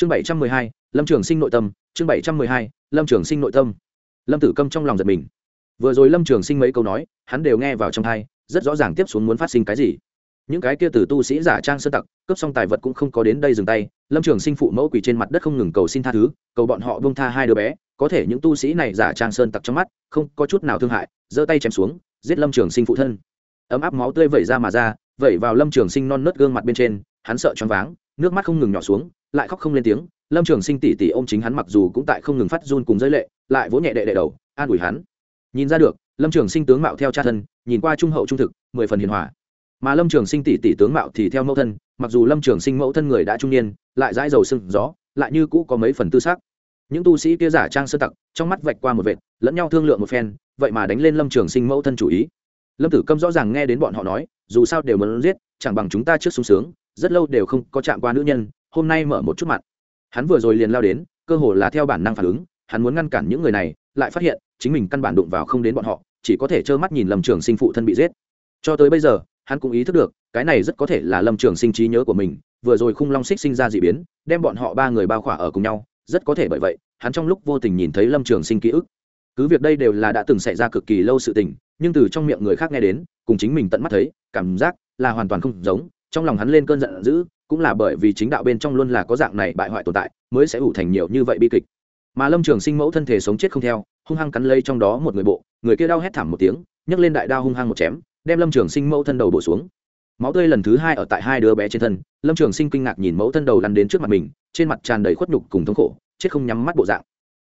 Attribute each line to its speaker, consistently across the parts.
Speaker 1: chương bảy trăm mười hai, lâm trường sinh nội tâm, chương bảy trăm mười hai, lâm trường sinh nội tâm. Lâm tử câm trong lòng giật mình. Vừa rồi lâm trường sinh mấy câu nói, hắn đều nghe vào trong thai rất rõ ràng tiếp xuống muốn phát sinh cái gì. Những cái kia từ tu sĩ giả trang sơ tặc, cướp xong tài vật cũng không có đến đây dừng tay, lâm trường sinh phụ mẫu quỳ trên mặt đất không ngừng cầu xin tha thứ, cầu bọn họ bông tha hai đứa bé, có thể những tu sĩ này giả trang sơn tặc trong mắt, không có chút nào thương hại, giơ tay chém xuống, giết lâm trường sinh phụ thân. Ấm áp máu tươi vẩy ra mà ra, vẩy vào lâm trường sinh non nớt gương mặt bên trên, hắn sợ choáng váng, nước mắt không ngừng nhỏ xuống lại khóc không lên tiếng, lâm trường sinh tỉ tỉ ô m chính hắn mặc dù cũng tại không ngừng phát run cùng giới lệ, lại vỗ nhẹ đệ đệ đầu, an ủi hắn. Nhìn ra được, lâm trường sinh tướng mạo theo cha thân, nhìn qua trung hậu trung thực, mười phần hiền hòa. Mà lâm trường sinh tỷ tỷ tướng mạo thì theo mẫu thân, mặc dù lâm trường sinh mẫu thân người đã trung niên, lại dãi dầu sưng gió, lại như cũ có mấy phần tư xác những tu sĩ kia giả trang sơ tặc, trong mắt vạch qua một vệt, lẫn nhau thương lượng một phen, vậy mà đánh lên lâm trường sinh mẫu thân chủ ý. Lâm tử câm rõ ràng nghe đến bọn họ nói, dù sao đều muốn giết, chẳng bằng chúng ta trước sung sướng, rất lâu đều không có chạm qua nữ nhân hôm nay mở một chút mặt. Hắn vừa rồi liền lao đến, cơ hồ là theo bản năng phản ứng, hắn muốn ngăn cản những người này, lại phát hiện, chính mình căn bản đụng vào không đến bọn họ, chỉ có thể trơ mắt nhìn lâm trường sinh phụ thân bị giết. Cho tới bây giờ, hắn cũng ý thức được, cái này rất có thể là lâm trường sinh trí nhớ của mình, vừa rồi khung long xích sinh ra d ị biến, đem bọn họ ba người bao khỏa ở cùng nhau, rất có thể bởi vậy, hắn trong lúc vô tình nhìn thấy lâm trường sinh ký ức. Cứ việc đây đều là đã từng xảy ra cực kỳ lâu sự tình, nhưng từ trong miệng người khác nghe đến, cùng chính mình tận mắt thấy, cảm giác là hoàn toàn không giống, trong lòng hắn lên cơn giận dữ cũng là bởi vì chính đạo bên trong luôn là có dạng này bại hoại tồn tại, mới sẽ ủ thành nhiều như vậy bi kịch. Mà lâm trường sinh mẫu thân thể sống chết không theo, hung hăng cắn lây trong đó một người bộ, người kia đau hét thảm một tiếng, nhấc lên đại đao hung hăng một chém, đem lâm trường sinh mẫu thân đầu bổ xuống. Máu tươi lần thứ hai ở tại hai đứa bé trên thân, lâm trường sinh kinh ngạc nhìn mẫu thân đầu lăn đến trước mặt mình, trên mặt tràn đầy khuất nhục cùng thống khổ, chết không nhắm mắt bộ dạng.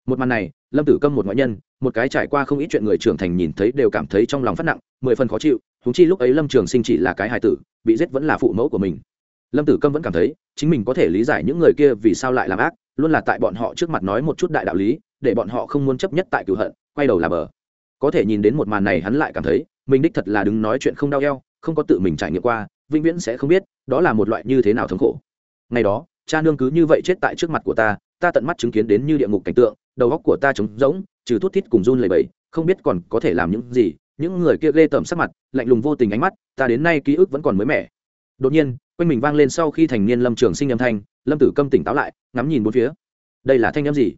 Speaker 1: Một màn này, lâm tử câm một ngoại nhân, một cái trải qua không ít chuyện người trưởng thành nhìn thấy đều cảm thấy trong lòng phát nặng, mười phần khó chịu húng chi lúc ấy lâm trường sinh chỉ là cái hài tử, bị giết vẫn là phụ mẫu của mình lâm tử câm vẫn cảm thấy, chính mình có thể lý giải những người kia vì sao lại làm ác, luôn là tại bọn họ trước mặt nói một chút đại đạo lý, để bọn họ không muốn chấp nhất tại cửu hận, quay đầu là bờ. Có thể nhìn đến một màn này hắn lại cảm thấy, mình đích thật là đứng nói chuyện không đau eo, không có tự mình trải nghiệm qua, vĩnh viễn sẽ không biết, đó là một loại như thế nào thống khổ. Ngày đó, cha nương cứ như vậy chết tại trước mặt của ta ta tận mắt chứng kiến đến như địa ngục cảnh tượng, đầu góc của ta trống rỗng, trừ thút thít cùng run lầy bầy không biết còn có thể làm những gì, những người kia ghê tởm sắc mặt, lạnh lùng vô tình ánh mắt, ta đến nay ký ức vẫn còn mới mẻ. Đột nhiên quanh mình vang lên sau khi thành niên lâm trường sinh âm thanh, lâm tử câm tỉnh táo lại, ngắm nhìn bốn phía. Đây là thanh âm gì?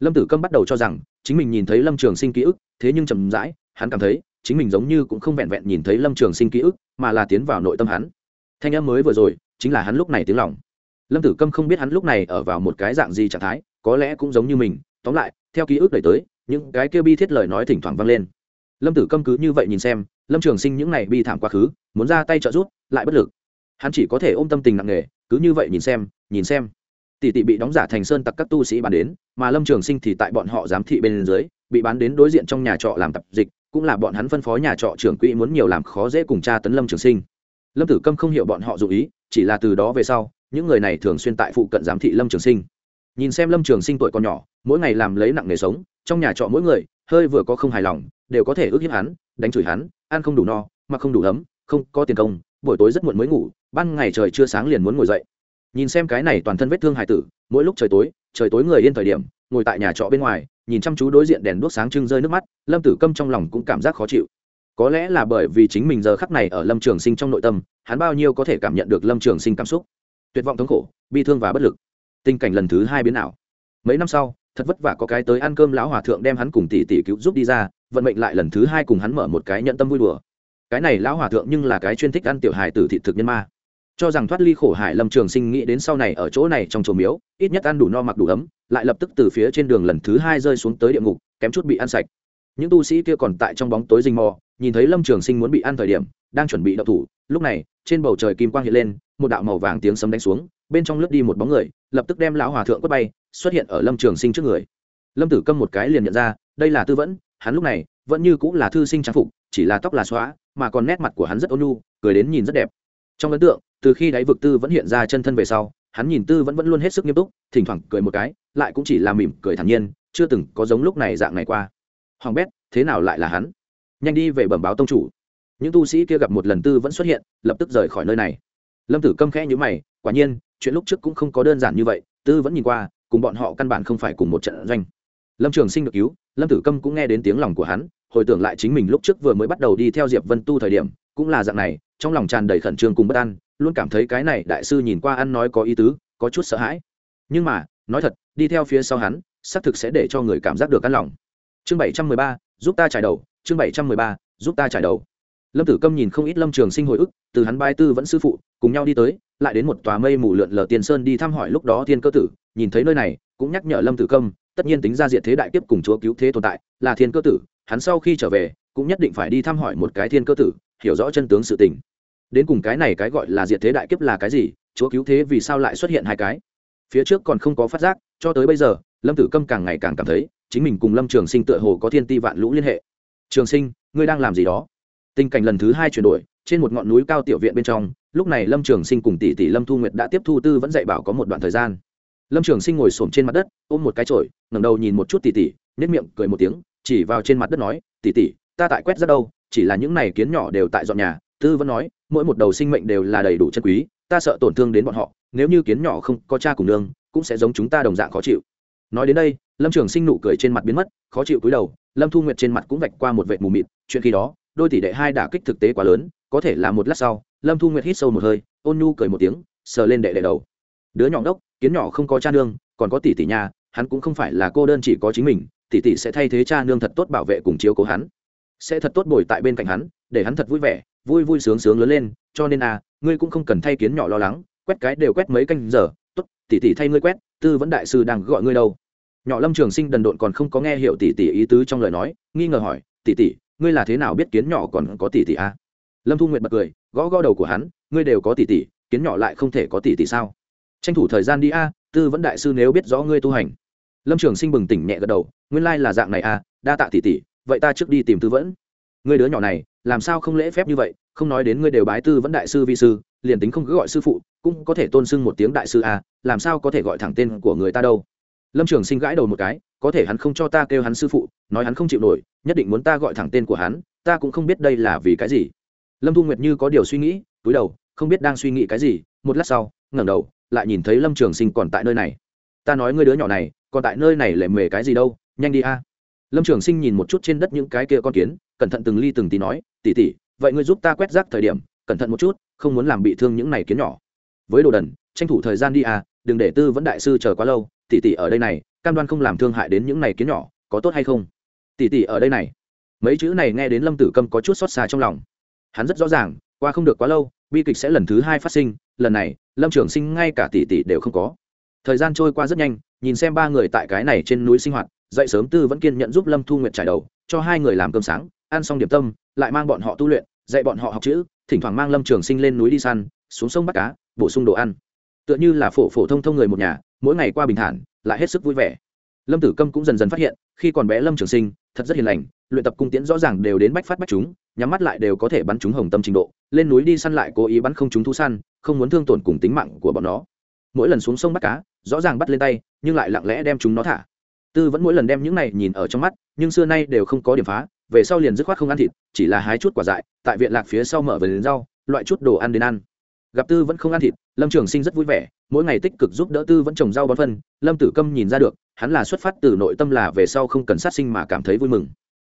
Speaker 1: Lâm tử câm bắt đầu cho rằng, chính mình nhìn thấy lâm trường sinh ký ức, thế nhưng chậm rãi, hắn cảm thấy, chính mình giống như cũng không vẹn vẹn nhìn thấy lâm trường sinh ký ức, mà là tiến vào nội tâm hắn. Thanh âm mới vừa rồi, chính là hắn lúc này tiếng lòng. Lâm tử câm không biết hắn lúc này ở vào một cái dạng gì trạng thái, có lẽ cũng giống như mình. Tóm lại, theo ký ức đẩy tới, những cái kia bi thiết lời nói thỉnh thoảng vang lên. Lâm tử câm cứ như vậy nhìn xem, lâm trường sinh những này bi thảm quá khứ, muốn ra tay trợ giúp, lại bất lực hắn chỉ có thể ôm tâm tình nặng nề, cứ như vậy nhìn xem nhìn xem. Tỷ tỷ bị đóng giả thành sơn tặc các tu sĩ bán đến, mà lâm trường sinh thì tại bọn họ giám thị bên dưới, bị bán đến đối diện trong nhà trọ làm tập dịch, cũng là bọn hắn phân phó nhà trọ trưởng quỹ muốn nhiều làm khó dễ cùng cha tấn lâm trường sinh. Lâm tử câm không hiểu bọn họ dụ ý, chỉ là từ đó về sau, những người này thường xuyên tại phụ cận giám thị lâm trường sinh. Nhìn xem lâm trường sinh tuổi còn nhỏ, mỗi ngày làm lấy nặng nghề sống, trong nhà trọ mỗi người, hơi vừa có không hài lòng, đều có thể ước hiếp hắn, đánh chửi hắn, ăn không đủ no, mặc không đủ ấm, không có tiền công buổi tối rất muộn mới ngủ, ban ngày trời chưa sáng liền muốn ngồi dậy. Nhìn xem cái này toàn thân vết thương hải tử, mỗi lúc trời tối trời tối người yên thời điểm, ngồi tại nhà trọ bên ngoài, nhìn chăm chú đối diện đèn đuốc sáng trưng rơi nước mắt, lâm tử câm trong lòng cũng cảm giác khó chịu. Có lẽ là bởi vì chính mình giờ khắc này ở lâm trường sinh trong nội tâm, hắn bao nhiêu có thể cảm nhận được lâm trường sinh cảm xúc. Tuyệt vọng thống khổ, bi thương và bất lực. Tình cảnh lần thứ hai biến ảo. Mấy năm sau, thật vất vả có cái tới ăn cơm lão hòa thượng đem hắn cùng tỷ tỷ cứu giúp đi ra, vận mệnh lại lần thứ hai cùng hắn mở một cái nhận tâm vui đùa cái này lão hòa thượng nhưng là cái chuyên thích ăn tiểu hài tử thị thực nhân ma. Cho rằng thoát ly khổ hải lâm trường sinh nghĩ đến sau này ở chỗ này trong chùa miếu, ít nhất ăn đủ no mặc đủ ấm, lại lập tức từ phía trên đường lần thứ hai rơi xuống tới địa ngục, kém chút bị ăn sạch. Những tu sĩ kia còn tại trong bóng tối rình mò, nhìn thấy lâm trường sinh muốn bị ăn thời điểm, đang chuẩn bị đậu thủ, lúc này, trên bầu trời kim quang hiện lên, một đạo màu vàng tiếng sấm đánh xuống, bên trong lướt đi một bóng người, lập tức đem lão hòa thượng quất bay, xuất hiện ở lâm trường sinh trước người. Lâm tử câm một cái liền nhận ra, đây là tư vẫn, hắn lúc này, vẫn như cũng là thư sinh trang phục chỉ là tóc là xóa, mà còn nét mặt của hắn rất ôn nhu, cười đến nhìn rất đẹp. Trong ấn tượng, từ khi đáy vực tư vẫn hiện ra chân thân về sau, hắn nhìn tư vẫn vẫn luôn hết sức nghiêm túc, thỉnh thoảng cười một cái, lại cũng chỉ là mỉm cười thản nhiên, chưa từng có giống lúc này dạng này qua. Hoàng bét, thế nào lại là hắn? Nhanh đi về bẩm báo tông chủ. Những tu sĩ kia gặp một lần tư vẫn xuất hiện, lập tức rời khỏi nơi này. Lâm tử câm khẽ nhữ mày, quả nhiên, chuyện lúc trước cũng không có đơn giản như vậy, tư vẫn nhìn qua, cùng bọn họ căn bản không phải cùng một trận doanh. Lâm trường sinh được cứu, lâm tử câm cũng nghe đến tiếng lòng của hắn hồi tưởng lại chính mình lúc trước vừa mới bắt đầu đi theo diệp vân tu thời điểm, cũng là dạng này, trong lòng tràn đầy khẩn trương cùng bất an, luôn cảm thấy cái này đại sư nhìn qua ăn nói có ý tứ, có chút sợ hãi. Nhưng mà, nói thật, đi theo phía sau hắn, xác thực sẽ để cho người cảm giác được an lòng. Chương bảy trăm mười ba, giúp ta trải đầu, chương bảy trăm mười ba, giúp ta trải đầu. Lâm tử câm nhìn không ít lâm trường sinh hồi ức, từ hắn bai tư vẫn sư phụ, cùng nhau đi tới, lại đến một tòa mây mù lượn lờ tiền sơn đi thăm hỏi lúc đó thiên cơ tử, nhìn thấy nơi này, cũng nhắc nhở lâm tử câm, tất nhiên tính ra diện thế đại kiếp cùng chúa cứu thế tồn tại, là thiên cơ tử hắn sau khi trở về cũng nhất định phải đi thăm hỏi một cái thiên cơ tử hiểu rõ chân tướng sự tình. Đến cùng cái này cái gọi là diệt thế đại kiếp là cái gì chúa cứu thế vì sao lại xuất hiện hai cái? Phía trước còn không có phát giác cho tới bây giờ lâm tử câm càng ngày càng cảm thấy chính mình cùng lâm trường sinh tựa hồ có thiên ti vạn lũ liên hệ. Trường sinh ngươi đang làm gì đó? Tình cảnh lần thứ hai chuyển đổi trên một ngọn núi cao tiểu viện bên trong lúc này lâm trường sinh cùng tỷ tỷ lâm thu nguyệt đã tiếp thu tư vẫn dạy bảo có một đoạn thời gian. Lâm trường sinh ngồi s trên mặt đất ôm một cái trội, ngẩng đầu nhìn một chút tỷ tỷ nếp miệng cười một tiếng chỉ vào trên mặt đất nói, tỷ tỷ, ta tại quét ra đâu, chỉ là những này kiến nhỏ đều tại dọn nhà. Tư vẫn nói, mỗi một đầu sinh mệnh đều là đầy đủ chân quý, ta sợ tổn thương đến bọn họ, nếu như kiến nhỏ không có cha cùng nương, cũng sẽ giống chúng ta đồng dạng khó chịu. Nói đến đây, lâm trường sinh nụ cười trên mặt biến mất, khó chịu cúi đầu, lâm thu nguyệt trên mặt cũng vạch qua một vệt mù mịt, chuyện khi đó, đôi tỷ đệ hai đả kích thực tế quá lớn, có thể là một lát sau, lâm thu nguyệt hít sâu một hơi, ôn nhu cười một tiếng, sờ lên đệ đệ đầu. Đứa nhỏ đốc kiến nhỏ không có cha nương, còn có tỷ tỷ nhà, hắn cũng không phải là cô đơn chỉ có chính mình tỷ tỷ sẽ thay thế cha nương thật tốt bảo vệ cùng chiếu cố hắn. Sẽ thật tốt bồi tại bên cạnh hắn, để hắn thật vui vẻ, vui vui sướng sướng lớn lên, cho nên à ngươi cũng không cần thay kiến nhỏ lo lắng, quét cái đều quét mấy canh giờ, tốt, tỷ tỷ thay ngươi quét, tư vấn đại sư đang gọi ngươi đâu. Nhỏ lâm trường sinh đần độn còn không có nghe hiểu tỷ tỷ ý tứ trong lời nói, nghi ngờ hỏi, tỷ tỷ, ngươi là thế nào biết kiến nhỏ còn có tỷ tỷ a à? lâm thu nguyệt bật cười, gõ gõ đầu của hắn, ngươi đều có tỷ tỷ, kiến nhỏ lại không thể có tỷ tỷ sao? Tranh thủ thời gian đi a, tư vấn đại sư nếu biết rõ ngươi tu hành lâm trường sinh bừng tỉnh nhẹ gật đầu, nguyên lai là dạng này a đa tạ tỷ tỷ, vậy ta trước đi tìm tư vẫn ngươi đứa nhỏ này, làm sao không lễ phép như vậy, không nói đến ngươi đều bái tư vẫn đại sư vi sư, liền tính không cứ gọi sư phụ, cũng có thể tôn sưng một tiếng đại sư a làm sao có thể gọi thẳng tên của người ta đâu. Lâm trường sinh gãi đầu một cái, có thể hắn không cho ta kêu hắn sư phụ, nói hắn không chịu nổi, nhất định muốn ta gọi thẳng tên của hắn, ta cũng không biết đây là vì cái gì. Lâm thu nguyệt như có điều suy nghĩ, túi đầu, không biết đang suy nghĩ cái gì, một lát sau, ngẩng đầu, lại nhìn thấy lâm trường sinh còn tại nơi này. Ta nói ngươi đứa nhỏ này còn tại nơi này lệ mề cái gì đâu, nhanh đi a. Lâm trường sinh nhìn một chút trên đất những cái kia con kiến, cẩn thận từng ly từng tí nói tỉ tỉ vậy ngươi giúp ta quét rác thời điểm, cẩn thận một chút, không muốn làm bị thương những này kiến nhỏ. Với đồ đần, tranh thủ thời gian đi à đừng để tư vẫn đại sư chờ quá lâu, tỷ tỷ ở đây này, cam đoan không làm thương hại đến những này kiến nhỏ, có tốt hay không? Tỷ tỷ ở đây này. Mấy chữ này nghe đến lâm tử câm có chút xót xa trong lòng. Hắn rất rõ ràng, qua không được quá lâu, bi kịch sẽ lần thứ hai phát sinh, lần này, lâm trường sinh ngay cả tỷ tỷ đều không có. Thời gian trôi qua rất nhanh nhìn xem ba người tại cái này trên núi sinh hoạt, dậy sớm tư vẫn kiên nhận giúp lâm thu nguyện trải đầu, cho hai người làm cơm sáng, ăn xong điểm tâm, lại mang bọn họ tu luyện, dạy bọn họ học chữ, thỉnh thoảng mang lâm trường sinh lên núi đi săn, xuống sông bắt cá, bổ sung đồ ăn. Tựa như là phổ phổ thông thông người một nhà, mỗi ngày qua bình thản, lại hết sức vui vẻ. Lâm tử câm cũng dần dần phát hiện, khi còn bé lâm trường sinh, thật rất hiền lành, luyện tập cung tiễn rõ ràng đều đến bách phát bách chúng, nhắm mắt lại đều có thể bắn chúng hồng tâm trình độ, lên núi đi săn lại cố ý bắn không chúng thu săn, không muốn thương tổn cùng tính mạng của bọn nó mỗi lần xuống sông bắt cá, rõ ràng bắt lên tay, nhưng lại lặng lẽ đem chúng nó thả. Tư vẫn mỗi lần đem những này nhìn ở trong mắt, nhưng xưa nay đều không có điểm phá, về sau liền dứt khoát không ăn thịt, chỉ là hái chút quả dại, tại viện lạc phía sau mở về đến rau, loại chút đồ ăn đến ăn. Gặp tư vẫn không ăn thịt, lâm trường sinh rất vui vẻ, mỗi ngày tích cực giúp đỡ tư vẫn trồng rau bón phân, lâm tử câm nhìn ra được, hắn là xuất phát từ nội tâm là về sau không cần sát sinh mà cảm thấy vui mừng.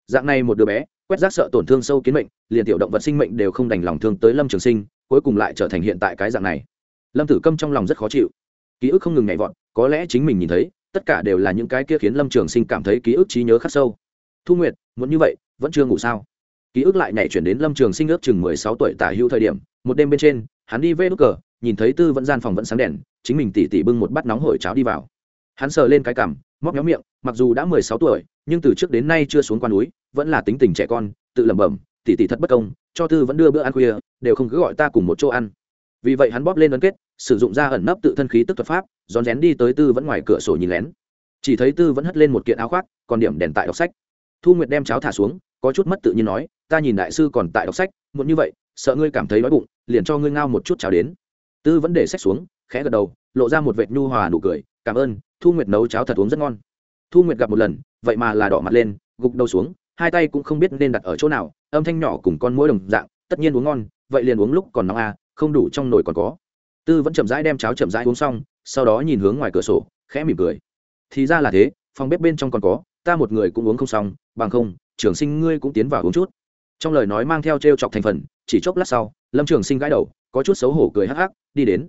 Speaker 1: Dạng này một đứa bé, quét rác sợ tổn thương sâu kiến mệnh, liền tiểu động vật sinh mệnh đều không đành lòng thương tới lâm trường sinh, cuối cùng lại trở thành hiện tại cái dạng này lâm tử câm trong lòng rất khó chịu. Ký ức không ngừng nhảy vọt, có lẽ chính mình nhìn thấy, tất cả đều là những cái kia khiến lâm trường sinh cảm thấy ký ức trí nhớ khắc sâu. Thu nguyệt, muốn như vậy, vẫn chưa ngủ sao? Ký ức lại nhảy chuyển đến lâm trường sinh ước chừng mười sáu tuổi tả hữu thời điểm, một đêm bên trên, hắn đi vê đ cờ, nhìn thấy tư vẫn gian phòng vẫn sáng đèn, chính mình tỉ tỉ bưng một bát nóng hổi cháo đi vào. Hắn sờ lên cái cằm, móc nhóm miệng, mặc dù đã mười sáu tuổi, nhưng từ trước đến nay chưa xuống qua núi, vẫn là tính tình trẻ con, tự lẩm bẩm, tỉ tỉ thật bất công, cho tư vẫn đưa bữa ăn khuya, đều không cứ gọi ta cùng một chỗ ăn vì vậy hắn bóp lên ấn kết, sử dụng ra ẩn nấp tự thân khí tức thuật pháp, rón rén đi tới tư vẫn ngoài cửa sổ nhìn lén. Chỉ thấy tư vẫn hất lên một kiện áo khoác, còn điểm đèn tại đọc sách. Thu nguyệt đem cháo thả xuống, có chút mất tự nhiên nói, ta nhìn đại sư còn tại đọc sách, muộn như vậy, sợ ngươi cảm thấy đói bụng, liền cho ngươi ngao một chút cháo đến. Tư vẫn để sách xuống, khẽ gật đầu, lộ ra một vệt nhu hòa nụ cười, cảm ơn, thu nguyệt nấu cháo thật uống rất ngon. Thu nguyệt gặp một lần, vậy mà là đỏ mặt lên, gục đầu xuống, hai tay cũng không biết nên đặt ở chỗ nào, âm thanh nhỏ cùng con mũi đồng dạng, tất nhiên uống ngon, vậy liền uống lúc còn nóng à không đủ trong nồi còn có. Tư vẫn chậm rãi đem cháo chậm rãi uống xong, sau đó nhìn hướng ngoài cửa sổ, khẽ mỉm cười. Thì ra là thế, phòng bếp bên trong còn có, ta một người cũng uống không xong, bằng không, trường sinh ngươi cũng tiến vào uống chút. Trong lời nói mang theo t r e o chọc thành phần, chỉ chốc lát sau, lâm trường sinh gãi đầu, có chút xấu hổ cười hắc hắc, đi đến.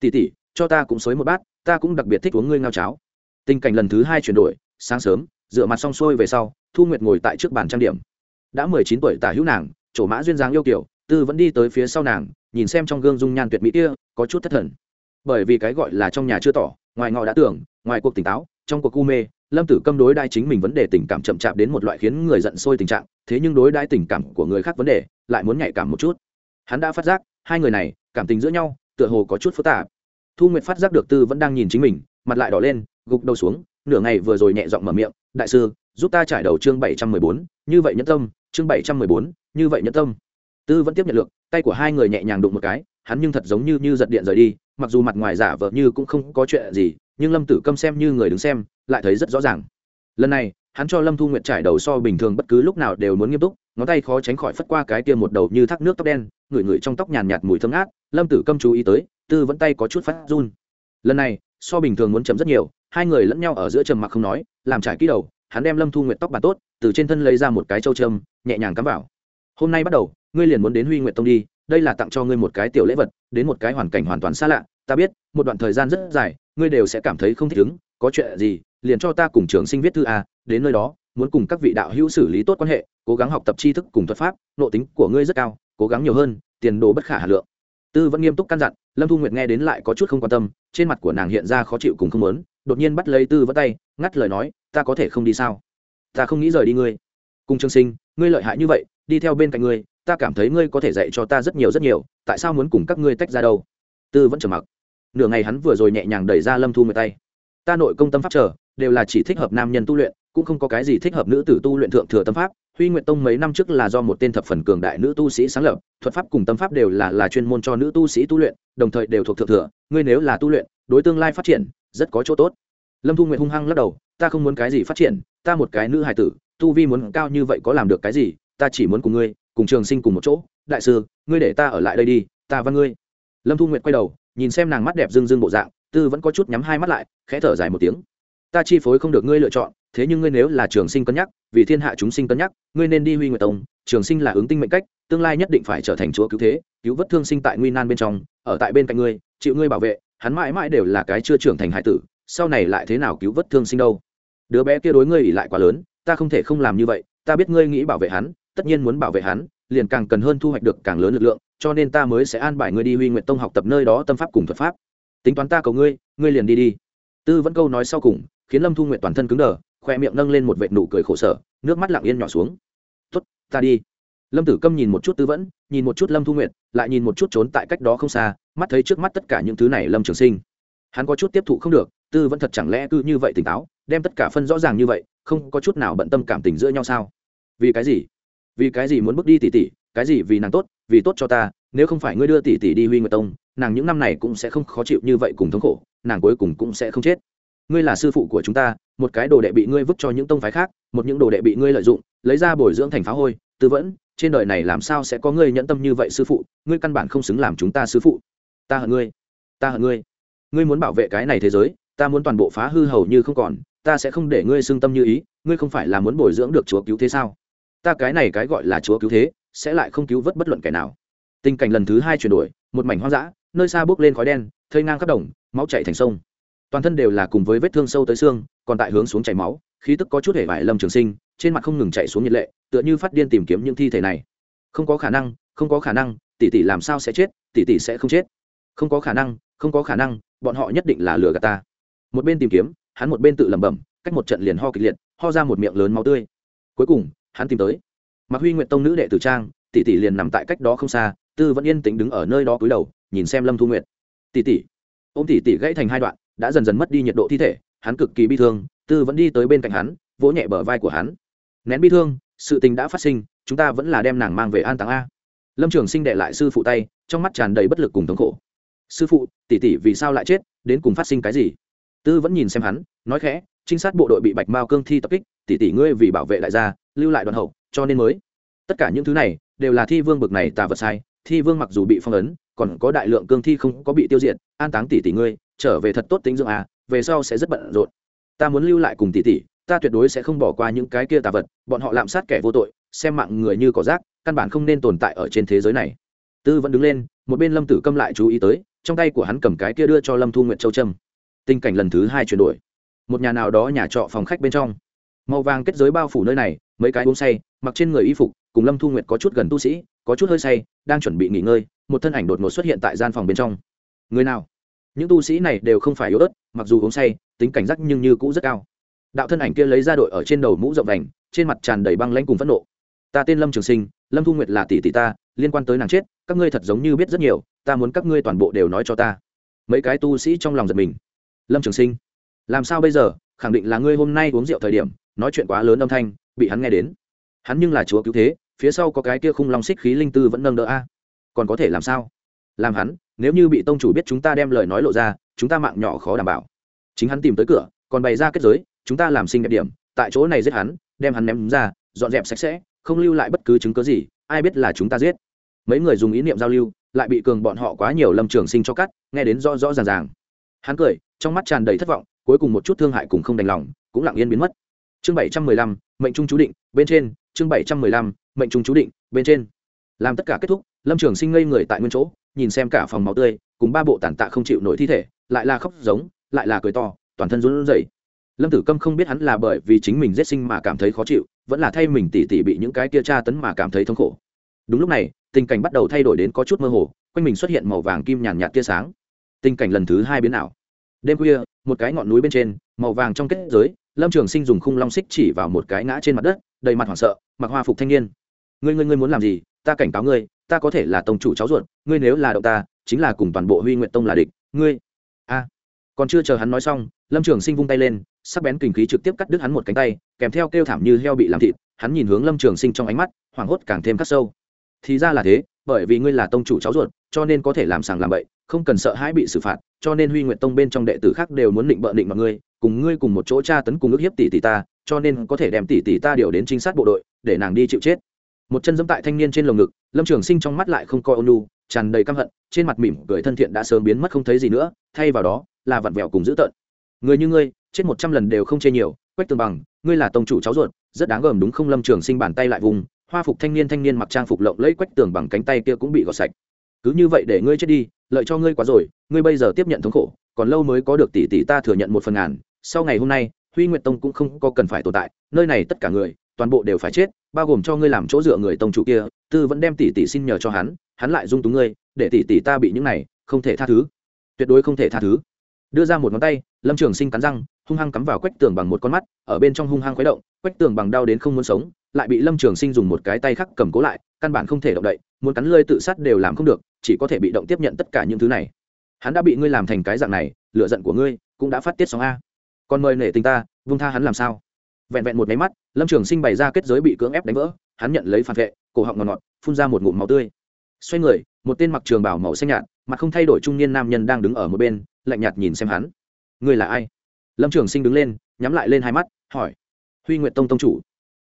Speaker 1: Tỉ tỉ cho ta cũng xới một bát, ta cũng đặc biệt thích uống ngươi ngao cháo. Tình cảnh lần thứ hai chuyển đổi, sáng sớm dựa mặt xong xuôi về sau, thu nguyệt ngồi tại trước bàn trang điểm. Đã mười chín tuổi tả hữu nàng, chỗ mã duyên dáng yêu kiểu tư vẫn đi tới phía sau nàng, nhìn xem trong gương dung nhan tuyệt mỹ kia, có chút thất thần. Bởi vì cái gọi là trong nhà chưa tỏ, ngoài ngọ đã tưởng, ngoài cuộc tỉnh táo, trong cuộc u mê, lâm tử câm đối đai chính mình vấn đề tình cảm chậm chạp đến một loại khiến người giận sôi tình trạng, thế nhưng đối đai tình cảm của người khác vấn đề, lại muốn nhạy cảm một chút. Hắn đã phát giác, hai người này, cảm tình giữa nhau, tựa hồ có chút phức tạp. Thu nguyệt phát giác được tư vẫn đang nhìn chính mình, mặt lại đỏ lên, gục đầu xuống, nửa ngày vừa rồi nhẹ giọng mở miệng, đại sư, giúp ta trải đầu chương bảy trăm mười bốn, như vậy nhẫn tâm, chương bảy trăm mười bốn, như vậy nhẫn tâm tư vẫn tiếp nhận lượng tay của hai người nhẹ nhàng đụng một cái, hắn nhưng thật giống như như giật điện rời đi, mặc dù mặt ngoài giả vợ như cũng không có chuyện gì, nhưng lâm tử câm xem như người đứng xem, lại thấy rất rõ ràng. Lần này, hắn cho lâm thu nguyệt trải đầu so bình thường bất cứ lúc nào đều muốn nghiêm túc, ngón tay khó tránh khỏi phất qua cái kia một đầu như thác nước tóc đen ngửi ngửi trong tóc nhàn nhạt mùi thơm ngát, lâm tử câm chú ý tới, tư vẫn tay có chút phát run. Lần này, so bình thường muốn chấm rất nhiều, hai người lẫn nhau ở giữa trầm mặc không nói, làm trải kỹ đầu, hắn đem lâm thu nguyệt tóc bàn tốt, từ trên thân lấy ra một cái châu trâm, nhẹ nhàng cắm vào. Hôm nay bắt đầu ngươi liền muốn đến huy nguyện tông đi, đây là tặng cho ngươi một cái tiểu lễ vật, đến một cái hoàn cảnh hoàn toàn xa lạ. Ta biết, một đoạn thời gian rất dài, ngươi đều sẽ cảm thấy không thích ứng. Có chuyện gì, liền cho ta cùng trường sinh viết thư a đến nơi đó, muốn cùng các vị đạo hữu xử lý tốt quan hệ, cố gắng học tập tri thức cùng thuật pháp nộ tính của ngươi rất cao, cố gắng nhiều hơn, tiền đồ bất khả hà lượng. Tư vẫn nghiêm túc căn dặn, lâm thu nguyệt nghe đến lại có chút không quan tâm, trên mặt của nàng hiện ra khó chịu cùng không lớn đột nhiên bắt lấy tư vẫn tay, ngắt lời nói, ta có thể không đi sao? Ta không nghĩ rời đi ngươi. Cùng trường sinh, ngươi lợi hại như vậy, đi theo bên cạnh ngươi ta cảm thấy ngươi có thể dạy cho ta rất nhiều rất nhiều, tại sao muốn cùng các ngươi tách ra đâu? Tư vẫn trầm mặc. Nửa ngày hắn vừa rồi nhẹ nhàng đẩy ra lâm thu mười tay. Ta nội công tâm pháp chờ, đều là chỉ thích hợp nam nhân tu luyện, cũng không có cái gì thích hợp nữ tử tu luyện thượng thừa tâm pháp. Huy nguyện tông mấy năm trước là do một tên thập phần cường đại nữ tu sĩ sáng lập, thuật pháp cùng tâm pháp đều là là chuyên môn cho nữ tu sĩ tu luyện, đồng thời đều thuộc thượng thừa, ngươi nếu là tu luyện, đối tương lai phát triển, rất có chỗ tốt. Lâm thu nguyện hung hăng lắc đầu, ta không muốn cái gì phát triển, ta một cái nữ hài tử, tu vi muốn cao như vậy có làm được cái gì, ta chỉ muốn cùng ngươi cùng trường sinh cùng một chỗ, đại sư, ngươi để ta ở lại đây đi, ta văn ngươi. Lâm thu nguyệt quay đầu, nhìn xem nàng mắt đẹp dưng dưng bộ dạng, tư vẫn có chút nhắm hai mắt lại, khẽ thở dài một tiếng. Ta chi phối không được ngươi lựa chọn, thế nhưng ngươi nếu là trường sinh cân nhắc, vì thiên hạ chúng sinh cân nhắc, ngươi nên đi huy nguyệt tông, trường sinh là ứng tinh mệnh cách, tương lai nhất định phải trở thành chúa cứu thế, cứu vất thương sinh tại nguy nan bên trong, ở tại bên cạnh ngươi, chịu ngươi bảo vệ, hắn mãi mãi đều là cái chưa trưởng thành hải tử, sau này lại thế nào cứu vất thương sinh đâu? Đứa bé kia đối ngươi ỉ lại quá lớn, ta không thể không làm như vậy, ta biết ngươi nghĩ bảo vệ hắn tất nhiên muốn bảo vệ hắn, liền càng cần hơn thu hoạch được càng lớn lực lượng, cho nên ta mới sẽ an bài ngươi đi huy nguyện tông học tập nơi đó tâm pháp cùng thuật pháp. Tính toán ta cầu ngươi ngươi liền đi đi. Tư vẫn câu nói sau cùng, khiến lâm thu nguyện toàn thân cứng đờ, khoe miệng nâng lên một vệ nụ cười khổ sở, nước mắt lặng yên nhỏ xuống. Tuất ta đi. Lâm tử câm nhìn một chút tư vẫn nhìn một chút lâm thu nguyện lại nhìn một chút trốn tại cách đó không xa, mắt thấy trước mắt tất cả những thứ này lâm trường sinh. Hắn có chút tiếp thụ không được, tư vẫn thật chẳng lẽ cứ như vậy tỉnh táo, đem tất cả phân rõ ràng như vậy, không có chút nào bận tâm cảm tình giữa nhau sao? Vì cái gì? Vì cái gì muốn bước đi tỉ tỉ, cái gì vì nàng tốt, vì tốt cho ta, nếu không phải ngươi đưa tỷ tỷ đi huy nguyệt tông, nàng những năm này cũng sẽ không khó chịu như vậy cùng thống khổ, nàng cuối cùng cũng sẽ không chết. Ngươi là sư phụ của chúng ta, một cái đồ đệ bị ngươi vứt cho những tông phái khác, một những đồ đệ bị ngươi lợi dụng, lấy ra bồi dưỡng thành phá hôi, tư vẫn trên đời này làm sao sẽ có ngươi nhẫn tâm như vậy sư phụ, ngươi căn bản không xứng làm chúng ta sư phụ. Ta hận ngươi, ta hận ngươi. Ngươi muốn bảo vệ cái này thế giới, ta muốn toàn bộ phá hư hầu như không còn, ta sẽ không để ngươi xưng tâm như ý, ngươi không phải là muốn bồi dưỡng được chúa cứu thế sao? Ta cái này cái gọi là chúa cứu thế, sẽ lại không cứu vớt bất luận kẻ nào. Tình cảnh lần thứ hai chuyển đổi, một mảnh hoang dã, nơi xa bước lên khói đen thơi ngang khắp đồng, máu chảy thành sông. Toàn thân đều là cùng với vết thương sâu tới xương, còn tại hướng xuống chảy máu, khí tức có chút hề vải lâm trường sinh, trên mặt không ngừng chạy xuống nhiệt lệ, tựa như phát điên tìm kiếm những thi thể này. Không có khả năng, không có khả năng, tỷ tỷ làm sao sẽ chết, tỷ tỷ sẽ không chết. Không có khả năng, không có khả năng, bọn họ nhất định là lừa gạt ta. Một bên tìm kiếm, hắn một bên tự lẩm bẩm, cách một trận liền ho kịch liệt, ho ra một miệng lớn máu tươi. Cuối cùng hắn tìm tới. Mặc huy nguyện tông nữ đệ tử trang, tỷ tỷ liền nằm tại cách đó không xa, tư vẫn yên tĩnh đứng ở nơi đó cúi đầu, nhìn xem lâm thu nguyệt. Tỷ tỷ. Ô m tỷ tỷ gãy thành hai đoạn, đã dần dần mất đi nhiệt độ thi thể, hắn cực kỳ bi thương, tư vẫn đi tới bên cạnh hắn, vỗ nhẹ bờ vai của hắn. Nén bi thương, sự tình đã phát sinh, chúng ta vẫn là đem nàng mang về an táng a. Lâm trường sinh đệ lại sư phụ tay, trong mắt tràn đầy bất lực cùng thống khổ. Sư phụ, tỷ tỷ vì sao lại chết, đến cùng phát sinh cái gì? Tư vẫn nhìn xem hắn, nói khẽ, trinh sát bộ đội bị bạch mao cương thi tập kích, tỷ tỷ ngươi vì bảo vệ đại gia lưu lại đoàn hậu, cho nên mới. Tất cả những thứ này đều là thi vương bực này tà vật sai, thi vương mặc dù bị phong ấn, còn có đại lượng cương thi không có bị tiêu diệt, an táng tỷ tỷ ngươi, trở về thật tốt tính dưỡng à về sau sẽ rất bận rộn. Ta muốn lưu lại cùng tỷ tỷ, ta tuyệt đối sẽ không bỏ qua những cái kia tà vật, bọn họ lạm sát kẻ vô tội, xem mạng người như cỏ rác, căn bản không nên tồn tại ở trên thế giới này. Tư vẫn đứng lên, một bên lâm tử câm lại chú ý tới, trong tay của hắn cầm cái kia đưa cho lâm thu nguyện châu trâm. Tình cảnh lần thứ hai chuyển đổi. Một nhà nào đó nhà trọ phòng khách bên trong. Màu vàng kết giới bao phủ nơi này mấy cái uống say, mặc trên người y phục, cùng lâm thu nguyệt có chút gần tu sĩ, có chút hơi say, đang chuẩn bị nghỉ ngơi, một thân ảnh đột ngột xuất hiện tại gian phòng bên trong. Người nào? Những tu sĩ này đều không phải yếu ớt, mặc dù uống say, tính cảnh giác nhưng như cũ rất cao. Đạo thân ảnh kia lấy ra đội ở trên đầu mũ rộng đành trên mặt tràn đầy băng lãnh cùng phẫn nộ. Ta tên lâm trường sinh, lâm thu nguyệt là tỷ tỷ ta, liên quan tới nàng chết, các ngươi thật giống như biết rất nhiều, ta muốn các ngươi toàn bộ đều nói cho ta. Mấy cái tu sĩ trong lòng giật mình. Lâm trường sinh, làm sao bây giờ? Khẳng định là ngươi hôm nay uống rượu thời điểm, nói chuyện quá lớn âm thanh bị hắn nghe đến. Hắn nhưng là chúa cứu thế, phía sau có cái kia khung long xích khí linh tư vẫn nâng đỡ a. Còn có thể làm sao? Làm hắn, nếu như bị tông chủ biết chúng ta đem lời nói lộ ra, chúng ta mạng nhỏ khó đảm bảo. Chính hắn tìm tới cửa, còn bày ra kết giới, chúng ta làm sinh đẹp điểm, tại chỗ này giết hắn, đem hắn ném ra, dọn dẹp sạch sẽ, không lưu lại bất cứ chứng cớ gì, ai biết là chúng ta giết. Mấy người dùng ý niệm giao lưu, lại bị cường bọn họ quá nhiều lâm trường sinh cho cắt, nghe đến rõ rõ ràng ràng. Hắn cười, trong mắt tràn đầy thất vọng, cuối cùng một chút thương hại cùng không đành lòng, cũng lặng yên biến mất. Chương bảy trăm mười lăm mệnh trung chú định, bên trên, chương bảy trăm mười lăm, mệnh trung chú định, bên trên. Làm tất cả kết thúc, lâm trường sinh ngây người tại nguyên chỗ, nhìn xem cả phòng máu tươi, cùng ba bộ tàn tạ không chịu nổi thi thể, lại là khóc giống, lại là cười to, toàn thân run rẩy. Lâm tử câm không biết hắn là bởi vì chính mình giết sinh mà cảm thấy khó chịu, vẫn là thay mình tỉ tỉ bị những cái kia tra tấn mà cảm thấy thống khổ. Đúng lúc này, tình cảnh bắt đầu thay đổi đến có chút mơ hồ, quanh mình xuất hiện màu vàng kim nhàn nhạt tia sáng. Tình cảnh lần thứ hai biến ảo. Đêm khuya, một cái ngọn núi bên trên, màu vàng trong kết giới lâm trường sinh dùng khung long xích chỉ vào một cái ngã trên mặt đất, đầy mặt hoảng sợ mặc hoa phục thanh niên, ngươi ngươi ngươi muốn làm gì? Ta cảnh cáo ngươi, ta có thể là tông chủ cháu ruột, ngươi nếu là động ta, chính là cùng toàn bộ huy nguyện tông là địch, ngươi. A. Còn chưa chờ hắn nói xong, lâm trường sinh vung tay lên, sắc bén kình khí trực tiếp cắt đứt hắn một cánh tay, kèm theo kêu thảm như heo bị làm thịt, hắn nhìn hướng lâm trường sinh trong ánh mắt, hoảng hốt càng thêm khắc sâu. Thì ra là thế, bởi vì ngươi là tông chủ cháu ruột, cho nên có thể làm sàng làm bậy, không cần sợ hãi bị xử phạt cho nên huy nguyện tông bên trong đệ tử khác đều muốn định bợ định mọi ngươi, cùng ngươi cùng một chỗ tra tấn cùng ước hiếp tỷ tỷ ta, cho nên có thể đem tỷ tỷ ta điều đến trinh sát bộ đội, để nàng đi chịu chết. Một chân dẫm tại thanh niên trên lồng ngực, lâm trường sinh trong mắt lại không coi ônu tràn đầy căm hận, trên mặt mỉm cười thân thiện đã sớm biến mất không thấy gì nữa, thay vào đó là vặn vẹo cùng dữ tợn. Người như ngươi, chết một trăm lần đều không chê nhiều, quách tường bằng, ngươi là tông chủ cháu ruột, rất đáng gờm đúng không? Lâm trường sinh bàn tay lại vùng, hoa phục thanh niên thanh niên mặc trang phục lộng lẫy quách tường bằng cánh tay kia cũng bị gọt sạch. Cứ như vậy để ngươi chết đi lợi cho ngươi quá rồi, ngươi bây giờ tiếp nhận thống khổ, còn lâu mới có được tỷ tỷ ta thừa nhận một phần ngàn. Sau ngày hôm nay, huy nguyệt tông cũng không có cần phải tồn tại, nơi này tất cả người, toàn bộ đều phải chết, bao gồm cho ngươi làm chỗ dựa người tông chủ kia, tư vẫn đem tỷ tỷ xin nhờ cho hắn hắn lại dung túng ngươi, để tỷ tỷ ta bị những này, không thể tha thứ. Tuyệt đối không thể tha thứ. Đưa ra một ngón tay, lâm trường sinh cắn răng, hung hăng cắm vào quách tường bằng một con mắt, ở bên trong hung hăng khuấy động, quách tường bằng đau đến không muốn sống, lại bị lâm trường sinh dùng một cái tay khác cầm cố lại căn bản không thể động đậy, muốn cắn lơi tự sát đều làm không được, chỉ có thể bị động tiếp nhận tất cả những thứ này. Hắn đã bị ngươi làm thành cái dạng này lựa giận của ngươi cũng đã phát tiết sóng a. Còn mời nể tình ta vung tha hắn làm sao? Vẹn vẹn một máy mắt, lâm trường sinh bày ra kết giới bị cưỡng ép đánh vỡ, hắn nhận lấy phản vệ, cổ họng ngọt ngọt, phun ra một ngụm máu tươi. Xoay người, một tên mặc trường bảo màu xanh nhạt, mặt không thay đổi trung niên nam nhân đang đứng ở một bên, lạnh nhạt nhìn xem hắn. Ngươi là ai? Lâm trường sinh đứng lên, nhắm lại lên hai mắt, hỏi. Huy nguyện tông tông chủ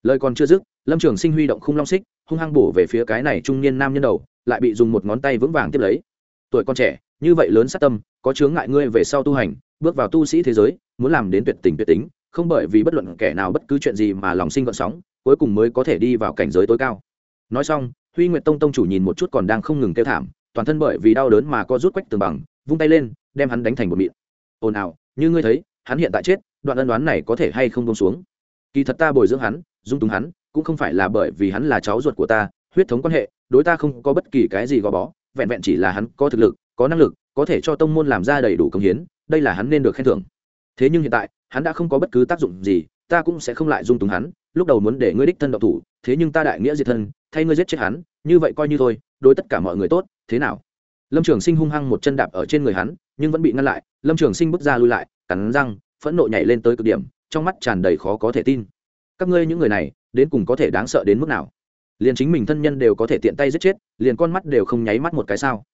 Speaker 1: lời còn chưa dứt, lâm trường sinh huy động khung long xích, hung hăng bổ về phía cái này trung niên nam nhân đầu, lại bị dùng một ngón tay vững vàng tiếp lấy. Tuổi con trẻ, như vậy lớn sát tâm, có chướng ngại ngươi về sau tu hành, bước vào tu sĩ thế giới, muốn làm đến tuyệt tình tuyệt tính, không bởi vì bất luận kẻ nào bất cứ chuyện gì mà lòng sinh gợn sóng, cuối cùng mới có thể đi vào cảnh giới tối cao. Nói xong, huy nguyệt tông tông chủ nhìn một chút còn đang không ngừng kêu thảm, toàn thân bởi vì đau đớn mà có rút quách tường bằng, vung tay lên, đem hắn đánh thành một mịn. Ồn ào, như ngươi thấy, hắn hiện tại chết, đoạn ân đoán này có thể hay không bông xuống? Kỳ thật ta bồi dưỡng hắn, dung túng hắn, cũng không phải là bởi vì hắn là cháu ruột của ta, huyết thống quan hệ, đối ta không có bất kỳ cái gì gò bó, vẹn vẹn chỉ là hắn có thực lực, có năng lực, có thể cho tông môn làm ra đầy đủ công hiến, đây là hắn nên được khen thưởng. Thế nhưng hiện tại, hắn đã không có bất cứ tác dụng gì, ta cũng sẽ không lại dung túng hắn, lúc đầu muốn để ngươi đích thân độc thủ, thế nhưng ta đại nghĩa diệt thân, thay ngươi giết chết hắn, như vậy coi như thôi, đối tất cả mọi người tốt, thế nào? Lâm trường sinh hung hăng một chân đạp ở trên người hắn, nhưng vẫn bị ngăn lại, lâm trường sinh bước ra lui lại, cắn răng, phẫn nộ nhảy lên tới cực điểm trong mắt tràn đầy khó có thể tin. Các ngươi những người này, đến cùng có thể đáng sợ đến mức nào? Liền chính mình thân nhân đều có thể tiện tay giết chết, liền con mắt đều không nháy mắt một cái sao?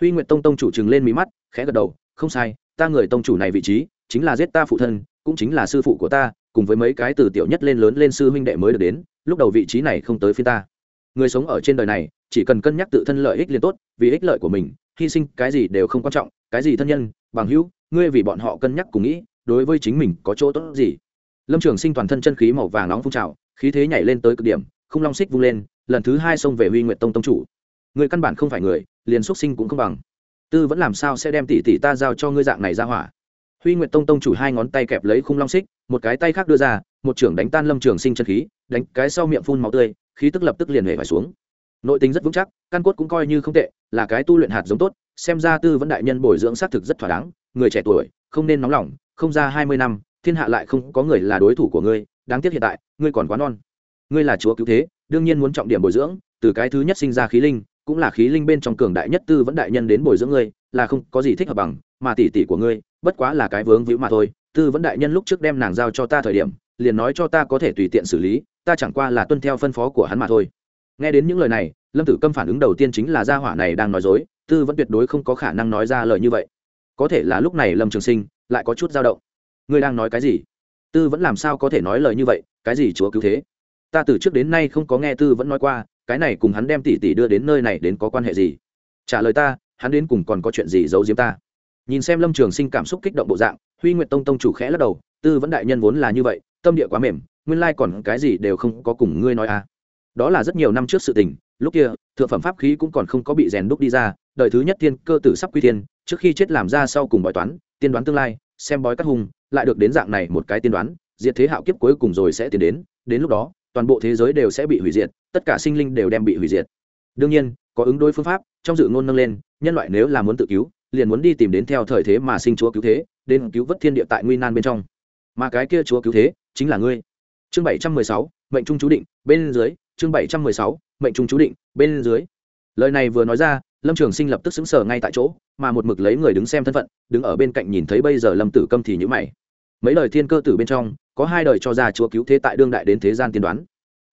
Speaker 1: Huy nguyện tông tông chủ chừng lên mí mắt, khẽ gật đầu, không sai, ta người tông chủ này vị trí, chính là giết ta phụ thân, cũng chính là sư phụ của ta, cùng với mấy cái từ tiểu nhất lên lớn lên sư huynh đệ mới được đến, lúc đầu vị trí này không tới phía ta. Người sống ở trên đời này, chỉ cần cân nhắc tự thân lợi ích liền tốt, vì ích lợi của mình, hy sinh cái gì đều không quan trọng, cái gì thân nhân, bằng hữu, ngươi vì bọn họ cân nhắc cùng nghĩ, đối với chính mình có chỗ tốt gì? Lâm trường sinh toàn thân chân khí màu vàng nóng phun trào, khí thế nhảy lên tới cực điểm không long xích vung lên, lần thứ hai xông về huy nguyện tông tông chủ. Người căn bản không phải người, liền xuất sinh cũng không bằng. Tư vẫn làm sao sẽ đem tỷ tỷ ta giao cho ngươi dạng này ra hỏa? Huy nguyệt tông tông chủ hai ngón tay kẹp lấy khung long xích, một cái tay khác đưa ra, một trưởng đánh tan lâm trường sinh chân khí, đánh cái sau miệng phun máu tươi, khí tức lập tức liền hề phải xuống. Nội tính rất vững chắc, căn cốt cũng coi như không tệ, là cái tu luyện hạt giống tốt, xem ra tư vẫn đại nhân bồi dưỡng xác thực rất thỏa đáng, người trẻ tuổi, không nên nóng lòng, không ra hai mươi năm thiên hạ lại không có người là đối thủ của ngươi, đáng tiếc hiện tại, ngươi còn quá non. Ngươi là chúa cứu thế, đương nhiên muốn trọng điểm bồi dưỡng, từ cái thứ nhất sinh ra khí linh, cũng là khí linh bên trong cường đại nhất tư vẫn đại nhân đến bồi dưỡng ngươi, là không có gì thích hợp bằng, mà tỷ tỷ của ngươi, bất quá là cái vướng víu mà thôi. Tư vẫn đại nhân lúc trước đem nàng giao cho ta thời điểm, liền nói cho ta có thể tùy tiện xử lý, ta chẳng qua là tuân theo phân phó của hắn mà thôi. Nghe đến những lời này, lâm tử câm phản ứng đầu tiên chính là gia hỏa này đang nói dối, tư vẫn tuyệt đối không có khả năng nói ra lời như vậy. Có thể là lúc này lâm trường sinh lại có chút dao động ngươi đang nói cái gì? Tư vẫn làm sao có thể nói lời như vậy, cái gì chúa cứu thế? Ta từ trước đến nay không có nghe tư vẫn nói qua, cái này cùng hắn đem tỷ tỷ đưa đến nơi này đến có quan hệ gì? Trả lời ta, hắn đến cùng còn có chuyện gì giấu giếm ta? Nhìn xem lâm trường sinh cảm xúc kích động bộ dạng, huy nguyện tông tông chủ khẽ lắc đầu, tư vẫn đại nhân vốn là như vậy, tâm địa quá mềm, nguyên lai còn cái gì đều không có cùng ngươi nói à. Đó là rất nhiều năm trước sự tình, lúc kia, thượng phẩm pháp khí cũng còn không có bị rèn đúc đi ra, đời thứ nhất thiên cơ tử sắp quy thiên, trước khi chết làm ra sau cùng bói toán, tiên đoán tương lai xem bói cắt hùng lại được đến dạng này một cái tiên đoán, diệt thế hạo kiếp cuối cùng rồi sẽ tiến đến đến lúc đó, toàn bộ thế giới đều sẽ bị hủy diệt, tất cả sinh linh đều đem bị hủy diệt. Đương nhiên, có ứng đối phương pháp, trong dự ngôn nâng lên, nhân loại nếu là muốn tự cứu, liền muốn đi tìm đến theo thời thế mà sinh chúa cứu thế, đến cứu vớt thiên địa tại nguy nan bên trong. Mà cái kia chúa cứu thế, chính là ngươi. Chương bảy trăm mười sáu, mệnh trung chú định, bên dưới, chương bảy trăm mười sáu, mệnh trung chú định, bên dưới. Lời này vừa nói ra lâm trường sinh lập tức xứng sở ngay tại chỗ, mà một mực lấy người đứng xem thân phận, đứng ở bên cạnh nhìn thấy bây giờ lâm tử câm thì nhữ mày. Mấy lời thiên cơ tử bên trong, có hai đời cho ra chúa cứu thế tại đương đại đến thế gian tiên đoán.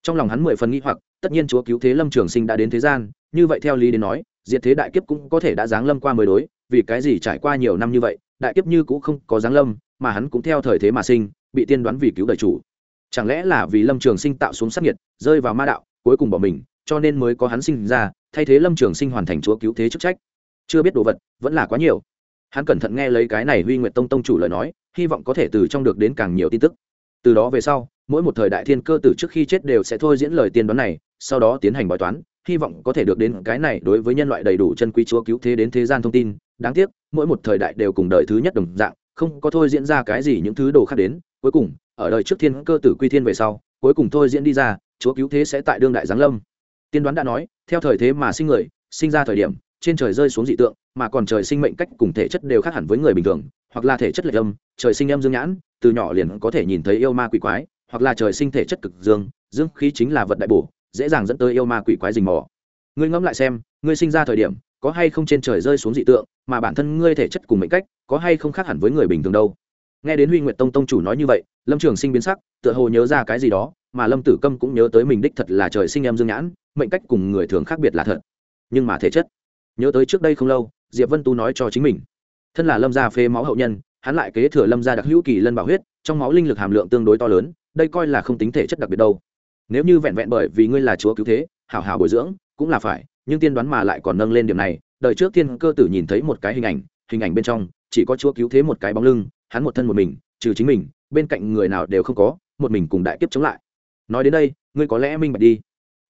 Speaker 1: Trong lòng hắn mười phần nghĩ hoặc, tất nhiên chúa cứu thế lâm trường sinh đã đến thế gian, như vậy theo lý đến nói, diệt thế đại kiếp cũng có thể đã giáng lâm qua mới đối, vì cái gì trải qua nhiều năm như vậy, đại kiếp như cũng không có giáng lâm, mà hắn cũng theo thời thế mà sinh, bị tiên đoán vì cứu đời chủ. Chẳng lẽ là vì lâm trường sinh tạo xuống sắc nhiệt rơi vào ma đạo, cuối cùng bỏ mình, cho nên mới có hắn sinh ra thay thế lâm trường sinh hoàn thành chúa cứu thế chức trách. Chưa biết đồ vật, vẫn là quá nhiều. Hắn cẩn thận nghe lấy cái này huy nguyện tông tông chủ lời nói, hy vọng có thể từ trong được đến càng nhiều tin tức. Từ đó về sau, mỗi một thời đại thiên cơ tử trước khi chết đều sẽ thôi diễn lời tiên đoán này, sau đó tiến hành bói toán, hy vọng có thể được đến cái này đối với nhân loại đầy đủ chân quý chúa cứu thế đến thế gian thông tin. Đáng tiếc, mỗi một thời đại đều cùng đời thứ nhất đồng dạng, không có thôi diễn ra cái gì những thứ đồ khác đến. Cuối cùng, ở đời trước thiên cơ tử quy thiên về sau, cuối cùng thôi diễn đi ra, chúa cứu thế sẽ tại đương đại giáng lâm. Tiên đoán đã nói theo thời thế mà sinh người, sinh ra thời điểm, trên trời rơi xuống dị tượng, mà còn trời sinh mệnh cách cùng thể chất đều khác hẳn với người bình thường, hoặc là thể chất lệch âm, trời sinh âm dương nhãn, từ nhỏ liền có thể nhìn thấy yêu ma quỷ quái, hoặc là trời sinh thể chất cực dương dương khí chính là vật đại bổ, dễ dàng dẫn tới yêu ma quỷ quái rình mò. Ngươi ngẫm lại xem, ngươi sinh ra thời điểm, có hay không trên trời rơi xuống dị tượng, mà bản thân ngươi thể chất cùng mệnh cách, có hay không khác hẳn với người bình thường đâu? Nghe đến huy nguyệt tông tông chủ nói như vậy, lâm trường sinh biến sắc, tựa hồ nhớ ra cái gì đó, mà lâm tử câm cũng nhớ tới mình đích thật là trời sinh em dương nhãn, mệnh cách cùng người thường khác biệt là thật. Nhưng mà thể chất, nhớ tới trước đây không lâu, diệp vân tu nói cho chính mình. Thân là lâm gia phê máu hậu nhân, hắn lại kế thừa lâm gia đặc hữu kỳ lân bảo huyết, trong máu linh lực hàm lượng tương đối to lớn, đây coi là không tính thể chất đặc biệt đâu. Nếu như vẹn vẹn bởi vì ngươi là chúa cứu thế, hảo hảo bồi dưỡng, cũng là phải, nhưng tiên đoán mà lại còn nâng lên điểm này đợi trước thiên cơ tử nhìn thấy một cái hình ảnh hình ảnh bên trong, chỉ có chúa cứu thế một cái bóng lưng hắn một thân một mình, trừ chính mình, bên cạnh người nào đều không có, một mình cùng đại kiếp chống lại. Nói đến đây, ngươi có lẽ minh bạch đi.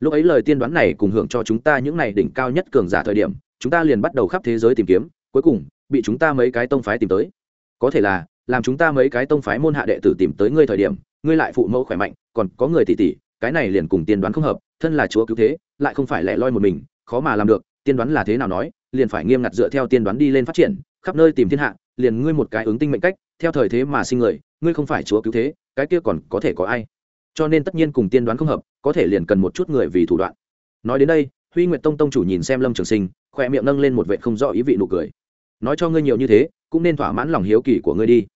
Speaker 1: Lúc ấy lời tiên đoán này cùng hưởng cho chúng ta những này đỉnh cao nhất cường giả thời điểm, chúng ta liền bắt đầu khắp thế giới tìm kiếm, cuối cùng, bị chúng ta mấy cái tông phái tìm tới. Có thể là, làm chúng ta mấy cái tông phái môn hạ đệ tử tìm tới ngươi thời điểm, ngươi lại phụ mẫu khỏe mạnh, còn có người tỷ tỷ cái này liền cùng tiên đoán không hợp, thân là chúa cứu thế, lại không phải lẻ loi một mình, khó mà làm được, tiên đoán là thế nào nói, liền phải nghiêm ngặt dựa theo tiên đoán đi lên phát triển, khắp nơi tìm thiên hạ liền ngươi một cái ứng tinh mệnh cách, theo thời thế mà sinh người, ngươi không phải chúa cứu thế, cái kia còn có thể có ai? Cho nên tất nhiên cùng tiên đoán không hợp, có thể liền cần một chút người vì thủ đoạn. Nói đến đây, huy nguyệt tông tông chủ nhìn xem lâm trường sinh khoe miệng nâng lên một vệ không rõ ý vị nụ cười. Nói cho ngươi nhiều như thế, cũng nên thỏa mãn lòng hiếu kỳ của ngươi đi.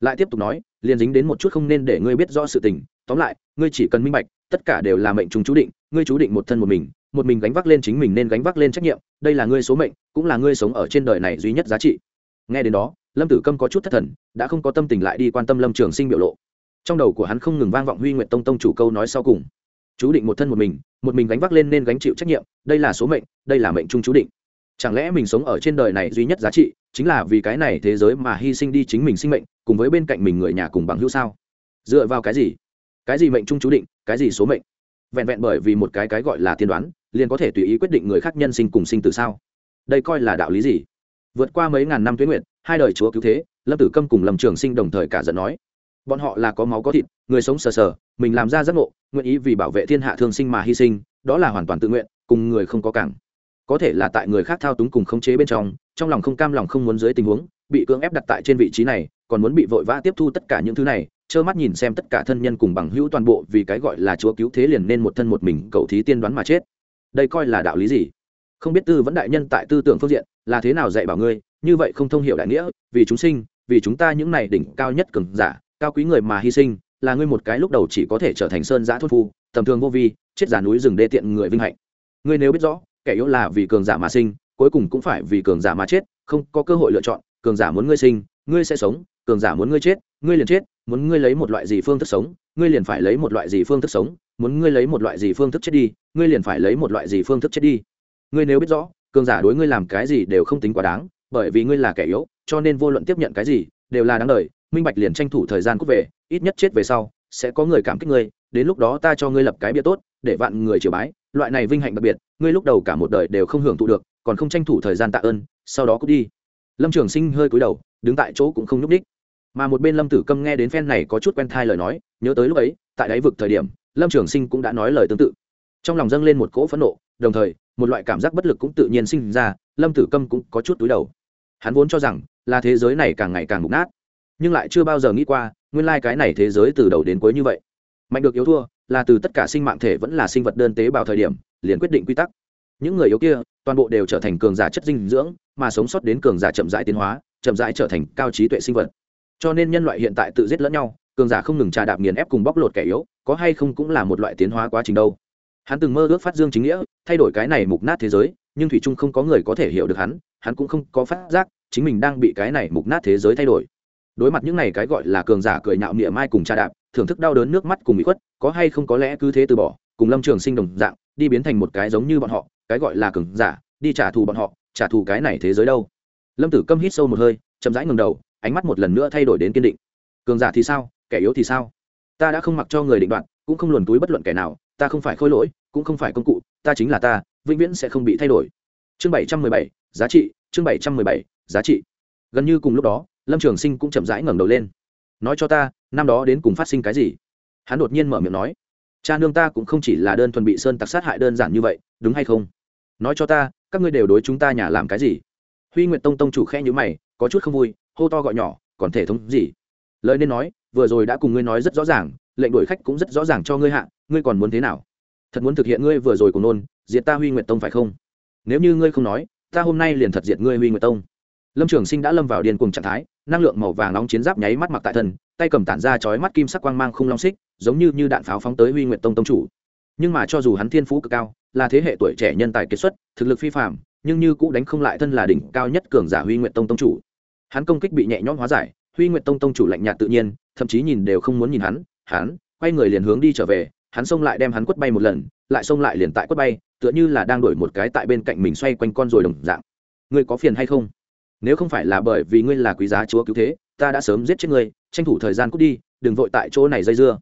Speaker 1: Lại tiếp tục nói, liền dính đến một chút không nên để ngươi biết rõ sự tình. Tóm lại, ngươi chỉ cần minh bạch, tất cả đều là mệnh chúng chú định, ngươi chú định một thân một mình một mình gánh vác lên chính mình nên gánh vác lên trách nhiệm, đây là ngươi số mệnh, cũng là ngươi sống ở trên đời này duy nhất giá trị. Nghe đến đó lâm tử câm có chút thất thần, đã không có tâm tình lại đi quan tâm lâm trường sinh biểu lộ. Trong đầu của hắn không ngừng vang vọng huy nguyện tông tông chủ câu nói sau cùng. Chú định một thân một mình một mình gánh vác lên nên gánh chịu trách nhiệm, đây là số mệnh, đây là mệnh chung chú định. Chẳng lẽ mình sống ở trên đời này duy nhất giá trị chính là vì cái này thế giới mà hy sinh đi chính mình sinh mệnh, cùng với bên cạnh mình người nhà cùng bằng hữu sao? Dựa vào cái gì? Cái gì mệnh chung chú định, cái gì số mệnh? Vẹn vẹn bởi vì một cái cái gọi là tiên đoán, liền có thể tùy ý quyết định người khác nhân sinh cùng sinh từ sao? Đây coi là đạo lý gì? Vượt qua mấy ngàn năm tuyến nguyện hai đời chúa cứu thế, lâm tử câm cùng lâm trường sinh đồng thời cả giận nói, bọn họ là có máu có thịt, người sống sờ sờ, mình làm ra giác ngộ, nguyện ý vì bảo vệ thiên hạ thương sinh mà hy sinh, đó là hoàn toàn tự nguyện, cùng người không có cảng. Có thể là tại người khác thao túng cùng khống chế bên trong trong lòng không cam lòng không muốn dưới tình huống, bị cưỡng ép đặt tại trên vị trí này, còn muốn bị vội vã tiếp thu tất cả những thứ này, trơ mắt nhìn xem tất cả thân nhân cùng bằng hữu toàn bộ vì cái gọi là chúa cứu thế liền nên một thân một mình cậu thí tiên đoán mà chết. Đây coi là đạo lý gì? Không biết tư vấn đại nhân tại tư tưởng phương diện là thế nào dạy bảo ngươi như vậy không thông hiểu đại nghĩa, vì chúng sinh, vì chúng ta những này đỉnh cao nhất cường giả, cao quý người mà hy sinh, là ngươi một cái lúc đầu chỉ có thể trở thành sơn giã thốt phu, tầm thường vô vi, chết giả núi rừng đê tiện người vinh hạnh. Ngươi nếu biết rõ, kẻ yếu là vì cường giả mà sinh, cuối cùng cũng phải vì cường giả mà chết, không có cơ hội lựa chọn, cường giả muốn ngươi sinh, ngươi sẽ sống, cường giả muốn ngươi chết, ngươi liền chết, muốn ngươi lấy một loại gì phương thức sống, ngươi liền phải lấy một loại gì phương thức sống, muốn ngươi lấy một loại gì phương thức chết đi, ngươi liền phải lấy một loại gì phương thức chết đi. Ngươi nếu biết rõ, cường giả đối ngươi làm cái gì đều không tính quá đáng bởi vì ngươi là kẻ yếu, cho nên vô luận tiếp nhận cái gì, đều là đáng đợi. minh bạch liền tranh thủ thời gian cút về, ít nhất chết về sau, sẽ có người cảm kích ngươi. Đến lúc đó ta cho ngươi lập cái bia tốt, để vạn người triều bái. Loại này vinh hạnh đặc biệt, ngươi lúc đầu cả một đời đều không hưởng thụ được, còn không tranh thủ thời gian tạ ơn, sau đó cút đi. Lâm trường sinh hơi cúi đầu, đứng tại chỗ cũng không nhúc ních mà một bên lâm tử câm nghe đến phen này có chút quen thai lời nói, nhớ tới lúc ấy, tại đáy vực thời điểm, lâm trường sinh cũng đã nói lời tương tự. Trong lòng dâng lên một cỗ phẫn nộ, đồng thời, một loại cảm giác bất lực cũng tự nhiên sinh ra, lâm tử câm cũng có chút túi đầu hắn vốn cho rằng là thế giới này càng ngày càng mục nát, nhưng lại chưa bao giờ nghĩ qua, nguyên lai、like、cái này thế giới từ đầu đến cuối như vậy. Mạnh được yếu thua là từ tất cả sinh mạng thể vẫn là sinh vật đơn tế bào thời điểm, liền quyết định quy tắc. Những người yếu kia toàn bộ đều trở thành cường giả chất dinh dưỡng, mà sống sót đến cường giả chậm rãi tiến hóa, chậm rãi trở thành cao trí tuệ sinh vật. Cho nên nhân loại hiện tại tự giết lẫn nhau, cường giả không ngừng trà đạp nghiền ép cùng bóc lột kẻ yếu, có hay không cũng là một loại tiến hóa quá trình đâu. Hắn từng mơ ước phát dương chính nghĩa, thay đổi cái này mục nát thế giới nhưng thủy trung không có người có thể hiểu được hắn hắn cũng không có phát giác chính mình đang bị cái này mục nát thế giới thay đổi. Đối mặt những này cái gọi là cường giả cười nhạo niệm mai cùng cha đạp, thưởng thức đau đớn nước mắt cùng bị khuất, có hay không có lẽ cứ thế từ bỏ, cùng lâm trường sinh đồng dạng, đi biến thành một cái giống như bọn họ, cái gọi là cường giả, đi trả thù bọn họ, trả thù cái này thế giới đâu? Lâm tử câm hít sâu một hơi, chậm rãi ngừng đầu, ánh mắt một lần nữa thay đổi đến kiên định. Cường giả thì sao? Kẻ yếu thì sao? Ta đã không mặc cho người định đoạt, cũng không luồn túi bất luận kẻ nào, ta không phải khôi lỗi cũng không phải công cụ, ta chính là ta, vĩnh viễn sẽ không bị thay đổi. Chương bảy trăm mười bảy, giá trị, chương bảy trăm mười bảy, giá trị. Gần như cùng lúc đó, lâm trường sinh cũng chậm rãi ngẩng đầu lên. Nói cho ta, năm đó đến cùng phát sinh cái gì? Hắn đột nhiên mở miệng nói, cha nương ta cũng không chỉ là đơn thuần bị sơn tặc sát hại đơn giản như vậy, đúng hay không? Nói cho ta, các ngươi đều đối chúng ta nhà làm cái gì? Huy nguyệt tông tông chủ khe nhữ mày, có chút không vui, hô to gọi nhỏ, còn thể thống gì? Lời nên nói, vừa rồi đã cùng ngươi nói rất rõ ràng, lệnh đuổi khách cũng rất rõ ràng cho ngươi hạ, ngươi còn muốn thế nào? Thật muốn thực hiện ngươi vừa rồi của nôn, diệt ta huy nguyệt tông phải không? Nếu như ngươi không nói, ta hôm nay liền thật diệt ngươi huy nguyệt tông. Lâm trường sinh đã lâm vào điên cùng trạng thái, năng lượng màu vàng nóng chiến giáp nháy mắt mặc tại thân, tay cầm tản ra chói mắt kim sắc quang mang không long xích, giống như như đạn pháo phóng tới huy nguyệt tông tông chủ. Nhưng mà cho dù hắn thiên phú cực cao, là thế hệ tuổi trẻ nhân tài kiệt xuất, thực lực phi phạm nhưng như cũ đánh không lại thân là đỉnh cao nhất cường giả huy nguyệt tông tông chủ. Hắn công kích bị nhẹ nhõm hóa giải, huy nguyệt tông tông chủ lạnh nhạt tự nhiên, thậm chí nhìn đều không muốn nhìn hắn hắn quay người liền hướng đi trở về hắn xông lại đem hắn quất bay một lần, lại xông lại liền tại quất bay, tựa như là đang đổi một cái tại bên cạnh mình xoay quanh con rồi đồng dạng. Ngươi có phiền hay không? Nếu không phải là bởi vì ngươi là quý giá chúa cứu thế, ta đã sớm giết chết ngươi, tranh thủ thời gian cút đi, đừng vội tại chỗ này dây dưa.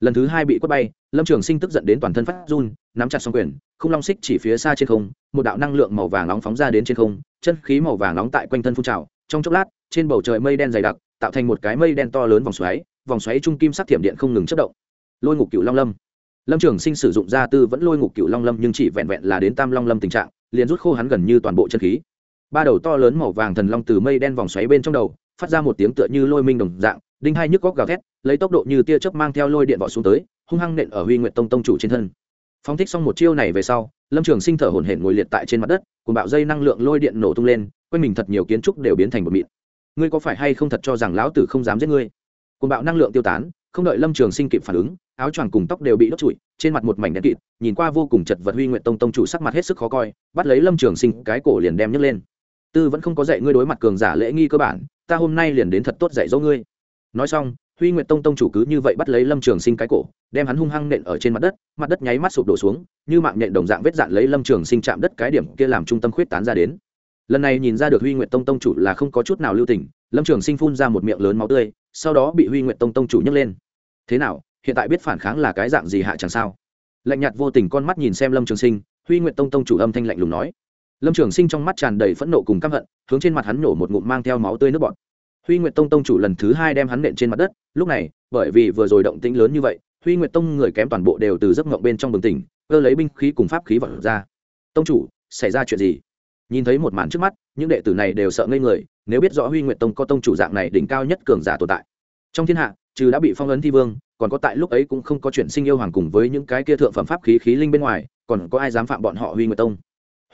Speaker 1: Lần thứ hai bị quất bay, lâm trường sinh tức giận đến toàn thân phát run, nắm chặt xong quyền, không long xích chỉ phía xa trên không, một đạo năng lượng màu vàng nóng phóng ra đến trên không, chân khí màu vàng nóng tại quanh thân phun trào, trong chốc lát, trên bầu trời mây đen dày đặc, tạo thành một cái mây đen to lớn vòng xoáy vòng xoáy trung kim sắc thiểm điện không ngừng chất động. Lôi ngục cựu long lâm lâm trường sinh sử dụng gia tư vẫn lôi ngục cựu long lâm, nhưng chỉ vẹn vẹn là đến tam long lâm tình trạng, liền rút khô hắn gần như toàn bộ chân khí. Ba đầu to lớn màu vàng thần long từ mây đen vòng xoáy bên trong đầu, phát ra một tiếng tựa như lôi minh đồng dạng, đinh hai nhức góc gào thét, lấy tốc độ như tia chớp mang theo lôi điện vỏ xuống tới, hung hăng nện ở huy nguyện tông tông chủ trên thân. Phóng thích xong một chiêu này về sau, lâm trường sinh thở hổn hển ngồi liệt tại trên mặt đất cùng bạo dây năng lượng lôi điện nổ tung lên, quanh mình thật nhiều kiến trúc đều biến thành một mịn. Ngươi có phải hay không thật cho rằng lão tử không dám giết ngươi? Cùng bạo năng lượng tiêu tán không đợi lâm trường sinh kịp phản ứng, áo choàng cùng tóc đều bị đốt trụi, trên mặt một mảnh đen kịt, nhìn qua vô cùng chật vật huy nguyện tông tông chủ sắc mặt hết sức khó coi, bắt lấy lâm trường sinh cái cổ liền đem nhấc lên. Tư vẫn không có dạy ngươi đối mặt cường giả lễ nghi cơ bản, ta hôm nay liền đến thật tốt dạy dỗ ngươi. Nói xong, huy nguyệt tông tông chủ cứ như vậy bắt lấy lâm trường sinh cái cổ, đem hắn hung hăng nện ở trên mặt đất mặt đất nháy mắt sụp đổ xuống, như mạng nện đồng dạng vết dạn lấy lâm trường sinh chạm đất cái điểm kia làm trung tâm khuyết tán ra đến lần này nhìn ra được huy nguyệt tông tông chủ là không có chút nào lưu tình, lâm trường sinh phun ra một miệng lớn máu tươi, sau đó bị huy nguyệt tông tông chủ nhấc lên. Thế nào, hiện tại biết phản kháng là cái dạng gì hạ chẳng sao? Lạnh nhạt vô tình con mắt nhìn xem lâm trường sinh, huy nguyệt tông tông chủ âm thanh lạnh lùng nói. Lâm trường sinh trong mắt tràn đầy phẫn nộ cùng căm hận, hướng trên mặt hắn nổ một ngụm mang theo máu tươi nước bọt. Huy nguyệt tông tông chủ lần thứ hai đem hắn nện trên mặt đất, lúc này, bởi vì vừa rồi động tĩnh lớn như vậy, huy nguyệt tông người kém toàn bộ đều từ giấc ngộng bên trong bừng tỉnh, cơ lấy binh khí cùng pháp khí vật ra. Tông chủ, xảy ra chuyện gì? Nhìn thấy một màn trước mắt, những đệ tử này đều sợ ngây người, nếu biết rõ huy nguyệt tông có tông chủ dạng này đỉnh cao nhất cường giả tồn tại. Trong thiên hạ, trừ đã bị phong ấn thi vương, còn có tại lúc ấy cũng không có chuyện sinh yêu hoàng cùng với những cái kia thượng phẩm pháp khí khí linh bên ngoài, còn có ai dám phạm bọn họ huy nguyệt tông?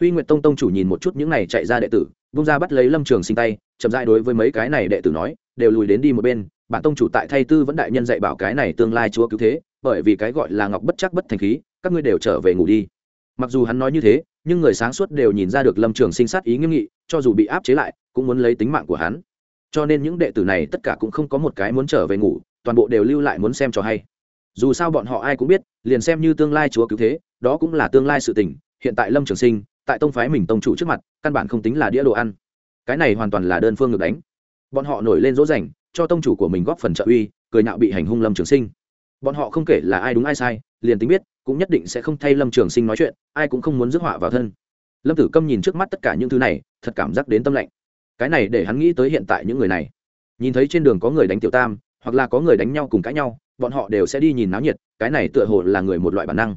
Speaker 1: Huy nguyệt tông tông chủ nhìn một chút những này chạy ra đệ tử bung ra bắt lấy lâm trường sinh tay, chậm dại đối với mấy cái này đệ tử nói, đều lùi đến đi một bên, bản tông chủ tại thay tư vẫn đại nhân dạy bảo cái này tương lai chúa cứu thế, bởi vì cái gọi là ngọc bất chắc bất thành khí, các ngươi đều trở về ngủ đi. Mặc dù hắn nói như thế nhưng người sáng suốt đều nhìn ra được lâm trường sinh sát ý nghiêm nghị, cho dù bị áp chế lại, cũng muốn lấy tính mạng của hắn. Cho nên những đệ tử này tất cả cũng không có một cái muốn trở về ngủ, toàn bộ đều lưu lại muốn xem cho hay. Dù sao bọn họ ai cũng biết, liền xem như tương lai chúa cứu thế, đó cũng là tương lai sự tình. Hiện tại lâm trường sinh, tại tông phái mình tông chủ trước mặt, căn bản không tính là đĩa đồ ăn. Cái này hoàn toàn là đơn phương ngược đánh. Bọn họ nổi lên dỗ dành, cho tông chủ của mình góp phần trợ uy, cười nạo bị hành hung lâm trường sinh. Bọn họ không kể là ai đúng ai sai, liền tính biết cũng nhất định sẽ không thay lâm trường sinh nói chuyện, ai cũng không muốn rước họa vào thân. Lâm tử câm nhìn trước mắt tất cả những thứ này, thật cảm giác đến tâm lạnh. Cái này để hắn nghĩ tới hiện tại những người này. Nhìn thấy trên đường có người đánh tiểu tam, hoặc là có người đánh nhau cùng cãi nhau, bọn họ đều sẽ đi nhìn náo nhiệt, cái này tựa hồ là người một loại bản năng.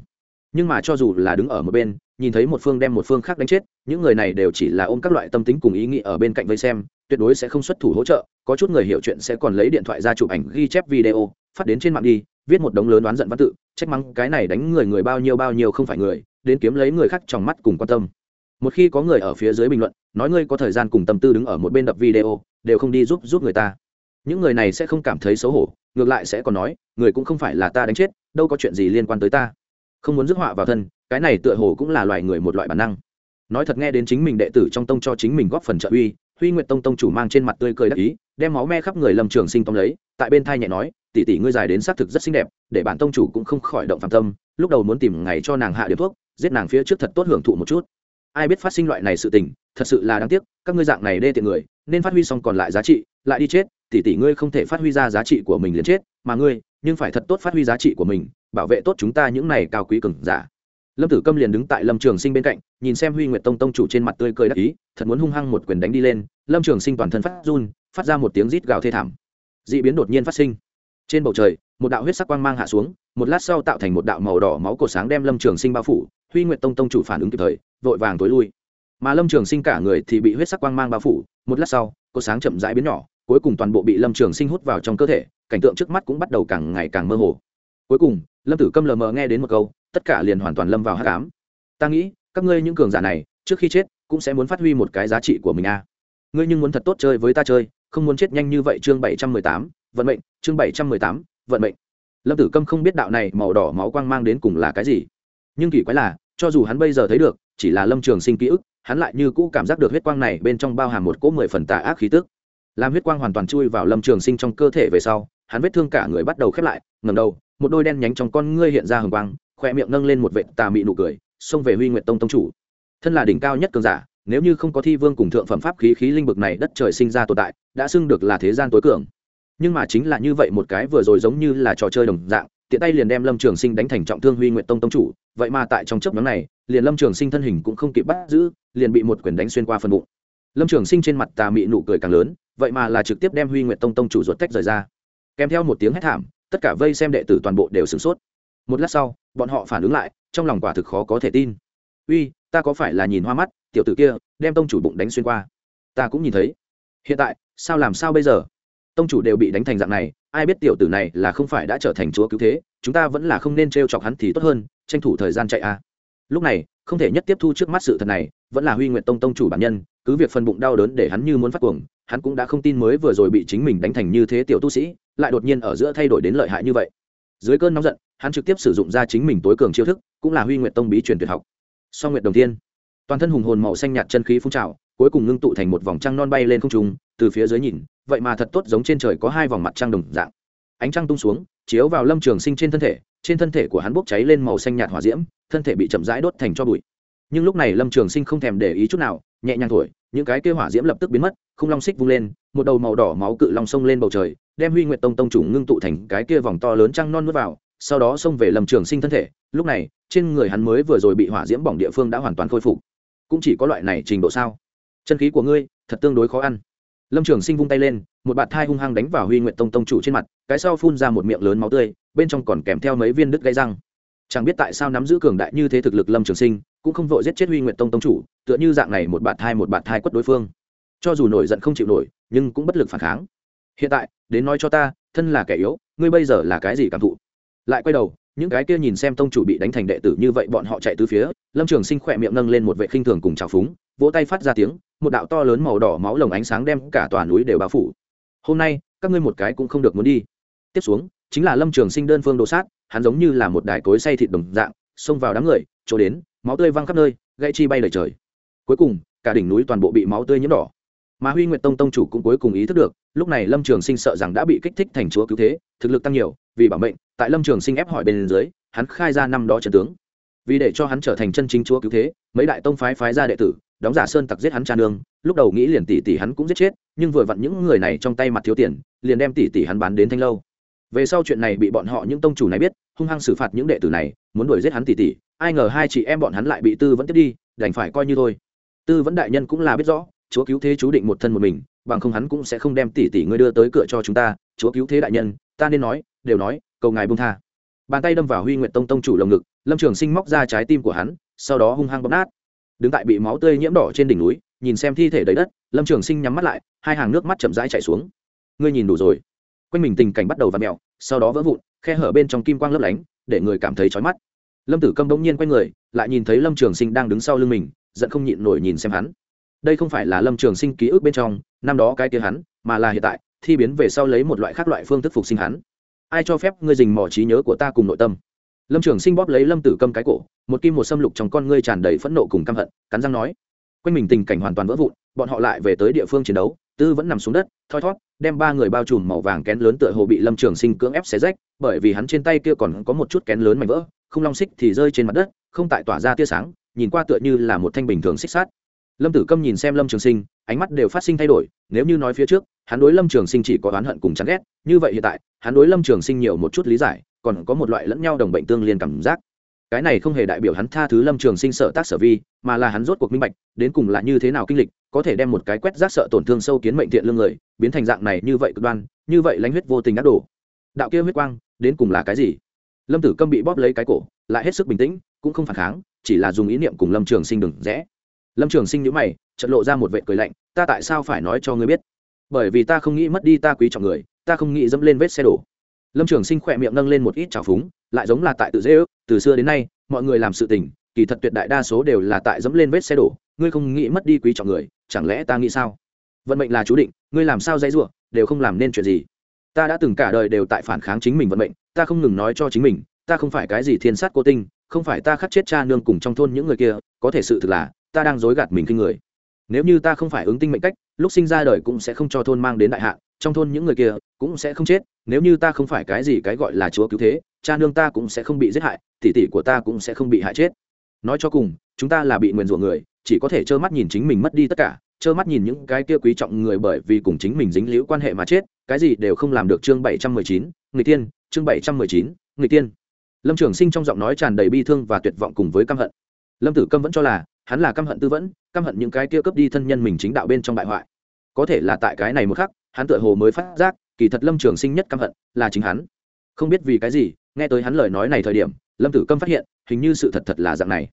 Speaker 1: Nhưng mà cho dù là đứng ở một bên, nhìn thấy một phương đem một phương khác đánh chết, những người này đều chỉ là ôm các loại tâm tính cùng ý nghĩ ở bên cạnh vây xem, tuyệt đối sẽ không xuất thủ hỗ trợ, có chút người hiểu chuyện sẽ còn lấy điện thoại ra chụp ảnh ghi chép video, phát đến trên mạng đi viết một đống lớn đoán giận văn tự, trách mắng cái này đánh người người bao nhiêu bao nhiêu không phải người, đến kiếm lấy người khác trong mắt cùng quan tâm. Một khi có người ở phía dưới bình luận, nói ngươi có thời gian cùng tâm tư đứng ở một bên đập video, đều không đi giúp giúp người ta. Những người này sẽ không cảm thấy xấu hổ, ngược lại sẽ còn nói, người cũng không phải là ta đánh chết, đâu có chuyện gì liên quan tới ta. Không muốn rước họa vào thân, cái này tựa hồ cũng là loài người một loại bản năng. Nói thật nghe đến chính mình đệ tử trong tông cho chính mình góp phần trợ uy, huy nguyện tông tông chủ mang trên mặt tươi cười đắc ý, đem máu me khắp người lâm trường sinh tông lấy tại bên thai nhẹ nói, tỷ tỷ ngươi dài đến xác thực rất xinh đẹp, để bản tông chủ cũng không khỏi động phạm tâm, lúc đầu muốn tìm ngày cho nàng hạ điểm thuốc, giết nàng phía trước thật tốt hưởng thụ một chút. Ai biết phát sinh loại này sự tình, thật sự là đáng tiếc, các ngươi dạng này đê tiện người, nên phát huy xong còn lại giá trị, lại đi chết, tỷ tỷ ngươi không thể phát huy ra giá trị của mình liền chết, mà ngươi, nhưng phải thật tốt phát huy giá trị của mình, bảo vệ tốt chúng ta những này cao quý cường giả. Lâm tử câm liền đứng tại lâm trường sinh bên cạnh, nhìn xem huy nguyệt tông tông chủ trên mặt tươi cười đắc ý, thật muốn hung hăng một quyền đánh đi lên, lâm trường sinh toàn thân phát run, phát ra một tiếng rít gào thê thảm d ị biến đột nhiên phát sinh. Trên bầu trời, một đạo huyết sắc quang mang hạ xuống, một lát sau tạo thành một đạo màu đỏ máu cổ sáng đem lâm trường sinh bao phủ, huy nguyện tông tông chủ phản ứng kịp thời, vội vàng tối lui. Mà lâm trường sinh cả người thì bị huyết sắc quang mang bao phủ, một lát sau, cổ sáng chậm rãi biến nhỏ, cuối cùng toàn bộ bị lâm trường sinh hút vào trong cơ thể, cảnh tượng trước mắt cũng bắt đầu càng ngày càng mơ hồ. Cuối cùng, lâm tử câm lờ mờ nghe đến một câu, tất cả liền hoàn toàn lâm vào hát cám ta nghĩ, các ngươi những cường giả này, trước khi chết, cũng sẽ muốn phát huy một cái giá trị của mình a à. ngươi nhưng muốn thật tốt chơi với ta chơi không muốn chết nhanh như vậy chương bảy trăm mười tám, vận mệnh, chương bảy trăm mười tám, vận mệnh. Lâm tử câm không biết đạo này màu đỏ máu quang mang đến cùng là cái gì. Nhưng kỳ quái là, cho dù hắn bây giờ thấy được, chỉ là lâm trường sinh ký ức, hắn lại như cũ cảm giác được huyết quang này bên trong bao hàm một cỗ mười phần tà ác khí tức. Làm huyết quang hoàn toàn chui vào lâm trường sinh trong cơ thể về sau, hắn vết thương cả người bắt đầu khép lại ngầm đầu, một đôi đen nhánh trong con ngươi hiện ra hừng quang, khoe miệng nâng lên một vệ tà mị nụ cười, xông về huy nguyện tông tông chủ. Thân là đỉnh cao nhất cường giả nếu như không có thi vương cùng thượng phẩm pháp khí khí linh bực này đất trời sinh ra tồn tại, đã xưng được là thế gian tối cường. Nhưng mà chính là như vậy một cái vừa rồi giống như là trò chơi đồng dạng, tiện tay liền đem lâm trường sinh đánh thành trọng thương huy nguyện tông tông chủ, vậy mà tại trong chấp nhóm này, liền lâm trường sinh thân hình cũng không kịp bắt giữ, liền bị một quyền đánh xuyên qua phần bụng. Lâm trường sinh trên mặt tà mị nụ cười càng lớn, vậy mà là trực tiếp đem huy nguyện tông tông chủ ruột tách rời ra. Kèm theo một tiếng hét thảm, tất cả vây xem đệ tử toàn bộ đều sửng sốt. Một lát sau, bọn họ phản ứng lại, trong lòng quả thực khó có thể tin. Uy ta có phải là nhìn hoa mắt, tiểu tử kia, đem tông chủ bụng đánh xuyên qua. Ta cũng nhìn thấy. Hiện tại, sao làm sao bây giờ? Tông chủ đều bị đánh thành dạng này, ai biết tiểu tử này là không phải đã trở thành chúa cứu thế, chúng ta vẫn là không nên t r e o chọc hắn thì tốt hơn, tranh thủ thời gian chạy a. À. Lúc này, không thể nhất tiếp thu trước mắt sự thật này, vẫn là huy nguyện tông tông chủ bản nhân, cứ việc phần bụng đau đớn để hắn như muốn phát cuồng, hắn cũng đã không tin mới vừa rồi bị chính mình đánh thành như thế tiểu tu sĩ, lại đột nhiên ở giữa thay đổi đến lợi hại như vậy. Dưới cơn nóng giận, hắn trực tiếp sử dụng ra chính mình tối cường chiêu thức, cũng là huy nguyện tông bí truyền tuyệt học so Nguyệt đồng Thiên, toàn thân hùng hồn màu xanh nhạt chân khí phun trào cuối cùng ngưng tụ thành một vòng trăng non bay lên không trung từ phía dưới nhìn vậy mà thật tốt giống trên trời có hai vòng mặt trăng đồng dạng. Ánh trăng tung xuống chiếu vào lâm trường sinh trên thân thể trên thân thể của hắn bốc cháy lên màu xanh nhạt hỏa diễm thân thể bị chậm rãi đốt thành cho bụi. Nhưng lúc này lâm trường sinh không thèm để ý chút nào nhẹ nhàng thổi những cái kêu hỏa diễm lập tức biến mất không long xích vung lên một đầu màu đỏ máu cự long sông lên bầu trời đem huy nguyện tông tông chủ ngưng tụ thành cái kia vòng to lớn trăng non n vào sau đó xông về lâm trường sinh thân thể. Lúc này trên người hắn mới vừa rồi bị hỏa diễm bỏng địa phương đã hoàn toàn khôi phục. Cũng chỉ có loại này trình độ sao? Chân khí của ngươi, thật tương đối khó ăn. Lâm trường sinh vung tay lên, một bạt thai hung hăng đánh vào huy nguyện tông tông chủ trên mặt, cái sau phun ra một miệng lớn máu tươi, bên trong còn kèm theo mấy viên đứt gây răng. Chẳng biết tại sao nắm giữ cường đại như thế thực lực lâm trường sinh, cũng không vội giết chết huy nguyện tông tông chủ, tựa như dạng này một bạt thai một bạt thai quất đối phương. Cho dù nổi giận không chịu nổi, nhưng cũng bất lực phản kháng. Hiện tại, đến nói cho ta, thân là kẻ yếu, ngươi bây giờ là cái gì cảm thụ? Lại quay đầu những cái kia nhìn xem tông chủ bị đánh thành đệ tử như vậy bọn họ chạy từ phía, lâm trường sinh khỏe miệng nâng lên một vệ khinh thường cùng trào phúng, vỗ tay phát ra tiếng, một đạo to lớn màu đỏ máu lồng ánh sáng đem cả tòa núi đều bao phủ. Hôm nay, các ngươi một cái cũng không được muốn đi. Tiếp xuống, chính là lâm trường sinh đơn phương đồ sát, hắn giống như là một đài cối say thịt đồng dạng, xông vào đám người, chỗ đến, máu tươi văng khắp nơi, gãy chi bay lời trời. Cuối cùng, cả đỉnh núi toàn bộ bị máu tươi nhiễm đỏ. Mà huy nguyệt tông tông chủ cũng cuối cùng ý thức được, lúc này lâm trường sinh sợ rằng đã bị kích thích thành chúa cứu thế, thực lực tăng nhiều vì bảo mệnh, tại lâm trường sinh ép hỏi bên dưới, hắn khai ra năm đó trần tướng. Vì để cho hắn trở thành chân chính chúa cứu thế, mấy đại tông phái phái ra đệ tử, đóng giả sơn tặc giết hắn cha nương, lúc đầu nghĩ liền tỷ tỷ hắn cũng giết chết, nhưng vừa vặn những người này trong tay mặt thiếu tiền, liền đem tỷ tỷ hắn bán đến thanh lâu. Về sau chuyện này bị bọn họ những tông chủ này biết, hung hăng xử phạt những đệ tử này, muốn đuổi giết hắn tỷ tỷ, ai ngờ hai chị em bọn hắn lại bị tư vẫn tiếp đi, đành phải coi như thôi. Tư vẫn đại nhân cũng là biết rõ, chúa cứu thế chú định một thân một mình, bằng không hắn cũng sẽ không đem tỷ tỷ ngươi đưa tới cửa cho chúng ta, chúa cứu thế đại nhân, ta nên nói đều nói, cầu ngài bông tha. Bàn tay đâm vào huy nguyện tông tông chủ lồng ngực, lâm trường sinh móc ra trái tim của hắn, sau đó hung hăng bóp nát. Đứng tại bị máu tươi nhiễm đỏ trên đỉnh núi, nhìn xem thi thể đầy đất, lâm trường sinh nhắm mắt lại, hai hàng nước mắt chậm rãi chạy xuống. Ngươi nhìn đủ rồi. Quanh mình tình cảnh bắt đầu v ặ mẹo sau đó vỡ vụn, khe hở bên trong kim quang lấp lánh, để người cảm thấy trói mắt. Lâm tử câm bỗng nhiên q u a y người, lại nhìn thấy lâm trường sinh đang đứng sau lưng mình, giận không nhịn nổi nhìn xem hắn. Đây không phải là lâm trường sinh ký ức bên trong, năm đó cái tia hắn, mà là hiện tại, thi biến về sau lấy một loại khác loại phương thức phục sinh hắn ai cho phép ngươi dình mỏ trí nhớ của ta cùng nội tâm? Lâm trường sinh bóp lấy lâm tử câm cái cổ, một kim một xâm lục trong con ngươi tràn đầy phẫn nộ cùng căm hận, cắn răng nói, quanh mình tình cảnh hoàn toàn vỡ vụn, bọn họ lại về tới địa phương chiến đấu, tư vẫn nằm xuống đất, thoi thót, đem ba người bao trùm màu vàng kén lớn tựa hồ bị lâm trường sinh cưỡng ép xé rách, bởi vì hắn trên tay kia còn có một chút kén lớn mảnh vỡ, không long xích thì rơi trên mặt đất, không tại tỏa ra tia sáng, nhìn qua tựa như là một thanh bình thường xích sát lâm tử câm nhìn xem lâm trường sinh, ánh mắt đều phát sinh thay đổi, nếu như nói phía trước hắn đối lâm trường sinh chỉ có oán hận cùng chán ghét, như vậy hiện tại, hắn đối lâm trường sinh nhiều một chút lý giải, còn có một loại lẫn nhau đồng bệnh tương liên cảm giác. Cái này không hề đại biểu hắn tha thứ lâm trường sinh sợ tác sở vi, mà là hắn rốt cuộc minh bạch, đến cùng là như thế nào kinh lịch, có thể đem một cái quét rác sợ tổn thương sâu kiến mệnh thiện lương người, biến thành dạng này như vậy cực đoan, như vậy lãnh huyết vô tình ác đổ. đạo kia huyết quang, đến cùng là cái gì? Lâm tử câm bị bóp lấy cái cổ, lại hết sức bình tĩnh, cũng không phản kháng, chỉ là dùng ý niệm cùng lâm trường sinh đừng rẽ. Lâm trường sinh nhữ mày trận lộ ra một vệ cười lạnh, ta tại sao phải nói cho ngươi biết? Bởi vì ta không nghĩ mất đi ta quý trọng người, ta không nghĩ dẫm lên vết xe đổ. Lâm trường sinh khỏe miệng nâng lên một ít trào phúng, lại giống là tại tự dễ ước, từ xưa đến nay, mọi người làm sự tình, kỳ thật tuyệt đại đa số đều là tại dẫm lên vết xe đổ, ngươi không nghĩ mất đi quý trọng người, chẳng lẽ ta nghĩ sao? Vận mệnh là chú định, ngươi làm sao dây r đều không làm nên chuyện gì. Ta đã từng cả đời đều tại phản kháng chính mình vận mệnh, ta không ngừng nói cho chính mình, ta không phải cái gì thiên sát cô tinh, không phải ta khắc chết cha nương cùng trong thôn những người kia, có thể sự thực là, ta đang dối gạt mình khi người nếu như ta không phải ứng tinh mệnh cách, lúc sinh ra đời cũng sẽ không cho thôn mang đến đại hạ trong thôn những người kia cũng sẽ không chết, nếu như ta không phải cái gì cái gọi là chúa cứu thế, cha nương ta cũng sẽ không bị giết hại, tỷ tỷ của ta cũng sẽ không bị hại chết. Nói cho cùng, chúng ta là bị nguyền rủa người, chỉ có thể trơ mắt nhìn chính mình mất đi tất cả, trơ mắt nhìn những cái kia quý trọng người bởi vì cùng chính mình dính liễu quan hệ mà chết, cái gì đều không làm được chương bảy trăm mười chín người tiên chương bảy trăm mười chín người tiên lâm trường sinh trong giọng nói tràn đầy bi thương và tuyệt vọng cùng với căm hận. Lâm tử câm vẫn cho là hắn là căm hận tư vẫn, căm hận những cái kia cướp đi thân nhân mình chính đạo bên trong bại hoại. Có thể là tại cái này một khắc, hắn tựa hồ mới phát giác, kỳ thật lâm trường sinh nhất căm hận là chính hắn. Không biết vì cái gì, nghe tới hắn lời nói này thời điểm, lâm tử câm phát hiện, hình như sự thật thật là dạng này.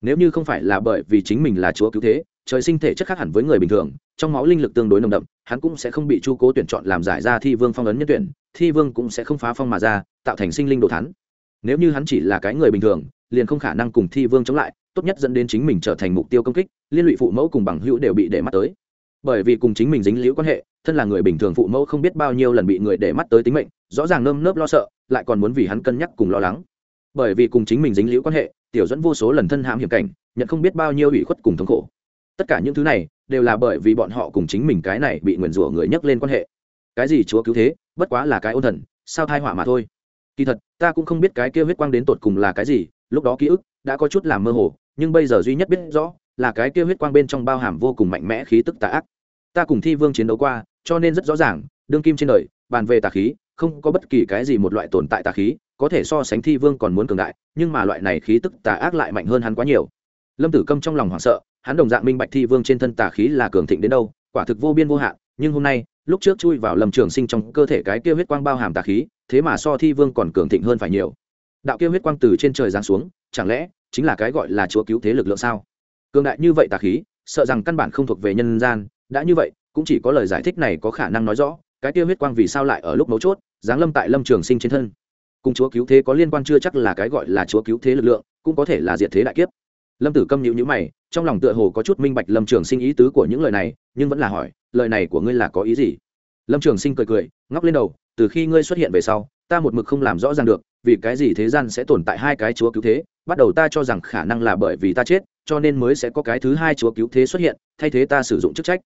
Speaker 1: Nếu như không phải là bởi vì chính mình là chúa cứu thế, trời sinh thể chất khác hẳn với người bình thường, trong máu linh lực tương đối nồng đậm, hắn cũng sẽ không bị chu cố tuyển chọn làm giải ra thi vương phong ấn nhân tuyển, thi vương cũng sẽ không phá phong mà ra, tạo thành sinh linh đồ thắn nếu như hắn chỉ là cái người bình thường, liền không khả năng cùng thi vương chống lại tốt nhất dẫn đến chính mình trở thành mục tiêu công kích, liên lụy phụ mẫu cùng bằng hữu đều bị để mắt tới. Bởi vì cùng chính mình dính liễu quan hệ, thân là người bình thường phụ mẫu không biết bao nhiêu lần bị người để mắt tới tính mệnh, rõ ràng nơm nớp lo sợ, lại còn muốn vì hắn cân nhắc cùng lo lắng. Bởi vì cùng chính mình dính liễu quan hệ, tiểu dẫn vô số lần thân hãm hiểm cảnh, nhận không biết bao nhiêu ủy khuất cùng thống khổ. Tất cả những thứ này, đều là bởi vì bọn họ cùng chính mình cái này bị nguyền rủa người nhắc lên quan hệ. Cái gì chúa cứu thế, bất quá là cái ôn thần, sao thai họa mà thôi. Kỳ thật, ta cũng không biết cái kia huyết quang đến tột cùng là cái gì, lúc đó ký ức, đã có chút làm mơ hồ nhưng bây giờ duy nhất biết rõ là cái kia huyết quang bên trong bao hàm vô cùng mạnh mẽ khí tức tà ác. Ta cùng thi vương chiến đấu qua, cho nên rất rõ ràng, đương kim trên đời, bàn về tà khí, không có bất kỳ cái gì một loại tồn tại tà khí, có thể so sánh thi vương còn muốn cường đại, nhưng mà loại này khí tức tà ác lại mạnh hơn hắn quá nhiều. Lâm tử câm trong lòng hoảng sợ, hắn đồng dạng minh bạch thi vương trên thân tà khí là cường thịnh đến đâu, quả thực vô biên vô hạn, nhưng hôm nay, lúc trước chui vào lâm trường sinh trong cơ thể cái kia huyết quang bao hàm tà khí, thế mà so thi vương còn cường thịnh hơn phải nhiều. Đạo kia huyết quang từ trên trời giáng xuống, chẳng lẽ chính là cái gọi là chúa cứu thế lực lượng sao? Cường đại như vậy tà khí, sợ rằng căn bản không thuộc về nhân gian. Đã như vậy, cũng chỉ có lời giải thích này có khả năng nói rõ, cái kia huyết quang vì sao lại ở lúc mấu chốt, giáng lâm tại lâm trường sinh trên thân. Cùng chúa cứu thế có liên quan chưa chắc là cái gọi là chúa cứu thế lực lượng, cũng có thể là diệt thế đại kiếp. Lâm tử câm nhịu nhữ mày, trong lòng tựa hồ có chút minh bạch lâm trường sinh ý tứ của những lời này, nhưng vẫn là hỏi, lời này của ngươi là có ý gì? Lâm trường sinh cười cười, ngóc lên đầu, từ khi ngươi xuất hiện về sau, ta một mực không làm rõ ràng được vì cái gì thế gian sẽ tồn tại hai cái chúa cứu thế? Bắt đầu ta cho rằng khả năng là bởi vì ta chết, cho nên mới sẽ có cái thứ hai chúa cứu thế xuất hiện, thay thế ta sử dụng chức trách.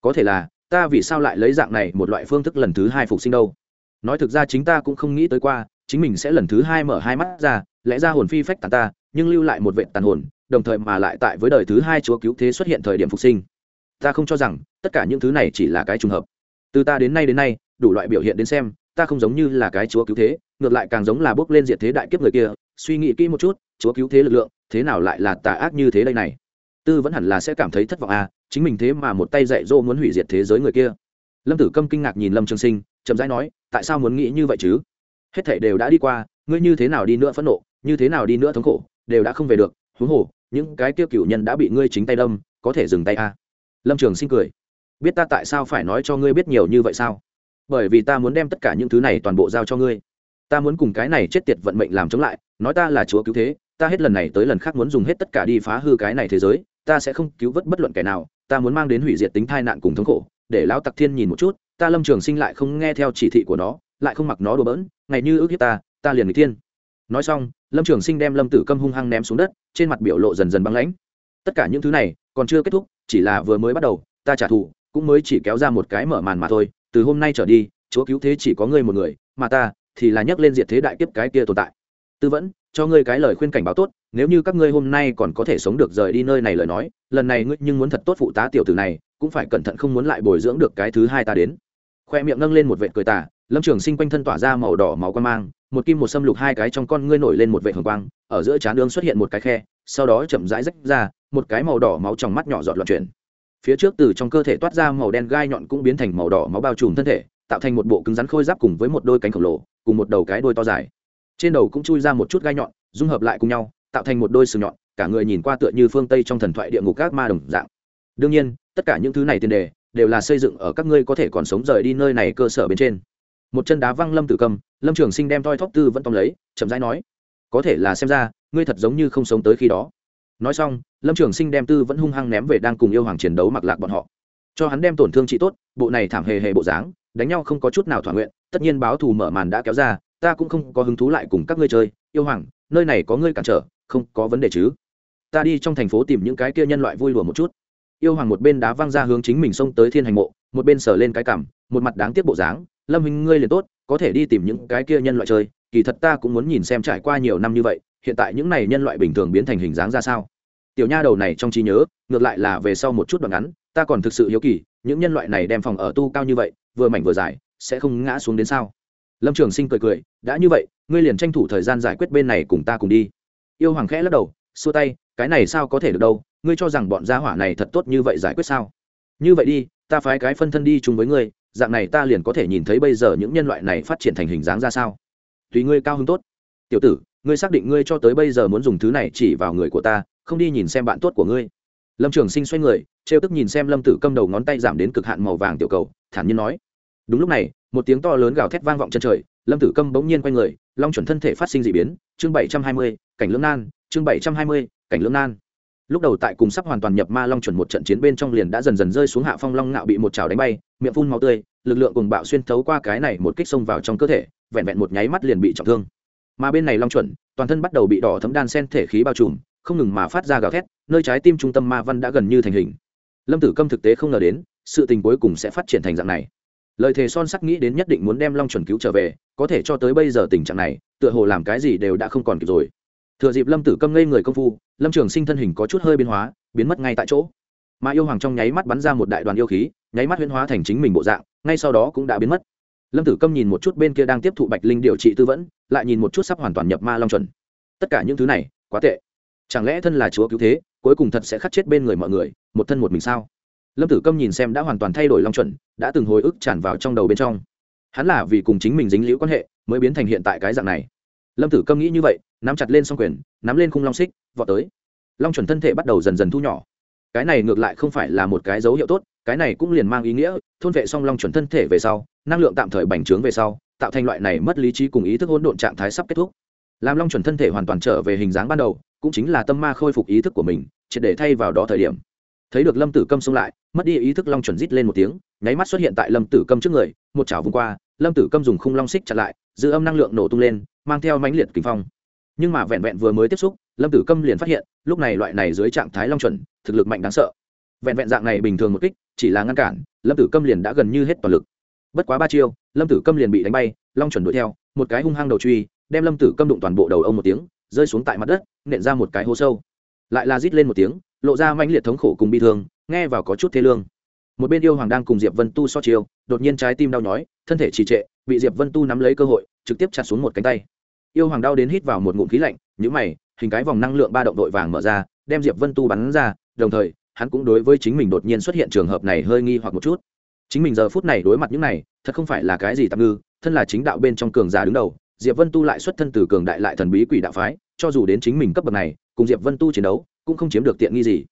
Speaker 1: Có thể là, ta vì sao lại lấy dạng này một loại phương thức lần thứ hai phục sinh đâu? Nói thực ra chính ta cũng không nghĩ tới qua, chính mình sẽ lần thứ hai mở hai mắt ra, lẽ ra hồn phi phách tàn ta, nhưng lưu lại một vệ tàn hồn, đồng thời mà lại tại với đời thứ hai chúa cứu thế xuất hiện thời điểm phục sinh. Ta không cho rằng, tất cả những thứ này chỉ là cái trùng hợp. Từ ta đến nay đến nay, đủ loại biểu hiện đến xem, ta không giống như là cái chúa cứu thế ngược lại càng giống là bước lên diệt thế đại kiếp người kia, suy nghĩ kỹ một chút, chúa cứu thế lực lượng, thế nào lại là tà ác như thế đây này? Tư vẫn hẳn là sẽ cảm thấy thất vọng à chính mình thế mà một tay dạy dỗ muốn hủy diệt thế giới người kia. Lâm tử câm kinh ngạc nhìn lâm trường sinh, chậm rãi nói, tại sao muốn nghĩ như vậy chứ? Hết thảy đều đã đi qua, ngươi như thế nào đi nữa phẫn nộ, như thế nào đi nữa thống khổ, đều đã không về được, huống hồ, những cái tiêu cựu nhân đã bị ngươi chính tay đâm, có thể dừng tay à. lâm trường sinh cười. Biết ta tại sao phải nói cho ngươi biết nhiều như vậy sao? Bởi vì ta muốn đem tất cả những thứ này toàn bộ giao cho ngươi ta muốn cùng cái này chết tiệt vận mệnh làm chống lại, nói ta là chúa cứu thế, ta hết lần này tới lần khác muốn dùng hết tất cả đi phá hư cái này thế giới, ta sẽ không cứu vớt bất luận kẻ nào, ta muốn mang đến hủy diệt tính tai nạn cùng thống khổ. Để lão tặc thiên nhìn một chút, ta lâm trường sinh lại không nghe theo chỉ thị của nó, lại không mặc nó đùa bỡn, ngày như ước hiếp ta ta liền người thiên. Nói xong, lâm trường sinh đem lâm tử câm hung hăng ném xuống đất, trên mặt biểu lộ dần dần băng lãnh. Tất cả những thứ này còn chưa kết thúc, chỉ là vừa mới bắt đầu, ta trả thù, cũng mới chỉ kéo ra một cái mở màn mà thôi, từ hôm nay trở đi, chúa cứu thế chỉ có ngươi một người, mà ta thì là nhắc lên diệt thế đại kiếp cái kia tồn tại. Tư vẫn, cho ngươi cái lời khuyên cảnh báo tốt, nếu như các ngươi hôm nay còn có thể sống được rời đi nơi này lời nói, lần này ngươi nhưng muốn thật tốt phụ tá tiểu tử này, cũng phải cẩn thận không muốn lại bồi dưỡng được cái thứ hai ta đến. Khoe miệng nâng lên một vệ cười tà, lâm trường sinh quanh thân tỏa ra màu đỏ máu quan mang, một kim một xâm lục hai cái trong con ngươi nổi lên một vệ hồng quang, ở giữa trán đường xuất hiện một cái khe, sau đó chậm rãi rách ra, một cái màu đỏ máu trong mắt nhỏ giọt loạn chuyển. Phía trước từ trong cơ thể toát ra màu đen gai nhọn cũng biến thành màu đỏ máu bao trùm thân thể tạo thành một bộ cứng rắn khôi giáp cùng với một đôi cánh khổng lồ, cùng một đầu cái đôi to dài. Trên đầu cũng chui ra một chút gai nhọn, dung hợp lại cùng nhau, tạo thành một đôi sừng nhọn, cả người nhìn qua tựa như phương tây trong thần thoại địa ngục các ma đồng dạng. Đương nhiên, tất cả những thứ này tiền đề, đều là xây dựng ở các ngươi có thể còn sống rời đi nơi này cơ sở bên trên. Một chân đá văng lâm tử cầm, lâm trường sinh đem toi thóc tư vẫn tóm lấy, chậm rãi nói, có thể là xem ra, ngươi thật giống như không sống tới khi đó. Nói xong, lâm trường sinh đem tư vẫn hung hăng ném về đang cùng yêu hoàng chiến đấu mặc lạc bọn họ. Cho hắn đem tổn thương trị tốt, bộ này thảm hề hề bộ dáng đánh nhau không có chút nào thỏa nguyện, tất nhiên báo thù mở màn đã kéo ra, ta cũng không có hứng thú lại cùng các ngươi chơi. Yêu hoàng, nơi này có ngươi cản trở, không có vấn đề chứ? Ta đi trong thành phố tìm những cái kia nhân loại vui lùa một chút. Yêu hoàng một bên đá văng ra hướng chính mình xông tới thiên hành mộ, một bên sờ lên cái cằm một mặt đáng tiếc bộ dáng. Lâm hình ngươi liền tốt, có thể đi tìm những cái kia nhân loại chơi. Kỳ thật ta cũng muốn nhìn xem trải qua nhiều năm như vậy, hiện tại những này nhân loại bình thường biến thành hình dáng ra sao? Tiểu nha đầu này trong trí nhớ, ngược lại là về sau một chút đoạn ngắn ta còn thực sự hiếu kỳ, những nhân loại này đem phòng ở tu cao như vậy, vừa mảnh vừa dài, sẽ không ngã xuống đến sao? Lâm trường sinh cười cười, đã như vậy, ngươi liền tranh thủ thời gian giải quyết bên này cùng ta cùng đi. Yêu hoàng khẽ lắc đầu, xua tay, cái này sao có thể được đâu, ngươi cho rằng bọn gia hỏa này thật tốt như vậy giải quyết sao? Như vậy đi, ta phái cái phân thân đi chung với ngươi, dạng này ta liền có thể nhìn thấy bây giờ những nhân loại này phát triển thành hình dáng ra sao. Tùy ngươi cao hứng tốt. Tiểu tử, ngươi xác định ngươi cho tới bây giờ muốn dùng thứ này chỉ vào người của ta, không đi nhìn xem bạn tốt của ngươi lâm trường sinh xoay người, trêu tức nhìn xem lâm tử câm đầu ngón tay giảm đến cực hạn màu vàng tiểu cầu, thản nhiên nói. Đúng lúc này, một tiếng to lớn gào thét vang vọng chân trời, lâm tử câm bỗng nhiên quay người, long chuẩn thân thể phát sinh d ị biến, chương bảy trăm hai mươi, cảnh lưỡng nan, chương bảy trăm hai mươi, cảnh lưỡng nan. Lúc đầu tại cùng sắp hoàn toàn nhập ma long chuẩn một trận chiến bên trong liền đã dần dần rơi xuống hạ phong long ngạo bị một trào đánh bay, miệng phun máu tươi, lực lượng cùng bạo xuyên thấu qua cái này một kích xông vào trong cơ thể, vẹn vẹn một nháy mắt liền bị trọng thương. Mà bên này long chuẩn, toàn thân bắt đầu bị đỏ thấm đan sen thể khí bao trùm, không ngừng mà phát ra gào thét nơi trái tim trung tâm ma văn đã gần như thành hình. Lâm tử câm thực tế không ngờ đến, sự tình cuối cùng sẽ phát triển thành dạng này. Lời thề son sắc nghĩ đến nhất định muốn đem long chuẩn cứu trở về, có thể cho tới bây giờ tình trạng này, tựa hồ làm cái gì đều đã không còn kịp rồi. Thừa dịp lâm tử câm ngây người công phu, lâm trường sinh thân hình có chút hơi biến hóa, biến mất ngay tại chỗ. Mà yêu hoàng trong nháy mắt bắn ra một đại đoàn yêu khí, nháy mắt huyễn hóa thành chính mình bộ dạng, ngay sau đó cũng đã biến mất. Lâm tử câm nhìn một chút bên kia đang tiếp thụ bạch linh điều trị tư vấn lại nhìn một chút sắp hoàn toàn nhập ma long chuẩn. Tất cả những thứ này, quá tệ. Chẳng lẽ thân là chúa cứu thế cuối cùng thật sẽ khắc chết bên người mọi người, một thân một mình sao? Lâm tử câm nhìn xem đã hoàn toàn thay đổi long chuẩn, đã từng hồi ức tràn vào trong đầu bên trong. Hắn là vì cùng chính mình dính liễu quan hệ mới biến thành hiện tại cái dạng này. Lâm tử câm nghĩ như vậy, nắm chặt lên s o n g quyền, nắm lên khung long xích, vọt tới. Long chuẩn thân thể bắt đầu dần dần thu nhỏ. Cái này ngược lại không phải là một cái dấu hiệu tốt, cái này cũng liền mang ý nghĩa, thôn vệ xong long chuẩn thân thể về sau, năng lượng tạm thời bành trướng về sau, tạo thành loại này mất lý trí cùng ý thức hỗn độn trạng thái sắp kết thúc. Làm long chuẩn thân thể hoàn toàn trở về hình dáng ban đầu cũng chính là tâm ma khôi phục ý thức của mình, triệt để thay vào đó thời điểm. Thấy được lâm tử câm xông lại, mất đi ý thức long chuẩn rít lên một tiếng, nháy mắt xuất hiện tại lâm tử câm trước người, một chảo vùng qua, lâm tử câm dùng khung long xích chặn lại, giữ âm năng lượng nổ tung lên, mang theo mãnh liệt kinh phong. Nhưng mà vẹn vẹn vừa mới tiếp xúc, lâm tử câm liền phát hiện, lúc này loại này dưới trạng thái long chuẩn, thực lực mạnh đáng sợ. Vẹn vẹn dạng này bình thường một kích, chỉ là ngăn cản, lâm tử câm liền đã gần như hết toàn lực. Bất quá ba chiêu, lâm tử câm liền bị đánh bay, long chuẩn đuổi theo, một cái hung hăng đầu truy, đem lâm tử câm đụng toàn bộ đầu ông một tiếng rơi xuống tại mặt đất, nện ra một cái hố sâu. Lại là rít lên một tiếng, lộ ra mãnh liệt thống khổ cùng bi thương, nghe vào có chút thế lương. Một bên yêu hoàng đang cùng diệp vân tu so chiều đột nhiên trái tim đau nhói, thân thể trì trệ, bị diệp vân tu nắm lấy cơ hội, trực tiếp chặt xuống một cánh tay. Yêu hoàng đau đến hít vào một ngụm khí lạnh nhữ mày, hình cái vòng năng lượng ba động đội vàng mở ra, đem diệp vân tu bắn ra, đồng thời, hắn cũng đối với chính mình đột nhiên xuất hiện trường hợp này hơi nghi hoặc một chút. Chính mình giờ phút này đối mặt những này, thật không phải là cái gì tạm ngư, thân là chính đạo bên trong cường giả đứng đầu, diệp vân tu lại xuất thân từ cường đại lại thần bí quỷ đạo phái cho dù đến chính mình cấp bậc này, cùng diệp vân tu chiến đấu, cũng không chiếm được tiện nghi gì.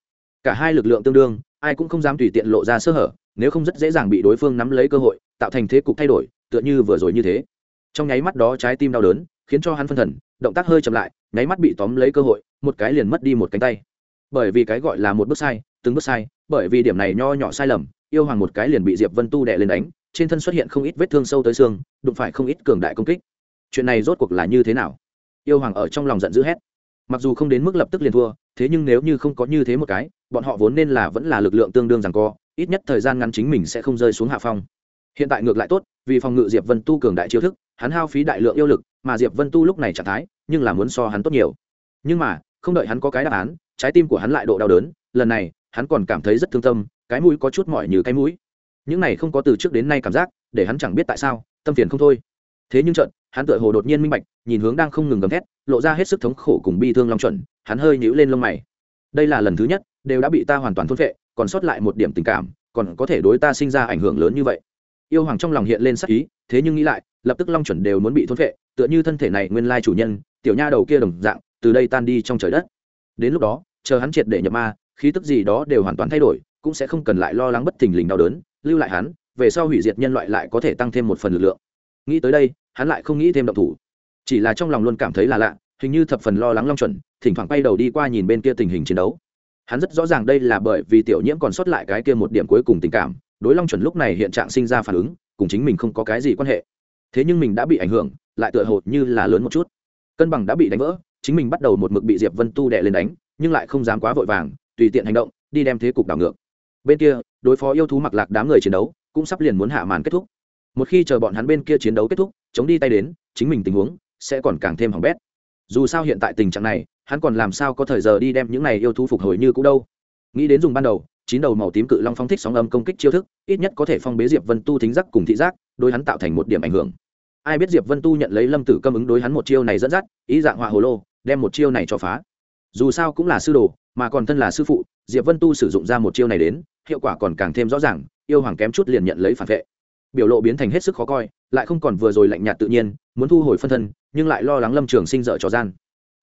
Speaker 1: Cả hai lực lượng tương đương, ai cũng không dám tùy tiện lộ ra sơ hở, nếu không rất dễ dàng bị đối phương nắm lấy cơ hội, tạo thành thế cục thay đổi, tựa như vừa rồi như thế. Trong nháy mắt đó trái tim đau đớn, khiến cho hắn phân thần, động tác hơi chậm lại, nháy mắt bị tóm lấy cơ hội, một cái liền mất đi một cánh tay. Bởi vì cái gọi là một bước sai, từng bước sai, bởi vì điểm này nho nhỏ sai lầm, yêu hoàng một cái liền bị diệp vân tu đè lên đánh, trên thân xuất hiện không ít vết thương sâu tới xương, đụng phải không ít cường đại công kích. Chuyện này rốt cuộc là như thế nào? Yêu hoàng ở trong lòng giận dữ hét. Mặc dù không đến mức lập tức liền thua, thế nhưng nếu như không có như thế một cái, bọn họ vốn nên là vẫn là lực lượng tương đương rằng co, ít nhất thời gian ngắn chính mình sẽ không rơi xuống hạ phong. Hiện tại ngược lại tốt, vì phòng ngự diệp vân tu cường đại chiêu thức, hắn hao phí đại lượng yêu lực, mà diệp vân tu lúc này trạng thái, nhưng là muốn so hắn tốt nhiều. Nhưng mà, không đợi hắn có cái đáp án, trái tim của hắn lại độ đau đớn, lần này, hắn còn cảm thấy rất thương tâm, cái mũi có chút mỏi như cái mũi. Những này không có từ trước đến nay cảm giác, để hắn chẳng biết tại sao, tâm phiền không thôi thế nhưng trận hắn tựa hồ đột nhiên minh bạch, nhìn hướng đang không ngừng gầm thét, lộ ra hết sức thống khổ cùng bi thương long chuẩn, hắn hơi nhíu lên lông mày. Đây là lần thứ nhất, đều đã bị ta hoàn toàn thôn vệ còn sót lại một điểm tình cảm, còn có thể đối ta sinh ra ảnh hưởng lớn như vậy. Yêu hoàng trong lòng hiện lên sắc ý, thế nhưng nghĩ lại, lập tức long chuẩn đều muốn bị thôn vệ tựa như thân thể này nguyên lai chủ nhân, tiểu nha đầu kia đồng dạng, từ đây tan đi trong trời đất. Đến lúc đó, chờ hắn triệt để nhập ma, khí tức gì đó đều hoàn toàn thay đổi, cũng sẽ không cần lại lo lắng bất thình lình đau đớn, lưu lại hắn, về sau hủy diệt nhân loại lại có thể tăng thêm một phần lực lượng nghĩ tới đây, hắn lại không nghĩ thêm động thủ. Chỉ là trong lòng luôn cảm thấy là lạ, hình như thập phần lo lắng long chuẩn, thỉnh thoảng bay đầu đi qua nhìn bên kia tình hình chiến đấu. Hắn rất rõ ràng đây là bởi vì tiểu nhiễm còn sót lại cái kia một điểm cuối cùng tình cảm, đối long chuẩn lúc này hiện trạng sinh ra phản ứng, cùng chính mình không có cái gì quan hệ. Thế nhưng mình đã bị ảnh hưởng, lại tựa hồ như là lớn một chút. Cân bằng đã bị đánh vỡ, chính mình bắt đầu một mực bị diệp vân tu đệ lên đánh, nhưng lại không dám quá vội vàng, tùy tiện hành động, đi đem thế cục đảo ngược. Bên kia, đối phó yêu thú mặc lạc đám người chiến đấu, cũng sắp liền muốn hạ màn kết thúc một khi chờ bọn hắn bên kia chiến đấu kết thúc, chống đi tay đến, chính mình tình huống sẽ còn càng thêm hỏng bét. Dù sao hiện tại tình trạng này, hắn còn làm sao có thời giờ đi đem những này yêu thú phục hồi như cũ đâu. Nghĩ đến dùng ban đầu, chín đầu màu tím cự long phong thích sóng âm công kích chiêu thức, ít nhất có thể phong bế diệp vân tu thính giác cùng thị giác, đối hắn tạo thành một điểm ảnh hưởng. Ai biết diệp vân tu nhận lấy lâm tử câm ứng đối hắn một chiêu này dẫn dắt, ý dạng họa hồ lô, đem một chiêu này cho phá. Dù sao cũng là sư đồ, mà còn thân là sư phụ, diệp vân tu sử dụng ra một chiêu này đến, hiệu quả còn càng thêm rõ ràng, yêu hoàng kém chút liền nhận lấy phản vệ biểu lộ biến thành hết sức khó coi, lại không còn vừa rồi lạnh nhạt tự nhiên, muốn thu hồi phân thân, nhưng lại lo lắng lâm trường sinh dở trò gian.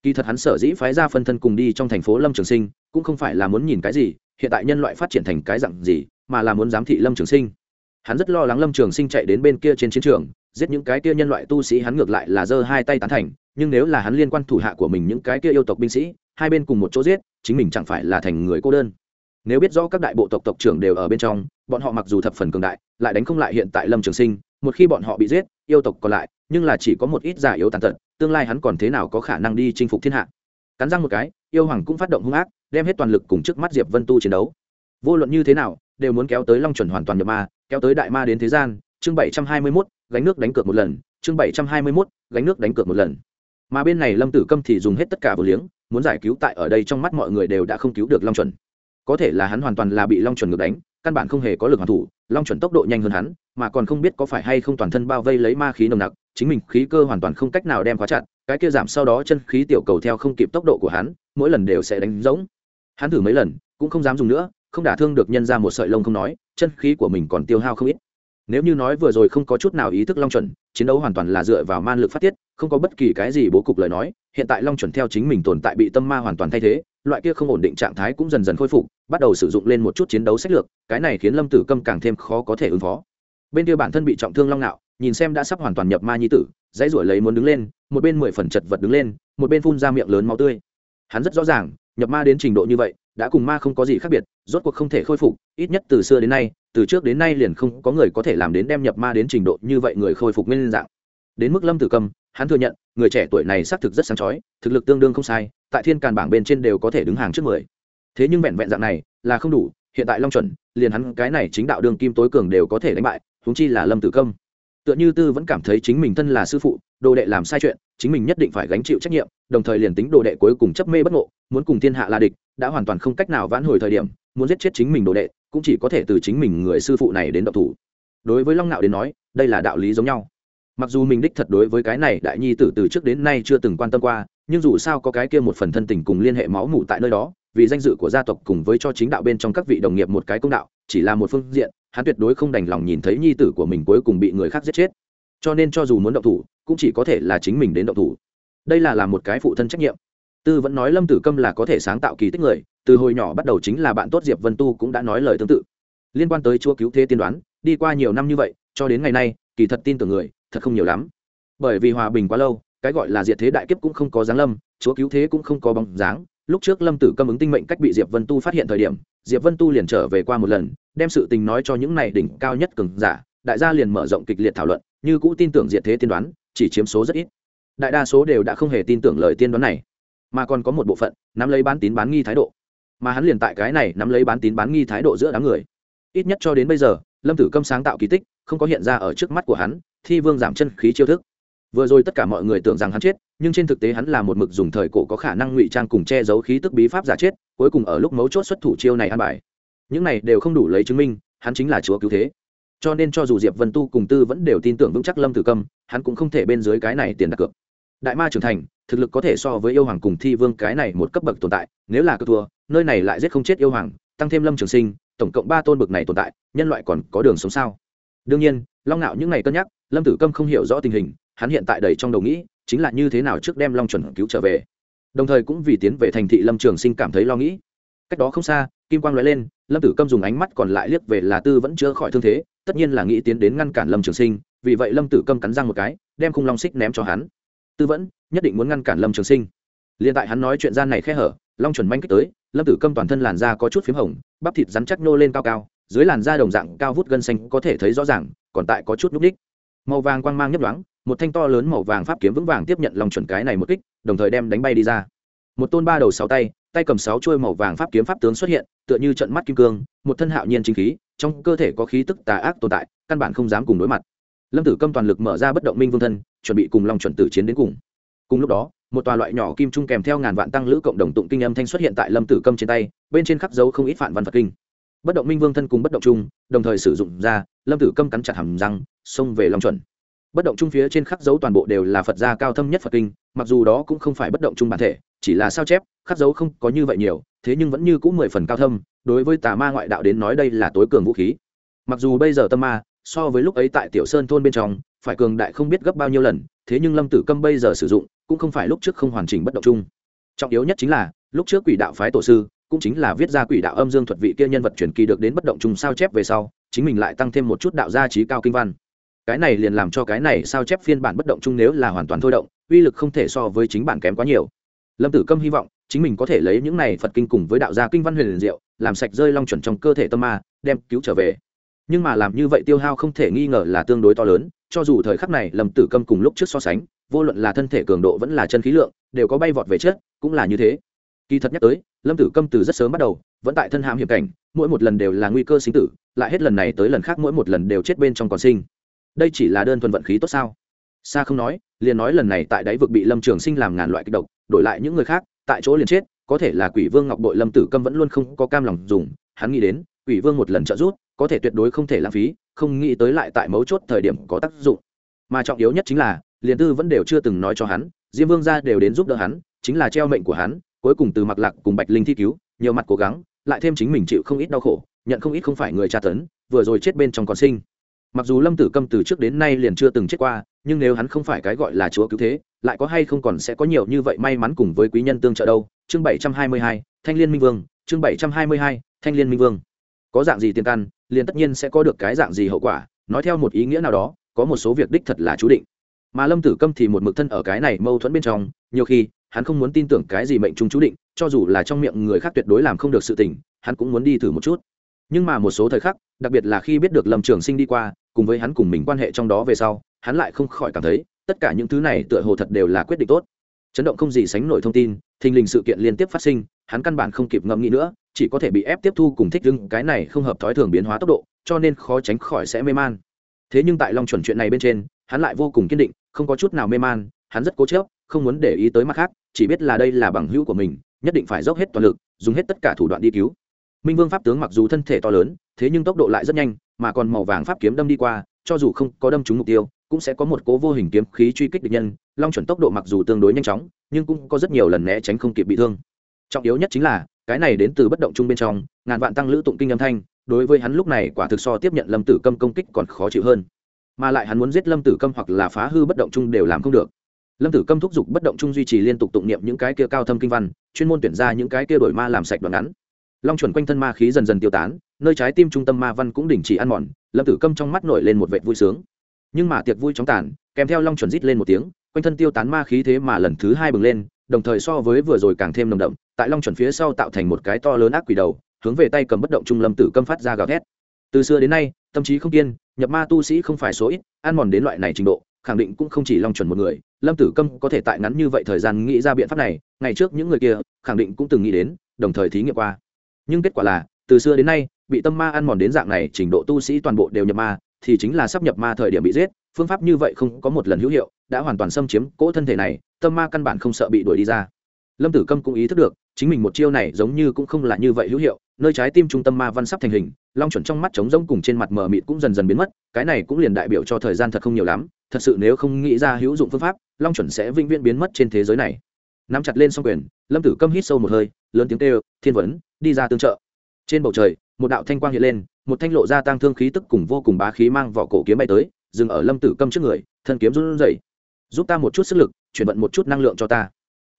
Speaker 1: Kỳ thật hắn sở dĩ phái ra phân thân cùng đi trong thành phố lâm trường sinh, cũng không phải là muốn nhìn cái gì, hiện tại nhân loại phát triển thành cái dặn gì, mà là muốn giám thị lâm trường sinh. Hắn rất lo lắng lâm trường sinh chạy đến bên kia trên chiến trường, giết những cái kia nhân loại tu sĩ hắn ngược lại là giơ hai tay tán thành, nhưng nếu là hắn liên quan thủ hạ của mình những cái kia yêu tộc binh sĩ, hai bên cùng một chỗ giết, chính mình chẳng phải là thành người cô đơn. Nếu biết rõ các đại bộ tộc tộc trưởng đều ở bên trong bọn họ mặc dù thập phần cường đại, lại đánh không lại hiện tại lâm trường sinh, một khi bọn họ bị giết, yêu tộc còn lại, nhưng là chỉ có một ít giả yếu tàn tật, tương lai hắn còn thế nào có khả năng đi chinh phục thiên hạ. Cắn răng một cái, yêu hoàng cũng phát động hung ác, đem hết toàn lực cùng trước mắt diệp vân tu chiến đấu. Vô luận như thế nào, đều muốn kéo tới long chuẩn hoàn toàn nhập ma, kéo tới đại ma đến thế gian, chương bảy trăm hai mươi mốt, gánh nước đánh cược một lần, chương bảy trăm hai mươi mốt, gánh nước đánh cược một lần. Mà bên này lâm tử câm thì dùng hết tất cả vô liếng, muốn giải cứu tại ở đây trong mắt mọi người đều đã không cứu được long chuẩn. Có thể là hắn hoàn toàn là bị long chuẩn ngược đánh căn bản không hề có lực hoàn thủ, long chuẩn tốc độ nhanh hơn hắn, mà còn không biết có phải hay không toàn thân bao vây lấy ma khí nồng nặc, chính mình khí cơ hoàn toàn không cách nào đem khóa chặt, cái kia giảm sau đó chân khí tiểu cầu theo không kịp tốc độ của hắn, mỗi lần đều sẽ đánh rỗng. Hắn thử mấy lần, cũng không dám dùng nữa, không đả thương được nhân ra một sợi lông không nói, chân khí của mình còn tiêu hao không ít. Nếu như nói vừa rồi không có chút nào ý thức long chuẩn, chiến đấu hoàn toàn là dựa vào man lực phát tiết, không có bất kỳ cái gì bố cục lời nói, hiện tại long chuẩn theo chính mình tồn tại bị tâm ma hoàn toàn thay thế loại kia không ổn định trạng thái cũng dần dần khôi phục, bắt đầu sử dụng lên một chút chiến đấu sách lược, cái này khiến lâm tử câm càng thêm khó có thể ứng phó. Bên kia bản thân bị trọng thương long nạo, nhìn xem đã sắp hoàn toàn nhập ma nhi tử, dãy ruổi lấy muốn đứng lên, một bên mười phần chật vật đứng lên, một bên phun ra miệng lớn máu tươi. Hắn rất rõ ràng, nhập ma đến trình độ như vậy, đã cùng ma không có gì khác biệt, rốt cuộc không thể khôi phục, ít nhất từ xưa đến nay, từ trước đến nay liền không có người có thể làm đến đem nhập ma đến trình độ như vậy người khôi phục nguyên dạng. Đến mức lâm tử cầm hắn thừa nhận, người trẻ tuổi này xác thực rất sáng chói, thực lực tương đương không sai, tại thiên càn bảng bên trên đều có thể đứng hàng trước mười. Thế nhưng vẹn vẹn dạng này, là không đủ, hiện tại long chuẩn, liền hắn cái này chính đạo đường kim tối cường đều có thể đánh bại húng chi là lâm tử công. Tựa như tư vẫn cảm thấy chính mình thân là sư phụ, đồ đệ làm sai chuyện, chính mình nhất định phải gánh chịu trách nhiệm, đồng thời liền tính đồ đệ cuối cùng chấp mê bất ngộ, muốn cùng thiên hạ là địch, đã hoàn toàn không cách nào vãn hồi thời điểm, muốn giết chết chính mình đồ đệ, cũng chỉ có thể từ chính mình người sư phụ này đến độc thủ. Đối với long nạo đến nói, đây là đạo lý giống nhau mặc dù mình đích thật đối với cái này đại nhi tử từ trước đến nay chưa từng quan tâm qua, nhưng dù sao có cái kia một phần thân tình cùng liên hệ máu mủ tại nơi đó, vì danh dự của gia tộc cùng với cho chính đạo bên trong các vị đồng nghiệp một cái công đạo, chỉ là một phương diện, hắn tuyệt đối không đành lòng nhìn thấy nhi tử của mình cuối cùng bị người khác giết chết. Cho nên cho dù muốn động thủ, cũng chỉ có thể là chính mình đến động thủ. Đây là làm một cái phụ thân trách nhiệm. Tư vẫn nói lâm tử câm là có thể sáng tạo kỳ tích người, từ hồi nhỏ bắt đầu chính là bạn tốt diệp vân tu cũng đã nói lời tương tự. Liên quan tới chúa cứu thế tiên đoán, đi qua nhiều năm như vậy, cho đến ngày nay, kỳ thật tin tưởng người thật không nhiều lắm. Bởi vì hòa bình quá lâu, cái gọi là diệt thế đại kiếp cũng không có dáng lâm, chúa cứu thế cũng không có bóng dáng. Lúc trước lâm tử câm ứng tinh mệnh cách bị diệp vân tu phát hiện thời điểm, diệp vân tu liền trở về qua một lần, đem sự tình nói cho những này đỉnh cao nhất cường giả, đại gia liền mở rộng kịch liệt thảo luận, như cũ tin tưởng diệt thế tiên đoán, chỉ chiếm số rất ít. Đại đa số đều đã không hề tin tưởng lời tiên đoán này, mà còn có một bộ phận nắm lấy bán tín bán nghi thái độ. Mà hắn liền tại cái này nắm lấy bán tín bán nghi thái độ giữa đám người. Ít nhất cho đến bây giờ, lâm tử câm sáng tạo kỳ tích không có hiện ra ở trước mắt của hắn thi vương giảm chân khí chiêu thức. Vừa rồi tất cả mọi người tưởng rằng hắn chết, nhưng trên thực tế hắn là một mực dùng thời cổ có khả năng ngụy trang cùng che giấu khí tức bí pháp giả chết, cuối cùng ở lúc mấu chốt xuất thủ chiêu này ăn bài. Những này đều không đủ lấy chứng minh, hắn chính là chúa cứu thế. Cho nên cho dù diệp vân tu cùng tư vẫn đều tin tưởng vững chắc lâm tử câm, hắn cũng không thể bên dưới cái này tiền đặt cược. Đại ma trưởng thành, thực lực có thể so với yêu hoàng cùng thi vương cái này một cấp bậc tồn tại, nếu là cơ thua, nơi này lại giết không chết yêu hoàng, tăng thêm lâm trường sinh, tổng cộng ba tôn bậc này tồn tại, nhân loại còn có đường sống sao? Đương nhiên, long ngạo những ngày cân nhắc, lâm tử câm không hiểu rõ tình hình, hắn hiện tại đầy trong đầu nghĩ, chính là như thế nào trước đem long chuẩn cứu trở về. Đồng thời cũng vì tiến về thành thị lâm trường sinh cảm thấy lo nghĩ. Cách đó không xa, kim quang nói lên, lâm tử câm dùng ánh mắt còn lại liếc về là tư vẫn chưa khỏi thương thế, tất nhiên là nghĩ tiến đến ngăn cản lâm trường sinh, vì vậy lâm tử câm cắn răng một cái, đem khung long xích ném cho hắn. Tư vẫn, nhất định muốn ngăn cản lâm trường sinh. Liền tại hắn nói chuyện gian này khe hở, long chuẩn manh kích tới, lâm tử câm toàn thân làn da có chút p h í m hồng, bắp thịt rắn chắc nô lên cao cao dưới làn da đồng dạng cao vút gân xanh có thể thấy rõ ràng, còn tại có chút núp đích màu vàng quang mang nhấp đoáng một thanh to lớn màu vàng pháp kiếm vững vàng tiếp nhận lòng chuẩn cái này một kích, đồng thời đem đánh bay đi ra. Một tôn ba đầu sáu tay tay cầm sáu chuôi màu vàng pháp kiếm pháp tướng xuất hiện, tựa như trận mắt kim cương, một thân hạo nhiên chính khí, trong cơ thể có khí tức tà ác tồn tại, căn bản không dám cùng đối mặt. Lâm tử câm toàn lực mở ra bất động minh vương thân, chuẩn bị cùng lòng chuẩn tử chiến đến cùng. Cùng lúc đó, một tòa loại nhỏ kim trung kèm theo ngàn vạn tăng lữ cộng đồng tụng kinh âm thanh xuất hiện tại lâm tử câm trên tay, bên trên khắc dấu không ít phản văn phật kinh bất động minh vương thân cùng bất động chung đồng thời sử dụng ra, lâm tử câm cắn chặt hầm răng, xông về long chuẩn. Bất động chung phía trên khắc dấu toàn bộ đều là phật gia cao thâm nhất phật kinh, mặc dù đó cũng không phải bất động chung bản thể, chỉ là sao chép, khắc dấu không có như vậy nhiều, thế nhưng vẫn như cũng mười phần cao thâm, đối với tà ma ngoại đạo đến nói đây là tối cường vũ khí. Mặc dù bây giờ tâm ma, so với lúc ấy tại tiểu sơn thôn bên trong, phải cường đại không biết gấp bao nhiêu lần, thế nhưng lâm tử câm bây giờ sử dụng, cũng không phải lúc trước không hoàn chỉnh bất động chung trọng yếu nhất chính là, lúc trước quỷ đạo phái tổ sư cũng chính là viết ra quỷ đạo âm dương thuật vị kia nhân vật truyền kỳ được đến bất động trùng sao chép về sau, chính mình lại tăng thêm một chút đạo gia trí cao kinh văn. Cái này liền làm cho cái này sao chép phiên bản bất động chung nếu là hoàn toàn thôi động, uy lực không thể so với chính bản kém quá nhiều. Lâm tử câm hy vọng, chính mình có thể lấy những này phật kinh cùng với đạo gia kinh văn huyền liền diệu, làm sạch rơi long chuẩn trong cơ thể tâm ma, đem cứu trở về. Nhưng mà làm như vậy tiêu hao không thể nghi ngờ là tương đối to lớn, cho dù thời khắc này lâm tử câm cùng lúc trước so sánh, vô luận là thân thể cường độ vẫn là chân khí lượng, đều có bay vọt về chết cũng là như thế. Kỳ thật nhắc tới lâm tử câm từ rất sớm bắt đầu, vẫn tại thân hãm hiểm cảnh, mỗi một lần đều là nguy cơ sinh tử, lại hết lần này tới lần khác mỗi một lần đều chết bên trong còn sinh. Đây chỉ là đơn thuần vận khí tốt sao? Xa không nói, liền nói lần này tại đáy vực bị lâm trường sinh làm ngàn loại kịch độc, đổi lại những người khác, tại chỗ liền chết, có thể là quỷ vương ngọc bội lâm tử câm vẫn luôn không có cam lòng dùng, hắn nghĩ đến, quỷ vương một lần trợ giúp, có thể tuyệt đối không thể lãng phí, không nghĩ tới lại tại mấu chốt thời điểm có tác dụng. Mà trọng yếu nhất chính là liền tư vẫn đều chưa từng nói cho hắn, diêm vương ra đều đến giúp đỡ hắn, chính là treo mệnh của hắn cuối cùng từ mặc lạc cùng bạch linh thi cứu, nhiều mặt cố gắng, lại thêm chính mình chịu không ít đau khổ, nhận không ít không phải người tra tấn, vừa rồi chết bên trong còn sinh. Mặc dù lâm tử câm từ trước đến nay liền chưa từng chết qua, nhưng nếu hắn không phải cái gọi là chúa cứu thế, lại có hay không còn sẽ có nhiều như vậy may mắn cùng với quý nhân tương trợ đâu. Chương bảy trăm hai mươi hai, thanh liên minh vương. Chương bảy trăm hai mươi hai, thanh liên minh vương. Có dạng gì tiền căn, liền tất nhiên sẽ có được cái dạng gì hậu quả. Nói theo một ý nghĩa nào đó, có một số việc đích thật là chú định. Mà lâm tử câm thì một mực thân ở cái này mâu thuẫn bên trong, nhiều khi hắn không muốn tin tưởng cái gì mệnh trung chú định, cho dù là trong miệng người khác tuyệt đối làm không được sự tình, hắn cũng muốn đi thử một chút. Nhưng mà một số thời khắc, đặc biệt là khi biết được lâm trường sinh đi qua, cùng với hắn cùng mình quan hệ trong đó về sau, hắn lại không khỏi cảm thấy, tất cả những thứ này tựa hồ thật đều là quyết định tốt. Chấn động không gì sánh nổi thông tin, thình lình sự kiện liên tiếp phát sinh, hắn căn bản không kịp ngẫm nghĩ nữa, chỉ có thể bị ép tiếp thu cùng thích lưng cái này không hợp thói thường biến hóa tốc độ, cho nên khó tránh khỏi sẽ mê man. Thế nhưng tại long chuẩn chuyện này bên trên, hắn lại vô cùng kiên định, không có chút nào mê man, hắn rất cố chớp không muốn để ý tới mặt khác, chỉ biết là đây là bằng hữu của mình, nhất định phải dốc hết toàn lực, dùng hết tất cả thủ đoạn đi cứu. Minh vương pháp tướng mặc dù thân thể to lớn, thế nhưng tốc độ lại rất nhanh, mà còn màu vàng pháp kiếm đâm đi qua, cho dù không có đâm trúng mục tiêu, cũng sẽ có một cố vô hình kiếm khí truy kích địch nhân, long chuẩn tốc độ mặc dù tương đối nhanh chóng, nhưng cũng có rất nhiều lần né tránh không kịp bị thương. Trọng yếu nhất chính là, cái này đến từ bất động chung bên trong, ngàn vạn tăng lữ tụng kinh âm thanh, đối với hắn lúc này quả thực so tiếp nhận lâm tử câm công kích còn khó chịu hơn. Mà lại hắn muốn giết lâm tử câm hoặc là phá hư bất động chung đều làm không được lâm tử câm thúc giục bất động chung duy trì liên tục tụng niệm những cái kia cao thâm kinh văn, chuyên môn tuyển ra những cái kia đổi ma làm sạch đoạn ngắn. Long chuẩn quanh thân ma khí dần dần tiêu tán, nơi trái tim trung tâm ma văn cũng đình chỉ ăn mòn, lâm tử câm trong mắt nổi lên một vệ vui sướng. Nhưng mà tiệc vui chóng tàn, kèm theo long chuẩn rít lên một tiếng, quanh thân tiêu tán ma khí thế mà lần thứ hai bừng lên, đồng thời so với vừa rồi càng thêm nồng đậm, tại long chuẩn phía sau tạo thành một cái to lớn ác quỷ đầu, hướng về tay cầm bất động trung lâm tử câm phát ra gào thét. Từ xưa đến nay, tâm trí không kiên, nhập ma tu sĩ không phải số ít, ăn mòn đến loại này trình độ, khẳng định cũng không chỉ long chuẩn một người lâm tử câm có thể tại ngắn như vậy thời gian nghĩ ra biện pháp này, ngày trước những người kia khẳng định cũng từng nghĩ đến, đồng thời thí nghiệm qua. Nhưng kết quả là, từ xưa đến nay, bị tâm ma ăn mòn đến dạng này, trình độ tu sĩ toàn bộ đều nhập ma, thì chính là sắp nhập ma thời điểm bị giết, phương pháp như vậy không có một lần hữu hiệu, đã hoàn toàn xâm chiếm cỗ thân thể này, tâm ma căn bản không sợ bị đuổi đi ra. Lâm tử câm cũng ý thức được, chính mình một chiêu này giống như cũng không là như vậy hữu hiệu, nơi trái tim trung tâm ma văn sắp thành hình, long chuẩn trong mắt trống rỗng cùng trên mặt mờ mịt cũng dần dần biến mất, cái này cũng liền đại biểu cho thời gian thật không nhiều lắm thật sự nếu không nghĩ ra hữu dụng phương pháp, long chuẩn sẽ vĩnh viễn biến mất trên thế giới này. Nắm chặt lên s o n g quyền, lâm tử câm hít sâu một hơi, lớn tiếng kêu, thiên vấn, đi ra tương trợ. Trên bầu trời, một đạo thanh quang hiện lên, một thanh lộ ra tăng thương khí tức cùng vô cùng bá khí mang vỏ cổ kiếm bay tới, dừng ở lâm tử câm trước người, thân kiếm run rẩy. Giúp ta một chút sức lực, chuyển vận một chút năng lượng cho ta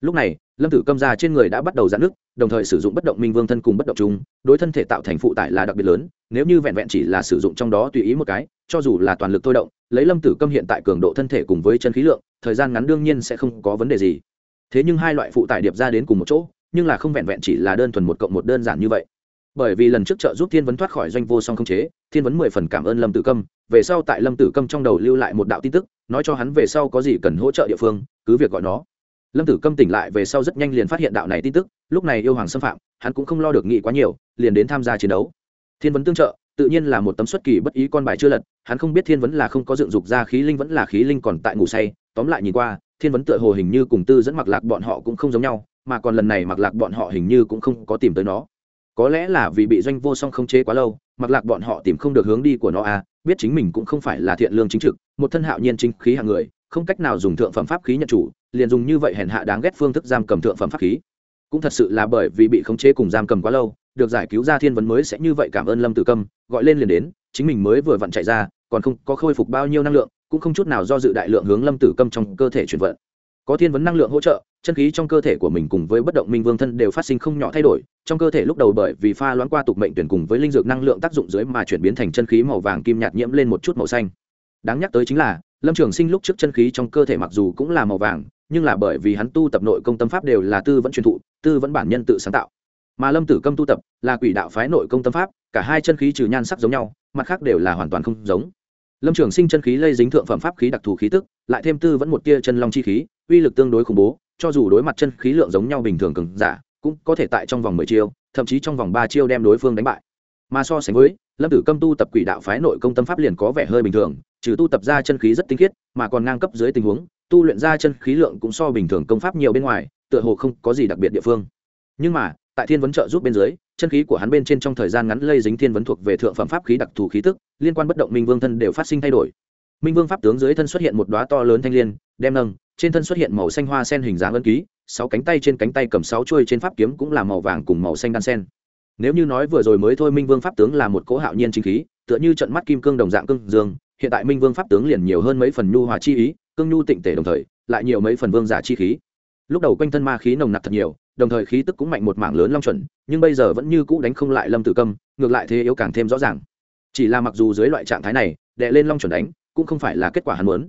Speaker 1: lúc này, lâm tử câm ra trên người đã bắt đầu giãn nước đồng thời sử dụng bất động minh vương thân cùng bất động chung đối thân thể tạo thành phụ tải là đặc biệt lớn, nếu như vẹn vẹn chỉ là sử dụng trong đó tùy ý một cái, cho dù là toàn lực thôi động, lấy lâm tử câm hiện tại cường độ thân thể cùng với chân khí lượng, thời gian ngắn đương nhiên sẽ không có vấn đề gì. Thế nhưng hai loại phụ tải điệp ra đến cùng một chỗ, nhưng là không vẹn vẹn chỉ là đơn thuần một cộng một đơn giản như vậy. Bởi vì lần trước trợ giúp thiên vấn thoát khỏi doanh vô song không chế, thiên vấn mười phần cảm ơn lâm tử câm, về sau tại lâm tử câm trong đầu lưu lại một đạo tin tức, nói cho hắn về sau có gì cần hỗ trợ địa phương, cứ việc gọi nó lâm tử câm tỉnh lại về sau rất nhanh liền phát hiện đạo này tin tức, lúc này yêu hoàng xâm phạm, hắn cũng không lo được nghĩ quá nhiều, liền đến tham gia chiến đấu. Thiên vấn tương trợ, tự nhiên là một tấm xuất kỳ bất ý con bài chưa lật, hắn không biết thiên vấn là không có dựng dục ra khí linh vẫn là khí linh còn tại ngủ say, tóm lại nhìn qua, thiên vấn tựa hồ hình như cùng tư dẫn mặc lạc bọn họ cũng không giống nhau, mà còn lần này mặc lạc bọn họ hình như cũng không có tìm tới nó. Có lẽ là vì bị doanh vô song không chế quá lâu, mặc lạc bọn họ tìm không được hướng đi của nó à biết chính mình cũng không phải là thiện lương chính trực, một thân hạo nhiên chính khí hạng người, không cách nào dùng thượng phẩm pháp khí nhận chủ liền dùng như vậy hèn hạ đáng ghét phương thức giam cầm thượng phẩm pháp khí. Cũng thật sự là bởi vì bị khống chế cùng giam cầm quá lâu, được giải cứu ra thiên vấn mới sẽ như vậy cảm ơn lâm tử câm, gọi lên liền đến, chính mình mới vừa vặn chạy ra, còn không có khôi phục bao nhiêu năng lượng, cũng không chút nào do dự đại lượng hướng lâm tử câm trong cơ thể chuyển vận. Có thiên vấn năng lượng hỗ trợ, chân khí trong cơ thể của mình cùng với bất động minh vương thân đều phát sinh không nhỏ thay đổi, trong cơ thể lúc đầu bởi vì pha loãng qua tục mệnh tuyển cùng với linh dược năng lượng tác dụng dưới mà chuyển biến thành chân khí màu vàng kim nhạt nhiễm lên một chút màu xanh. Đáng nhắc tới chính là, lâm trường sinh lúc trước chân khí trong cơ thể mặc dù cũng là màu vàng nhưng là bởi vì hắn tu tập nội công tâm pháp đều là tư vẫn truyền thụ, tư vẫn bản nhân tự sáng tạo. Mà lâm tử câm tu tập là quỷ đạo phái nội công tâm pháp, cả hai chân khí trừ nhan sắc giống nhau, mặt khác đều là hoàn toàn không giống. Lâm trường sinh chân khí lây dính thượng phẩm pháp khí đặc thù khí tức, lại thêm tư vẫn một tia chân long chi khí, uy lực tương đối khủng bố, cho dù đối mặt chân khí lượng giống nhau bình thường cường giả, cũng có thể tại trong vòng mười chiêu, thậm chí trong vòng ba chiêu đem đối phương đánh bại. Mà so sánh với, lâm tử câm tu tập quỷ đạo phái nội công tâm pháp liền có vẻ hơi bình thường trừ tu tập ra chân khí rất tinh khiết, mà còn ngang cấp dưới tình huống, tu luyện ra chân khí lượng cũng so bình thường công pháp nhiều bên ngoài, tựa hồ không có gì đặc biệt địa phương. Nhưng mà, tại thiên vấn trợ giúp bên dưới, chân khí của hắn bên trên trong thời gian ngắn lây dính thiên vấn thuộc về thượng phẩm pháp khí đặc thù khí tức, liên quan bất động minh vương thân đều phát sinh thay đổi. Minh vương pháp tướng dưới thân xuất hiện một đoá to lớn thanh l i ê n đem nâng, trên thân xuất hiện màu xanh hoa sen hình dáng ân ký, sáu cánh tay trên cánh tay cầm sáu chuôi trên pháp kiếm cũng là màu vàng cùng màu xanh đan sen. Nếu như nói vừa rồi mới thôi, minh vương pháp tướng là một cỗ hạo nhiên chính khí, tựa như trận mắt kim cương đồng dạng cương dương hiện tại minh vương pháp tướng liền nhiều hơn mấy phần nhu hòa chi ý, cương nhu tịnh tể đồng thời, lại nhiều mấy phần vương giả chi khí. Lúc đầu quanh thân ma khí nồng nặc thật nhiều, đồng thời khí tức cũng mạnh một mảng lớn long chuẩn, nhưng bây giờ vẫn như cũ đánh không lại lâm tử câm, ngược lại thế yếu càng thêm rõ ràng. Chỉ là mặc dù dưới loại trạng thái này đệ lên long chuẩn đánh, cũng không phải là kết quả hắn muốn.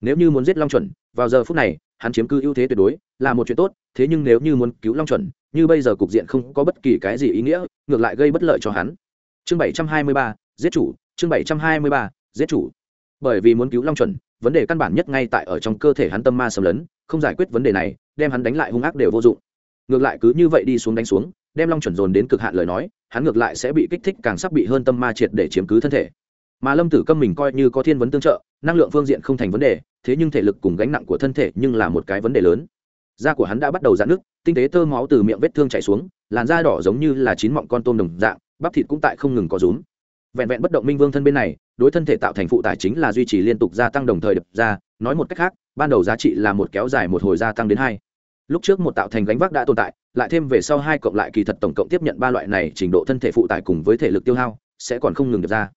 Speaker 1: Nếu như muốn giết long chuẩn, vào giờ phút này, hắn chiếm cư ưu thế tuyệt đối, là một chuyện tốt, thế nhưng nếu như muốn cứu long chuẩn, như bây giờ cục diện không có bất kỳ cái gì ý nghĩa, ngược lại gây bất lợi cho hắn. Chương bảy trăm hai mươi ba, giết chủ, chương bảy trăm hai mươi ba giết chủ. Bởi vì muốn cứu long chuẩn, vấn đề căn bản nhất ngay tại ở trong cơ thể hắn tâm ma xâm lấn, không giải quyết vấn đề này, đem hắn đánh lại hung ác đều vô dụng. Ngược lại cứ như vậy đi xuống đánh xuống, đem long chuẩn dồn đến cực hạn lời nói, hắn ngược lại sẽ bị kích thích càng sắp bị hơn tâm ma triệt để chiếm cứ thân thể. Mà lâm tử câm mình coi như có thiên vấn tương trợ, năng lượng phương diện không thành vấn đề, thế nhưng thể lực cùng gánh nặng của thân thể nhưng là một cái vấn đề lớn. Da của hắn đã bắt đầu dạn nước tinh tế tơ máu từ miệng vết thương chảy xuống, làn da đỏ giống như là chín mọng con tôm đồng dạng, bắp thịt cũng tại không ngừng có rúm vẹn vẹn bất động minh vương thân bên này, đối thân thể tạo thành phụ tải chính là duy trì liên tục gia tăng đồng thời đập ra, nói một cách khác, ban đầu giá trị là một kéo dài một hồi gia tăng đến hai. Lúc trước một tạo thành gánh vác đã tồn tại, lại thêm về sau hai cộng lại kỳ thật tổng cộng tiếp nhận ba loại này trình độ thân thể phụ tải cùng với thể lực tiêu hao, sẽ còn không ngừng được ra.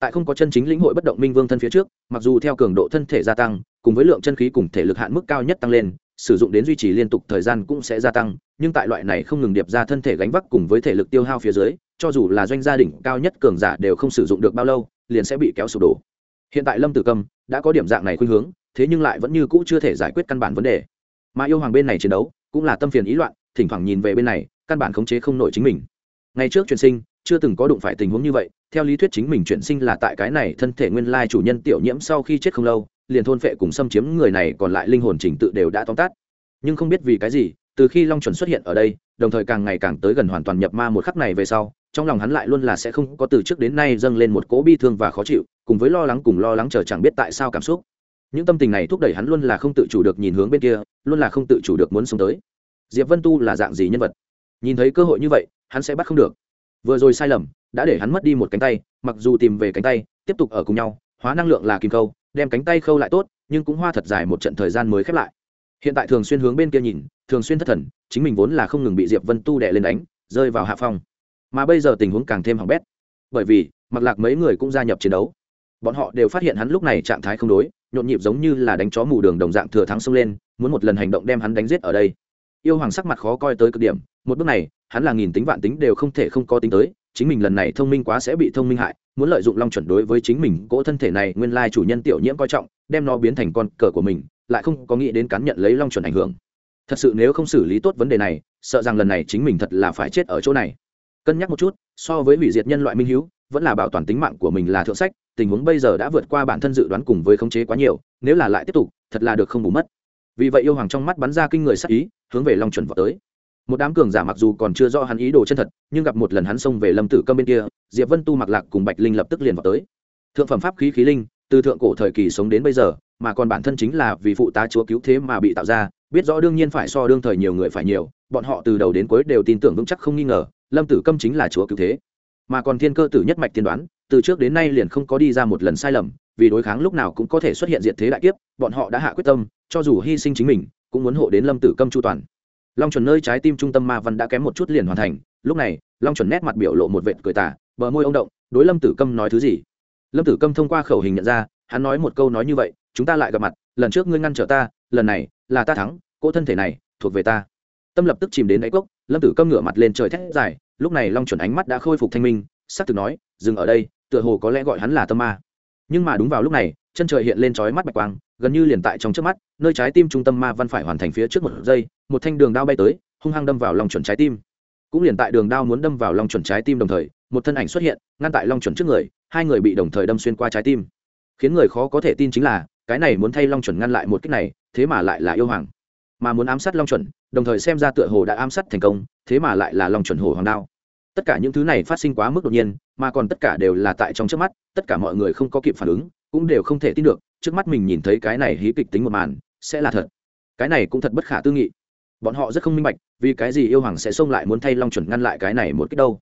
Speaker 1: Tại không có chân chính lĩnh hội bất động minh vương thân phía trước, mặc dù theo cường độ thân thể gia tăng, cùng với lượng chân khí cùng thể lực hạn mức cao nhất tăng lên, sử dụng đến duy trì liên tục thời gian cũng sẽ gia tăng, nhưng tại loại này không ngừng điệp ra thân thể gánh vác cùng với thể lực tiêu hao phía dưới cho dù là doanh gia đình cao nhất cường giả đều không sử dụng được bao lâu, liền sẽ bị kéo sụp đổ. Hiện tại lâm tử cầm đã có điểm dạng này khuynh hướng, thế nhưng lại vẫn như cũ chưa thể giải quyết căn bản vấn đề. Mà yêu hoàng bên này chiến đấu cũng là tâm phiền ý loạn, thỉnh thoảng nhìn về bên này, căn bản khống chế không nổi chính mình. Ngày trước chuyển sinh, chưa từng có đụng phải tình huống như vậy, theo lý thuyết chính mình chuyển sinh là tại cái này thân thể nguyên lai chủ nhân tiểu nhiễm sau khi chết không lâu, liền thôn phệ cùng xâm chiếm người này còn lại linh hồn trình tự đều đã tóm tắt. Nhưng không biết vì cái gì từ khi long chuẩn xuất hiện ở đây, đồng thời càng ngày càng tới gần hoàn toàn nhập ma một khắc này về sau, trong lòng hắn lại luôn là sẽ không có từ trước đến nay dâng lên một cỗ bi thương và khó chịu, cùng với lo lắng cùng lo lắng chờ chẳng biết tại sao cảm xúc. Những tâm tình này thúc đẩy hắn luôn là không tự chủ được nhìn hướng bên kia, luôn là không tự chủ được muốn sống tới. Diệp vân tu là dạng gì nhân vật? Nhìn thấy cơ hội như vậy, hắn sẽ bắt không được. Vừa rồi sai lầm, đã để hắn mất đi một cánh tay, mặc dù tìm về cánh tay, tiếp tục ở cùng nhau, hóa năng lượng là kim khâu, đem cánh tay khâu lại tốt, nhưng cũng hoa thật dài một trận thời gian mới khép lại hiện tại thường xuyên hướng bên kia nhìn, thường xuyên thất thần, chính mình vốn là không ngừng bị diệp vân tu đè lên đánh, rơi vào hạ phong. Mà bây giờ tình huống càng thêm hỏng bét. Bởi vì, mặc lạc mấy người cũng gia nhập chiến đấu. Bọn họ đều phát hiện hắn lúc này trạng thái không đối, nhộn nhịp giống như là đánh chó mù đường đồng dạng thừa thắng xông lên, muốn một lần hành động đem hắn đánh giết ở đây. Yêu hoàng sắc mặt khó coi tới cực điểm, một bước này, hắn là nghìn tính vạn tính đều không thể không có tính tới, chính mình lần này thông minh quá sẽ bị thông minh hại, muốn lợi dụng long chuẩn đối với chính mình, cỗ thân thể này nguyên lai chủ nhân tiểu nhiễm coi trọng, đem nó biến thành con cờ của mình lại không có nghĩ đến cán nhận lấy long chuẩn ảnh hưởng. Thật sự nếu không xử lý tốt vấn đề này, sợ rằng lần này chính mình thật là phải chết ở chỗ này. Cân nhắc một chút, so với hủy diệt nhân loại minh hữu vẫn là bảo toàn tính mạng của mình là thượng sách, tình huống bây giờ đã vượt qua bản thân dự đoán cùng với khống chế quá nhiều, nếu là lại tiếp tục, thật là được không bù mất. Vì vậy yêu hoàng trong mắt bắn ra kinh người sắc ý, hướng về long chuẩn vào tới. Một đám cường giả mặc dù còn chưa rõ hắn ý đồ chân thật, nhưng gặp một lần hắn xông về lâm tử câm bên kia, diệp vân tu mặc lạc cùng bạch linh lập tức liền vào tới. Thượng phẩm pháp khí khí linh, từ thượng cổ thời kỳ sống đến bây giờ mà còn bản thân chính là vì phụ tá chúa cứu thế mà bị tạo ra, biết rõ đương nhiên phải so đương thời nhiều người phải nhiều, bọn họ từ đầu đến cuối đều tin tưởng vững chắc không nghi ngờ, lâm tử câm chính là chúa cứu thế. Mà còn thiên cơ tử nhất mạch tiên đoán, từ trước đến nay liền không có đi ra một lần sai lầm, vì đối kháng lúc nào cũng có thể xuất hiện diện thế đại kiếp, bọn họ đã hạ quyết tâm, cho dù hy sinh chính mình, cũng muốn hộ đến lâm tử câm chu toàn. Long chuẩn nơi trái tim trung tâm ma văn đã kém một chút liền hoàn thành, lúc này, long chuẩn nét mặt biểu lộ một vệt cười tả bờ môi ông động, đối lâm tử câm nói thứ gì? Lâm tử câm thông qua khẩu hình nhận ra, hắn nói một câu nói như vậy chúng ta lại gặp mặt, lần trước ngươi ngăn trở ta, lần này là ta thắng, cỗ thân thể này thuộc về ta. Tâm lập tức chìm đến đáy cốc, lâm tử câm ngửa mặt lên trời thét dài, lúc này long chuẩn ánh mắt đã khôi phục thanh minh s ắ c thực nói, dừng ở đây, tựa hồ có lẽ gọi hắn là tâm ma. Nhưng mà đúng vào lúc này, chân trời hiện lên trói mắt bạch quang, gần như liền tại trong trước mắt, nơi trái tim trung tâm ma văn phải hoàn thành phía trước một giây, một thanh đường đao bay tới, hung hăng đâm vào lòng chuẩn trái tim. Cũng liền tại đường đao muốn đâm vào lòng chuẩn trái tim đồng thời, một thân ảnh xuất hiện, ngăn tại long chuẩn trước người, hai người bị đồng thời đâm xuyên qua trái tim. Khiến người khó có thể tin chính là cái này muốn thay long chuẩn ngăn lại một cách này, thế mà lại là yêu hoàng. Mà muốn ám sát long chuẩn, đồng thời xem ra tựa hồ đã ám sát thành công, thế mà lại là long chuẩn hồ hoàng đao. Tất cả những thứ này phát sinh quá mức đột nhiên, mà còn tất cả đều là tại trong trước mắt, tất cả mọi người không có kịp phản ứng, cũng đều không thể tin được, trước mắt mình nhìn thấy cái này hí kịch tính một màn, sẽ là thật. Cái này cũng thật bất khả tư nghị. Bọn họ rất không minh bạch, vì cái gì yêu hoàng sẽ xông lại muốn thay long chuẩn ngăn lại cái này một cách đâu.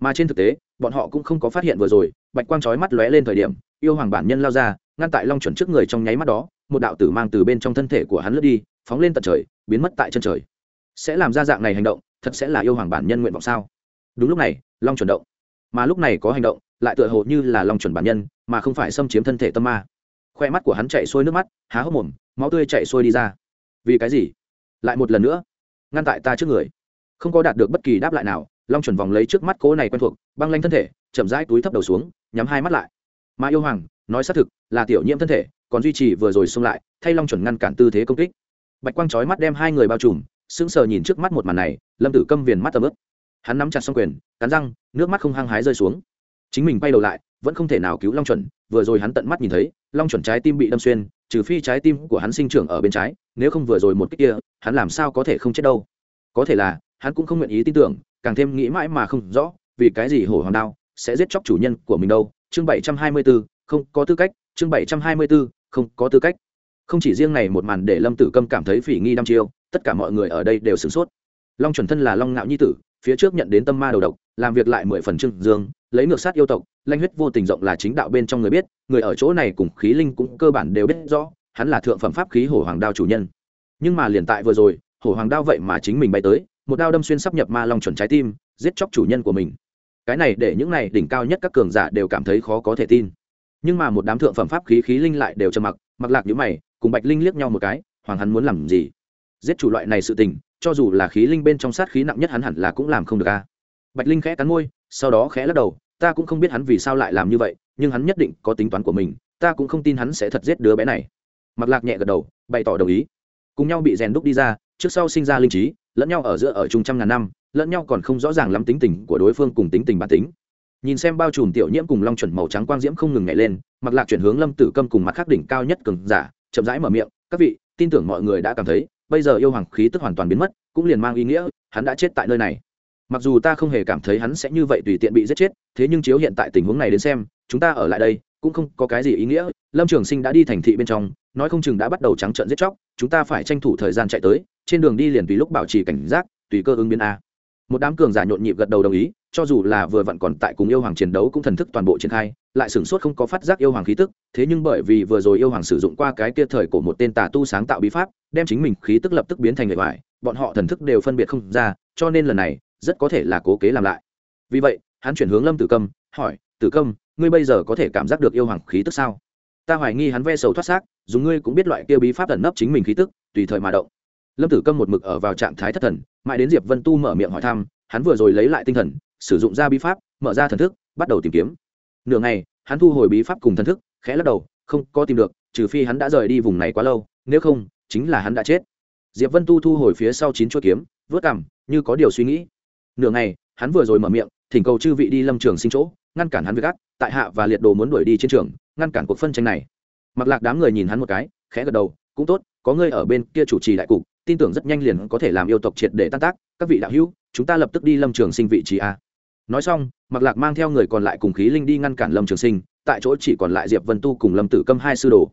Speaker 1: Mà trên thực tế, bọn họ cũng không có phát hiện vừa rồi, bạch quang trói mắt lóe lên thời điểm yêu hoàng bản nhân lao ra, ngăn tại long chuẩn trước người trong nháy mắt đó, một đạo tử mang từ bên trong thân thể của hắn lướt đi, phóng lên tận trời, biến mất tại chân trời. Sẽ làm ra dạng này hành động, thật sẽ là yêu hoàng bản nhân nguyện vọng sao? Đúng lúc này, long chuẩn động. Mà lúc này có hành động, lại tựa hồ như là long chuẩn bản nhân, mà không phải xâm chiếm thân thể tâm ma. Khoe mắt của hắn chạy xuôi nước mắt, há hốc mồm, máu tươi chạy xuôi đi ra. Vì cái gì? Lại một lần nữa. Ngăn tại ta trước người. Không có đạt được bất kỳ đáp lại nào, long chuẩn vòng lấy trước mắt cố này quen thuộc, băng lanh thân thể, chậm rãi túi thấp đầu xuống, nhắm hai mắt lại mà yêu hoàng, nói xác thực, là tiểu nhiễm thân thể, còn duy trì vừa rồi xông lại, thay long chuẩn ngăn cản tư thế công kích. Bạch quang trói mắt đem hai người bao trùm, sững sờ nhìn trước mắt một màn này, lâm tử câm viền mắt tầm ướp hắn nắm chặt xong quyền, cắn răng, nước mắt không hăng hái rơi xuống. Chính mình quay đầu lại, vẫn không thể nào cứu long chuẩn, vừa rồi hắn tận mắt nhìn thấy, long chuẩn trái tim bị đâm xuyên, trừ phi trái tim của hắn sinh trưởng ở bên trái, nếu không vừa rồi một cách kia, hắn làm sao có thể không chết đâu. Có thể là, hắn cũng không nguyện ý tin tưởng, càng thêm nghĩ mãi mà không rõ, vì cái gì hổ hoàng đao sẽ giết chóc chủ nhân của mình đâu chương bảy trăm hai mươi 724, không có tư cách chương bảy trăm hai mươi 724, không có tư cách. Không chỉ riêng này một màn để lâm tử câm cảm thấy phỉ nghi đăm chiêu tất cả mọi người ở đây đều sửng sốt. Long chuẩn thân là long ngạo nhi tử phía trước nhận đến tâm ma đầu độc làm việc lại mười phần trưng dương lấy ngược sát yêu tộc lanh huyết vô tình rộng là chính đạo bên trong người biết người ở chỗ này cùng khí linh cũng cơ bản đều biết rõ hắn là thượng phẩm pháp khí hổ hoàng đao chủ nhân. Nhưng mà liền tại vừa rồi hổ hoàng đao vậy mà chính mình bay tới một đao đâm xuyên sắp nhập ma long chuẩn trái tim giết chóc chủ nhân của mình cái này để những này đỉnh cao nhất các cường giả đều cảm thấy khó có thể tin. Nhưng mà một đám thượng phẩm pháp khí khí linh lại đều trầm mặc mặc lạc nhữ mày, cùng bạch linh liếc nhau một cái, hoàng hắn muốn làm gì? Giết chủ loại này sự tình, cho dù là khí linh bên trong sát khí nặng nhất hắn hẳn là cũng làm không được a. Bạch linh khẽ cắn môi, sau đó khẽ lắc đầu, ta cũng không biết hắn vì sao lại làm như vậy, nhưng hắn nhất định có tính toán của mình, ta cũng không tin hắn sẽ thật giết đứa bé này. Mặc lạc nhẹ gật đầu, bày tỏ đồng ý. Cùng nhau bị rèn đúc đi ra, trước sau sinh ra linh trí, lẫn nhau ở giữa ở chung trăm ngàn năm lẫn nhau còn không rõ ràng lắm tính tình của đối phương cùng tính tình bản tính. Nhìn xem bao trùm tiểu nhiễm cùng long chuẩn màu trắng quang diễm không ngừng nhảy lên mặc lạc chuyển hướng lâm tử câm cùng mặt khắc đỉnh cao nhất cường giả, chậm rãi mở miệng, các vị, tin tưởng mọi người đã cảm thấy, bây giờ yêu hoàng khí tức hoàn toàn biến mất, cũng liền mang ý nghĩa, hắn đã chết tại nơi này. Mặc dù ta không hề cảm thấy hắn sẽ như vậy tùy tiện bị giết chết, thế nhưng chiếu hiện tại tình huống này đến xem, chúng ta ở lại đây, cũng không có cái gì ý nghĩa. Lâm trường sinh đã đi thành thị bên trong, nói không chừng đã bắt đầu trắng trợn giết chóc, chúng ta phải tranh thủ thời gian chạy tới, trên đường đi liền tùy lúc bảo trì cảnh giác, tùy cơ ứng biến a một đám cường giả nhộn nhịp gật đầu đồng ý, cho dù là vừa vặn còn tại cùng yêu hoàng chiến đấu cũng thần thức toàn bộ triển khai, lại sửng sốt không có phát giác yêu hoàng khí tức, thế nhưng bởi vì vừa rồi yêu hoàng sử dụng qua cái kia thời của một tên tà tu sáng tạo bí pháp, đem chính mình khí tức lập tức biến thành người vải bọn họ thần thức đều phân biệt không ra, cho nên lần này, rất có thể là cố kế làm lại. Vì vậy, hắn chuyển hướng lâm tử câm, hỏi, tử câm, ngươi bây giờ có thể cảm giác được yêu hoàng khí tức sao? Ta hoài nghi hắn ve sầu thoát xác dùng ngươi cũng biết loại kia bí pháp ẩn nấp chính mình khí tức, tùy thời mà động. Lâm tử câm một mực ở vào trạng thái thất thần mãi đến diệp vân tu mở miệng hỏi thăm, hắn vừa rồi lấy lại tinh thần, sử dụng ra bí pháp, mở ra thần thức, bắt đầu tìm kiếm. Nửa ngày, hắn thu hồi bí pháp cùng thần thức, khẽ lắc đầu, không có tìm được, trừ phi hắn đã rời đi vùng này quá lâu, nếu không, chính là hắn đã chết. Diệp vân tu thu hồi phía sau chín chuỗi kiếm, vớt cằm, như có điều suy nghĩ. Nửa ngày, hắn vừa rồi mở miệng, thỉnh cầu chư vị đi lâm trường sinh chỗ, ngăn cản hắn việc gắt tại hạ và liệt đồ muốn đuổi đi chiến trường, ngăn cản cuộc phân tranh này. Mặc lạc đám người nhìn hắn một cái, khẽ gật đầu, cũng tốt, có ngươi ở bên kia chủ trì đại cục tin tưởng rất nhanh liền có thể làm yêu tộc triệt để tan tác, các vị đạo hữu, chúng ta lập tức đi lâm trường sinh vị trí a. Nói xong mặc lạc mang theo người còn lại cùng khí linh đi ngăn cản lâm trường sinh, tại chỗ chỉ còn lại diệp vân tu cùng lâm tử câm hai sư đồ.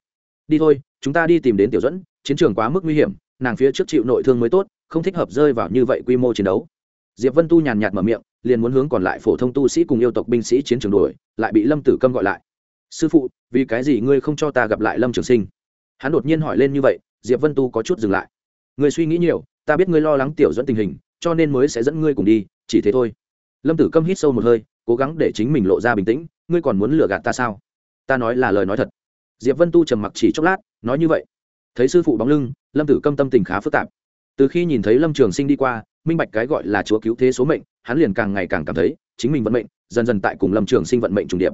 Speaker 1: Đi thôi, chúng ta đi tìm đến tiểu dẫn chiến trường quá mức nguy hiểm, nàng phía trước chịu nội thương mới tốt, không thích hợp rơi vào như vậy quy mô chiến đấu. Diệp vân tu nhàn nhạt mở miệng, liền muốn hướng còn lại phổ thông tu sĩ cùng yêu tộc binh sĩ chiến trường đuổi, lại bị lâm tử câm gọi lại. Sư phụ, vì cái gì ngươi không cho ta gặp lại lâm trường sinh? Hắn đột nhiên hỏi lên như vậy, diệp vân tu có chút dừng lại ngươi suy nghĩ nhiều, ta biết ngươi lo lắng tiểu dẫn tình hình, cho nên mới sẽ dẫn ngươi cùng đi, chỉ thế thôi. Lâm tử câm hít sâu một hơi, cố gắng để chính mình lộ ra bình tĩnh, ngươi còn muốn lừa gạt ta sao? Ta nói là lời nói thật. Diệp vân tu trầm mặc chỉ chốc lát, nói như vậy. Thấy sư phụ bóng lưng, lâm tử câm tâm tình khá phức tạp. Từ khi nhìn thấy lâm trường sinh đi qua, minh bạch cái gọi là chúa cứu thế số mệnh, hắn liền càng ngày càng cảm thấy, chính mình vận mệnh, dần dần tại cùng lâm trường sinh vận mệnh trùng điệp.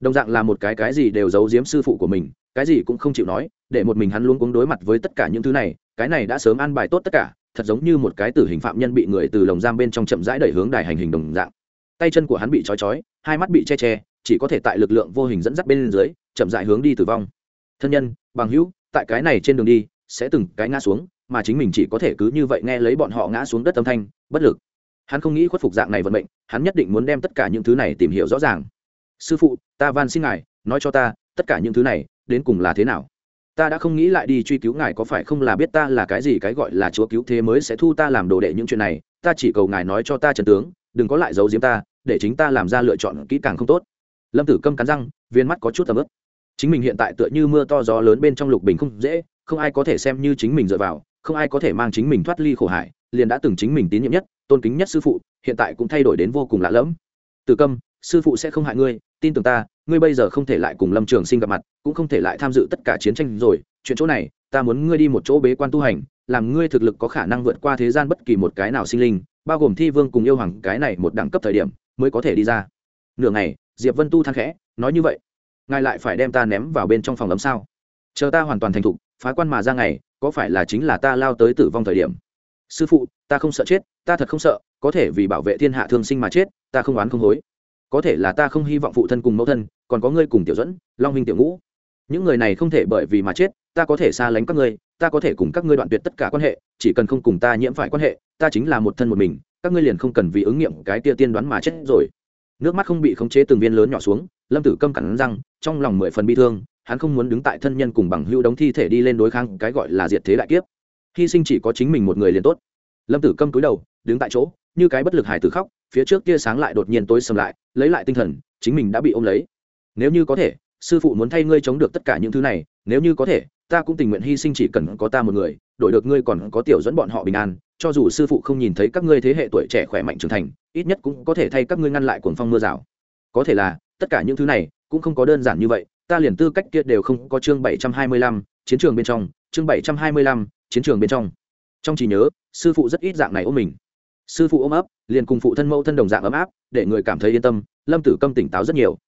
Speaker 1: Đồng dạng là một cái cái gì đều giấu giếm sư phụ của mình, cái gì cũng không chịu nói, để một mình hắn luôn cuống đối mặt với tất cả những thứ này cái này đã sớm an bài tốt tất cả, thật giống như một cái tử hình phạm nhân bị người từ lồng giam bên trong chậm rãi đẩy hướng đài hành hình đồng dạng. Tay chân của hắn bị trói trói hai mắt bị che che, chỉ có thể tại lực lượng vô hình dẫn dắt bên dưới, chậm rãi hướng đi tử vong. Thân nhân, bằng hữu, tại cái này trên đường đi, sẽ từng cái ngã xuống, mà chính mình chỉ có thể cứ như vậy nghe lấy bọn họ ngã xuống đất âm thanh, bất lực. Hắn không nghĩ khuất phục dạng này vận mệnh, hắn nhất định muốn đem tất cả những thứ này tìm hiểu rõ ràng. Sư phụ, ta van xin ngài, nói cho ta, tất cả những thứ này, đến cùng là thế nào? Ta đã không nghĩ lại đi truy cứu ngài có phải không là biết ta là cái gì, cái gọi là chúa cứu thế mới sẽ thu ta làm đồ đệ những chuyện này. Ta chỉ cầu ngài nói cho ta trần tướng, đừng có lại giấu giếm ta, để chính ta làm ra lựa chọn kỹ càng không tốt. Lâm tử câm cắn răng, viên mắt có chút tầm ướp chính mình hiện tại tựa như mưa to gió lớn bên trong lục bình không dễ, không ai có thể xem như chính mình dựa vào, không ai có thể mang chính mình thoát ly khổ hải liền đã từng chính mình tín nhiệm nhất, tôn kính nhất sư phụ, hiện tại cũng thay đổi đến vô cùng lạ lẫm. Tử câm, sư phụ sẽ không hại ngươi tin tưởng ta, ngươi bây giờ không thể lại cùng lâm trường sinh gặp mặt, cũng không thể lại tham dự tất cả chiến tranh rồi. Chuyện chỗ này, ta muốn ngươi đi một chỗ bế quan tu hành, làm ngươi thực lực có khả năng vượt qua thế gian bất kỳ một cái nào sinh linh, bao gồm thi vương cùng yêu hoàng, cái này một đẳng cấp thời điểm, mới có thể đi ra. Nửa ngày, diệp vân tu than khẽ, nói như vậy. Ngài lại phải đem ta ném vào bên trong phòng ấm sao? Chờ ta hoàn toàn thành thục, phá quan mà ra ngày, có phải là chính là ta lao tới tử vong thời điểm? Sư phụ, ta không sợ chết, ta thật không sợ, có thể vì bảo vệ thiên hạ thương sinh mà chết, ta không oán không hối có thể là ta không hy vọng phụ thân cùng mẫu thân, còn có ngươi cùng tiểu dẫn long huynh tiểu ngũ. Những người này không thể bởi vì mà chết, ta có thể xa lánh các ngươi, ta có thể cùng các ngươi đoạn tuyệt tất cả quan hệ, chỉ cần không cùng ta nhiễm phải quan hệ, ta chính là một thân một mình, các ngươi liền không cần vì ứng nghiệm cái tia tiên đoán mà chết rồi. Nước mắt không bị khống chế từng viên lớn nhỏ xuống, lâm tử câm cắn răng, trong lòng mười phần bi thương, hắn không muốn đứng tại thân nhân cùng bằng hữu đống thi thể đi lên đối kháng cái gọi là diệt thế đại kiếp. Hy sinh chỉ có chính mình một người liền tốt. Lâm tử câm cúi đầu, đứng tại chỗ, như cái bất lực hải tử khóc phía trước kia sáng lại đột nhiên tối sầm lại, lấy lại tinh thần, chính mình đã bị ôm lấy. Nếu như có thể, sư phụ muốn thay ngươi chống được tất cả những thứ này, nếu như có thể, ta cũng tình nguyện hy sinh chỉ cần có ta một người, đổi được ngươi còn có tiểu dẫn bọn họ bình an, cho dù sư phụ không nhìn thấy các ngươi thế hệ tuổi trẻ khỏe mạnh trưởng thành, ít nhất cũng có thể thay các ngươi ngăn lại cuồng phong mưa rào. Có thể là, tất cả những thứ này cũng không có đơn giản như vậy, ta liền tư cách kia đều không có chương bảy trăm hai mươi lăm, chiến trường bên trong, chương bảy trăm hai mươi lăm, chiến trường bên trong. Trong trí nhớ, sư phụ rất ít dạng này ôm mình sư phụ ôm ấp, liền cùng phụ thân mẫu thân đồng dạng ấm áp, để người cảm thấy yên tâm, lâm tử câm tỉnh táo rất nhiều.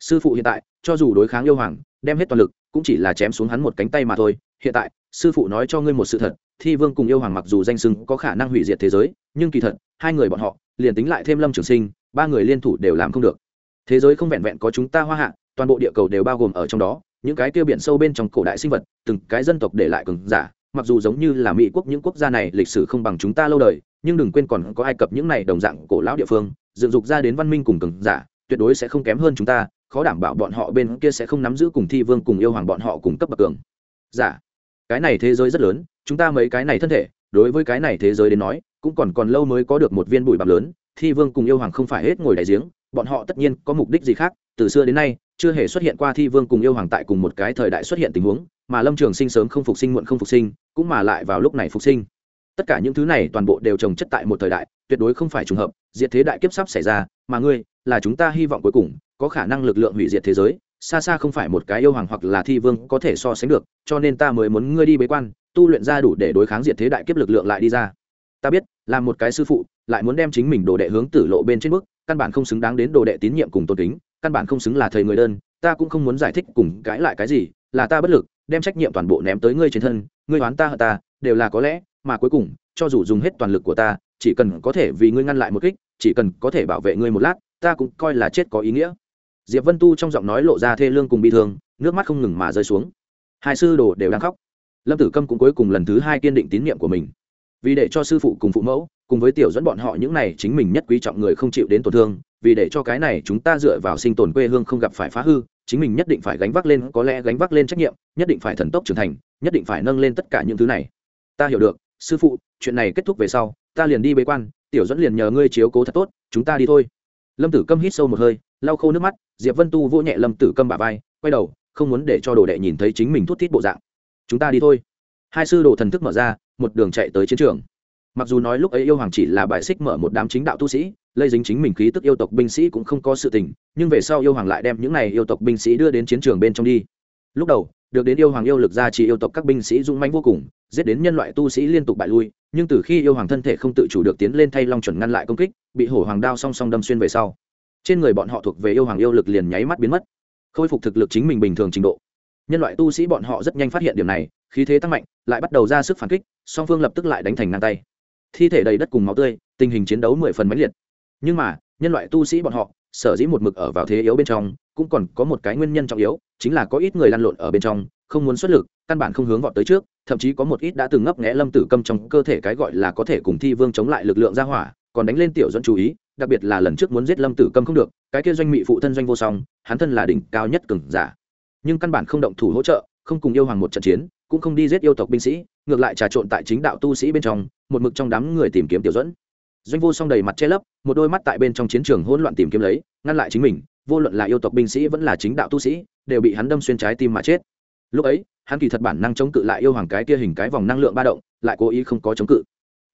Speaker 1: Sư phụ hiện tại, cho dù đối kháng yêu hoàng, đem hết toàn lực, cũng chỉ là chém xuống hắn một cánh tay mà thôi. Hiện tại, sư phụ nói cho ngươi một sự thật, thi vương cùng yêu hoàng mặc dù danh sưng có khả năng hủy diệt thế giới, nhưng kỳ thật, hai người bọn họ, liền tính lại thêm lâm trường sinh, ba người liên thủ đều làm không được. Thế giới không vẹn vẹn có chúng ta hoa hạ, toàn bộ địa cầu đều bao gồm ở trong đó. Những cái kia biển sâu bên trong cổ đại sinh vật, từng cái dân tộc để lại cường giả, mặc dù giống như là mỹ quốc những quốc gia này, lịch sử không bằng chúng ta lâu đời nhưng đừng quên còn có ai cập những này đồng dạng cổ lão địa phương, dựng dục ra đến văn minh cùng cường giả, tuyệt đối sẽ không kém hơn chúng ta, khó đảm bảo bọn họ bên kia sẽ không nắm giữ cùng thi vương cùng yêu hoàng bọn họ cùng cấp bậc cường giả. Cái này thế giới rất lớn, chúng ta mấy cái này thân thể, đối với cái này thế giới đến nói, cũng còn còn lâu mới có được một viên bụi bặm lớn, thi vương cùng yêu hoàng không phải hết ngồi đại giếng, bọn họ tất nhiên có mục đích gì khác, từ xưa đến nay, chưa hề xuất hiện qua thi vương cùng yêu hoàng tại cùng một cái thời đại xuất hiện tình huống, mà lâm trường sinh sớm không phục sinh muộn không phục sinh, cũng mà lại vào lúc này phục sinh tất cả những thứ này toàn bộ đều trồng chất tại một thời đại, tuyệt đối không phải trùng hợp, diệt thế đại kiếp sắp xảy ra, mà ngươi, là chúng ta hy vọng cuối cùng, có khả năng lực lượng hủy diệt thế giới, xa xa không phải một cái yêu hoàng hoặc là thi vương có thể so sánh được, cho nên ta mới muốn ngươi đi bế quan, tu luyện ra đủ để đối kháng diệt thế đại kiếp lực lượng lại đi ra. Ta biết, là một cái sư phụ, lại muốn đem chính mình đồ đệ hướng tử lộ bên trên bước, căn bản không xứng đáng đến đồ đệ tín nhiệm cùng tôn kính, căn bản không xứng là thầy người đơn, ta cũng không muốn giải thích cùng cãi lại cái gì, là ta bất lực, đem trách nhiệm toàn bộ ném tới ngươi trên thân, ngươi oán ta hận ta, đều là có lẽ mà cuối cùng, cho dù dùng hết toàn lực của ta, chỉ cần có thể vì ngươi ngăn lại một kích, chỉ cần có thể bảo vệ ngươi một lát, ta cũng coi là chết có ý nghĩa. Diệp vân tu trong giọng nói lộ ra thê lương cùng bị thương, nước mắt không ngừng mà rơi xuống. Hai sư đồ đều đang khóc. Lâm tử câm cũng cuối cùng lần thứ hai kiên định tín nhiệm của mình. Vì để cho sư phụ cùng phụ mẫu, cùng với tiểu dẫn bọn họ những này chính mình nhất quý trọng người không chịu đến tổn thương, vì để cho cái này chúng ta dựa vào sinh tồn quê hương không gặp phải phá hư, chính mình nhất định phải gánh vác lên, có lẽ gánh vác lên trách nhiệm, nhất định phải thần tốc trưởng thành, nhất định phải nâng lên tất cả những thứ này. Ta hiểu được sư phụ, chuyện này kết thúc về sau, ta liền đi bế quan, tiểu dẫn liền nhờ ngươi chiếu cố thật tốt, chúng ta đi thôi. Lâm tử câm hít sâu một hơi, lau khô nước mắt, diệp vân tu vỗ nhẹ lâm tử câm bả vai, quay đầu, không muốn để cho đồ đệ nhìn thấy chính mình thút thít bộ dạng. Chúng ta đi thôi. Hai sư đồ thần thức mở ra, một đường chạy tới chiến trường. Mặc dù nói lúc ấy yêu hoàng chỉ là bài xích mở một đám chính đạo tu sĩ, lây dính chính mình khí tức yêu tộc binh sĩ cũng không có sự tình, nhưng về sau yêu hoàng lại đem những này yêu tộc binh sĩ đưa đến chiến trường bên trong đi. Lúc đầu được đến yêu hoàng yêu lực ra trì yêu tộc các binh sĩ dũng mãnh vô cùng, giết đến nhân loại tu sĩ liên tục bại lui, nhưng từ khi yêu hoàng thân thể không tự chủ được tiến lên thay long chuẩn ngăn lại công kích, bị hổ hoàng đao song song đâm xuyên về sau. Trên người bọn họ thuộc về yêu hoàng yêu lực liền nháy mắt biến mất. Khôi phục thực lực chính mình bình thường trình độ. Nhân loại tu sĩ bọn họ rất nhanh phát hiện điểm này, khí thế tăng mạnh, lại bắt đầu ra sức phản kích, song phương lập tức lại đánh thành ngang tay. Thi thể đầy đất cùng máu tươi, tình hình chiến đấu mười phần mãnh liệt. Nhưng mà, nhân loại tu sĩ bọn họ, sở dĩ một mực ở vào thế yếu bên trong cũng còn có một cái nguyên nhân trọng yếu, chính là có ít người lăn lộn ở bên trong, không muốn xuất lực, căn bản không hướng vọt tới trước, thậm chí có một ít đã từng ngấp nghẽ lâm tử câm trong cơ thể cái gọi là có thể cùng thi vương chống lại lực lượng ra hỏa, còn đánh lên tiểu dẫn chú ý, đặc biệt là lần trước muốn giết lâm tử câm không được, cái kia doanh mị phụ thân doanh vô song, hắn thân là đỉnh cao nhất cường giả. Nhưng căn bản không động thủ hỗ trợ, không cùng yêu hoàng một trận chiến, cũng không đi giết yêu tộc binh sĩ, ngược lại trà trộn tại chính đạo tu sĩ bên trong, một mực trong đám người tìm kiếm tiểu dẫn doanh vô song đầy mặt che lấp, một đôi mắt tại bên trong chiến trường hỗn loạn tìm kiếm lấy, ngăn lại chính mình vô luận là yêu tộc binh sĩ vẫn là chính đạo tu sĩ, đều bị hắn đâm xuyên trái tim mà chết. Lúc ấy, hắn kỳ thật bản năng chống cự lại yêu hoàng cái kia hình cái vòng năng lượng ba động, lại cố ý không có chống cự.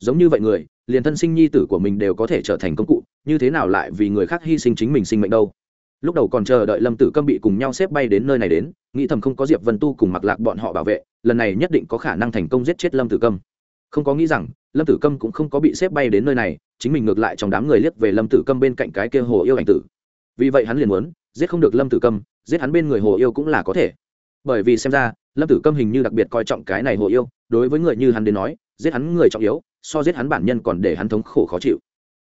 Speaker 1: Giống như vậy người, liền thân sinh nhi tử của mình đều có thể trở thành công cụ, như thế nào lại vì người khác hy sinh chính mình sinh mệnh đâu? Lúc đầu còn chờ đợi lâm tử câm bị cùng nhau xếp bay đến nơi này đến, nghĩ thầm không có diệp vân tu cùng mặc lạc bọn họ bảo vệ, lần này nhất định có khả năng thành công giết chết lâm tử câm. Không có nghĩ rằng, lâm tử câm cũng không có bị xếp bay đến nơi này, chính mình ngược lại trong đám người liếc về lâm tử câm bên cạnh cái kia hồ yêu ảnh tử vì vậy hắn liền muốn giết không được lâm tử câm, giết hắn bên người hồ yêu cũng là có thể. Bởi vì xem ra, lâm tử câm hình như đặc biệt coi trọng cái này hồ yêu, đối với người như hắn đến nói, giết hắn người trọng yếu, so giết hắn bản nhân còn để hắn thống khổ khó chịu.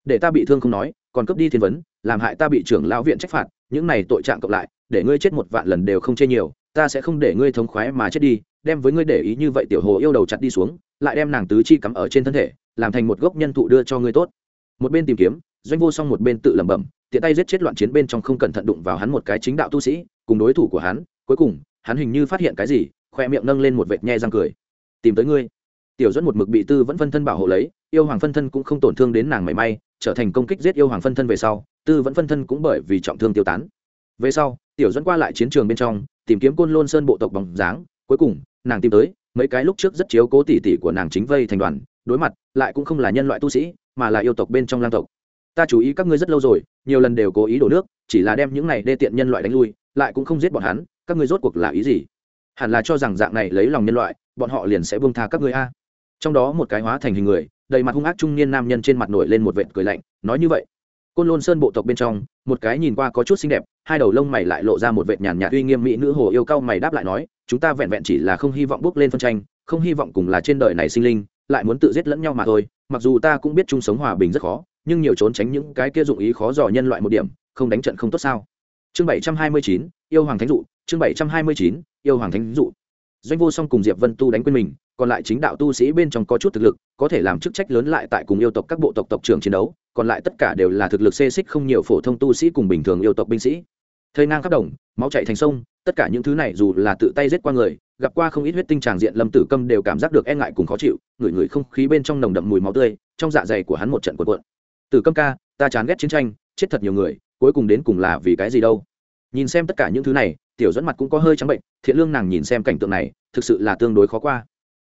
Speaker 1: Để ta bị thương không nói, còn cướp đi thiên vấn, làm hại ta bị trưởng lão viện trách phạt, những này tội trạng cộng lại, để ngươi chết một vạn lần đều không chê nhiều, ta sẽ không để ngươi thống khoái mà chết đi, đem với ngươi để ý như vậy tiểu hồ yêu đầu chặt đi xuống, lại đem nàng tứ chi cắm ở trên thân thể, làm thành một gốc nhân thụ đưa cho ngươi tốt. Một bên tìm kiếm, doanh vô song một bên tự lẩm bẩm tiện tay giết chết loạn chiến bên trong không cẩn thận đụng vào hắn một cái chính đạo tu sĩ, cùng đối thủ của hắn, cuối cùng, hắn hình như phát hiện cái gì, khoe miệng nâng lên một vệt nhe răng cười. Tìm tới ngươi. Tiểu dẫn một mực bị tư vẫn phân thân bảo hộ lấy, yêu hoàng phân thân cũng không tổn thương đến nàng mảy may, trở thành công kích giết yêu hoàng phân thân về sau, tư vẫn phân thân cũng bởi vì trọng thương tiêu tán. Về sau, tiểu dẫn qua lại chiến trường bên trong, tìm kiếm côn lôn sơn bộ tộc bóng dáng, cuối cùng, nàng tìm tới mấy cái lúc trước rất chiếu cố tỉ tỉ của nàng chính vây thành đoàn, đối mặt, lại cũng không là nhân loại tu sĩ, mà là yêu tộc bên trong lang tộc ta chú ý các ngươi rất lâu rồi, nhiều lần đều cố ý đổ nước, chỉ là đem những này đê tiện nhân loại đánh lui, lại cũng không giết bọn hắn, các ngươi rốt cuộc là ý gì? Hẳn là cho rằng dạng này lấy lòng nhân loại, bọn họ liền sẽ buông tha các ngươi a. Trong đó một cái hóa thành hình người, đầy mặt hung ác trung niên nam nhân trên mặt nổi lên một vệt cười lạnh, nói như vậy. Côn lôn sơn bộ tộc bên trong, một cái nhìn qua có chút xinh đẹp, hai đầu lông mày lại lộ ra một vệt nhàn nhạt uy nghiêm mỹ nữ hồ yêu cao mày đáp lại nói, chúng ta vẹn vẹn chỉ là không hy vọng bước lên phân tranh, không hy vọng cùng là trên đời này sinh linh, lại muốn tự giết lẫn nhau mà thôi, mặc dù ta cũng biết chung sống hòa bình rất khó nhưng nhiều trốn tránh những cái kia dụng ý khó dò nhân loại một điểm, không đánh trận không tốt sao? Chương bảy trăm hai mươi chín, yêu hoàng thánh dụ, chương bảy trăm hai mươi chín, yêu hoàng thánh dụ. Doanh vô song cùng diệp vân tu đánh quên mình, còn lại chính đạo tu sĩ bên trong có chút thực lực, có thể làm chức trách lớn lại tại cùng yêu tộc các bộ tộc tộc trưởng chiến đấu, còn lại tất cả đều là thực lực xê xích không nhiều phổ thông tu sĩ cùng bình thường yêu tộc binh sĩ. Thời ngang khắp đồng, máu chạy thành sông, tất cả những thứ này dù là tự tay giết qua người, gặp qua không ít huyết tinh tràng diện lâm tử câm đều cảm giác được e ngại cùng khó chịu ngửi ngửi không khí bên trong nồng đậm mùi máu tươi, trong dạ dày của hắn một trận cuộn cuộn tử câm ca, ta chán ghét chiến tranh, chết thật nhiều người, cuối cùng đến cùng là vì cái gì đâu? Nhìn xem tất cả những thứ này, tiểu dẫn mặt cũng có hơi trắng bệnh, thiện lương nàng nhìn xem cảnh tượng này, thực sự là tương đối khó qua.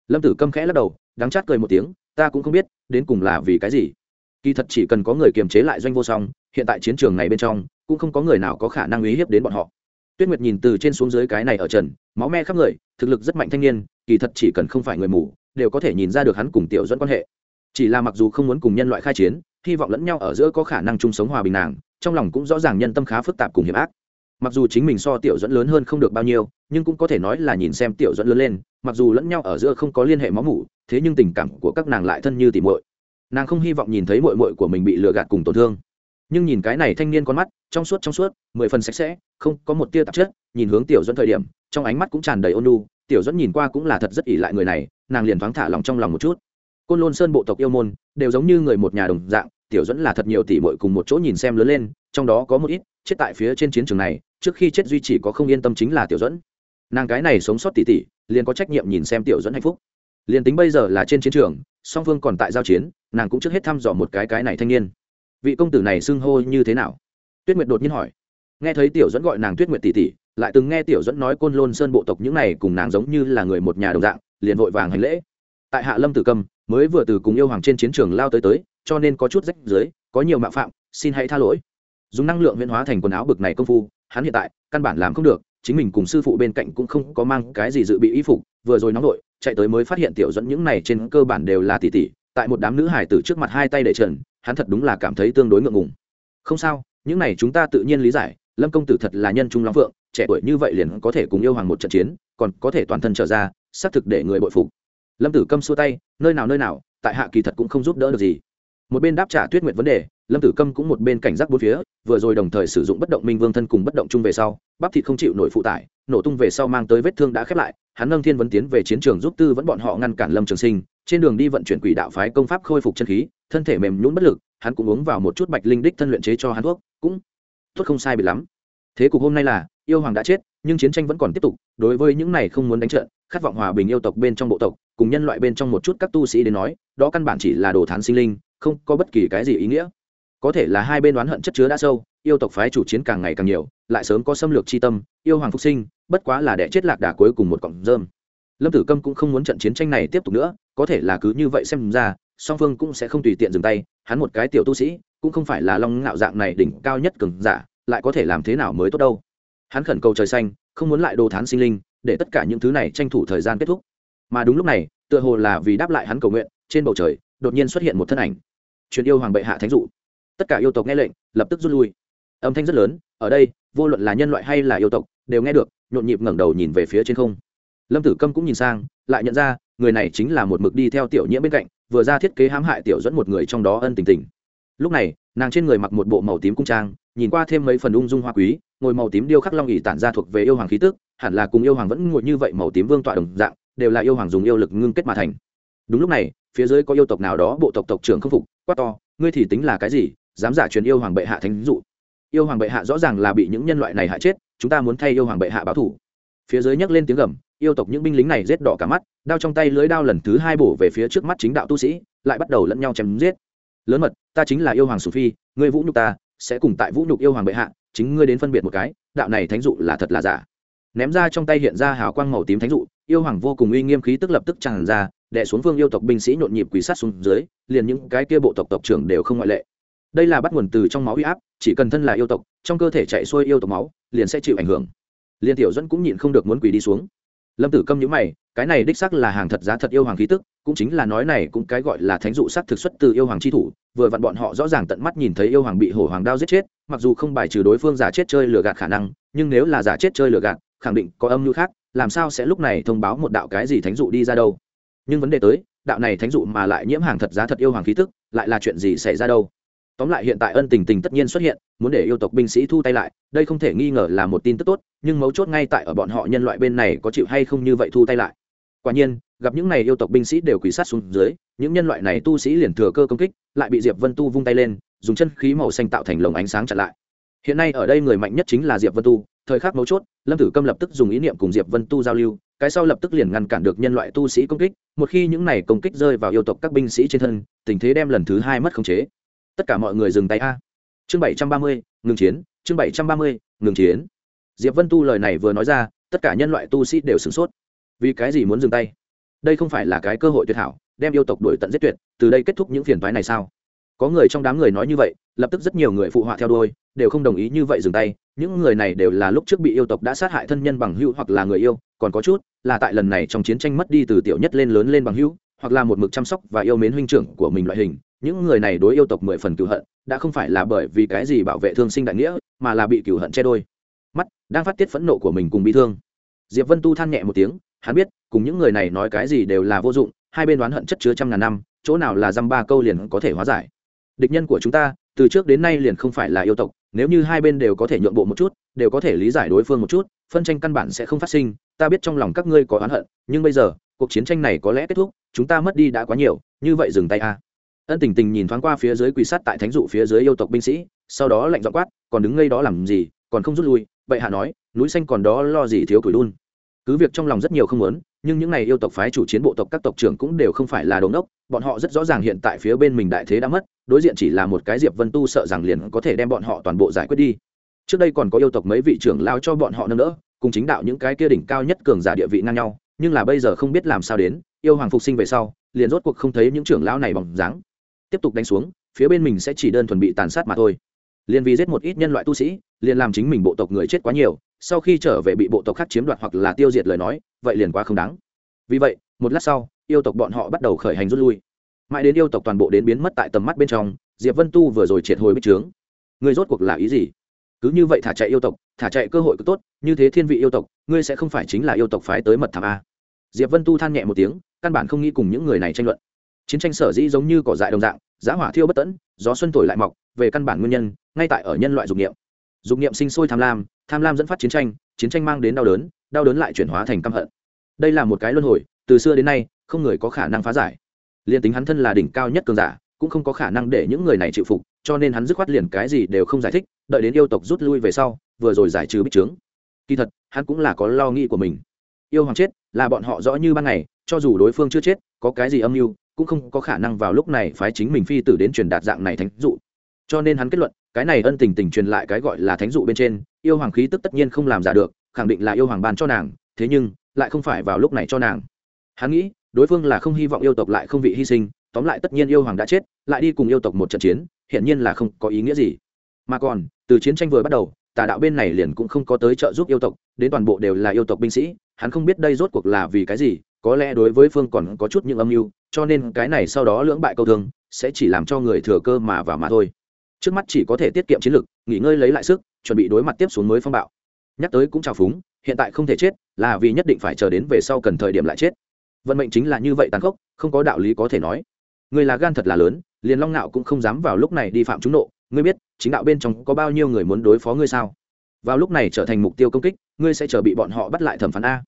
Speaker 1: Lâm tử câm khẽ lắc đầu, đắng chát cười một tiếng, ta cũng không biết, đến cùng là vì cái gì? Kỳ thật chỉ cần có người kiềm chế lại doanh vô song, hiện tại chiến trường này bên trong, cũng không có người nào có khả năng uy hiếp đến bọn họ. Tuyết nguyệt nhìn từ trên xuống dưới cái này ở trần, máu me khắp người, thực lực rất mạnh thanh niên, kỳ thật chỉ cần không phải người mù, đều có thể nhìn ra được hắn cùng tiểu dẫn quan hệ. Chỉ là mặc dù không muốn cùng nhân loại khai chiến hy vọng lẫn nhau ở giữa có khả năng chung sống hòa bình nàng, trong lòng cũng rõ ràng nhân tâm khá phức tạp cùng hiểm ác. Mặc dù chính mình so tiểu dẫn lớn hơn không được bao nhiêu, nhưng cũng có thể nói là nhìn xem tiểu dẫn lớn lên, mặc dù lẫn nhau ở giữa không có liên hệ máu mủ, thế nhưng tình cảm của các nàng lại thân như tỉ muội. Nàng không hy vọng nhìn thấy mội mội của mình bị lừa gạt cùng tổn thương. Nhưng nhìn cái này thanh niên con mắt, trong suốt trong suốt, mười phần sạch sẽ, không có một tia tạp chất, nhìn hướng tiểu dẫn thời điểm, trong ánh mắt cũng tràn đầy ôn lu tiểu dẫn nhìn qua cũng là thật rất ỉ lại người này, nàng liền thoáng thả lòng trong lòng một chút côn lôn sơn bộ tộc yêu môn, đều giống như người một nhà đồng dạng, tiểu dẫn là thật nhiều tỷ muội cùng một chỗ nhìn xem lớn lên, trong đó có một ít, chết tại phía trên chiến trường này, trước khi chết duy chỉ có không yên tâm chính là tiểu dẫn. Nàng cái này sống sót tỷ tỷ, liền có trách nhiệm nhìn xem tiểu dẫn hạnh phúc. Liền tính bây giờ là trên chiến trường, song phương còn tại giao chiến, nàng cũng trước hết thăm dò một cái cái này thanh niên. Vị công tử này xưng hô như thế nào? Tuyết nguyệt đột nhiên hỏi. Nghe thấy tiểu dẫn gọi nàng tuyết nguyệt tỷ tỷ, lại từng nghe tiểu dẫn nói côn lôn sơn bộ tộc những này cùng nàng giống như là người một nhà đồng dạng, liền vội vàng hành lễ. Tại hạ lâm tử cầm mới vừa từ cùng yêu hoàng trên chiến trường lao tới tới, cho nên có chút rách dưới, có nhiều mạo phạm, xin hãy tha lỗi. Dùng năng lượng huyễn hóa thành quần áo bực này công phu, hắn hiện tại, căn bản làm không được, chính mình cùng sư phụ bên cạnh cũng không có mang cái gì dự bị y phục, vừa rồi nóng đội chạy tới mới phát hiện tiểu dẫn những này trên cơ bản đều là tỷ tỷ tại một đám nữ hải tử trước mặt hai tay để trần, hắn thật đúng là cảm thấy tương đối ngượng ngùng. Không sao, những này chúng ta tự nhiên lý giải, lâm công tử thật là nhân trung long vượng trẻ tuổi như vậy liền có thể cùng yêu hoàng một trận chiến, còn có thể toàn thân trở ra, xác thực để người bội phục lâm tử câm xua tay, nơi nào nơi nào, tại hạ kỳ thật cũng không giúp đỡ được gì. Một bên đáp trả tuyết nguyện vấn đề, lâm tử câm cũng một bên cảnh giác bốn phía, vừa rồi đồng thời sử dụng bất động minh vương thân cùng bất động chung về sau, bắp thịt không chịu nổi phụ tải, nổ tung về sau mang tới vết thương đã khép lại, hắn nâng thiên vấn tiến về chiến trường giúp tư vẫn bọn họ ngăn cản lâm trường sinh, trên đường đi vận chuyển quỷ đạo phái công pháp khôi phục chân khí, thân thể mềm nhún bất lực, hắn cũng uống vào một chút bạch linh đích thân luyện chế cho hắn thuốc, cũng, thuốc không sai bị lắm. Thế cục hôm nay là, yêu hoàng đã chết nhưng chiến tranh vẫn còn tiếp tục, đối với những này không muốn đánh trận, khát vọng hòa bình yêu tộc bên trong bộ tộc, cùng nhân loại bên trong một chút các tu sĩ đến nói, đó căn bản chỉ là đồ thán sinh linh, không có bất kỳ cái gì ý nghĩa. Có thể là hai bên đoán hận chất chứa đã sâu, yêu tộc phái chủ chiến càng ngày càng nhiều, lại sớm có xâm lược c tâm, yêu hoàng phục sinh, bất quá là đẻ chết lạc đà cuối cùng một cọng rơm. Lâm tử câm cũng không muốn trận chiến tranh này tiếp tục nữa, có thể là cứ như vậy xem ra, song phương cũng sẽ không tùy tiện dừng tay, hắn một cái tiểu tu sĩ, cũng không phải là long ngạo dạng này đỉnh cao nhất cường giả, lại có thể làm thế nào mới tốt đâu hắn khẩn cầu trời xanh, không muốn lại đồ thán sinh linh, để tất cả những thứ này tranh thủ thời gian kết thúc. Mà đúng lúc này, tựa hồ là vì đáp lại hắn cầu nguyện, trên bầu trời, đột nhiên xuất hiện một thân ảnh. Truyền yêu hoàng bệ hạ thánh dụ. Tất cả yêu tộc nghe lệnh, lập tức rút lui. Âm thanh rất lớn, ở đây, vô luận là nhân loại hay là yêu tộc, đều nghe được, nhộn nhịp ngẩng đầu nhìn về phía trên không. Lâm tử câm cũng nhìn sang, lại nhận ra, người này chính là một mực đi theo tiểu nhiễm bên cạnh, vừa ra thiết kế hãm hại tiểu dẫn một người trong đó ân tình tình. Lúc này, nàng trên người mặc một bộ màu tím cung trang, nhìn qua thêm mấy phần ung dung hoa quý ngồi màu tím điêu khắc long ỉ tản ra thuộc về yêu hoàng khí tức, hẳn là cùng yêu hoàng vẫn ngồi như vậy màu tím vương tọa đồng dạng, đều là yêu hoàng dùng yêu lực ngưng kết mà thành. Đúng lúc này, phía dưới có yêu tộc nào đó bộ tộc tộc trưởng không phục, quát to, ngươi thì tính là cái gì? Dám giả truyền yêu hoàng bệ hạ thánh dụ? Yêu hoàng bệ hạ rõ ràng là bị những nhân loại này hại chết, chúng ta muốn thay yêu hoàng bệ hạ báo thủ. Phía dưới nhấc lên tiếng gầm, yêu tộc những binh lính này rết đỏ cả mắt, đao trong tay lưới đao lần thứ hai bổ về phía trước mắt chính đạo tu sĩ, lại bắt đầu lẫn nhau chém giết. Lớn mật, ta chính là yêu hoàng sù phi, ngươi vũ nhục ta, sẽ cùng tại vũ nhục yêu hoàng bệ hạ chính ngươi đến phân biệt một cái, đạo này thánh dụ là thật là giả. Ném ra trong tay hiện ra hào quang màu tím thánh dụ, yêu hoàng vô cùng uy nghiêm khí tức lập tức tràn ra đẻ xuống phương yêu tộc binh sĩ nhộn nhịp quỳ sát xuống dưới, liền những cái kia bộ tộc tộc trưởng đều không ngoại lệ. Đây là bắt nguồn từ trong máu uy áp, chỉ cần thân là yêu tộc, trong cơ thể chạy xuôi yêu tộc máu, liền sẽ chịu ảnh hưởng. Liền tiểu dẫn cũng nhịn không được muốn quỳ đi xuống. Lâm tử câm nhữ mày, cái này đích sắc là hàng thật giá thật yêu hoàng khí tức, cũng chính là nói này cũng cái gọi là thánh dụ sắc thực xuất từ yêu hoàng chi thủ vừa vặn bọn họ rõ ràng tận mắt nhìn thấy yêu hoàng bị hổ hoàng đao giết chết, mặc dù không bài trừ đối phương giả chết chơi lừa gạt khả năng, nhưng nếu là giả chết chơi lừa gạt, khẳng định có âm mưu khác, làm sao sẽ lúc này thông báo một đạo cái gì thánh dụ đi ra đâu? Nhưng vấn đề tới, đạo này thánh dụ mà lại nhiễm hàng thật giá thật yêu hoàng khí tức, lại là chuyện gì xảy ra đâu? Tóm lại hiện tại ân tình tình tất nhiên xuất hiện, muốn để yêu tộc binh sĩ thu tay lại, đây không thể nghi ngờ là một tin tức tốt, nhưng mấu chốt ngay tại ở bọn họ nhân loại bên này có chịu hay không như vậy thu tay lại. Quả nhiên, gặp những này yêu tộc binh sĩ đều quỳ sát xuống dưới, những nhân loại này tu sĩ liền thừa cơ công kích lại bị diệp vân tu vung tay lên, dùng chân khí màu xanh tạo thành lồng ánh sáng chặn lại. Hiện nay ở đây người mạnh nhất chính là diệp vân tu, thời khắc mấu chốt, lâm tử câm lập tức dùng ý niệm cùng diệp vân tu giao lưu, cái sau lập tức liền ngăn cản được nhân loại tu sĩ công kích, một khi những này công kích rơi vào yêu tộc các binh sĩ trên thân, tình thế đem lần thứ hai mất khống chế. Tất cả mọi người dừng tay a. Chương bảy trăm ba mươi, ngừng chiến, chương bảy trăm ba mươi, ngừng chiến. Diệp vân tu lời này vừa nói ra, tất cả nhân loại tu sĩ đều sửng sốt. Vì cái gì muốn dừng tay? Đây không phải là cái cơ hội tuyệt hảo, đem yêu tộc đuổi tận giết tuyệt, từ đây kết thúc những phiền toái này sao? Có người trong đám người nói như vậy, lập tức rất nhiều người phụ họa theo đuôi, đều không đồng ý như vậy dừng tay, những người này đều là lúc trước bị yêu tộc đã sát hại thân nhân bằng hữu hoặc là người yêu, còn có chút là tại lần này trong chiến tranh mất đi từ tiểu nhất lên lớn lên bằng hữu, hoặc là một mực chăm sóc và yêu mến huynh trưởng của mình loại hình, những người này đối yêu tộc mười phần cựu hận, đã không phải là bởi vì cái gì bảo vệ thương sinh đại nghĩa, mà là bị cựu hận che đôi. Mắt đang phát tiết phẫn nộ của mình cùng bị thương. Diệp vân tu than nhẹ một tiếng hắn biết, cùng những người này nói cái gì đều là vô dụng, hai bên đoán hận chất chứa trăm ngàn năm, chỗ nào là dăm ba câu liền có thể hóa giải. Địch nhân của chúng ta, từ trước đến nay liền không phải là yêu tộc, nếu như hai bên đều có thể nhượng bộ một chút, đều có thể lý giải đối phương một chút, phân tranh căn bản sẽ không phát sinh, ta biết trong lòng các ngươi có oán hận, nhưng bây giờ, cuộc chiến tranh này có lẽ kết thúc, chúng ta mất đi đã quá nhiều, như vậy dừng tay a. Ân tình tình nhìn thoáng qua phía dưới quỳ sát tại thánh dụ phía dưới yêu tộc binh sĩ, sau đó lạnh dọ quát, còn đứng ngây đó làm gì? Còn không rút lui? Vậy hạ nói, núi xanh còn đó lo gì thiếu củi đun? Cứ việc trong lòng rất nhiều không muốn, nhưng những n à y yêu tộc phái chủ chiến bộ tộc các tộc trưởng cũng đều không phải là đồn đốc bọn họ rất rõ ràng hiện tại phía bên mình đại thế đã mất, đối diện chỉ là một cái diệp vân tu sợ rằng liền có thể đem bọn họ toàn bộ giải quyết đi. Trước đây còn có yêu tộc mấy vị trưởng lao cho bọn họ nâng đỡ, cùng chính đạo những cái kia đỉnh cao nhất cường giả địa vị ngang nhau, nhưng là bây giờ không biết làm sao đến, yêu hoàng phục sinh về sau, liền rốt cuộc không thấy những trưởng lão này bỏng dáng. Tiếp tục đánh xuống, phía bên mình sẽ chỉ đơn thuần bị tàn sát mà thôi liền vì giết một ít nhân loại tu sĩ, liền làm chính mình bộ tộc người chết quá nhiều, sau khi trở về bị bộ tộc khác chiếm đoạt hoặc là tiêu diệt lời nói, vậy liền quá không đáng. Vì vậy, một lát sau, yêu tộc bọn họ bắt đầu khởi hành rút lui. Mãi đến yêu tộc toàn bộ đến biến mất tại tầm mắt bên trong, diệp vân tu vừa rồi triệt hồi bích trướng. Ngươi rốt cuộc là ý gì? Cứ như vậy thả chạy yêu tộc, thả chạy cơ hội cứ tốt, như thế thiên vị yêu tộc, ngươi sẽ không phải chính là yêu tộc phái tới mật thảm a. Diệp vân tu than nhẹ một tiếng, căn bản không nghĩ cùng những người này tranh luận. Chiến tranh sở dĩ giống như cỏ dại đồng dạng, giá hỏa thiêu bất tẫn, gió xuân thổi lại mọc, về căn bản nguyên nhân ngay tại ở nhân loại dục niệm. Dục niệm sinh sôi tham lam tham lam dẫn phát chiến tranh chiến tranh mang đến đau đớn đau đớn lại chuyển hóa thành căm hận. Đây là một cái luân hồi, từ xưa đến nay, không người có khả năng phá giải. Liền tính hắn thân là đỉnh cao nhất cường giả, cũng không có khả năng để những người này chịu phục, cho nên hắn dứt khoát liền cái gì đều không giải thích, đợi đến yêu tộc rút lui về sau, vừa rồi giải trừ bích trướng kỳ thật, hắn cũng là có lo nghĩ của mình. Yêu hoàng chết, là bọn họ rõ như ban ngày, cho dù đối phương chưa chết, có cái gì âm mưu, cũng không có khả năng vào lúc này phái chính mình phi tử đến truyền đạt dạng này thánh dụ. Cho nên hắn kết luận cái này ân tình tình truyền lại cái gọi là thánh dụ bên trên, yêu hoàng khí tức tất nhiên không làm giả được, khẳng định là yêu hoàng ban cho nàng, thế nhưng, lại không phải vào lúc này cho nàng. Hắn nghĩ, đối phương là không hy vọng yêu tộc lại không bị hy sinh, tóm lại tất nhiên yêu hoàng đã chết, lại đi cùng yêu tộc một trận chiến hiện nhiên là không có ý nghĩa gì. Mà còn, từ chiến tranh vừa bắt đầu, tà đạo bên này liền cũng không có tới trợ giúp yêu tộc, đến toàn bộ đều là yêu tộc binh sĩ, hắn không biết đây rốt cuộc là vì cái gì, có lẽ đối với phương còn có chút những âm mưu, cho nên cái này sau đó lưỡng bại câu thương, sẽ chỉ làm cho người thừa cơ mà vào mà thôi trước mắt chỉ có thể tiết kiệm chiến lực, nghỉ ngơi lấy lại sức, chuẩn bị đối mặt tiếp xuống mới phong bạo. Nhắc tới cũng trào phúng, hiện tại không thể chết, là vì nhất định phải chờ đến về sau cần thời điểm lại chết. Vận mệnh chính là như vậy tàn khốc, không có đạo lý có thể nói. Người là gan thật là lớn, liền long nạo cũng không dám vào lúc này đi phạm trúng nộ. Ngươi biết, chính đạo bên trong có bao nhiêu người muốn đối phó ngươi sao? Vào lúc này trở thành mục tiêu công kích, ngươi sẽ chờ bị bọn họ bắt lại thẩm phán a.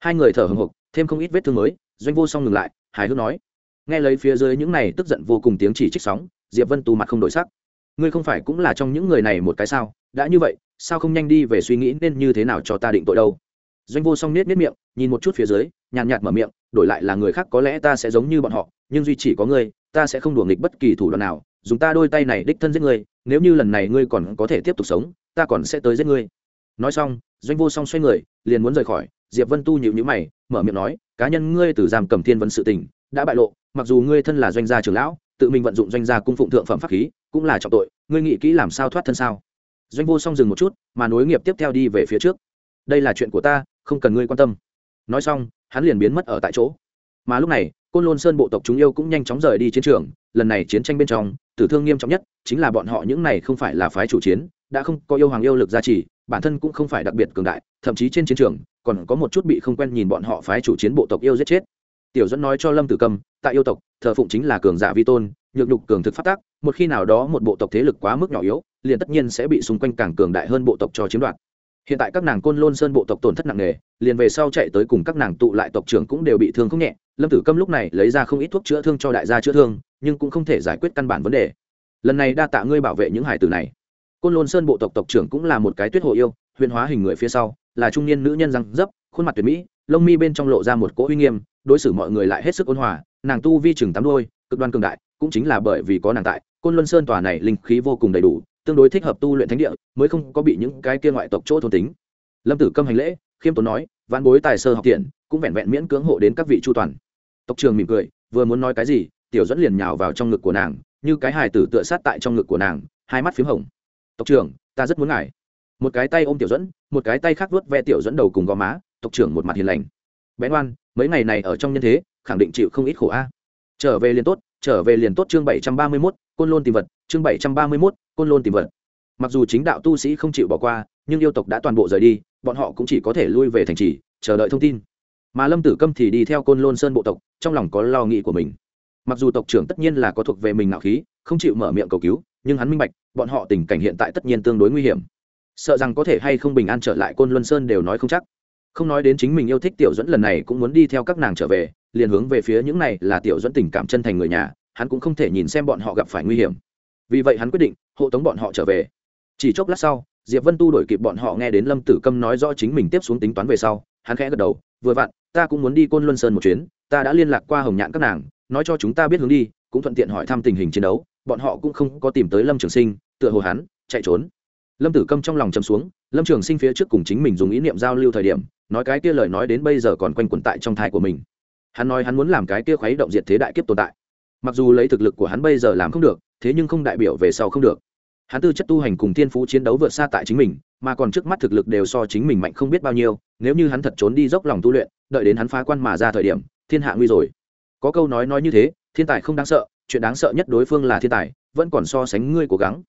Speaker 1: Hai người thở hồng hộc thêm không ít vết thương mới, doanh vô song ngừng lại, hài hước nói. Nghe lấy phía dưới những này tức giận vô cùng tiếng chỉ trích sóng, diệp vân tu mặt không đổi sắc ngươi không phải cũng là trong những người này một cái sao? Đã như vậy, sao không nhanh đi về suy nghĩ nên như thế nào cho ta định tội đâu? Doanh vô song nết nết miệng, nhìn một chút phía dưới, nhàn nhạt mở miệng, đổi lại là người khác, có lẽ ta sẽ giống như bọn họ, nhưng duy chỉ có ngươi, ta sẽ không đùa nghịch bất kỳ thủ đoạn nào, dùng ta đôi tay này đích thân giết ngươi, nếu như lần này ngươi còn có thể tiếp tục sống, ta còn sẽ tới giết ngươi. Nói xong, doanh vô song xoay người, liền muốn rời khỏi, diệp vân tu nhịu nhữ mày, mở miệng nói, cá nhân ngươi từ giam cầm thiên vấn sự tình, đã bại lộ, mặc dù ngươi thân là doanh gia trưởng lão, tự mình vận dụng doanh gia cung phụng thượng phẩm pháp khí cũng là trọng tội, ngươi nghĩ kỹ làm sao thoát thân sao? Doanh vô song dừng một chút, mà nối nghiệp tiếp theo đi về phía trước. Đây là chuyện của ta, không cần ngươi quan tâm. Nói xong, hắn liền biến mất ở tại chỗ. Mà lúc này, côn lôn sơn bộ tộc chúng yêu cũng nhanh chóng rời đi chiến trường, lần này chiến tranh bên trong, tử thương nghiêm trọng nhất chính là bọn họ những này không phải là phái chủ chiến, đã không có yêu hoàng yêu lực gia trì, bản thân cũng không phải đặc biệt cường đại, thậm chí trên chiến trường, còn có một chút bị không quen nhìn bọn họ phái chủ chiến bộ tộc yêu giết chết. Tiểu dẫn nói cho lâm tử cầm, tại yêu tộc, thờ phụng chính là cường giả vi tôn, nhược đục cường thực phát tác một khi nào đó một bộ tộc thế lực quá mức nhỏ yếu, liền tất nhiên sẽ bị xung quanh càng cường đại hơn bộ tộc cho chiếm đoạt. Hiện tại các nàng côn lôn sơn bộ tộc tổn thất nặng nề, liền về sau chạy tới cùng các nàng tụ lại tộc trưởng cũng đều bị thương không nhẹ. Lâm tử câm lúc này lấy ra không ít thuốc chữa thương cho đại gia chữa thương, nhưng cũng không thể giải quyết căn bản vấn đề. Lần này đa tạ ngươi bảo vệ những hải tử này. Côn lôn sơn bộ tộc tộc trưởng cũng là một cái tuyết hồ yêu, huyền hóa hình người phía sau, là trung niên nữ nhân răng dấp, khuôn mặt tuyệt mỹ, lông mi bên trong lộ ra một cỗ uy nghiêm, đối xử mọi người lại hết sức ôn hòa, nàng tu vi chừng tám đôi, cực đoan cường đại, cũng chính là bởi vì có nàng tại côn luân sơn tòa này linh khí vô cùng đầy đủ, tương đối thích hợp tu luyện thánh địa, mới không có bị những cái kia ngoại tộc chỗ thôn tính. Lâm tử câm hành lễ, khiêm tốn nói văn bối tài sơ học tiện, cũng vẹn vẹn miễn cưỡng hộ đến các vị chu toàn. Tộc trường mỉm cười, vừa muốn nói cái gì, tiểu dẫn liền nhào vào trong ngực của nàng, như cái hài tử tựa sát tại trong ngực của nàng, hai mắt p h í m hồng. Tộc trưởng, ta rất muốn ngài. Một cái tay ôm tiểu dẫn một cái tay khác vuốt ve tiểu dẫn đầu cùng gò má, tộc trưởng một mặt hiền lành. Bé ngoan mấy ngày này ở trong nhân thế, khẳng định chịu không ít khổ a. Trở về liền tốt trở về liền tốt chương bảy trăm ba mươi mốt, côn lôn tìm vật, chương bảy trăm ba mươi mốt, côn lôn tìm vật. Mặc dù chính đạo tu sĩ không chịu bỏ qua, nhưng yêu tộc đã toàn bộ rời đi, bọn họ cũng chỉ có thể lui về thành trì, chờ đợi thông tin. Mà lâm tử câm thì đi theo côn lôn sơn bộ tộc, trong lòng có lo nghĩ của mình. Mặc dù tộc trưởng tất nhiên là có thuộc về mình ngạo khí, không chịu mở miệng cầu cứu, nhưng hắn minh bạch, bọn họ tình cảnh hiện tại tất nhiên tương đối nguy hiểm. Sợ rằng có thể hay không bình an trở lại côn luân sơn đều nói không chắc. Không nói đến chính mình yêu thích tiểu dẫn lần này cũng muốn đi theo các nàng trở về liền hướng về phía những này là tiểu dẫn tình cảm chân thành người nhà, hắn cũng không thể nhìn xem bọn họ gặp phải nguy hiểm. Vì vậy hắn quyết định, hộ tống bọn họ trở về. Chỉ chốc lát sau, diệp vân tu đổi kịp bọn họ nghe đến lâm tử câm nói rõ chính mình tiếp xuống tính toán về sau, hắn khẽ gật đầu, vừa vặn, ta cũng muốn đi côn luân sơn một chuyến, ta đã liên lạc qua hồng nhạn các nàng, nói cho chúng ta biết hướng đi, cũng thuận tiện hỏi thăm tình hình chiến đấu, bọn họ cũng không có tìm tới lâm trường sinh, tựa hồ hắn chạy trốn. Lâm tử câm trong lòng chầm xuống, lâm trường sinh phía trước cùng chính mình dùng ý niệm giao lưu thời điểm, nói cái kia lời nói đến bây giờ còn quanh quẩn tại trong thai của mình hắn nói hắn muốn làm cái kia khuấy động diệt thế đại kiếp tồn tại. Mặc dù lấy thực lực của hắn bây giờ làm không được, thế nhưng không đại biểu về sau không được. Hắn tư chất tu hành cùng thiên phú chiến đấu vượt xa tại chính mình, mà còn trước mắt thực lực đều so chính mình mạnh không biết bao nhiêu, nếu như hắn thật trốn đi dốc lòng tu luyện, đợi đến hắn phá quan mà ra thời điểm, thiên hạ nguy rồi. Có câu nói nói như thế, thiên tài không đáng sợ, chuyện đáng sợ nhất đối phương là thiên tài, vẫn còn so sánh ngươi cố gắng.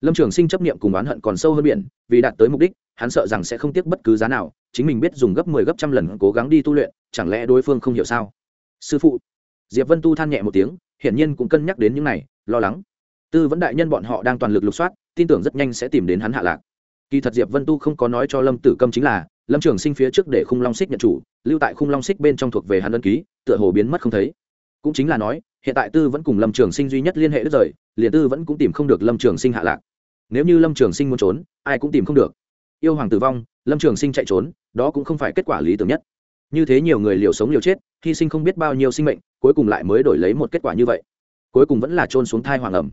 Speaker 1: Lâm trường sinh chấp niệm cùng oán hận còn sâu hơn biển, vì đạt tới mục đích hắn sợ rằng sẽ không tiếc bất cứ giá nào, chính mình biết dùng gấp mười 10 gấp trăm lần cố gắng đi tu luyện, chẳng lẽ đối phương không hiểu sao? Sư phụ, diệp vân tu than nhẹ một tiếng, hiển nhiên cũng cân nhắc đến những này, lo lắng. Tư vấn đại nhân bọn họ đang toàn lực lục soát, tin tưởng rất nhanh sẽ tìm đến hắn hạ lạc. Kỳ thật diệp vân tu không có nói cho lâm tử câm chính là, lâm trường sinh phía trước để khung long xích nhận chủ, lưu tại khung long xích bên trong thuộc về hắn ân ký, tựa hồ biến mất không thấy. Cũng chính là nói, hiện tại tư vẫn cùng lâm trường sinh duy nhất liên hệ đứt rời, liền tư vẫn cũng tìm không được lâm trường sinh hạ lạc. Nếu như lâm trường sinh muốn trốn, ai cũng tìm không được yêu hoàng tử vong, lâm trường sinh chạy trốn, đó cũng không phải kết quả lý tưởng nhất. Như thế nhiều người liều sống liều chết, hy sinh không biết bao nhiêu sinh mệnh, cuối cùng lại mới đổi lấy một kết quả như vậy. Cuối cùng vẫn là trôn xuống thai hoàng ẩm.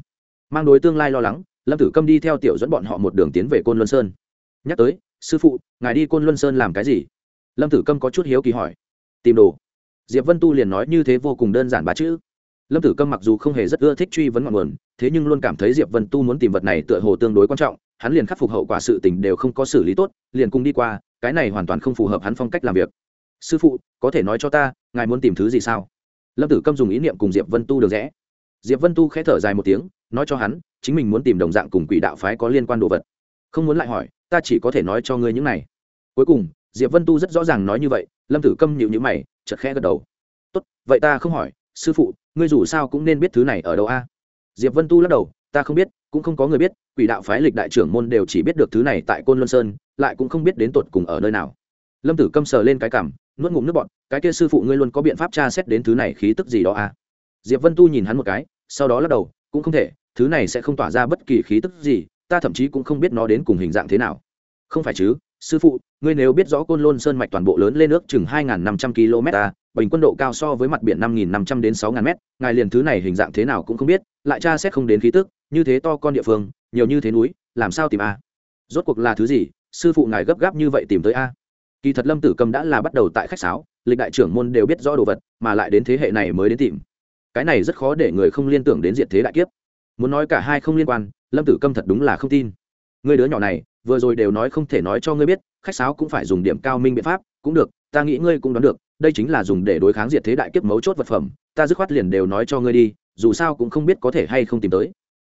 Speaker 1: Mang đối tương lai lo lắng, lâm tử câm đi theo tiểu dẫn bọn họ một đường tiến về côn luân sơn. Nhắc tới, sư phụ, ngài đi côn luân sơn làm cái gì? Lâm tử câm có chút hiếu kỳ hỏi. Tìm đồ. Diệp vân tu liền nói, như thế vô cùng đơn giản ba chữ. Lâm tử câm mặc dù không hề rất ưa thích truy vấn ngọn nguồn, thế nhưng luôn cảm thấy diệp vân tu muốn tìm vật này tựa hồ tương đối quan trọng hắn liền khắc phục hậu quả sự tình đều không có xử lý tốt, liền cùng đi qua, cái này hoàn toàn không phù hợp hắn phong cách làm việc. Sư phụ, có thể nói cho ta, ngài muốn tìm thứ gì sao? Lâm tử câm dùng ý niệm cùng diệp vân tu được rẽ. Diệp vân tu khẽ thở dài một tiếng, nói cho hắn, chính mình muốn tìm đồng dạng cùng quỷ đạo phái có liên quan đồ vật. Không muốn lại hỏi, ta chỉ có thể nói cho ngươi những này. Cuối cùng, diệp vân tu rất rõ ràng nói như vậy, lâm tử câm nhịu nhữ mày chật khẽ gật đầu. Tốt, vậy ta không hỏi, sư phụ, ngươi dù sao cũng nên biết thứ này ở đâu a? Diệp vân tu lắc đầu, ta không biết cũng không có người biết, quỷ đạo phái lịch đại trưởng môn đều chỉ biết được thứ này tại côn luân sơn, lại cũng không biết đến tột cùng ở nơi nào lâm tử câm sờ lên cái cảm, nuốt ngụm nước bọn cái kia sư phụ ngươi luôn có biện pháp tra xét đến thứ này khí tức gì đó à? diệp vân tu nhìn hắn một cái, sau đó lắc đầu, cũng không thể, thứ này sẽ không tỏa ra bất kỳ khí tức gì, ta thậm chí cũng không biết nó đến cùng hình dạng thế nào không phải chứ, sư phụ, ngươi nếu biết rõ côn lôn sơn mạch toàn bộ lớn lên nước chừng hai năm trăm km, bình quân độ cao so với mặt biển năm nghìn năm trăm đến sáu ngàn m ngài liền thứ này hình dạng thế nào cũng không biết, lại tra xét không đến khí tức như thế to con địa phương, nhiều như thế núi, làm sao tìm a? Rốt cuộc là thứ gì? Sư phụ ngài gấp gáp như vậy tìm tới a? Kỳ thật lâm tử cầm đã là bắt đầu tại khách sáo, lịch đại trưởng môn đều biết rõ đồ vật, mà lại đến thế hệ này mới đến tìm. Cái này rất khó để người không liên tưởng đến diện thế đại kiếp. Muốn nói cả hai không liên quan, lâm tử cầm thật đúng là không tin. Người đứa nhỏ này, vừa rồi đều nói không thể nói cho ngươi biết, khách sáo cũng phải dùng điểm cao minh biện pháp, cũng được, ta nghĩ ngươi cũng đoán được, đây chính là dùng để đối kháng diệt thế đại kiếp mấu chốt vật phẩm, ta dứt khoát liền đều nói cho ngươi đi, dù sao cũng không biết có thể hay không tìm tới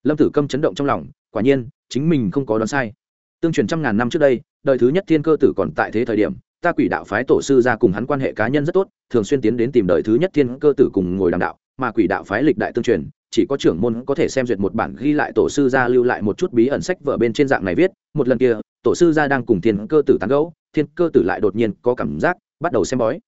Speaker 1: lâm tử câm chấn động trong lòng, quả nhiên, chính mình không có đoán sai. Tương truyền trăm ngàn năm trước đây, đời thứ nhất thiên cơ tử còn tại thế thời điểm, ta quỷ đạo phái tổ sư ra cùng hắn quan hệ cá nhân rất tốt, thường xuyên tiến đến tìm đời thứ nhất thiên cơ tử cùng ngồi đàm đạo, mà quỷ đạo phái lịch đại tương truyền, chỉ có trưởng môn có thể xem duyệt một bản ghi lại tổ sư gia lưu lại một chút bí ẩn sách vở bên trên dạng này viết, một lần kia, tổ sư gia đang cùng thiên cơ tử tán gẫu, thiên cơ tử lại đột nhiên có cảm giác, bắt đầu xem bói.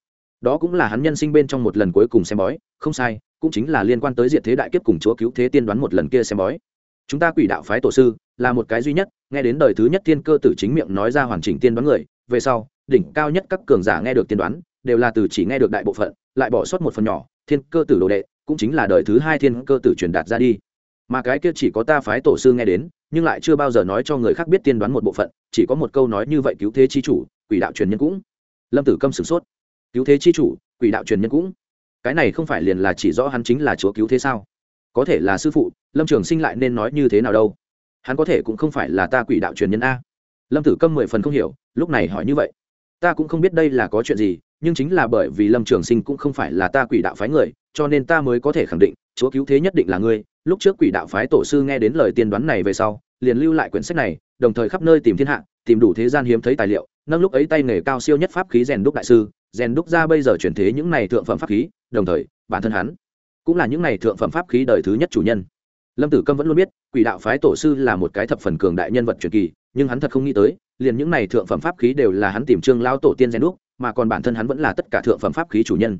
Speaker 1: Đó cũng là hắn nhân sinh bên trong một lần cuối cùng xem bói, không sai cũng chính là liên quan tới diện thế đại kiếp cùng chúa cứu thế tiên đoán một lần kia xem bói. Chúng ta quỷ đạo phái tổ sư là một cái duy nhất, nghe đến đời thứ nhất thiên cơ tử chính miệng nói ra hoàn chỉnh tiên đoán người, về sau, đỉnh cao nhất các cường giả nghe được tiên đoán, đều là từ chỉ nghe được đại bộ phận, lại bỏ sót một phần nhỏ, thiên cơ tử đồ đệ, cũng chính là đời thứ hai thiên cơ tử truyền đạt ra đi. Mà cái kia chỉ có ta phái tổ sư nghe đến, nhưng lại chưa bao giờ nói cho người khác biết tiên đoán một bộ phận, chỉ có một câu nói như vậy cứu thế chi chủ, quỷ đạo truyền nhân cũng. Lâm tử câm sửng sốt. Cứu thế chi chủ, quỷ đạo truyền nhân cũng cái này không phải liền là chỉ rõ hắn chính là chúa cứu thế sao? Có thể là sư phụ, lâm trường sinh lại nên nói như thế nào đâu? Hắn có thể cũng không phải là ta quỷ đạo truyền nhân a. Lâm tử câm mười phần không hiểu, lúc này hỏi như vậy. Ta cũng không biết đây là có chuyện gì, nhưng chính là bởi vì lâm trường sinh cũng không phải là ta quỷ đạo phái người, cho nên ta mới có thể khẳng định, chúa cứu thế nhất định là ngươi. Lúc trước quỷ đạo phái tổ sư nghe đến lời tiên đoán này về sau, liền lưu lại quyển sách này đồng thời khắp nơi tìm thiên hạ, tìm đủ thế gian hiếm thấy tài liệu, nâng lúc ấy tay nghề cao siêu nhất pháp khí rèn đúc đại sư, rèn đúc ra bây giờ chuyển thế những này thượng phẩm pháp khí, đồng thời, bản thân hắn cũng là những này thượng phẩm pháp khí đời thứ nhất chủ nhân. Lâm tử câm vẫn luôn biết, quỷ đạo phái tổ sư là một cái thập phần cường đại nhân vật truyền kỳ, nhưng hắn thật không nghĩ tới, liền những này thượng phẩm pháp khí đều là hắn tìm trương lao tổ tiên rèn đúc, mà còn bản thân hắn vẫn là tất cả thượng phẩm pháp khí chủ nhân.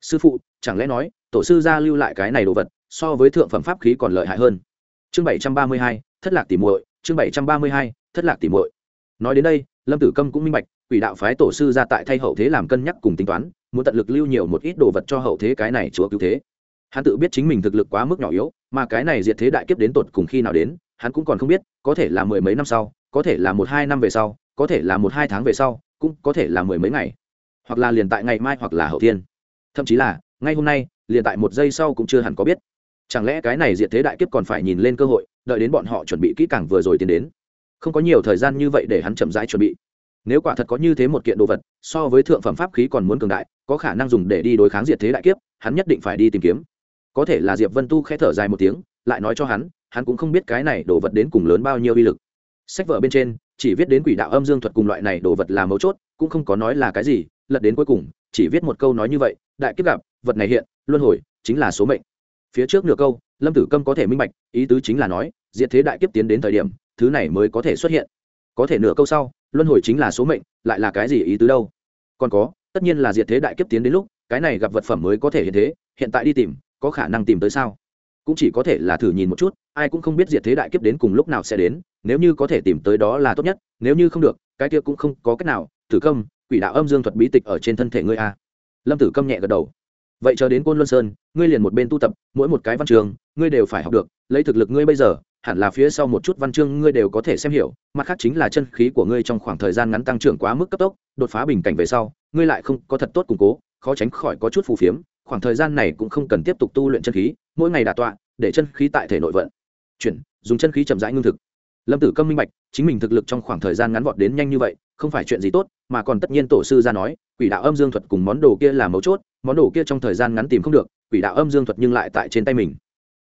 Speaker 1: Sư phụ, chẳng lẽ nói, tổ sư gia lưu lại cái này đồ vật, so với thượng phẩm pháp khí còn lợi hại hơn? Chương bảy trăm ba mươi hai, thất lạc tỉ muội chương bảy trăm ba mươi hai, thất lạc tỉ muội. Nói đến đây, lâm tử câm cũng minh bạch, quỷ đạo phái tổ sư ra tại thay hậu thế làm cân nhắc cùng tính toán, muốn tận lực lưu nhiều một ít đồ vật cho hậu thế cái này chúa cứu thế. Hắn tự biết chính mình thực lực quá mức nhỏ yếu, mà cái này diệt thế đại kiếp đến tột cùng khi nào đến, hắn cũng còn không biết, có thể là mười mấy năm sau, có thể là một hai năm về sau, có thể là một hai tháng về sau, cũng có thể là mười mấy ngày. Hoặc là liền tại ngày mai hoặc là hậu thiên. Thậm chí là, ngay hôm nay, liền tại một giây sau cũng chưa hẳn có biết. Chẳng lẽ cái này diệt thế đại kiếp còn phải nhìn lên cơ hội đợi đến bọn họ chuẩn bị kỹ càng vừa rồi tiến đến. Không có nhiều thời gian như vậy để hắn chậm rãi chuẩn bị. Nếu quả thật có như thế một kiện đồ vật, so với thượng phẩm pháp khí còn muốn cường đại, có khả năng dùng để đi đối kháng diệt thế đại kiếp, hắn nhất định phải đi tìm kiếm. Có thể là diệp vân tu khẽ thở dài một tiếng, lại nói cho hắn hắn cũng không biết cái này đồ vật đến cùng lớn bao nhiêu uy lực. Sách vở bên trên, chỉ viết đến quỷ đạo âm dương thuật cùng loại này đồ vật là mấu chốt, cũng không có nói là cái gì, lật đến cuối cùng, chỉ viết một câu nói như vậy, đại kiếp gặp, vật này hiện, luân hồi, chính là số mệnh. Phía trước nửa câu lâm tử câm có thể minh bạch, ý tứ chính là nói, diệt thế đại kiếp tiến đến thời điểm, thứ này mới có thể xuất hiện. Có thể nửa câu sau, luân hồi chính là số mệnh, lại là cái gì ý tứ đâu? Còn có, tất nhiên là diệt thế đại kiếp tiến đến lúc, cái này gặp vật phẩm mới có thể hiện thế, hiện tại đi tìm, có khả năng tìm tới sao? Cũng chỉ có thể là thử nhìn một chút, ai cũng không biết diệt thế đại kiếp đến cùng lúc nào sẽ đến, nếu như có thể tìm tới đó là tốt nhất, nếu như không được, cái kia cũng không có cách nào. Tử công quỷ đạo âm dương thuật bí tịch ở trên thân thể ngươi a lâm tử câm nhẹ gật đầu vậy chờ đến côn luân sơn, ngươi liền một bên tu tập, mỗi một cái văn trường, ngươi đều phải học được, lấy thực lực ngươi bây giờ, hẳn là phía sau một chút văn chương ngươi đều có thể xem hiểu, mặt khác chính là chân khí của ngươi trong khoảng thời gian ngắn tăng trưởng quá mức cấp tốc, đột phá bình cảnh về sau, ngươi lại không có thật tốt củng cố, khó tránh khỏi có chút phù phiếm, khoảng thời gian này cũng không cần tiếp tục tu luyện chân khí, mỗi ngày đà tọa, để chân khí tại thể nội vận. Chuyển, dùng chân khí chậm rãi ngưng thực. Lâm tử câm minh bạch, chính mình thực lực trong khoảng thời gian ngắn vọt đến nhanh như vậy, không phải chuyện gì tốt, mà còn tất nhiên tổ sư ra nói, quỷ đạo âm dương thuật cùng món đồ kia là mấu chốt món đồ kia trong thời gian ngắn tìm không được, quỷ đạo âm dương thuật nhưng lại tại trên tay mình.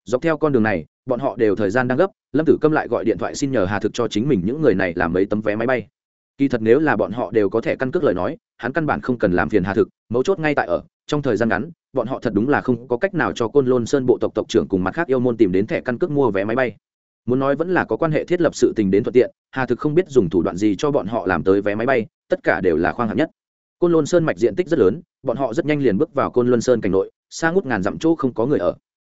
Speaker 1: Dọc theo con đường này, bọn họ đều thời gian đang gấp, lâm tử câm lại gọi điện thoại xin nhờ hà thực cho chính mình những người này làm mấy tấm vé máy bay. Kỳ thật nếu là bọn họ đều có thể căn cước lời nói, hắn căn bản không cần làm phiền hà thực, mấu chốt ngay tại ở, trong thời gian ngắn, bọn họ thật đúng là không có cách nào cho côn lôn sơn bộ tộc tộc trưởng cùng mặt khác yêu môn tìm đến thẻ căn cước mua vé máy bay. Muốn nói vẫn là có quan hệ thiết lập sự tình đến thuận tiện, hà thực không biết dùng thủ đoạn gì cho bọn họ làm tới vé máy bay, tất cả đều là khoang hạng nhất côn lôn sơn mạch diện tích rất lớn, bọn họ rất nhanh liền bước vào côn luân sơn cảnh nội, xa ngút ngàn dặm chỗ không có người ở.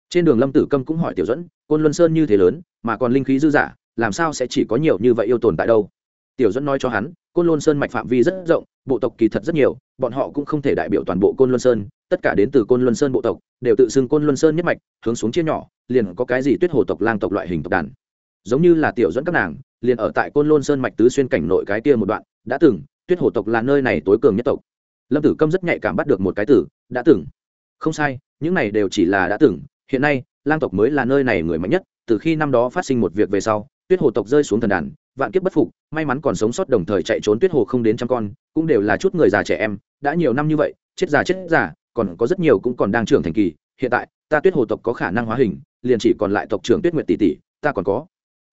Speaker 1: Trên đường lâm tử câm cũng hỏi tiểu dẫn côn luân sơn như thế lớn, mà còn linh khí dư giả làm sao sẽ chỉ có nhiều như vậy yêu tồn tại đâu? Tiểu dẫn nói cho hắn, côn luân sơn mạch phạm vi rất rộng, bộ tộc kỳ thật rất nhiều, bọn họ cũng không thể đại biểu toàn bộ côn luân sơn, tất cả đến từ côn luân sơn bộ tộc, đều tự xưng côn luân sơn nhất mạch, hướng xuống chia nhỏ, liền có cái gì tuyết hồ tộc, lang tộc loại hình tộc đàn. Giống như là tiểu dẫn các nàng, liền ở tại côn luân sơn mạch tứ xuyên cảnh nội cái kia một đoạn, đã từng tuyết Hổ tộc là nơi này tối cường nhất tộc. Lâm tử câm rất nhạy cảm bắt được một cái tử, đã từng. Không sai, những này đều chỉ là đã từng. Hiện nay, lang tộc mới là nơi này người mạnh nhất. Từ khi năm đó phát sinh một việc về sau, tuyết hồ tộc rơi xuống thần đàn, vạn kiếp bất phục, may mắn còn sống sót đồng thời chạy trốn tuyết hồ không đến trăm con, cũng đều là chút người già trẻ em. Đã nhiều năm như vậy, chết già chết già, còn có rất nhiều cũng còn đang trưởng thành kỳ. Hiện tại, ta tuyết hồ tộc có khả năng hóa hình, liền chỉ còn lại tộc trưởng tuyết nguyệt tỷ tỷ, ta còn có.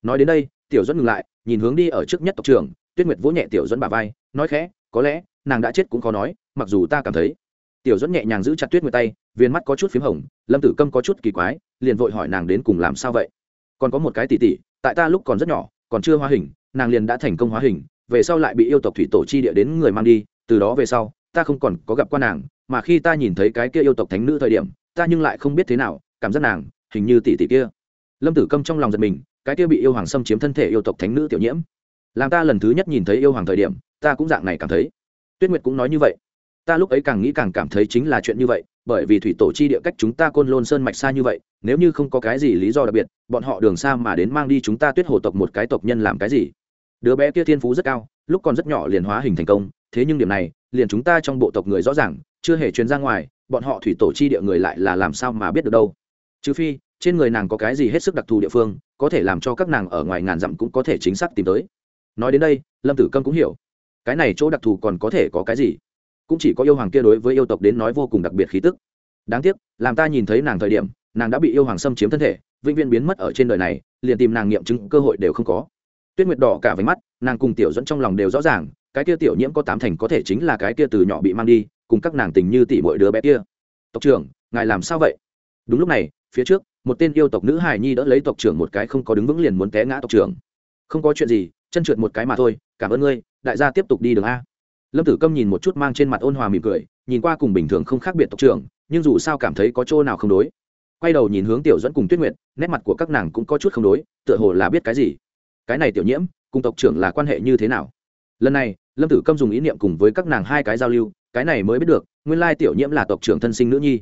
Speaker 1: Nói đến đây, tiểu dẫn ngừng lại, nhìn hướng đi ở trước nhất tộc trưởng, tuyết nguyệt vỗ nhẹ tiểu dẫn bà vai nói khẽ, có lẽ, nàng đã chết cũng khó nói, mặc dù ta cảm thấy. Tiểu dẫn nhẹ nhàng giữ chặt tuyết nguyệt tay viên mắt có chút p h í m hồng, lâm tử câm có chút kỳ quái, liền vội hỏi nàng đến cùng làm sao vậy? Còn có một cái tỉ tỉ tại ta lúc còn rất nhỏ, còn chưa hóa hình, nàng liền đã thành công hóa hình, về sau lại bị yêu tộc thủy tổ chi địa đến người mang đi, từ đó về sau, ta không còn có gặp qua nàng, mà khi ta nhìn thấy cái kia yêu tộc thánh nữ thời điểm, ta nhưng lại không biết thế nào, cảm giác nàng hình như tỷ tỷ kia. Lâm tử câm trong lòng giật mình, cái kia bị yêu hoàng xâm chiếm thân thể yêu tộc thánh nữ tiểu nhiễm làm ta lần thứ nhất nhìn thấy yêu hoàng thời điểm, ta cũng dạng này cảm thấy. Tuyết nguyệt cũng nói như vậy. Ta lúc ấy càng nghĩ càng cảm thấy chính là chuyện như vậy, bởi vì thủy tổ chi địa cách chúng ta côn lôn sơn mạch xa như vậy, nếu như không có cái gì lý do đặc biệt, bọn họ đường xa mà đến mang đi chúng ta tuyết hồ tộc một cái tộc nhân làm cái gì? Đứa bé kia thiên phú rất cao, lúc còn rất nhỏ liền hóa hình thành công, thế nhưng điểm này, liền chúng ta trong bộ tộc người rõ ràng, chưa hề truyền ra ngoài, bọn họ thủy tổ chi địa người lại là làm sao mà biết được đâu? Trừ phi, trên người nàng có cái gì hết sức đặc thù địa phương, có thể làm cho các nàng ở ngoài ngàn dặm cũng có thể chính xác tìm tới nói đến đây, lâm tử câm cũng hiểu. Cái này chỗ đặc thù còn có thể có cái gì? Cũng chỉ có yêu hoàng kia đối với yêu tộc đến nói vô cùng đặc biệt khí tức. Đáng tiếc, làm ta nhìn thấy nàng thời điểm, nàng đã bị yêu hoàng xâm chiếm thân thể, vĩnh viễn biến mất ở trên đời này, liền tìm nàng nghiệm chứng cơ hội đều không có. Tuyết nguyệt đỏ cả váy mắt, nàng cùng tiểu dẫn trong lòng đều rõ ràng, cái kia tiểu nhiễm có tám thành có thể chính là cái kia từ nhỏ bị mang đi, cùng các nàng tình như tỷ mọi đứa bé kia. Tộc trưởng, ngài làm sao vậy? Đúng lúc này, phía trước, một tên yêu tộc nữ hài nhi đỡ lấy tộc trưởng một cái không có đứng vững liền muốn té ngã tộc trưởng. Không có chuyện gì chân trượt một cái mà thôi, cảm ơn ngươi, đại gia tiếp tục đi đường a. Lâm tử câm nhìn một chút mang trên mặt ôn hòa mỉm cười, nhìn qua cùng bình thường không khác biệt tộc trưởng, nhưng dù sao cảm thấy có chỗ nào không đối. Quay đầu nhìn hướng tiểu dẫn cùng tuyết nguyệt, nét mặt của các nàng cũng có chút không đối, tựa hồ là biết cái gì. Cái này tiểu nhiễm, cùng tộc trưởng là quan hệ như thế nào? Lần này, lâm tử câm dùng ý niệm cùng với các nàng hai cái giao lưu, cái này mới biết được, nguyên lai tiểu nhiễm là tộc trưởng thân sinh nữ nhi.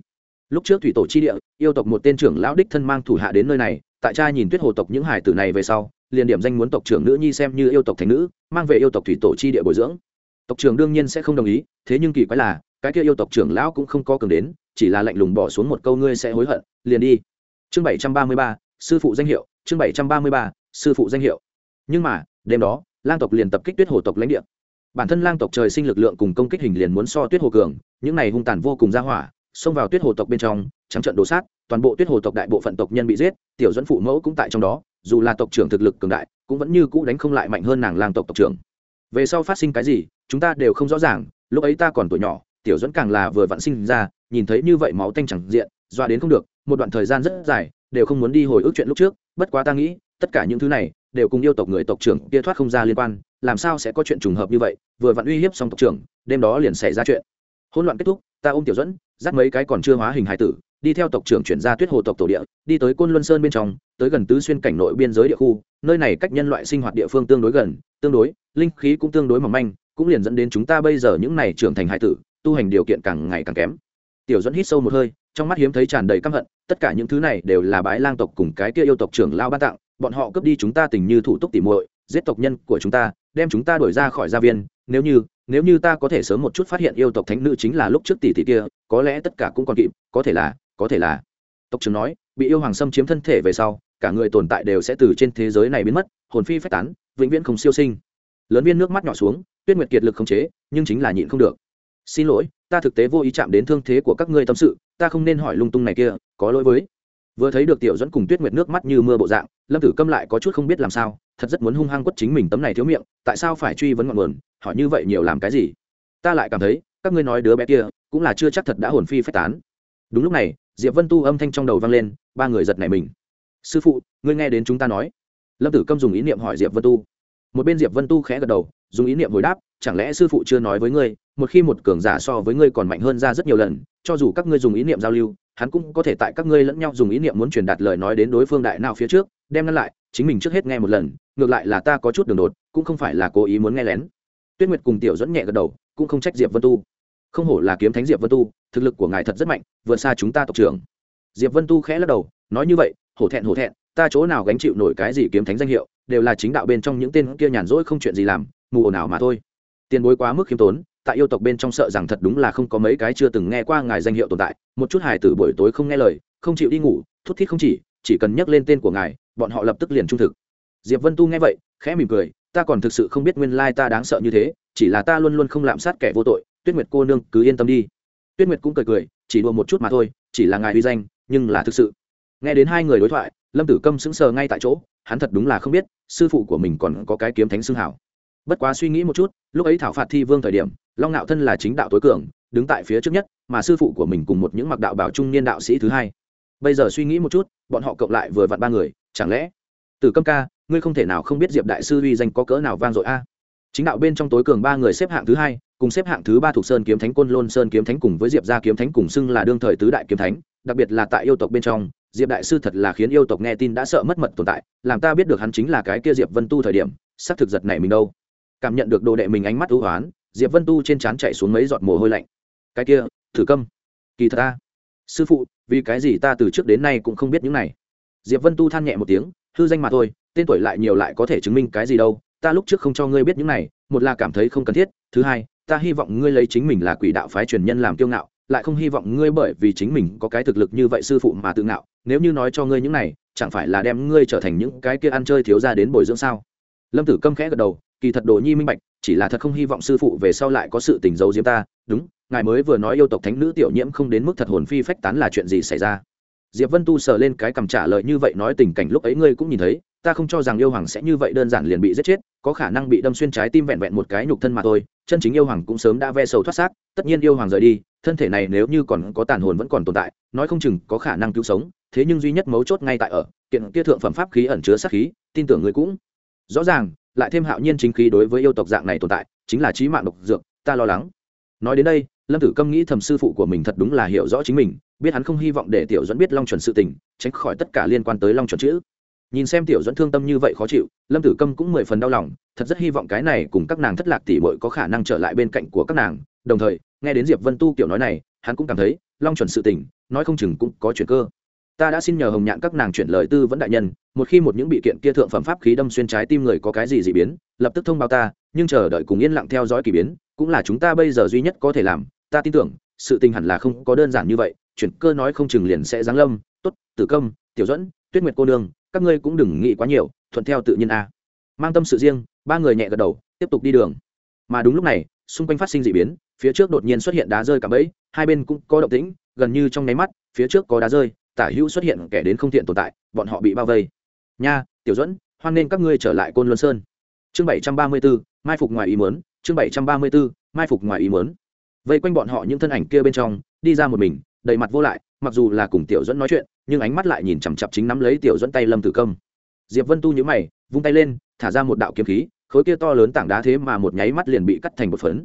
Speaker 1: Lúc trước thủy tổ chi địa, yêu tộc một tên trưởng lão đích thân mang thủ hạ đến nơi này tại cha nhìn tuyết hồ tộc những hải tử này về sau, liền điểm danh muốn tộc trưởng nữ nhi xem như yêu tộc thành nữ, mang về yêu tộc thủy tổ chi địa bồi dưỡng. Tộc trưởng đương nhiên sẽ không đồng ý, thế nhưng kỳ quái là, cái kia yêu tộc trưởng lão cũng không có cường đến, chỉ là lạnh lùng bỏ xuống một câu ngươi sẽ hối hận, liền đi. Chương bảy trăm ba mươi ba, sư phụ danh hiệu, chương bảy trăm ba mươi ba, sư phụ danh hiệu. Nhưng mà, đêm đó, lang tộc liền tập kích tuyết hồ tộc lãnh địa. Bản thân lang tộc trời sinh lực lượng cùng công kích hình liền muốn so tuyết hồ cường, những này hung tàn vô cùng ra hỏa, xông vào tuyết hồ tộc bên trong, trắng trận đổ sát toàn bộ tuyết hồ tộc đại bộ phận tộc nhân bị giết, tiểu dẫn phụ mẫu cũng tại trong đó, dù là tộc trưởng thực lực cường đại, cũng vẫn như cũ đánh không lại mạnh hơn nàng làng tộc tộc trưởng. Về sau phát sinh cái gì, chúng ta đều không rõ ràng, lúc ấy ta còn tuổi nhỏ, tiểu dẫn càng là vừa vặn sinh ra, nhìn thấy như vậy máu tanh chẳng diện doa đến không được, một đoạn thời gian rất dài, đều không muốn đi hồi ức chuyện lúc trước, bất quá ta nghĩ, tất cả những thứ này, đều cùng yêu tộc người tộc trưởng kia thoát không ra liên quan, làm sao sẽ có chuyện trùng hợp như vậy, vừa vặn uy hiếp xong tộc trưởng, đêm đó liền xảy ra chuyện. Hỗn loạn kết thúc, ta ôm tiểu dẫn dắt mấy cái còn chưa hóa hình hải tử đi theo tộc trưởng chuyển ra tuyết hồ tộc tổ địa, đi tới côn luân sơn bên trong, tới gần tứ xuyên cảnh nội biên giới địa khu, nơi này cách nhân loại sinh hoạt địa phương tương đối gần, tương đối, linh khí cũng tương đối mỏng manh, cũng liền dẫn đến chúng ta bây giờ những này trưởng thành hải tử, tu hành điều kiện càng ngày càng kém. Tiểu dẫn hít sâu một hơi, trong mắt hiếm thấy tràn đầy căm hận, tất cả những thứ này đều là bái lang tộc cùng cái kia yêu tộc trưởng lao ban tặng, bọn họ cướp đi chúng ta tình như thủ tục tỉ muội, giết tộc nhân của chúng ta, đem chúng ta đuổi ra khỏi gia viên, nếu như nếu như ta có thể sớm một chút phát hiện yêu tộc thánh nữ chính là lúc trước tỷ tỷ kia, có lẽ tất cả cũng còn kịp, có thể là có thể là. Tộc trưởng nói, bị yêu hoàng xâm chiếm thân thể về sau, cả người tồn tại đều sẽ từ trên thế giới này biến mất, hồn phi phách tán, vĩnh viễn không siêu sinh. Lớn viên nước mắt nhỏ xuống, tuyết nguyệt kiệt lực không chế, nhưng chính là nhịn không được. Xin lỗi, ta thực tế vô ý chạm đến thương thế của các ngươi tâm sự, ta không nên hỏi lung tung này kia, có lỗi với. Vừa thấy được tiểu dẫn cùng tuyết nguyệt nước mắt như mưa bộ dạng, lâm tử câm lại có chút không biết làm sao, thật rất muốn hung hăng quất chính mình tấm này thiếu miệng, tại sao phải truy vấn ngọn nguồn, hỏi như vậy nhiều làm cái gì? Ta lại cảm thấy, các ngươi nói đứa bé kia, cũng là chưa chắc thật đã hồn phi phách tán. Đúng lúc này diệp vân tu âm thanh trong đầu vang lên, ba người giật nảy mình. Sư phụ, ngươi nghe đến chúng ta nói. Lâm tử câm dùng ý niệm hỏi diệp vân tu. Một bên diệp vân tu khẽ gật đầu, dùng ý niệm hồi đáp, chẳng lẽ sư phụ chưa nói với ngươi, một khi một cường giả so với ngươi còn mạnh hơn ra rất nhiều lần, cho dù các ngươi dùng ý niệm giao lưu, hắn cũng có thể tại các ngươi lẫn nhau dùng ý niệm muốn truyền đạt lời nói đến đối phương đại nào phía trước, đem ngăn lại, chính mình trước hết nghe một lần, ngược lại là ta có chút đường đột, cũng không phải là cố ý muốn nghe lén. Tuyết nguyệt cùng tiểu dẫn nhẹ gật đầu, cũng không trách diệp vân tu không hổ là kiếm thánh diệp vân tu, thực lực của ngài thật rất mạnh, vượt xa chúng ta tộc trưởng. Diệp vân tu khẽ lắc đầu, nói như vậy, hổ thẹn hổ thẹn, ta chỗ nào gánh chịu nổi cái gì kiếm thánh danh hiệu, đều là chính đạo bên trong những tên kia nhàn rỗi không chuyện gì làm, mù ồn ào mà thôi. Tiền bối quá mức khiêm tốn, tại yêu tộc bên trong sợ rằng thật đúng là không có mấy cái chưa từng nghe qua ngài danh hiệu tồn tại, một chút hài tử buổi tối không nghe lời, không chịu đi ngủ, thút thít không chỉ chỉ cần nhắc lên tên của ngài, bọn họ lập tức liền trung thực. Diệp vân tu nghe vậy, khẽ mỉm cười, ta còn thực sự không biết nguyên lai ta đáng sợ như thế, chỉ là ta luôn luôn không lạm sát kẻ vô tội tuyết nguyệt cô nương cứ yên tâm đi. Tuyết nguyệt cũng cười cười, chỉ đùa một chút mà thôi, chỉ là ngài uy danh, nhưng là thực sự. Nghe đến hai người đối thoại, lâm tử câm sững sờ ngay tại chỗ, hắn thật đúng là không biết, sư phụ của mình còn có cái kiếm thánh xưng hảo. Bất quá suy nghĩ một chút, lúc ấy thảo phạt thi vương thời điểm, long ngạo thân là chính đạo tối cường, đứng tại phía trước nhất, mà sư phụ của mình cùng một những mặc đạo bảo trung niên đạo sĩ thứ hai. Bây giờ suy nghĩ một chút, bọn họ cộng lại vừa vặn ba người, chẳng lẽ? Từ câm ca, ngươi không thể nào không biết diệp đại sư uy danh có cỡ nào vang dội a? Chính đạo bên trong tối cường ba người xếp hạng thứ hai cùng xếp hạng thứ ba thuộc sơn kiếm thánh, côn lôn sơn kiếm thánh cùng với diệp gia kiếm thánh cùng xưng là đương thời tứ đại kiếm thánh, đặc biệt là tại yêu tộc bên trong, diệp đại sư thật là khiến yêu tộc nghe tin đã sợ mất mật tồn tại, làm ta biết được hắn chính là cái kia diệp vân tu thời điểm, xác thực giật này mình đâu. Cảm nhận được đồ đệ mình ánh mắt ưu hoán, diệp vân tu trên trán chạy xuống mấy giọt mồ hôi lạnh. Cái kia, thử câm. Kỳ thật ta. Sư phụ, vì cái gì ta từ trước đến nay cũng không biết những này? Diệp vân tu than nhẹ một tiếng, hư danh mà thôi, tên tuổi lại nhiều lại có thể chứng minh cái gì đâu, ta lúc trước không cho ngươi biết những này, một là cảm thấy không cần thiết, thứ hai ta hy vọng ngươi lấy chính mình là quỷ đạo phái truyền nhân làm kiêu ngạo, lại không hy vọng ngươi bởi vì chính mình có cái thực lực như vậy sư phụ mà tự ngạo. Nếu như nói cho ngươi những này, chẳng phải là đem ngươi trở thành những cái kia ăn chơi thiếu ra đến bồi dưỡng sao? Lâm tử câm khẽ gật đầu, kỳ thật đồ nhi minh bạch, chỉ là thật không hy vọng sư phụ về sau lại có sự tình giấu diếm ta. Đúng, ngài mới vừa nói yêu tộc thánh nữ tiểu nhiễm không đến mức thật hồn phi phách tán là chuyện gì xảy ra? Diệp vân tu sờ lên cái cầm trả lời như vậy nói tình cảnh lúc ấy ngươi cũng nhìn thấy, ta không cho rằng yêu hoàng sẽ như vậy đơn giản liền bị giết chết, có khả năng bị đâm xuyên trái tim vẹn vẹn một cái nhục thân mà thôi chân chính yêu hoàng cũng sớm đã ve sầu thoát xác, tất nhiên yêu hoàng rời đi, thân thể này nếu như còn có tàn hồn vẫn còn tồn tại, nói không chừng có khả năng cứu sống, thế nhưng duy nhất mấu chốt ngay tại ở, kiện kia thượng phẩm pháp khí ẩn chứa sát khí, tin tưởng người cũng. Rõ ràng, lại thêm hạo nhiên chính khí đối với yêu tộc dạng này tồn tại, chính là trí mạng độc dược, ta lo lắng. Nói đến đây, lâm tử câm nghĩ thầm sư phụ của mình thật đúng là hiểu rõ chính mình, biết hắn không hy vọng để tiểu dẫn biết long chuẩn sự tình, tránh khỏi tất cả liên quan tới long chuẩn chữ nhìn xem tiểu dẫn thương tâm như vậy khó chịu, lâm tử câm cũng mười phần đau lòng, thật rất hy vọng cái này cùng các nàng thất lạc tỉ bội có khả năng trở lại bên cạnh của các nàng. Đồng thời, nghe đến diệp vân tu kiểu nói này, hắn cũng cảm thấy long chuẩn sự tình, nói không chừng cũng có chuyện cơ. Ta đã xin nhờ hồng nhạn các nàng chuyển lời tư vẫn đại nhân, một khi một những bị kiện kia thượng phẩm pháp khí đâm xuyên trái tim người có cái gì dị biến, lập tức thông báo ta, nhưng chờ đợi cùng yên lặng theo dõi k ỳ biến, cũng là chúng ta bây giờ duy nhất có thể làm. Ta tin tưởng, sự tình hẳn là không có đơn giản như vậy chuyển cơ nói không chừng liền sẽ giáng lâm. T ố t tử công tiểu dẫn tuyết nguyệt cô nương các ngươi cũng đừng nghĩ quá nhiều, thuận theo tự nhiên a. Mang tâm sự riêng, ba người nhẹ gật đầu, tiếp tục đi đường. Mà đúng lúc này, xung quanh phát sinh d ị biến, phía trước đột nhiên xuất hiện đá rơi cả bẫy, hai bên cũng có động tĩnh, gần như trong nháy mắt, phía trước có đá rơi, tả hữu xuất hiện kẻ đến không thiện tồn tại, bọn họ bị bao vây. Nha, tiểu dẫn hoan nên các ngươi trở lại côn luân sơn. Chương bảy trăm ba mươi b ố mai phục ngoài ý mớn chương bảy trăm ba mươi b ố mai phục ngoài ý mớn vây quanh bọn họ những thân ảnh kia bên trong, đi ra một mình, đầy mặt vô lại mặc dù là cùng tiểu dẫn nói chuyện, nhưng ánh mắt lại nhìn chằm chặp chính nắm lấy tiểu dẫn tay lâm tử công. Diệp vân tu nhữ mày, vung tay lên, thả ra một đạo kiếm khí, khối kia to lớn tảng đá thế mà một nháy mắt liền bị cắt thành một phấn.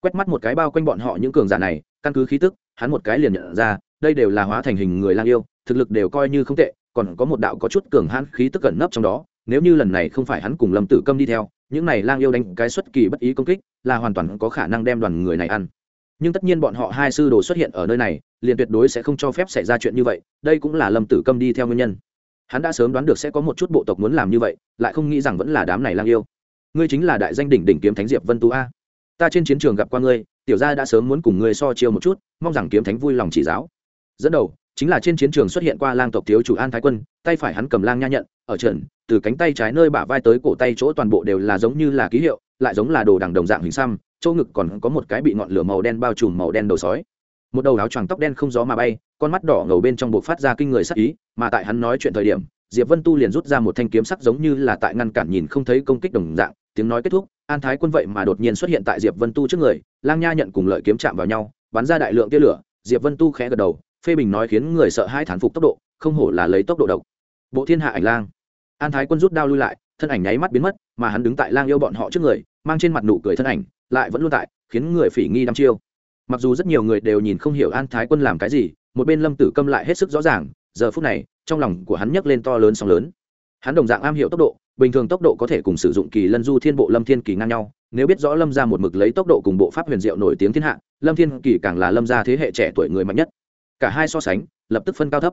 Speaker 1: Quét mắt một cái bao quanh bọn họ những cường giả này, căn cứ khí tức, hắn một cái liền nhận ra, đây đều là hóa thành hình người lang yêu, thực lực đều coi như không tệ, còn có một đạo có chút cường hãn khí tức cẩn nấp trong đó, nếu như lần này không phải hắn cùng lâm tử câm đi theo, những này lang yêu đánh cái xuất kỳ bất ý công kích, là hoàn toàn có khả năng đem đoàn người này ăn. Nhưng tất nhiên bọn họ hai sư đồ xuất hiện ở nơi này liền tuyệt đối sẽ không cho phép xảy ra chuyện như vậy, đây cũng là lâm tử câm đi theo nguyên nhân. Hắn đã sớm đoán được sẽ có một chút bộ tộc muốn làm như vậy, lại không nghĩ rằng vẫn là đám này lang yêu. Ngươi chính là đại danh đỉnh đỉnh kiếm thánh diệp vân tú a. Ta trên chiến trường gặp qua ngươi, tiểu gia đã sớm muốn cùng ngươi so chiêu một chút, mong rằng kiếm thánh vui lòng chỉ giáo. Dẫn đầu, chính là trên chiến trường xuất hiện qua lang tộc thiếu chủ an thái quân, tay phải hắn cầm lang nha nhận, ở trận, từ cánh tay trái nơi bả vai tới cổ tay chỗ toàn bộ đều là giống như là ký hiệu, lại giống là đồ đằng đồng dạng hình xăm, chỗ ngực còn có một cái bị ngọn lửa màu đen bao trùm màu đen đầu sói một đầu áo choàng tóc đen không gió mà bay, con mắt đỏ ngầu bên trong buộc phát ra kinh người sắc ý, mà tại hắn nói chuyện thời điểm, diệp vân tu liền rút ra một thanh kiếm sắc giống như là tại ngăn cản nhìn không thấy công kích đồng dạng, tiếng nói kết thúc, an thái quân vậy mà đột nhiên xuất hiện tại diệp vân tu trước người, lang nha nhận cùng lợi kiếm chạm vào nhau, bắn ra đại lượng tia lửa, diệp vân tu khẽ gật đầu, phê bình nói khiến người sợ hai thán phục tốc độ, không hổ là lấy tốc độ độc. Bộ thiên hạ ảnh lang. An thái quân rút đao lui lại, thân ảnh nháy mắt biến mất, mà hắn đứng tại lang yêu bọn họ trước người, mang trên mặt nụ cười thân ảnh, lại vẫn luôn tại, khiến người phỉ nghi đăm chiêu mặc dù rất nhiều người đều nhìn không hiểu an thái quân làm cái gì, một bên lâm tử câm lại hết sức rõ ràng, giờ phút này, trong lòng của hắn nhấc lên to lớn sóng lớn. Hắn đồng dạng am hiểu tốc độ, bình thường tốc độ có thể cùng sử dụng kỳ lân du thiên bộ lâm thiên kỳ ngang nhau, nếu biết rõ lâm ra một mực lấy tốc độ cùng bộ pháp huyền diệu nổi tiếng thiên hạ, lâm thiên kỳ càng là lâm ra thế hệ trẻ tuổi người mạnh nhất. Cả hai so sánh, lập tức phân cao thấp.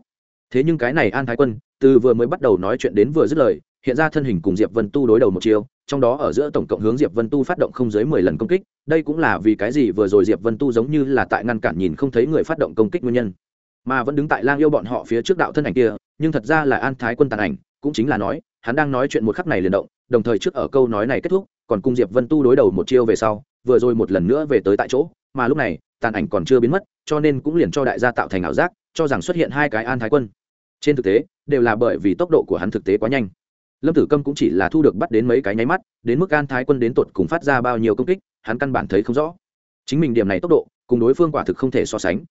Speaker 1: Thế nhưng cái này an thái quân, từ vừa mới bắt đầu nói chuyện đến vừa dứt lời, hiện ra thân hình cùng diệp vân tu đối đầu một chiều trong đó ở giữa tổng cộng hướng diệp vân tu phát động không dưới mười lần công kích, đây cũng là vì cái gì vừa rồi diệp vân tu giống như là tại ngăn cản nhìn không thấy người phát động công kích nguyên nhân. Mà vẫn đứng tại lang yêu bọn họ phía trước đạo thân ảnh kia, nhưng thật ra là an thái quân tàn ảnh, cũng chính là nói, hắn đang nói chuyện một khắc này liền động, đồng thời trước ở câu nói này kết thúc, còn cùng diệp vân tu đối đầu một chiêu về sau, vừa rồi một lần nữa về tới tại chỗ, mà lúc này, tàn ảnh còn chưa biến mất, cho nên cũng liền cho đại gia tạo thành ảo giác, cho rằng xuất hiện hai cái an thái quân. Trên thực tế, đều là bởi vì tốc độ của hắn thực tế quá nhanh lâm tử câm cũng chỉ là thu được bắt đến mấy cái nháy mắt, đến mức an thái quân đến tột cùng phát ra bao nhiêu công kích, hắn căn bản thấy không rõ. Chính mình điểm này tốc độ, cùng đối phương quả thực không thể so sánh.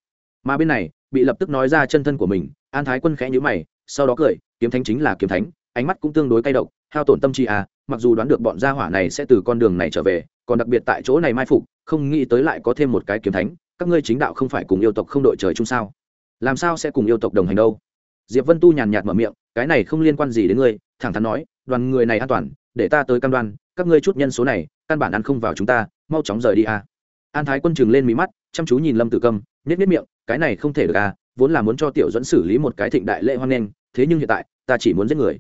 Speaker 1: Mà bên này, bị lập tức nói ra chân thân của mình, an thái quân khẽ nhữ mày, sau đó cười, kiếm thánh chính là kiếm thánh, ánh mắt cũng tương đối cay độc, hao tổn tâm trí à mặc dù đoán được bọn gia hỏa này sẽ từ con đường này trở về, còn đặc biệt tại chỗ này mai phục, không nghĩ tới lại có thêm một cái kiếm thánh, các ngươi chính đạo không phải cùng yêu tộc không đội trời chung sao? Làm sao sẽ cùng yêu tộc đồng hành đâu? Diệp vân tu nhàn nhạt mở miệng, cái này không liên quan gì đến ngươi thẳng thắn nói, đoàn người này an toàn, để ta tới cam đoan, các ngươi chút nhân số này, căn bản ăn không vào chúng ta, mau chóng rời đi a. An thái quân chừng lên mí mắt, chăm chú nhìn lâm tử câm nết nết miệng, cái này không thể được à vốn là muốn cho tiểu dẫn xử lý một cái thịnh đại lễ hoan nghênh, thế nhưng hiện tại, ta chỉ muốn giết người.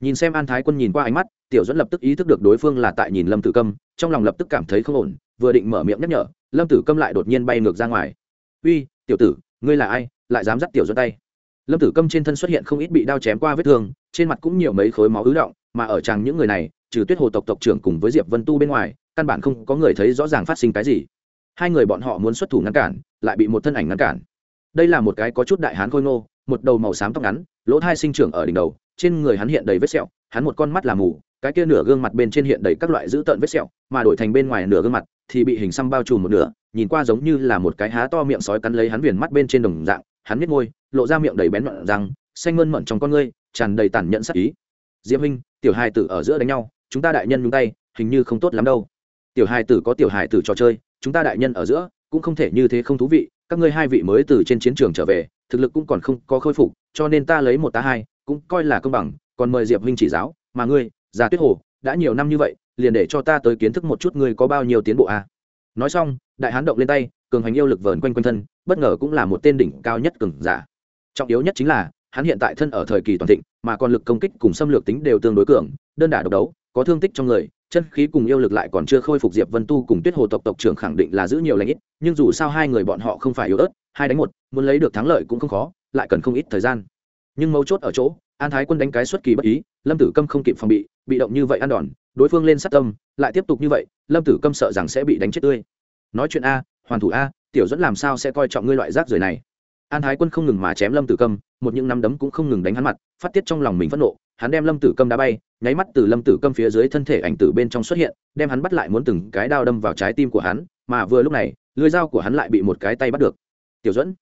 Speaker 1: Nhìn xem an thái quân nhìn qua ánh mắt, tiểu dẫn lập tức ý thức được đối phương là tại nhìn lâm tử câm, trong lòng lập tức cảm thấy không ổn, vừa định mở miệng nhắc nhở, lâm tử câm lại đột nhiên bay ngược ra ngoài. Uy, tiểu tử, ngươi là ai, lại dám dắt tiểu dẫn tay? Lâm tử câm trên thân xuất hiện không ít bị đao chém qua vết thương, trên mặt cũng nhiều mấy khối máu ứ động, mà ở tràng những người này, trừ tuyết hồ tộc tộc trưởng cùng với diệp vân tu bên ngoài, căn bản không có người thấy rõ ràng phát sinh cái gì. Hai người bọn họ muốn xuất thủ ngăn cản, lại bị một thân ảnh ngăn cản. Đây là một cái có chút đại hán khôi ngô, một đầu màu xám tóc ngắn, lỗ thai sinh trưởng ở đỉnh đầu, trên người hắn hiện đầy vết sẹo, hắn một con mắt là mù, cái kia nửa gương mặt bên trên hiện đầy các loại dữ tợn vết sẹo, mà đổi thành bên ngoài nửa gương mặt thì bị hình xăm bao trùm một nửa, nhìn qua giống như là một cái há to miệng sói cắn lấy hắn viền mắt bên trên đồng dạng, hắn nhếch môi lộ ra miệng đầy bén nhọn răng, xanh mơn mận trong con ngươi, tràn đầy tàn nhẫn sắc ý. Diễm huynh, tiểu hài tử ở giữa đánh nhau, chúng ta đại nhân nhúng tay, hình như không tốt lắm đâu. Tiểu hài tử có tiểu hài tử trò chơi, chúng ta đại nhân ở giữa, cũng không thể như thế không thú vị, các ngươi hai vị mới từ trên chiến trường trở về, thực lực cũng còn không có khôi phục, cho nên ta lấy một tá hai, cũng coi là công bằng, còn mời diệp huynh chỉ giáo, mà ngươi, già tuyết hồ, đã nhiều năm như vậy, liền để cho ta tới kiến thức một chút ngươi có bao nhiêu tiến bộ à. nói xong, đại hán động lên tay, cường hành yêu lực vờn quanh quanh thân, bất ngờ cũng là một tên đỉnh cao nhất cường giả trọng yếu nhất chính là, hắn hiện tại thân ở thời kỳ toàn thịnh, mà còn lực công kích cùng xâm lược tính đều tương đối cường, đơn đả độc đấu, có thương tích trong người, chân khí cùng yêu lực lại còn chưa khôi phục diệp vân tu cùng tuyết hồ tộc tộc trưởng khẳng định là giữ nhiều lãnh ít, nhưng dù sao hai người bọn họ không phải yếu ớt, hai đánh một, muốn lấy được thắng lợi cũng không khó, lại cần không ít thời gian. Nhưng mấu chốt ở chỗ, an thái quân đánh cái xuất kỳ bất ý, lâm tử câm không kịp phòng bị bị động như vậy ăn đòn, đối phương lên sát tâm, lại tiếp tục như vậy, lâm tử câm sợ rằng sẽ bị đánh chết tươi. Nói chuyện a, hoàn thủ a, tiểu dẫn làm sao sẽ coi trọng ngươi loại rác rưởi này? An thái quân không ngừng mà chém lâm tử câm, một những nắm đấm cũng không ngừng đánh hắn mặt, phát tiết trong lòng mình phẫn nộ, hắn đem lâm tử câm đá bay, nháy mắt từ lâm tử câm phía dưới thân thể ảnh tử bên trong xuất hiện, đem hắn bắt lại muốn từng cái đao đâm vào trái tim của hắn, mà vừa lúc này lưới dao của hắn lại bị một cái tay bắt được. Tiểu dẫn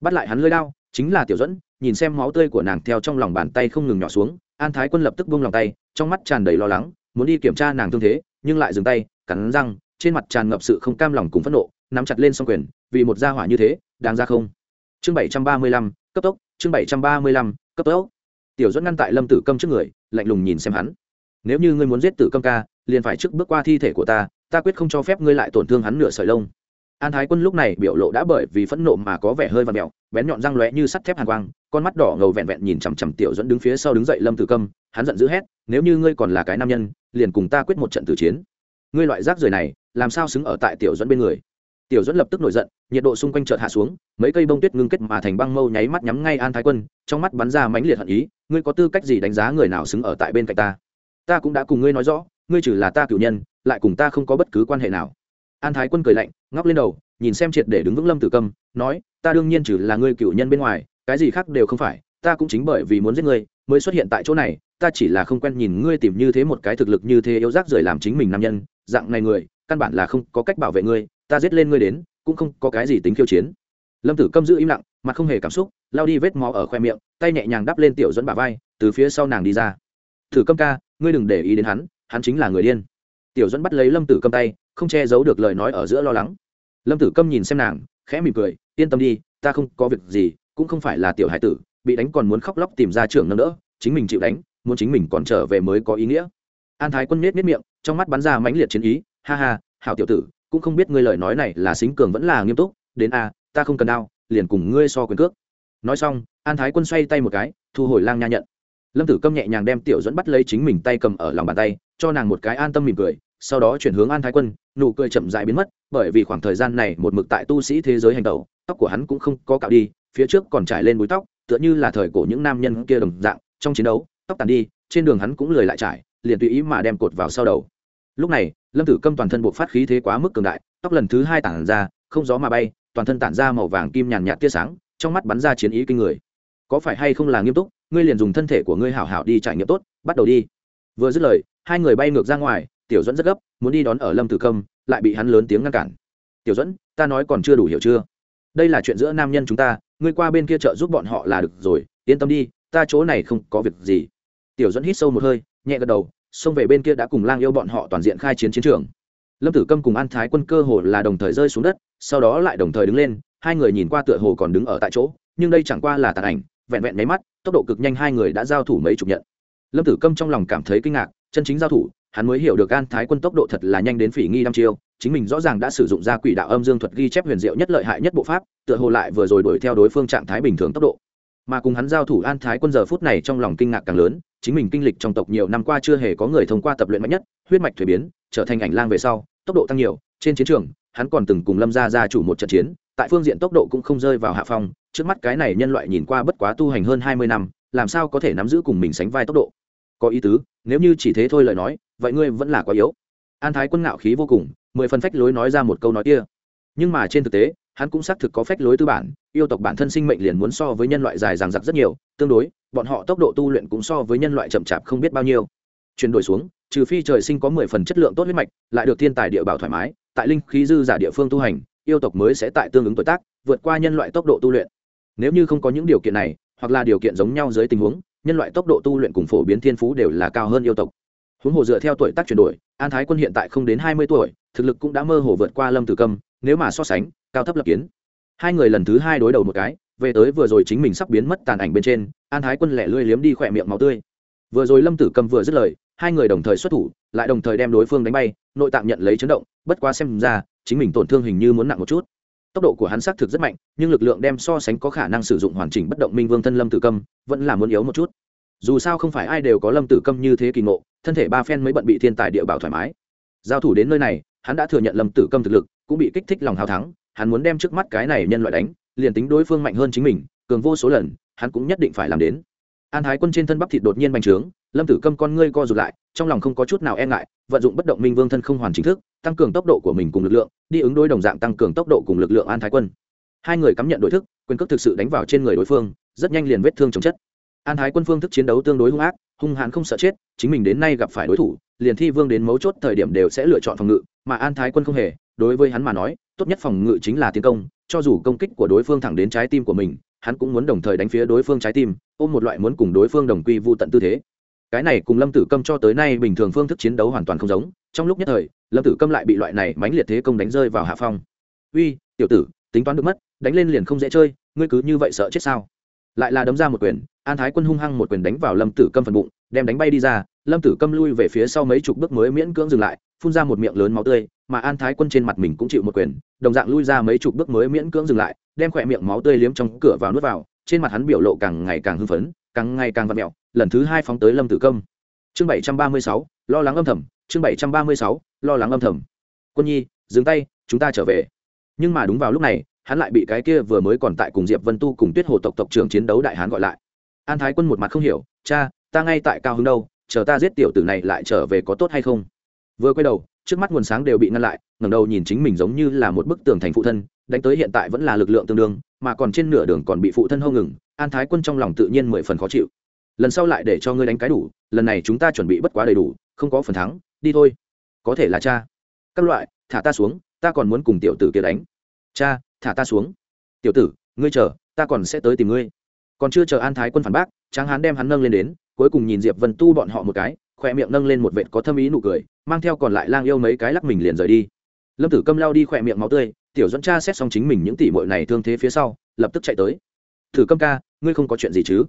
Speaker 1: bắt lại hắn lưới đao, chính là tiểu dẫn nhìn xem máu tươi của nàng theo trong lòng bàn tay không ngừng nhỏ xuống, an thái quân lập tức buông lòng tay, trong mắt tràn đầy lo lắng, muốn đi kiểm tra nàng thương thế, nhưng lại dừng tay, cắn răng, trên mặt tràn ngập sự không cam lòng cùng phẫn nộ, nắm chặt lên s quyền, vì một gia hỏa như thế, đáng ra không? Chương bảy trăm ba mươi lăm, cấp tốc, chương bảy trăm ba mươi lăm, cấp tốc. Tiểu dẫn ngăn tại lâm tử câm trước người, lạnh lùng nhìn xem hắn. Nếu như ngươi muốn giết tử câm ca, liền phải trước bước qua thi thể của ta ta quyết không cho phép ngươi lại tổn thương hắn nửa sợi lông. An thái quân lúc này biểu lộ đã bởi vì phẫn nộ mà có vẻ hơi và mèo, bén nhọn răng lóe như sắt thép hàn quang, con mắt đỏ ngầu vẹn vẹn nhìn chằm chằm tiểu dẫn đứng phía sau đứng dậy lâm tử câm, hắn giận dữ hét, nếu như ngươi còn là cái nam nhân, liền cùng ta quyết một trận tử chiến. Ngươi loại rác rưởi này, làm sao xứng ở tại tiểu dẫn bên người? Tiểu dẫn lập tức nổi giận, nhiệt độ xung quanh chợt hạ xuống, mấy cây bông tuyết ngưng kết mà thành băng mâu nháy mắt nhắm ngay an thái quân, trong mắt bắn ra mãnh liệt hận ý, ngươi có tư cách gì đánh giá người nào xứng ở tại bên cạnh ta? Ta cũng đã cùng ngươi nói rõ, ngươi trừ là ta cựu nhân, lại cùng ta không có bất cứ quan hệ nào. An thái quân cười lạnh, ngóc lên đầu, nhìn xem triệt để đứng vững lâm tử câm, nói, ta đương nhiên trừ là ngươi cựu nhân bên ngoài, cái gì khác đều không phải, ta cũng chính bởi vì muốn giết ngươi, mới xuất hiện tại chỗ này, ta chỉ là không quen nhìn ngươi tìm như thế một cái thực lực như thế yếu rác rời làm chính mình nam nhân, dạng này người, căn bản là không có cách bảo vệ ngươi ta giết lên ngươi đến, cũng không có cái gì tính khiêu chiến. Lâm tử câm giữ im lặng, mặt không hề cảm xúc lao đi vết máu ở khoe miệng, tay nhẹ nhàng đắp lên tiểu dẫn bà vai, từ phía sau nàng đi ra. Thử câm ca, ngươi đừng để ý đến hắn hắn chính là người điên. Tiểu dẫn bắt lấy lâm tử câm tay, không che giấu được lời nói ở giữa lo lắng. Lâm tử câm nhìn xem nàng, khẽ mỉm cười, yên tâm đi, ta không có việc gì, cũng không phải là tiểu hải tử, bị đánh còn muốn khóc lóc tìm ra trưởng nâng đỡ, chính mình chịu đánh, muốn chính mình còn trở về mới có ý nghĩa. An thái quân nết nết miệng, trong mắt bắn ra mãnh liệt chiến ý, ha ha, hảo tiểu tử cũng không biết ngươi lời nói này là xính cường vẫn là nghiêm túc, đến a, ta không cần đao liền cùng ngươi so quyền cước. Nói xong, an thái quân xoay tay một cái, thu hồi lang nha nhận. Lâm tử câm nhẹ nhàng đem tiểu dẫn bắt lấy chính mình tay cầm ở lòng bàn tay, cho nàng một cái an tâm mỉm cười, sau đó chuyển hướng an thái quân, nụ cười chậm dại biến mất, bởi vì khoảng thời gian này một mực tại tu sĩ thế giới hành tẩu, tóc của hắn cũng không có cạo đi, phía trước còn trải lên búi tóc, tựa như là thời cổ những nam nhân kia đồng dạng, trong chiến đấu, tóc tàn đi, trên đường hắn cũng lười lại trải, liền tùy ý mà đem cột vào sau đầu lúc này, lâm tử câm toàn thân buộc phát khí thế quá mức cường đại, tóc lần thứ hai tản ra, không gió mà bay, toàn thân tản ra màu vàng kim nhàn nhạt tia sáng, trong mắt bắn ra chiến ý kinh người. Có phải hay không là nghiêm túc, ngươi liền dùng thân thể của ngươi hảo hảo đi trải nghiệm tốt, bắt đầu đi. Vừa dứt lời, hai người bay ngược ra ngoài, tiểu dẫn rất gấp, muốn đi đón ở lâm tử câm, lại bị hắn lớn tiếng ngăn cản. Tiểu dẫn ta nói còn chưa đủ hiểu chưa? Đây là chuyện giữa nam nhân chúng ta, ngươi qua bên kia chợ giúp bọn họ là được rồi, yên tâm đi, ta chỗ này không có việc gì. Tiểu dẫn hít sâu một hơi, nhẹ gật đầu xông về bên kia đã cùng lang yêu bọn họ toàn diện khai chiến chiến trường. Lâm tử câm cùng an thái quân cơ hồ là đồng thời rơi xuống đất, sau đó lại đồng thời đứng lên, hai người nhìn qua tựa hồ còn đứng ở tại chỗ, nhưng đây chẳng qua là tàn ảnh, vẹn vẹn máy mắt, tốc độ cực nhanh hai người đã giao thủ mấy chục nhận. Lâm tử câm trong lòng cảm thấy kinh ngạc, chân chính giao thủ, hắn mới hiểu được an thái quân tốc độ thật là nhanh đến phỉ nghi năm chiêu, chính mình rõ ràng đã sử dụng ra quỷ đạo âm dương thuật ghi chép huyền diệu nhất lợi hại nhất bộ pháp, tựa hồ lại vừa rồi đuổi theo đối phương trạng thái bình thường tốc độ. Mà cùng hắn giao thủ an thái quân giờ phút này trong lòng kinh ngạc càng lớn chính mình kinh lịch trong tộc nhiều năm qua chưa hề có người thông qua tập luyện mạnh nhất, huyết mạch thuế biến, trở thành ảnh lang về sau, tốc độ tăng nhiều. Trên chiến trường, hắn còn từng cùng lâm gia gia chủ một trận chiến, tại phương diện tốc độ cũng không rơi vào hạ phong. Trước mắt cái này nhân loại nhìn qua bất quá tu hành hơn hai mươi năm, làm sao có thể nắm giữ cùng mình sánh vai tốc độ? Có ý tứ, nếu như chỉ thế thôi lời nói, vậy ngươi vẫn là quá yếu. An thái quân ngạo khí vô cùng, mười phần phách lối nói ra một câu nói kia. Nhưng mà trên thực tế hắn cũng xác thực có phách lối tư bản, yêu tộc bản thân sinh mệnh liền muốn so với nhân loại dài dằng dặc rất nhiều, tương đối, bọn họ tốc độ tu luyện cũng so với nhân loại chậm chạp không biết bao nhiêu. Chuyển đổi xuống, trừ phi trời sinh có mười phần chất lượng tốt huyết mạch, lại được thiên tài địa bảo thoải mái, tại linh khí dư giả địa phương tu hành, yêu tộc mới sẽ tại tương ứng tuổi tác, vượt qua nhân loại tốc độ tu luyện. Nếu như không có những điều kiện này, hoặc là điều kiện giống nhau dưới tình huống, nhân loại tốc độ tu luyện cùng phổ biến thiên phú đều là cao hơn yêu tộc. Huống hồ dựa theo tuổi tác chuyển đổi, an thái quân hiện tại không đến hai mươi tuổi, thực lực cũng đã mơ hồ vượt qua lâm tử câm, nếu mà so sánh cao thấp lập kiến. Hai người lần thứ hai đối đầu một cái, về tới vừa rồi chính mình sắp biến mất tàn ảnh bên trên, an thái quân lẻ lươi liếm đi khỏe miệng máu tươi. Vừa rồi lâm tử cầm vừa dứt lời, hai người đồng thời xuất thủ, lại đồng thời đem đối phương đánh bay, nội tạm nhận lấy chấn động, bất quá xem ra, chính mình tổn thương hình như muốn nặng một chút. Tốc độ của hắn xác thực rất mạnh, nhưng lực lượng đem so sánh có khả năng sử dụng hoàn chỉnh bất động minh vương thân lâm tử Cầm, vẫn là muốn yếu một chút. Dù sao không phải ai đều có lâm tử Cầm như thế kỳ ngộ, thân thể ba phen mới bận bị thiên tài địa bảo thoải mái. Giao thủ đến nơi này, hắn đã thừa nhận lâm tử Cầm thực lực, cũng bị kích thích lòng hào thắng hắn muốn đem trước mắt cái này nhân loại đánh, liền tính đối phương mạnh hơn chính mình, cường vô số lần, hắn cũng nhất định phải làm đến. An thái quân trên thân bắp thịt đột nhiên bành trướng, lâm tử câm con ngươi co rụt lại, trong lòng không có chút nào e ngại, vận dụng bất động minh vương thân không hoàn chính thức, tăng cường tốc độ của mình cùng lực lượng, đi ứng đối đồng dạng tăng cường tốc độ cùng lực lượng an thái quân. Hai người cắm nhận đối thức, quyền cước thực sự đánh vào trên người đối phương, rất nhanh liền vết thương chồng chất. An thái quân phương thức chiến đấu tương đối hung ác, hung hãn không sợ chết, chính mình đến nay gặp phải đối thủ, liền thi vương đến mấu chốt thời điểm đều sẽ lựa chọn phòng ngự, mà an thái quân không hề đối với hắn mà nói, tốt nhất phòng ngự chính là tiến công, cho dù công kích của đối phương thẳng đến trái tim của mình, hắn cũng muốn đồng thời đánh phía đối phương trái tim, ôm một loại muốn cùng đối phương đồng quy vô tận tư thế. Cái này cùng lâm tử câm cho tới nay bình thường phương thức chiến đấu hoàn toàn không giống, trong lúc nhất thời, lâm tử câm lại bị loại này mãnh liệt thế công đánh rơi vào hạ phong. Uy, tiểu tử, tính toán được mất, đánh lên liền không dễ chơi, ngươi cứ như vậy sợ chết sao? Lại là đấm ra một quyền, an thái quân hung hăng một quyền đánh vào lâm tử câm phần bụng, đem đánh bay đi ra lâm tử câm lui về phía sau mấy chục bước mới miễn cưỡng dừng lại, phun ra một miệng lớn máu tươi, mà an thái quân trên mặt mình cũng chịu một quyền, đồng dạng lui ra mấy chục bước mới miễn cưỡng dừng lại, đem khỏe miệng máu tươi liếm trong cửa vào nuốt vào, trên mặt hắn biểu lộ càng ngày càng hưng phấn, càng ngày càng vặt mẹo. Lần thứ hai phóng tới lâm tử câm. Chương bảy trăm ba mươi sáu, lo lắng âm thầm. Chương bảy trăm ba mươi sáu, lo lắng âm thầm. Quân nhi, dừng tay, chúng ta trở về. Nhưng mà đúng vào lúc này, hắn lại bị cái kia vừa mới còn tại cùng diệp vân tu cùng tuyết hồ tộc tộc trưởng chiến đấu đại hán gọi lại. An thái quân một mặt không hiểu, cha, ta ngay tại cao hứng đâu chờ ta giết tiểu tử này lại trở về có tốt hay không? Vừa quay đầu, trước mắt nguồn sáng đều bị ngăn lại, ngẩng đầu nhìn chính mình giống như là một bức tường thành phụ thân, đánh tới hiện tại vẫn là lực lượng tương đương, mà còn trên nửa đường còn bị phụ thân hâu ngừng, an thái quân trong lòng tự nhiên mười phần khó chịu. Lần sau lại để cho ngươi đánh cái đủ, lần này chúng ta chuẩn bị bất quá đầy đủ, không có phần thắng, đi thôi. Có thể là cha. Các loại, thả ta xuống, ta còn muốn cùng tiểu tử kia đánh. Cha, thả ta xuống. Tiểu tử, ngươi chờ, ta còn sẽ tới tìm ngươi. Còn chưa chờ an thái quân phản bác, tráng hán đem hắn nâng lên đến cuối cùng nhìn diệp vân tu bọn họ một cái khoe miệng nâng lên một vệt có thâm ý nụ cười, mang theo còn lại lang yêu mấy cái lắc mình liền rời đi. Lâm tử câm lao đi khoe miệng máu tươi, tiểu dẫn cha xét xong chính mình những tỷ mội này thương thế phía sau, lập tức chạy tới. Thử câm ca, ngươi không có chuyện gì chứ?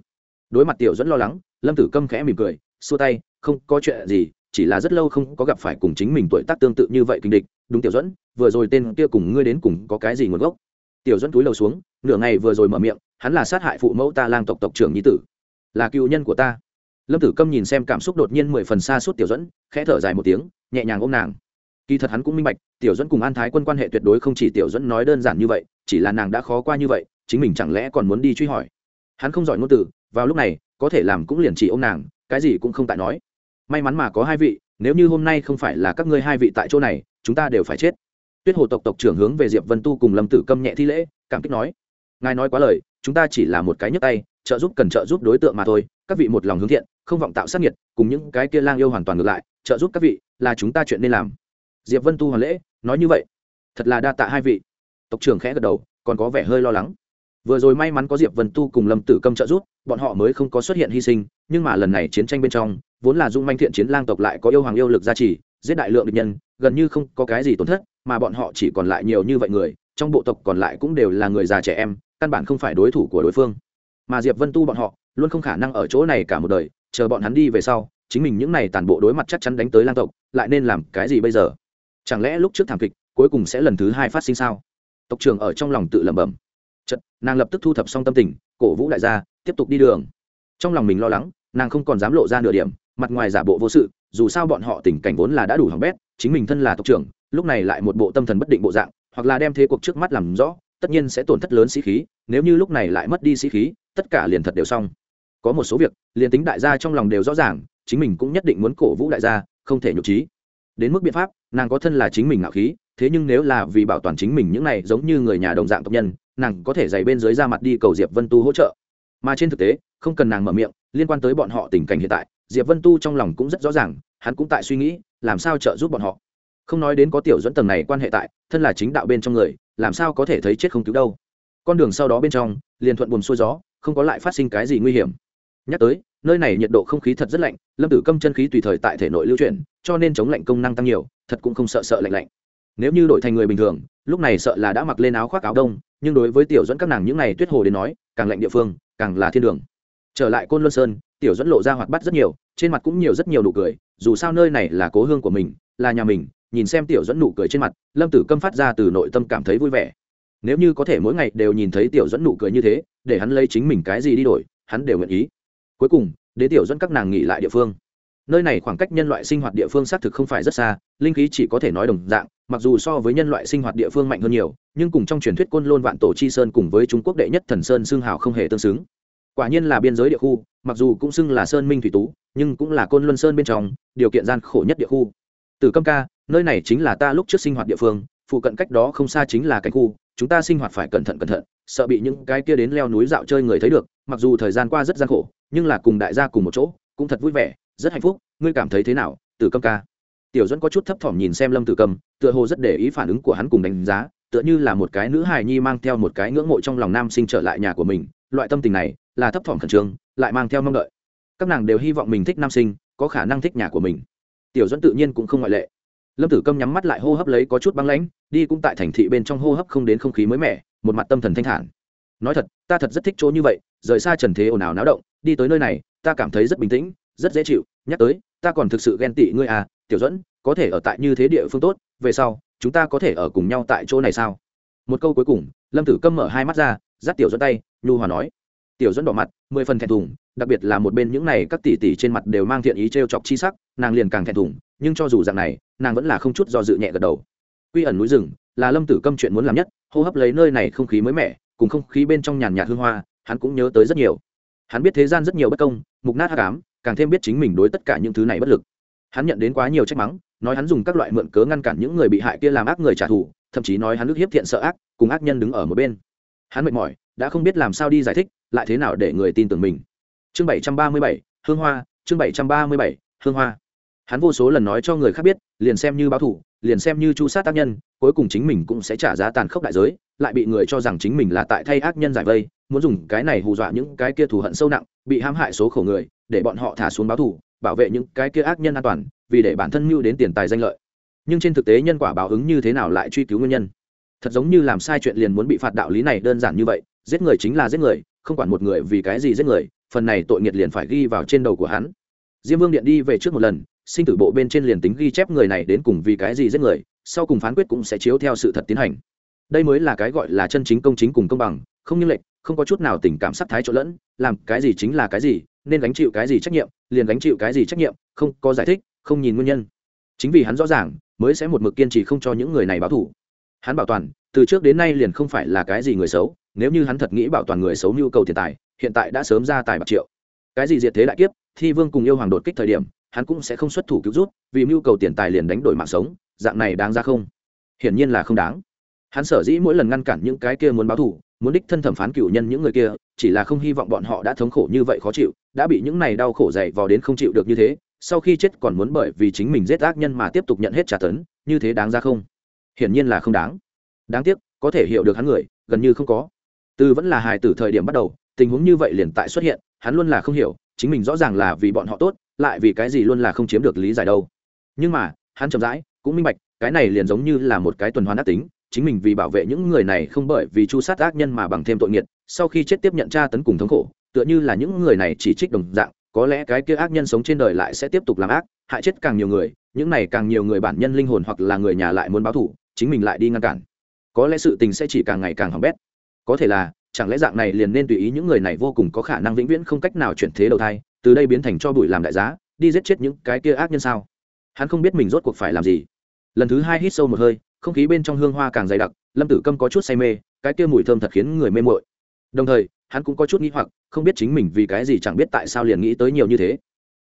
Speaker 1: Đối mặt tiểu dẫn lo lắng, lâm tử câm khẽ mỉm cười, xua tay, không có chuyện gì, chỉ là rất lâu không có gặp phải cùng chính mình tuổi tác tương tự như vậy kinh địch. Đúng tiểu dẫn vừa rồi tên kia cùng ngươi đến cùng có cái gì nguồn gốc? Tiểu dẫn túi lầu xuống, nửa ngày vừa rồi mở miệng, hắn là sát hại phụ mẫu ta lang tộc tộc trưởng nhi tử, là cựu nhân của ta lâm tử câm nhìn xem cảm xúc đột nhiên mười phần xa suốt tiểu dẫn khẽ thở dài một tiếng, nhẹ nhàng ôm nàng. Kỳ thật hắn cũng minh bạch, tiểu dẫn cùng an thái quân quan hệ tuyệt đối không chỉ tiểu dẫn nói đơn giản như vậy, chỉ là nàng đã khó qua như vậy, chính mình chẳng lẽ còn muốn đi truy hỏi. Hắn không giỏi ngôn từ, vào lúc này, có thể làm cũng liền chỉ ô m nàng, cái gì cũng không tại nói. May mắn mà có hai vị, nếu như hôm nay không phải là các ngươi hai vị tại chỗ này, chúng ta đều phải chết. Tuyết hồ tộc tộc trưởng hướng về diệp vân tu cùng lâm tử câm nhẹ thi lễ, cảm kích nói. Ngài nói quá lời, chúng ta chỉ là một cái nhấp tay, trợ giúp cần trợ giúp đối tượng mà thôi các vị một lòng hướng thiện, không vọng tạo sát nhiệt cùng những cái kia lang yêu hoàn toàn ngược lại, trợ giúp các vị, là chúng ta chuyện nên làm. Diệp vân tu hoàn lễ, nói như vậy. Thật là đa tạ hai vị. Tộc trưởng khẽ gật đầu, còn có vẻ hơi lo lắng. Vừa rồi may mắn có diệp vân tu cùng lâm tử câm trợ giúp, bọn họ mới không có xuất hiện hy sinh, nhưng mà lần này chiến tranh bên trong, vốn là dung manh thiện chiến lang tộc lại có yêu hoàng yêu lực gia trì, giết đại lượng địch nhân, gần như không có cái gì tổn thất, mà bọn họ chỉ còn lại nhiều như vậy người, trong bộ tộc còn lại cũng đều là người già trẻ em, căn bản không phải đối thủ của đối phương mà diệp vân tu bọn họ luôn không khả năng ở chỗ này cả một đời, chờ bọn hắn đi về sau, chính mình những này tàn bộ đối mặt chắc chắn đánh tới lang tộc, lại nên làm cái gì bây giờ? Chẳng lẽ lúc trước thảm kịch, cuối cùng sẽ lần thứ hai phát sinh sao? Tộc trưởng ở trong lòng tự lẩm bẩm. Chật nàng lập tức thu thập xong tâm tình, cổ vũ đại gia tiếp tục đi đường. Trong lòng mình lo lắng, nàng không còn dám lộ ra nửa điểm, mặt ngoài giả bộ vô sự, dù sao bọn họ tình cảnh vốn là đã đủ hỏng bét, chính mình thân là tộc trưởng, lúc này lại một bộ tâm thần bất định bộ dạng, hoặc là đem thế cuộc trước mắt làm rõ tất nhiên sẽ tổn thất lớn sĩ khí, nếu như lúc này lại mất đi sĩ khí, tất cả liền thật đều xong. Có một số việc, liền tính đại gia trong lòng đều rõ ràng, chính mình cũng nhất định muốn cổ vũ đại gia, không thể nhục trí. Đến mức biện pháp, nàng có thân là chính mình ngạo khí, thế nhưng nếu là vì bảo toàn chính mình những này giống như người nhà đồng dạng tộc nhân, nàng có thể dày bên dưới ra mặt đi cầu diệp vân tu hỗ trợ. Mà trên thực tế, không cần nàng mở miệng, liên quan tới bọn họ tình cảnh hiện tại, diệp vân tu trong lòng cũng rất rõ ràng, hắn cũng tại suy nghĩ, làm sao trợ giúp bọn họ không nói đến có tiểu dẫn tầng này quan hệ tại, thân là chính đạo bên trong người, làm sao có thể thấy chết không cứu đâu. Con đường sau đó bên trong, liền thuận buồn xuôi gió, không có lại phát sinh cái gì nguy hiểm. Nhắc tới, nơi này nhiệt độ không khí thật rất lạnh, lâm tử câm chân khí tùy thời tại thể nội lưu chuyển, cho nên chống lạnh công năng tăng nhiều, thật cũng không sợ sợ lạnh lạnh. Nếu như đổi thành người bình thường, lúc này sợ là đã mặc lên áo khoác áo đông, nhưng đối với tiểu dẫn các nàng những n à y tuyết hồ đến nói, càng lạnh địa phương, càng là thiên đường. Trở lại côn luân sơn, tiểu dẫn lộ ra hoạt bắt rất nhiều, trên mặt cũng nhiều rất nhiều nụ cười, dù sao nơi này là cố hương của mình, là nhà mình nhìn xem tiểu dẫn nụ cười trên mặt, lâm tử câm phát ra từ nội tâm cảm thấy vui vẻ. Nếu như có thể mỗi ngày đều nhìn thấy tiểu dẫn nụ cười như thế, để hắn lấy chính mình cái gì đi đổi, hắn đều nguyện ý. Cuối cùng đến tiểu dẫn các nàng nghỉ lại địa phương. Nơi này khoảng cách nhân loại sinh hoạt địa phương xác thực không phải rất xa, linh khí chỉ có thể nói đồng dạng, mặc dù so với nhân loại sinh hoạt địa phương mạnh hơn nhiều, nhưng cùng trong truyền thuyết côn lôn vạn tổ chi sơn cùng với trung quốc đệ nhất thần sơn xương hào không hề tương xứng. Quả nhiên là biên giới địa khu, mặc dù cũng xưng là sơn minh thủy tú, nhưng cũng là côn luân sơn bên trong, điều kiện gian khổ nhất địa khu. Từ câm ca nơi này chính là ta lúc trước sinh hoạt địa phương, phụ cận cách đó không xa chính là cảnh khu, chúng ta sinh hoạt phải cẩn thận cẩn thận, sợ bị những cái kia đến leo núi dạo chơi người thấy được, mặc dù thời gian qua rất gian khổ, nhưng là cùng đại gia cùng một chỗ, cũng thật vui vẻ, rất hạnh phúc, ngươi cảm thấy thế nào từ câm ca? Tiểu dẫn có chút thấp thỏm nhìn xem lâm tử cầm tựa hồ rất để ý phản ứng của hắn cùng đánh giá, tựa như là một cái nữ hài nhi mang theo một cái ngưỡng mộ trong lòng nam sinh trở lại nhà của mình, loại tâm tình này là thấp thỏm khẩn trương, lại mang theo mong đợi. Các nàng đều hy vọng mình thích nam sinh, có khả năng thích nhà của mình. Tiểu dẫn tự nhiên cũng không ngoại lệ lâm tử câm nhắm mắt lại hô hấp lấy có chút băng lãnh, đi cũng tại thành thị bên trong hô hấp không đến không khí mới mẻ, một mặt tâm thần thanh thản. Nói thật, ta thật rất thích chỗ như vậy, rời xa trần thế ồn ào náo động, đi tới nơi này, ta cảm thấy rất bình tĩnh, rất dễ chịu, nhắc tới, ta còn thực sự ghen tị ngươi à tiểu dẫn có thể ở tại như thế địa phương tốt, về sau, chúng ta có thể ở cùng nhau tại chỗ này sao? Một câu cuối cùng, lâm tử câm mở hai mắt ra, dắt tiểu dẫn tay, nhu hòa nói tiểu dẫn đỏ mặt, mười phần thẹn thùng, đặc biệt là một bên những này các tỷ tỷ trên mặt đều mang thiện ý t r e o chọc chi sắc, nàng liền càng thẹn thùng, nhưng cho dù dạng này, nàng vẫn là không chút do dự nhẹ gật đầu. Quy ẩn núi rừng, là lâm tử câm chuyện muốn làm nhất, hô hấp lấy nơi này không khí mới mẻ, cùng không khí bên trong nhàn nhạt hương hoa, hắn cũng nhớ tới rất nhiều. Hắn biết thế gian rất nhiều bất công, mục nát hát cám càng thêm biết chính mình đối tất cả những thứ này bất lực. Hắn nhận đến quá nhiều trách mắng, nói hắn dùng các loại mượn cớ ngăn cản những người bị hại kia làm ác người trả thù, thậm chí nói hắn ức hiếp thiện sợ ác, cùng ác nhân đứng ở một bên. Hắn mệt mỏi đã không biết làm sao đi giải thích, lại thế nào để người tin tưởng mình. Chương bảy trăm ba mươi bảy, hương hoa, chương bảy trăm ba mươi bảy, hương hoa. Hắn vô số lần nói cho người khác biết, liền xem như báo thủ, liền xem như chu sát tác nhân, cuối cùng chính mình cũng sẽ trả giá tàn khốc đại giới, lại bị người cho rằng chính mình là tại thay ác nhân giải vây, muốn dùng cái này hù dọa những cái kia thù hận sâu nặng, bị hãm hại số khổ người, để bọn họ thả xuống báo thù bảo vệ những cái kia ác nhân an toàn, vì để bản thân mưu đến tiền tài danh lợi. Nhưng trên thực tế nhân quả báo ứng như thế nào lại truy cứu nguyên nhân? Thật giống như làm sai chuyện liền muốn bị phạt đạo lý này đơn giản như vậy giết người chính là giết người, không quản một người vì cái gì giết người, phần này tội nghiệt liền phải ghi vào trên đầu của hắn. Diêm vương điện đi về trước một lần, sinh tử bộ bên trên liền tính ghi chép người này đến cùng vì cái gì giết người, sau cùng phán quyết cũng sẽ chiếu theo sự thật tiến hành. Đây mới là cái gọi là chân chính công chính cùng công bằng, không như lệnh không có chút nào tình cảm sắc thái trộn lẫn, làm cái gì chính là cái gì, nên gánh chịu cái gì trách nhiệm, liền gánh chịu cái gì trách nhiệm, không có giải thích, không nhìn nguyên nhân. Chính vì hắn rõ ràng, mới sẽ một mực kiên trì không cho những người này báo thủ hắn bảo toàn từ trước đến nay liền không phải là cái gì người xấu, nếu như hắn thật nghĩ bảo toàn người xấu nhu cầu tiền tài, hiện tại đã sớm ra tài bạc triệu. Cái gì diệt thế đại kiếp, thi vương cùng yêu hoàng đột kích thời điểm, hắn cũng sẽ không xuất thủ cứu rút vì mưu cầu tiền tài liền đánh đổi mạng sống, dạng này đáng ra không? Hiển nhiên là không đáng. Hắn sở dĩ mỗi lần ngăn cản những cái kia muốn báo thù, muốn đích thân thẩm phán cựu nhân những người kia, chỉ là không hy vọng bọn họ đã thống khổ như vậy khó chịu, đã bị những này đau khổ dày vò đến không chịu được như thế, sau khi chết còn muốn bởi vì chính mình giết ác nhân mà tiếp tục nhận hết trả tấn, như thế đáng ra không? Hiển nhiên là không đáng đáng tiếc, có thể hiểu được hắn người, gần như không có. Từ vẫn là hài từ thời điểm bắt đầu, tình huống như vậy liền tại xuất hiện, hắn luôn là không hiểu, chính mình rõ ràng là vì bọn họ tốt, lại vì cái gì luôn là không chiếm được lý giải đâu. Nhưng mà, hắn chậm rãi, cũng minh bạch, cái này liền giống như là một cái tuần hoàn ác tính, chính mình vì bảo vệ những người này không bởi vì chu sát ác nhân mà bằng thêm tội nghiệt, sau khi chết tiếp nhận tra tấn cùng thống khổ, tựa như là những người này chỉ trích đồng dạng, có lẽ cái kia ác nhân sống trên đời lại sẽ tiếp tục làm ác, hại chết càng nhiều người, những này càng nhiều người bản nhân linh hồn hoặc là người nhà lại muốn báo thủ chính mình lại đi ngăn cản có lẽ sự tình sẽ chỉ càng ngày càng hỏng bét. Có thể là, chẳng lẽ dạng này liền nên tùy ý những người này vô cùng có khả năng vĩnh viễn không cách nào chuyển thế đầu thai, từ đây biến thành cho bụi làm đại giá, đi giết chết những cái kia ác nhân sao? Hắn không biết mình rốt cuộc phải làm gì. Lần thứ hai hít sâu một hơi, không khí bên trong hương hoa càng dày đặc, lâm tử câm có chút say mê, cái kia mùi thơm thật khiến người mê mội đồng thời, hắn cũng có chút nghĩ hoặc, không biết chính mình vì cái gì chẳng biết tại sao liền nghĩ tới nhiều như thế.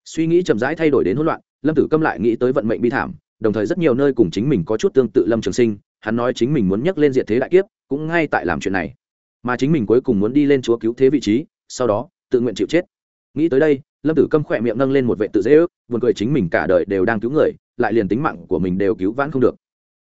Speaker 1: Suy nghĩ chậm rãi thay đổi đến hỗn loạn, lâm tử câm lại nghĩ tới vận mệnh bi thảm, đồng thời rất nhiều nơi cùng chính mình có chút tương tự lâm trường sinh hắn nói chính mình muốn nhắc lên diện thế đại kiếp, cũng ngay tại làm chuyện này. Mà chính mình cuối cùng muốn đi lên chúa cứu thế vị trí, sau đó, tự nguyện chịu chết. Nghĩ tới đây, lâm tử câm khỏe miệng nâng lên một vệ tự dễ ước, buồn cười chính mình cả đời đều đang cứu người, lại liền tính mạng của mình đều cứu vãn không được.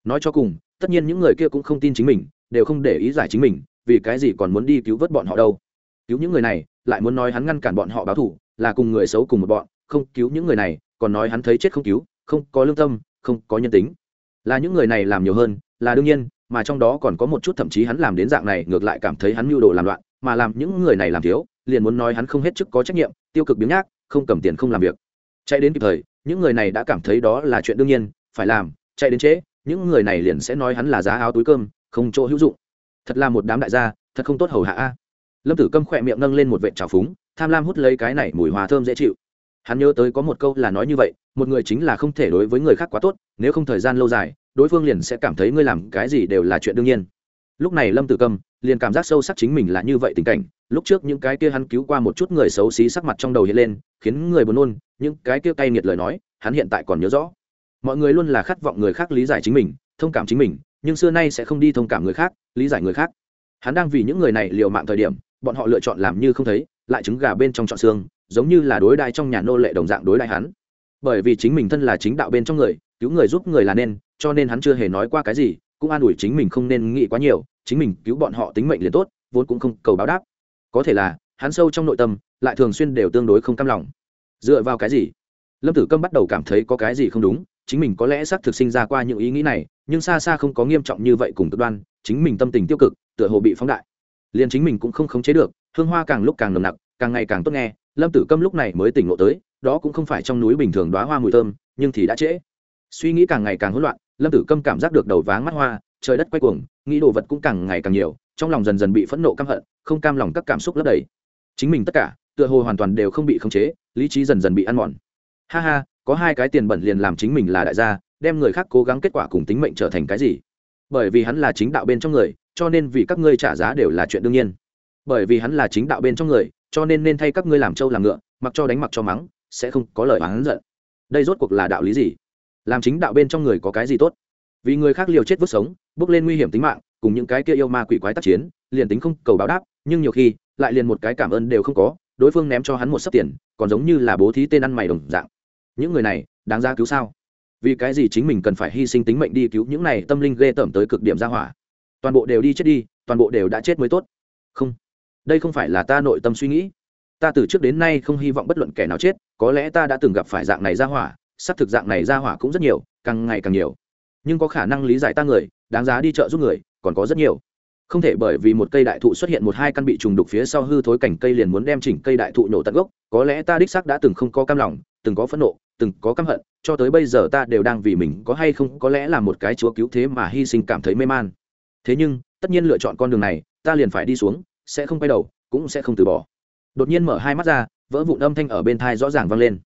Speaker 1: Nói cho cùng, tất nhiên những người kia cũng không tin chính mình, đều không để ý giải chính mình, vì cái gì còn muốn đi cứu vớt bọn họ đâu. Cứu những người này, lại muốn nói hắn ngăn cản bọn họ báo thù, là cùng người xấu cùng một bọn, không cứu những người này, còn nói hắn thấy chết không cứu, không có lương tâm, không có nhân tính. Là những người này làm nhiều hơn là đương nhiên, mà trong đó còn có một chút thậm chí hắn làm đến dạng này ngược lại cảm thấy hắn mưu đồ làm loạn, mà làm những người này làm thiếu, liền muốn nói hắn không hết chức có trách nhiệm, tiêu cực biếng nhác, không cầm tiền không làm việc. Chạy đến kịp thời, những người này đã cảm thấy đó là chuyện đương nhiên, phải làm, chạy đến trễ, những người này liền sẽ nói hắn là giá áo túi cơm, không chỗ hữu dụng. Thật là một đám đại gia, thật không tốt hầu hạ a. Lâm tử câm khỏe miệng nâng lên một vệ trào phúng, tham lam hút lấy cái này mùi hòa thơm dễ chịu. Hắn nhớ tới có một câu là nói như vậy, một người chính là không thể đối với người khác quá tốt, nếu không thời gian lâu dài đối phương liền sẽ cảm thấy ngươi làm cái gì đều là chuyện đương nhiên. Lúc này lâm tử Cầm liền cảm giác sâu sắc chính mình là như vậy tình cảnh. Lúc trước những cái kia hắn cứu qua một chút người xấu xí sắc mặt trong đầu hiện lên, khiến người buồn nôn, những cái kia cay nghiệt lời nói, hắn hiện tại còn nhớ rõ. Mọi người luôn là khát vọng người khác lý giải chính mình, thông cảm chính mình, nhưng xưa nay sẽ không đi thông cảm người khác, lý giải người khác. Hắn đang vì những người này liều mạng thời điểm, bọn họ lựa chọn làm như không thấy, lại trứng gà bên trong trọn xương, giống như là đối đai trong nhà nô lệ đồng dạng đối đai hắn. Bởi vì chính mình thân là chính đạo bên trong người, cứu người giúp người là nên cho nên hắn chưa hề nói qua cái gì, cũng an ủi chính mình không nên nghĩ quá nhiều, chính mình cứu bọn họ tính mệnh liền tốt, vốn cũng không cầu báo đáp. Có thể là, hắn sâu trong nội tâm, lại thường xuyên đều tương đối không cam lòng. Dựa vào cái gì? Lâm tử câm bắt đầu cảm thấy có cái gì không đúng, chính mình có lẽ xác thực sinh ra qua những ý nghĩ này, nhưng xa xa không có nghiêm trọng như vậy cùng cực đoan, chính mình tâm tình tiêu cực, tựa hồ bị phóng đại. Liền chính mình cũng không khống chế được, hương hoa càng lúc càng nồng nặc, càng ngày càng tốt nghe, lâm tử câm lúc này mới tỉnh ngộ tới, đó cũng không phải trong núi bình thường đoá hoa mùi thơm, nhưng thì đã trễ. Suy nghĩ càng ngày càng hỗn loạn lâm tử câm cảm giác được đầu váng mắt hoa, trời đất quay cuồng, nghĩ đồ vật cũng càng ngày càng nhiều, trong lòng dần dần bị phẫn nộ căm hận, không cam lòng các cảm xúc lấp đầy. Chính mình tất cả, tựa hồ hoàn toàn đều không bị khống chế, lý trí dần dần bị ăn mòn. Ha ha, có hai cái tiền bẩn liền làm chính mình là đại gia, đem người khác cố gắng kết quả cùng tính mệnh trở thành cái gì? Bởi vì hắn là chính đạo bên trong người, cho nên vì các ngươi trả giá đều là chuyện đương nhiên. Bởi vì hắn là chính đạo bên trong người, cho nên nên thay các ngươi làm trâu làm ngựa, mặc cho đánh mặc cho mắng, sẽ không có lời oán giận. Đây rốt cuộc là đạo lý gì? Làm chính đạo bên trong người có cái gì tốt? Vì người khác liều chết vứt sống, bước lên nguy hiểm tính mạng, cùng những cái kia yêu ma quỷ quái tác chiến, liền tính không cầu báo đáp, nhưng nhiều khi, lại liền một cái cảm ơn đều không có, đối phương ném cho hắn một sấp tiền, còn giống như là bố thí tên ăn mày đồng dạng. Những người này, đáng ra cứu sao? Vì cái gì chính mình cần phải hy sinh tính mệnh đi cứu những này tâm linh ghê tởm tới cực điểm ra hỏa? Toàn bộ đều đi chết đi, toàn bộ đều đã chết mới tốt. Không, đây không phải là ta nội tâm suy nghĩ. Ta từ trước đến nay không hy vọng bất luận kẻ nào chết, có lẽ ta đã từng gặp phải dạng này ra hỏa sắp thực dạng này ra hỏa cũng rất nhiều, càng ngày càng nhiều. Nhưng có khả năng lý giải ta người, đáng giá đi chợ giúp người, còn có rất nhiều. Không thể bởi vì một cây đại thụ xuất hiện một hai căn bị trùng đục phía sau hư thối cảnh cây liền muốn đem chỉnh cây đại thụ nổ tận gốc, có lẽ ta đích xác đã từng không có cam lòng, từng có phẫn nộ, từng có căm hận, cho tới bây giờ ta đều đang vì mình có hay không, có lẽ là một cái chúa cứu thế mà hy sinh cảm thấy mê man. Thế nhưng, tất nhiên lựa chọn con đường này, ta liền phải đi xuống, sẽ không quay đầu, cũng sẽ không từ bỏ. Đột nhiên mở hai mắt ra, vỡ vụn âm thanh ở bên thai rõ ràng vang lên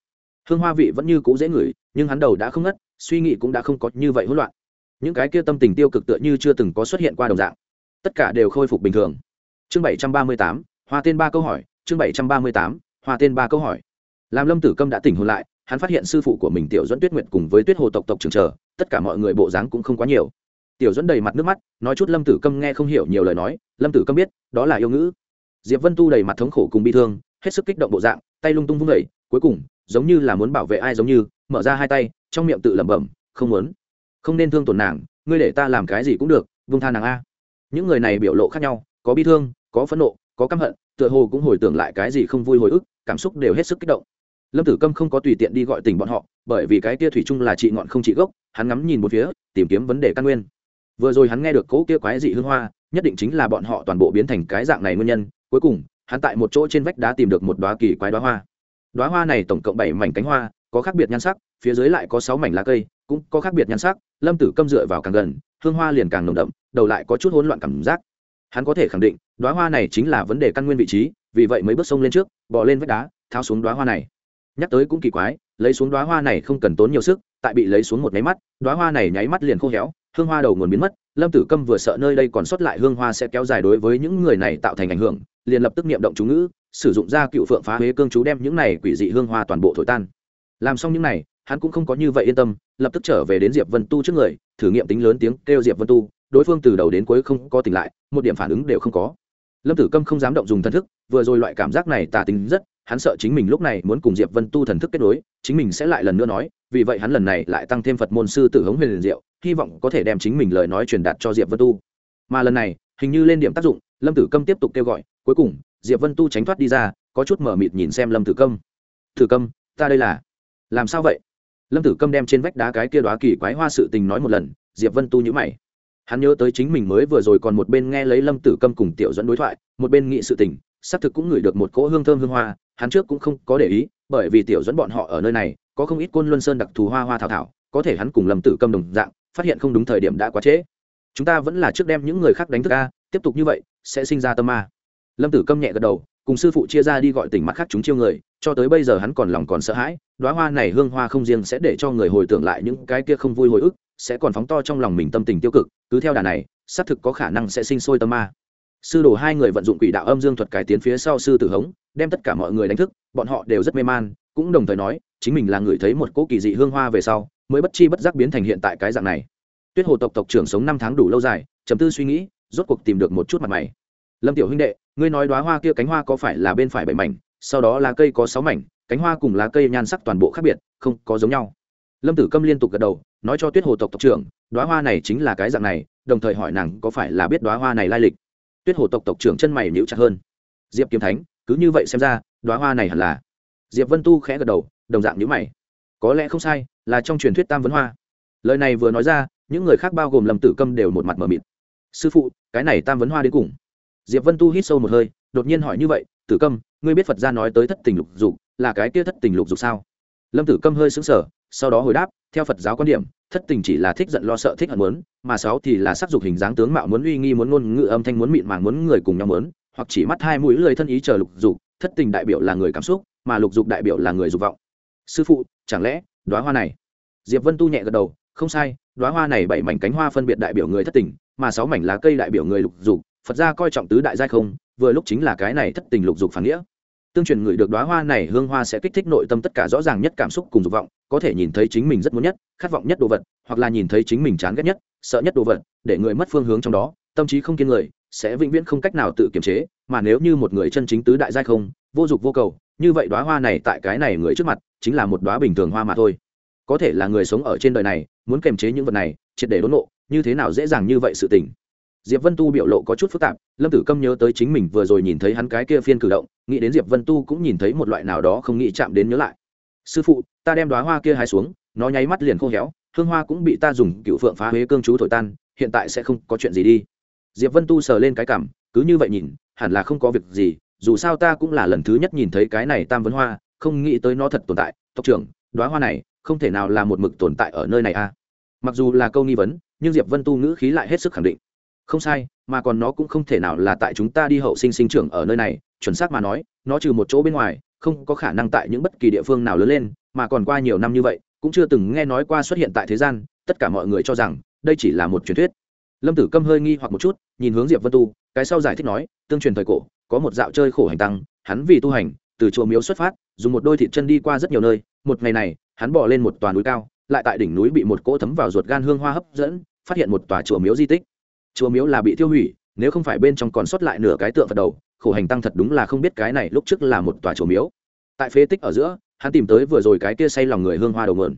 Speaker 1: hương hoa vị vẫn như cũ dễ ngửi, nhưng hắn đầu đã không ngất, suy nghĩ cũng đã không có như vậy hỗn loạn. Những cái kia tâm tình tiêu cực tựa như chưa từng có xuất hiện qua đồng dạng. Tất cả đều khôi phục bình thường. Chương bảy trăm ba mươi tám, hoa tên ba câu hỏi, chương bảy trăm ba mươi tám, hoa tên ba câu hỏi. Làm lâm tử câm đã tỉnh hôn lại, hắn phát hiện sư phụ của mình tiểu dẫn tuyết nguyện cùng với tuyết hồ tộc tộc trường chờ, tất cả mọi người bộ dáng cũng không quá nhiều. Tiểu dẫn đầy mặt nước mắt, nói chút lâm tử câm nghe không hiểu nhiều lời nói, lâm tử câm biết, đó là yêu ngữ. Diệp vân tu đầy mặt thống khổ cùng bi thương, hết sức kích động bộ dạng, tay lung tung vung vẩy cuối cùng giống như là muốn bảo vệ ai giống như, mở ra hai tay, trong miệng tự lẩm bẩm, không muốn, không nên thương tổn nàng, ngươi để ta làm cái gì cũng được vung tha nàng a. Những người này biểu lộ khác nhau, có bi thương, có phẫn nộ, có căm hận, tựa hồ cũng hồi tưởng lại cái gì không vui hồi ức, cảm xúc đều hết sức kích động. Lâm tử câm không có tùy tiện đi gọi tình bọn họ, bởi vì cái tia thủy chung là trị ngọn không trị gốc, hắn ngắm nhìn một phía, tìm kiếm vấn đề căn nguyên. Vừa rồi hắn nghe được cỗ kia quái dị hương hoa, nhất định chính là bọn họ toàn bộ biến thành cái dạng này nguyên nhân, cuối cùng, hắn tại một chỗ trên vách đá tìm được một đoá kỳ quái đoá hoa đoá hoa này tổng cộng bảy mảnh cánh hoa, có khác biệt nhan sắc, phía dưới lại có sáu mảnh lá cây, cũng có khác biệt nhan sắc, lâm tử câm dựa vào càng gần, hương hoa liền càng nồng đậm, đầu lại có chút hỗn loạn cảm giác. Hắn có thể khẳng định đoá hoa này chính là vấn đề căn nguyên vị trí, vì vậy mới bước sông lên trước bỏ lên vách đá, tháo xuống đoá hoa này. Nhắc tới cũng kỳ quái, lấy xuống đoá hoa này không cần tốn nhiều sức, tại bị lấy xuống một nháy mắt đoá hoa này nháy mắt liền khô héo, hương hoa đầu nguồn biến mất, lâm tử câm vừa sợ nơi đây còn sót lại hương hoa sẽ kéo dài đối với những người này tạo thành ảnh hưởng, liền lập tức niệm động chú ngữ sử dụng ra cựu phượng phá huế cương chú đem những này quỷ dị hương hoa toàn bộ thổi tan. Làm xong những này, hắn cũng không có như vậy yên tâm, lập tức trở về đến diệp vân tu trước người, thử nghiệm tính lớn tiếng kêu diệp vân tu, đối phương từ đầu đến cuối không có tỉnh lại, một điểm phản ứng đều không có. Lâm tử câm không dám động dùng thần thức, vừa rồi loại cảm giác này tà tính rất, hắn sợ chính mình lúc này muốn cùng diệp vân tu thần thức kết nối, chính mình sẽ lại lần nữa nói, vì vậy hắn lần này lại tăng thêm phật môn sư tử hống huyền liền diệu, hy vọng có thể đem chính mình lời nói truyền đạt cho diệp vân tu. Mà lần này hình như lên điểm tác dụng, lâm tử câm tiếp tục kêu gọi, cuối cùng, diệp vân tu tránh thoát đi ra, có chút mở mịt nhìn xem lâm tử câm. Tử câm, ta đây là làm sao vậy? Lâm tử câm đem trên vách đá cái kia đoá kỳ quái hoa sự tình nói một lần, diệp vân tu nhữ mày. Hắn nhớ tới chính mình mới vừa rồi còn một bên nghe lấy lâm tử câm cùng tiểu dẫn đối thoại, một bên nghị sự tình, xác thực cũng ngửi được một cỗ hương thơm hương hoa, hắn trước cũng không có để ý, bởi vì tiểu dẫn bọn họ ở nơi này, có không ít côn luân sơn đặc thù hoa hoa thảo thảo, có thể hắn cùng lâm tử câm đồng dạng, phát hiện không đúng thời điểm đã quá trễ chúng ta vẫn là trước đem những người khác đánh thức a, tiếp tục như vậy, sẽ sinh ra tâm ma. Lâm tử câm nhẹ gật đầu, cùng sư phụ chia ra đi gọi tỉnh mắt khác chúng chiêu người, cho tới bây giờ hắn còn lòng còn sợ hãi đoá hoa này hương hoa không riêng sẽ để cho người hồi tưởng lại những cái kia không vui hồi ức, sẽ còn phóng to trong lòng mình tâm tình tiêu cực, cứ theo đà này, xác thực có khả năng sẽ sinh sôi tâm ma. Sư đồ hai người vận dụng quỷ đạo âm dương thuật cải tiến phía sau sư tử hống, đem tất cả mọi người đánh thức, bọn họ đều rất mê man, cũng đồng thời nói, chính mình là người thấy một cỗ kỳ dị hương hoa về sau, mới bất chi bất giác biến thành hiện tại cái dạng này tuyết hồ tộc tộc trưởng sống năm tháng đủ lâu dài chấm tư suy nghĩ, rốt cuộc tìm được một chút mặt mày. Lâm tiểu huynh đệ, ngươi nói đoá hoa kia cánh hoa có phải là bên phải bảy mảnh, sau đó lá cây có sáu mảnh, cánh hoa cùng lá cây nhan sắc toàn bộ khác biệt, không có giống nhau. Lâm tử câm liên tục gật đầu, nói cho tuyết hồ tộc tộc trưởng đoá hoa này chính là cái dạng này, đồng thời hỏi nàng có phải là biết đoá hoa này lai lịch. Tuyết hồ tộc tộc trưởng chân mày níu chặt hơn. Diệp kiếm thánh, cứ như vậy xem ra đoá hoa này hẳn là. Diệp vân tu khẽ gật đầu, đồng dạng nhữ mày. Có lẽ không sai, là trong truyền thuyết tam vấn hoa. Lời này vừa nói ra những người khác bao gồm lâm tử câm đều một mặt mờ mịt. Sư phụ, cái này tam vấn hoa đến cùng. Diệp vân tu hít sâu một hơi, đột nhiên hỏi như vậy, tử câm, ngươi biết phật gia nói tới thất tình lục dục là cái kia thất tình lục dục sao? Lâm tử câm hơi xứng sở sau đó hồi đáp, theo phật giáo quan điểm, thất tình chỉ là thích giận lo sợ thích hận muốn, mà sáu thì là sắc dục hình dáng tướng mạo muốn uy nghi muốn ngôn ngữ âm thanh muốn mịn màng muốn người cùng nhau muốn, hoặc chỉ mắt hai mũi lười thân ý chờ lục dục, thất tình đại biểu là người cảm xúc, mà lục dục đại biểu là người dục vọng. Sư phụ, chẳng lẽ đoá hoa này? Diệp vân tu nhẹ gật đầu, không sai đoá hoa này bảy mảnh cánh hoa phân biệt đại biểu người thất tình, mà sáu mảnh lá cây đại biểu người lục dục. Phật gia coi trọng tứ đại giai không, vừa lúc chính là cái này thất tình lục dục phản nghĩa. Tương truyền người được đoá hoa này hương hoa sẽ kích thích nội tâm tất cả rõ ràng nhất cảm xúc cùng dục vọng, có thể nhìn thấy chính mình rất muốn nhất, khát vọng nhất đồ vật, hoặc là nhìn thấy chính mình chán ghét nhất, sợ nhất đồ vật, để người mất phương hướng trong đó, tâm trí không kiên người, sẽ vĩnh viễn không cách nào tự kiềm chế, mà nếu như một người chân chính tứ đại giai không, vô dục vô cầu, như vậy đoá hoa này tại cái này người trước mặt, chính là một đoá bình thường hoa mà thôi. Có thể là người sống ở trên đời này muốn kiềm chế những vật này, triệt để đốn nộ như thế nào dễ dàng như vậy sự tình. Diệp vân tu biểu lộ có chút phức tạp, lâm tử câm nhớ tới chính mình vừa rồi nhìn thấy hắn cái kia phiên cử động, nghĩ đến diệp vân tu cũng nhìn thấy một loại nào đó không nghĩ chạm đến nhớ lại. Sư phụ, ta đem đoá hoa kia hái xuống, nó nháy mắt liền khô héo, hương hoa cũng bị ta dùng cựu phượng phá huế cương chú thổi tan, hiện tại sẽ không có chuyện gì đi. Diệp vân tu sờ lên cái cảm, cứ như vậy nhìn, hẳn là không có việc gì, dù sao ta cũng là lần thứ nhất nhìn thấy cái này tam vấn hoa, không nghĩ tới nó thật tồn tại. Tộc trưởng đoá hoa này không thể nào là một mực tồn tại ở nơi này a à. mặc dù là câu nghi vấn, nhưng diệp vân tu ngữ khí lại hết sức khẳng định không sai, mà còn nó cũng không thể nào là tại chúng ta đi hậu sinh sinh trưởng ở nơi này, chuẩn xác mà nói, nó trừ một chỗ bên ngoài, không có khả năng tại những bất kỳ địa phương nào lớn lên, mà còn qua nhiều năm như vậy, cũng chưa từng nghe nói qua xuất hiện tại thế gian, tất cả mọi người cho rằng, đây chỉ là một truyền thuyết lâm tử câm hơi nghi hoặc một chút, nhìn hướng diệp vân tu, cái sau giải thích nói, tương truyền thời cổ, có một dạo chơi khổ hành tăng, hắn vì tu hành, từ chùa miếu xuất phát, dùng một đôi thịt chân đi qua rất nhiều nơi, một ngày này hắn bỏ lên một tòa núi cao, lại tại đỉnh núi bị một cỗ thấm vào ruột gan hương hoa hấp dẫn, phát hiện một tòa chùa miếu di tích. Chùa miếu là bị tiêu hủy, nếu không phải bên trong còn sót lại nửa cái tượng phật đầu, khổ hành tăng thật đúng là không biết cái này lúc trước là một tòa chùa miếu. Tại phế tích ở giữa, hắn tìm tới vừa rồi cái kia say lòng người hương hoa đầu mượn.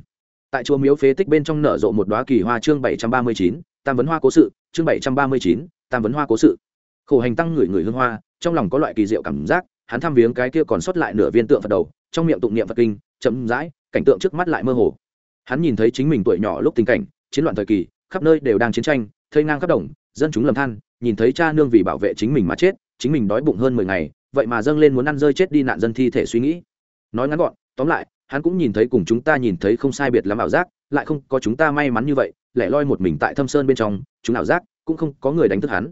Speaker 1: Tại chùa miếu phế tích bên trong nở rộ một đoá kỳ hoa chương bảy trăm ba mươi chín, tam vấn hoa cố sự, chương bảy trăm ba mươi chín, tam vấn hoa cố sự. Khổ hành tăng ngửi người hương hoa, trong lòng có loại kỳ diệu cảm giác, hắn thăm viếng cái kia còn sót lại nửa viên tượng phật đầu, trong miệng tụng niệm phật kinh, chậm rãi cảnh tượng trước mắt lại mơ hồ. Hắn nhìn thấy chính mình tuổi nhỏ lúc tình cảnh, chiến loạn thời kỳ, khắp nơi đều đang chiến tranh, thây ngang khắp đồng, dân chúng lầm than, nhìn thấy cha nương vì bảo vệ chính mình mà chết, chính mình đói bụng hơn mười ngày, vậy mà dâng lên muốn ăn rơi chết đi nạn dân thi thể suy nghĩ. Nói ngắn gọn, tóm lại, hắn cũng nhìn thấy cùng chúng ta nhìn thấy không sai biệt lắm ảo giác, lại không có chúng ta may mắn như vậy, lẻ loi một mình tại thâm sơn bên trong, chúng ảo giác cũng không có người đánh thức hắn.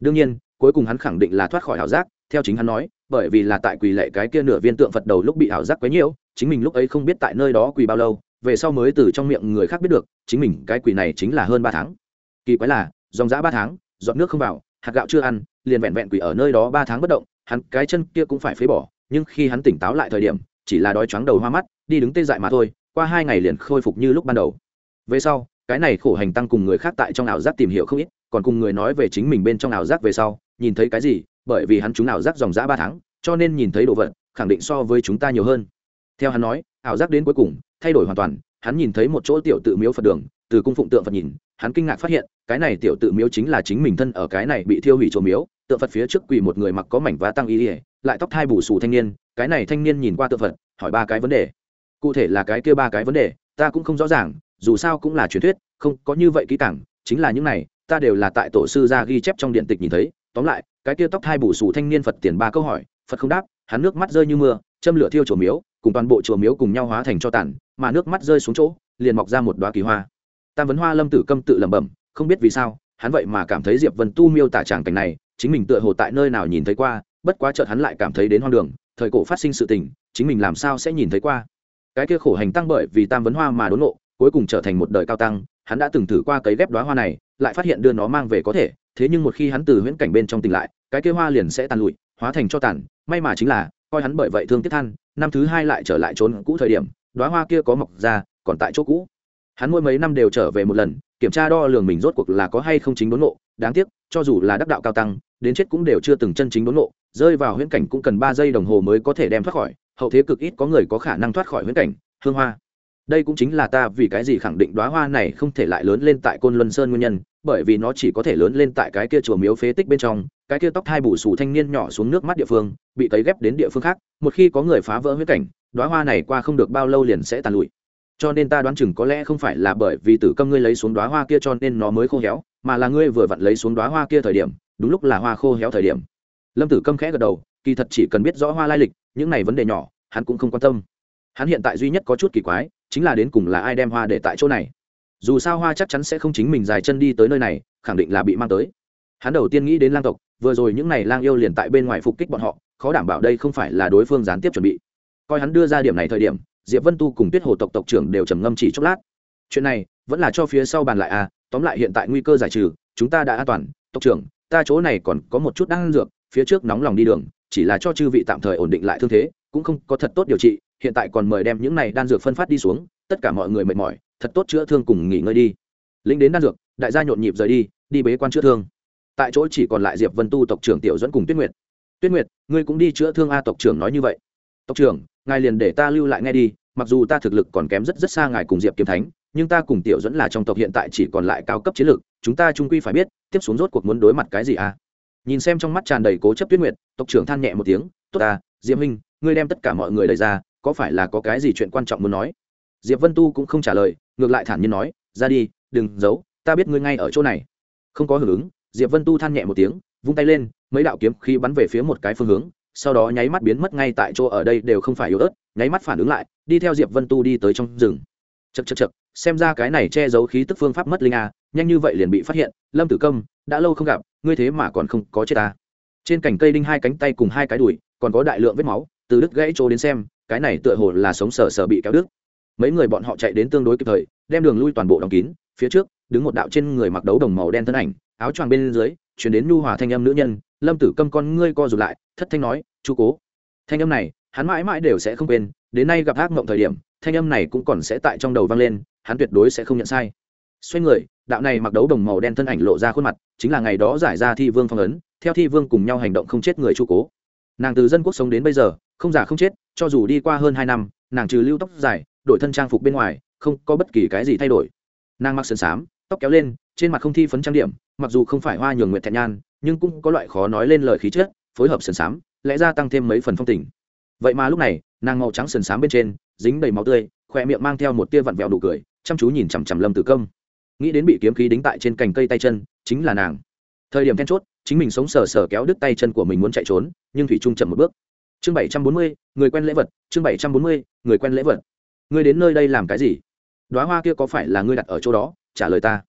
Speaker 1: Đương nhiên, cuối cùng hắn khẳng định là thoát khỏi ảo giác, theo chính hắn nói, bởi vì là tại quỳ lệ cái kia nửa viên tượng phật đầu lúc bị ảo giác quấy nhiễu chính mình lúc ấy không biết tại nơi đó quỳ bao lâu, về sau mới từ trong miệng người khác biết được, chính mình cái quỳ này chính là hơn ba tháng. Kỳ quái là, dòng dã ba tháng dọn nước không vào, hạt gạo chưa ăn, liền vẹn vẹn quỳ ở nơi đó ba tháng bất động, hắn cái chân kia cũng phải phế bỏ, nhưng khi hắn tỉnh táo lại thời điểm, chỉ là đói chóng đầu hoa mắt, đi đứng tê dại mà thôi, qua hai ngày liền khôi phục như lúc ban đầu. Về sau, cái này khổ hành tăng cùng người khác tại trong ảo giác tìm hiểu không ít, còn cùng người nói về chính mình bên trong ảo giác về sau, nhìn thấy cái gì, bởi vì hắn chúng ảo giác dòng dã ba tháng, cho nên nhìn thấy đồ vật, khẳng định so với chúng ta nhiều hơn theo hắn nói, ảo giác đến cuối cùng, thay đổi hoàn toàn, hắn nhìn thấy một chỗ tiểu tự miếu phật đường, từ cung phụng tượng phật nhìn, hắn kinh ngạc phát hiện, cái này tiểu tự miếu chính là chính mình thân ở cái này bị thiêu hủy chỗ miếu, tượng phật phía trước quỳ một người mặc có mảnh vá tăng y ỉa lại tóc thai bù xù thanh niên, cái này thanh niên nhìn qua tượng phật, hỏi ba cái vấn đề. Cụ thể là cái kia ba cái vấn đề, ta cũng không rõ ràng, dù sao cũng là truyền thuyết, không có như vậy kỹ càng, chính là những này, ta đều là tại tổ sư ra ghi chép trong điện tịch nhìn thấy. Tóm lại, cái kia tóc thai bù xù thanh niên phật tiền ba câu hỏi, phật không đáp, hắn nước mắt rơi như mưa, châm lửa thiêu chỗ miếu cùng toàn bộ chùa miếu cùng nhau hóa thành cho tàn, mà nước mắt rơi xuống chỗ, liền mọc ra một đoá kỳ hoa. Tam vấn hoa lâm tử câm tự lẩm bẩm, không biết vì sao, hắn vậy mà cảm thấy diệp vân tu miêu tả tràng cảnh này, chính mình tựa hồ tại nơi nào nhìn thấy qua, bất quá chợt hắn lại cảm thấy đến hoang đường, thời cổ phát sinh sự tình, chính mình làm sao sẽ nhìn thấy qua. Cái kia khổ hành tăng bởi vì tam vấn hoa mà đốn nộ cuối cùng trở thành một đời cao tăng, hắn đã từng thử qua cấy ghép đoá hoa này, lại phát hiện đưa nó mang về có thể, thế nhưng một khi hắn từ huyễn cảnh bên trong tỉnh lại, cái kia hoa liền sẽ tàn lụi, hóa thành cho tàn, may mà chính là, coi hắn bởi vậy thương tiếc than năm thứ hai lại trở lại trốn cũ thời điểm đoá hoa kia có mọc ra, còn tại chỗ cũ. Hắn mỗi mấy năm đều trở về một lần, kiểm tra đo lường mình rốt cuộc là có hay không chính đốn nộ đáng tiếc, cho dù là đắc đạo cao tăng, đến chết cũng đều chưa từng chân chính đốn nộ rơi vào huyễn cảnh cũng cần ba giây đồng hồ mới có thể đem thoát khỏi. Hậu thế cực ít có người có khả năng thoát khỏi huyễn cảnh. Hương hoa. Đây cũng chính là ta vì cái gì khẳng định đoá hoa này không thể lại lớn lên tại côn luân sơn nguyên nhân bởi vì nó chỉ có thể lớn lên tại cái kia chùa miếu phế tích bên trong, cái kia tóc thai bù sù thanh niên nhỏ xuống nước mắt địa phương, bị cấy ghép đến địa phương khác, một khi có người phá vỡ huyết cảnh đoá hoa này qua không được bao lâu liền sẽ tàn lụi. Cho nên ta đoán chừng có lẽ không phải là bởi vì tử câm ngươi lấy xuống đoá hoa kia cho nên nó mới khô héo, mà là ngươi vừa vặn lấy xuống đoá hoa kia thời điểm, đúng lúc là hoa khô héo thời điểm. Lâm tử câm khẽ gật đầu, kỳ thật chỉ cần biết rõ hoa lai lịch, những này vấn đề nhỏ, hắn cũng không quan tâm. Hắn hiện tại duy nhất có chút kỳ quái, chính là đến cùng là ai đem hoa để tại chỗ này dù sao hoa chắc chắn sẽ không chính mình dài chân đi tới nơi này, khẳng định là bị mang tới. Hắn đầu tiên nghĩ đến lang tộc, vừa rồi những n à y lang yêu liền tại bên ngoài phục kích bọn họ, khó đảm bảo đây không phải là đối phương gián tiếp chuẩn bị. Coi hắn đưa ra điểm này thời điểm, diệp vân tu cùng tuyết hồ tộc tộc trưởng đều trầm ngâm chỉ chốc lát. Chuyện này, vẫn là cho phía sau bàn lại à tóm lại hiện tại nguy cơ giải trừ, chúng ta đã an toàn. Tộc trưởng, ta chỗ này còn có một chút đang dược, phía trước nóng lòng đi đường, chỉ là cho chư vị tạm thời ổn định lại thương thế, cũng không có thật tốt điều trị, hiện tại còn mời đem những này đan dược phân phát đi xuống, tất cả mọi người mệt mỏi thật tốt chữa thương cùng nghỉ ngơi đi. Lính đến đan dược, đại gia nhộn nhịp rời đi đi bế quan chữa thương. Tại chỗ chỉ còn lại diệp vân tu tộc trưởng tiểu dẫn cùng tuyết nguyệt. Tuyết nguyệt, ngươi cũng đi chữa thương a tộc trưởng nói như vậy. Tộc trưởng, ngài liền để ta lưu lại nghe đi, mặc dù ta thực lực còn kém rất rất xa ngài cùng diệp kiếm thánh, nhưng ta cùng tiểu dẫn là trong tộc hiện tại chỉ còn lại cao cấp chiến lược, chúng ta trung quy phải biết, tiếp xuống rốt cuộc muốn đối mặt cái gì à? nhìn xem trong mắt tràn đầy cố chấp tuyết nguyệt, tộc trưởng than nhẹ một tiếng, tốt ta, diệp minh ngươi đem tất cả mọi người đẩy ra, có phải là có cái gì chuyện quan trọng muốn nói? Diệp vân tu cũng không trả lời, ngược lại thản nhiên nói, ra đi, đừng giấu, ta biết ngươi ngay ở chỗ này. Không có hưởng ứng, diệp vân tu than nhẹ một tiếng, vung tay lên, mấy đạo kiếm khí bắn về phía một cái phương hướng, sau đó nháy mắt biến mất ngay tại chỗ ở đây đều không phải yếu ớt, nháy mắt phản ứng lại, đi theo diệp vân tu đi tới trong rừng. Chật chật chật xem ra cái này che giấu khí tức phương pháp mất linh a, nhanh như vậy liền bị phát hiện, lâm tử công đã lâu không gặp, ngươi thế mà còn không có chết ta. Trên cành cây đinh hai cánh tay cùng hai cái đùi, còn có đại lượng vết máu, từ đứt gãy chỗ đến xem, cái này tựa hồ là sống sờ sờ bị kéo đứt mấy người bọn họ chạy đến tương đối kịp thời, đem đường lui toàn bộ đóng kín, phía trước, đứng một đạo trên người mặc đấu đồng màu đen thân ảnh, áo choàng bên dưới, chuyển đến nhu hòa thanh âm nữ nhân, lâm tử câm con ngươi co rụt lại, thất thanh nói chú cố. Thanh âm này, hắn mãi mãi đều sẽ không quên, đến nay gặp ác mộng thời điểm, thanh âm này cũng còn sẽ tại trong đầu vang lên, hắn tuyệt đối sẽ không nhận sai. Xoay người, đạo này mặc đấu đồng màu đen thân ảnh lộ ra khuôn mặt, chính là ngày đó giải ra thi vương phong ấn, theo thi vương cùng nhau hành động không chết người chu cố. Nàng từ dân quốc sống đến bây giờ, không già không chết, cho dù đi qua hơn hai năm, nàng trừ lưu tóc dài đổi thân trang phục bên ngoài, không có bất kỳ cái gì thay đổi. Nàng mặc sườn xám, tóc kéo lên, trên mặt không thi phấn trang điểm, mặc dù không phải hoa nhường nguyện thẹn nhan, nhưng cũng có loại khó nói lên lời khí chất, phối hợp sườn xám, lẽ ra tăng thêm mấy phần phong tình. Vậy mà lúc này, nàng màu trắng sườn xám bên trên, dính đầy máu tươi khoe miệng mang theo một tia vặn vẹo đủ cười, chăm chú nhìn chằm chằm lâm tử công. Nghĩ đến bị kiếm khí đính tại trên cành cây tay chân, chính là nàng. Thời điểm then chốt, chính mình sống sờ sờ kéo đứt tay chân của mình muốn chạy trốn, nhưng thủy trung chậm một bước. Chương bảy trăm bốn mươi, người quen lễ vật, chương bảy trăm bốn mươi, người quen lễ vật ngươi đến nơi đây làm cái gì? Đoá hoa kia có phải là ngươi đặt ở chỗ đó? Trả lời ta.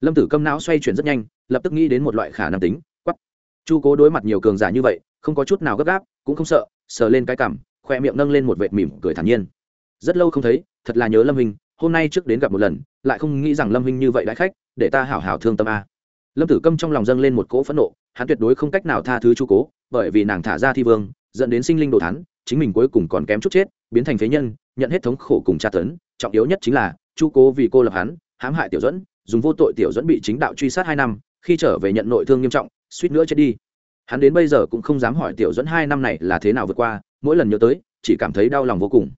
Speaker 1: Lâm tử câm não xoay chuyển rất nhanh lập tức nghĩ đến một loại khả năng tính quắp chu cố đối mặt nhiều cường giả như vậy không có chút nào gấp gáp cũng không sợ sờ lên cái cảm, khoe miệng nâng lên một vệt mỉm cười thản nhiên. Rất lâu không thấy thật là nhớ lâm hình hôm nay trước đến gặp một lần lại không nghĩ rằng lâm hình như vậy đại khách để ta hảo hảo thương tâm a. Lâm tử câm trong lòng dâng lên một cỗ phẫn nộ hắn tuyệt đối không cách nào tha thứ chu cố bởi vì nàng thả ra thi vương dẫn đến sinh linh đồ thắn chính mình cuối cùng còn kém chút chết biến thành phế nhân nhận hết thống khổ cùng tra tấn, trọng yếu nhất chính là, chu cố vì cô lập hắn, hãm hại tiểu dẫn dùng vô tội tiểu dẫn bị chính đạo truy sát hai năm, khi trở về nhận nội thương nghiêm trọng, suýt nữa chết đi. Hắn đến bây giờ cũng không dám hỏi tiểu dẫn hai năm này là thế nào vượt qua, mỗi lần nhớ tới, chỉ cảm thấy đau lòng vô cùng.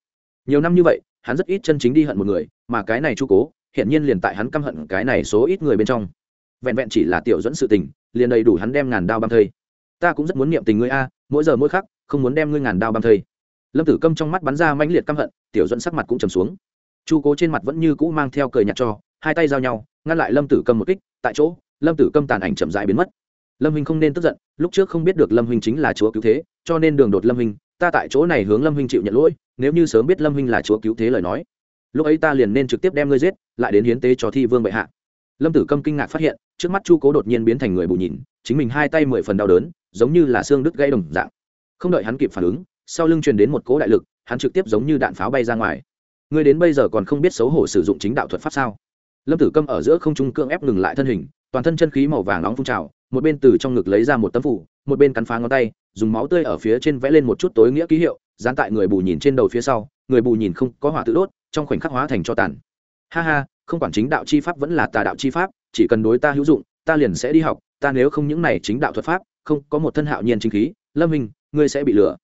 Speaker 1: Nhiều năm như vậy, hắn rất ít chân chính đi hận một người, mà cái này chu cố hiện nhiên liền tại hắn căm hận cái này số ít người bên trong. Vẹn vẹn chỉ là tiểu dẫn sự tình, liền đầy đủ hắn đem ngàn đao băm thây. Ta cũng rất muốn niệm tình ngươi a, mỗi giờ mỗi khắc, không muốn đem ngươi ngàn đao băm thây. Lâm tử câm trong mắt bắn ra mãnh liệt căm hận tiểu dẫn sắc mặt cũng trầm xuống. Chu cố trên mặt vẫn như cũ mang theo cười nhạt cho, hai tay giao nhau, ngăn lại lâm tử câm một kích, tại chỗ, lâm tử câm tàn ảnh chậm dại biến mất. Lâm huynh không nên tức giận, lúc trước không biết được lâm huynh chính là chúa cứu thế, cho nên đường đột lâm huynh, ta tại chỗ này hướng lâm huynh chịu nhận lỗi, nếu như sớm biết lâm huynh là chúa cứu thế lời nói, lúc ấy ta liền nên trực tiếp đem ngươi giết, lại đến hiến tế cho thi vương bệ hạ. Lâm tử câm kinh ngạc phát hiện, trước mắt chu cố đột nhiên biến thành người bù nhìn, chính mình hai tay mười phần đau đớn, giống như là xương đứt gãy đồng dạng. Không đợi hắn kịp phản ứng, sau lưng truyền đến một cố đại lực hắn trực tiếp giống như đạn pháo bay ra ngoài. Ngươi đến bây giờ còn không biết xấu hổ sử dụng chính đạo thuật pháp sao? Lâm tử câm ở giữa không trung cưỡng ép ngừng lại thân hình, toàn thân chân khí màu vàng nóng phun trào, một bên từ trong ngực lấy ra một tấm phủ, một bên cắn phá ngón tay, dùng máu tươi ở phía trên vẽ lên một chút tối nghĩa ký hiệu, dán tại người bù nhìn trên đầu phía sau, người bù nhìn không có hỏa tự đốt, trong khoảnh khắc hóa thành cho tàn. Ha ha, không quản chính đạo chi pháp vẫn là tà đạo chi pháp, chỉ cần đối ta hữu dụng, ta liền sẽ đi học, ta nếu không những này chính đạo thuật pháp, không có một thân hạo nhiên chính khí, lâm hình, ngươi sẽ bị lừa.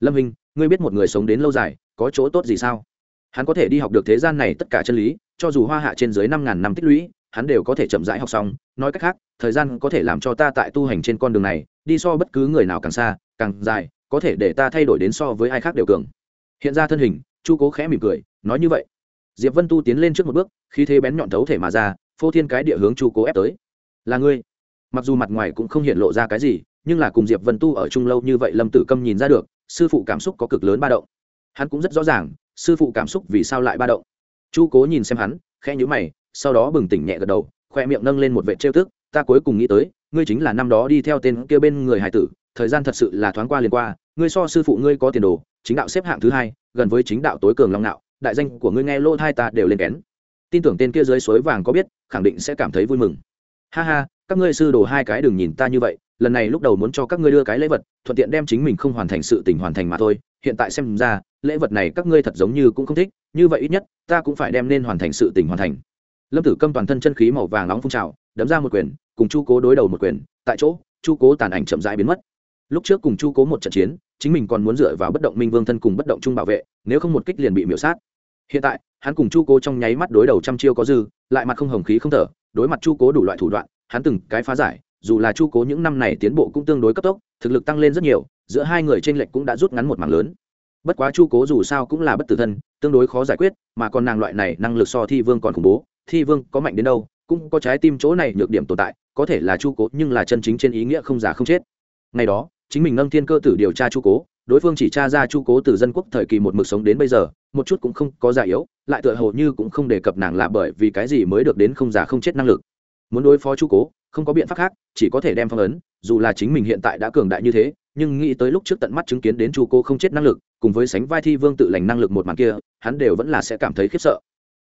Speaker 1: Lâm hình ngươi biết một người sống đến lâu dài, có chỗ tốt gì sao? Hắn có thể đi học được thế gian này tất cả chân lý, cho dù hoa hạ trên dưới năm ngàn năm tích lũy, hắn đều có thể chậm rãi học xong. Nói cách khác, thời gian có thể làm cho ta tại tu hành trên con đường này, đi so bất cứ người nào càng xa, càng dài, có thể để ta thay đổi đến so với ai khác đều cường. Hiện ra thân hình, chu cố khẽ mỉm cười, nói như vậy. Diệp vân tu tiến lên trước một bước khi thế bén nhọn thấu thể mà ra, phô thiên cái địa hướng chu cố ép tới. Là ngươi. Mặc dù mặt ngoài cũng không hiện lộ ra cái gì, nhưng là cùng diệp vân tu ở chung lâu như vậy lâm tử câm nhìn ra được sư phụ cảm xúc có cực lớn ba động. Hắn cũng rất rõ ràng, sư phụ cảm xúc vì sao lại ba động. Chu cố nhìn xem hắn, khẽ nhíu mày, sau đó bừng tỉnh nhẹ gật đầu, khoe miệng nâng lên một vệ trêu tức, ta cuối cùng nghĩ tới, ngươi chính là năm đó đi theo tên kia bên người hải tử, thời gian thật sự là thoáng qua liền qua, ngươi so sư phụ ngươi có tiền đồ, chính đạo xếp hạng thứ hai, gần với chính đạo tối cường long nạo đại danh của ngươi nghe lô thai ta đều lên kén. Tin tưởng tên kia dưới suối vàng có biết, khẳng định sẽ cảm thấy vui mừng. Ha ha, các ngươi sư đồ hai cái đừng nhìn ta như vậy lần này lúc đầu muốn cho các ngươi đưa cái lễ vật, thuận tiện đem chính mình không hoàn thành sự tình hoàn thành mà thôi. Hiện tại xem ra, lễ vật này các ngươi thật giống như cũng không thích, như vậy ít nhất, ta cũng phải đem nên hoàn thành sự tình hoàn thành. Lâm tử câm toàn thân chân khí màu vàng nóng phun trào, đấm ra một quyền, cùng chu cố đối đầu một quyền, tại chỗ, chu cố tàn ảnh chậm rãi biến mất. Lúc trước cùng chu cố một trận chiến, chính mình còn muốn dựa vào bất động minh vương thân cùng bất động chung bảo vệ, nếu không một kích liền bị miễu sát. Hiện tại, hắn cùng chu cố trong nháy mắt đối đầu trăm chiêu có dư, lại mặt không hồng khí không thở, đối mặt chu cố đủ loại thủ đoạn, hắn từng cái phá giải dù là chu cố những năm này tiến bộ cũng tương đối cấp tốc, thực lực tăng lên rất nhiều, giữa hai người tranh lệch cũng đã rút ngắn một mảng lớn. Bất quá chu cố dù sao cũng là bất tử thân, tương đối khó giải quyết, mà còn nàng loại này năng lực so thi vương còn khủng bố, thi vương có mạnh đến đâu, cũng có trái tim chỗ này nhược điểm tồn tại, có thể là chu cố nhưng là chân chính trên ý nghĩa không già không chết. Ngày đó, chính mình nâng thiên cơ tử điều tra chu cố, đối phương chỉ tra ra chu cố từ dân quốc thời kỳ một mực sống đến bây giờ, một chút cũng không có già yếu, lại tựa hồ như cũng không đề cập nàng là bởi vì cái gì mới được đến không già không chết năng lực muốn đối phó chu cố, không có biện pháp khác, chỉ có thể đem phong ấn, dù là chính mình hiện tại đã cường đại như thế, nhưng nghĩ tới lúc trước tận mắt chứng kiến đến chu cố không chết năng lực, cùng với sánh vai thi vương tự lành năng lực một màn kia, hắn đều vẫn là sẽ cảm thấy khiếp sợ.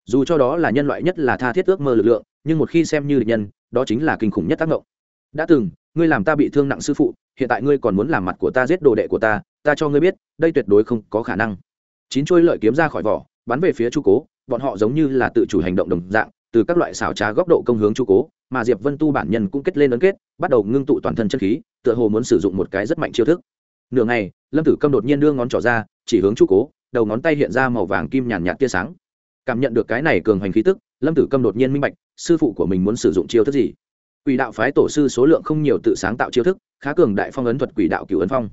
Speaker 1: Dù cho đó là nhân loại nhất là tha thiết ước mơ lực lượng, nhưng một khi xem như địch nhân, đó chính là kinh khủng nhất tác động. Đã từng, ngươi làm ta bị thương nặng sư phụ, hiện tại ngươi còn muốn làm mặt của ta giết đồ đệ của ta ta cho ngươi biết, đây tuyệt đối không có khả năng. Chín trôi lợi kiếm ra khỏi vỏ, bắn về phía chu cố, bọn họ giống như là tự chủ hành động đồng dạng từ các loại xảo trá góc độ công hướng chu cố, mà diệp vân tu bản nhân cũng kết lên ấn kết, bắt đầu ngưng tụ toàn thân chân khí, tựa hồ muốn sử dụng một cái rất mạnh chiêu thức. Nửa ngày, lâm tử câm đột nhiên đưa ngón trỏ ra, chỉ hướng chu cố, đầu ngón tay hiện ra màu vàng kim nhàn nhạt tia sáng. Cảm nhận được cái này cường hành khí tức, lâm tử câm đột nhiên minh bạch, sư phụ của mình muốn sử dụng chiêu thức gì? Quỷ đạo phái tổ sư số lượng không nhiều tự sáng tạo chiêu thức, khá cường đại phong ấn thuật quỷ đạo cửu ấn phong.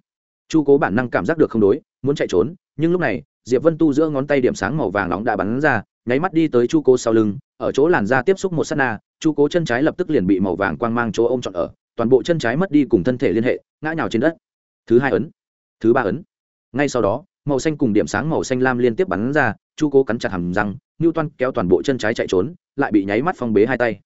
Speaker 1: Chu cố bản năng cảm giác được không đối, muốn chạy trốn, nhưng lúc này diệp vân tu giữa ngón tay điểm sáng màu vàng nóng đã bắn ra, nháy mắt đi tới chu cố sau lưng, ở chỗ làn da tiếp xúc một s á t na, chu cố chân trái lập tức liền bị màu vàng quang mang chỗ ô m trọn ở, toàn bộ chân trái mất đi cùng thân thể liên hệ, ngã nhào trên đất. Thứ hai ấn, thứ ba ấn. Ngay sau đó, màu xanh cùng điểm sáng màu xanh lam liên tiếp bắn ra, chu cố cắn chặt hầm răng ngưu toan kéo toàn bộ chân trái chạy trốn, lại bị nháy mắt phong bế hai tay.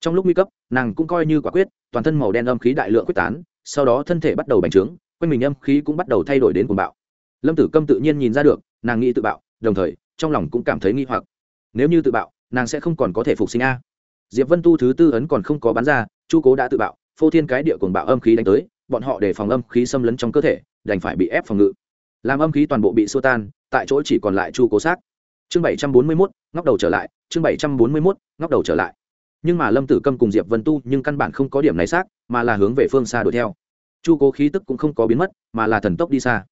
Speaker 1: Trong lúc nguy cấp, nàng cũng coi như quả quyết, toàn thân màu đen âm khí đại lượng quyết tán, sau đó thân thể bắt đầu bành trướng, quanh mình âm khí cũng bắt đầu thay đổi đến cuồng bạo. Lâm tử câm tự nhiên nhìn ra được nàng nghĩ tự bạo, đồng thời, trong lòng cũng cảm thấy nghi hoặc. Nếu như tự bạo, nàng sẽ không còn có thể phục sinh a. Diệp vân tu thứ tư ấn còn không có bắn ra, chu cố đã tự bạo, phô thiên cái địa cuồng bạo âm khí đánh tới, bọn họ để phòng âm khí xâm lấn trong cơ thể, đành phải bị ép phòng ngự. Làm âm khí toàn bộ bị xua tan, tại chỗ chỉ còn lại chu cố xác. Chương bảy trăm bốn mươi mốt, ngóc đầu trở lại, chương bảy trăm bốn mươi mốt, ngóc đầu trở lại. Nhưng mà lâm tử câm cùng diệp vân tu nhưng căn bản không có điểm này xác, mà là hướng về phương xa đuổi theo. Chu cố khí tức cũng không có biến mất, mà là thần tốc đi xa.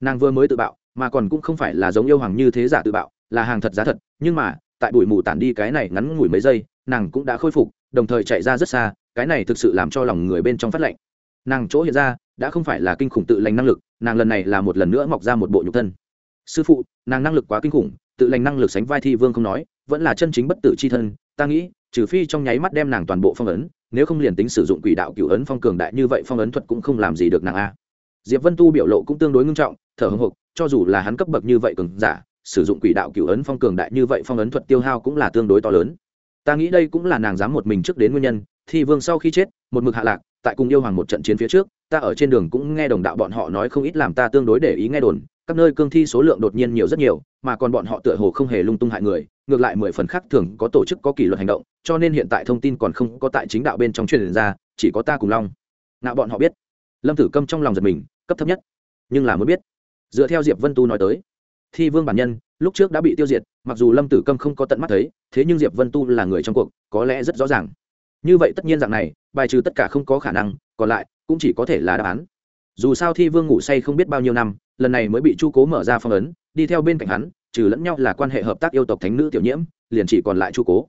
Speaker 1: Nàng vừa mới tự bạo mà còn cũng không phải là giống yêu hoàng như thế giả tự bạo, là hàng thật giá thật, nhưng mà, tại bụi mù tản đi cái này ngắn ngủi mấy giây, nàng cũng đã khôi phục, đồng thời chạy ra rất xa, cái này thực sự làm cho lòng người bên trong phát lạnh. Nàng chỗ hiện ra, đã không phải là kinh khủng tự lành năng lực, nàng lần này là một lần nữa mọc ra một bộ nhục thân. Sư phụ, nàng năng lực quá kinh khủng, tự lành năng lực sánh vai thi vương không nói, vẫn là chân chính bất tử c h i thân, ta nghĩ, trừ phi trong nháy mắt đem nàng toàn bộ phong ấn, nếu không liền tính sử dụng quỷ đạo cựu ấn phong cường đại như vậy phong ấn thuật cũng không làm gì được nàng a. Diệp vân tu biểu lộ cũng tương đối ngưng trọng, thở hồng hộc cho dù là hắn cấp bậc như vậy cường giả, sử dụng quỷ đạo cửu ấn phong cường đại như vậy phong ấn thuật tiêu hao cũng là tương đối to lớn. Ta nghĩ đây cũng là nàng dám một mình trước đến nguyên nhân thì vương sau khi chết, một mực hạ lạc, tại cùng yêu hoàng một trận chiến phía trước, ta ở trên đường cũng nghe đồng đạo bọn họ nói không ít làm ta tương đối để ý nghe đồn, các nơi cương thi số lượng đột nhiên nhiều rất nhiều, mà còn bọn họ tựa hồ không hề lung tung hại người, ngược lại mười phần khác thường có tổ chức có kỷ luật hành động, cho nên hiện tại thông tin còn không có tại chính đạo bên trong truyền ra, chỉ có ta cùng long. Ngạo bọn họ biết. Lâm tử câm trong lòng giật mình, cấp thấp nhất. Nhưng là mới biết dựa theo diệp vân tu nói tới thi vương bản nhân lúc trước đã bị tiêu diệt mặc dù lâm tử câm không có tận mắt thấy thế nhưng diệp vân tu là người trong cuộc có lẽ rất rõ ràng như vậy tất nhiên dạng này bài trừ tất cả không có khả năng còn lại cũng chỉ có thể là đáp án dù sao thi vương ngủ say không biết bao nhiêu năm lần này mới bị chu cố mở ra phong ấn đi theo bên cạnh hắn trừ lẫn nhau là quan hệ hợp tác yêu tộc thánh nữ tiểu nhiễm liền chỉ còn lại chu cố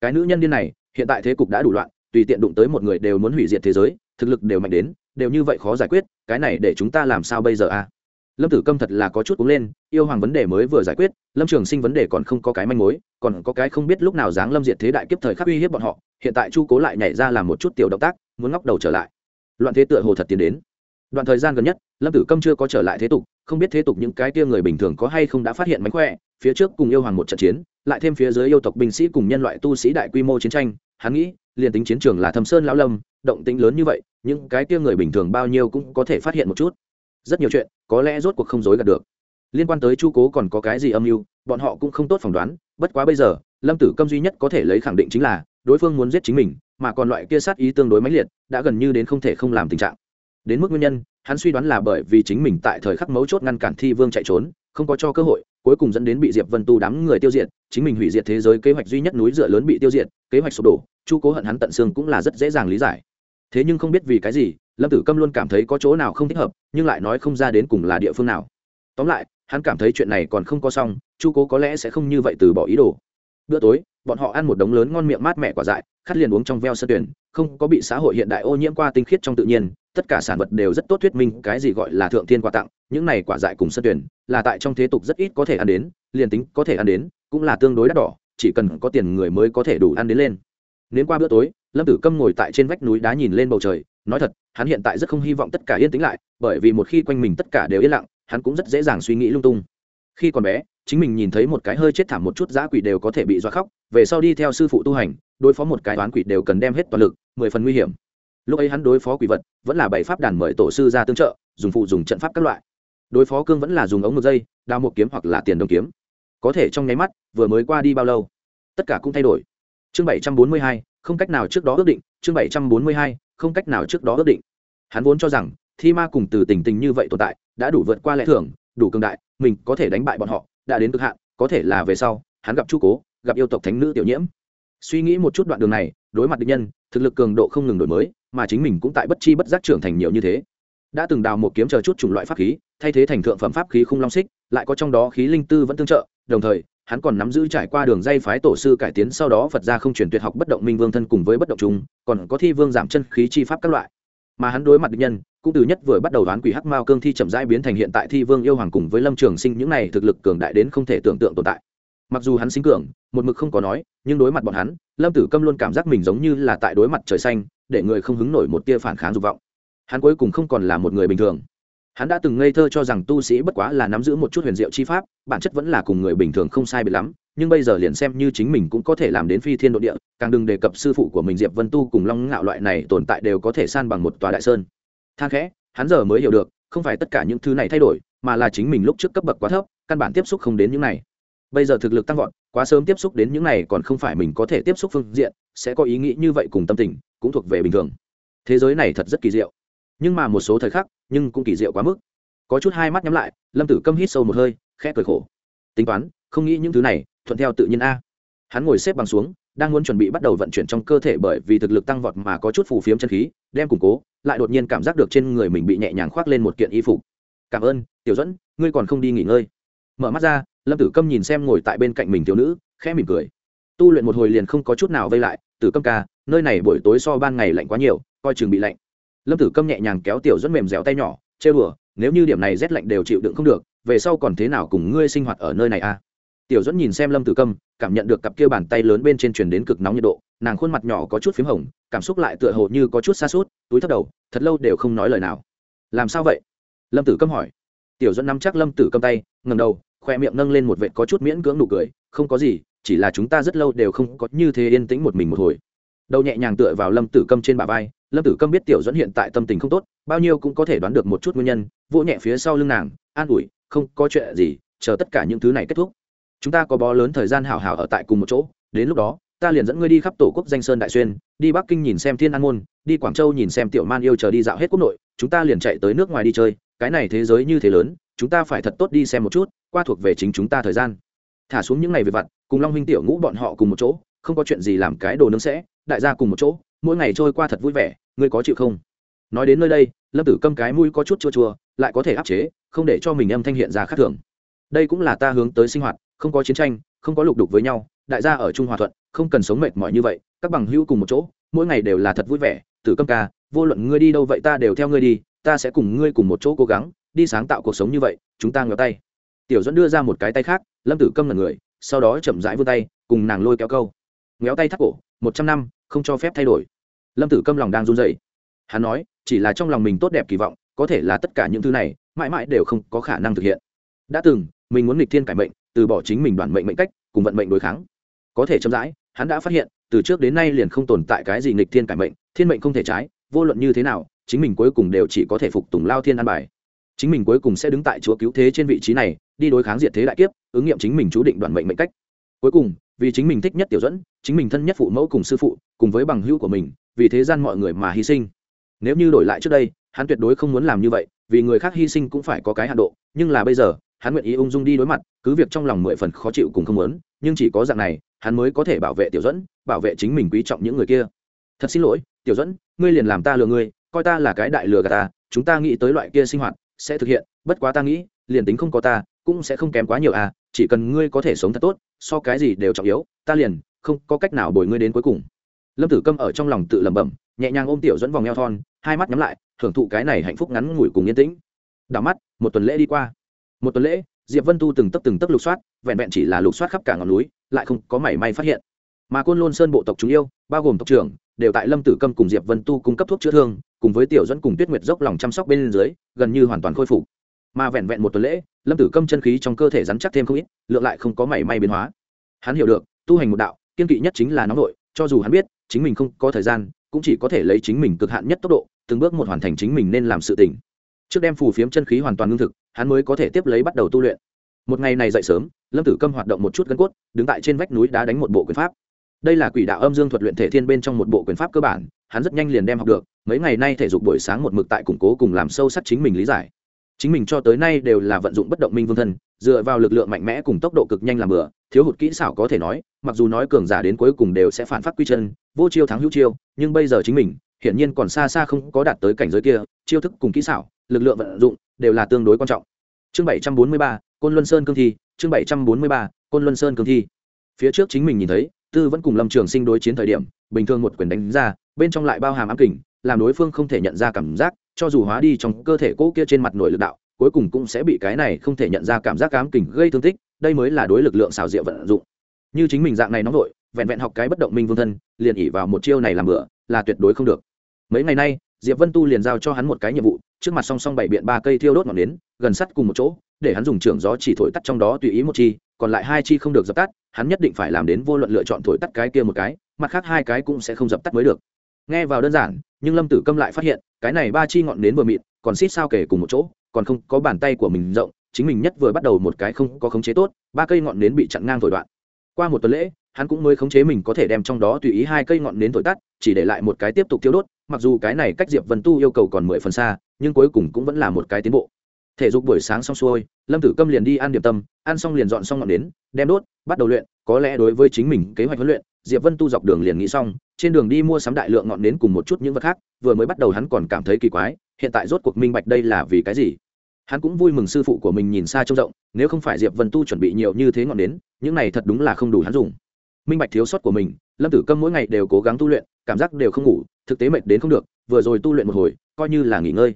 Speaker 1: cái nữ nhân điên này hiện tại thế cục đã đủ loạn tùy tiện đụng tới một người đều muốn hủy diệt thế giới thực lực đều mạnh đến đều như vậy khó giải quyết cái này để chúng ta làm sao bây giờ a à? Lâm tử câm thật là có chút cúng lên, yêu hoàng vấn đề mới vừa giải quyết, lâm trường sinh vấn đề còn không có cái manh mối, còn có cái không biết lúc nào dáng lâm diệt thế đại kiếp thời khắc uy hiếp bọn họ, hiện tại chu cố lại nhảy ra làm một chút tiểu động tác, muốn ngóc đầu trở lại. Loạn thế tựa hồ thật tiến đến. Đoạn thời gian gần nhất, lâm tử câm chưa có trở lại thế tục, không biết thế tục những cái tia người bình thường có hay không đã phát hiện mánh khỏe, phía trước cùng yêu hoàng một trận chiến, lại thêm phía dưới yêu tộc binh sĩ cùng nhân loại tu sĩ đại quy mô chiến tranh, hắn nghĩ, liền tính chiến trường là thâm sơn lão lâm, động tĩnh lớn như vậy, những cái tia người bình thường bao nhiêu cũng có thể phát hiện một chút rất nhiều chuyện, có lẽ rốt cuộc không dối gạt được. Liên quan tới chu cố còn có cái gì âm mưu, bọn họ cũng không tốt phỏng đoán, bất quá bây giờ, lâm tử câm duy nhất có thể lấy khẳng định chính là, đối phương muốn giết chính mình, mà còn loại kia sát ý tương đối mãnh liệt, đã gần như đến không thể không làm tình trạng. Đến mức nguyên nhân, hắn suy đoán là bởi vì chính mình tại thời khắc mấu chốt ngăn cản thi vương chạy trốn, không có cho cơ hội, cuối cùng dẫn đến bị diệp vân tu đám người tiêu diệt, chính mình hủy diệt thế giới kế hoạch duy nhất núi dựa lớn bị tiêu diệt, kế hoạch sụp đổ, chu cố hận hắn tận xương cũng là rất dễ dàng lý giải. Thế nhưng không biết vì cái gì lâm tử câm luôn cảm thấy có chỗ nào không thích hợp, nhưng lại nói không ra đến cùng là địa phương nào. Tóm lại, hắn cảm thấy chuyện này còn không có xong, chu cố có lẽ sẽ không như vậy từ bỏ ý đồ. Bữa tối, bọn họ ăn một đống lớn ngon miệng mát mẻ quả dại, khát liền uống trong veo sơ tuyển, không có bị xã hội hiện đại ô nhiễm qua tinh khiết trong tự nhiên, tất cả sản vật đều rất tốt thuyết minh, cái gì gọi là thượng thiên quà tặng, những này quả dại cùng sơ tuyển, là tại trong thế tục rất ít có thể ăn đến, liền tính có thể ăn đến, cũng là tương đối đắt đỏ, chỉ cần có tiền người mới có thể đủ ăn đến lên. Đến qua bữa tối, lâm tử câm ngồi tại trên vách núi đá nhìn lên bầu trời nói thật, hắn hiện tại rất không hy vọng tất cả yên tĩnh lại, bởi vì một khi quanh mình tất cả đều yên lặng, hắn cũng rất dễ dàng suy nghĩ lung tung. Khi còn bé, chính mình nhìn thấy một cái hơi chết thảm một chút giã quỷ đều có thể bị dọa khóc, về sau đi theo sư phụ tu hành, đối phó một cái toán quỷ đều cần đem hết toàn lực, mười phần nguy hiểm. Lúc ấy hắn đối phó quỷ vật, vẫn là bảy pháp đàn mời tổ sư ra tương trợ, dùng phụ dùng trận pháp các loại. Đối phó cương vẫn là dùng ống một dây đao một kiếm hoặc là tiền đồng kiếm. Có thể trong nháy mắt, vừa mới qua đi bao lâu? Tất cả cũng thay đổi. Chương bảy trăm bốn mươi hai, không cách nào trước đó ước định, chương bảy trăm bốn mươi hai không cách nào trước đó ước định. Hắn vốn cho rằng, thi ma cùng từ tình tình như vậy tồn tại, đã đủ vượt qua lẽ thường, đủ cường đại, mình có thể đánh bại bọn họ, đã đến cực hạn, có thể là về sau, hắn gặp chu cố, gặp yêu tộc thánh nữ tiểu nhiễm. Suy nghĩ một chút đoạn đường này, đối mặt địch nhân, thực lực cường độ không ngừng đổi mới, mà chính mình cũng tại bất chi bất giác trưởng thành nhiều như thế. Đã từng đào một kiếm chờ chút chủng loại pháp khí, thay thế thành thượng phẩm pháp khí không long xích, lại có trong đó khí linh tư vẫn tương trợ, đồng thời hắn còn nắm giữ trải qua đường dây phái tổ sư cải tiến sau đó phật gia không chuyển tuyệt học bất động minh vương thân cùng với bất động chúng còn có thi vương giảm chân khí chi pháp các loại. Mà hắn đối mặt địch nhân, cũng từ nhất vừa bắt đầu đoán quỷ hắc mao cương thi chậm rãi biến thành hiện tại thi vương yêu hoàng cùng với lâm trường sinh những này thực lực cường đại đến không thể tưởng tượng tồn tại. Mặc dù hắn sinh cường, một mực không có nói, nhưng đối mặt bọn hắn, lâm tử câm luôn cảm giác mình giống như là tại đối mặt trời xanh, để người không hứng nổi một tia phản kháng dục vọng. Hắn cuối cùng không còn là một người bình thường hắn đã từng ngây thơ cho rằng tu sĩ bất quá là nắm giữ một chút huyền diệu chi pháp, bản chất vẫn là cùng người bình thường không sai biệt lắm, nhưng bây giờ liền xem như chính mình cũng có thể làm đến phi thiên độ địa, càng đừng đề cập sư phụ của mình diệp vân tu cùng long ngạo loại này tồn tại đều có thể san bằng một tòa đại sơn. Than khẽ, hắn giờ mới hiểu được, không phải tất cả những thứ này thay đổi, mà là chính mình lúc trước cấp bậc quá thấp, căn bản tiếp xúc không đến những này. Bây giờ thực lực tăng vọt, quá sớm tiếp xúc đến những này còn không phải mình có thể tiếp xúc phương diện, sẽ có ý nghĩ như vậy cùng tâm tình, cũng thuộc về bình thường. Thế giới này thật rất kỳ diệu. Nhưng mà một số thời khắc nhưng cũng kỳ diệu quá mức. Có chút hai mắt nhắm lại, lâm tử câm hít sâu một hơi, khẽ cười khổ. Tính toán, không nghĩ những thứ này, thuận theo tự nhiên a. Hắn ngồi xếp bằng xuống, đang muốn chuẩn bị bắt đầu vận chuyển trong cơ thể bởi vì thực lực tăng vọt mà có chút phù phiếm chân khí, đem củng cố, lại đột nhiên cảm giác được trên người mình bị nhẹ nhàng khoác lên một kiện y phục. Cảm ơn, tiểu dẫn ngươi còn không đi nghỉ ngơi. Mở mắt ra, lâm tử câm nhìn xem ngồi tại bên cạnh mình thiếu nữ, khẽ mỉm cười. Tu luyện một hồi liền không có chút nào vây lại, tử câm ca, nơi này buổi tối so ban ngày lạnh quá nhiều, coi chừng bị lạnh lâm tử câm nhẹ nhàng kéo tiểu dẫn mềm dẻo tay nhỏ, chê bừa nếu như điểm này rét lạnh đều chịu đựng không được, về sau còn thế nào cùng ngươi sinh hoạt ở nơi này a à? tiểu dẫn nhìn xem lâm tử câm, cảm nhận được cặp kia bàn tay lớn bên trên truyền đến cực nóng nhiệt độ, nàng khuôn mặt nhỏ có chút p h í m hồng, cảm xúc lại tựa hồ như có chút xa suốt túi thấp đầu, thật lâu đều không nói lời nào. Làm sao vậy? Lâm tử câm hỏi. Tiểu dẫn nắm chắc lâm tử câm tay ngầm đầu, khoe miệng nâng lên một vệ có chút miễn cưỡng nụ cười, không có gì, chỉ là chúng ta rất lâu đều không có như thế yên tĩnh một mình một hồi đầu nhẹ nhàng tựa vào lâm tử câm trên bà vai, lâm tử câm biết tiểu dẫn hiện tại tâm tình không tốt, bao nhiêu cũng có thể đoán được một chút nguyên nhân, vỗ nhẹ phía sau lưng nàng, an ủi, không có chuyện gì, chờ tất cả những thứ này kết thúc. Chúng ta có bó lớn thời gian hào hào ở tại cùng một chỗ, đến lúc đó, ta liền dẫn ngươi đi khắp tổ quốc danh sơn đại xuyên, đi bắc kinh nhìn xem thiên an môn, đi quảng châu nhìn xem tiểu man yêu chờ đi dạo hết quốc nội, chúng ta liền chạy tới nước ngoài đi chơi, cái này thế giới như thế lớn, chúng ta phải thật tốt đi xem một chút, qua thuộc về chính chúng ta thời gian. Thả xuống những ngày về vặt, cùng long huynh tiểu ngũ bọn họ cùng một chỗ, không có chuyện gì làm cái đồ nướng sẽ đại gia cùng một chỗ, mỗi ngày trôi qua thật vui vẻ, ngươi có chịu không? Nói đến nơi đây, lâm tử câm cái mũi có chút chua chua, lại có thể áp chế, không để cho mình âm thanh hiện ra khác thường. Đây cũng là ta hướng tới sinh hoạt, không có chiến tranh, không có lục đục với nhau, đại gia ở trung hòa thuận, không cần sống mệt mỏi như vậy, các bằng hữu cùng một chỗ, mỗi ngày đều là thật vui vẻ. Tử câm ca, vô luận ngươi đi đâu vậy ta đều theo ngươi đi, ta sẽ cùng ngươi cùng một chỗ cố gắng, đi sáng tạo cuộc sống như vậy, chúng ta ngéo tay. Tiểu dẫn đưa ra một cái tay khác, lâm tử câm là người, sau đó chậm rãi vươn tay, cùng nàng lôi kéo câu. Ngéo tay thắt cổ một trăm năm, không cho phép thay đổi. Lâm tử câm lòng đang run dậy hắn nói, chỉ là trong lòng mình tốt đẹp kỳ vọng, có thể là tất cả những thứ này, mãi mãi đều không có khả năng thực hiện. Đã từng, mình muốn nghịch thiên cải mệnh, từ bỏ chính mình đoàn mệnh mệnh cách, cùng vận mệnh đối kháng. Có thể chậm rãi, hắn đã phát hiện, từ trước đến nay liền không tồn tại cái gì nghịch thiên cải mệnh, thiên mệnh không thể trái, vô luận như thế nào, chính mình cuối cùng đều chỉ có thể phục tùng lao thiên an bài. Chính mình cuối cùng sẽ đứng tại chúa cứu thế trên vị trí này, đi đối kháng diệt thế đại kiếp, ứng nghiệm chính mình chú định đoàn mệnh mệnh cách. Cuối cùng, vì chính mình thích nhất tiểu dẫn chính mình thân nhất phụ mẫu cùng sư phụ, cùng với bằng hữu của mình, vì thế gian mọi người mà hy sinh. Nếu như đổi lại trước đây, hắn tuyệt đối không muốn làm như vậy, vì người khác hy sinh cũng phải có cái hạ độ, nhưng là bây giờ, hắn nguyện ý ung dung đi đối mặt, cứ việc trong lòng mười phần khó chịu cùng không muốn, nhưng chỉ có dạng này, hắn mới có thể bảo vệ tiểu dẫn bảo vệ chính mình quý trọng những người kia. Thật xin lỗi, tiểu dẫn ngươi liền làm ta lừa ngươi, coi ta là cái đại lừa gà ta, chúng ta nghĩ tới loại kia sinh hoạt sẽ thực hiện, bất quá ta nghĩ, liền tính không có ta, cũng sẽ không kém quá nhiều à chỉ cần ngươi có thể sống thật tốt, so cái gì đều trọng yếu, ta liền không có cách nào bồi ngươi đến cuối cùng. Lâm tử câm ở trong lòng tự lẩm bẩm, nhẹ nhàng ôm tiểu dẫn vòng eo thon, hai mắt nhắm lại thưởng thụ cái này hạnh phúc ngắn ngủi cùng yên tĩnh. Đảo mắt, một tuần lễ đi qua. Một tuần lễ, diệp vân tu từng tấc từng tấc lục soát, vẹn vẹn chỉ là lục soát khắp cả ngọn núi, lại không có mảy may phát hiện. Mà côn lôn sơn bộ tộc chúng yêu, bao gồm tộc trưởng, đều tại lâm tử câm cùng diệp vân tu cung cấp thuốc chữa thương, cùng với tiểu dẫn cùng tuyết nguyệt dốc lòng chăm sóc bên dưới, gần như hoàn toàn khôi phục. Mà vẹn vẹn một tuần lễ, lâm tử câm chân khí trong cơ thể rắn chắc thêm không ít, lượng lại không có mảy may biến hóa. Hắn hiểu được, tu hành một đạo kiên kỵ nhất chính là nóng nội cho dù hắn biết chính mình không có thời gian, cũng chỉ có thể lấy chính mình cực hạn nhất tốc độ, từng bước một hoàn thành chính mình nên làm sự tỉnh trước đem phù phiếm chân khí hoàn toàn ngưng thực, hắn mới có thể tiếp lấy bắt đầu tu luyện. Một ngày này dậy sớm, lâm tử câm hoạt động một chút gân cốt, đứng tại trên vách núi đá đánh một bộ quyền pháp. Đây là quỷ đạo âm dương thuật luyện thể thiên bên trong một bộ quyền pháp cơ bản, hắn rất nhanh liền đem học được, mấy ngày nay thể dục buổi sáng một mực tại củng cố cùng làm sâu sắc chính mình lý giải chính mình cho tới nay đều là vận dụng bất động minh vương thân, dựa vào lực lượng mạnh mẽ cùng tốc độ cực nhanh làm bừa, thiếu hụt kỹ xảo có thể nói, mặc dù nói cường giả đến cuối cùng đều sẽ phản phát quy chân, vô chiêu thắng hữu chiêu, nhưng bây giờ chính mình, hiển nhiên còn xa xa không có đạt tới cảnh giới kia, chiêu thức cùng kỹ xảo, lực lượng vận dụng đều là tương đối quan trọng. Chương bảy trăm bốn mươi ba, côn luân sơn cương thi, chương bảy trăm bốn mươi ba, côn luân sơn cương thi. Phía trước chính mình nhìn thấy, tư vẫn cùng lâm trường sinh đối chiến thời điểm, bình thường một quyền đánh ra, bên trong lại bao hàm ám kình, làm đối phương không thể nhận ra cảm giác cho dù hóa đi trong cơ thể cỗ kia trên mặt nội lực đạo, cuối cùng cũng sẽ bị cái này không thể nhận ra cảm giác cám kình gây thương tích, đây mới là đối lực lượng xào rượu vận dụng. Như chính mình dạng này nóng vội, vẹn vẹn học cái bất động minh vương thân, liền ỉ vào một chiêu này làm bựa là tuyệt đối không được. Mấy ngày nay, diệp vân tu liền giao cho hắn một cái nhiệm vụ, trước mặt song song bảy biện ba cây thiêu đốt ngọn nến, gần sắt cùng một chỗ, để hắn dùng trưởng gió chỉ thổi tắt trong đó tùy ý một chi, còn lại hai chi không được dập tắt, hắn nhất định phải làm đến vô luận lựa chọn thổi tắt cái kia một cái, mặt khác hai cái cũng sẽ không dập tắt mới được. Nghe vào đơn giản, nhưng lâm tử câm lại phát hiện cái này ba chi ngọn nến vừa mịn, còn xít sao kể cùng một chỗ, còn không có bàn tay của mình rộng, chính mình nhất vừa bắt đầu một cái không có khống chế tốt, ba cây ngọn nến bị chặn ngang thổi đoạn. Qua một tuần lễ, hắn cũng mới khống chế mình có thể đem trong đó tùy ý hai cây ngọn nến thổi tắt, chỉ để lại một cái tiếp tục thiếu đốt, mặc dù cái này cách diệp vân tu yêu cầu còn mười phần xa, nhưng cuối cùng cũng vẫn là một cái tiến bộ. Thể dục buổi sáng xong xuôi, lâm tử câm liền đi ăn điểm tâm, ăn xong liền dọn xong ngọn nến, đem đốt, bắt đầu luyện, có lẽ đối với chính mình kế hoạch huấn luyện diệp vân tu dọc đường liền nghĩ xong, trên đường đi mua sắm đại lượng ngọn nến cùng một chút những vật khác, vừa mới bắt đầu hắn còn cảm thấy kỳ quái, hiện tại rốt cuộc minh bạch đây là vì cái gì. Hắn cũng vui mừng sư phụ của mình nhìn xa trông rộng, nếu không phải diệp vân tu chuẩn bị nhiều như thế ngọn nến, những này thật đúng là không đủ hắn dùng. Minh bạch thiếu sót của mình, lâm tử câm mỗi ngày đều cố gắng tu luyện, cảm giác đều không ngủ, thực tế mệt đến không được, vừa rồi tu luyện một hồi, coi như là nghỉ ngơi.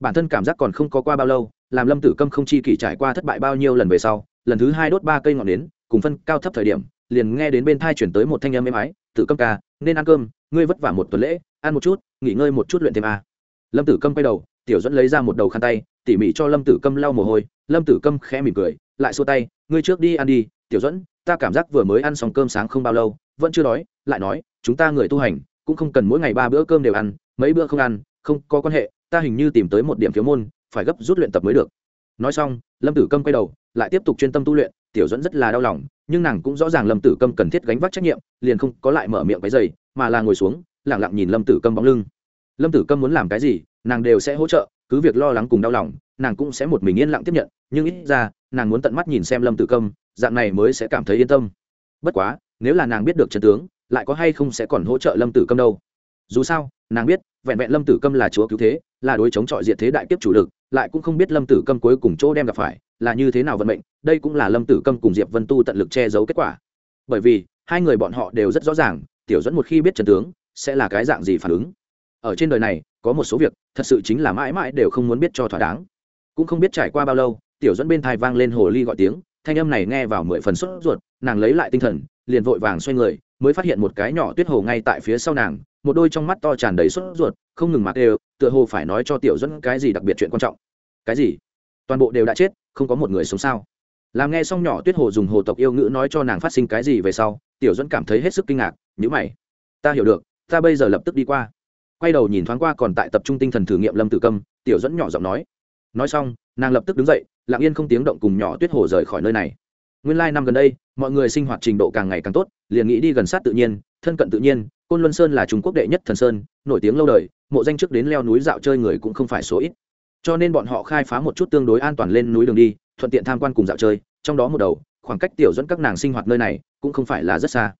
Speaker 1: Bản thân cảm giác còn không có qua bao lâu, làm lâm tử câm không chi kỷ trải qua thất bại bao nhiêu lần về sau, lần thứ hai đốt ba cây ngọn nến, cùng phân cao thấp thời điểm liền nghe đến bên thai chuyển tới một thanh âm êm ái, tử câm ca, nên ăn cơm, ngươi vất vả một tuần lễ, ăn một chút, nghỉ ngơi một chút luyện thêm a. Lâm tử câm quay đầu, tiểu dẫn lấy ra một đầu khăn tay, tỉ mỉ cho lâm tử câm lau mồ hôi. Lâm tử câm khẽ mỉm cười, lại xua tay, ngươi trước đi ăn đi, tiểu dẫn, ta cảm giác vừa mới ăn xong cơm sáng không bao lâu, vẫn chưa đói, lại nói, chúng ta người tu hành, cũng không cần mỗi ngày ba bữa cơm đều ăn, mấy bữa không ăn, không có quan hệ, ta hình như tìm tới một điểm thiếu môn, phải gấp rút luyện tập mới được. Nói xong, lâm tử câm quay đầu, lại tiếp tục chuyên tâm tu luyện, tiểu dẫn rất là đau lòng nhưng nàng cũng rõ ràng lâm tử câm cần thiết gánh vác trách nhiệm, liền không có lại mở miệng cái giày, mà là ngồi xuống lẳng lặng nhìn lâm tử câm bóng lưng. Lâm tử câm muốn làm cái gì, nàng đều sẽ hỗ trợ, cứ việc lo lắng cùng đau lòng, nàng cũng sẽ một mình yên lặng tiếp nhận, nhưng ít ra, nàng muốn tận mắt nhìn xem lâm tử câm, dạng này mới sẽ cảm thấy yên tâm. Bất quá, nếu là nàng biết được chân tướng, lại có hay không sẽ còn hỗ trợ lâm tử câm đâu. Dù sao, nàng biết, vẹn vẹn lâm tử câm là chúa cứu thế, là đối chống chọi diệt thế đại kiếp chủ lực, lại cũng không biết lâm tử câm cuối cùng chỗ đem gặp phải là như thế nào vận mệnh, đây cũng là lâm tử câm cùng diệp vân tu tận lực che giấu kết quả. Bởi vì, hai người bọn họ đều rất rõ ràng, tiểu dẫn một khi biết trần tướng, sẽ là cái dạng gì phản ứng. Ở trên đời này, có một số việc, thật sự chính là mãi mãi đều không muốn biết cho thỏa đáng. Cũng không biết trải qua bao lâu, tiểu dẫn bên thai vang lên hồ ly gọi tiếng, thanh âm này nghe vào mười phần sốt ruột, nàng lấy lại tinh thần, liền vội vàng xoay người, mới phát hiện một cái nhỏ tuyết hồ ngay tại phía sau nàng, một đôi trong mắt to tràn đầy sốt ruột, không ngừng mặc đều, tựa hồ phải nói cho tiểu dẫn cái gì đặc biệt chuyện quan trọng. Cái gì? Toàn bộ đều đã chết không có một người sống sao? Làm nghe xong nhỏ tuyết hồ dùng hồ tộc yêu ngữ nói cho nàng phát sinh cái gì về sau, tiểu dẫn cảm thấy hết sức kinh ngạc nhữ mày. Ta hiểu được, ta bây giờ lập tức đi qua. Quay đầu nhìn thoáng qua còn tại tập trung tinh thần thử nghiệm lâm tử câm, tiểu dẫn nhỏ giọng nói. Nói xong, nàng lập tức đứng dậy, lặng yên không tiếng động cùng nhỏ tuyết hồ rời khỏi nơi này. Nguyên lai、like、năm gần đây, mọi người sinh hoạt trình độ càng ngày càng tốt, liền nghĩ đi gần sát tự nhiên, thân cận tự nhiên, côn luân sơn là trung quốc đệ nhất thần sơn, nổi tiếng lâu đời, mộ danh trước đến leo núi dạo chơi người cũng không phải số ít cho nên bọn họ khai phá một chút tương đối an toàn lên núi đường đi, thuận tiện tham quan cùng dạo chơi. Trong đó một đầu, khoảng cách tiểu dẫn các nàng sinh hoạt nơi này cũng không phải là rất xa.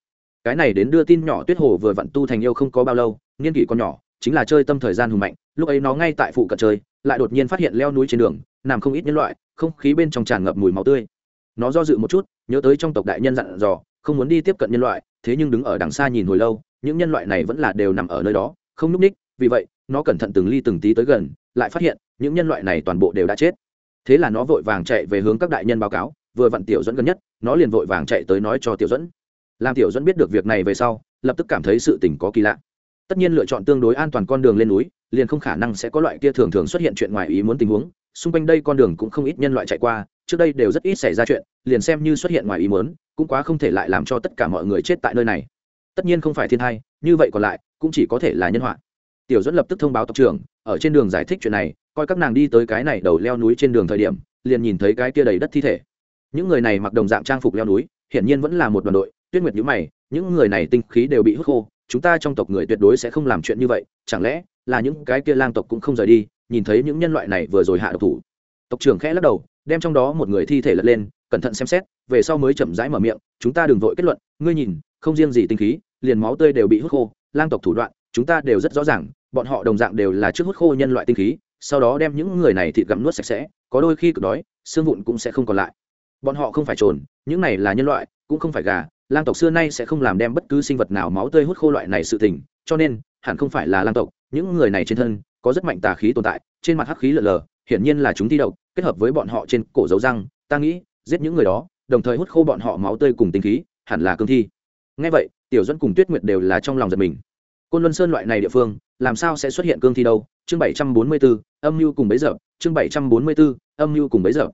Speaker 1: Cái này đến đưa tin nhỏ tuyết hồ vừa vặn tu thành yêu không có bao lâu, niên kỷ còn nhỏ, chính là chơi tâm thời gian hùng mạnh, lúc ấy nó ngay tại phụ cận chơi, lại đột nhiên phát hiện leo núi trên đường, nằm không ít nhân loại, không khí bên trong tràn ngập mùi máu tươi. Nó do dự một chút, nhớ tới trong tộc đại nhân dặn dò, không muốn đi tiếp cận nhân loại, thế nhưng đứng ở đằng xa nhìn hồi lâu, những nhân loại này vẫn là đều nằm ở nơi đó, không núp ních vì vậy, nó cẩn thận từng ly từng tí tới gần, lại phát hiện, những nhân loại này toàn bộ đều đã chết. Thế là nó vội vàng chạy về hướng các đại nhân báo cáo, vừa vặn tiểu dẫn gần nhất, nó liền vội vàng chạy tới nói cho tiểu dẫn làm tiểu dẫn biết được việc này về sau, lập tức cảm thấy sự tình có kỳ lạ. Tất nhiên lựa chọn tương đối an toàn con đường lên núi, liền không khả năng sẽ có loại kia thường thường xuất hiện chuyện ngoài ý muốn tình huống. Xung quanh đây con đường cũng không ít nhân loại chạy qua, trước đây đều rất ít xảy ra chuyện, liền xem như xuất hiện ngoài ý muốn, cũng quá không thể lại làm cho tất cả mọi người chết tại nơi này. Tất nhiên không phải thiên thai, như vậy còn lại, cũng chỉ có thể là nhân họa tiểu dẫn lập tức thông báo tộc trưởng, ở trên đường giải thích chuyện này, coi các nàng đi tới cái này đầu leo núi trên đường thời điểm, liền nhìn thấy cái kia đầy đất thi thể. Những người này mặc đồng dạng trang phục leo núi, hiển nhiên vẫn là một đoàn đội, tuyết nguyệt nhữ mày, những người này tinh khí đều bị hút khô, chúng ta trong tộc người tuyệt đối sẽ không làm chuyện như vậy, chẳng lẽ là những cái kia lang tộc cũng không rời đi, nhìn thấy những nhân loại này vừa rồi hạ độc thủ. Tộc trưởng khẽ lắc đầu, đem trong đó một người thi thể lật lên, cẩn thận xem xét, về sau mới chậm rãi mở miệng, chúng ta đừng vội kết luận, ngươi nhìn, không riêng gì tinh khí, liền máu tươi đều bị hút khô, lang tộc thủ đoạn chúng ta đều rất rõ ràng, bọn họ đồng dạng đều là trước hút khô nhân loại tinh khí, sau đó đem những người này thịt gặm nuốt sạch sẽ, có đôi khi cực đói, xương vụn cũng sẽ không còn lại. Bọn họ không phải trồn, những này là nhân loại, cũng không phải gà, lang tộc xưa nay sẽ không làm đem bất cứ sinh vật nào máu tươi hút khô loại này sự tình, cho nên, hẳn không phải là lang tộc, những người này trên thân, có rất mạnh tà khí tồn tại, trên mặt hắc khí lờ lờ, hiển nhiên là chúng thi độc, kết hợp với bọn họ trên cổ dấu răng, ta nghĩ, giết những người đó, đồng thời hút khô bọn họ máu tươi cùng tinh khí, hẳn là cương thi. Ngay vậy, tiểu dẫn cùng tuyết nguyệt đều là trong lòng giật mình côn luân sơn loại này địa phương, làm sao sẽ xuất hiện cương thi đâu? Chương bảy trăm bốn mươi bốn âm mưu cùng bấy giờ. Chương bảy trăm bốn mươi bốn âm mưu cùng bấy giờ.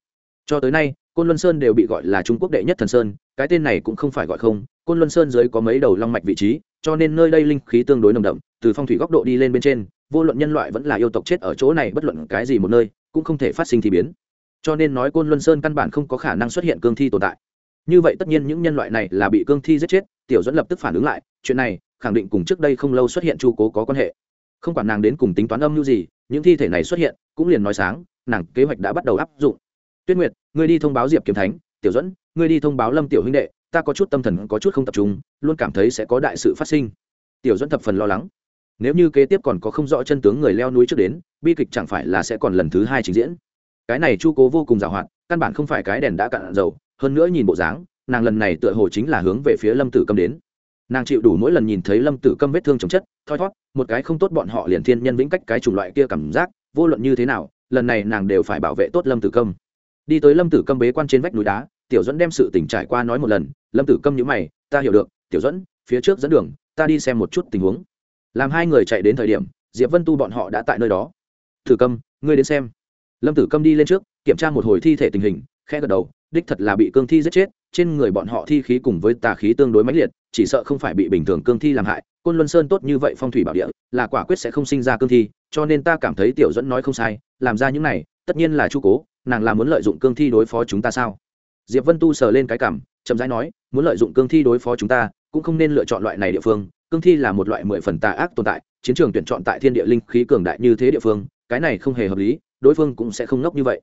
Speaker 1: Cho tới nay, côn luân sơn đều bị gọi là trung quốc đệ nhất thần sơn, cái tên này cũng không phải gọi không. Côn luân sơn dưới có mấy đầu long mạch vị trí, cho nên nơi đây linh khí tương đối nồng đậm, từ phong thủy góc độ đi lên bên trên, vô luận nhân loại vẫn là yêu tộc chết ở chỗ này bất luận cái gì một nơi, cũng không thể phát sinh thì biến. Cho nên nói côn luân sơn căn bản không có khả năng xuất hiện cương thi tồn tại. Như vậy tất nhiên những nhân loại này là bị cương thi giết chết, tiểu dẫn lập tức phản ứng lại, chuyện này khẳng định cùng trước đây không lâu xuất hiện chu cố có quan hệ. Không quản nàng đến cùng tính toán âm mưu gì, những thi thể này xuất hiện, cũng liền nói sáng, nàng kế hoạch đã bắt đầu áp dụng. Tuyết nguyệt, ngươi đi thông báo diệp kiếm thánh, tiểu dẫn ngươi đi thông báo lâm tiểu huynh đệ, ta có chút tâm thần, có chút không tập trung, luôn cảm thấy sẽ có đại sự phát sinh. Tiểu dẫn thập phần lo lắng. Nếu như kế tiếp còn có không rõ chân tướng người leo núi trước đến, bi kịch chẳng phải là sẽ còn lần thứ hai trình diễn. Cái này chu cố vô cùng giàu hoạt, căn bản không phải cái đèn đã cạn dầu, hơn nữa nhìn bộ dáng, nàng lần này tựa hồ chính là hướng về phía lâm tử câm đến nàng chịu đủ mỗi lần nhìn thấy lâm tử câm vết thương chồng chất, thoi thót một cái không tốt bọn họ liền thiên nhân vĩnh cách cái chủng loại kia cảm giác, vô luận như thế nào, lần này nàng đều phải bảo vệ tốt lâm tử câm. Đi tới lâm tử câm bế quan trên vách núi đá, tiểu dẫn đem sự tỉnh trải qua nói một lần, lâm tử câm nhữ mày, ta hiểu được, tiểu dẫn phía trước dẫn đường, ta đi xem một chút tình huống. Làm hai người chạy đến thời điểm, diệp vân tu bọn họ đã tại nơi đó. Tử câm, ngươi đến xem. Lâm tử câm đi lên trước, kiểm tra một hồi thi thể tình hình khe gật đầu, đích thật là bị cương thi giết chết, trên người bọn họ thi khí cùng với tà khí tương đối mãnh liệt chỉ sợ không phải bị bình thường cương thi làm hại, côn luân sơn tốt như vậy phong thủy bảo địa, là quả quyết sẽ không sinh ra cương thi, cho nên ta cảm thấy tiểu dẫn nói không sai, làm ra những này, tất nhiên là chu cố, nàng là muốn lợi dụng cương thi đối phó chúng ta sao? Diệp vân tu sờ lên cái cảm, chậm rãi nói, muốn lợi dụng cương thi đối phó chúng ta, cũng không nên lựa chọn loại này địa phương, cương thi là một loại mười phần tà ác tồn tại, chiến trường tuyển chọn tại thiên địa linh khí cường đại như thế địa phương, cái này không hề hợp lý, đối phương cũng sẽ không ngốc như vậy.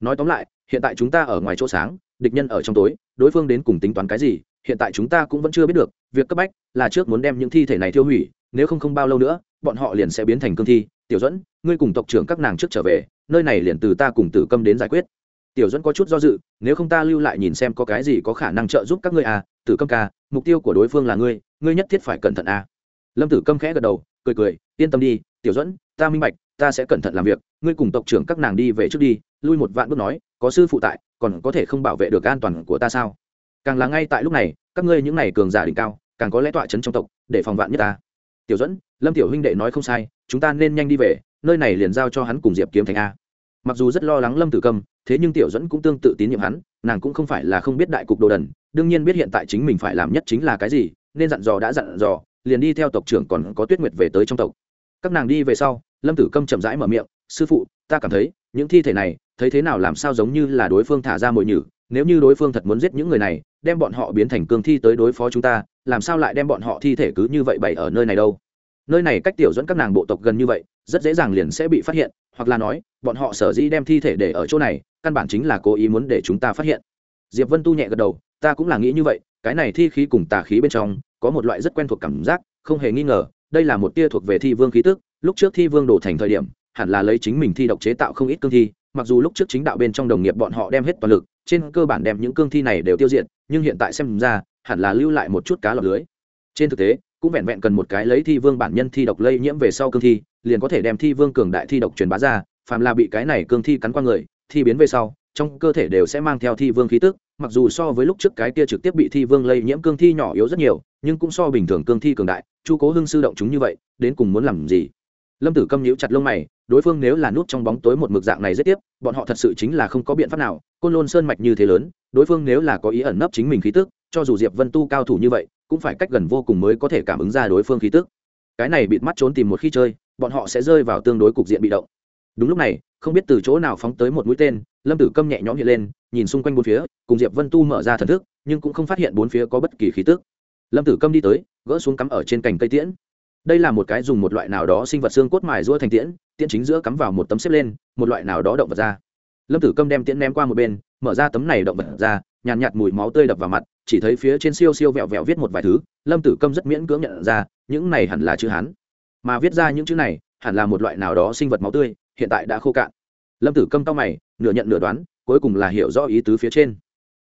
Speaker 1: Nói tóm lại, hiện tại chúng ta ở ngoài chỗ sáng, địch nhân ở trong tối, đối phương đến cùng tính toán cái gì hiện tại chúng ta cũng vẫn chưa biết được, việc cấp bách là trước muốn đem những thi thể này tiêu hủy, nếu không không bao lâu nữa, bọn họ liền sẽ biến thành cương thi. Tiểu dẫn ngươi cùng tộc trưởng các nàng trước trở về, nơi này liền từ ta cùng tử câm đến giải quyết. Tiểu dẫn có chút do dự, nếu không ta lưu lại nhìn xem có cái gì có khả năng trợ giúp các ngươi à tử câm ca, mục tiêu của đối phương là ngươi ngươi nhất thiết phải cẩn thận à. Lâm tử câm khẽ gật đầu, cười cười, yên tâm đi, tiểu dẫn ta minh bạch, ta sẽ cẩn thận làm việc, ngươi cùng tộc trưởng các nàng đi về trước đi, lui một vạn bước nói, có sư phụ tại, còn có thể không bảo vệ được an toàn của ta sao? Càng là ngay tại lúc này các ngươi những này cường giả đỉnh cao càng có lẽ tọa chấn trong tộc để phòng vạn nhất ta. Tiểu dẫn lâm tiểu huynh đệ nói không sai chúng ta nên nhanh đi về nơi này liền giao cho hắn cùng diệp kiếm thành a. Mặc dù rất lo lắng lâm tử Cầm, thế nhưng tiểu dẫn cũng tương tự tín nhiệm hắn nàng cũng không phải là không biết đại cục đồ đần đương nhiên biết hiện tại chính mình phải làm nhất chính là cái gì nên dặn dò đã dặn dò liền đi theo tộc trưởng còn có tuyết nguyệt về tới trong tộc. Các nàng đi về sau lâm tử câm chậm rãi mở miệng sư phụ ta cảm thấy những thi thể này thấy thế nào làm sao giống như là đối phương thả ra mồi nhử nếu như đối phương thật muốn giết những người này, đem bọn họ biến thành cương thi tới đối phó chúng ta, làm sao lại đem bọn họ thi thể cứ như vậy bày ở nơi này đâu? Nơi này cách tiểu dẫn các nàng bộ tộc gần như vậy, rất dễ dàng liền sẽ bị phát hiện, hoặc là nói, bọn họ sở dĩ đem thi thể để ở chỗ này, căn bản chính là cố ý muốn để chúng ta phát hiện. Diệp vân tu nhẹ gật đầu, ta cũng là nghĩ như vậy, cái này thi khí cùng tà khí bên trong, có một loại rất quen thuộc cảm giác, không hề nghi ngờ, đây là một tia thuộc về thi vương khí tức, lúc trước thi vương đổ thành thời điểm, hẳn là lấy chính mình thi độc chế tạo không ít cương thi, mặc dù lúc trước chính đạo bên trong đồng nghiệp bọn họ đem hết toàn lực trên cơ bản đem những cương thi này đều tiêu diệt, nhưng hiện tại xem ra, hẳn là lưu lại một chút cá lọc lưới. Trên thực tế, cũng vẹn vẹn cần một cái lấy thi vương bản nhân thi độc lây nhiễm về sau cương thi, liền có thể đem thi vương cường đại thi độc truyền bá ra, phàm là bị cái này cương thi cắn qua người, thi biến về sau, trong cơ thể đều sẽ mang theo thi vương khí tức, mặc dù so với lúc trước cái kia trực tiếp bị thi vương lây nhiễm cương thi nhỏ yếu rất nhiều, nhưng cũng so bình thường cương thi cường đại, chu cố hưng sư động chúng như vậy, đến cùng muốn làm gì? Lâm tử câm nhíu chặt lông mày, đối phương nếu là nút trong bóng tối một mực dạng này rất tiếp, bọn họ thật sự chính là không có biện pháp nào. Côn lôn sơn mạch như thế lớn, đối phương nếu là có ý ẩn nấp chính mình khí tức, cho dù diệp vân tu cao thủ như vậy, cũng phải cách gần vô cùng mới có thể cảm ứng ra đối phương khí tức. Cái này bịt mắt trốn tìm một khi chơi, bọn họ sẽ rơi vào tương đối cục diện bị động. Đúng lúc này, không biết từ chỗ nào phóng tới một mũi tên, lâm tử câm nhẹ nhõm hiện lên, nhìn xung quanh bốn phía, cùng diệp vân tu mở ra thần thức, nhưng cũng không phát hiện bốn phía có bất kỳ khí tức. Lâm tử câm đi tới, gỡ xuống cắm ở trên cành cây tiễn đây là một cái dùng một loại nào đó sinh vật xương cốt mài rũa thành tiễn tiễn chính giữa cắm vào một tấm xếp lên một loại nào đó động vật ra. Lâm tử câm đem tiễn ném qua một bên mở ra tấm này động vật ra nhàn nhạt, nhạt mùi máu tươi đập vào mặt chỉ thấy phía trên siêu siêu vẹo vẹo viết một vài thứ lâm tử câm rất miễn cưỡng nhận ra những này hẳn là chữ hán. Mà viết ra những chữ này hẳn là một loại nào đó sinh vật máu tươi hiện tại đã khô cạn. Lâm tử câm tao mày nửa nhận nửa đoán cuối cùng là hiểu rõ ý tứ phía trên.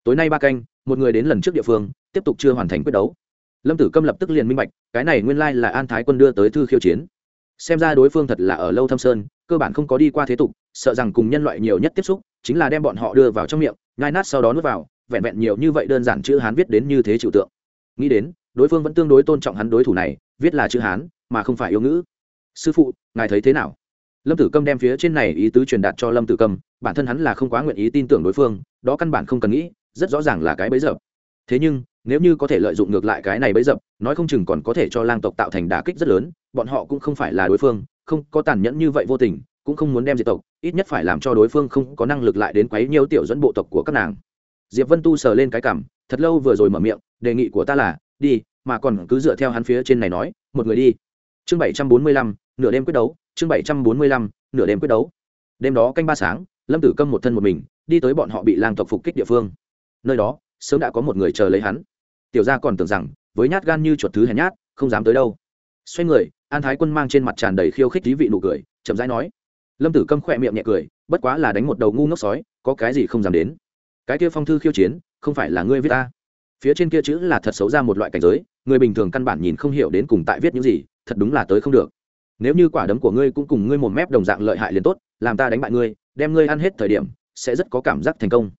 Speaker 1: Tối nay ba canh một người đến lần trước địa phương tiếp tục chưa hoàn thành quyết đấu lâm tử câm lập tức liền minh bạch, cái này nguyên lai là an thái quân đưa tới thư khiêu chiến. Xem ra đối phương thật là ở lâu thâm sơn, cơ bản không có đi qua thế tục, sợ rằng cùng nhân loại nhiều nhất tiếp xúc, chính là đem bọn họ đưa vào trong miệng, nhai nát sau đó nuốt vào, vẹn vẹn nhiều như vậy đơn giản chữ hán viết đến như thế trừu tượng. Nghĩ đến, đối phương vẫn tương đối tôn trọng hắn đối thủ này, viết là chữ hán, mà không phải yêu ngữ. Sư phụ, ngài thấy thế nào? Lâm tử câm đem phía trên này ý tứ truyền đạt cho lâm tử câm, bản thân hắn là không quá nguyện ý tin tưởng đối phương, đó căn bản không cần nghĩ, rất rõ ràng là cái bấy giờ. Thế nhưng nếu như có thể lợi dụng ngược lại cái này bấy dập, nói không chừng còn có thể cho lang tộc tạo thành đà kích rất lớn, bọn họ cũng không phải là đối phương, không có tàn nhẫn như vậy vô tình, cũng không muốn đem diệt tộc, ít nhất phải làm cho đối phương không có năng lực lại đến quấy nhiều tiểu dẫn bộ tộc của các nàng. Diệp vân tu sờ lên cái cảm, thật lâu vừa rồi mở miệng, đề nghị của ta là, đi, mà còn cứ dựa theo hắn phía trên này nói, một người đi. Chương bảy trăm bốn mươi lăm, nửa đêm quyết đấu, chương bảy trăm bốn mươi lăm, nửa đêm quyết đấu. Đêm đó canh ba sáng, lâm tử câm một thân một mình, đi tới bọn họ bị lang tộc phục kích địa phương. Nơi đó sớm đã có một người chờ lấy hắn. Tiểu gia còn tưởng rằng, với nhát gan như chuột thứ hèn nhát, không dám tới đâu. Xoay người, an thái quân mang trên mặt tràn đầy khiêu khích tí vị nụ cười, chậm rãi nói. Lâm tử câm khỏe miệng nhẹ cười, bất quá là đánh một đầu ngu ngốc sói, có cái gì không dám đến. Cái kia phong thư khiêu chiến, không phải là ngươi viết ta. Phía trên kia chữ là thật xấu ra một loại cảnh giới, người bình thường căn bản nhìn không hiểu đến cùng tại viết những gì, thật đúng là tới không được. Nếu như quả đấm của ngươi cũng cùng ngươi một mép đồng dạng lợi hại liền tốt, làm ta đánh bại ngươi, đem ngươi ăn hết thời điểm, sẽ rất có cảm giác thành công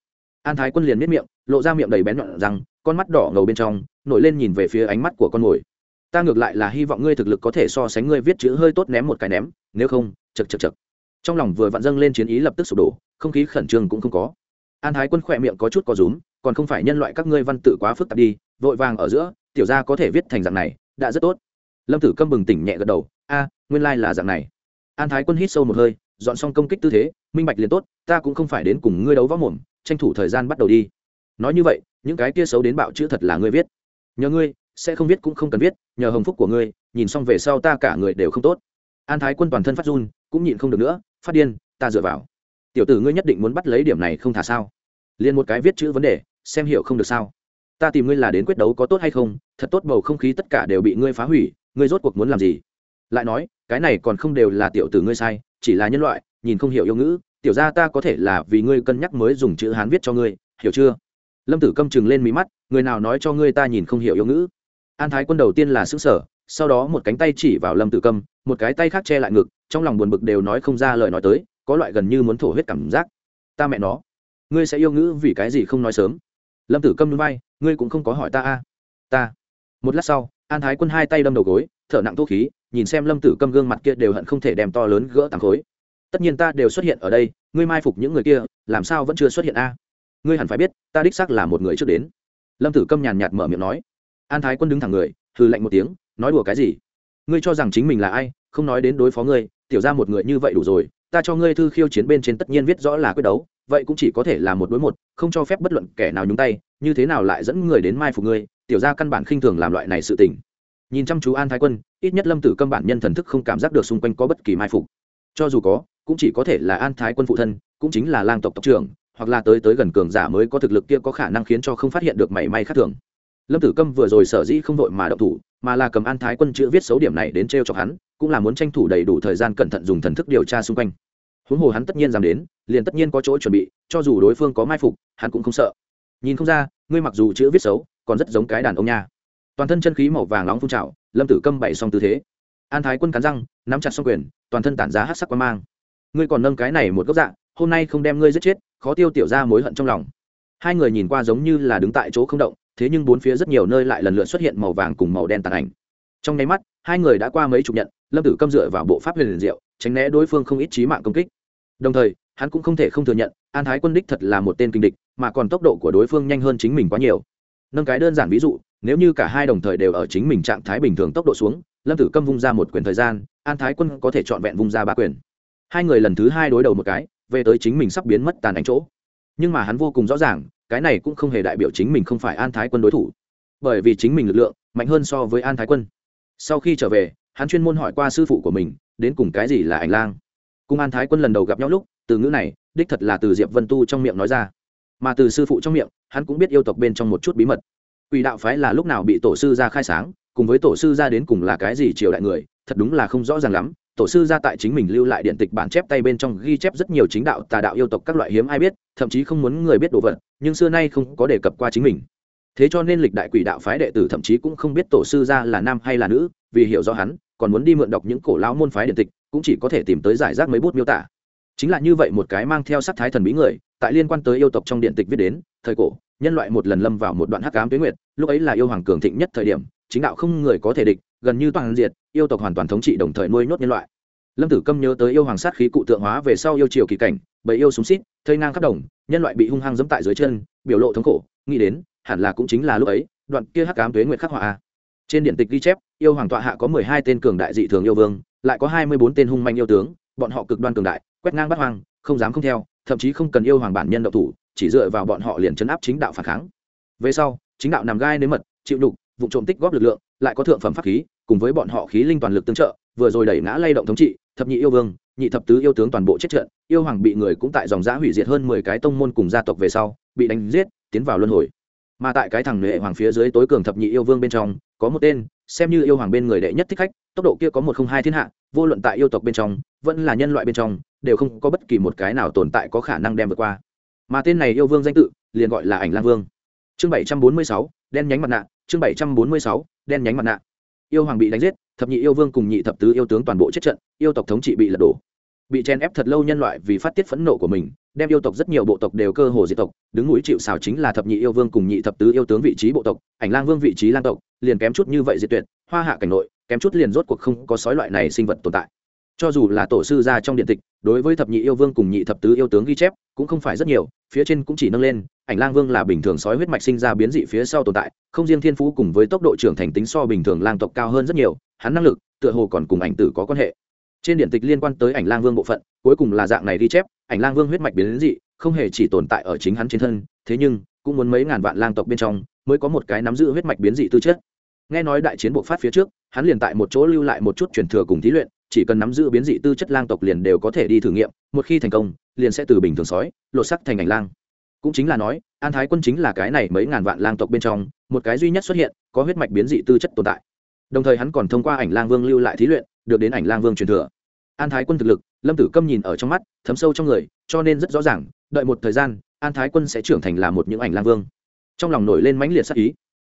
Speaker 1: an thái quân liền miết miệng, lộ ra miệng đầy bén nhọn rằng con mắt đỏ ngầu bên trong, nổi lên nhìn về phía ánh mắt của con mồi. Ta ngược lại là hy vọng ngươi thực lực có thể so sánh ngươi viết chữ hơi tốt ném một cái ném, nếu không chật chật chật trong lòng vừa vặn dâng lên chiến ý lập tức sụp đổ, không khí khẩn trương cũng không có. An thái quân khỏe miệng có chút có rúm, còn không phải nhân loại các ngươi văn tự quá phức tạp đi, vội vàng ở giữa, tiểu gia có thể viết thành dạng này, đã rất tốt. Lâm tử câm bừng tỉnh nhẹ gật đầu, a, nguyên lai là dạng này. An thái quân hít sâu một hơi, dọn xong công kích tư thế, minh bạch liền tốt, ta cũng không phải đến cùng ngươi đấu võ mồm tranh thủ thời gian bắt đầu đi. Nói như vậy, những cái kia xấu đến bạo chữ thật là ngươi viết. Nhờ ngươi, sẽ không viết cũng không cần viết, nhờ hồng phúc của ngươi, nhìn xong về sau ta cả người đều không tốt. An thái quân toàn thân phát run, cũng nhịn không được nữa, phát điên, ta dựa vào. Tiểu tử ngươi nhất định muốn bắt lấy điểm này không thả sao? Liền một cái viết chữ vấn đề, xem hiểu không được sao? Ta tìm ngươi là đến quyết đấu có tốt hay không, thật tốt bầu không khí tất cả đều bị ngươi phá hủy, ngươi rốt cuộc muốn làm gì? Lại nói, cái này còn không đều là tiểu tử ngươi sai, chỉ là nhân loại, nhìn không hiểu yêu ngữ tiểu ra ta có thể là vì ngươi cân nhắc mới dùng chữ hán viết cho ngươi, hiểu chưa? Lâm tử câm chừng lên mí mắt, người nào nói cho ngươi ta nhìn không hiểu yêu ngữ. An thái quân đầu tiên là xứ sở sau đó một cánh tay chỉ vào lâm tử câm, một cái tay khác che lại ngực, trong lòng buồn bực đều nói không ra lời nói tới, có loại gần như muốn thổ huyết cảm giác. Ta mẹ nó, ngươi sẽ yêu ngữ vì cái gì không nói sớm? Lâm tử câm núi bay ngươi cũng không có hỏi ta a. Ta. Một lát sau, an thái quân hai tay đâm đầu gối, thở nặng thuốc khí, nhìn xem lâm tử câm gương mặt kia đều hận không thể đem to lớn gỡ tàng khối tất nhiên ta đều xuất hiện ở đây, ngươi mai phục những người kia, làm sao vẫn chưa xuất hiện a? Ngươi hẳn phải biết, ta đích xác là một người trước đến. Lâm tử câm nhàn nhạt mở miệng nói. An thái quân đứng thẳng người, hừ lạnh một tiếng, nói đùa cái gì? Ngươi cho rằng chính mình là ai, không nói đến đối phó ngươi, tiểu ra một người như vậy đủ rồi, ta cho ngươi thư khiêu chiến bên trên tất nhiên viết rõ là quyết đấu, vậy cũng chỉ có thể là một đối một, không cho phép bất luận kẻ nào nhúng tay, như thế nào lại dẫn người đến mai phục ngươi, tiểu ra căn bản khinh thường làm loại này sự tình. Nhìn chăm chú an thái quân, ít nhất lâm tử câm bản nhân thần thức không cảm giác được xung quanh có bất kỳ mai phục. Cho dù có cũng chỉ có thể là an thái quân phụ thân, cũng chính là lang tộc tộc trưởng, hoặc là tới tới gần cường giả mới có thực lực kia có khả năng khiến cho không phát hiện được mảy may khác thường. Lâm tử câm vừa rồi sở dĩ không đội mà động thủ, mà là cầm an thái quân chữ viết xấu điểm này đến t r e o chọc hắn, cũng là muốn tranh thủ đầy đủ thời gian cẩn thận dùng thần thức điều tra xung quanh. Huống hồ hắn tất nhiên dám đến, liền tất nhiên có chỗ chuẩn bị, cho dù đối phương có mai phục, hắn cũng không sợ. Nhìn không ra, ngươi mặc dù chữ viết xấu, còn rất giống cái đàn ông nha. Toàn thân chân khí màu vàng nóng phun trào, lâm tử câm bày xong tư thế. An thái quân cắn răng, nắm chặt xong quyền, toàn thân tản ra hát sắc qua mang ngươi còn nâng cái này một gốc dạng hôm nay không đem ngươi giết chết, khó tiêu tiểu ra mối hận trong lòng. Hai người nhìn qua giống như là đứng tại chỗ không động, thế nhưng bốn phía rất nhiều nơi lại lần lượt xuất hiện màu vàng cùng màu đen tàn ảnh. Trong nháy mắt, hai người đã qua mấy chục nhận, lâm tử câm dựa vào bộ pháp huyền liền diệu, tránh né đối phương không ít trí mạng công kích. Đồng thời, hắn cũng không thể không thừa nhận, an thái quân đích thật là một tên kinh địch, mà còn tốc độ của đối phương nhanh hơn chính mình quá nhiều. Nâng cái đơn giản ví dụ, nếu như cả hai đồng thời đều ở chính mình trạng thái bình thường tốc độ xuống, lâm tử câm vung ra một quyền thời gian, an thái quân có thể trọn vẹn vung ra ba quyền hai người lần thứ hai đối đầu một cái, về tới chính mình sắp biến mất tàn ảnh chỗ. Nhưng mà hắn vô cùng rõ ràng, cái này cũng không hề đại biểu chính mình không phải an thái quân đối thủ. Bởi vì chính mình lực lượng mạnh hơn so với an thái quân. Sau khi trở về, hắn chuyên môn hỏi qua sư phụ của mình, đến cùng cái gì là ảnh lang. Cùng an thái quân lần đầu gặp nhau lúc, từ ngữ này, đích thật là từ diệp vân tu trong miệng nói ra. Mà từ sư phụ trong miệng, hắn cũng biết yêu tộc bên trong một chút bí mật. Quỷ đạo phái là lúc nào bị tổ sư ra khai sáng, cùng với tổ sư ra đến cùng là cái gì triều đại người, thật đúng là không rõ ràng lắm tổ sư ra tại chính mình lưu lại điện tịch bản chép tay bên trong ghi chép rất nhiều chính đạo, tà đạo yêu tộc các loại hiếm ai biết, thậm chí không muốn người biết đồ vật, nhưng xưa nay không có đề cập qua chính mình. Thế cho nên lịch đại quỷ đạo phái đệ tử thậm chí cũng không biết tổ sư ra là nam hay là nữ, vì hiểu rõ hắn, còn muốn đi mượn đọc những cổ lão môn phái điện tịch, cũng chỉ có thể tìm tới giải rác mấy bút miêu tả. Chính là như vậy một cái mang theo sắc thái thần bí người, tại liên quan tới yêu tộc trong điện tịch viết đến, thời cổ, nhân loại một lần lâm vào một đoạn hắc ám tuyến nguyệt, lúc ấy là yêu hoàng cường thịnh nhất thời điểm, chính đạo không người có thể địch gần như toàn diệt, yêu tộc hoàn toàn thống trị đồng thời nuôi nhốt nhân loại. Lâm tử câm nhớ tới yêu hoàng sát khí cụ tượng hóa về sau yêu triều kỳ cảnh, bầy yêu súng xít, thây ngang khắp đồng, nhân loại bị hung hăng dẫm tại dưới chân, biểu lộ thống khổ, nghĩ đến, hẳn là cũng chính là lúc ấy, đoạn kia hắc ám tuế nguyệt khắc họa. Trên điện tịch ghi chép, yêu hoàng tọa hạ có mười hai tên cường đại dị thường yêu vương, lại có hai mươi bốn tên hung manh yêu tướng, bọn họ cực đoan cường đại, quét ngang bắt hoang, không dám không theo, thậm chí không cần yêu hoàng bản nhân độc thủ, chỉ dựa vào bọn họ liền chấn áp chính đạo phản kháng. Về sau, chính đạo nằm gai nếm mật, chịu đục, vụ trộm tích góp lực lượng lại có thượng phẩm pháp khí, cùng với bọn họ khí linh toàn lực tương trợ, vừa rồi đẩy ngã lay động thống trị, thập nhị yêu vương, nhị thập tứ yêu tướng toàn bộ chết trận, yêu hoàng bị người cũng tại dòng giã hủy diệt hơn mười cái tông môn cùng gia tộc về sau, bị đánh giết, tiến vào luân hồi. Mà tại cái thằng nệ hoàng phía dưới tối cường thập nhị yêu vương bên trong, có một tên, xem như yêu hoàng bên người đệ nhất thích khách, tốc độ kia có một không hai thiên hạ, vô luận tại yêu tộc bên trong, vẫn là nhân loại bên trong, đều không có bất kỳ một cái nào tồn tại có khả năng đem vượt qua. Mà tên này yêu vương danh tự, liền gọi là ảnh lang vương. Chương bảy trăm bốn mươi sáu đen nhánh mặt nạ, chương bảy trăm bốn mươi sáu, đen nhánh mặt nạ. Yêu hoàng bị đánh giết, thập nhị yêu vương cùng nhị thập tứ yêu tướng toàn bộ chết trận, yêu tộc thống trị bị lật đổ. Bị chen ép thật lâu nhân loại vì phát tiết phẫn nộ của mình, đem yêu tộc rất nhiều bộ tộc đều cơ hồ diệt tộc, đứng núi chịu xào chính là thập nhị yêu vương cùng nhị thập tứ yêu tướng vị trí bộ tộc, ảnh lang vương vị trí lang tộc, liền kém chút như vậy diệt tuyệt, hoa hạ cảnh nội, kém chút liền rốt cuộc không có sói loại này sinh vật tồn tại cho dù là tổ sư ra trong điện tịch, đối với thập nhị yêu vương cùng nhị thập tứ yêu tướng ghi chép, cũng không phải rất nhiều, phía trên cũng chỉ nâng lên, ảnh lang vương là bình thường sói huyết mạch sinh ra biến dị phía sau tồn tại, không riêng thiên phú cùng với tốc độ trưởng thành tính so bình thường lang tộc cao hơn rất nhiều, hắn năng lực, tựa hồ còn cùng ảnh tử có quan hệ. Trên điện tịch liên quan tới ảnh lang vương bộ phận, cuối cùng là dạng này ghi chép, ảnh lang vương huyết mạch biến dị, không hề chỉ tồn tại ở chính hắn trên thân, thế nhưng, cũng muốn mấy ngàn vạn lang tộc bên trong, mới có một cái nắm giữ huyết mạch biến dị tư chất. Nghe nói đại chiến bộ phát phía trước, hắn liền tại một chỗ lưu lại một chút truyền thừa cùng thí luyện chỉ cần nắm giữ biến dị tư chất lang tộc liền đều có thể đi thử nghiệm, một khi thành công, liền sẽ từ bình thường sói, lột sắc thành ảnh lang. Cũng chính là nói, an thái quân chính là cái này mấy ngàn vạn lang tộc bên trong, một cái duy nhất xuất hiện, có huyết mạch biến dị tư chất tồn tại. Đồng thời hắn còn thông qua ảnh lang vương lưu lại thí luyện, được đến ảnh lang vương truyền thừa. An thái quân thực lực, lâm tử câm nhìn ở trong mắt, thấm sâu trong người, cho nên rất rõ ràng, đợi một thời gian, an thái quân sẽ trưởng thành là một những ảnh lang vương. Trong lòng nổi lên mãnh liệt sắc ý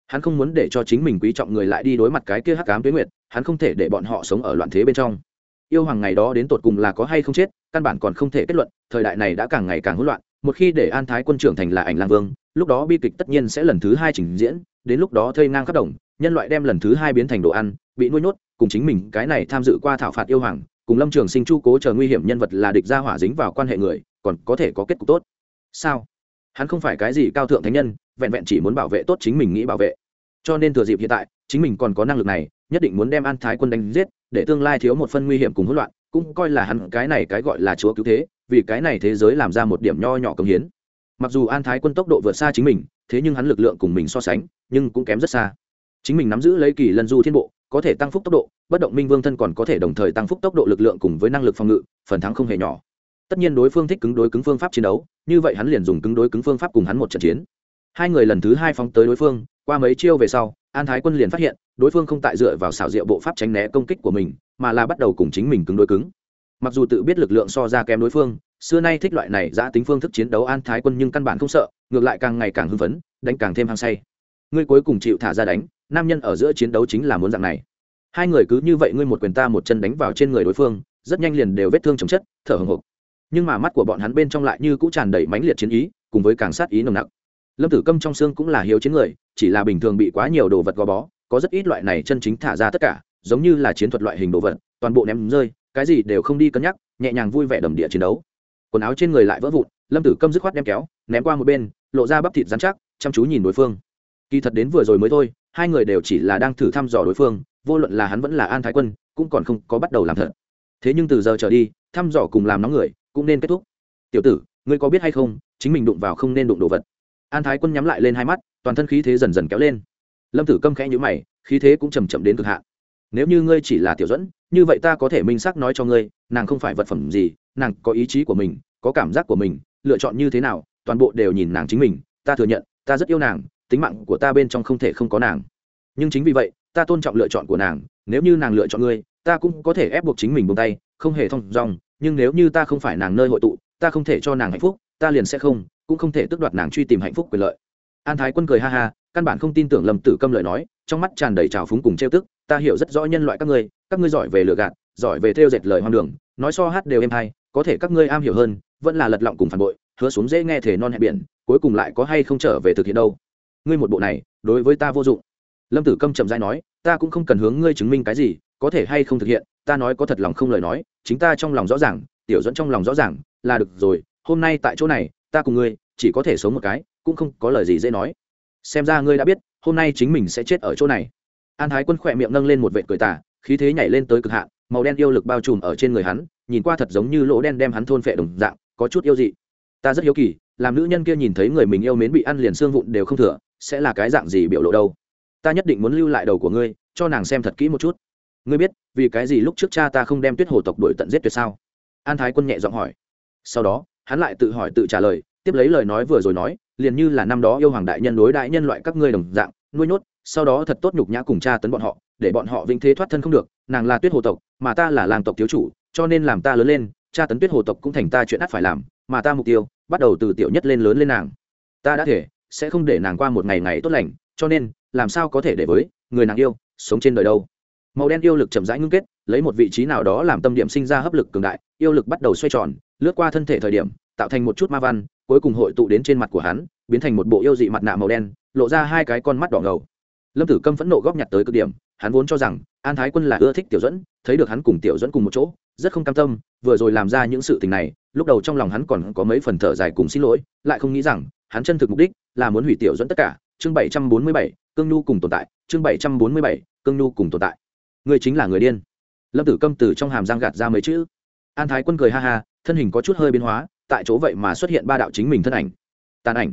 Speaker 1: hắn không muốn để cho chính mình quý trọng người lại đi đối mặt cái kia hắc cám tuyến nguyệt, hắn không thể để bọn họ sống ở loạn thế bên trong. Yêu hoàng ngày đó đến tột cùng là có hay không chết, căn bản còn không thể kết luận, thời đại này đã càng ngày càng hỗn loạn, một khi để an thái quân trưởng thành là ảnh lang vương, lúc đó bi kịch tất nhiên sẽ lần thứ hai trình diễn, đến lúc đó thây ngang khắp đồng, nhân loại đem lần thứ hai biến thành đồ ăn, bị nuôi nhốt, cùng chính mình, cái này tham dự qua thảo phạt yêu hoàng, cùng lâm trường sinh chu cố chờ nguy hiểm nhân vật là địch gia hỏa dính vào quan hệ người, còn có thể có kết cục tốt. Sao? Hắn không phải cái gì cao thượng thánh nhân, vẹn vẹn chỉ muốn bảo vệ tốt chính mình nghĩ bảo vệ. Cho nên thừa dịp hiện tại, chính mình còn có năng lực này, nhất định muốn đem an thái quân đánh giết, để tương lai thiếu một phân nguy hiểm cùng hỗn loạn, cũng coi là hắn cái này cái gọi là chúa cứu thế, vì cái này thế giới làm ra một điểm nho nhỏ công hiến. Mặc dù an thái quân tốc độ vượt xa chính mình, thế nhưng hắn lực lượng cùng mình so sánh, nhưng cũng kém rất xa. Chính mình nắm giữ lấy kỳ lân du thiên bộ, có thể tăng phúc tốc độ, bất động minh vương thân còn có thể đồng thời tăng phúc tốc độ lực lượng cùng với năng lực phòng ngự, phần thắng không hề nhỏ tất nhiên đối phương thích cứng đối cứng phương pháp chiến đấu, như vậy hắn liền dùng cứng đối cứng phương pháp cùng hắn một trận chiến. Hai người lần thứ hai phóng tới đối phương, qua mấy chiêu về sau, an thái quân liền phát hiện, đối phương không tại dựa vào xảo diệu bộ pháp tránh né công kích của mình, mà là bắt đầu cùng chính mình cứng đối cứng. Mặc dù tự biết lực lượng so ra kém đối phương, xưa nay thích loại này giã tính phương thức chiến đấu an thái quân nhưng căn bản không sợ, ngược lại càng ngày càng hưng phấn, đánh càng thêm hăng say. Ngươi cuối cùng chịu thả ra đánh, nam nhân ở giữa chiến đấu chính là muốn dạng này. Hai người cứ như vậy ngươi một quyền ta một chân đánh vào trên người đối phương, rất nhanh liền đều vết thương chồng chất, thở hồng hộc nhưng mà mắt của bọn hắn bên trong lại như cũng tràn đầy mãnh liệt chiến ý, cùng với càng sát ý nồng nặc. Lâm tử câm trong xương cũng là hiếu chiến người, chỉ là bình thường bị quá nhiều đồ vật gò bó, có rất ít loại này chân chính thả ra tất cả, giống như là chiến thuật loại hình đồ vật, toàn bộ ném rơi, cái gì đều không đi cân nhắc, nhẹ nhàng vui vẻ đầm địa chiến đấu. Quần áo trên người lại vỡ vụn, lâm tử câm dứt khoát đem kéo, ném qua một bên, lộ ra bắp thịt dán chắc, chăm chú nhìn đối phương. Kỳ thật đến vừa rồi mới thôi, hai người đều chỉ là đang thử thăm dò đối phương, vô luận là hắn vẫn là an thái quân, cũng còn không có bắt đầu làm thật. Thế nhưng từ giờ trở đi, thăm dò cùng làm nóng người cũng nên kết thúc. Tiểu tử, ngươi có biết hay không, chính mình đụng vào không nên đụng đồ vật. An thái quân nhắm lại lên hai mắt, toàn thân khí thế dần dần kéo lên. Lâm tử câm khẽ nhữ mày, khí thế cũng chầm chậm đến cực hạn. Nếu như ngươi chỉ là tiểu dẫn như vậy ta có thể minh xác nói cho ngươi, nàng không phải vật phẩm gì, nàng có ý chí của mình, có cảm giác của mình, lựa chọn như thế nào, toàn bộ đều nhìn nàng chính mình, ta thừa nhận, ta rất yêu nàng, tính mạng của ta bên trong không thể không có nàng. Nhưng chính vì vậy, ta tôn trọng lựa chọn của nàng, nếu như nàng lựa chọn ngươi, ta cũng có thể ép buộc chính mình buông tay, không hề thong dong nhưng nếu như ta không phải nàng nơi hội tụ, ta không thể cho nàng hạnh phúc, ta liền sẽ không, cũng không thể tước đoạt nàng truy tìm hạnh phúc quyền lợi. An thái quân cười ha ha, căn bản không tin tưởng lâm tử câm lời nói, trong mắt tràn đầy trào phúng cùng trêu tức, ta hiểu rất rõ nhân loại các ngươi các ngươi giỏi về lừa gạt, giỏi về theo dệt lời hoang đường, nói so hát đều êm hay, có thể các ngươi am hiểu hơn, vẫn là lật lọng cùng phản bội, hứa xuống dễ nghe thể non hẹn biển, cuối cùng lại có hay không trở về thực hiện đâu. Ngươi một bộ này, đối với ta vô dụng. Lâm tử câm chậm dãi nói, ta cũng không cần hướng ngươi chứng minh cái gì, có thể hay không thực hiện ta nói có thật lòng không lời nói, chính ta trong lòng rõ ràng, tiểu dẫn trong lòng rõ ràng, là được rồi, hôm nay tại chỗ này, ta cùng ngươi, chỉ có thể sống một cái, cũng không có lời gì dễ nói. Xem ra ngươi đã biết, hôm nay chính mình sẽ chết ở chỗ này. An thái quân khỏe miệng nâng lên một vệ cười tả khí thế nhảy lên tới cực hạn, màu đen yêu lực bao trùm ở trên người hắn, nhìn qua thật giống như lỗ đen đem hắn thôn phệ đồng dạng, có chút yêu dị. Ta rất hiếu kỳ, làm nữ nhân kia nhìn thấy người mình yêu mến bị ăn liền xương vụn đều không thừa, sẽ là cái dạng gì biểu lộ đâu? Ta nhất định muốn lưu lại đầu của ngươi, cho nàng xem thật kỹ một chút ngươi biết, vì cái gì lúc trước cha ta không đem tuyết hồ tộc đuổi tận giết tuyệt sao? An thái quân nhẹ giọng hỏi. Sau đó, hắn lại tự hỏi tự trả lời, tiếp lấy lời nói vừa rồi nói, liền như là năm đó yêu hoàng đại nhân đối đại nhân loại các ngươi đồng dạng, nuôi nhốt, sau đó thật tốt nhục nhã cùng cha tấn bọn họ, để bọn họ vĩnh thế thoát thân không được, nàng là tuyết hồ tộc, mà ta là làng tộc thiếu chủ, cho nên làm ta lớn lên cha tấn tuyết hồ tộc cũng thành ta chuyện ắt phải làm, mà ta mục tiêu, bắt đầu từ tiểu nhất lên lớn lên nàng. Ta đã thể, sẽ không để nàng qua một ngày ngày tốt lành, cho nên, làm sao có thể để với người nàng yêu, sống trên đời đâu? Màu đen yêu lực chậm rãi ngưng kết, lấy một vị trí nào đó làm tâm điểm sinh ra hấp lực cường đại, yêu lực bắt đầu xoay tròn, lướt qua thân thể thời điểm, tạo thành một chút ma văn, cuối cùng hội tụ đến trên mặt của hắn, biến thành một bộ yêu dị mặt nạ màu đen, lộ ra hai cái con mắt đỏ ngầu. Lâm tử câm phẫn nộ góp nhặt tới cực điểm, hắn vốn cho rằng, an thái quân là ưa thích tiểu dẫn thấy được hắn cùng tiểu dẫn cùng một chỗ, rất không cam tâm, vừa rồi làm ra những sự tình này, lúc đầu trong lòng hắn còn có mấy phần thở dài cùng xin lỗi, lại không nghĩ rằng, hắn chân thực mục đích là muốn hủy tiểu dẫn tất cả. Chương bảy trăm bốn mươi bảy, cương nhu cùng tồn tại. Chương bảy trăm bốn mươi bảy, cương nhu cùng tồn tại ngươi chính là người điên. Lâm tử câm từ trong hàm giang gạt ra mấy chữ. An thái quân cười ha ha, thân hình có chút hơi biến hóa, tại chỗ vậy mà xuất hiện ba đạo chính mình thân ảnh. Tàn ảnh.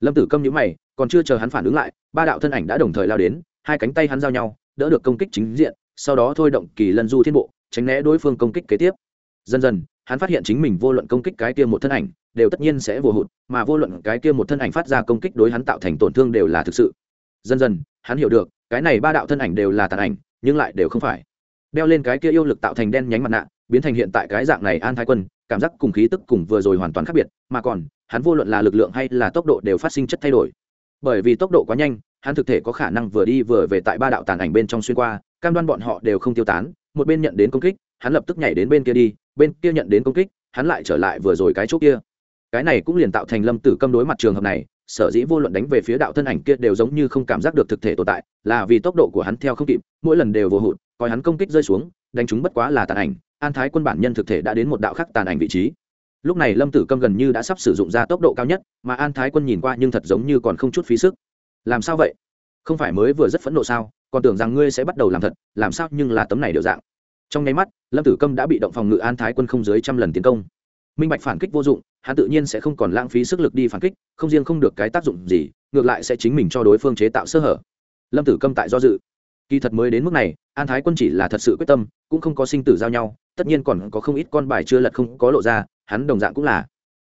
Speaker 1: Lâm tử câm nhữ mày, còn chưa chờ hắn phản ứng lại, ba đạo thân ảnh đã đồng thời lao đến, hai cánh tay hắn giao nhau, đỡ được công kích chính diện, sau đó thôi động kỳ lân du thiên bộ, tránh né đối phương công kích kế tiếp. Dần dần, hắn phát hiện chính mình vô luận công kích cái kia một thân ảnh, đều tất nhiên sẽ vô hụt, mà vô luận cái kia một thân ảnh phát ra công kích đối hắn tạo thành tổn thương đều là thực sự. Dần dần, hắn hiểu được, cái này ba đạo thân ảnh đều là tàn ảnh nhưng lại đều không phải. Đeo lên cái kia yêu lực tạo thành đen nhánh mặt nạ, biến thành hiện tại cái dạng này an thái quân, cảm giác cùng khí tức cùng vừa rồi hoàn toàn khác biệt, mà còn, hắn vô luận là lực lượng hay là tốc độ đều phát sinh chất thay đổi. Bởi vì tốc độ quá nhanh, hắn thực thể có khả năng vừa đi vừa về tại ba đạo tàn ảnh bên trong xuyên qua, cam đoan bọn họ đều không tiêu tán, một bên nhận đến công kích, hắn lập tức nhảy đến bên kia đi, bên kia nhận đến công kích, hắn lại trở lại vừa rồi cái chỗ kia. Cái này cũng liền tạo thành lâm tử câm đối mặt trường hợp này sở dĩ vô luận đánh về phía đạo thân ảnh kia đều giống như không cảm giác được thực thể tồn tại, là vì tốc độ của hắn theo không kịp, mỗi lần đều vô hụt, coi hắn công kích rơi xuống, đánh chúng bất quá là tàn ảnh, an thái quân bản nhân thực thể đã đến một đạo khác tàn ảnh vị trí. Lúc này lâm tử câm gần như đã sắp sử dụng ra tốc độ cao nhất, mà an thái quân nhìn qua nhưng thật giống như còn không chút phí sức. Làm sao vậy? Không phải mới vừa rất phẫn nộ sao? Còn tưởng rằng ngươi sẽ bắt đầu làm thật, làm sao nhưng là tấm này đều dạng. Trong nháy mắt, lâm tử câm đã bị động phòng ngự an thái quân không dưới trăm lần tiến công. Minh bạch phản kích vô dụng hắn tự nhiên sẽ không còn lãng phí sức lực đi phản kích, không riêng không được cái tác dụng gì, ngược lại sẽ chính mình cho đối phương chế tạo sơ hở. Lâm tử câm tại do dự. Kỳ thật mới đến mức này, an thái quân chỉ là thật sự quyết tâm, cũng không có sinh tử giao nhau, tất nhiên còn có không ít con bài chưa lật không có lộ ra, hắn đồng dạng cũng là.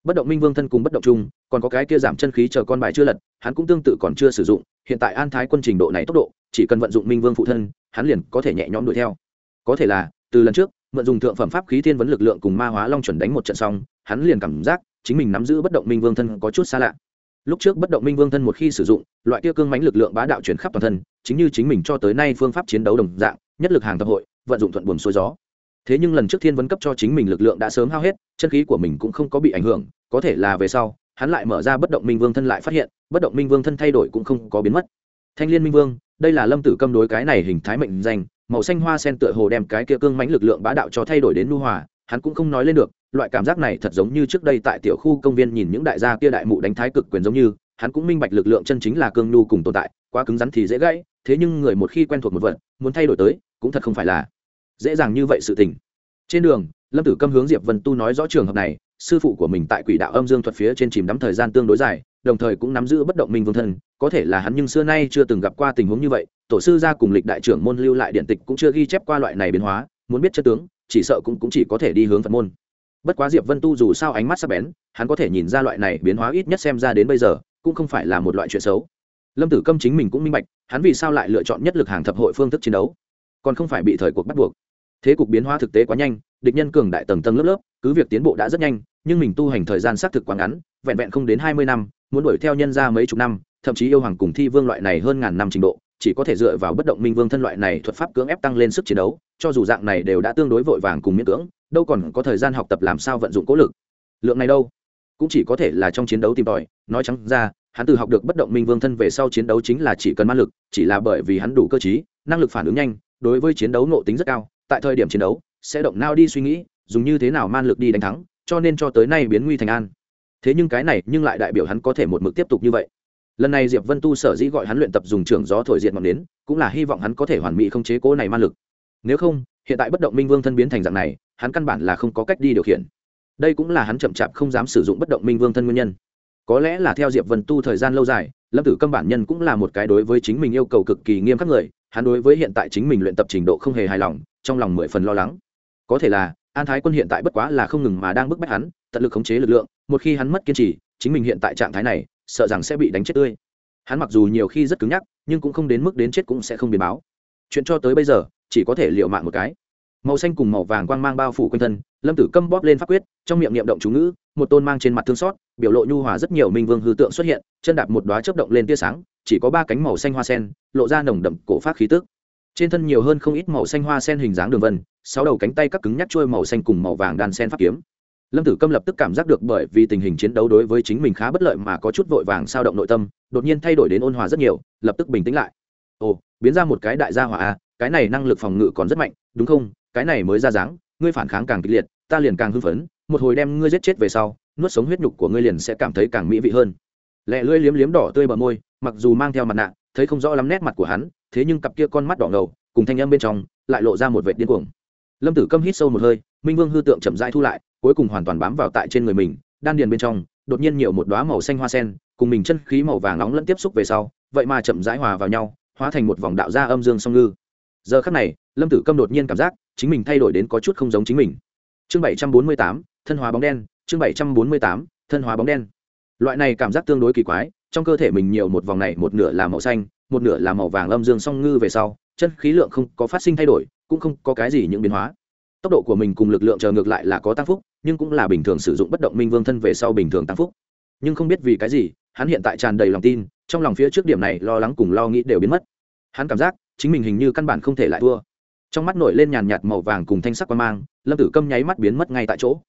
Speaker 1: Bất động minh vương thân cùng bất động chung còn có cái kia giảm chân khí chờ con bài chưa lật, hắn cũng tương tự còn chưa sử dụng, hiện tại an thái quân trình độ này tốc độ, chỉ cần vận dụng minh vương phụ thân, hắn liền có thể nhẹ nhõm đuổi theo. Có thể là, từ lần trước mượn dùng thượng phẩm pháp khí thiên vấn lực lượng cùng ma hóa long chuẩn đánh một trận xong, hắn liền cảm giác chính mình nắm giữ bất động minh vương thân có chút xa lạ. Lúc trước bất động minh vương thân một khi sử dụng, loại kia cương mánh lực lượng bá đạo chuyển khắp toàn thân, chính như chính mình cho tới nay phương pháp chiến đấu đồng dạng, nhất lực hàng tập hội, vận dụng thuận buồn xuôi gió. Thế nhưng lần trước thiên vấn cấp cho chính mình lực lượng đã sớm hao hết, chân khí của mình cũng không có bị ảnh hưởng, có thể là về sau, hắn lại mở ra bất động minh vương thân lại phát hiện, bất động minh vương thân thay đổi cũng không có biến mất. Thanh liên minh vương, đây là lâm tử câm đối cái này hình thái mệnh danh màu xanh hoa sen tựa hồ đem cái kia cương mãnh lực lượng bá đạo cho thay đổi đến nu hòa, hắn cũng không nói lên được, loại cảm giác này thật giống như trước đây tại tiểu khu công viên nhìn những đại gia kia đại mụ đánh thái cực quyền giống như, hắn cũng minh bạch lực lượng chân chính là cương nhu cùng tồn tại, quá cứng rắn thì dễ gãy, thế nhưng người một khi quen thuộc một vật, muốn thay đổi tới, cũng thật không phải là dễ dàng như vậy sự tình. Trên đường, lâm tử câm hướng diệp vân tu nói rõ trường hợp này, sư phụ của mình tại quỷ đạo âm dương thuật phía trên chìm đắm thời gian tương đối dài, đồng thời cũng nắm giữ bất động minh vương thân, có thể là hắn nhưng xưa nay chưa từng gặp qua tình huống như vậy tổ sư gia cùng lịch đại trưởng môn lưu lại điện tịch cũng chưa ghi chép qua loại này biến hóa muốn biết chất tướng chỉ sợ cũng, cũng chỉ có thể đi hướng phật môn. Bất quá diệp vân tu dù sao ánh mắt sắc bén hắn có thể nhìn ra loại này biến hóa ít nhất xem ra đến bây giờ cũng không phải là một loại chuyện xấu. Lâm tử câm chính mình cũng minh bạch hắn vì sao lại lựa chọn nhất lực hàng thập hội phương thức chiến đấu còn không phải bị thời cuộc bắt buộc. Thế cục biến hóa thực tế quá nhanh địch nhân cường đại tầng tầng lớp lớp cứ việc tiến bộ đã rất nhanh nhưng mình tu hành thời gian xác thực quá ngắn vẹn vẹn không đến hai mươi năm muốn đuổi theo nhân ra mấy chục năm thậm chí yêu hoàng cùng thi vương loại này hơn ngàn năm trình độ chỉ có thể dựa vào bất động minh vương thân loại này thuật pháp cưỡng ép tăng lên sức chiến đấu, cho dù dạng này đều đã tương đối vội vàng cùng miễn cưỡng, đâu còn có thời gian học tập làm sao vận dụng cố lực. Lượng này đâu? Cũng chỉ có thể là trong chiến đấu tìm tòi, nói trắng ra, hắn từ học được bất động minh vương thân về sau chiến đấu chính là chỉ cần ma lực, chỉ là bởi vì hắn đủ cơ chí năng lực phản ứng nhanh, đối với chiến đấu nộ tính rất cao, tại thời điểm chiến đấu, sẽ động nao đi suy nghĩ, dùng như thế nào man lực đi đánh thắng, cho nên cho tới nay biến nguy thành an. Thế nhưng cái này nhưng lại đại biểu hắn có thể một mực tiếp tục như vậy lần này diệp vân tu sở dĩ gọi hắn luyện tập dùng trường gió thổi diện ngọn nến, cũng là hy vọng hắn có thể hoàn mỹ không chế cố này ma lực. Nếu không, hiện tại bất động minh vương thân biến thành dạng này, hắn căn bản là không có cách đi điều khiển. Đây cũng là hắn chậm chạp không dám sử dụng bất động minh vương thân nguyên nhân. Có lẽ là theo diệp vân tu thời gian lâu dài, lâm tử câm bản nhân cũng là một cái đối với chính mình yêu cầu cực kỳ nghiêm khắc người, hắn đối với hiện tại chính mình luyện tập trình độ không hề hài lòng, trong lòng mười phần lo lắng. Có thể là, an thái quân hiện tại bất quá là không ngừng mà đang bức bách hắn, tận lực khống chế lực lượng, một khi hắn mất kiên trì, chính mình hiện tại trạng thái này sợ rằng sẽ bị đánh chết tươi. Hắn mặc dù nhiều khi rất cứng nhắc, nhưng cũng không đến mức đến chết cũng sẽ không biến báo. Chuyện cho tới bây giờ, chỉ có thể liệu mạng một cái. Màu xanh cùng màu vàng quang mang bao phủ quanh thân, lâm tử câm bóp lên pháp quyết, trong miệng niệm động chú ngữ, một tôn mang trên mặt thương xót, biểu lộ nhu hòa rất nhiều minh vương hư tượng xuất hiện, chân đạp một đoá chớp động lên tia sáng, chỉ có ba cánh màu xanh hoa sen, lộ ra nồng đậm cổ phát khí tức. Trên thân nhiều hơn không ít màu xanh hoa sen hình dáng đường vân, sáu đầu cánh tay các cứng nhắc trôi màu xanh cùng màu vàng đan sen pháp kiếm lâm tử câm lập tức cảm giác được bởi vì tình hình chiến đấu đối với chính mình khá bất lợi mà có chút vội vàng sao động nội tâm đột nhiên thay đổi đến ôn hòa rất nhiều lập tức bình tĩnh lại. Ồ biến ra một cái đại gia hỏa a à, cái này năng lực phòng ngự còn rất mạnh đúng không? Cái này mới ra dáng ngươi phản kháng càng kịch liệt ta liền càng hưng phấn một hồi đem ngươi giết chết về sau nuốt sống huyết nhục của ngươi liền sẽ cảm thấy càng mỹ vị hơn. Lẹ lưỡi liếm liếm đỏ tươi bờ môi mặc dù mang theo mặt nạ thấy không rõ lắm nét mặt của hắn thế nhưng cặp kia con mắt đỏ ngầu cùng thanh âm bên trong lại lộ ra một vệ điên cuồng. Lâm tử câm hít sâu một hơi minh vương hư tượng chậm rãi thu lại, cuối cùng hoàn toàn bám vào tại trên người mình, đan điền bên trong, đột nhiên nhiều một đoá màu xanh hoa sen, cùng mình chân khí màu vàng nóng lẫn tiếp xúc về sau, vậy mà chậm rãi hòa vào nhau, hóa thành một vòng đạo gia âm dương song ngư. Giờ khắc này, lâm tử câm đột nhiên cảm giác chính mình thay đổi đến có chút không giống chính mình. Chương bảy trăm bốn mươi tám, thân hóa bóng đen, chương bảy trăm bốn mươi tám, thân hóa bóng đen. Loại này cảm giác tương đối kỳ quái, trong cơ thể mình nhiều một vòng này, một nửa là màu xanh, một nửa là màu vàng âm dương song ngư về sau, chân khí lượng không có phát sinh thay đổi, cũng không có cái gì những biến hóa tốc độ của mình cùng lực lượng chờ ngược lại là có tăng phúc, nhưng cũng là bình thường sử dụng bất động minh vương thân về sau bình thường tăng phúc. Nhưng không biết vì cái gì, hắn hiện tại tràn đầy lòng tin, trong lòng phía trước điểm này lo lắng cùng lo nghĩ đều biến mất. Hắn cảm giác, chính mình hình như căn bản không thể lại thua. Trong mắt nổi lên nhàn nhạt màu vàng cùng thanh sắc quan mang, lâm tử câm nháy mắt biến mất ngay tại chỗ.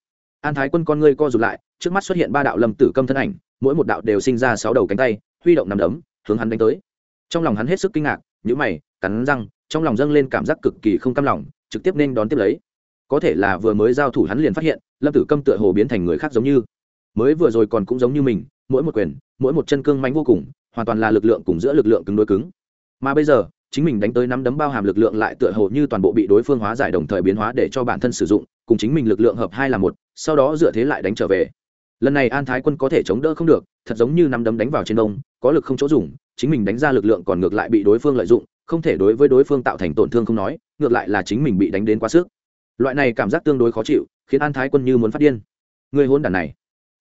Speaker 1: An thái quân con ngươi co rụt lại, trước mắt xuất hiện ba đạo lâm tử câm thân ảnh, mỗi một đạo đều sinh ra sáu đầu cánh tay, huy động nằm đấm, hướng hắn đánh tới. Trong lòng hắn hết sức kinh ngạc nhữ mày, cắn răng, trong lòng dâng lên cảm giác cực kỳ không cam lòng, trực tiếp nên đón tiếp lấy có thể là vừa mới giao thủ hắn liền phát hiện, lâm tử câm tựa hồ biến thành người khác giống như. Mới vừa rồi còn cũng giống như mình, mỗi một quyền, mỗi một chân cương mánh vô cùng, hoàn toàn là lực lượng cùng giữa lực lượng cứng đối cứng. Mà bây giờ, chính mình đánh tới nắm đấm bao hàm lực lượng lại tựa hồ như toàn bộ bị đối phương hóa giải đồng thời biến hóa để cho bản thân sử dụng, cùng chính mình lực lượng hợp hai là một, sau đó dựa thế lại đánh trở về. Lần này an thái quân có thể chống đỡ không được, thật giống như nắm đấm đánh vào trên đông có lực không chỗ dùng, chính mình đánh ra lực lượng còn ngược lại bị đối phương lợi dụng, không thể đối với đối phương tạo thành tổn thương không nói, ngược lại là chính mình bị đánh đến quá sức loại này cảm giác tương đối khó chịu, khiến an thái quân như muốn phát điên. Người hôn đàn này,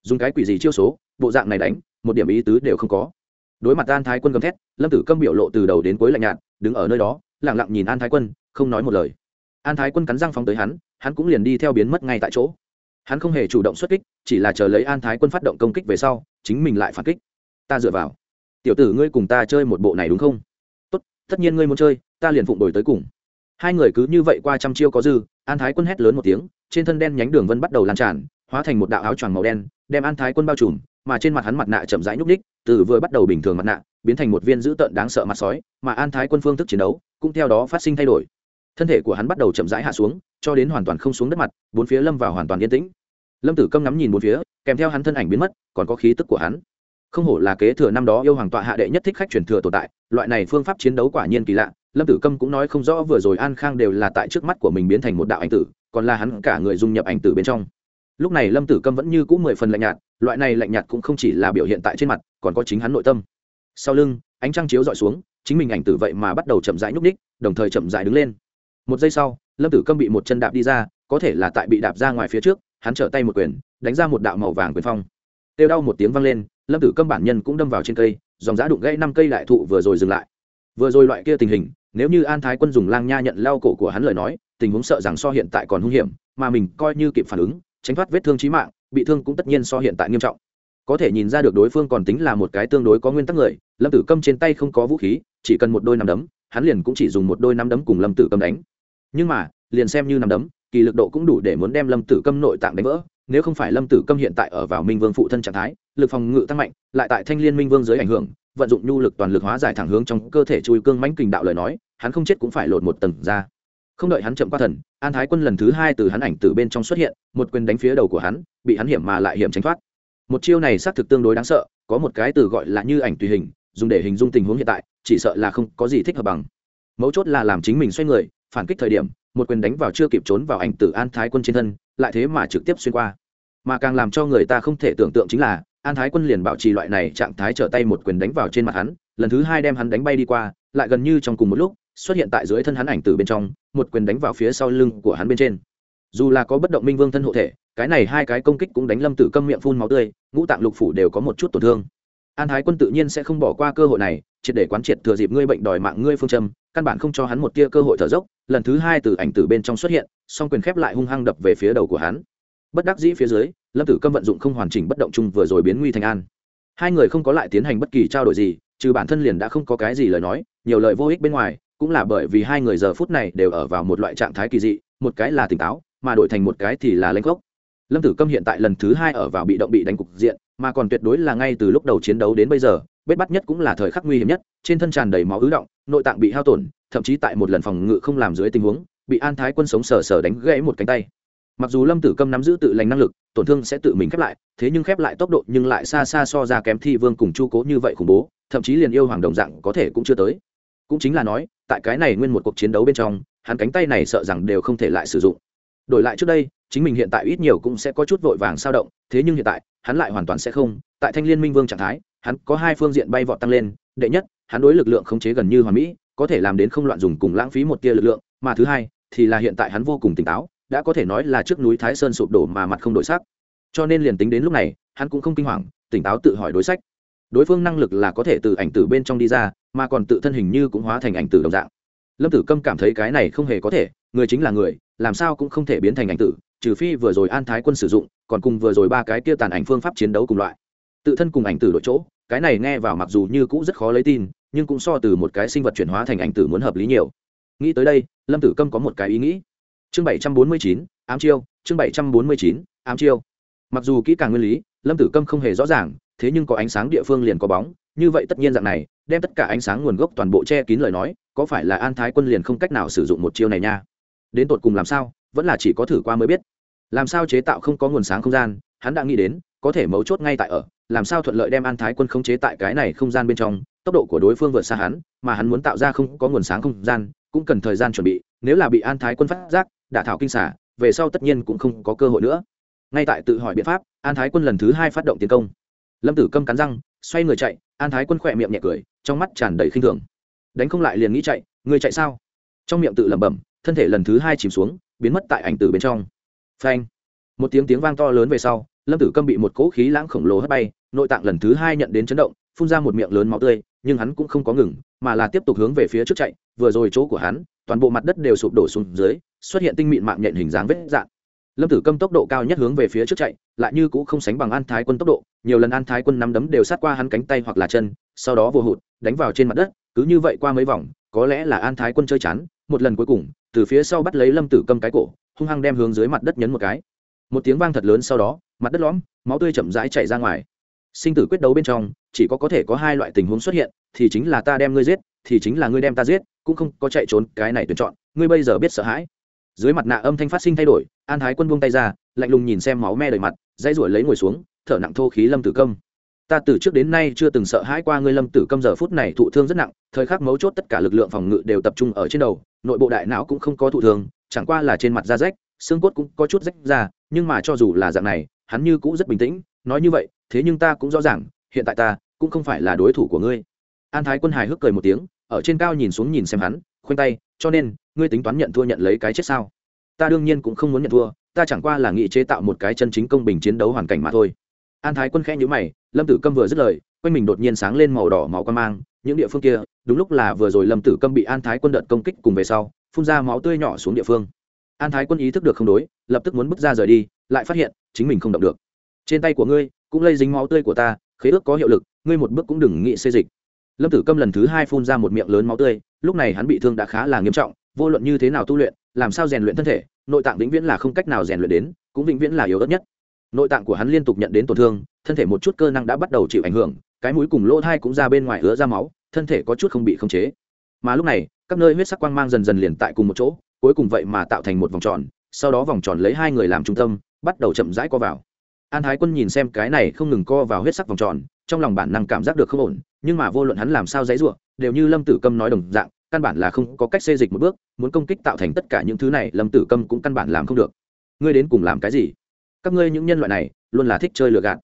Speaker 1: dùng cái quỷ gì chiêu số, bộ dạng này đánh, một điểm ý tứ đều không có. Đối mặt an thái quân gầm thét, lâm tử câm biểu lộ từ đầu đến cuối lạnh nhạt, đứng ở nơi đó lẳng lặng nhìn an thái quân, không nói một lời. An thái quân cắn răng phóng tới hắn hắn cũng liền đi theo biến mất ngay tại chỗ. Hắn không hề chủ động xuất kích, chỉ là chờ lấy an thái quân phát động công kích về sau, chính mình lại phản kích. Ta dựa vào. Tiểu tử ngươi cùng ta chơi một bộ này đúng không? Tốt, tất nhiên ngươi muốn chơi, ta liền phụng đổi tới cùng. Hai người cứ như vậy qua trăm chiêu có dư an thái quân hét lớn một tiếng, trên thân đen nhánh đường vân bắt đầu lan tràn, hóa thành một đạo áo choàng màu đen, đem an thái quân bao trùm, mà trên mặt hắn mặt nạ chậm rãi nhúc ních từ vừa bắt đầu bình thường mặt nạ, biến thành một viên dữ tợn đáng sợ mặt sói, mà an thái quân phương thức chiến đấu cũng theo đó phát sinh thay đổi. Thân thể của hắn bắt đầu chậm rãi hạ xuống, cho đến hoàn toàn không xuống đất mặt, bốn phía lâm vào hoàn toàn yên tĩnh. Lâm tử câm ngắm nhìn bốn phía, kèm theo hắn thân ảnh biến mất, còn có khí tức của hắn không hổ là kế thừa năm đó yêu hoàng tọa hạ đệ nhất thích khách truyền thừa tồn tại, loại này phương pháp chiến đấu quả nhiên kỳ lạ, lâm tử câm cũng nói không rõ vừa rồi an khang đều là tại trước mắt của mình biến thành một đạo ảnh tử, còn là hắn cả người dung nhập ảnh tử bên trong. Lúc này lâm tử câm vẫn như c ũ mười phần lạnh nhạt, loại này lạnh nhạt cũng không chỉ là biểu hiện tại trên mặt, còn có chính hắn nội tâm. Sau lưng, ánh trăng chiếu d ọ i xuống, chính mình ảnh tử vậy mà bắt đầu chậm rãi nhúc ních đồng thời chậm rãi đứng lên. Một giây sau, lâm tử câm bị một chân đạp đi ra, có thể là tại bị đạp ra ngoài phía trước, hắn trở tay một quyền, đánh ra một đạo màu vàng quyền phong kêu đau một tiếng vang lên, lâm tử câm bản nhân cũng đâm vào trên cây, dòng giã đụng gãy năm cây đại thụ vừa rồi dừng lại. Vừa rồi loại kia tình hình, nếu như an thái quân dùng lang nha nhận lao cổ của hắn lời nói, tình huống sợ rằng so hiện tại còn hung hiểm, mà mình coi như kịp phản ứng, tránh thoát vết thương trí mạng, bị thương cũng tất nhiên so hiện tại nghiêm trọng. Có thể nhìn ra được đối phương còn tính là một cái tương đối có nguyên tắc người, lâm tử câm trên tay không có vũ khí, chỉ cần một đôi nắm đấm, hắn liền cũng chỉ dùng một đôi nắm đấm cùng lâm tử câm đánh. Nhưng mà, liền xem như nắm đấm, kỳ lực độ cũng đủ để muốn đem lâm tử câm nội tạng đánh vỡ nếu không phải lâm tử câm hiện tại ở vào minh vương phụ thân trạng thái, lực phòng ngự tăng mạnh, lại tại thanh liên minh vương dưới ảnh hưởng, vận dụng nhu lực toàn lực hóa giải thẳng hướng trong cơ thể chui cương mãnh kình đạo lời nói, hắn không chết cũng phải lột một tầng ra. Không đợi hắn chậm qua thần, an thái quân lần thứ hai từ hắn ảnh từ bên trong xuất hiện, một quyền đánh phía đầu của hắn, bị hắn hiểm mà lại hiểm tránh thoát. Một chiêu này xác thực tương đối đáng sợ, có một cái từ gọi là như ảnh tùy hình, dùng để hình dung tình huống hiện tại, chỉ sợ là không có gì thích hợp bằng. Mấu chốt là làm chính mình xoay người, phản kích thời điểm một quyền đánh vào chưa kịp trốn vào ảnh tử an thái quân trên thân, lại thế mà trực tiếp xuyên qua. Mà càng làm cho người ta không thể tưởng tượng chính là, an thái quân liền bảo trì loại này trạng thái trở tay một quyền đánh vào trên mặt hắn, lần thứ hai đem hắn đánh bay đi qua, lại gần như trong cùng một lúc, xuất hiện tại dưới thân hắn ảnh từ bên trong, một quyền đánh vào phía sau lưng của hắn bên trên. Dù là có bất động minh vương thân hộ thể, cái này hai cái công kích cũng đánh lâm tử câm miệng phun máu tươi, ngũ tạng lục phủ đều có một chút tổn thương an thái quân tự nhiên sẽ không bỏ qua cơ hội này, triệt để quán triệt thừa dịp ngươi bệnh đòi mạng ngươi phương châm, căn bản không cho hắn một tia cơ hội thở dốc. Lần thứ hai từ ảnh từ bên trong xuất hiện, song quyền khép lại hung hăng đập về phía đầu của hắn. Bất đắc dĩ phía dưới, lâm tử câm vận dụng không hoàn chỉnh bất động chung vừa rồi biến nguy thành an. Hai người không có lại tiến hành bất kỳ trao đổi gì, trừ bản thân liền đã không có cái gì lời nói, nhiều lời vô ích bên ngoài, cũng là bởi vì hai người giờ phút này đều ở vào một loại trạng thái kỳ dị, một cái là tỉnh táo, mà đổi thành một cái thì là lanh gốc. Lâm tử câm hiện tại lần thứ hai ở vào bị động bị đánh cục diện mà còn tuyệt đối là ngay từ lúc đầu chiến đấu đến bây giờ, bết bắt nhất cũng là thời khắc nguy hiểm nhất, trên thân tràn đầy máu ứ động, nội tạng bị hao tổn, thậm chí tại một lần phòng ngự không làm dưới tình huống, bị an thái quân sống sờ sờ đánh gãy một cánh tay. Mặc dù lâm tử câm nắm giữ tự lành năng lực, tổn thương sẽ tự mình khép lại, thế nhưng khép lại tốc độ nhưng lại xa xa so ra kém thi vương cùng chu cố như vậy khủng bố, thậm chí liền yêu hoàng đồng dạng có thể cũng chưa tới. Cũng chính là nói, tại cái này nguyên một cuộc chiến đấu bên trong, hắn cánh tay này sợ rằng đều không thể lại sử dụng. Đổi lại trước đây chính mình hiện tại ít nhiều cũng sẽ có chút vội vàng sao động, thế nhưng hiện tại, hắn lại hoàn toàn sẽ không. Tại thanh liên minh vương trạng thái, hắn có hai phương diện bay vọt tăng lên, đệ nhất, hắn đối lực lượng khống chế gần như hoàn mỹ, có thể làm đến không loạn dùng cùng lãng phí một tia lực lượng, mà thứ hai, thì là hiện tại hắn vô cùng tỉnh táo, đã có thể nói là trước núi thái sơn sụp đổ mà mặt không đổi sắc. Cho nên liền tính đến lúc này, hắn cũng không kinh hoàng, tỉnh táo tự hỏi đối sách. Đối phương năng lực là có thể từ ảnh tử bên trong đi ra, mà còn tự thân hình như cũng hóa thành ảnh tử đồng dạng. Lâm tử câm cảm thấy cái này không hề có thể, người chính là người làm sao cũng không thể biến thành ảnh tử, trừ phi vừa rồi an thái quân sử dụng, còn cùng vừa rồi ba cái kia tàn ảnh phương pháp chiến đấu cùng loại. Tự thân cùng ảnh tử đội chỗ, cái này nghe vào mặc dù như cũ rất khó lấy tin, nhưng cũng so từ một cái sinh vật chuyển hóa thành ảnh tử muốn hợp lý nhiều. Nghĩ tới đây, lâm tử câm có một cái ý nghĩ. Chương bảy trăm bốn mươi chín, ám chiêu, chương bảy trăm bốn mươi chín, ám chiêu. Mặc dù kỹ càng nguyên lý, lâm tử câm không hề rõ ràng, thế nhưng có ánh sáng địa phương liền có bóng, như vậy tất nhiên dạng này, đem tất cả ánh sáng nguồn gốc toàn bộ che kín lời nói, có phải là an thái quân liền không cách nào sử dụng một chiêu này nha? Đến tột cùng làm sao, vẫn là chỉ có thử qua mới biết. Làm sao chế tạo không có nguồn sáng không gian, hắn đã nghĩ đến, có thể mấu chốt ngay tại ở, làm sao thuận lợi đem an thái quân khống chế tại cái này không gian bên trong, tốc độ của đối phương vượt xa hắn, mà hắn muốn tạo ra không có nguồn sáng không gian, cũng cần thời gian chuẩn bị, nếu là bị an thái quân phát giác, đả thảo kinh xả, về sau tất nhiên cũng không có cơ hội nữa. Ngay tại tự hỏi biện pháp, an thái quân lần thứ hai phát động tiến công. Lâm tử câm cắn răng, xoay người chạy, an thái quân khỏe miệng nhẹ cười, trong mắt tràn đầy khinh thường. Đánh không lại liền nghĩ chạy, người chạy sao? Trong miệng tự lẩm bẩm thân thể lần thứ hai chìm xuống, biến mất tại ảnh tử bên trong. Phanh. Một tiếng tiếng vang to lớn về sau, lâm tử câm bị một cỗ khí lãng khổng lồ hất bay, nội tạng lần thứ hai nhận đến chấn động, phun ra một miệng lớn máu tươi, nhưng hắn cũng không có ngừng, mà là tiếp tục hướng về phía trước chạy. Vừa rồi chỗ của hắn, toàn bộ mặt đất đều sụp đổ xuống dưới, xuất hiện tinh mịn mạng nhện hình dáng vết dạn. Lâm tử câm tốc độ cao nhất hướng về phía trước chạy, lại như cũng không sánh bằng an thái quân tốc độ. Nhiều lần an thái quân nắm đấm đều sát qua hắn cánh tay hoặc là chân, sau đó vô hụt, đánh vào trên mặt đất, cứ như vậy qua mấy vòng, có lẽ là an thái quân chơi chán. Một lần cuối cùng từ phía sau bắt lấy lâm tử câm cái cổ, hung hăng đem hướng dưới mặt đất nhấn một cái. Một tiếng vang thật lớn sau đó, mặt đất lõm, máu tươi chậm rãi chạy ra ngoài. Sinh tử quyết đấu bên trong, chỉ có có thể có hai loại tình huống xuất hiện, thì chính là ta đem ngươi giết, thì chính là ngươi đem ta giết, cũng không có chạy trốn, cái này tuyển chọn, ngươi bây giờ biết sợ hãi. Dưới mặt nạ âm thanh phát sinh thay đổi, an thái quân buông tay ra, lạnh lùng nhìn xem máu me đầy mặt, dãy ruổi lấy ngồi xuống, thở nặng thô khí lâm tử công ta từ trước đến nay chưa từng sợ hãi qua ngươi lâm tử công giờ phút này thụ thương rất nặng, thời khắc mấu chốt tất cả lực lượng phòng ngự đều tập trung ở trên đầu nội bộ đại não cũng không có thụ thương chẳng qua là trên mặt da rách, xương cốt cũng có chút rách ra, nhưng mà cho dù là dạng này, hắn như cũng rất bình tĩnh, nói như vậy, thế nhưng ta cũng rõ ràng, hiện tại ta cũng không phải là đối thủ của ngươi. An thái quân hài hước cười một tiếng, ở trên cao nhìn xuống nhìn xem hắn, khoanh tay, cho nên, ngươi tính toán nhận thua nhận lấy cái chết sao? Ta đương nhiên cũng không muốn nhận thua, ta chẳng qua là nghị chế tạo một cái chân chính công bình chiến đấu hoàn cảnh mà thôi. An thái quân khẽ nhữ mày, lâm tử câm vừa dứt lời quanh mình đột nhiên sáng lên màu đỏ máu quan mang, những địa phương kia, đúng lúc là vừa rồi lâm tử câm bị an thái quân đợt công kích cùng về sau, phun ra máu tươi nhỏ xuống địa phương. An thái quân ý thức được không đối, lập tức muốn bước ra rời đi, lại phát hiện, chính mình không động được. Trên tay của ngươi, cũng lây dính máu tươi của ta, khế ước có hiệu lực, ngươi một bước cũng đừng nghĩ xê dịch. Lâm tử câm lần thứ hai phun ra một miệng lớn máu tươi, lúc này hắn bị thương đã khá là nghiêm trọng, vô luận như thế nào tu luyện, làm sao rèn luyện thân thể, nội tạng vĩnh viễn là không cách nào rèn luyện đến, cũng vĩnh viễn là yếu ớt nhất. Nội tạng của hắn liên tục nhận đến tổn thương, thân thể một chút cơ năng đã bắt đầu chịu ảnh hưởng cái mũi cùng lỗ thai cũng ra bên ngoài hứa ra máu, thân thể có chút không bị khống chế. Mà lúc này, các nơi huyết sắc quang mang dần dần liền tại cùng một chỗ, cuối cùng vậy mà tạo thành một vòng tròn, sau đó vòng tròn lấy hai người làm trung tâm, bắt đầu chậm rãi co vào. An thái quân nhìn xem cái này không ngừng co vào huyết sắc vòng tròn, trong lòng bản năng cảm giác được không ổn, nhưng mà vô luận hắn làm sao dãy ruộng đều như lâm tử câm nói đồng dạng, căn bản là không có cách xê dịch một bước, muốn công kích tạo thành tất cả những thứ này, lâm tử câm cũng căn bản làm không được. Ngươi đến cùng làm cái gì? Các ngươi những nhân loại này, luôn là thích chơi lừa gạt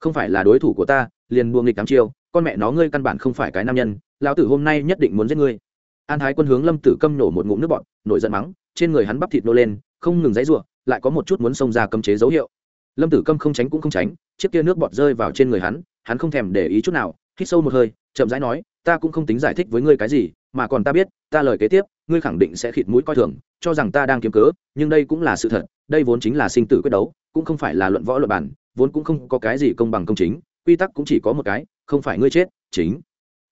Speaker 1: không phải là đối thủ của ta, liền buông nghịch tám chiêu, con mẹ nó ngươi căn bản không phải cái nam nhân, lão tử hôm nay nhất định muốn giết ngươi. An thái quân hướng lâm tử câm nổ một ngụm nước bọt, nổi giận mắng, trên người hắn bắp thịt nô lên, không ngừng dãy ruộng lại có một chút muốn xông ra cấm chế dấu hiệu. Lâm tử câm không tránh cũng không tránh, chiếc kia nước bọt rơi vào trên người hắn hắn không thèm để ý chút nào, hít sâu một hơi, chậm rãi nói, ta cũng không tính giải thích với ngươi cái gì, mà còn ta biết, ta lời kế tiếp, ngươi khẳng định sẽ khịt mũi coi thường, cho rằng ta đang kiếm cớ, nhưng đây cũng là sự thật, đây vốn chính là sinh tử quyết đấu, cũng không phải là luận võ luận bản vốn cũng không có cái gì công bằng công chính, quy tắc cũng chỉ có một cái, không phải ngươi chết, chính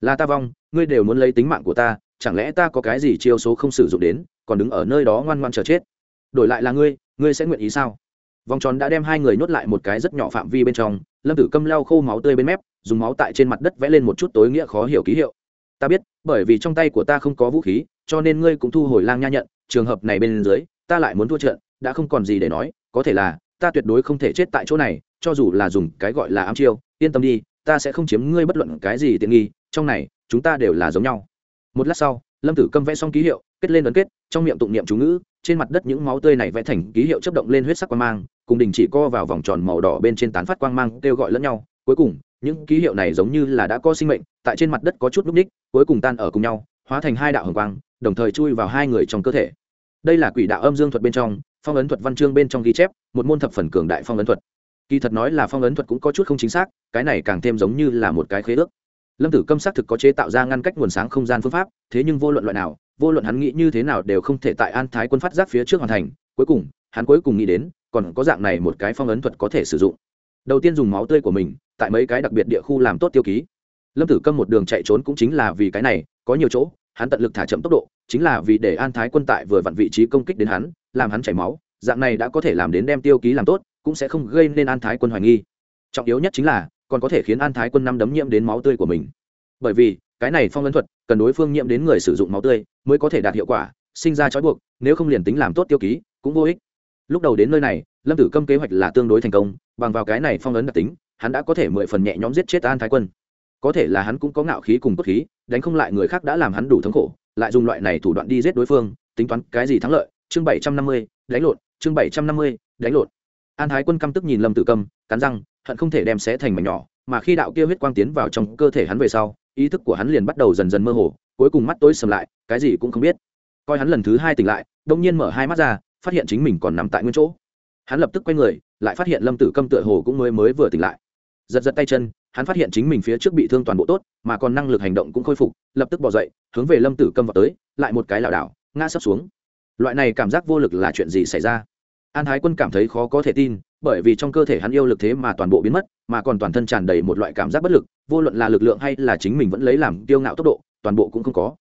Speaker 1: là ta vong, ngươi đều muốn lấy tính mạng của ta, chẳng lẽ ta có cái gì chiêu số không sử dụng đến, còn đứng ở nơi đó ngoan ngoan chờ chết? Đổi lại là ngươi ngươi sẽ nguyện ý sao? Vòng tròn đã đem hai người nhốt lại một cái rất nhỏ phạm vi bên trong, lâm tử câm lau khô máu tươi bên mép, dùng máu tại trên mặt đất vẽ lên một chút tối nghĩa khó hiểu ký hiệu. Ta biết, bởi vì trong tay của ta không có vũ khí, cho nên ngươi cũng thu hồi lang nha nhận, trường hợp này bên dưới, ta lại muốn thua trận, đã không còn gì để nói, có thể là, ta tuyệt đối không thể chết tại chỗ này cho dù là dùng cái gọi là ám chiêu, yên tâm đi, ta sẽ không chiếm ngươi bất luận cái gì tiện nghi, trong này, chúng ta đều là giống nhau. Một lát sau, lâm tử câm vẽ xong ký hiệu, kết lên ấn kết, trong miệng tụng niệm chú ngữ, trên mặt đất những máu tươi này vẽ thành ký hiệu chấp động lên huyết sắc quang mang, cùng đình chỉ co vào vòng tròn màu đỏ bên trên tán phát quang mang kêu gọi lẫn nhau. Cuối cùng, những ký hiệu này giống như là đã có sinh mệnh, tại trên mặt đất có chút núp ních, cuối cùng tan ở cùng nhau, hóa thành hai đạo hồng quang, đồng thời chui vào hai người trong cơ thể. Đây là quỷ đạo âm dương thuật bên trong, phong ấn thuật văn chương bên trong ghi chép, một môn thập phần cường đại phong ấn thuật kỳ thật nói là phong ấn thuật cũng có chút không chính xác, cái này càng thêm giống như là một cái khế ước. Lâm tử câm xác thực có chế tạo ra ngăn cách nguồn sáng không gian phương pháp, thế nhưng vô luận loại nào, vô luận hắn nghĩ như thế nào đều không thể tại an thái quân phát giác phía trước hoàn thành. Cuối cùng, hắn cuối cùng nghĩ đến, còn có dạng này một cái phong ấn thuật có thể sử dụng. Đầu tiên dùng máu tươi của mình, tại mấy cái đặc biệt địa khu làm tốt tiêu ký. Lâm tử câm một đường chạy trốn cũng chính là vì cái này, có nhiều chỗ, hắn tận lực thả chậm tốc độ, chính là vì để an thái quân tại vừa vặn vị trí công kích đến hắn, làm hắn chảy máu dạng này đã có thể làm đến đem tiêu ký làm tốt, cũng sẽ không gây nên an thái quân hoài nghi. Trọng yếu nhất chính là, còn có thể khiến an thái quân năm đấm nhiễm đến máu tươi của mình. Bởi vì, cái này phong ấn thuật, cần đối phương nhiễm đến người sử dụng máu tươi, mới có thể đạt hiệu quả, sinh ra trói buộc, nếu không liền tính làm tốt tiêu ký, cũng vô ích. Lúc đầu đến nơi này, lâm tử câm kế hoạch là tương đối thành công, bằng vào cái này phong ấn đặc tính, hắn đã có thể mười phần nhẹ nhõm giết chết an thái quân. Có thể là hắn cũng có ngạo khí cùng cốt khí, đánh không lại người khác đã làm hắn đủ thống khổ, lại dùng loại này thủ đoạn đi giết đối phương, tính toán cái gì thắng lợi, chương bảy trăm năm mươi, đánh lộn chương bảy trăm năm mươi, đánh lộn. An thái quân căm tức nhìn lâm tử câm cắn răng, hận không thể đem xé thành mảnh nhỏ, mà khi đạo kia huyết quang tiến vào trong cơ thể hắn về sau, ý thức của hắn liền bắt đầu dần dần mơ hồ, cuối cùng mắt tối sầm lại, cái gì cũng không biết. Coi hắn lần thứ hai tỉnh lại, đông nhiên mở hai mắt ra, phát hiện chính mình còn nằm tại nguyên chỗ. Hắn lập tức quay người, lại phát hiện lâm tử câm tựa hồ cũng mới mới vừa tỉnh lại. Giật giật tay chân, hắn phát hiện chính mình phía trước bị thương toàn bộ tốt, mà còn năng lực hành động cũng khôi phục, lập tức bỏ dậy, hướng về lâm tử câm vào tới, lại một cái lảo đảo, ngã sấp xuống loại này cảm giác vô lực là chuyện gì xảy ra? An thái quân cảm thấy khó có thể tin, bởi vì trong cơ thể hắn yêu lực thế mà toàn bộ biến mất, mà còn toàn thân tràn đầy một loại cảm giác bất lực, vô luận là lực lượng hay là chính mình vẫn lấy làm tiêu ngạo tốc độ, toàn bộ cũng không có.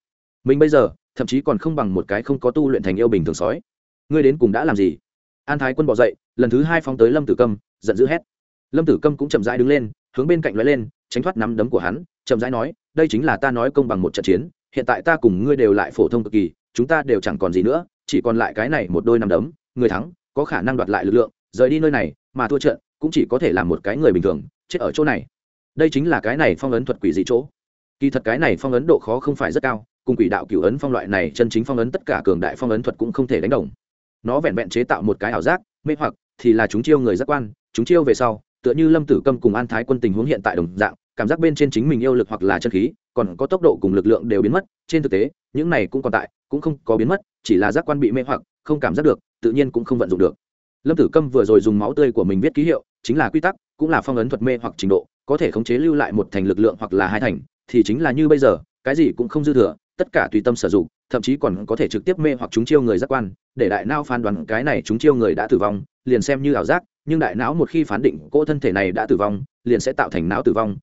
Speaker 1: Mình bây giờ, thậm chí còn không bằng một cái không có tu luyện thành yêu bình thường sói. Ngươi đến cùng đã làm gì? An thái quân bỏ dậy, lần thứ hai phóng tới lâm tử câm, giận dữ hét. Lâm tử câm cũng chậm rãi đứng lên, hướng bên cạnh lóe lên, tránh thoát nắm đấm của hắn, chậm rãi nói, đây chính là ta nói công bằng một trận chiến, hiện tại ta cùng ngươi đều lại phổ thông cực kỳ, chúng ta đều chẳng còn gì nữa chỉ còn lại cái này một đôi nắm đấm, người thắng, có khả năng đoạt lại lực lượng, rời đi nơi này, mà thua trận, cũng chỉ có thể là một cái người bình thường, chết ở chỗ này. Đây chính là cái này phong ấn thuật quỷ dị chỗ. Kỳ thật cái này phong ấn độ khó không phải rất cao, cùng quỷ đạo cửu ấn phong loại này chân chính phong ấn tất cả cường đại phong ấn thuật cũng không thể đánh đồng. Nó vẹn vẹn chế tạo một cái ảo giác, mê hoặc, thì là chúng chiêu người giác quan, chúng chiêu về sau, tựa như lâm tử câm cùng an thái quân tình huống hiện tại đồng dạng cảm giác bên trên chính mình yêu lực hoặc là chân khí, còn có tốc độ cùng lực lượng đều biến mất, trên thực tế, những này cũng còn tại, cũng không có biến mất, chỉ là giác quan bị mê hoặc, không cảm giác được, tự nhiên cũng không vận dụng được. Lâm tử câm vừa rồi dùng máu tươi của mình viết ký hiệu, chính là quy tắc, cũng là phong ấn thuật mê hoặc trình độ, có thể khống chế lưu lại một thành lực lượng hoặc là hai thành, thì chính là như bây giờ, cái gì cũng không dư thừa, tất cả tùy tâm sử dụng, thậm chí còn có thể trực tiếp mê hoặc chúng chiêu người giác quan, để đại não phán đoán cái này chúng chiêu người đã tử vong, liền xem như ảo giác, nhưng đại não một khi phán định cỗ thân thể này đã tử vong, liền sẽ tạo thành não tử vong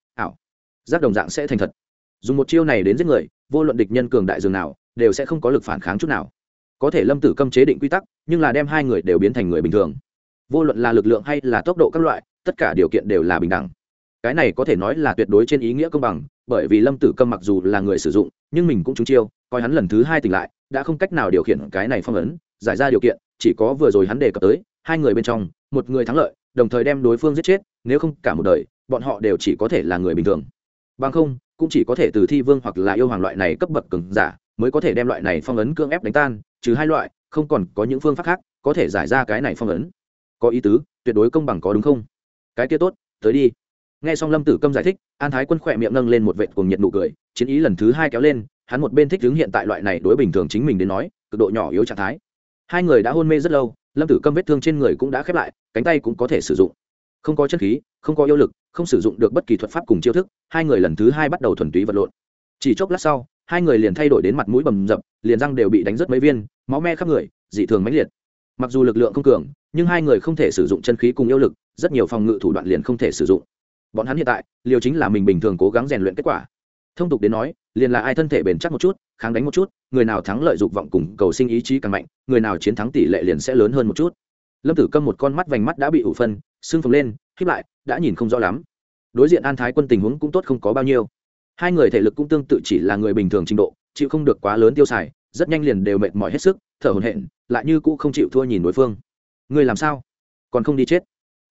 Speaker 1: giác đồng dạng sẽ thành thật. Dùng một chiêu này đến giết người, vô luận địch nhân cường đại dường nào, đều sẽ không có lực phản kháng chút nào. Có thể lâm tử câm chế định quy tắc, nhưng là đem hai người đều biến thành người bình thường. Vô luận là lực lượng hay là tốc độ các loại, tất cả điều kiện đều là bình đẳng. Cái này có thể nói là tuyệt đối trên ý nghĩa công bằng, bởi vì lâm tử câm mặc dù là người sử dụng, nhưng mình cũng trúng chiêu, coi hắn lần thứ hai tỉnh lại, đã không cách nào điều khiển cái này phong ấn, giải ra điều kiện, chỉ có vừa rồi hắn đề cập tới, hai người bên trong, một người thắng lợi, đồng thời đem đối phương giết chết, nếu không cả một đời, bọn họ đều chỉ có thể là người bình thường bằng không, cũng chỉ có thể từ thi vương hoặc là yêu hoàng loại này cấp bậc cường giả mới có thể đem loại này phong ấn cưỡng ép đánh tan, trừ hai loại, không còn có những phương pháp khác có thể giải ra cái này phong ấn. Có ý tứ, tuyệt đối công bằng có đúng không? Cái kia tốt, tới đi. Nghe xong lâm tử câm giải thích, an thái quân khỏe miệng nâng lên một vệ cùng nhiệt nụ cười, chiến ý lần thứ hai kéo lên, hắn một bên thích đứng hiện tại loại này đối bình thường chính mình đến nói, cực độ nhỏ yếu trạng thái. Hai người đã hôn mê rất lâu, lâm tử câm vết thương trên người cũng đã khép lại, cánh tay cũng có thể sử dụng không có chân khí, không có yêu lực, không sử dụng được bất kỳ thuật pháp cùng chiêu thức, hai người lần thứ hai bắt đầu thuần túy vật lộn. Chỉ chốc lát sau, hai người liền thay đổi đến mặt mũi bầm dập, liền răng đều bị đánh rất mấy viên, máu me khắp người, dị thường mãnh liệt. Mặc dù lực lượng không cường, nhưng hai người không thể sử dụng chân khí cùng yêu lực, rất nhiều phòng ngự thủ đoạn liền không thể sử dụng. Bọn hắn hiện tại, liều chính là mình bình thường cố gắng rèn luyện kết quả. Thông tục đến nói, liền là ai thân thể bền chắc một chút, kháng đánh một chút, người nào thắng lợi dục vọng cùng cầu sinh ý chí càng mạnh, người nào chiến thắng tỷ lệ liền sẽ lớn hơn một chút lâm tử câm một con mắt vành mắt đã bị ủ phân, sưng phồng lên khiếp lại, đã nhìn không rõ lắm. Đối diện an thái quân tình huống cũng tốt không có bao nhiêu. Hai người thể lực cũng tương tự chỉ là người bình thường trình độ, chịu không được quá lớn tiêu xài, rất nhanh liền đều mệt mỏi hết sức, thở hồn hện lại như cũ không chịu thua nhìn đối phương. Ngươi làm sao? Còn không đi chết?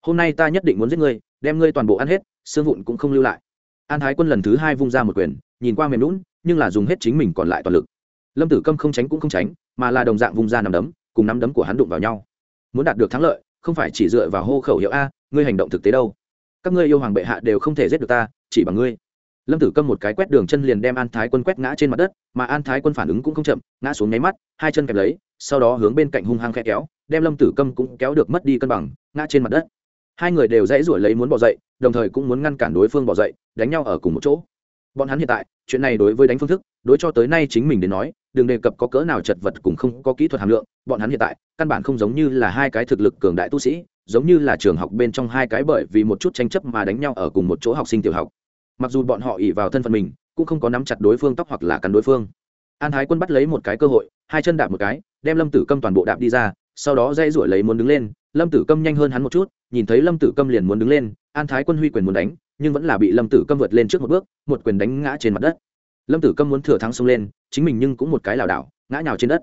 Speaker 1: Hôm nay ta nhất định muốn giết ngươi, đem ngươi toàn bộ ăn hết, xương vụn cũng không lưu lại. An thái quân lần thứ hai vung ra một quyền, nhìn qua mềm lún nhưng là dùng hết chính mình còn lại toàn lực. Lâm tử câm không tránh cũng không tránh, mà là đồng dạng vung ra nằm đấm, cùng nắm đấm của hắn đụng vào nhau muốn đạt được thắng lợi, không phải chỉ dựa vào hô khẩu hiệu a, ngươi hành động thực tế đâu. Các ngươi yêu hoàng bệ hạ đều không thể giết được ta, chỉ bằng ngươi. Lâm tử câm một cái quét đường chân liền đem an thái quân quét ngã trên mặt đất, mà an thái quân phản ứng cũng không chậm, ngã xuống nháy mắt, hai chân kẹp lấy, sau đó hướng bên cạnh hung hăng khe kéo, đem lâm tử câm cũng kéo được mất đi cân bằng, ngã trên mặt đất. Hai người đều dãy ruổi lấy muốn bỏ dậy, đồng thời cũng muốn ngăn cản đối phương bỏ dậy, đánh nhau ở cùng một chỗ. Bọn hắn hiện tại, chuyện này đối với đánh phương thức, đối cho tới nay chính mình đến nói đừng đề cập có cỡ nào chật vật cũng không có kỹ thuật hàm lượng, bọn hắn hiện tại, căn bản không giống như là hai cái thực lực cường đại tu sĩ, giống như là trường học bên trong hai cái bởi vì một chút tranh chấp mà đánh nhau ở cùng một chỗ học sinh tiểu học. Mặc dù bọn họ ỉ vào thân phận mình, cũng không có nắm chặt đối phương tóc hoặc là cắn đối phương. An thái quân bắt lấy một cái cơ hội, hai chân đạp một cái, đem lâm tử câm toàn bộ đạp đi ra, sau đó dây rủi lấy muốn đứng lên. Lâm tử câm nhanh hơn hắn một chút, nhìn thấy lâm tử câm liền muốn đứng lên, an thái quân huy quyền muốn đánh, nhưng vẫn là bị lâm tử câm vượt lên trước một bước, một quyền đánh ngã trên mặt đất lâm tử câm muốn thừa thắng xông lên, chính mình nhưng cũng một cái lảo đảo, ngã nhào trên đất.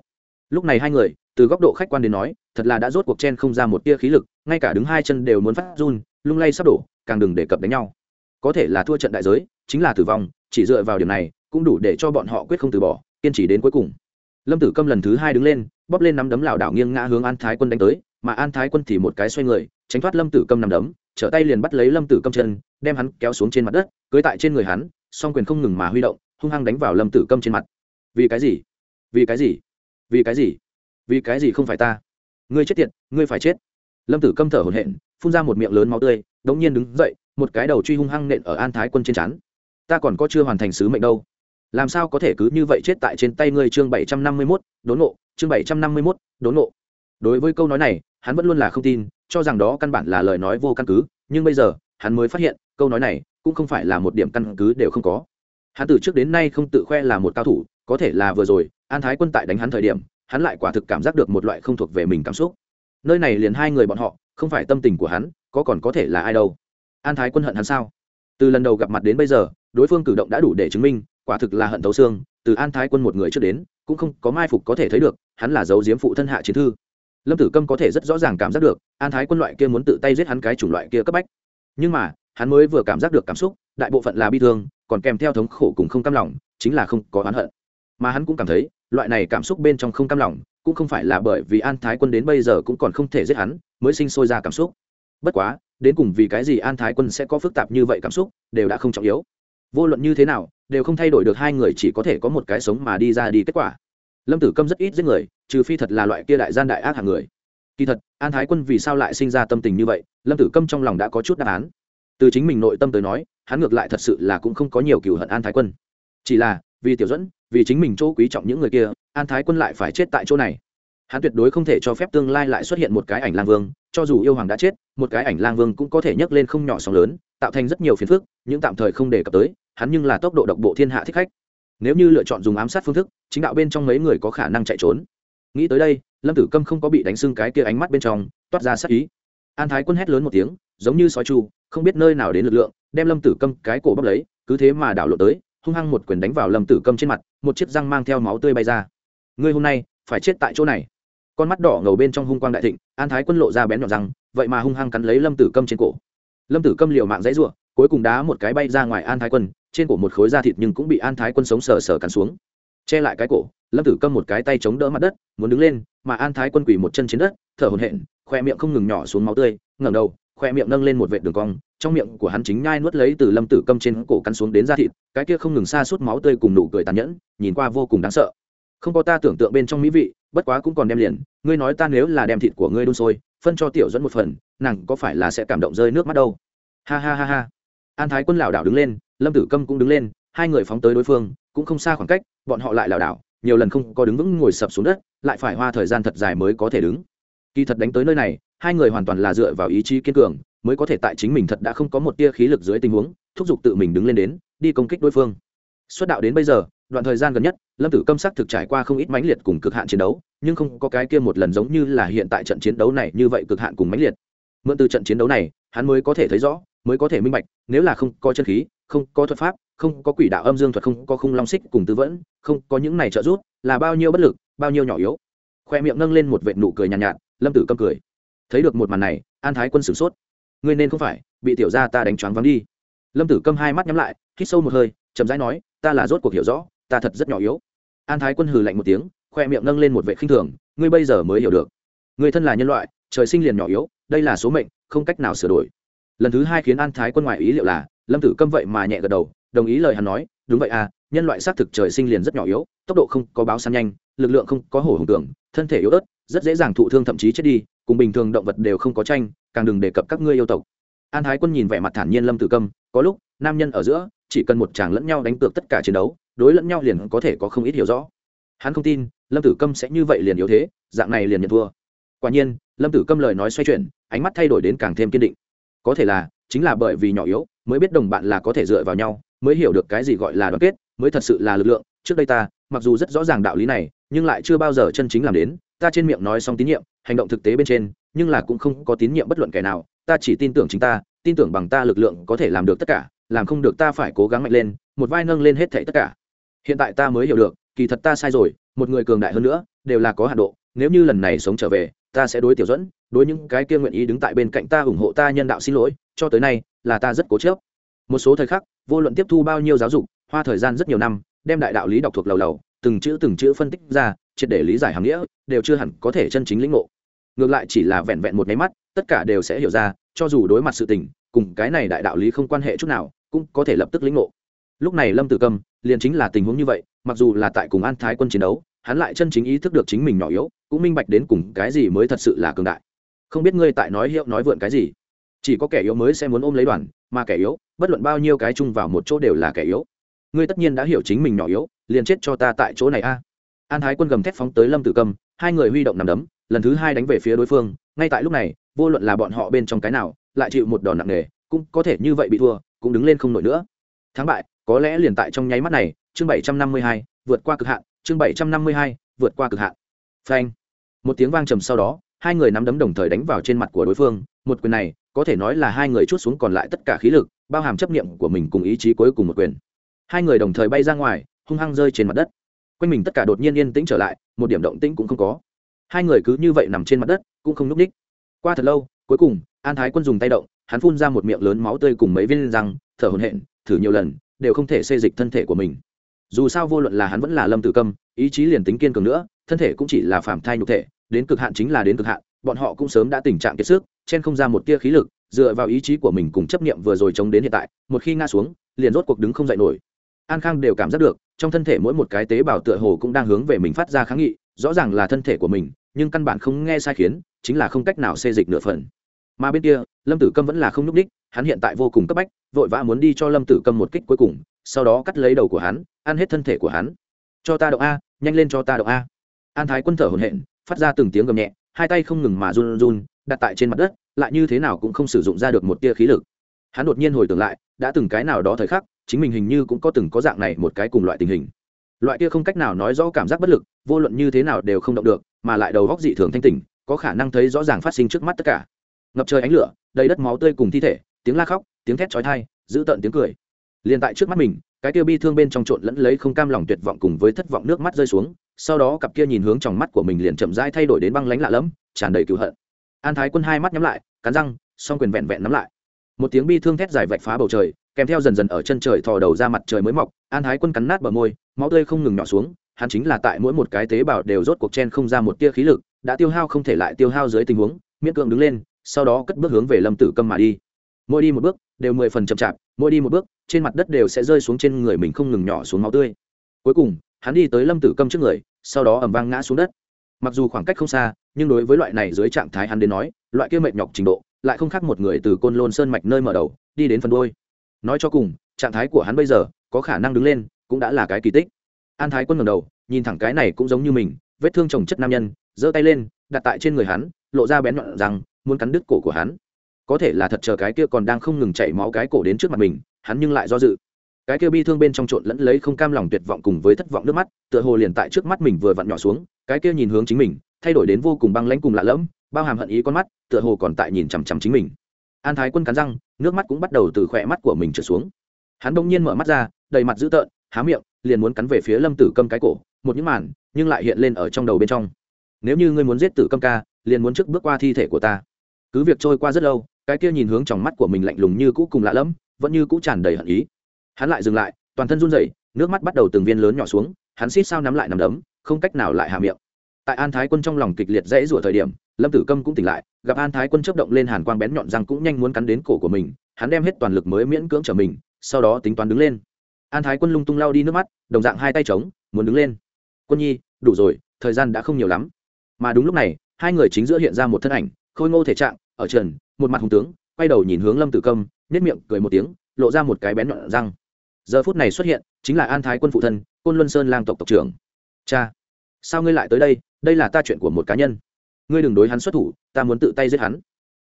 Speaker 1: Lúc này hai người, từ góc độ khách quan đến nói, thật là đã rốt cuộc chen không ra một tia khí lực, ngay cả đứng hai chân đều muốn phát run, lung lay sắp đổ, càng đừng đề cập đánh nhau. Có thể là thua trận đại giới, chính là tử vong, chỉ dựa vào điểm này, cũng đủ để cho bọn họ quyết không từ bỏ, kiên trì đến cuối cùng. Lâm tử câm lần thứ hai đứng lên, bóp lên nắm đấm lảo đảo nghiêng ngã hướng an thái quân đánh tới, mà an thái quân thì một cái xoay người, tránh thoát lâm tử câm nằm đấm, trở tay liền bắt lấy lâm tử câm chân, đem hắn kéo xuống trên mặt đất, cưới tại trên người hắn, song quyền không ngừng mà huy động hung hăng đánh vào lâm tử câm trên mặt. Vì cái gì? Vì cái gì? Vì cái gì? Vì cái gì không phải ta? Ngươi chết tiệt, ngươi phải chết. Lâm tử câm thở hổn hển, phun ra một miệng lớn máu tươi, đống nhiên đứng dậy, một cái đầu truy hung hăng nện ở an thái quân trên chắn ta còn có chưa hoàn thành sứ mệnh đâu. Làm sao có thể cứ như vậy chết tại trên tay ngươi chương bảy trăm năm mươi mốt, đốn nộ chương bảy trăm năm mươi mốt, đốn nộ đối với câu nói này, hắn vẫn luôn là không tin, cho rằng đó căn bản là lời nói vô căn cứ, nhưng bây giờ, hắn mới phát hiện, câu nói này cũng không phải là một điểm căn cứ đều không có hắn từ trước đến nay không tự khoe là một cao thủ, có thể là vừa rồi, an thái quân tại đánh hắn thời điểm, hắn lại quả thực cảm giác được một loại không thuộc về mình cảm xúc. Nơi này liền hai người bọn họ, không phải tâm tình của hắn, có còn có thể là ai đâu. An thái quân hận hắn sao? Từ lần đầu gặp mặt đến bây giờ, đối phương cử động đã đủ để chứng minh, quả thực là hận thấu xương, từ an thái quân một người trước đến, cũng không có mai phục có thể thấy được, hắn là dấu diếm phụ thân hạ chiến thư. Lâm tử câm có thể rất rõ ràng cảm giác được, an thái quân loại kia muốn tự tay giết hắn cái chủng loại kia cấp bách. Nhưng mà, hắn mới vừa cảm giác được cảm xúc, đại bộ phận là bi thương còn kèm theo thống khổ cùng không cam lòng, chính là không có oán hận. Mà hắn cũng cảm thấy, loại này cảm xúc bên trong không cam lòng, cũng không phải là bởi vì an thái quân đến bây giờ cũng còn không thể giết hắn, mới sinh sôi ra cảm xúc. Bất quá, đến cùng vì cái gì an thái quân sẽ có phức tạp như vậy cảm xúc, đều đã không trọng yếu. Vô luận như thế nào, đều không thay đổi được hai người chỉ có thể có một cái sống mà đi ra đi kết quả. Lâm tử câm rất ít giết người, trừ phi thật là loại kia đại gian đại ác hàng người. Kỳ thật, an thái quân vì sao lại sinh ra tâm tình như vậy, lâm tử câm trong lòng đã có chút đáp án. Từ chính mình nội tâm tới nói hắn ngược lại thật sự là cũng không có nhiều cựu hận an thái quân. Chỉ là, vì tiểu dẫn vì chính mình chỗ quý trọng những người kia, an thái quân lại phải chết tại chỗ này. Hắn tuyệt đối không thể cho phép tương lai lại xuất hiện một cái ảnh lang vương, cho dù yêu hoàng đã chết, một cái ảnh lang vương cũng có thể nhấc lên không nhỏ sóng lớn, tạo thành rất nhiều phiền phức, nhưng tạm thời không đề cập tới, hắn nhưng là tốc độ độc bộ thiên hạ thích khách. Nếu như lựa chọn dùng ám sát phương thức, chính đạo bên trong mấy người có khả năng chạy trốn. Nghĩ tới đây, lâm tử câm không có bị đánh sưng cái kia ánh mắt bên trong, toát ra sát ý. An thái quân hét lớn một tiếng, giống như sói chu, không biết nơi nào đến lực lượng đem lâm tử câm cái cổ bóc lấy, cứ thế mà đảo lộ tới, hung hăng một quyền đánh vào lâm tử câm trên mặt, một chiếc răng mang theo máu tươi bay ra. Ngươi hôm nay phải chết tại chỗ này. Con mắt đỏ ngầu bên trong hung quang đại thịnh, an thái quân lộ ra bén nhọn răng, vậy mà hung hăng cắn lấy lâm tử câm trên cổ. Lâm tử câm liều mạng dãy ruộng cuối cùng đá một cái bay ra ngoài an thái quân, trên cổ một khối da thịt nhưng cũng bị an thái quân sống sờ sờ cắn xuống. Che lại cái cổ, lâm tử câm một cái tay chống đỡ mặt đất, muốn đứng lên, mà an thái quân quỳ một chân trên đất, thở hồn hện khoe miệng không ngừng nhỏ xuống máu tươi, ngẩng đầu, khoe miệng nâng lên một vệt đường cong trong miệng của hắn chính nhai nuốt lấy từ lâm tử câm trên cổ cắn xuống đến da thịt, cái kia không ngừng xa suốt máu tươi cùng nụ cười tàn nhẫn, nhìn qua vô cùng đáng sợ. Không có ta tưởng tượng bên trong mỹ vị, bất quá cũng còn đem liền, ngươi nói ta nếu là đem thịt của ngươi đun sôi, phân cho tiểu dẫn một phần, nàng có phải là sẽ cảm động rơi nước mắt đâu? Ha ha ha ha. An thái quân lảo đảo đứng lên, lâm tử câm cũng đứng lên, hai người phóng tới đối phương, cũng không xa khoảng cách, bọn họ lại lảo đảo, nhiều lần không có đứng vững ngồi sập xuống đất, lại phải hoa thời gian thật dài mới có thể đứng. Kỳ thật đánh tới nơi này, hai người hoàn toàn là dựa vào ý chí kiên cường mới có thể tại chính mình thật đã không có một tia khí lực dưới tình huống thúc giục tự mình đứng lên đến đi công kích đối phương. Xuất đạo đến bây giờ đoạn thời gian gần nhất lâm tử câm sắc thực trải qua không ít mãnh liệt cùng cực hạn chiến đấu nhưng không có cái kia một lần giống như là hiện tại trận chiến đấu này như vậy cực hạn cùng mãnh liệt. Mượn từ trận chiến đấu này hắn mới có thể thấy rõ mới có thể minh bạch nếu là không có chân khí không có thuật pháp không có quỷ đạo âm dương thuật không có khung long xích cùng tư vẫn không có những này trợ giúp là bao nhiêu bất lực bao nhiêu nhỏ yếu. Khoe miệng nâng lên một vệt nụ cười nhàn nhạt, nhạt lâm tử câm cười. Thấy được một màn này an thái quân sửng sốt ngươi nên không phải, bị tiểu gia ta đánh choáng vắng đi. Lâm tử câm hai mắt nhắm lại, hít sâu một hơi, chậm rãi nói, ta là rốt cuộc hiểu rõ, ta thật rất nhỏ yếu. An thái quân hừ lạnh một tiếng, khoe miệng nâng lên một vệ khinh thường, ngươi bây giờ mới hiểu được. Người thân là nhân loại, trời sinh liền nhỏ yếu, đây là số mệnh, không cách nào sửa đổi. Lần thứ hai khiến an thái quân ngoại ý liệu là, lâm tử câm vậy mà nhẹ gật đầu, đồng ý lời hắn nói, đúng vậy à nhân loại xác thực trời sinh liền rất nhỏ yếu, tốc độ không có báo săn nhanh, lực lượng không có hổ hùng tưởng, thân thể yếu ớt, rất dễ dàng thụ thương thậm chí chết đi cùng bình thường động vật đều không có tranh, càng đừng đề cập các ngươi yêu tộc. An thái quân nhìn vẻ mặt thản nhiên lâm tử câm, có lúc, nam nhân ở giữa, chỉ cần một chàng lẫn nhau đánh cược tất cả chiến đấu, đối lẫn nhau liền có thể có không ít hiểu rõ. Hắn không tin, lâm tử câm sẽ như vậy liền yếu thế, dạng này liền nhận thua. Quả nhiên, lâm tử câm lời nói xoay chuyển, ánh mắt thay đổi đến càng thêm kiên định. Có thể là, chính là bởi vì nhỏ yếu, mới biết đồng bạn là có thể dựa vào nhau, mới hiểu được cái gì gọi là đoàn kết, mới thật sự là lực lượng. Trước đây ta, mặc dù rất rõ ràng đạo lý này, nhưng lại chưa bao giờ chân chính làm đến ta trên miệng nói xong tín nhiệm, hành động thực tế bên trên, nhưng là cũng không có tín nhiệm bất luận kẻ nào, ta chỉ tin tưởng chính ta, tin tưởng bằng ta lực lượng có thể làm được tất cả, làm không được ta phải cố gắng mạnh lên, một vai nâng lên hết thảy tất cả. Hiện tại ta mới hiểu được, kỳ thật ta sai rồi, một người cường đại hơn nữa, đều là có hạn độ, nếu như lần này sống trở về, ta sẽ đối tiểu dẫn, đối những cái kia nguyện ý đứng tại bên cạnh ta ủng hộ ta nhân đạo xin lỗi, cho tới nay, là ta rất cố chấp. Một số thời khắc, vô luận tiếp thu bao nhiêu giáo dục, hoa thời gian rất nhiều năm, đem đại đạo lý đọc thuộc lầu lầu, từng chữ từng chữ phân tích ra triệt để lý giải hàm nghĩa đều chưa hẳn có thể chân chính lĩnh ngộ. Ngược lại chỉ là vẹn vẹn một máy mắt tất cả đều sẽ hiểu ra cho dù đối mặt sự tình cùng cái này đại đạo lý không quan hệ chút nào cũng có thể lập tức lĩnh ngộ. Lúc này lâm tử cầm, liền chính là tình huống như vậy mặc dù là tại cùng an thái quân chiến đấu hắn lại chân chính ý thức được chính mình nhỏ yếu cũng minh bạch đến cùng cái gì mới thật sự là cường đại. Không biết ngươi tại nói hiệu nói vượn cái gì. Chỉ có kẻ yếu mới sẽ muốn ôm lấy đoàn mà kẻ yếu bất luận bao nhiêu cái chung vào một chỗ đều là kẻ yếu. Ngươi tất nhiên đã hiểu chính mình nhỏ yếu liền chết cho ta tại chỗ này a an thái quân gầm thép phóng tới lâm tử cầm, hai người huy động nằm đấm lần thứ hai đánh về phía đối phương. Ngay tại lúc này vô luận là bọn họ bên trong cái nào lại chịu một đòn nặng nề cũng có thể như vậy bị thua cũng đứng lên không nổi nữa. Thắng bại có lẽ liền tại trong nháy mắt này chương bảy trăm năm mươi hai vượt qua cực hạn chương bảy trăm năm mươi hai vượt qua cực hạn. Phanh. Một tiếng vang trầm sau đó hai người nắm đấm đồng thời đánh vào trên mặt của đối phương. Một quyền này có thể nói là hai người chút xuống còn lại tất cả khí lực bao hàm chấp niệm của mình cùng ý chí cuối cùng một quyền. Hai người đồng thời bay ra ngoài hung hăng rơi trên mặt đất quanh mình tất cả đột nhiên yên tĩnh trở lại, một điểm động tĩnh cũng không có. Hai người cứ như vậy nằm trên mặt đất, cũng không n ú c ních. Qua thật lâu, cuối cùng, an thái quân dùng tay động, hắn phun ra một miệng lớn máu tươi cùng mấy viên răng, thở hồn hện thử nhiều lần, đều không thể xê dịch thân thể của mình. Dù sao vô luận là hắn vẫn là lâm tử câm, ý chí liền tính kiên cường nữa, thân thể cũng chỉ là phạm thai nhục thể, đến cực hạn chính là đến cực hạn, bọn họ cũng sớm đã tình trạng kiệt sức, chen không ra một tia khí lực, dựa vào ý chí của mình cùng chấp niệm vừa rồi chống đến hiện tại, một khi ngã xuống, liền rốt cuộc đứng không dậy nổi. An khang đều cảm giác được trong thân thể mỗi một cái tế bào tựa hồ cũng đang hướng về mình phát ra kháng nghị, rõ ràng là thân thể của mình, nhưng căn bản không nghe sai khiến, chính là không cách nào xê dịch nửa phần. Mà bên kia, lâm tử câm vẫn là không n ú c ních hắn hiện tại vô cùng cấp bách, vội vã muốn đi cho lâm tử câm một kích cuối cùng, sau đó cắt lấy đầu của hắn, ăn hết thân thể của hắn. Cho ta động a, nhanh lên cho ta động a. An thái quân thở hồn hện phát ra từng tiếng gầm nhẹ, hai tay không ngừng mà run run, đặt tại trên mặt đất, lại như thế nào cũng không sử dụng ra được một tia khí lực. Hắn đột nhiên hồi tưởng lại, đã từng cái nào đó thời khắc chính mình hình như cũng có từng có dạng này một cái cùng loại tình hình. Loại kia không cách nào nói rõ cảm giác bất lực, vô luận như thế nào đều không động được, mà lại đầu góc dị thường thanh tỉnh, có khả năng thấy rõ ràng phát sinh trước mắt tất cả. Ngập trời ánh lửa, đầy đất máu tươi cùng thi thể, tiếng la khóc, tiếng thét chói tai, giữ tợn tiếng cười. Liền tại trước mắt mình, cái kia bi thương bên trong trộn lẫn lấy không cam lòng tuyệt vọng cùng với thất vọng nước mắt rơi xuống, sau đó cặp kia nhìn hướng trong mắt của mình liền chậm rãi thay đổi đến băng lánh lạ lẫm, tràn đầy cựu hận. An thái quân hai mắt nhắm lại, cắn răng, song quyền vẹn vẹn nắm lại. Một tiếng bi thương thét dài vạch phá bầu trời kèm theo dần dần ở chân trời thò đầu ra mặt trời mới mọc, an thái quân cắn nát bờ môi, máu tươi không ngừng nhỏ xuống, hắn chính là tại mỗi một cái tế bào đều rốt cuộc chen không ra một tia khí lực, đã tiêu hao không thể lại tiêu hao dưới tình huống, miễn cưỡng đứng lên, sau đó cất bước hướng về lâm tử câm mà đi. Mỗi đi một bước, đều mười phần chậm chạp, mỗi đi một bước, trên mặt đất đều sẽ rơi xuống trên người mình không ngừng nhỏ xuống máu tươi. Cuối cùng, hắn đi tới lâm tử câm trước người, sau đó ẩm vang ngã xuống đất. Mặc dù khoảng cách không xa, nhưng đối với loại này dưới trạng thái hắn đến nói, loại kia mệt nhọc trình độ, lại không khác một người từ côn lôn sơn mạch nơi mở đầu, đi đến phần đôi nói cho cùng, trạng thái của hắn bây giờ có khả năng đứng lên, cũng đã là cái kỳ tích. An thái quân ngầm đầu, nhìn thẳng cái này cũng giống như mình, vết thương trồng chất nam nhân, giơ tay lên, đặt tại trên người hắn, lộ ra bén nhọn rằng, muốn cắn đứt cổ của hắn. Có thể là thật chờ cái kia còn đang không ngừng chảy máu cái cổ đến trước mặt mình, hắn nhưng lại do dự. Cái kia bi thương bên trong trộn lẫn lấy không cam lòng tuyệt vọng cùng với thất vọng nước mắt, tựa hồ liền tại trước mắt mình vừa vặn nhỏ xuống, cái kia nhìn hướng chính mình, thay đổi đến vô cùng băng lãnh cùng lạ lẫm, bao hàm hận ý con mắt, tựa hồ còn tại nhìn chằm chằm chính mình. An thái quân cắn răng nước mắt cũng bắt đầu từ khỏe mắt của mình trở xuống. Hắn bỗng nhiên mở mắt ra, đầy mặt dữ tợn, há miệng, liền muốn cắn về phía lâm tử câm cái cổ, một những màn, nhưng lại hiện lên ở trong đầu bên trong. Nếu như ngươi muốn giết tử câm ca, liền muốn trước bước qua thi thể của ta. Cứ việc trôi qua rất lâu, cái kia nhìn hướng trong mắt của mình lạnh lùng như cũ cùng lạ lẫm, vẫn như cũ tràn đầy hận ý. Hắn lại dừng lại, toàn thân run rẩy, nước mắt bắt đầu từng viên lớn nhỏ xuống, hắn xít sao nắm lại nằm đấm, không cách nào lại hạ miệng. Tại an thái quân trong lòng kịch liệt dãy rủa thời điểm lâm tử câm cũng tỉnh lại, gặp an thái quân chấp động lên hàn quang bén nhọn răng cũng nhanh muốn cắn đến cổ của mình, hắn đem hết toàn lực mới miễn cưỡng trở mình, sau đó tính toán đứng lên. An thái quân lung tung lao đi nước mắt, đồng dạng hai tay trống muốn đứng lên. Quân nhi, đủ rồi, thời gian đã không nhiều lắm. Mà đúng lúc này, hai người chính giữa hiện ra một thân ảnh, khôi ngô thể trạng, ở trần, một mặt hùng tướng, quay đầu nhìn hướng lâm tử câm nếp miệng cười một tiếng, lộ ra một cái bén nhọn răng. Giờ phút này xuất hiện, chính là an thái quân phụ thân, côn luân sơn lang tộc tộc trưởng. Cha, sao ngươi lại tới đây? Đây là ta chuyện của một cá nhân ngươi đừng đối hắn xuất thủ ta muốn tự tay giết hắn.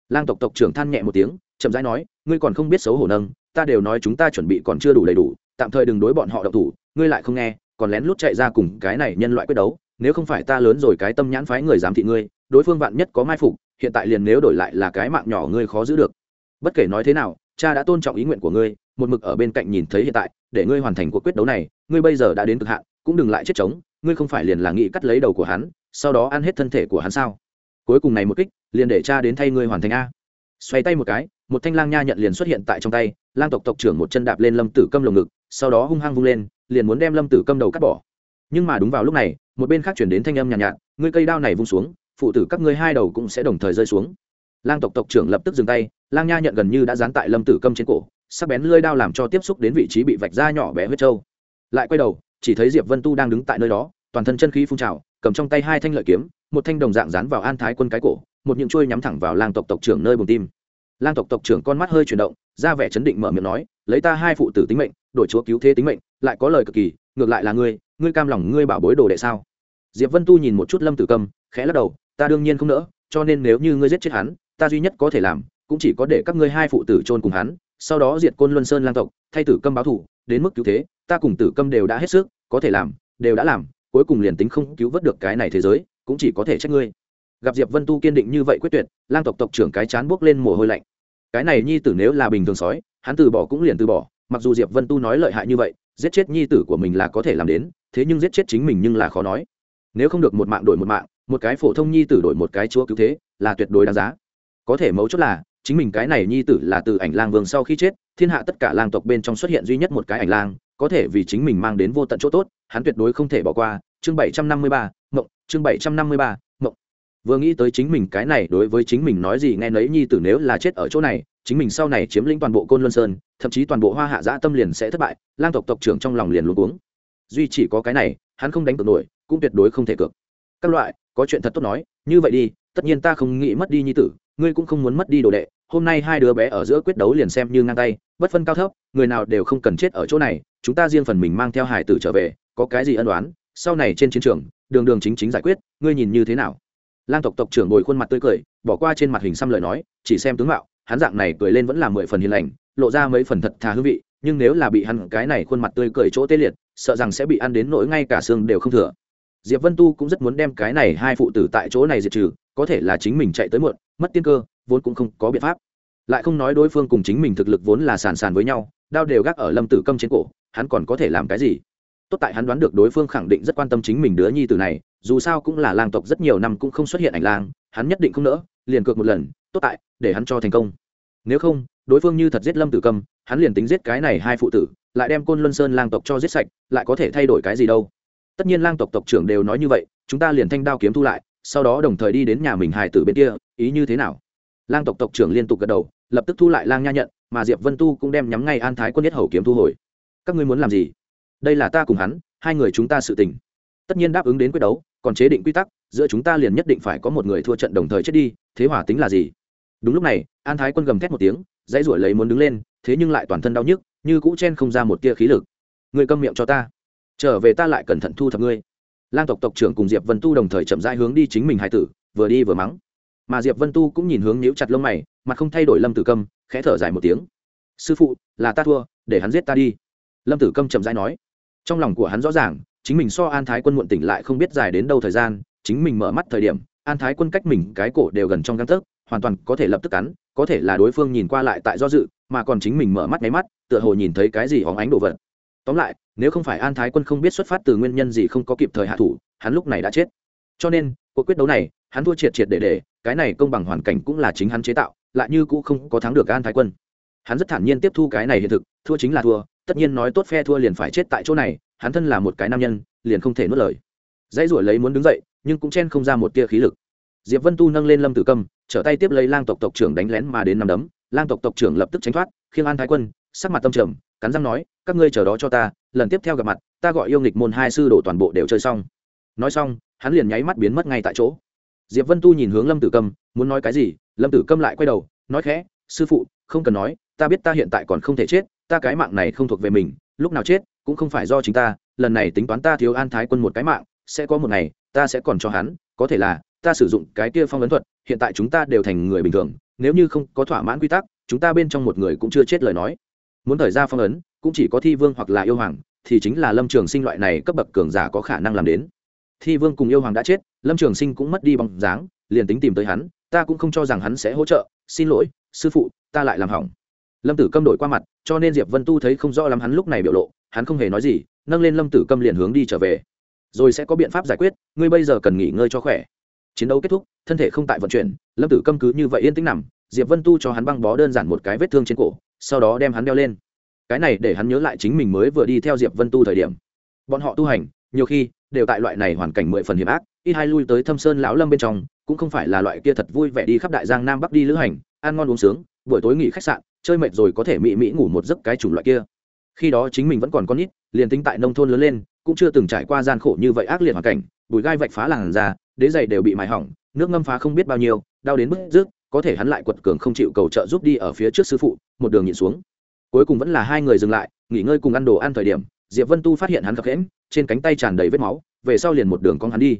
Speaker 1: Lang tộc tộc trưởng than nhẹ một tiếng chậm rãi nói ngươi còn không biết xấu hổ nâng ta đều nói chúng ta chuẩn bị còn chưa đủ đầy đủ tạm thời đừng đối bọn họ độc thủ ngươi lại không nghe còn lén lút chạy ra cùng cái này nhân loại quyết đấu nếu không phải ta lớn rồi cái tâm nhãn phái người giám thị ngươi đối phương vạn nhất có mai phục hiện tại liền nếu đổi lại là cái mạng nhỏ ngươi khó giữ được. Bất kể nói thế nào cha đã tôn trọng ý nguyện của ngươi một mực ở bên cạnh nhìn thấy hiện tại để ngươi hoàn thành cuộc quyết đấu này ngươi bây giờ đã đến cực hạn cũng đừng lại chết trống, ngươi không phải liền là nghĩ cắt lấy đầu của hắn sau đó ăn hết thân thể của hắn sao? Cuối cùng này một kích liền để cha đến thay ngươi hoàn thành a. Xoay tay một cái một thanh lang nha nhận liền xuất hiện tại trong tay lang tộc tộc trưởng một chân đạp lên lâm tử câm lồng ngực sau đó hung hăng vung lên liền muốn đem lâm tử câm đầu cắt bỏ. Nhưng mà đúng vào lúc này một bên khác chuyển đến thanh âm nhàn nhạt, nhạt ngươi cây đao này vung xuống phụ tử các ngươi hai đầu cũng sẽ đồng thời rơi xuống. Lang tộc tộc trưởng lập tức dừng tay lang nha nhận gần như đã dán tại lâm tử câm trên cổ sắc bén lưỡi đao làm cho tiếp xúc đến vị trí bị vạch ra nhỏ bé huyết trâu. Lại quay đầu chỉ thấy diệp vân tu đang đứng tại nơi đó toàn thân chân khí phun trào cầm trong tay hai thanh lợi kiếm, một thanh đồng dạng dán vào an thái quân cái cổ, một những chuôi nhắm thẳng vào lang tộc tộc trưởng nơi bùng tim. Lang tộc tộc trưởng con mắt hơi chuyển động, ra vẻ chấn định mở miệng nói, lấy ta hai phụ tử tính mệnh, đổi chúa cứu thế tính mệnh, lại có lời cực kỳ, ngược lại là ngươi ngươi cam lòng ngươi bảo bối đồ đệ sao? Diệp vân tu nhìn một chút lâm tử cầm, khẽ lắc đầu, ta đương nhiên không nỡ, cho nên nếu như ngươi giết chết hắn, ta duy nhất có thể làm, cũng chỉ có để các ngươi hai phụ tử chôn cùng hắn, sau đó diệt côn luân sơn lang tộc, thay tử câm báo thủ, đến mức cứu thế, ta cùng tử câm đều đã hết sức, có thể làm, đều đã làm cuối cùng liền tính không cứu vớt được cái này thế giới, cũng chỉ có thể trách ngươi. Gặp diệp vân tu kiên định như vậy quyết tuyệt, lang tộc tộc trưởng cái chán buốc lên mồ hôi lạnh. Cái này nhi tử nếu là bình thường sói, hắn từ bỏ cũng liền từ bỏ, mặc dù diệp vân tu nói lợi hại như vậy, giết chết nhi tử của mình là có thể làm đến, thế nhưng giết chết chính mình nhưng là khó nói. Nếu không được một mạng đổi một mạng, một cái phổ thông nhi tử đổi một cái chúa cứu thế, là tuyệt đối đáng giá. Có thể mấu chốt là, chính mình cái này nhi tử là từ ảnh lang vương sau khi chết, thiên hạ tất cả lang tộc bên trong xuất hiện duy nhất một cái ảnh lang có thể vì chính mình mang đến vô tận chỗ tốt, hắn tuyệt đối không thể bỏ qua, chương bảy trăm năm mươi ba mộng chương bảy trăm năm mươi ba mộng vừa nghĩ tới chính mình cái này, đối với chính mình nói gì nghe nấy nhi tử nếu là chết ở chỗ này, chính mình sau này chiếm lĩnh toàn bộ côn luân sơn, thậm chí toàn bộ hoa hạ dã tâm liền sẽ thất bại, lang tộc tộc trưởng trong lòng liền luôn uống duy chỉ có cái này, hắn không đánh cược nổi, cũng tuyệt đối không thể cược. Các loại, có chuyện thật tốt nói, như vậy đi, tất nhiên ta không nghĩ mất đi nhi tử, ngươi cũng không muốn mất đi đồ đệ hôm nay hai đứa bé ở giữa quyết đấu liền xem như ngang tay, bất phân cao thấp, người nào đều không cần chết ở chỗ này, chúng ta riêng phần mình mang theo hải tử trở về, có cái gì ân đoán sau này trên chiến trường, đường đường chính chính giải quyết, ngươi nhìn như thế nào? Lang tộc tộc trưởng ngồi khuôn mặt tươi cười, bỏ qua trên mặt hình xăm lời nói, chỉ xem tướng mạo, hắn dạng này cười lên vẫn là mười phần hiền lành, lộ ra mấy phần thật thà hương vị, nhưng nếu là bị hắn cái này khuôn mặt tươi cười chỗ tê liệt, sợ rằng sẽ bị ăn đến nỗi ngay cả xương đều không thừa diệp vân tu cũng rất muốn đem cái này hai phụ tử tại chỗ này diệt trừ, có thể là chính mình chạy tới muộn, mất tiên cơ, vốn cũng không có biện pháp. Lại không nói đối phương cùng chính mình thực lực vốn là sàn sàn với nhau, đao đều gác ở lâm tử câm trên cổ, hắn còn có thể làm cái gì? Tốt tại hắn đoán được đối phương khẳng định rất quan tâm chính mình đứa nhi tử này, dù sao cũng là lang tộc rất nhiều năm cũng không xuất hiện ảnh lang, hắn nhất định không nỡ, liền cược một lần, tốt tại, để hắn cho thành công. Nếu không, đối phương như thật giết lâm tử câm, hắn liền tính giết cái này hai phụ tử, lại đem côn luân sơn lang tộc cho giết sạch, lại có thể thay đổi cái gì đâu? Tất nhiên lang tộc tộc trưởng đều nói như vậy, chúng ta liền thanh đao kiếm thu lại, sau đó đồng thời đi đến nhà mình hài tử bên kia, ý như thế nào? Lang tộc tộc trưởng liên tục gật đầu, lập tức thu lại lang nha nhận, mà diệp vân tu cũng đem nhắm ngay an thái quân nhất hầu kiếm thu hồi. Các ngươi muốn làm gì? Đây là ta cùng hắn, hai người chúng ta sự tình. Tất nhiên đáp ứng đến quyết đấu, còn chế định quy tắc, giữa chúng ta liền nhất định phải có một người thua trận đồng thời chết đi, thế hỏa tính là gì? Đúng lúc này, an thái quân gầm thét một tiếng, dãy ruổi lấy muốn đứng lên, thế nhưng lại toàn thân đau nhức, như cũ chen không ra một tia khí lực. Người câm miệng cho ta trở về ta lại cẩn thận thu thập ngươi. Lang tộc tộc trưởng cùng diệp vân tu đồng thời chậm rãi hướng đi chính mình hải tử, vừa đi vừa mắng. Mà diệp vân tu cũng nhìn hướng níu chặt lông mày, mặt không thay đổi lâm tử câm, khẽ thở dài một tiếng. Sư phụ, là ta thua, để hắn giết ta đi. Lâm tử câm chậm rãi nói. Trong lòng của hắn rõ ràng, chính mình so an thái quân muộn tỉnh lại không biết dài đến đâu thời gian, chính mình mở mắt thời điểm, an thái quân cách mình cái cổ đều gần trong găng tấc, hoàn toàn có thể lập tức cắn, có thể là đối phương nhìn qua lại tại do dự, mà còn chính mình mở mắt máy mắt, tựa hồ nhìn thấy cái gì hóng ánh đồ vật tóm lại, nếu không phải an thái quân không biết xuất phát từ nguyên nhân gì không có kịp thời hạ thủ, hắn lúc này đã chết. Cho nên, cuộc quyết đấu này, hắn thua triệt triệt để để, cái này công bằng hoàn cảnh cũng là chính hắn chế tạo, lại như cũng không có thắng được an thái quân. Hắn rất thản nhiên tiếp thu cái này hiện thực, thua chính là thua, tất nhiên nói tốt phe thua liền phải chết tại chỗ này, hắn thân là một cái nam nhân, liền không thể nuốt lời. Dãy ruổi lấy muốn đứng dậy, nhưng cũng chen không ra một tia khí lực. Diệp vân tu nâng lên lâm tử câm trở tay tiếp lấy lang tộc tộc trưởng đánh lén mà đến nằm đấm. Lang tộc tộc trưởng lập tức tránh thoát, khiêng an thái quân, sắc mặt tâm trầm, cắn răng nói các ngươi chờ đó cho ta, lần tiếp theo gặp mặt, ta gọi yêu nghịch môn hai sư đồ toàn bộ đều chơi xong. Nói xong, hắn liền nháy mắt biến mất ngay tại chỗ. Diệp vân tu nhìn hướng lâm tử câm, muốn nói cái gì, lâm tử câm lại quay đầu, nói khẽ, sư phụ, không cần nói, ta biết ta hiện tại còn không thể chết, ta cái mạng này không thuộc về mình, lúc nào chết cũng không phải do chính ta, lần này tính toán ta thiếu an thái quân một cái mạng, sẽ có một ngày, ta sẽ còn cho hắn, có thể là, ta sử dụng cái kia phong ấn thuật, hiện tại chúng ta đều thành người bình thường, nếu như không có thỏa mãn quy tắc, chúng ta bên trong một người cũng chưa chết lời nói. Muốn thời ra phong ấn cũng chỉ có thi vương hoặc là yêu hoàng, thì chính là lâm trường sinh loại này cấp bậc cường giả có khả năng làm đến. Thi vương cùng yêu hoàng đã chết, lâm trường sinh cũng mất đi bóng dáng, liền tính tìm tới hắn, ta cũng không cho rằng hắn sẽ hỗ trợ. Xin lỗi, sư phụ, ta lại làm hỏng. Lâm tử câm đổi qua mặt, cho nên diệp vân tu thấy không rõ lắm hắn lúc này biểu lộ, hắn không hề nói gì, nâng lên lâm tử câm liền hướng đi trở về. Rồi sẽ có biện pháp giải quyết, ngươi bây giờ cần nghỉ ngơi cho khỏe. Chiến đấu kết thúc, thân thể không tại vận chuyển, lâm tử câm cứ như vậy yên tĩnh nằm, diệp vân tu cho hắn băng bó đơn giản một cái vết thương trên cổ, sau đó đem hắn đeo lên cái này để hắn nhớ lại chính mình mới vừa đi theo diệp vân tu thời điểm. Bọn họ tu hành, nhiều khi, đều tại loại này hoàn cảnh mười phần hiểm ác, ít hai lui tới thâm sơn lão lâm bên trong, cũng không phải là loại kia thật vui vẻ đi khắp đại giang nam bắc đi lữ hành, ăn ngon uống sướng, buổi tối nghỉ khách sạn, chơi mệt rồi có thể mị mỹ ngủ một giấc cái chủng loại kia. Khi đó chính mình vẫn còn con nít, liền tính tại nông thôn lớn lên, cũng chưa từng trải qua gian khổ như vậy ác liệt hoàn cảnh bùi gai vạch phá làn ra đế giày đều bị mài hỏng, nước ngâm phá không biết bao nhiêu, đau đến mức rước có thể hắn lại quật cường không chịu cầu trợ giúp đi ở phía trước sư phụ, một đường nhịn xuống cuối cùng vẫn là hai người dừng lại, nghỉ ngơi cùng ăn đồ ăn thời điểm, diệp vân tu phát hiện hắn khập khẽm trên cánh tay tràn đầy vết máu, về sau liền một đường con hắn đi.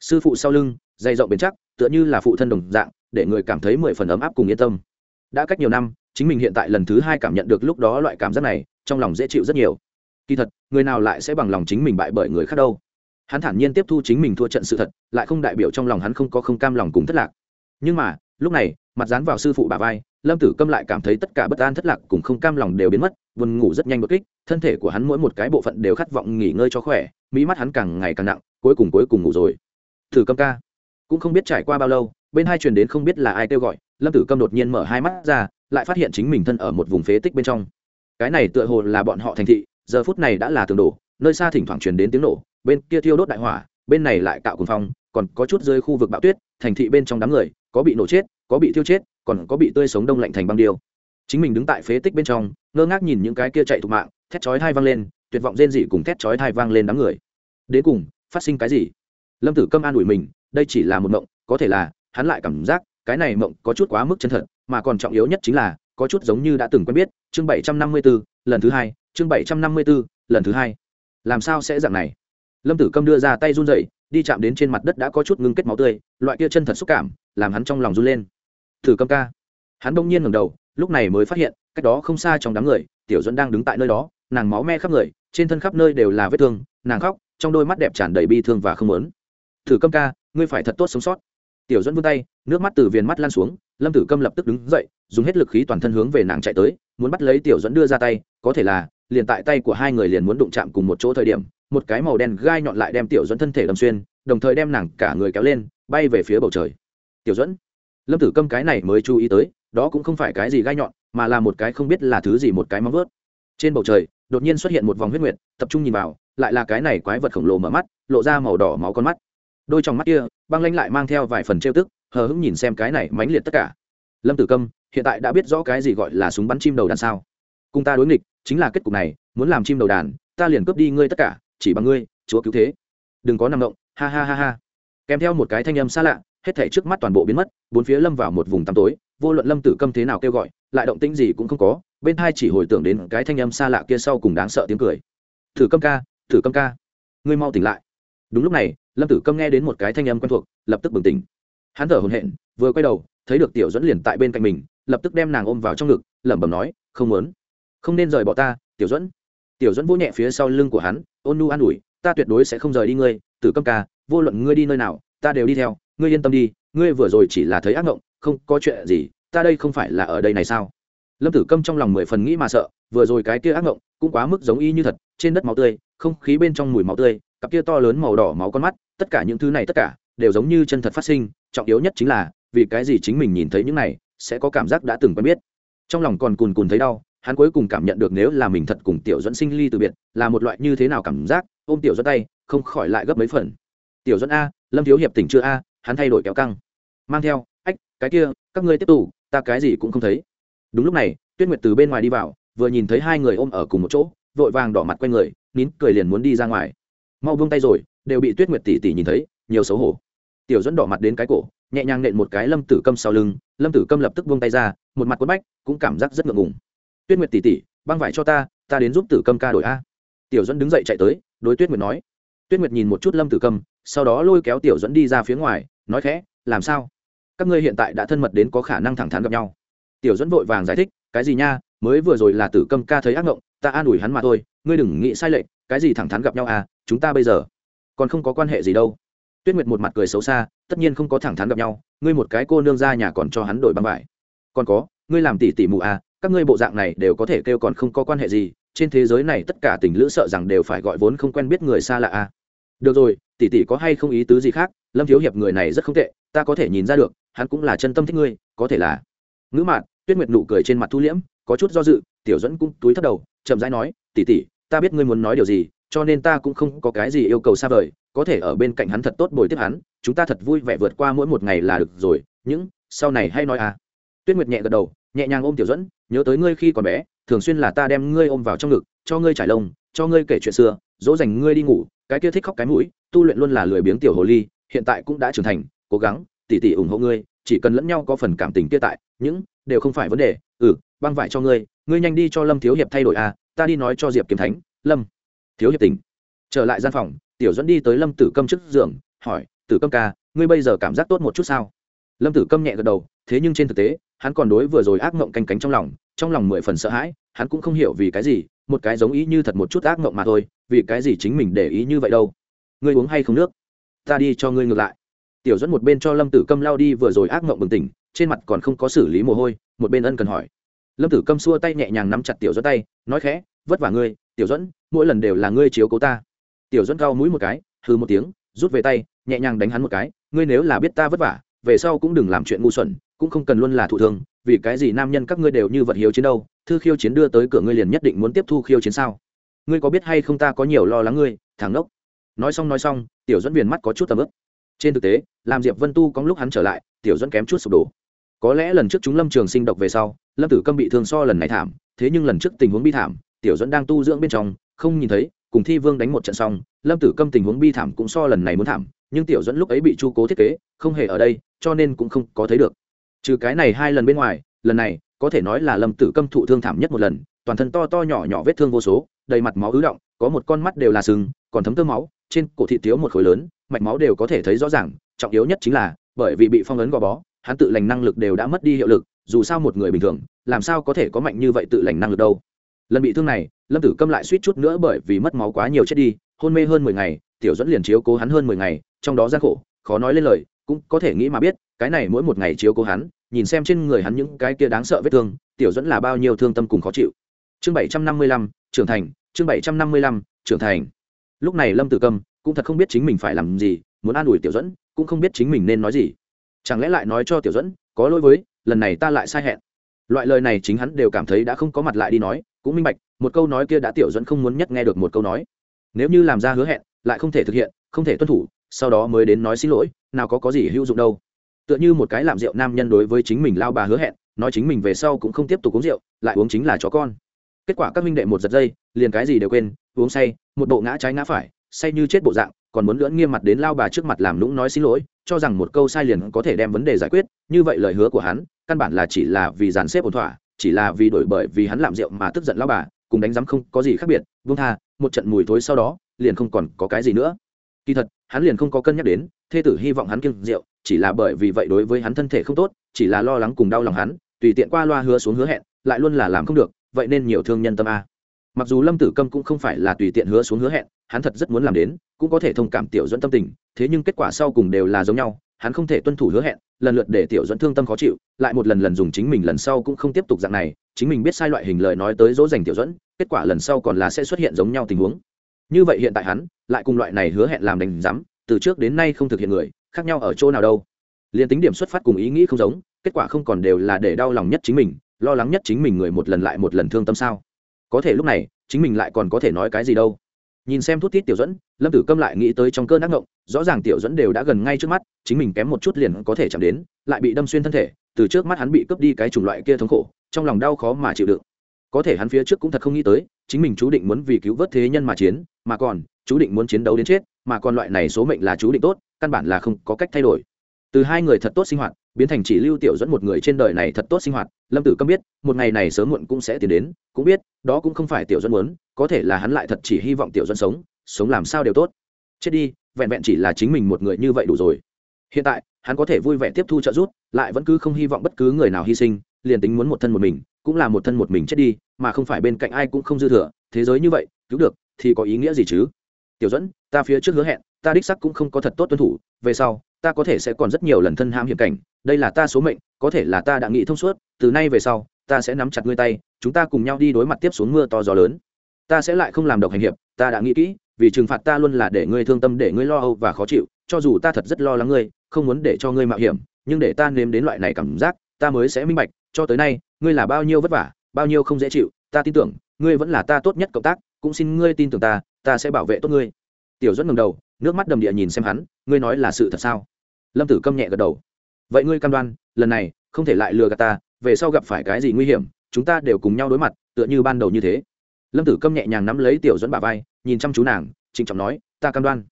Speaker 1: Sư phụ sau lưng, dày rộng bền chắc, tựa như là phụ thân đồng dạng, để người cảm thấy mười phần ấm áp cùng yên tâm. Đã cách nhiều năm, chính mình hiện tại lần thứ hai cảm nhận được lúc đó loại cảm giác này, trong lòng dễ chịu rất nhiều. Kỳ thật, người nào lại sẽ bằng lòng chính mình bại bởi người khác đâu? Hắn thản nhiên tiếp thu chính mình thua trận sự thật, lại không đại biểu trong lòng hắn không có không cam lòng cùng thất lạc. Nhưng mà, lúc này, mặt dán vào sư phụ bà vai lâm tử câm lại cảm thấy tất cả bất an thất lạc cùng không cam lòng đều biến mất, buồn ngủ rất nhanh bất kích, thân thể của hắn mỗi một cái bộ phận đều khát vọng nghỉ ngơi cho khỏe, mỹ mắt hắn càng ngày càng nặng, cuối cùng cuối cùng ngủ rồi. Thử câm ca, cũng không biết trải qua bao lâu, bên hai truyền đến không biết là ai kêu gọi, lâm tử câm đột nhiên mở hai mắt ra, lại phát hiện chính mình thân ở một vùng phế tích bên trong. Cái này tựa hồ là bọn họ thành thị, giờ phút này đã là tường đổ, nơi xa thỉnh thoảng truyền đến tiếng nổ, bên kia thiêu đốt đại hỏa, bên này lại cạo cùng phong, còn có chút rơi khu vực bão tuyết, thành thị bên trong đám người, có bị nổ chết, có bị thiêu chết còn có bị tươi sống đông lạnh thành băng điêu. Chính mình đứng tại phế tích bên trong ngơ ngác nhìn những cái kia chạy thục mạng thét chói thai vang lên tuyệt vọng rên dị cùng thét chói thai vang lên đám người. Đến cùng phát sinh cái gì? Lâm tử câm an ủi mình đây chỉ là một mộng có thể là hắn lại cảm giác cái này mộng có chút quá mức chân thật mà còn trọng yếu nhất chính là có chút giống như đã từng quen biết chương bảy trăm năm mươi 754, lần thứ hai chương bảy trăm năm mươi 754, lần thứ hai. Làm sao sẽ dạng này? Lâm tử câm đưa ra tay run rẩy đi chạm đến trên mặt đất đã có chút ngưng kết máu tươi loại kia chân thật xúc cảm làm hắn trong lòng run lên thử câm ca. Hắn bỗng nhiên ngẩng đầu, lúc này mới phát hiện, cách đó không xa trong đám người, tiểu dẫn đang đứng tại nơi đó, nàng máu me khắp người, trên thân khắp nơi đều là vết thương, nàng khóc, trong đôi mắt đẹp tràn đầy bi thương và không lớn thử câm ca, ngươi phải thật tốt sống sót. Tiểu dẫn vươn tay, nước mắt từ viền mắt lan xuống, lâm tử câm lập tức đứng dậy, dùng hết lực khí toàn thân hướng về nàng chạy tới, muốn bắt lấy tiểu dẫn đưa ra tay, có thể là, liền tại tay của hai người liền muốn đụng chạm cùng một chỗ thời điểm, một cái màu đen gai nhọn lại đem tiểu dẫn thân thể đâm xuyên, đồng thời đem nàng cả người kéo lên, bay về phía bầu trời. Tiểu dẫn lâm tử câm cái này mới chú ý tới, đó cũng không phải cái gì gai nhọn, mà là một cái không biết là thứ gì một cái móng vớt trên bầu trời, đột nhiên xuất hiện một vòng huyết nguyệt, tập trung nhìn vào, lại là cái này quái vật khổng lồ mở mắt, lộ ra màu đỏ máu con mắt. Đôi trong mắt kia, băng lanh lại mang theo vài phần trêu tức, hờ hững nhìn xem cái này mãnh liệt tất cả. Lâm tử câm, hiện tại đã biết rõ cái gì gọi là súng bắn chim đầu đàn sao? Cùng ta đối nghịch, chính là kết cục này, muốn làm chim đầu đàn, ta liền cướp đi ngươi tất cả, chỉ bằng ngươi, chúa cứu thế. Đừng có nằm động, ha ha ha ha. Kèm theo một cái thanh âm xa lạ hết thảy trước mắt toàn bộ biến mất, bốn phía lâm vào một vùng tăm tối, vô luận lâm tử câm thế nào kêu gọi, lại động tĩnh gì cũng không có, bên hai chỉ hồi tưởng đến cái thanh âm xa lạ kia sau cùng đáng sợ tiếng cười. Thử câm ca thử câm ca, ngươi mau tỉnh lại. Đúng lúc này, lâm tử câm nghe đến một cái thanh âm quen thuộc, lập tức bừng tỉnh. Hắn thở hồn hện vừa quay đầu, thấy được tiểu dẫn liền tại bên cạnh mình, lập tức đem nàng ôm vào trong ngực, lẩm bẩm nói, không muốn, không nên rời bỏ ta, tiểu dẫn tiểu dẫn vỗ nhẹ phía sau lưng của hắn, ôn nu an ủi, ta tuyệt đối sẽ không rời đi ngươi, tử câm ca, vô luận ngươi đi nơi nào, ta đều đi theo ngươi yên tâm đi, ngươi vừa rồi chỉ là thấy ác ngộng, không có chuyện gì, ta đây không phải là ở đây này sao? Lâm tử câm trong lòng mười phần nghĩ mà sợ, vừa rồi cái kia ác ngộng cũng quá mức giống y như thật, trên đất máu tươi, không khí bên trong mùi máu tươi, cặp kia to lớn màu đỏ máu con mắt, tất cả những thứ này tất cả đều giống như chân thật phát sinh, trọng yếu nhất chính là, vì cái gì chính mình nhìn thấy những này sẽ có cảm giác đã từng quen biết. Trong lòng còn cùn cùn thấy đau, hắn cuối cùng cảm nhận được nếu là mình thật cùng tiểu dẫn sinh ly từ biệt, là một loại như thế nào cảm giác, ôm tiểu dẫn tay, không khỏi lại gấp mấy phần. Tiểu dẫn a, lâm thiếu hiệp tỉnh chưa a? Hắn thay đổi kéo căng. Mang theo, ách, cái kia, các ngươi tiếp tục, ta cái gì cũng không thấy. Đúng lúc này, tuyết nguyệt từ bên ngoài đi vào, vừa nhìn thấy hai người ôm ở cùng một chỗ, vội vàng đỏ mặt q u a n người, nín cười liền muốn đi ra ngoài. Mau buông tay rồi, đều bị tuyết nguyệt tỉ tỉ nhìn thấy, nhiều xấu hổ. Tiểu dẫn đỏ mặt đến cái cổ, nhẹ nhàng nện một cái lâm tử câm sau lưng, lâm tử câm lập tức buông tay ra, một mặt quất bách, cũng cảm giác rất ngượng ngùng. Tuyết nguyệt tỉ tỉ, băng vải cho ta ta đến giúp tử câm ca đổi a. Tiểu dẫn đứng dậy chạy tới, đối tuyết nguyệt nói. Tuyết nguyệt nhìn một chút lâm tử câm, sau đó lôi kéo tiểu dẫn đi ra phía ngoài nói khẽ, làm sao? Các ngươi hiện tại đã thân mật đến có khả năng thẳng thắn gặp nhau. Tiểu dẫn vội vàng giải thích, cái gì nha, mới vừa rồi là tử câm ca thấy ác ngộng, ta an ủi hắn mà thôi, ngươi đừng nghĩ sai lệch, cái gì thẳng thắn gặp nhau à chúng ta bây giờ còn không có quan hệ gì đâu. Tuyết nguyệt một mặt cười xấu xa, tất nhiên không có thẳng thắn gặp nhau, ngươi một cái cô nương ra nhà còn cho hắn đổi băng vải. Còn có, ngươi làm tỷ tỷ mụ à các ngươi bộ dạng này đều có thể kêu còn không có quan hệ gì, trên thế giới này tất cả tình lữ sợ rằng đều phải gọi vốn không quen biết người xa lạ à được rồi, tỷ tỷ có hay không ý tứ gì khác? Lâm thiếu hiệp người này rất không tệ, ta có thể nhìn ra được, hắn cũng là chân tâm thích ngươi, có thể là. Ngữ mạn, tuyết nguyệt nụ cười trên mặt thu liễm, có chút do dự, tiểu dẫn cũng túi thấp đầu, chậm rãi nói tỉ tỉ ta biết ngươi muốn nói điều gì, cho nên ta cũng không có cái gì yêu cầu xa vời, có thể ở bên cạnh hắn thật tốt bồi tiếp hắn, chúng ta thật vui vẻ vượt qua mỗi một ngày là được rồi những sau này hay nói à. Tuyết nguyệt nhẹ gật đầu, nhẹ nhàng ôm tiểu dẫn nhớ tới ngươi khi còn bé, thường xuyên là ta đem ngươi ôm vào trong ngực, cho ngươi trải lông, cho ngươi kể chuyện xưa, dỗ dành ngươi đi ngủ cái kia thích khóc cái mũi, tu luyện luôn là lười biếng tiểu hồ ly, hiện tại cũng đã trưởng thành, cố gắng, tỉ tỉ ủng hộ ngươi, chỉ cần lẫn nhau có phần cảm tình kia tại, những đều không phải vấn đề. Ừ băng vải cho ngươi ngươi nhanh đi cho lâm thiếu hiệp thay đổi à ta đi nói cho diệp kiếm thánh, lâm thiếu hiệp tỉnh. Trở lại gian phòng, tiểu dẫn đi tới lâm tử câm trước giường, hỏi, tử câm ca, ngươi bây giờ cảm giác tốt một chút sao? Lâm tử câm nhẹ gật đầu, thế nhưng trên thực tế, hắn còn đối vừa rồi ác mộng canh cánh trong lòng trong lòng mười phần sợ hãi, hắn cũng không hiểu vì cái gì, một cái giống ý như thật một chút ác mộng mà thôi vì cái gì chính mình để ý như vậy đâu? Ngươi uống hay không nước? Ta đi cho ngươi ngược lại. Tiểu dẫn một bên cho lâm tử câm lao đi vừa rồi ác mộng bừng tỉnh, trên mặt còn không có xử lý mồ hôi, một bên ân cần hỏi. Lâm tử câm xua tay nhẹ nhàng nắm chặt tiểu dẫn tay, nói khẽ, vất vả ngươi, tiểu dẫn mỗi lần đều là ngươi chiếu cố ta. Tiểu dẫn cao mũi một cái hư một tiếng, rút về tay, nhẹ nhàng đánh hắn một cái, ngươi nếu là biết ta vất vả, về sau cũng đừng làm chuyện ngu xuẩn, cũng không cần luôn là thụ thương, vì cái gì nam nhân các ngươi đều như vật hiếu chiến đâu? Thư khiêu chiến đưa tới cửa ngươi liền nhất định muốn tiếp thu khiêu chiến sao? Ngươi có biết hay không ta có nhiều lo lắng ngươi, thằng ngốc. Nói xong nói xong, tiểu dẫn viền mắt có chút tầm ức trên thực tế, làm diệp vân tu có lúc hắn trở lại, tiểu dẫn kém chút sụp đổ. Có lẽ lần trước chúng lâm trường sinh độc về sau, lâm tử câm bị thương so lần này thảm, thế nhưng lần trước tình huống bi thảm, tiểu dẫn đang tu dưỡng bên trong, không nhìn thấy, cùng thi vương đánh một trận xong, lâm tử câm tình huống bi thảm cũng so lần này muốn thảm, nhưng tiểu dẫn lúc ấy bị chu cố thiết kế, không hề ở đây, cho nên cũng không có thấy được. Trừ cái này hai lần bên ngoài, lần này, có thể nói là lâm tử câm thụ thương thảm nhất một lần toàn thân to to nhỏ nhỏ vết thương vô số, đầy mặt máu ứ động, có một con mắt đều là sừng, còn thấm tơ máu, trên cổ thị thiếu một khối lớn, mạch máu đều có thể thấy rõ ràng, trọng yếu nhất chính là, bởi vì bị phong ấn gò bó, hắn tự lành năng lực đều đã mất đi hiệu lực, dù sao một người bình thường, làm sao có thể có mạnh như vậy tự lành năng lực đâu. Lần bị thương này, lâm tử câm lại suýt chút nữa bởi vì mất máu quá nhiều chết đi, hôn mê hơn mười ngày, tiểu dẫn liền chiếu cố hắn hơn mười ngày, trong đó gian khổ, khó nói lên lời, cũng có thể nghĩ mà biết, cái này mỗi một ngày chiếu cố hắn, nhìn xem trên người hắn những cái kia đáng sợ vết thương, tiểu dẫn là bao nhiêu thương tâm cùng khó chịu chương bảy trăm năm mươi lăm, trưởng thành, chương bảy trăm năm mươi lăm, trưởng thành. Lúc này lâm tử câm cũng thật không biết chính mình phải làm gì, muốn an ủi tiểu dẫn cũng không biết chính mình nên nói gì. Chẳng lẽ lại nói cho tiểu dẫn có lỗi với, lần này ta lại sai hẹn. Loại lời này chính hắn đều cảm thấy đã không có mặt lại đi nói, cũng minh bạch, một câu nói kia đã tiểu dẫn không muốn nhất nghe được một câu nói. Nếu như làm ra hứa hẹn, lại không thể thực hiện, không thể tuân thủ, sau đó mới đến nói xin lỗi, nào có có gì hữu dụng đâu. Tựa như một cái làm rượu nam nhân đối với chính mình lao bà hứa hẹn, nói chính mình về sau cũng không tiếp tục uống rượu, lại uống chính là chó con kết quả các minh đệ một giật dây, liền cái gì đều quên, uống say, một bộ ngã trái ngã phải, say như chết bộ dạng, còn muốn lưỡn nghiêm mặt đến lao bà trước mặt làm lũng nói xin lỗi, cho rằng một câu sai liền có thể đem vấn đề giải quyết, như vậy lời hứa của hắn, căn bản là chỉ là vì dàn xếp ổn thỏa, chỉ là vì đổi bởi vì hắn làm rượu mà tức giận lao bà, cùng đánh giám không có gì khác biệt vương tha, một trận mùi thối sau đó, liền không còn có cái gì nữa. Kỳ thật, hắn liền không có cân nhắc đến, thê tử hy vọng hắn kiêng rượu, chỉ là bởi vì vậy đối với hắn thân thể không tốt, chỉ là lo lắng cùng đau lòng hắn, tùy tiện qua loa hứa xuống hứa hẹn, lại luôn là làm không được vậy nên nhiều thương nhân tâm a. Mặc dù lâm tử câm cũng không phải là tùy tiện hứa xuống hứa hẹn, hắn thật rất muốn làm đến, cũng có thể thông cảm tiểu dẫn tâm tình, thế nhưng kết quả sau cùng đều là giống nhau, hắn không thể tuân thủ hứa hẹn, lần lượt để tiểu dẫn thương tâm khó chịu, lại một lần lần dùng chính mình lần sau cũng không tiếp tục dạng này, chính mình biết sai loại hình lời nói tới dỗ dành tiểu dẫn kết quả lần sau còn là sẽ xuất hiện giống nhau tình huống. Như vậy hiện tại hắn, lại cùng loại này hứa hẹn làm đành rắm từ trước đến nay không thực hiện người, khác nhau ở chỗ nào đâu. Liền tính điểm xuất phát cùng ý nghĩ không giống, kết quả không còn đều là để đau lòng nhất chính mình lo lắng nhất chính mình người một lần lại một lần thương tâm sao? Có thể lúc này, chính mình lại còn có thể nói cái gì đâu? Nhìn xem thút tít tiểu dẫn lâm tử câm lại nghĩ tới trong cơn ác ngộng, rõ ràng tiểu dẫn đều đã gần ngay trước mắt, chính mình kém một chút liền có thể chạm đến, lại bị đâm xuyên thân thể, từ trước mắt hắn bị cướp đi cái chủng loại kia thống khổ, trong lòng đau khó mà chịu đựng. Có thể hắn phía trước cũng thật không nghĩ tới, chính mình chú định muốn vì cứu vớt thế nhân mà chiến, mà còn, chú định muốn chiến đấu đến chết, mà còn loại này số mệnh là chú định tốt, căn bản là không có cách thay đổi từ hai người thật tốt sinh hoạt, biến thành chỉ lưu tiểu dẫn một người trên đời này thật tốt sinh hoạt, lâm tử câm biết, một ngày này sớm muộn cũng sẽ tiến đến, cũng biết, đó cũng không phải tiểu dẫn muốn, có thể là hắn lại thật chỉ hy vọng tiểu dẫn sống sống làm sao đều tốt. Chết đi, vẹn vẹn chỉ là chính mình một người như vậy đủ rồi. Hiện tại, hắn có thể vui vẻ tiếp thu trợ giúp, lại vẫn cứ không hy vọng bất cứ người nào hy sinh, liền tính muốn một thân một mình, cũng là một thân một mình chết đi, mà không phải bên cạnh ai cũng không dư thừa, thế giới như vậy, cứu được, thì có ý nghĩa gì chứ? Tiểu dẫn ta phía trước hứa hẹn, ta đích sắc cũng không có thật tốt tuân thủ, về sau ta có thể sẽ còn rất nhiều lần thân ham hiểm cảnh, đây là ta số mệnh, có thể là ta đã nghĩ thông suốt, từ nay về sau, ta sẽ nắm chặt ngươi tay, chúng ta cùng nhau đi đối mặt tiếp xuống mưa to gió lớn. Ta sẽ lại không làm độc hành hiệp, ta đã nghĩ kỹ, vì trừng phạt ta luôn là để ngươi thương tâm, để ngươi lo âu và khó chịu, cho dù ta thật rất lo lắng ngươi, không muốn để cho ngươi mạo hiểm, nhưng để ta nếm đến loại này cảm giác, ta mới sẽ minh bạch, cho tới nay, ngươi là bao nhiêu vất vả, bao nhiêu không dễ chịu, ta tin tưởng, ngươi vẫn là ta tốt nhất cộng tác, cũng xin ngươi tin tưởng ta ta sẽ bảo vệ tốt ngươi. Tiểu dẫn ngầm đầu nước mắt đầm địa nhìn xem hắn, ngươi nói là sự thật sao? Lâm tử câm nhẹ gật đầu. Vậy ngươi cam đoan, lần này, không thể lại lừa gạt ta, về sau gặp phải cái gì nguy hiểm, chúng ta đều cùng nhau đối mặt, tựa như ban đầu như thế. Lâm tử câm nhẹ nhàng nắm lấy tiểu dẫn bà vai, nhìn chăm chú nàng, trịnh trọng nói, ta cam đoan.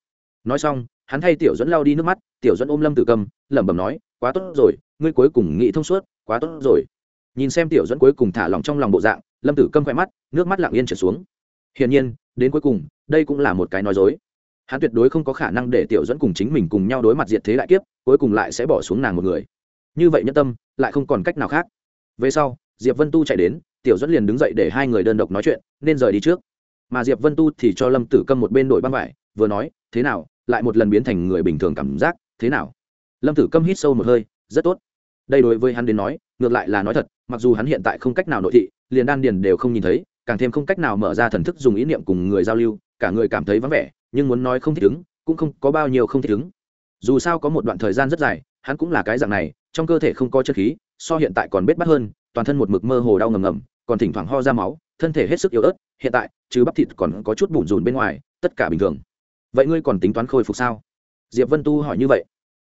Speaker 1: Nói xong, hắn thay tiểu dẫn lao đi nước mắt, tiểu dẫn ôm lâm tử câm, lẩm bẩm nói, quá tốt rồi, ngươi cuối cùng nghĩ thông suốt, quá tốt rồi. Nhìn xem tiểu dẫn cuối cùng thả lòng trong lòng bộ dạng, lâm tử câm khỏe mắt, nước mắt lặng yên trở xuống. Hiển nhiên, đến cuối cùng, đây cũng là một cái nói dối hắn tuyệt đối không có khả năng để tiểu dẫn cùng chính mình cùng nhau đối mặt diệt thế đại kiếp, cuối cùng lại sẽ bỏ xuống nàng một người. Như vậy nhân tâm, lại không còn cách nào khác. Về sau, diệp vân tu chạy đến, tiểu dẫn liền đứng dậy để hai người đơn độc nói chuyện, nên rời đi trước. Mà diệp vân tu thì cho lâm tử câm một bên đổi băng vải, vừa nói, thế nào? Lại một lần biến thành người bình thường cảm giác, thế nào? Lâm tử câm hít sâu một hơi, rất tốt. Đây đối với hắn đến nói, ngược lại là nói thật, mặc dù hắn hiện tại không cách nào nội thị, liền đan điền đều không nhìn thấy, càng thêm không cách nào mở ra thần thức dùng ý niệm cùng người giao lưu, cả người cảm thấy vắng vẻ nhưng muốn nói không thích ứng, cũng không có bao nhiêu không thích ứng. Dù sao có một đoạn thời gian rất dài, hắn cũng là cái dạng này, trong cơ thể không có chất khí, so hiện tại còn bết bắt hơn, toàn thân một mực mơ hồ đau ngầm ngầm, còn thỉnh thoảng ho ra máu, thân thể hết sức yếu ớt, hiện tại chứ bắp thịt còn có chút bùn rùn bên ngoài, tất cả bình thường. Vậy ngươi còn tính toán khôi phục sao? Diệp vân tu hỏi như vậy.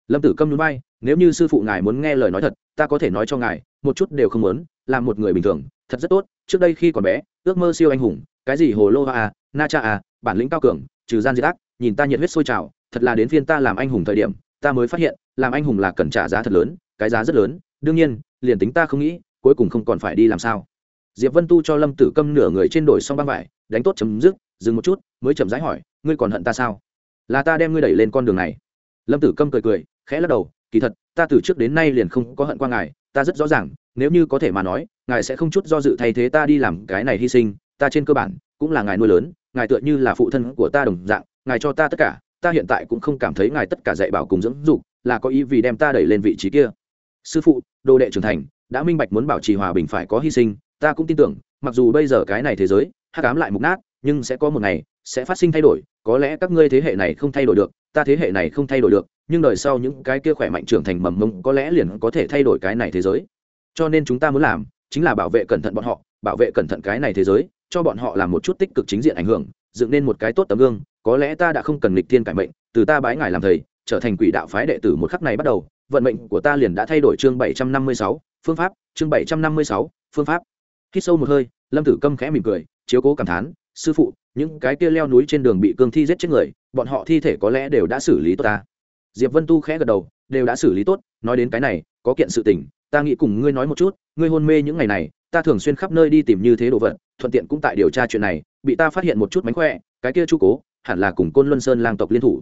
Speaker 1: Lâm tử câm núi bay nếu như sư phụ ngài muốn nghe lời nói thật, ta có thể nói cho ngài, một chút đều không muốn là một người bình thường, thật rất tốt, trước đây khi còn bé, ước mơ siêu anh hùng, cái gì hồ lô a na cha a bản lĩnh cao cường trừ gian diệt ác, nhìn ta nhiệt huyết sôi trào, thật là đến phiên ta làm anh hùng thời điểm, ta mới phát hiện, làm anh hùng là cần trả giá thật lớn, cái giá rất lớn, đương nhiên, liền tính ta không nghĩ, cuối cùng không còn phải đi làm sao. Diệp vân tu cho lâm tử câm nửa người trên đổi xong băng vải, đánh tốt chấm dứt, dừng một chút, mới chậm rãi hỏi, ngươi còn hận ta sao? Là ta đem ngươi đẩy lên con đường này. Lâm tử câm cười cười, khẽ lắc đầu, kỳ thật, ta từ trước đến nay liền không có hận qua ngài, ta rất rõ ràng, nếu như có thể mà nói, ngài sẽ không chút do dự thay thế ta đi làm cái này hy sinh, ta trên cơ bản cũng là ngài nuôi lớn, ngài tựa như là phụ thân của ta đồng dạng, ngài cho ta tất cả, ta hiện tại cũng không cảm thấy ngài tất cả dạy bảo cùng dưỡng dục, là có ý vì đem ta đẩy lên vị trí kia. Sư phụ, đồ đệ trưởng thành, đã minh bạch muốn bảo trì hòa bình phải có hy sinh, ta cũng tin tưởng, mặc dù bây giờ cái này thế giới, hắc ám lại mục nát, nhưng sẽ có một ngày, sẽ phát sinh thay đổi, có lẽ các ngươi thế hệ này không thay đổi được, ta thế hệ này không thay đổi được, nhưng đời sau những cái kia khỏe mạnh trưởng thành mầm mông có lẽ liền có thể thay đổi cái này thế giới. Cho nên chúng ta muốn làm, chính là bảo vệ cẩn thận bọn họ, bảo vệ cẩn thận cái này thế giới cho bọn họ làm một chút tích cực chính diện ảnh hưởng, dựng nên một cái tốt tấm gương, có lẽ ta đã không cần lịch thiên cải mệnh, từ ta bái ngài làm thầy, trở thành quỷ đạo phái đệ tử một khắc này bắt đầu, vận mệnh của ta liền đã thay đổi chương bảy trăm năm mươi sáu, phương pháp, chương bảy trăm năm mươi sáu, phương pháp. Hít sâu một hơi, lâm tử câm khẽ mỉm cười, chiếu cố cảm thán, sư phụ, những cái kia leo núi trên đường bị cương thi giết chết người, bọn họ thi thể có lẽ đều đã xử lý tốt ta. Diệp vân tu khẽ gật đầu, đều đã xử lý tốt, nói đến cái này, có kiện sự tình ta nghĩ cùng ngươi nói một chút, ngươi hôn mê những ngày này, ta thường xuyên khắp nơi đi tìm như thế đồ vật, thuận tiện cũng tại điều tra chuyện này, bị ta phát hiện một chút mánh khỏe, cái kia chu cố, hẳn là cùng côn luân sơn lang tộc liên thủ.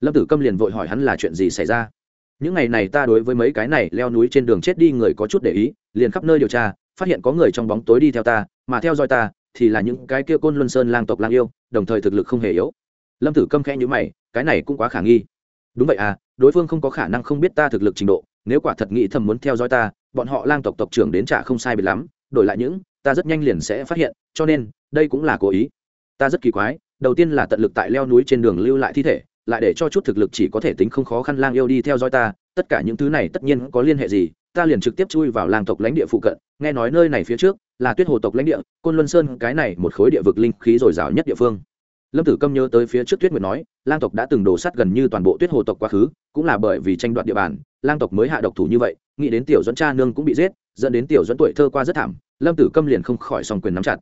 Speaker 1: Lâm tử câm liền vội hỏi hắn là chuyện gì xảy ra. Những ngày này ta đối với mấy cái này leo núi trên đường chết đi người có chút để ý, liền khắp nơi điều tra, phát hiện có người trong bóng tối đi theo ta, mà theo dõi ta, thì là những cái kia côn luân sơn lang tộc lang yêu, đồng thời thực lực không hề yếu. Lâm tử câm khẽ nhữ mày, cái này cũng quá khả nghi. Đúng vậy à đối phương không có khả năng không biết ta thực lực trình độ nếu quả thật nghĩ thầm muốn theo dõi ta, bọn họ lang tộc tộc trưởng đến trả không sai biệt lắm, đổi lại những, ta rất nhanh liền sẽ phát hiện, cho nên, đây cũng là cố ý. Ta rất kỳ quái, đầu tiên là tận lực tại leo núi trên đường lưu lại thi thể, lại để cho chút thực lực chỉ có thể tính không khó khăn lang yêu đi theo dõi ta, tất cả những thứ này tất nhiên có liên hệ gì, ta liền trực tiếp chui vào lang tộc lãnh địa phụ cận, nghe nói nơi này phía trước là tuyết hồ tộc lãnh địa, côn luân sơn, cái này một khối địa vực linh khí dồi dào nhất địa phương lâm tử câm nhớ tới phía trước tuyết nguyệt nói, lang tộc đã từng đổ sắt gần như toàn bộ tuyết hồ tộc quá khứ, cũng là bởi vì tranh đoạt địa bàn, lang tộc mới hạ độc thủ như vậy, nghĩ đến tiểu dẫn cha nương cũng bị giết, dẫn đến tiểu dẫn tuổi thơ qua rất thảm, lâm tử câm liền không khỏi song quyền nắm chặt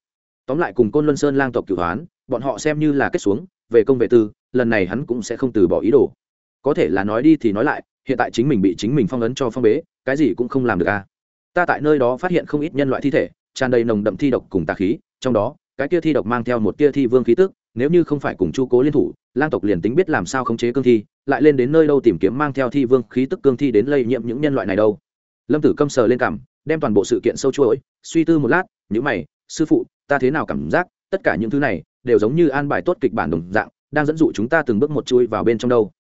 Speaker 1: tóm lại cùng côn luân sơn lang tộc cửu hoán, bọn họ xem như là kết xuống, về công vệ tư, lần này hắn cũng sẽ không từ bỏ ý đồ có thể là nói đi thì nói lại, hiện tại chính mình bị chính mình phong ấn cho phong bế, cái gì cũng không làm được a à. ta tại nơi đó phát hiện không ít nhân loại thi thể, tràn đầy nồng đậm thi độc cùng tà khí, trong đó, cái kia thi độc mang theo một tia thi vương khí tức nếu như không phải cùng chu cố liên thủ, lang tộc liền tính biết làm sao khống chế cương thi, lại lên đến nơi đâu tìm kiếm mang theo thi vương khí tức cương thi đến lây nhiễm những nhân loại này đâu. Lâm tử câm sờ lên cảm, đem toàn bộ sự kiện sâu chuỗi, suy tư một lát nhữ mày, sư phụ, ta thế nào cảm giác tất cả những thứ này đều giống như an bài tốt kịch bản đồng dạng, đang dẫn dụ chúng ta từng bước một chui vào bên trong đâu.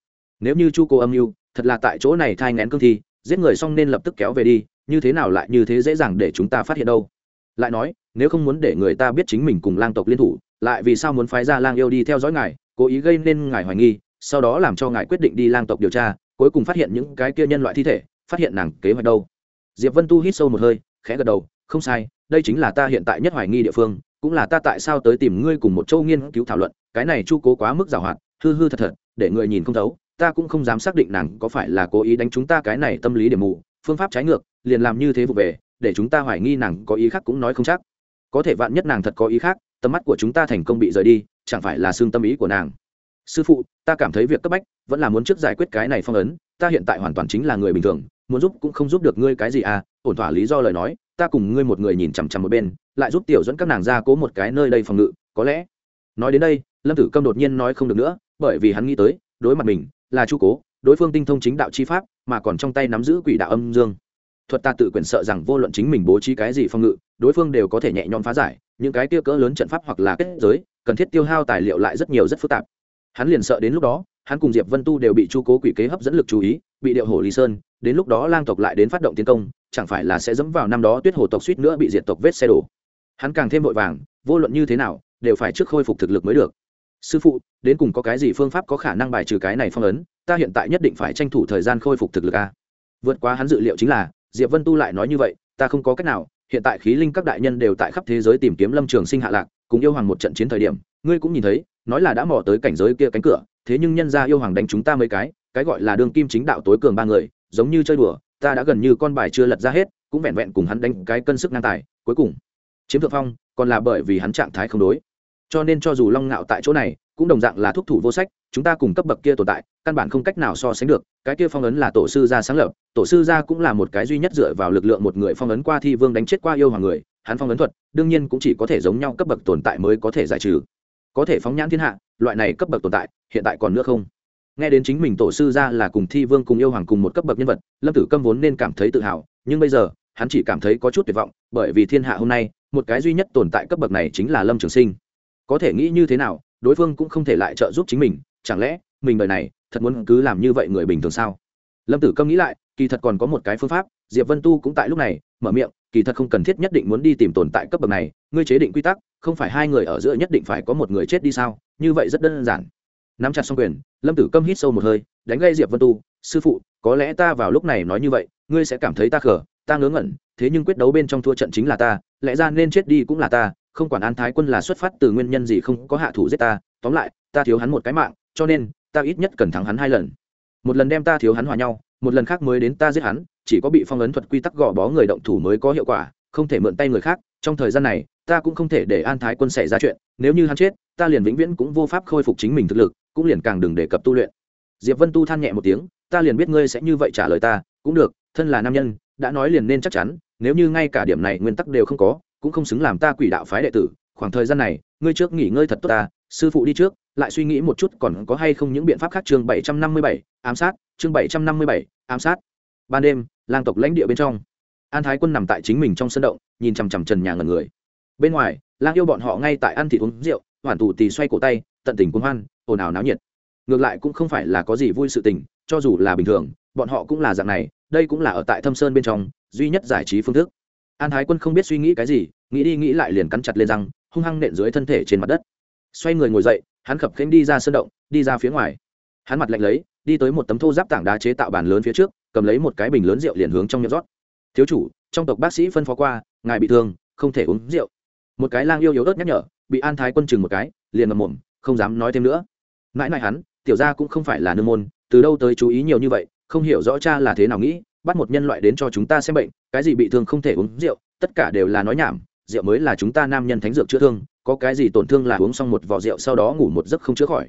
Speaker 1: Nếu như chu cô âm mưu thật là tại chỗ này thai ngén cương thi, giết người xong nên lập tức kéo về đi, như thế nào lại như thế dễ dàng để chúng ta phát hiện đâu? Lại nói, nếu không muốn để người ta biết chính mình cùng lang tộc liên thủ lại vì sao muốn phái ra lang yêu đi theo dõi ngài, cố ý gây nên ngài hoài nghi, sau đó làm cho ngài quyết định đi lang tộc điều tra, cuối cùng phát hiện những cái kia nhân loại thi thể, phát hiện nàng kế hoạch đâu. Diệp vân tu hít sâu một hơi, khẽ gật đầu, không sai, đây chính là ta hiện tại nhất hoài nghi địa phương, cũng là ta tại sao tới tìm ngươi cùng một châu nghiên cứu thảo luận, cái này chu cố quá mức giảo hoạt, hư hư thật thật, để người nhìn không thấu, ta cũng không dám xác định nàng có phải là cố ý đánh chúng ta cái này tâm lý điểm mù, phương pháp trái ngược, liền làm như thế vụ về, để chúng ta hoài nghi nàng có ý khác cũng nói không chắc. Có thể vạn nhất nàng thật có ý khác tầm mắt của chúng ta thành công bị rời đi, chẳng phải là xương tâm ý của nàng. Sư phụ, ta cảm thấy việc cấp bách vẫn là muốn trước giải quyết cái này phong ấn, ta hiện tại hoàn toàn chính là người bình thường, muốn giúp cũng không giúp được ngươi cái gì à ổn thỏa lý do lời nói, ta cùng ngươi một người nhìn chằm chằm một bên, lại giúp tiểu dẫn các nàng ra cố một cái nơi đây phòng ngự, có lẽ. Nói đến đây, lâm tử câm đột nhiên nói không được nữa, bởi vì hắn nghĩ tới, đối mặt mình là chu cố, đối phương tinh thông chính đạo chi pháp, mà còn trong tay nắm giữ quỷ đạo âm dương. Thuật ta tự quyền sợ rằng vô luận chính mình bố trí cái gì phòng ngự, đối phương đều có thể nhẹ nhõm phá giải những cái tiêu cỡ lớn trận pháp hoặc là kết giới, cần thiết tiêu hao tài liệu lại rất nhiều rất phức tạp. Hắn liền sợ đến lúc đó, hắn cùng diệp vân tu đều bị chu cố quỷ kế hấp dẫn lực chú ý, bị điệu hổ lý sơn, đến lúc đó lang tộc lại đến phát động tiến công, chẳng phải là sẽ dẫm vào năm đó tuyết hồ tộc suýt nữa bị diệt tộc vết xe đổ. Hắn càng thêm vội vàng, vô luận như thế nào, đều phải trước khôi phục thực lực mới được. Sư phụ, đến cùng có cái gì phương pháp có khả năng bài trừ cái này phong ấn, ta hiện tại nhất định phải tranh thủ thời gian khôi phục thực lực a. Vượt qua hắn dự liệu chính là, diệp vân tu lại nói như vậy, ta không có cách nào hiện tại khí linh các đại nhân đều tại khắp thế giới tìm kiếm lâm trường sinh hạ lạc, cùng yêu hoàng một trận chiến thời điểm, ngươi cũng nhìn thấy, nói là đã mò tới cảnh giới kia cánh cửa, thế nhưng nhân ra yêu hoàng đánh chúng ta mấy cái cái gọi là đương kim chính đạo tối cường ba người, giống như chơi đùa, ta đã gần như con bài chưa lật ra hết, cũng vẹn vẹn cùng hắn đánh cái cân sức ngang tài, cuối cùng, chiếm thượng phong, còn là bởi vì hắn trạng thái không đối cho nên cho dù long ngạo tại chỗ này, cũng đồng dạng là thúc thủ vô sách, chúng ta cùng cấp bậc kia tồn tại, căn bản không cách nào so sánh được, cái kia phong ấn là tổ sư gia sáng lập, tổ sư gia cũng là một cái duy nhất dựa vào lực lượng một người phong ấn qua thi vương đánh chết qua yêu hoàng người, hắn phong ấn thuật, đương nhiên cũng chỉ có thể giống nhau cấp bậc tồn tại mới có thể giải trừ. Có thể phóng nhãn thiên hạ, loại này cấp bậc tồn tại, hiện tại còn nữa không? Nghe đến chính mình tổ sư gia là cùng thi vương cùng yêu hoàng cùng một cấp bậc nhân vật, lâm tử câm vốn nên cảm thấy tự hào, nhưng bây giờ, hắn chỉ cảm thấy có chút tuyệt vọng, bởi vì thiên hạ hôm nay, một cái duy nhất tồn tại cấp bậc này chính là lâm trường sinh có thể nghĩ như thế nào, đối phương cũng không thể lại trợ giúp chính mình, chẳng lẽ mình đời này thật muốn cứ làm như vậy người bình thường sao? Lâm tử câm nghĩ lại, kỳ thật còn có một cái phương pháp, diệp vân tu cũng tại lúc này, mở miệng, kỳ thật không cần thiết nhất định muốn đi tìm tồn tại cấp bậc này, ngươi chế định quy tắc, không phải hai người ở giữa nhất định phải có một người chết đi sao? Như vậy rất đơn giản. Nắm chặt xong quyền, lâm tử câm hít sâu một hơi, đánh gây diệp vân tu, sư phụ, có lẽ ta vào lúc này nói như vậy, ngươi sẽ cảm thấy ta khở ta ngớ ngẩn, thế nhưng quyết đấu bên trong thua trận chính là ta, lẽ ra nên chết đi cũng là ta không quản an thái quân là xuất phát từ nguyên nhân gì không có hạ thủ giết ta, tóm lại, ta thiếu hắn một cái mạng, cho nên, ta ít nhất cần thắng hắn hai lần. Một lần đem ta thiếu hắn hòa nhau, một lần khác mới đến ta giết hắn, chỉ có bị phong ấn thuật quy tắc gò bó người động thủ mới có hiệu quả, không thể mượn tay người khác, trong thời gian này, ta cũng không thể để an thái quân xảy ra chuyện, nếu như hắn chết, ta liền vĩnh viễn cũng vô pháp khôi phục chính mình thực lực, cũng liền càng đừng đề cập tu luyện. Diệp vân tu than nhẹ một tiếng, ta liền biết ngươi sẽ như vậy trả lời ta, cũng được, thân là nam nhân, đã nói liền nên chắc chắn, nếu như ngay cả điểm này nguyên tắc đều không có cũng không xứng làm ta quỷ đạo phái đệ tử, khoảng thời gian này, ngươi trước nghỉ ngơi thật tốt ta, sư phụ đi trước, lại suy nghĩ một chút còn có hay không những biện pháp khác. Chương bảy trăm năm mươi bảy, ám sát, chương bảy trăm năm mươi bảy, ám sát. Ban đêm, lang tộc lãnh địa bên trong. An thái quân nằm tại chính mình trong sân động, nhìn chằm chằm trần nhà ngần người. Bên ngoài, lang yêu bọn họ ngay tại ăn thịt uống rượu, hoàn tù tì xoay cổ tay, tận tình cuốn hoan, ồn ào náo nhiệt. Ngược lại cũng không phải là có gì vui sự tình, cho dù là bình thường, bọn họ cũng là dạng này, đây cũng là ở tại thâm sơn bên trong, duy nhất giải trí phương thức an thái quân không biết suy nghĩ cái gì, nghĩ đi nghĩ lại liền cắn chặt lên răng, hung hăng nện dưới thân thể trên mặt đất. Xoay người ngồi dậy, hắn khập khênh đi ra sân động, đi ra phía ngoài. Hắn mặt lạnh lấy, đi tới một tấm thô giáp tảng đá chế tạo bàn lớn phía trước, cầm lấy một cái bình lớn rượu liền hướng trong nhậm rót. Thiếu chủ, trong tộc bác sĩ phân phó qua, ngài bị thương, không thể uống rượu. Một cái lang yêu yếu ớt nhắc nhở, bị an thái quân chừng một cái, liền ngầm mồm, không dám nói thêm nữa. Mãi mãi hắn, tiểu ra cũng không phải là nương môn, từ đâu tới chú ý nhiều như vậy, không hiểu rõ cha là thế nào nghĩ bắt một nhân loại đến cho chúng ta xem bệnh, cái gì bị thương không thể uống rượu, tất cả đều là nói nhảm, rượu mới là chúng ta nam nhân thánh dược chữa thương, có cái gì tổn thương là uống xong một vỏ rượu sau đó ngủ một giấc không chữa khỏi.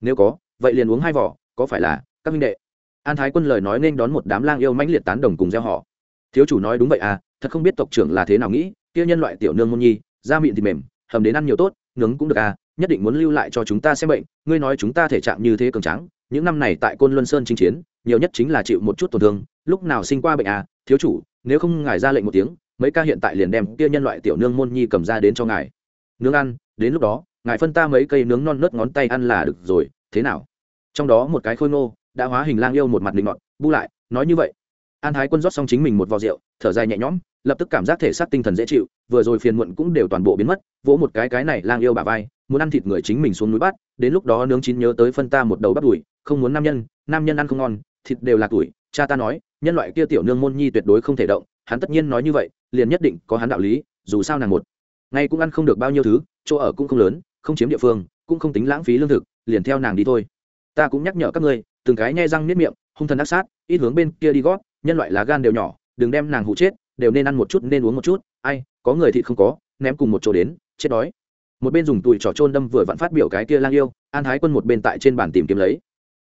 Speaker 1: Nếu có, vậy liền uống hai vỏ có phải là, các minh đệ? An thái quân lời nói nên đón một đám lang yêu mãnh liệt tán đồng cùng gieo họ. Thiếu chủ nói đúng vậy à thật không biết tộc trưởng là thế nào nghĩ, kia nhân loại tiểu nương môn nhi, da mịn thì mềm, hầm đến ăn nhiều tốt, nướng cũng được à nhất định muốn lưu lại cho chúng ta xem bệnh ngươi nói chúng ta thể trạng như thế cường tráng, những năm này tại côn luân sơn chinh chiến nhiều nhất chính là chịu một chút tổn thương lúc nào sinh qua bệnh à thiếu chủ nếu không ngài ra lệnh một tiếng mấy ca hiện tại liền đem kia nhân loại tiểu nương môn nhi cầm ra đến cho ngài. Nướng ăn đến lúc đó ngài phân ta mấy cây nướng non nớt ngón tay ăn là được rồi thế nào? Trong đó một cái khôi ngô đã hóa hình lang yêu một mặt định ngọn bu lại nói như vậy. An thái quân rót xong chính mình một vò rượu thở dài nhẹ nhõm lập tức cảm giác thể xác tinh thần dễ chịu vừa rồi phiền muộn cũng đều toàn bộ biến mất vỗ một cái cái này lang yêu bà vai muốn ăn thịt người chính mình xuống núi bắt, đến lúc đó nướng chín nhớ tới phân ta một đầu bắt đùi, không muốn nam nhân nam nhân ăn không ngon, thịt đều là tuổi, cha ta nói, nhân loại kia tiểu nương môn nhi tuyệt đối không thể động, hắn tất nhiên nói như vậy, liền nhất định có hắn đạo lý, dù sao nàng một ngay cũng ăn không được bao nhiêu thứ, chỗ ở cũng không lớn, không chiếm địa phương, cũng không tính lãng phí lương thực, liền theo nàng đi thôi. Ta cũng nhắc nhở các ngươi, từng cái nhai răng niết miệng, hung thần ác sát, ít hướng bên kia đi gót, nhân loại lá gan đều nhỏ, đừng đem nàng hụ chết, đều nên ăn một chút, nên uống một chút, ai, có người thịt không có, ném cùng một chỗ đến, chết đói một bên dùng tùi trò trôn đâm vừa vặn phát biểu cái kia lang yêu, an thái quân một bên tại trên bàn tìm kiếm lấy.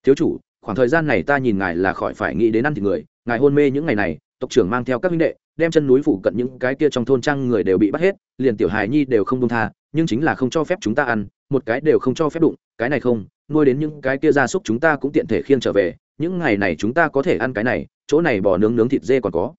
Speaker 1: Thiếu chủ, khoảng thời gian này ta nhìn ngài là khỏi phải nghĩ đến ăn thịt người, ngài hôn mê những ngày này, tộc trưởng mang theo các huynh đệ, đem chân núi phủ cận những cái kia trong thôn trang người đều bị bắt hết, liền tiểu hài nhi đều không đông tha, nhưng chính là không cho phép chúng ta ăn, một cái đều không cho phép đụng, cái này không, nuôi đến những cái kia gia súc chúng ta cũng tiện thể khiêng trở về, những ngày này chúng ta có thể ăn cái này, chỗ này bỏ nướng nướng thịt dê còn có.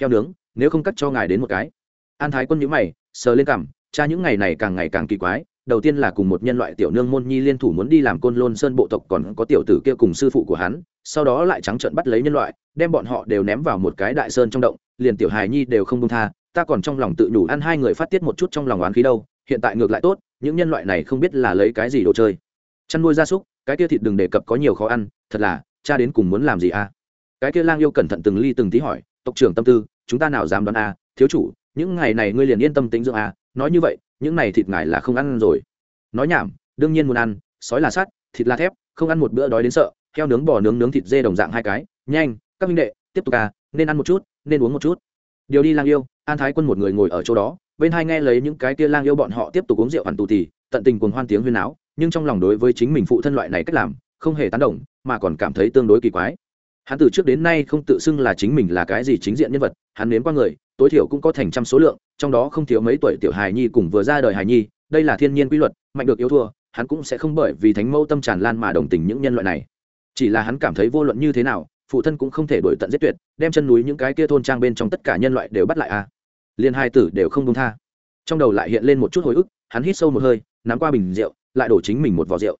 Speaker 1: Heo nướng, nếu không cắt cho ngài đến một cái. An thái quân nhữ mày, sờ lên cằm cha những ngày này càng ngày càng kỳ quái, đầu tiên là cùng một nhân loại tiểu nương môn nhi liên thủ muốn đi làm côn lôn sơn bộ tộc, còn có tiểu tử kia cùng sư phụ của hắn, sau đó lại trắng trợn bắt lấy nhân loại, đem bọn họ đều ném vào một cái đại sơn trong động, liền tiểu hài nhi đều không công tha, ta còn trong lòng tự nhủ ăn hai người phát tiết một chút trong lòng oán khí đâu, hiện tại ngược lại tốt, những nhân loại này không biết là lấy cái gì đồ chơi. Chăn nuôi gia súc, cái kia thịt đừng đề cập có nhiều khó ăn, thật là, cha đến cùng muốn làm gì à? Cái kia lang yêu cẩn thận từng ly từng tí hỏi, tộc trưởng tâm tư, chúng ta nào dám đoán à? Thiếu chủ, những ngày này ngươi liền yên tâm tính dưỡng à? Nói như vậy, những này thịt ngài là không ăn rồi. Nói nhảm, đương nhiên muốn ăn, sói là sắt, thịt là thép, không ăn một bữa đói đến sợ, heo nướng bò nướng nướng thịt dê đồng dạng hai cái. Nhanh, các minh đệ, tiếp tục à nên ăn một chút, nên uống một chút. Điều đi lang yêu, an thái quân một người ngồi ở chỗ đó, bên hai nghe lấy những cái kia lang yêu bọn họ tiếp tục uống rượu hoàn tù tì tận tình cuồng hoan tiếng huyên áo nhưng trong lòng đối với chính mình phụ thân loại này cách làm, không hề tán đồng, mà còn cảm thấy tương đối kỳ quái. Hắn từ trước đến nay không tự xưng là chính mình là cái gì chính diện nhân vật, hắn nếm qua người, tối thiểu cũng có thành trăm số lượng trong đó không thiếu mấy tuổi tiểu hài nhi cùng vừa ra đời hài nhi, đây là thiên nhiên quy luật, mạnh được yếu thua, hắn cũng sẽ không bởi vì thánh mẫu tâm tràn lan mà đồng tình những nhân loại này. Chỉ là hắn cảm thấy vô luận như thế nào, phụ thân cũng không thể đổi tận giết tuyệt, đem chân núi những cái kia thôn trang bên trong tất cả nhân loại đều bắt lại a. À. hai tử đều không công tha. Trong đầu lại hiện lên một chút hồi ức, hắn hít sâu một hơi, nắm qua bình rượu, lại đổ chính mình một vò rượu.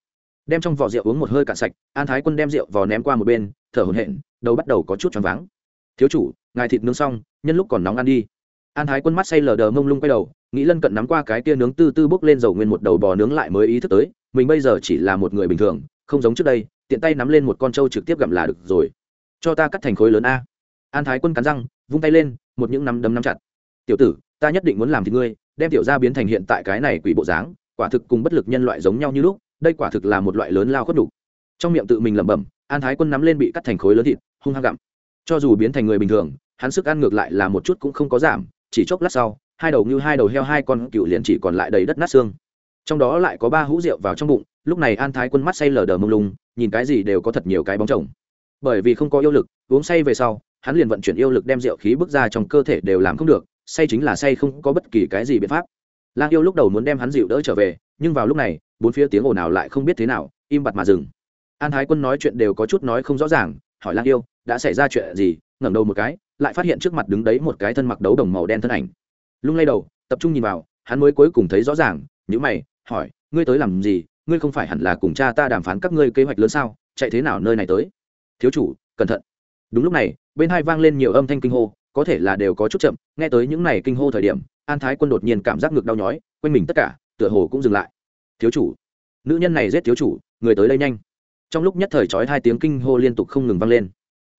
Speaker 1: Đem trong vò rượu uống một hơi cạn sạch, an thái quân đem rượu vò ném qua một bên, thở hổn hển, đầu bắt đầu có chút choáng váng. Thiếu chủ, ngài thịt nướng xong, nhân lúc còn nóng ăn đi an thái quân mắt say lờ đờ mông lung quay đầu, nghĩ lân cận nắm qua cái kia nướng tư tư bốc lên dầu nguyên một đầu bò nướng lại mới ý thức tới, mình bây giờ chỉ là một người bình thường, không giống trước đây, tiện tay nắm lên một con trâu trực tiếp gặm là được rồi. Cho ta cắt thành khối lớn a. An thái quân cắn răng, vung tay lên, một những nắm đấm nắm chặt. Tiểu tử, ta nhất định muốn làm thì ngươi, đem tiểu ra biến thành hiện tại cái này quỷ bộ dáng, quả thực cùng bất lực nhân loại giống nhau như lúc, đây quả thực là một loại lớn lao khuất đục trong miệng tự mình lẩm bẩm, an thái quân nắm lên bị cắt thành khối lớn thịt, hung hăng gặm. Cho dù biến thành người bình thường, hắn sức ăn ngược lại là một chút cũng không có giảm chỉ chốc lát sau, hai đầu như hai đầu heo hai con cựu liền chỉ còn lại đầy đất nát xương. Trong đó lại có ba hũ rượu vào trong bụng, lúc này an thái quân mắt say lờ đờ mông lung, nhìn cái gì đều có thật nhiều cái bóng chồng. Bởi vì không có yêu lực, uống say về sau, hắn liền vận chuyển yêu lực đem rượu khí bước ra trong cơ thể đều làm không được, say chính là say không có bất kỳ cái gì biện pháp. Lang yêu lúc đầu muốn đem hắn dịu đỡ trở về, nhưng vào lúc này, bốn phía tiếng ồn ào lại không biết thế nào, im bặt mà dừng. An thái quân nói chuyện đều có chút nói không rõ ràng, hỏi lang yêu, đã xảy ra chuyện gì ngẩng đầu một cái, lại phát hiện trước mặt đứng đấy một cái thân mặc đấu đồng màu đen thân ảnh. Lung lay đầu, tập trung nhìn vào, hắn mới cuối cùng thấy rõ ràng nhữ mày, hỏi, ngươi tới làm gì? Ngươi không phải hẳn là cùng cha ta đàm phán các ngươi kế hoạch lớn sao? Chạy thế nào nơi này tới? Thiếu chủ, cẩn thận. Đúng lúc này, bên hai vang lên nhiều âm thanh kinh hô, có thể là đều có chút chậm, nghe tới những này kinh hô thời điểm, an thái quân đột nhiên cảm giác ngực đau nhói, quanh mình tất cả, tựa hồ cũng dừng lại. Thiếu chủ, nữ nhân này giết thiếu chủ, người tới đây nhanh. Trong lúc nhất thời trói hai tiếng kinh hô liên tục không ngừng vang lên.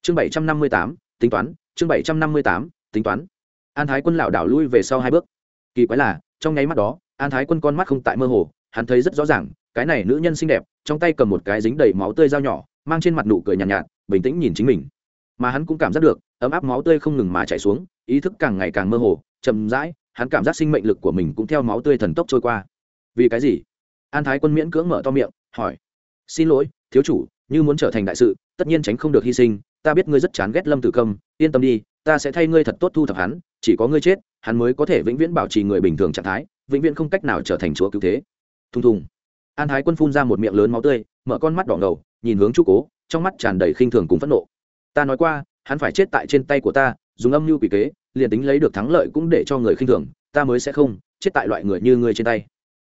Speaker 1: Chương bảy trăm năm mươi tám tính toán chương bảy trăm năm mươi tám tính toán. An thái quân lảo đảo lui về sau hai bước. Kỳ quái là trong nháy mắt đó an thái quân con mắt không tại mơ hồ hắn thấy rất rõ ràng cái này nữ nhân xinh đẹp trong tay cầm một cái dính đầy máu tươi dao nhỏ mang trên mặt nụ cười nhàn nhạt, nhạt bình tĩnh nhìn chính mình. Mà hắn cũng cảm giác được ấm áp máu tươi không ngừng mà chảy xuống ý thức càng ngày càng mơ hồ chậm rãi hắn cảm giác sinh mệnh lực của mình cũng theo máu tươi thần tốc trôi qua. Vì cái gì? An thái quân miễn cưỡng mở to miệng hỏi. Xin lỗi thiếu chủ như muốn trở thành đại sự tất nhiên tránh không được hy sinh ta biết ngươi rất chán ghét lâm tử công, yên tâm đi, ta sẽ thay ngươi thật tốt thu thập hắn, chỉ có ngươi chết, hắn mới có thể vĩnh viễn bảo trì người bình thường trạng thái, vĩnh viễn không cách nào trở thành chúa cứu thế. Thùng thùng. An thái quân phun ra một miệng lớn máu tươi, mở con mắt đỏ ngầu, nhìn hướng chu cố, trong mắt tràn đầy khinh thường cùng phẫn nộ. Ta nói qua, hắn phải chết tại trên tay của ta, dùng âm mưu quỷ kế, liền tính lấy được thắng lợi cũng để cho người khinh thường, ta mới sẽ không chết tại loại người như ngươi trên tay.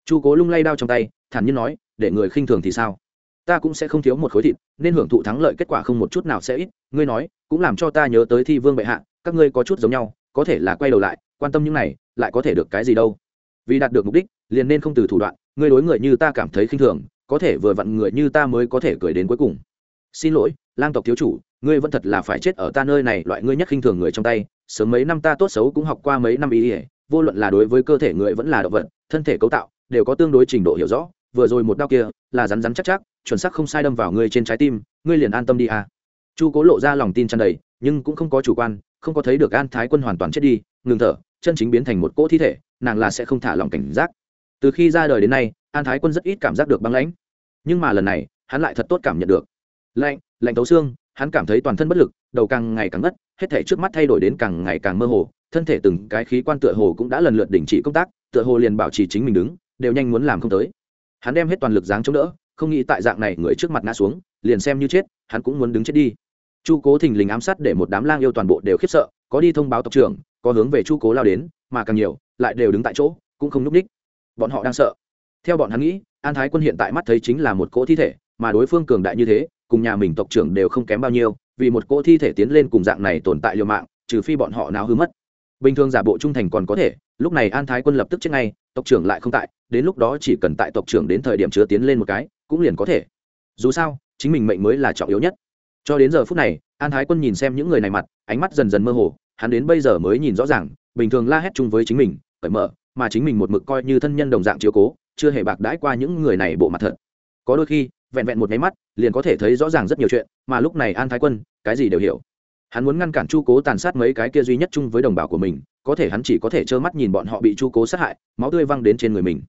Speaker 1: Chu cố lung lay đao trong tay, thản nhiên nói, để người khinh thường thì sao? Ta cũng sẽ không thiếu một khối thịt, nên hưởng thụ thắng lợi kết quả không một chút nào sẽ ít. Ngươi nói, cũng làm cho ta nhớ tới thi vương bệ hạ, các ngươi có chút giống nhau, có thể là quay đầu lại, quan tâm những này, lại có thể được cái gì đâu. Vì đạt được mục đích, liền nên không từ thủ đoạn, ngươi đối người như ta cảm thấy khinh thường, có thể vừa vặn người như ta mới có thể cười đến cuối cùng. Xin lỗi, lang tộc thiếu chủ, ngươi vẫn thật là phải chết ở ta nơi này, loại ngươi nhất khinh thường người trong tay, sớm mấy năm ta tốt xấu cũng học qua mấy năm ý ỉa, vô luận là đối với cơ thể người vẫn là động vật, thân thể cấu tạo, đều có tương đối trình độ hiểu rõ, vừa rồi một đau kia, là rắn rắn chắc chắc chuẩn xác không sai đâm vào ngươi trên trái tim, ngươi liền an tâm đi à. chu cố lộ ra lòng tin tràn đầy, nhưng cũng không có chủ quan, không có thấy được an thái quân hoàn toàn chết đi, ngừng thở, chân chính biến thành một cỗ thi thể, nàng là sẽ không thả lòng cảnh giác. Từ khi ra đời đến nay, an thái quân rất ít cảm giác được băng lãnh. Nhưng mà lần này, hắn lại thật tốt cảm nhận được. Lạnh lạnh tấu xương, hắn cảm thấy toàn thân bất lực, đầu càng ngày càng ngất, hết thể trước mắt thay đổi đến càng ngày càng mơ hồ, thân thể từng cái khí quan tựa hồ cũng đã lần lượt đình chỉ công tác, tựa hồ liền bảo trì chính mình đứng, đều nhanh muốn làm không tới. Hắn đem hết toàn lực dáng chống đỡ không nghĩ tại dạng này người trước mặt ngã xuống, liền xem như chết, hắn cũng muốn đứng chết đi. Chu cố thình lình ám sát để một đám lang yêu toàn bộ đều khiếp sợ, có đi thông báo tộc trưởng, có hướng về chu cố lao đến, mà càng nhiều, lại đều đứng tại chỗ, cũng không núp đích bọn họ đang sợ. Theo bọn hắn nghĩ, an thái quân hiện tại mắt thấy chính là một cỗ thi thể, mà đối phương cường đại như thế, cùng nhà mình tộc trưởng đều không kém bao nhiêu, vì một cỗ thi thể tiến lên cùng dạng này tồn tại liều mạng, trừ phi bọn họ nào hư mất. Bình thường giả bộ trung thành còn có thể, lúc này an thái quân lập tức chết ngay, tộc trưởng lại không tại, đến lúc đó chỉ cần tại tộc trưởng đến thời điểm chứa tiến lên một cái cũng liền có thể. Dù sao, chính mình mệnh mới là trọng yếu nhất. Cho đến giờ phút này, an thái quân nhìn xem những người này mặt, ánh mắt dần dần mơ hồ, hắn đến bây giờ mới nhìn rõ ràng, bình thường la hét chung với chính mình, cởi mở, mà chính mình một mực coi như thân nhân đồng dạng chiếu cố, chưa hề bạc đãi qua những người này bộ mặt thật. Có đôi khi, vẹn vẹn một máy mắt, liền có thể thấy rõ ràng rất nhiều chuyện, mà lúc này an thái quân, cái gì đều hiểu. Hắn muốn ngăn cản chu cố tàn sát mấy cái kia duy nhất chung với đồng bào của mình, có thể hắn chỉ có thể trơ mắt nhìn bọn họ bị chu cố sát hại, máu tươi văng đến trên người mình.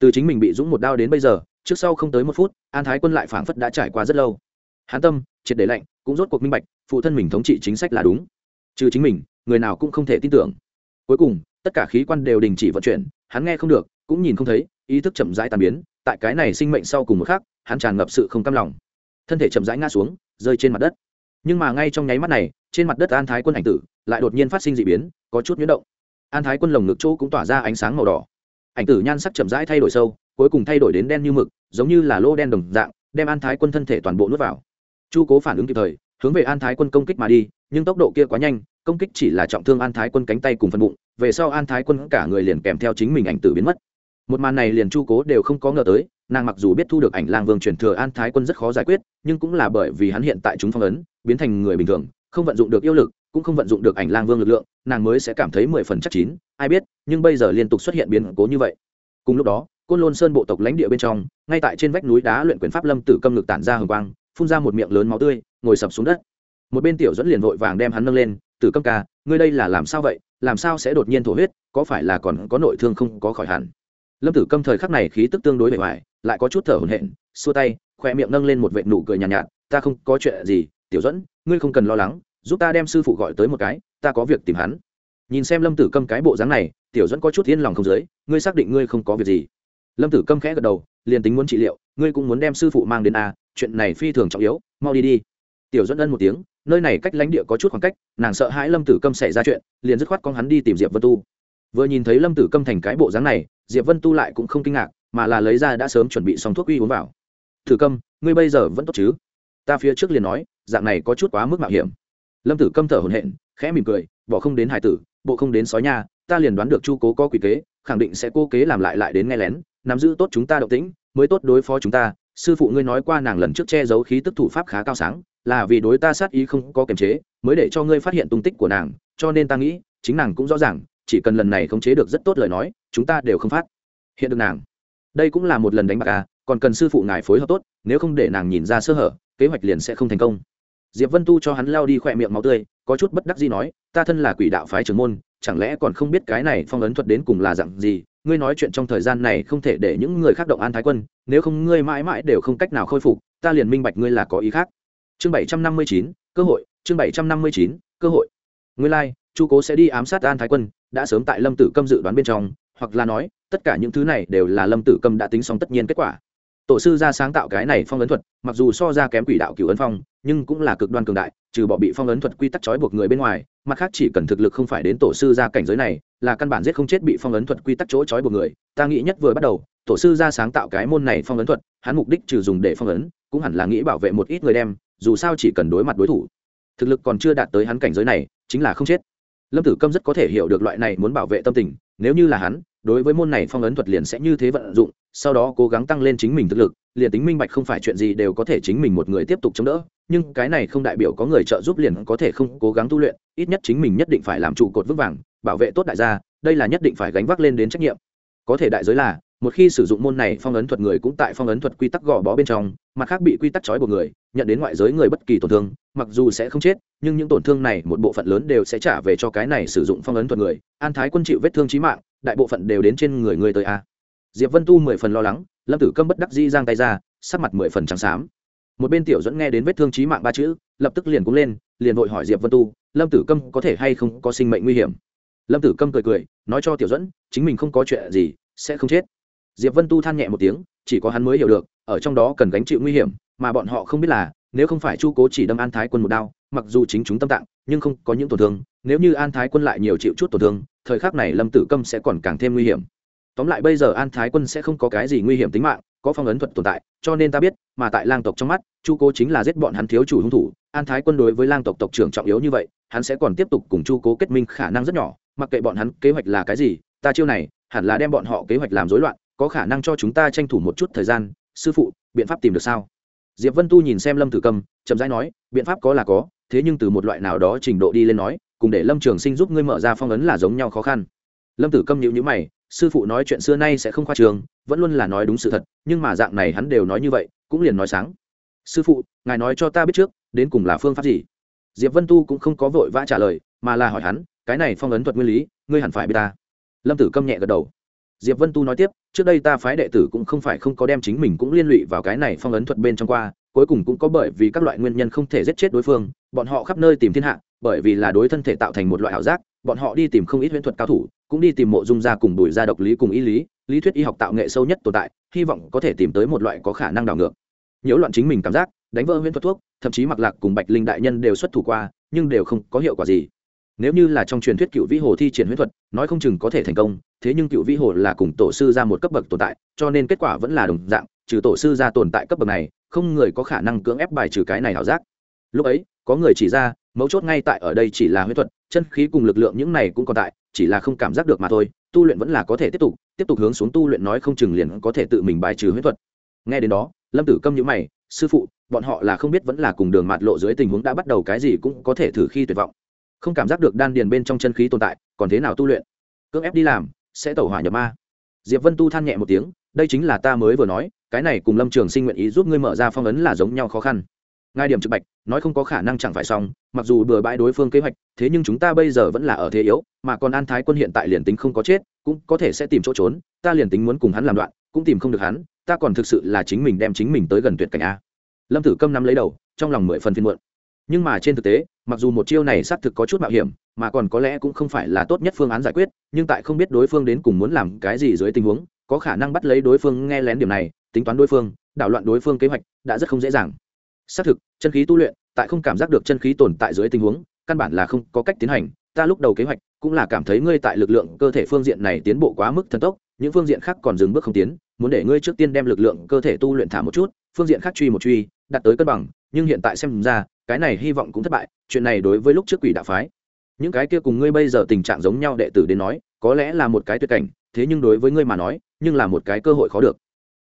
Speaker 1: Từ chính mình bị dũng một đao đến bây giờ trước sau không tới một phút an thái quân lại phảng phất đã trải qua rất lâu. Hắn tâm triệt để lạnh cũng rốt cuộc minh bạch phụ thân mình thống trị chính sách là đúng. Trừ chính mình người nào cũng không thể tin tưởng. Cuối cùng tất cả khí quan đều đình chỉ vận chuyển hắn nghe không được cũng nhìn không thấy ý thức chậm rãi tàn biến tại cái này sinh mệnh sau cùng một khác, hắn tràn ngập sự không cam lòng. Thân thể chậm rãi ngã xuống rơi trên mặt đất. Nhưng mà ngay trong nháy mắt này trên mặt đất an thái quân ảnh tử lại đột nhiên phát sinh d ị biến có chút nhuyễn động. An thái quân lồng ngực chỗ cũng tỏa ra ánh sáng màu đỏ. Ảnh tử nhan sắc chậm rãi thay đổi sâu cuối cùng thay đổi đến đen như mực, giống như là lô đen đồng dạng, đem an thái quân thân thể toàn bộ nuốt vào. Chu cố phản ứng kịp thời, hướng về an thái quân công kích mà đi, nhưng tốc độ kia quá nhanh, công kích chỉ là trọng thương an thái quân cánh tay cùng phần bụng, về sau an thái quân cả người liền kèm theo chính mình ảnh tử biến mất. Một màn này liền chu cố đều không có ngờ tới, nàng mặc dù biết thu được ảnh lang vương truyền thừa an thái quân rất khó giải quyết, nhưng cũng là bởi vì hắn hiện tại chúng phong ấn, biến thành người bình thường, không vận dụng được yêu lực, cũng không vận dụng được ảnh lang vương lực lượng, nàng mới sẽ cảm thấy mười phần chắc chín, ai biết, nhưng bây giờ liên tục xuất hiện biến cố như vậy. Cùng lúc đó côn lôn sơn bộ tộc lãnh địa bên trong ngay tại trên vách núi đá luyện quyền pháp lâm tử câm ngực tản ra hồng quang phun ra một miệng lớn máu tươi ngồi sập xuống đất. Một bên tiểu dẫn liền vội vàng đem hắn nâng lên tử câm ca ngươi đây là làm sao vậy? Làm sao sẽ đột nhiên thổ huyết? Có phải là còn có nội thương không có khỏi hẳn? Lâm tử câm thời khắc này khí tức tương đối bề ngoài lại có chút thở hổn hển xua tay khoe miệng nâng lên một vệ nụ cười nhàn nhạt, nhạt ta không có chuyện gì tiểu dẫn ngươi không cần lo lắng giúp ta đem sư phụ gọi tới một cái ta có việc tìm hắn. Nhìn xem lâm tử câm cái bộ dáng này tiểu dẫn có chút yên lòng không dưới ngươi xác định ngươi không có việc gì? Lâm tử câm khẽ gật đầu, liền tính muốn trị liệu, ngươi cũng muốn đem sư phụ mang đến a, chuyện này phi thường trọng yếu, mau đi đi. Tiểu dẫn ân một tiếng, nơi này cách lãnh địa có chút khoảng cách, nàng sợ hãi lâm tử câm xảy ra chuyện, liền dứt khoát con hắn đi tìm diệp vân tu. Vừa nhìn thấy lâm tử câm thành cái bộ dáng này, diệp vân tu lại cũng không kinh ngạc, mà là lấy ra đã sớm chuẩn bị xong thuốc uy uống vào. Tử câm, ngươi bây giờ vẫn tốt chứ? Ta phía trước liền nói, dạng này có chút quá mức mạo hiểm. Lâm tử câm thở hồn hện khẽ mỉm cười, bỏ không đến hải tử, bộ không đến sói nha, ta liền đoán được chu cố có quỷ kế, khẳng định sẽ cố kế làm lại lại đến nghe lén nắm giữ tốt chúng ta động tĩnh, mới tốt đối phó chúng ta. Sư phụ ngươi nói qua nàng lần trước che giấu khí tức thủ pháp khá cao sáng, là vì đối ta sát ý không có kiềm chế, mới để cho ngươi phát hiện tung tích của nàng, cho nên ta nghĩ, chính nàng cũng rõ ràng, chỉ cần lần này khống chế được rất tốt lời nói, chúng ta đều không phát hiện được nàng. Đây cũng là một lần đánh bạc à còn cần sư phụ ngài phối hợp tốt, nếu không để nàng nhìn ra sơ hở, kế hoạch liền sẽ không thành công. Diệp vân tu cho hắn lao đi khỏe miệng máu tươi, có chút bất đắc gì nói, ta thân là quỷ đạo phái trưởng môn, chẳng lẽ còn không biết cái này phong ấn thuật đến cùng là dặn gì ngươi nói chuyện trong thời gian này không thể để những người khác động an thái quân nếu không ngươi mãi mãi đều không cách nào khôi phục ta liền minh bạch ngươi là có ý khác. Chương bảy trăm năm mươi chín cơ hội chương bảy trăm năm mươi chín cơ hội. Ngươi lai、like, chu cố sẽ đi ám sát an thái quân đã sớm tại lâm tử câm dự đoán bên trong hoặc là nói tất cả những thứ này đều là lâm tử câm đã tính xong tất nhiên kết quả. Tổ sư ra sáng tạo cái này phong ấn thuật mặc dù so ra kém quỷ đạo cửu ấn phong nhưng cũng là cực đoan cường đại trừ bỏ bị phong ấn thuật quy tắc trói buộc người bên ngoài mặt khác chỉ cần thực lực không phải đến tổ sư ra cảnh giới này là căn bản giết không chết bị phong ấn thuật quy tắc chỗ trói buộc người, ta nghĩ nhất vừa bắt đầu, tổ sư ra sáng tạo cái môn này phong ấn thuật, hắn mục đích trừ dùng để phong ấn, cũng hẳn là nghĩ bảo vệ một ít người đem, dù sao chỉ cần đối mặt đối thủ. Thực lực còn chưa đạt tới hắn cảnh giới này, chính là không chết. Lâm tử câm rất có thể hiểu được loại này muốn bảo vệ tâm tình, nếu như là hắn, đối với môn này phong ấn thuật liền sẽ như thế vận dụng, sau đó cố gắng tăng lên chính mình thực lực, liền tính minh bạch không phải chuyện gì đều có thể chính mình một người tiếp tục chống đỡ, nhưng cái này không đại biểu có người trợ giúp liền có thể không cố gắng tu luyện, ít nhất chính mình nhất định phải làm trụ cột vững vàng bảo vệ tốt đại gia, đây là nhất định phải gánh vác lên đến trách nhiệm. Có thể đại giới là, một khi sử dụng môn này phong ấn thuật người cũng tại phong ấn thuật quy tắc gò bó bên trong, mặt khác bị quy tắc trói buộc người, nhận đến ngoại giới người bất kỳ tổn thương, mặc dù sẽ không chết, nhưng những tổn thương này một bộ phận lớn đều sẽ trả về cho cái này sử dụng phong ấn thuật người, an thái quân chịu vết thương trí mạng, đại bộ phận đều đến trên người người tới a. Diệp vân tu mười phần lo lắng, lâm tử câm bất đắc di giang tay ra, sắc mặt mười phần trắng xám. Một bên tiểu dẫn nghe đến vết thương trí mạng ba chữ, lập tức liền cũng lên, liền vội hỏi diệp vân tu, lâm tử câm có thể hay không có sinh mệnh nguy hiểm? Lâm tử câm cười cười, nói cho tiểu dẫn chính mình không có chuyện gì, sẽ không chết. Diệp vân tu than nhẹ một tiếng, chỉ có hắn mới hiểu được, ở trong đó cần gánh chịu nguy hiểm, mà bọn họ không biết là, nếu không phải chu cố chỉ đâm an thái quân một đao, mặc dù chính chúng tâm tạng, nhưng không có những tổn thương, nếu như an thái quân lại nhiều chịu chút tổn thương, thời khắc này lâm tử câm sẽ còn càng thêm nguy hiểm. Tóm lại bây giờ an thái quân sẽ không có cái gì nguy hiểm tính mạng, có phong ấn thuật tồn tại, cho nên ta biết, mà tại lang tộc trong mắt, chu cố chính là giết bọn hắn thiếu chủ hung thủ, an thái quân đối với lang tộc tộc trưởng trọng yếu như vậy, hắn sẽ còn tiếp tục cùng chu cố kết minh khả năng rất nhỏ mặc kệ bọn hắn kế hoạch là cái gì, ta chiêu này, hẳn là đem bọn họ kế hoạch làm rối loạn, có khả năng cho chúng ta tranh thủ một chút thời gian. Sư phụ, biện pháp tìm được sao? Diệp vân tu nhìn xem lâm tử cầm chậm rãi nói, biện pháp có là có, thế nhưng từ một loại nào đó trình độ đi lên nói, cùng để lâm trường sinh giúp ngươi mở ra phong ấn là giống nhau khó khăn. Lâm tử câm nhịu nhữ mày, sư phụ nói chuyện xưa nay sẽ không khoa trường, vẫn luôn là nói đúng sự thật, nhưng mà dạng này hắn đều nói như vậy, cũng liền nói sáng. Sư phụ, ngài nói cho ta biết trước, đến cùng là phương pháp gì? Diệp vân tu cũng không có vội vã trả lời, mà là hỏi hắn cái này phong ấn thuật nguyên lý, ngươi hẳn phải biết ta. Lâm tử câm nhẹ gật đầu. Diệp vân tu nói tiếp, trước đây ta phái đệ tử cũng không phải không có đem chính mình cũng liên lụy vào cái này phong ấn thuật bên trong qua, cuối cùng cũng có bởi vì các loại nguyên nhân không thể giết chết đối phương, bọn họ khắp nơi tìm thiên hạ, bởi vì là đối thân thể tạo thành một loại ảo giác, bọn họ đi tìm không ít huyễn thuật cao thủ, cũng đi tìm mộ dung gia cùng đuổi gia độc lý cùng ý lý lý thuyết y học tạo nghệ sâu nhất tồn tại, hy vọng có thể tìm tới một loại có khả năng đảo ngược. Nhiễu loạn chính mình cảm giác, đánh vỡ huyễn thuật thuốc, thậm chí mặc lạc cùng bạch linh đại nhân đều xuất thủ qua, nhưng đều không có hiệu quả gì nếu như là trong truyền thuyết cựu vĩ hồ thi triển huyễn thuật, nói không chừng có thể thành công, thế nhưng cựu vĩ hồ là cùng tổ sư ra một cấp bậc tồn tại, cho nên kết quả vẫn là đồng dạng, trừ tổ sư ra tồn tại cấp bậc này, không người có khả năng cưỡng ép bài trừ cái này ảo giác. Lúc ấy, có người chỉ ra, mấu chốt ngay tại ở đây chỉ là huyễn thuật, chân khí cùng lực lượng những này cũng còn tại, chỉ là không cảm giác được mà thôi, tu luyện vẫn là có thể tiếp tục tiếp tục hướng xuống tu luyện nói không chừng liền có thể tự mình bài trừ huyễn thuật. Nghe đến đó, lâm tử câm nhữ mày, sư phụ, bọn họ là không biết vẫn là cùng đường mạt lộ dưới tình huống đã bắt đầu cái gì cũng có thể thử khi tuyệt vọng không cảm giác được đan điền bên trong chân khí tồn tại, còn thế nào tu luyện? Cưỡng ép đi làm, sẽ tẩu hỏa nhập ma. Diệp vân tu than nhẹ một tiếng, đây chính là ta mới vừa nói, cái này cùng lâm trường sinh nguyện ý giúp ngươi mở ra phong ấn là giống nhau khó khăn. Ngài điểm trực bạch, nói không có khả năng chẳng phải xong, mặc dù bừa bãi đối phương kế hoạch, thế nhưng chúng ta bây giờ vẫn là ở thế yếu, mà còn an thái quân hiện tại liền tính không có chết, cũng có thể sẽ tìm chỗ trốn, ta liền tính muốn cùng hắn làm đoạn cũng tìm không được hắn, ta còn thực sự là chính mình đem chính mình tới gần tuyệt cảnh a. Lâm tử câm nắm lấy đầu, trong lòng mười phần phiên muộn nhưng mà trên thực tế, mặc dù một chiêu này xác thực có chút mạo hiểm, mà còn có lẽ cũng không phải là tốt nhất phương án giải quyết, nhưng tại không biết đối phương đến cùng muốn làm cái gì dưới tình huống, có khả năng bắt lấy đối phương nghe lén điểm này, tính toán đối phương, đảo loạn đối phương kế hoạch đã rất không dễ dàng. Xác thực, chân khí tu luyện, tại không cảm giác được chân khí tồn tại dưới tình huống, căn bản là không có cách tiến hành, ta lúc đầu kế hoạch cũng là cảm thấy ngươi tại lực lượng cơ thể phương diện này tiến bộ quá mức thần tốc, những phương diện khác còn dừng bước không tiến, muốn để ngươi trước tiên đem lực lượng cơ thể tu luyện thả một chút phương diện khác truy một truy, đặt tới cân bằng, nhưng hiện tại xem ra, cái này hy vọng cũng thất bại, chuyện này đối với lúc trước quỷ đạo phái, những cái kia cùng ngươi bây giờ tình trạng giống nhau đệ tử đến nói, có lẽ là một cái tuyệt cảnh, thế nhưng đối với ngươi mà nói, nhưng là một cái cơ hội khó được.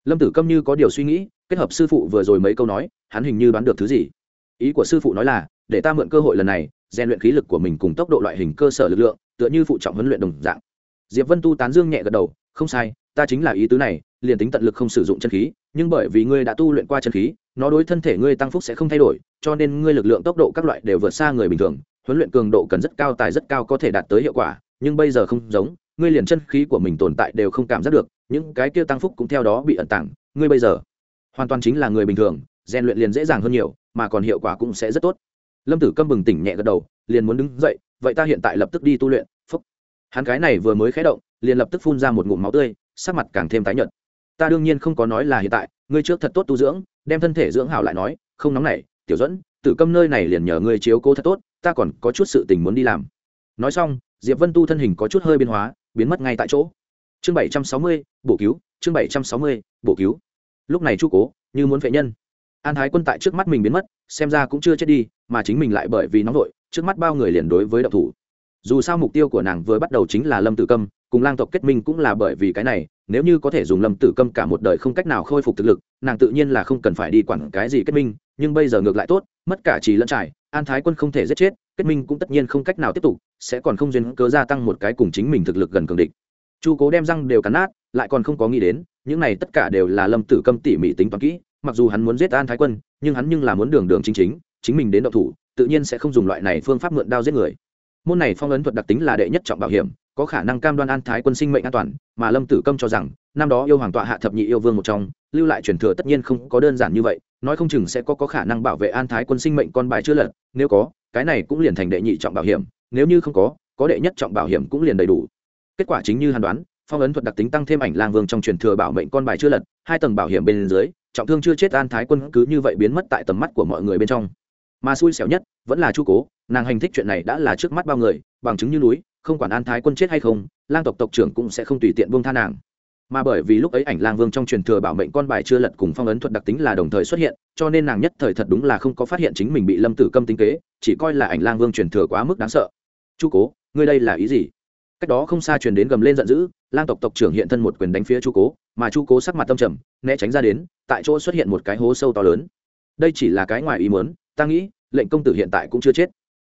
Speaker 1: Lâm tử câm như có điều suy nghĩ, kết hợp sư phụ vừa rồi mấy câu nói, hắn hình như đoán được thứ gì. Ý của sư phụ nói là, để ta mượn cơ hội lần này, rèn luyện khí lực của mình cùng tốc độ loại hình cơ sở lực lượng, tựa như phụ trọng huấn luyện đồng dạng. Diệp vân tu tán dương nhẹ gật đầu, không sai, ta chính là ý tứ này, liền tính tận lực không sử dụng chân khí nhưng bởi vì ngươi đã tu luyện qua chân khí, nó đối thân thể ngươi tăng phúc sẽ không thay đổi, cho nên ngươi lực lượng tốc độ các loại đều vượt xa người bình thường, huấn luyện cường độ cần rất cao, tài rất cao có thể đạt tới hiệu quả, nhưng bây giờ không giống, ngươi liền chân khí của mình tồn tại đều không cảm giác được, những cái kia tăng phúc cũng theo đó bị ẩn tàng, ngươi bây giờ hoàn toàn chính là người bình thường, rèn luyện liền dễ dàng hơn nhiều, mà còn hiệu quả cũng sẽ rất tốt. Lâm tử câm bừng tỉnh nhẹ gật đầu, liền muốn đứng dậy, vậy ta hiện tại lập tức đi tu luyện, phúc. Hắn cái này vừa mới khé động, liền lập tức phun ra một ngụm máu tươi, sắc mặt càng thêm tái nhợt ta đương nhiên không có nói là hiện tại, ngươi trước thật tốt tu dưỡng, đem thân thể dưỡng hảo lại nói, không nóng nảy, tiểu dẫn tử câm nơi này liền nhờ ngươi chiếu cố thật tốt, ta còn có chút sự tình muốn đi làm. Nói xong, diệp vân tu thân hình có chút hơi biến hóa, biến mất ngay tại chỗ. Chương bảy trăm sáu mươi, bổ cứu, chương bảy trăm sáu mươi, bổ cứu. Lúc này chu cố, như muốn vệ nhân. An thái quân tại trước mắt mình biến mất, xem ra cũng chưa chết đi, mà chính mình lại bởi vì nóng vội, trước mắt bao người liền đối với độc thủ. Dù sao mục tiêu của nàng vừa bắt đầu chính là lâm tử câm, cùng lang tộc kết minh cũng là bởi vì cái này nếu như có thể dùng lâm tử câm cả một đời không cách nào khôi phục thực lực, nàng tự nhiên là không cần phải đi quản cái gì kết minh, nhưng bây giờ ngược lại tốt, mất cả trì lẫn trải, an thái quân không thể giết chết, kết minh cũng tất nhiên không cách nào tiếp tục, sẽ còn không duyên cớ gia tăng một cái cùng chính mình thực lực gần cường địch. Chu cố đem răng đều cắn nát, lại còn không có nghĩ đến, những này tất cả đều là lâm tử câm tỉ mỉ tính toán kỹ, mặc dù hắn muốn giết an thái quân, nhưng hắn nhưng là muốn đường đường chính chính chính mình đến độc thủ, tự nhiên sẽ không dùng loại này phương pháp mượn đao giết người. Môn này phong ấn thuật đặc tính là đệ nhất trọng bảo hiểm có khả năng cam đoan an thái quân sinh mệnh an toàn mà lâm tử câm cho rằng năm đó yêu hoàng tọa hạ thập nhị yêu vương một trong lưu lại truyền thừa tất nhiên không có đơn giản như vậy nói không chừng sẽ có, có khả năng bảo vệ an thái quân sinh mệnh con bài chưa lật nếu có cái này cũng liền thành đệ nhị trọng bảo hiểm nếu như không có có đệ nhất trọng bảo hiểm cũng liền đầy đủ. Kết quả chính như hàn đoán phong ấn thuật đặc tính tăng thêm ảnh lang vương trong truyền thừa bảo mệnh con bài chưa lật hai tầng bảo hiểm bên dưới trọng thương chưa chết an thái quân cứ như vậy biến mất tại tầm mắt của mọi người bên trong. Mà xui xẻo nhất vẫn là chu cố nàng hành thích chuyện này đã là trước mắt bao người bằng chứng như núi không quản an thái quân chết hay không, lang tộc tộc trưởng cũng sẽ không tùy tiện buông tha nàng. Mà bởi vì lúc ấy ảnh lang vương trong truyền thừa bảo mệnh con bài chưa lật cùng phong ấn thuật đặc tính là đồng thời xuất hiện, cho nên nàng nhất thời thật đúng là không có phát hiện chính mình bị lâm tử câm tính kế, chỉ coi là ảnh lang vương truyền thừa quá mức đáng sợ. Chu cố, ngươi đây là ý gì? Cách đó không xa truyền đến gầm lên giận dữ, lang tộc tộc trưởng hiện thân một quyền đánh phía chu cố, mà chu cố sắc mặt tâm trầm, né tránh ra đến, tại chỗ xuất hiện một cái hố sâu to lớn. Đây chỉ là cái ngoài ý muốn, ta nghĩ, lệnh công tử hiện tại cũng chưa chết.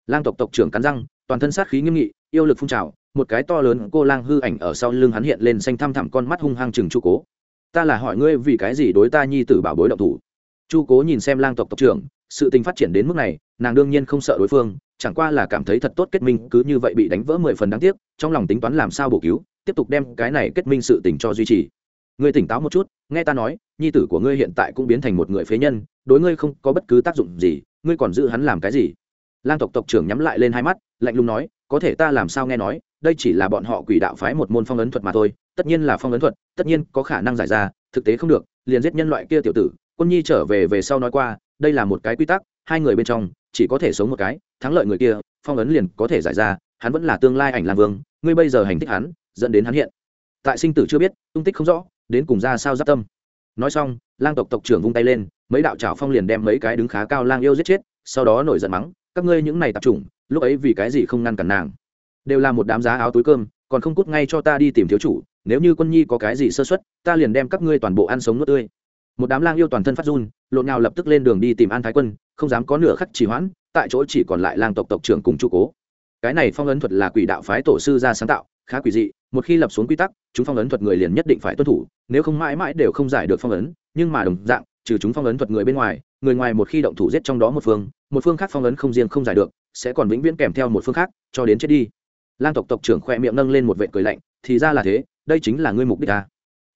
Speaker 1: Lang tộc tộc trưởng cắn răng, toàn thân sát khí nghiêm nghị yêu lực phun trào, một cái to lớn cô lang hư ảnh ở sau lưng hắn hiện lên xanh thăm thẳm con mắt hung hăng chừng chu cố. Ta là hỏi ngươi vì cái gì đối ta nhi tử bảo bối động thủ? Chu cố nhìn xem lang tộc tộc trưởng, sự tình phát triển đến mức này, nàng đương nhiên không sợ đối phương, chẳng qua là cảm thấy thật tốt kết minh, cứ như vậy bị đánh vỡ mười phần đáng tiếc, trong lòng tính toán làm sao bổ cứu, tiếp tục đem cái này kết minh sự tình cho duy trì. Ngươi tỉnh táo một chút, nghe ta nói, nhi tử của ngươi hiện tại cũng biến thành một người phế nhân, đối ngươi không có bất cứ tác dụng gì, ngươi còn giữ hắn làm cái gì? Lang tộc tộc trưởng nhắm lại lên hai mắt, lạnh lùng nói có thể ta làm sao nghe nói, đây chỉ là bọn họ quỷ đạo phái một môn phong ấn thuật mà thôi, tất nhiên là phong ấn thuật, tất nhiên có khả năng giải ra, thực tế không được, liền giết nhân loại kia tiểu tử. Quân nhi trở về về sau nói qua, đây là một cái quy tắc, hai người bên trong, chỉ có thể sống một cái, thắng lợi người kia, phong ấn liền có thể giải ra, hắn vẫn là tương lai ảnh làm vương, ngươi bây giờ hành thích hắn, dẫn đến hắn hiện. Tại sinh tử chưa biết, tung tích không rõ, đến cùng ra sao giáp tâm. Nói xong, lang tộc tộc trưởng vung tay lên, mấy đạo trào phong liền đem mấy cái đứng khá cao lang yêu giết chết, sau đó nổi giận mắng, các ngươi những này tạp chủng lúc ấy vì cái gì không ngăn cản nàng? Đều là một đám giá áo túi cơm, còn không cút ngay cho ta đi tìm thiếu chủ, nếu như quân nhi có cái gì sơ xuất ta liền đem các ngươi toàn bộ ăn sống nước tươi. Một đám lang yêu toàn thân phát run, lộn nào lập tức lên đường đi tìm an thái quân, không dám có nửa khắc trì hoãn, tại chỗ chỉ còn lại lang tộc tộc trưởng cùng chu cố. Cái này phong ấn thuật là quỷ đạo phái tổ sư ra sáng tạo, khá quỷ dị, một khi lập xuống quy tắc, chúng phong ấn thuật người liền nhất định phải tuân thủ, nếu không mãi mãi đều không giải được phong ấn, nhưng mà đồng dạng, trừ chúng phong ấn thuật người bên ngoài, người ngoài một khi động thủ giết trong đó một phương một phương khác phong ấn không riêng không giải được sẽ còn vĩnh viễn kèm theo một phương khác, cho đến chết đi. Lang tộc tộc trưởng khoe miệng nâng lên một vệ cười lạnh, thì ra là thế, đây chính là ngươi mục đích ta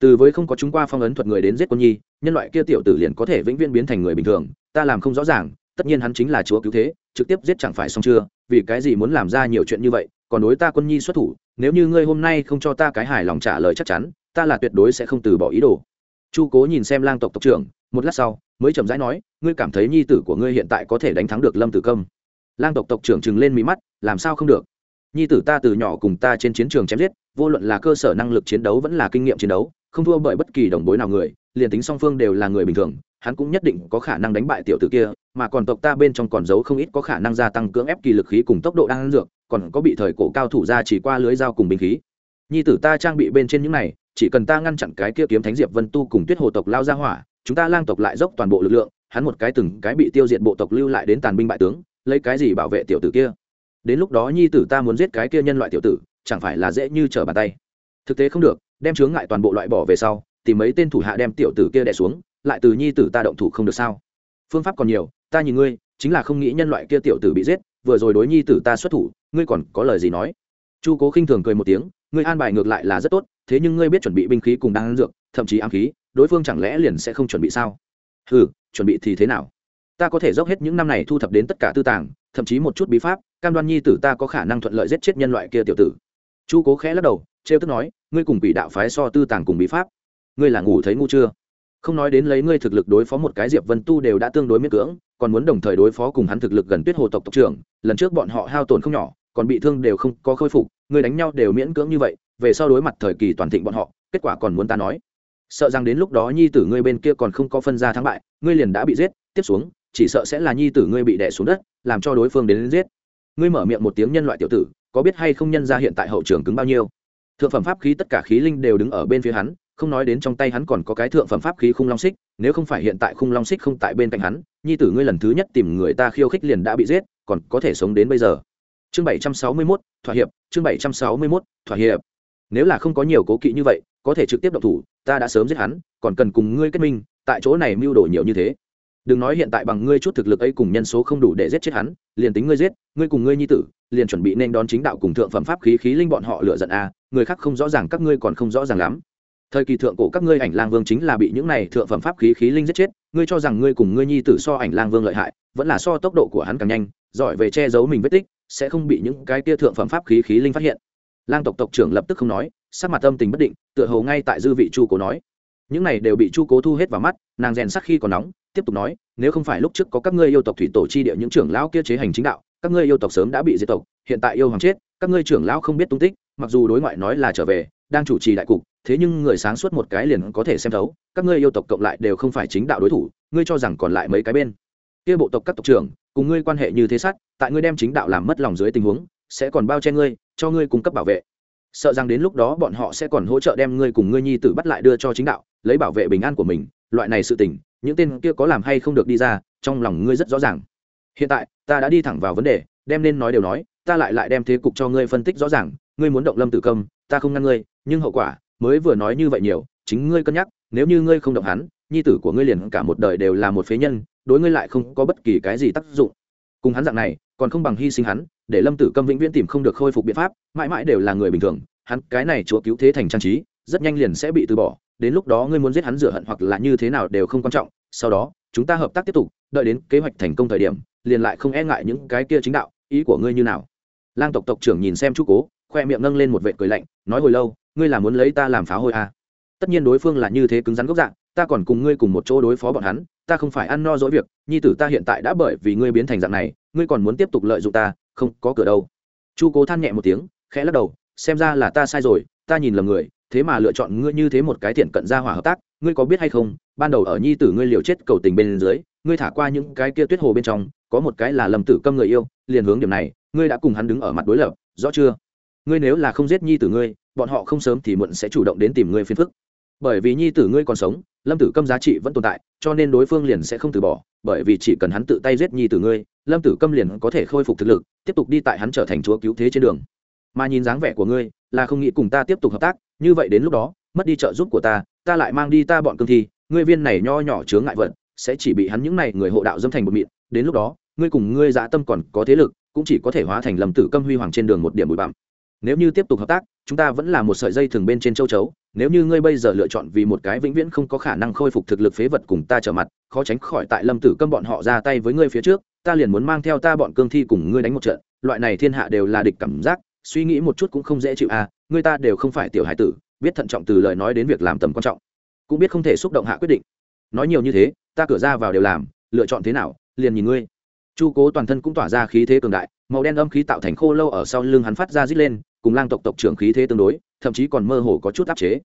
Speaker 1: từ với không có chúng qua phong ấn thuật người đến giết quân nhi, nhân loại kia tiểu tử liền có thể vĩnh viễn biến thành người bình thường, ta làm không rõ ràng, tất nhiên hắn chính là chúa cứu thế, trực tiếp giết chẳng phải xong chưa, vì cái gì muốn làm ra nhiều chuyện như vậy, còn đối ta quân nhi xuất thủ, nếu như ngươi hôm nay không cho ta cái hài lòng trả lời chắc chắn, ta là tuyệt đối sẽ không từ bỏ ý đồ. Chu cố nhìn xem lang tộc tộc trưởng, một lát sau, mới chậm rãi nói, ngươi cảm thấy nhi tử của ngươi hiện tại có thể đánh thắng được lâm tử công lang tộc tộc trưởng chừng lên mí mắt, làm sao không được? Nhi tử ta từ nhỏ cùng ta trên chiến trường chém giết, vô luận là cơ sở năng lực chiến đấu vẫn là kinh nghiệm chiến đấu, không thua bởi bất kỳ đồng bối nào người, liền tính song phương đều là người bình thường, hắn cũng nhất định có khả năng đánh bại tiểu tử kia, mà còn tộc ta bên trong còn giấu không ít có khả năng gia tăng cưỡng ép kỳ lực khí cùng tốc độ đang dược, còn có bị thời cổ cao thủ ra chỉ qua lưới dao cùng binh khí. Nhi tử ta trang bị bên trên những này, chỉ cần ta ngăn chặn cái kia kiếm thánh diệp vân tu cùng tuyết hồ tộc lao ra hỏa, chúng ta lang tộc lại dốc toàn bộ lực lượng, hắn một cái từng cái bị tiêu diệt bộ tộc lưu lại đến tàn binh bại tướng lấy cái gì bảo vệ tiểu tử kia? Đến lúc đó nhi tử ta muốn giết cái kia nhân loại tiểu tử, chẳng phải là dễ như trở bàn tay. Thực tế không được, đem chướng ngại toàn bộ loại bỏ về sau, tìm mấy tên thủ hạ đem tiểu tử kia đè xuống, lại từ nhi tử ta động thủ không được sao? Phương pháp còn nhiều, ta nhìn ngươi, chính là không nghĩ nhân loại kia tiểu tử bị giết, vừa rồi đối nhi tử ta xuất thủ, ngươi còn có lời gì nói? Chu cố khinh thường cười một tiếng, ngươi an bài ngược lại là rất tốt, thế nhưng ngươi biết chuẩn bị binh khí cùng đan dược, thậm chí ám khí, đối phương chẳng lẽ liền sẽ không chuẩn bị sao? Ừ chuẩn bị thì thế nào? Ta có thể dốc hết những năm này thu thập đến tất cả tư tàng, thậm chí một chút bí pháp, cam đoan nhi tử ta có khả năng thuận lợi giết chết nhân loại kia tiểu tử. Chu cố khẽ lắc đầu, trêu tức nói, ngươi cùng bị đạo phái so tư tàng cùng bí pháp. Ngươi là ngủ thấy ngu chưa? Không nói đến lấy ngươi thực lực đối phó một cái diệp vân tu đều đã tương đối miễn cưỡng, còn muốn đồng thời đối phó cùng hắn thực lực gần tuyết hồ tộc tộc trưởng, lần trước bọn họ hao tổn không nhỏ, còn bị thương đều không có khôi phục, ngươi đánh nhau đều miễn cưỡng như vậy, về sau đối mặt thời kỳ toàn thịnh bọn họ, kết quả còn muốn ta nói. Sợ rằng đến lúc đó nhi tử ngươi bên kia còn không có phân ra thắng bại, ngươi liền đã bị giết, tiếp xuống chỉ sợ sẽ là nhi tử ngươi bị đè xuống đất làm cho đối phương đến, đến giết. Ngươi mở miệng một tiếng nhân loại tiểu tử có biết hay không nhân ra hiện tại hậu trường cứng bao nhiêu? Thượng phẩm pháp khí tất cả khí linh đều đứng ở bên phía hắn không nói đến trong tay hắn còn có cái thượng phẩm pháp khí khung long xích nếu không phải hiện tại khung long xích không tại bên cạnh hắn nhi tử ngươi lần thứ nhất tìm người ta khiêu khích liền đã bị giết còn có thể sống đến bây giờ. Chương bảy trăm sáu mươi mốt thỏa hiệp chương bảy trăm sáu mươi mốt thỏa hiệp. Nếu là không có nhiều cố kỵ như vậy có thể trực tiếp động thủ ta đã sớm giết hắn còn cần cùng ngươi kết minh tại chỗ này mưu đồ nhiều như thế đừng nói hiện tại bằng ngươi chút thực lực ấy cùng nhân số không đủ để giết chết hắn, liền tính ngươi giết, ngươi cùng ngươi nhi tử, liền chuẩn bị nên đón chính đạo cùng thượng phẩm pháp khí khí linh bọn họ lựa giận a người khác không rõ ràng các ngươi còn không rõ ràng lắm. Thời kỳ thượng cổ các ngươi ảnh lang vương chính là bị những này thượng phẩm pháp khí khí linh giết chết, ngươi cho rằng ngươi cùng ngươi nhi tử so ảnh lang vương lợi hại, vẫn là so tốc độ của hắn càng nhanh, giỏi về che giấu mình vết tích, sẽ không bị những cái tia thượng phẩm pháp khí khí linh phát hiện. Lang tộc tộc trưởng lập tức không nói, sắc mặt tâm tình bất định, tựa hồ ngay tại dư vị chu cố nói. Những này đều bị chu cố thu hết vào mắt, nàng rèn sắc khi còn nóng tiếp tục nói, nếu không phải lúc trước có các ngươi yêu tộc thủy tổ chi địa những trưởng lão kia chế hành chính đạo, các ngươi yêu tộc sớm đã bị diệt tộc, hiện tại yêu hoàng chết, các ngươi trưởng lão không biết tung tích, mặc dù đối ngoại nói là trở về, đang chủ trì đại cục, thế nhưng người sáng suốt một cái liền có thể xem thấu, các ngươi yêu tộc cộng lại đều không phải chính đạo đối thủ, ngươi cho rằng còn lại mấy cái bên. Kia bộ tộc các tộc trưởng, cùng ngươi quan hệ như thế sát, tại ngươi đem chính đạo làm mất lòng dưới tình huống, sẽ còn bao che ngươi, cho ngươi cung cấp bảo vệ. Sợ rằng đến lúc đó bọn họ sẽ còn hỗ trợ đem ngươi cùng ngươi nhi tử bắt lại đưa cho chính đạo, lấy bảo vệ bình an của mình loại này sự tình, những tên kia có làm hay không được đi ra, trong lòng ngươi rất rõ ràng. Hiện tại, ta đã đi thẳng vào vấn đề, đem nên nói đều nói, ta lại lại đem thế cục cho ngươi phân tích rõ ràng. Ngươi muốn động lâm tử công, ta không ngăn ngươi, nhưng hậu quả, mới vừa nói như vậy nhiều, chính ngươi cân nhắc, nếu như ngươi không động hắn, nhi tử của ngươi liền cả một đời đều là một phế nhân, đối ngươi lại không có bất kỳ cái gì tác dụng. Cùng hắn dạng này, còn không bằng hy sinh hắn, để lâm tử câm vĩnh viễn tìm không được khôi phục biện pháp, mãi mãi đều là người bình thường, hắn cái này chúa cứu thế thành trang trí, rất nhanh liền sẽ bị từ bỏ đến lúc đó ngươi muốn giết hắn rửa hận hoặc là như thế nào đều không quan trọng, sau đó, chúng ta hợp tác tiếp tục, đợi đến kế hoạch thành công thời điểm, liền lại không e ngại những cái kia chính đạo, ý của ngươi như nào lang tộc tộc trưởng nhìn xem chú cố, khoe miệng nâng lên một vệ cười lạnh, nói hồi lâu, ngươi là muốn lấy ta làm phá hồi à. tất nhiên đối phương là như thế cứng rắn gốc dạng, ta còn cùng ngươi cùng một chỗ đối phó bọn hắn, ta không phải ăn no dỗi việc, nhi tử ta hiện tại đã bởi vì ngươi biến thành dạng này, ngươi còn muốn tiếp tục lợi dụng ta, không có cửa đâu chu cố than nhẹ một tiếng, khẽ lắc đầu, xem ra là ta sai rồi, ta nhìn lầm người thế mà lựa chọn ngươi như thế một cái thiện cận gia hỏa hợp tác, ngươi có biết hay không, ban đầu ở nhi tử ngươi liều chết cầu tình bên dưới, ngươi thả qua những cái kia tuyết hồ bên trong, có một cái là lầm tử câm người yêu, liền hướng điểm này, ngươi đã cùng hắn đứng ở mặt đối lập, rõ chưa? Ngươi nếu là không giết nhi tử ngươi, bọn họ không sớm thì muộn sẽ chủ động đến tìm ngươi phiền phức. Bởi vì nhi tử ngươi còn sống, lâm tử câm giá trị vẫn tồn tại, cho nên đối phương liền sẽ không từ bỏ, bởi vì chỉ cần hắn tự tay giết nhi tử ngươi, lâm tử câm liền có thể khôi phục thực lực, tiếp tục đi tại hắn trở thành chúa cứu thế trên đường mà nhìn dáng vẻ của ngươi là không nghĩ cùng ta tiếp tục hợp tác, như vậy đến lúc đó, mất đi trợ giúp của ta ta lại mang đi ta bọn cương thi, ngươi viên này nho nhỏ chướng ngại vật sẽ chỉ bị hắn những này người hộ đạo dâm thành một mịn, đến lúc đó, ngươi cùng ngươi dã tâm còn có thế lực, cũng chỉ có thể hóa thành lầm tử câm huy hoàng trên đường một điểm bụi bặm. Nếu như tiếp tục hợp tác, chúng ta vẫn là một sợi dây thường bên trên châu chấu, nếu như ngươi bây giờ lựa chọn vì một cái vĩnh viễn không có khả năng khôi phục thực lực phế vật cùng ta trở mặt, khó tránh khỏi tại lâm tử câm bọn họ ra tay với ngươi phía trước, ta liền muốn mang theo ta bọn cương thi cùng ngươi đánh một trận, loại này thiên hạ đều là địch cảm giác suy nghĩ một chút cũng không dễ chịu à người ta đều không phải tiểu hải tử, biết thận trọng từ lời nói đến việc làm tầm quan trọng, cũng biết không thể xúc động hạ quyết định. Nói nhiều như thế, ta cửa ra vào đều làm, lựa chọn thế nào, liền nhìn ngươi. Chu cố toàn thân cũng tỏa ra khí thế cường đại, màu đen âm khí tạo thành khô lâu ở sau lưng hắn phát ra rít lên, cùng lang tộc tộc trưởng khí thế tương đối, thậm chí còn mơ hồ có chút áp chế.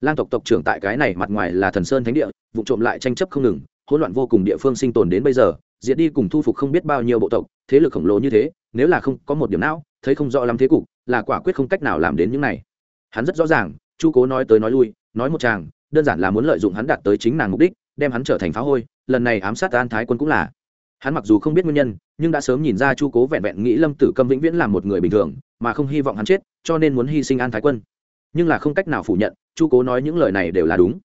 Speaker 1: Lang tộc tộc trưởng tại cái này mặt ngoài là thần sơn thánh địa, vụ trộm lại tranh chấp không ngừng hỗn loạn vô cùng địa phương sinh tồn đến bây giờ, diệt đi cùng thu phục không biết bao nhiêu bộ tộc, thế lực khổng lồ như thế, nếu là không có một điểm não, thấy không rõ lắm thế cục, là quả quyết không cách nào làm đến những này. Hắn rất rõ ràng, chu cố nói tới nói lui, nói một chàng đơn giản là muốn lợi dụng hắn đạt tới chính nàng mục đích, đem hắn trở thành phá hôi, lần này ám sát an thái quân cũng là. Hắn mặc dù không biết nguyên nhân, nhưng đã sớm nhìn ra chu cố vẹn vẹn nghĩ lâm tử câm vĩnh viễn là một người bình thường, mà không hy vọng hắn chết, cho nên muốn hy sinh an thái quân. Nhưng là không cách nào phủ nhận, chu cố nói những lời này đều là đúng.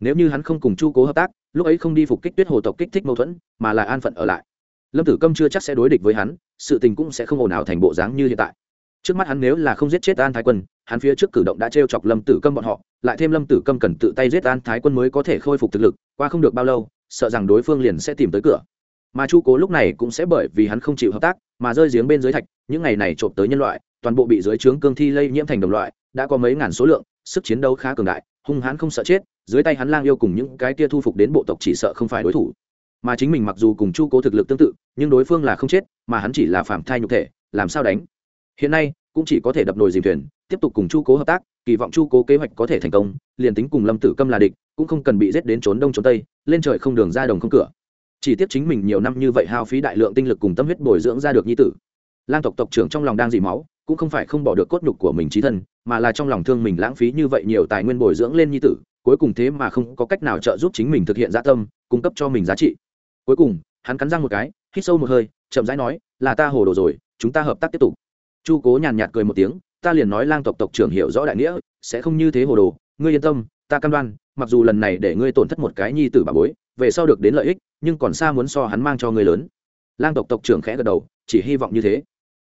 Speaker 1: Nếu như hắn không cùng chu cố hợp tác lúc ấy không đi phục kích tuyết hồ tộc kích thích mâu thuẫn, mà là an phận ở lại. Lâm tử câm chưa chắc sẽ đối địch với hắn, sự tình cũng sẽ không ồn ào thành bộ dáng như hiện tại. Trước mắt hắn nếu là không giết chết an thái quân, hắn phía trước cử động đã t r e o chọc lâm tử câm bọn họ, lại thêm lâm tử câm cần tự tay giết an thái quân mới có thể khôi phục thực lực, qua không được bao lâu, sợ rằng đối phương liền sẽ tìm tới cửa. Mà chu cố lúc này cũng sẽ bởi vì hắn không chịu hợp tác, mà rơi giếng bên dưới thạch, những ngày này trộm tới nhân loại, toàn bộ bị dưới trướng cương thi lây nhiễm thành đồng loại, đã có mấy ngàn số lượng, sức chiến đấu khá cường đại, hung hãn không sợ chết dưới tay hắn lang yêu cùng những cái tia thu phục đến bộ tộc chỉ sợ không phải đối thủ. Mà chính mình mặc dù cùng chu cố thực lực tương tự, nhưng đối phương là không chết, mà hắn chỉ là phạm thai nhục thể, làm sao đánh? Hiện nay, cũng chỉ có thể đập nồi dìm thuyền, tiếp tục cùng chu cố hợp tác, kỳ vọng chu cố kế hoạch có thể thành công, liền tính cùng lâm tử câm là địch, cũng không cần bị giết đến trốn đông trốn tây, lên trời không đường ra đồng không cửa. Chỉ tiếp chính mình nhiều năm như vậy hao phí đại lượng tinh lực cùng tâm huyết bồi dưỡng ra được nhi tử. Lang tộc tộc trưởng trong lòng đang dị máu, cũng không phải không bỏ được cốt nhục của mình trí thân, mà là trong lòng thương mình lãng phí như vậy nhiều tài nguyên bồi dưỡng lên nhi tử cuối cùng thế mà không có cách nào trợ giúp chính mình thực hiện dạ tâm, cung cấp cho mình giá trị. Cuối cùng, hắn cắn răng một cái, hít sâu một hơi, chậm rãi nói, là ta hồ đồ rồi, chúng ta hợp tác tiếp tục. Chu cố nhàn nhạt cười một tiếng, ta liền nói lang tộc tộc trưởng hiểu rõ đại nghĩa, sẽ không như thế hồ đồ. Ngươi yên tâm, ta cam đoan, mặc dù lần này để ngươi tổn thất một cái nhi tử bà bối, về sau được đến lợi ích, nhưng còn xa muốn so hắn mang cho ngươi lớn. Lang tộc tộc trưởng khẽ gật đầu, chỉ hy vọng như thế.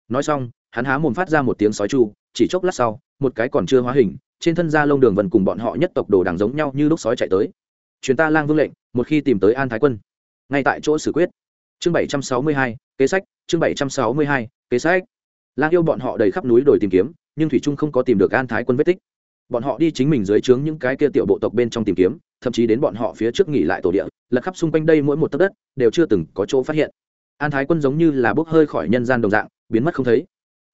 Speaker 1: Nói xong, hắn há mồm phát ra một tiếng sói chu, chỉ chốc lát sau, một cái còn chưa hóa hình trên thân da lông đường vần cùng bọn họ nhất tộc đồ đằng giống nhau như lúc sói chạy tới. Chuyến ta lang vương lệnh, một khi tìm tới an thái quân. Ngay tại chỗ xử quyết. Chương bảy trăm sáu mươi hai, kế sách, chương bảy trăm sáu mươi hai, kế sách. Lang yêu bọn họ đầy khắp núi đồi tìm kiếm, nhưng thủy trung không có tìm được an thái quân vết tích. Bọn họ đi chính mình dưới trướng những cái kia tiểu bộ tộc bên trong tìm kiếm, thậm chí đến bọn họ phía trước nghỉ lại tổ địa, lật khắp xung quanh đây mỗi một tấc đất, đều chưa từng có chỗ phát hiện. An thái quân giống như là bốc hơi khỏi nhân gian đồng dạng, biến mất không thấy.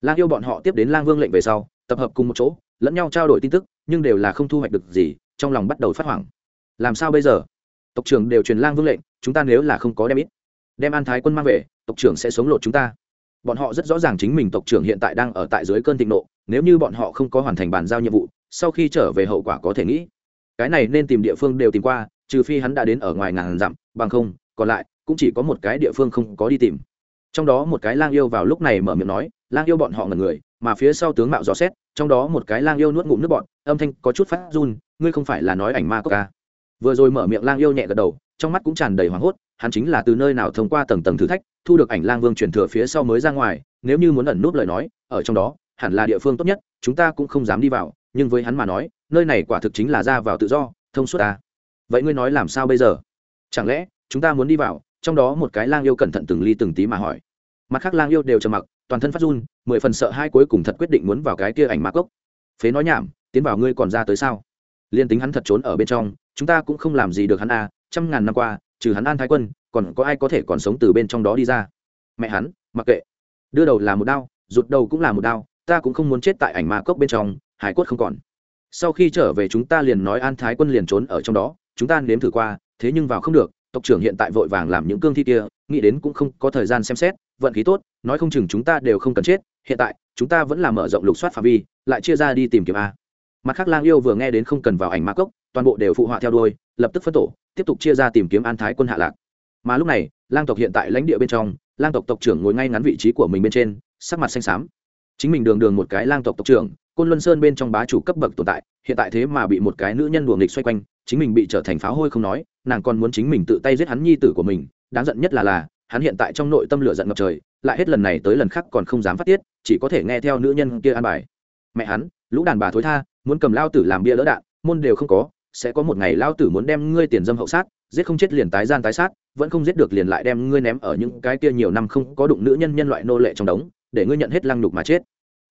Speaker 1: Lang yêu bọn họ tiếp đến lang vương lệnh về sau, tập hợp cùng một chỗ lẫn nhau trao đổi tin tức, nhưng đều là không thu hoạch được gì, trong lòng bắt đầu phát hoảng. Làm sao bây giờ? Tộc trưởng đều truyền lang vương lệnh, chúng ta nếu là không có đem ít, đem an thái quân mang về, tộc trưởng sẽ sống lột chúng ta. Bọn họ rất rõ ràng chính mình tộc trưởng hiện tại đang ở tại dưới cơn thịnh nộ, nếu như bọn họ không có hoàn thành bàn giao nhiệm vụ, sau khi trở về hậu quả có thể nghĩ. Cái này nên tìm địa phương đều tìm qua, trừ phi hắn đã đến ở ngoài ngàn dặm, bằng không, còn lại, cũng chỉ có một cái địa phương không có đi tìm. Trong đó một cái lang yêu vào lúc này mở miệng nói, lang yêu bọn họ ngần người mà phía sau tướng mạo dò xét, trong đó một cái lang yêu nuốt ngụm nước bọn âm thanh có chút phát run, ngươi không phải là nói ảnh ma cốc ca vừa rồi mở miệng lang yêu nhẹ gật đầu, trong mắt cũng tràn đầy hoảng hốt, hắn chính là từ nơi nào thông qua tầng tầng thử thách, thu được ảnh lang vương truyền thừa phía sau mới ra ngoài, nếu như muốn ẩn núp lời nói, ở trong đó, hẳn là địa phương tốt nhất, chúng ta cũng không dám đi vào, nhưng với hắn mà nói, nơi này quả thực chính là ra vào tự do, thông suốt ta vậy ngươi nói làm sao bây giờ? Chẳng lẽ, chúng ta muốn đi vào, trong đó một cái lang yêu cẩn thận từng ly từng tí mà hỏi. Mặt khác lang yêu đều trầm mặc toàn thân phát run mười phần sợ hai cuối cùng thật quyết định muốn vào cái kia ảnh mã cốc. Phế nói nhảm tiến vào ngươi còn ra tới sao? Liên tính hắn thật trốn ở bên trong chúng ta cũng không làm gì được hắn a à, trăm ngàn năm qua trừ hắn an thái quân còn có ai có thể còn sống từ bên trong đó đi ra? Mẹ hắn mặc kệ. Đưa đầu là một đao rụt đầu cũng là một đao ta cũng không muốn chết tại ảnh ma cốc bên trong hải quất không còn. Sau khi trở về chúng ta liền nói an thái quân liền trốn ở trong đó chúng ta nếm thử qua thế nhưng vào không được tộc trưởng hiện tại vội vàng làm những cương thi kia nghĩ đến cũng không có thời gian xem xét, vận khí tốt, nói không chừng chúng ta đều không cần chết, hiện tại, chúng ta vẫn là mở rộng lục soát phạm vi, lại chia ra đi tìm kiếm a. Mặt khác lang yêu vừa nghe đến không cần vào ảnh ma cốc, toàn bộ đều phụ họa theo đuôi, lập tức phân tổ, tiếp tục chia ra tìm kiếm an thái quân hạ lạc. Mà lúc này, lang tộc hiện tại lãnh địa bên trong, lang tộc tộc trưởng ngồi ngay ngắn vị trí của mình bên trên, sắc mặt xanh xám. Chính mình đường đường một cái lang tộc tộc trưởng, côn luân sơn bên trong bá chủ cấp bậc tồn tại, hiện tại thế mà bị một cái nữ nhân đùa nghịch xoay quanh, chính mình bị trở thành pháo hôi không nói, nàng còn muốn chính mình tự tay giết hắn nhi tử của mình đáng giận nhất là là, hắn hiện tại trong nội tâm lửa giận ngập trời, lại hết lần này tới lần khác còn không dám phát tiết, chỉ có thể nghe theo nữ nhân kia an bài. Mẹ hắn, lũ đàn bà thối tha, muốn cầm lao tử làm bia lỡ đạn, môn đều không có, sẽ có một ngày lao tử muốn đem ngươi tiền dâm hậu sát, giết không chết liền tái gian tái sát, vẫn không giết được liền lại đem ngươi ném ở những cái kia nhiều năm không có đụng nữ nhân nhân loại nô lệ trong đống, để ngươi nhận hết lăng nhục mà chết.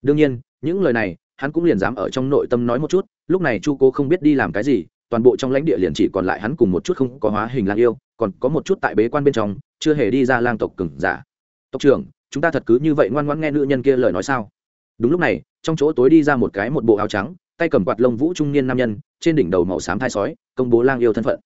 Speaker 1: Đương nhiên, những lời này, hắn cũng liền dám ở trong nội tâm nói một chút, lúc này chu cố không biết đi làm cái gì toàn bộ trong lãnh địa liền chỉ còn lại hắn cùng một chút không có hóa hình lang yêu, còn có một chút tại bế quan bên trong, chưa hề đi ra lang tộc cừng giả. Tộc trưởng, chúng ta thật cứ như vậy ngoan ngoãn nghe nữ nhân kia lời nói sao? Đúng lúc này, trong chỗ tối đi ra một cái một bộ áo trắng, tay cầm quạt lông vũ trung niên nam nhân, trên đỉnh đầu màu xám thai sói, công bố lang yêu thân phận.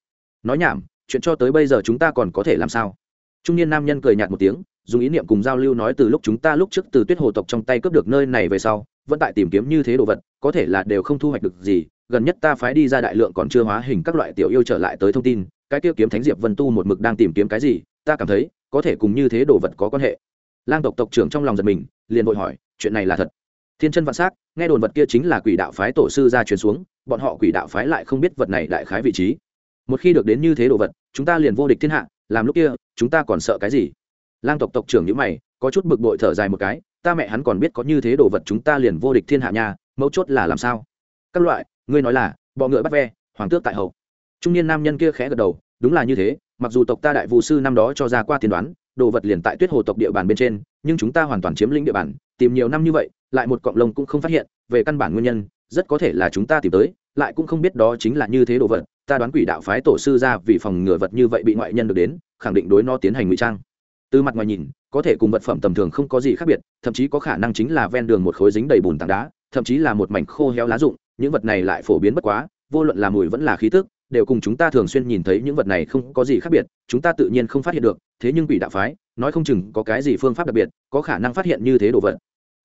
Speaker 1: Nói nhảm, chuyện cho tới bây giờ chúng ta còn có thể làm sao? Trung niên nam nhân cười nhạt một tiếng, dùng ý niệm cùng giao lưu nói từ lúc chúng ta lúc trước từ tuyết hồ tộc trong tay cướp được nơi này về sau, vẫn tại tìm kiếm như thế đồ vật, có thể là đều không thu hoạch được gì gần nhất ta phái đi ra đại lượng còn chưa hóa hình các loại tiểu yêu trở lại tới thông tin, cái kia kiếm thánh diệp vân tu một mực đang tìm kiếm cái gì, ta cảm thấy, có thể cùng như thế đồ vật có quan hệ. Lang tộc tộc trưởng trong lòng giật mình, liền vội hỏi, chuyện này là thật? Thiên chân vạn s á c nghe đồn vật kia chính là quỷ đạo phái tổ sư ra truyền xuống, bọn họ quỷ đạo phái lại không biết vật này đại khái vị trí. Một khi được đến như thế đồ vật, chúng ta liền vô địch thiên hạ, làm lúc kia, chúng ta còn sợ cái gì? Lang tộc tộc trưởng nhữ mày, có chút bực bội thở dài một cái, ta mẹ hắn còn biết có như thế đồ vật chúng ta liền vô địch thiên hạ nhà mấu chốt là làm sao? Các loại ngươi nói là, bọ ngựa bắt ve, hoàng tước tại hậu trung niên nam nhân kia khẽ gật đầu, đúng là như thế, mặc dù tộc ta đại vũ sư năm đó cho ra qua tiên đoán, đồ vật liền tại tuyết hồ tộc địa bàn bên trên, nhưng chúng ta hoàn toàn chiếm lĩnh địa bàn, tìm nhiều năm như vậy, lại một cọng lông cũng không phát hiện, về căn bản nguyên nhân, rất có thể là chúng ta tìm tới, lại cũng không biết đó chính là như thế đồ vật, ta đoán quỷ đạo phái tổ sư ra vì phòng ngừa vật như vậy bị ngoại nhân được đến, khẳng định đối nó tiến hành ngụy trang. Từ mặt ngoài nhìn, có thể cùng vật phẩm tầm thường không có gì khác biệt, thậm chí có khả năng chính là ven đường một khối dính đầy bùn tảng đá, thậm chí là một mảnh khô héo lá rụng những vật này lại phổ biến bất quá, vô luận là mùi vẫn là khí tức, đều cùng chúng ta thường xuyên nhìn thấy những vật này không có gì khác biệt, chúng ta tự nhiên không phát hiện được, thế nhưng quỷ đạo phái, nói không chừng có cái gì phương pháp đặc biệt, có khả năng phát hiện như thế đồ vật.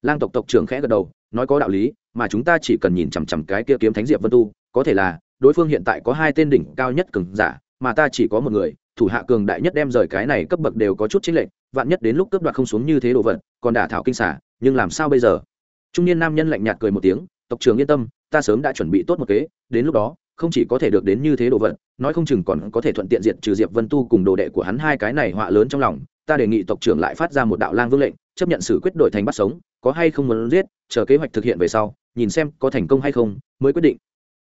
Speaker 1: Lang tộc tộc trưởng khẽ gật đầu, nói có đạo lý, mà chúng ta chỉ cần nhìn chằm chằm cái kia kiếm thánh diệp vân tu, có thể là, đối phương hiện tại có hai tên đỉnh cao nhất cường giả, mà ta chỉ có một người, thủ hạ cường đại nhất đem rời cái này cấp bậc đều có chút chính lệnh vạn nhất đến lúc cướp đoạt không xuống như thế đồ vật, còn đả thảo kinh xả nhưng làm sao bây giờ? Trung niên nam nhân lạnh nhạt cười một tiếng, tộc trưởng yên tâm ta sớm đã chuẩn bị tốt một kế, đến lúc đó, không chỉ có thể được đến như thế đồ vật, nói không chừng còn có thể thuận tiện diệt trừ diệp vân tu cùng đồ đệ của hắn hai cái này họa lớn trong lòng. Ta đề nghị tộc trưởng lại phát ra một đạo lang vương lệnh, chấp nhận xử quyết đổi thành bắt sống, có hay không muốn giết, chờ kế hoạch thực hiện về sau, nhìn xem có thành công hay không, mới quyết định.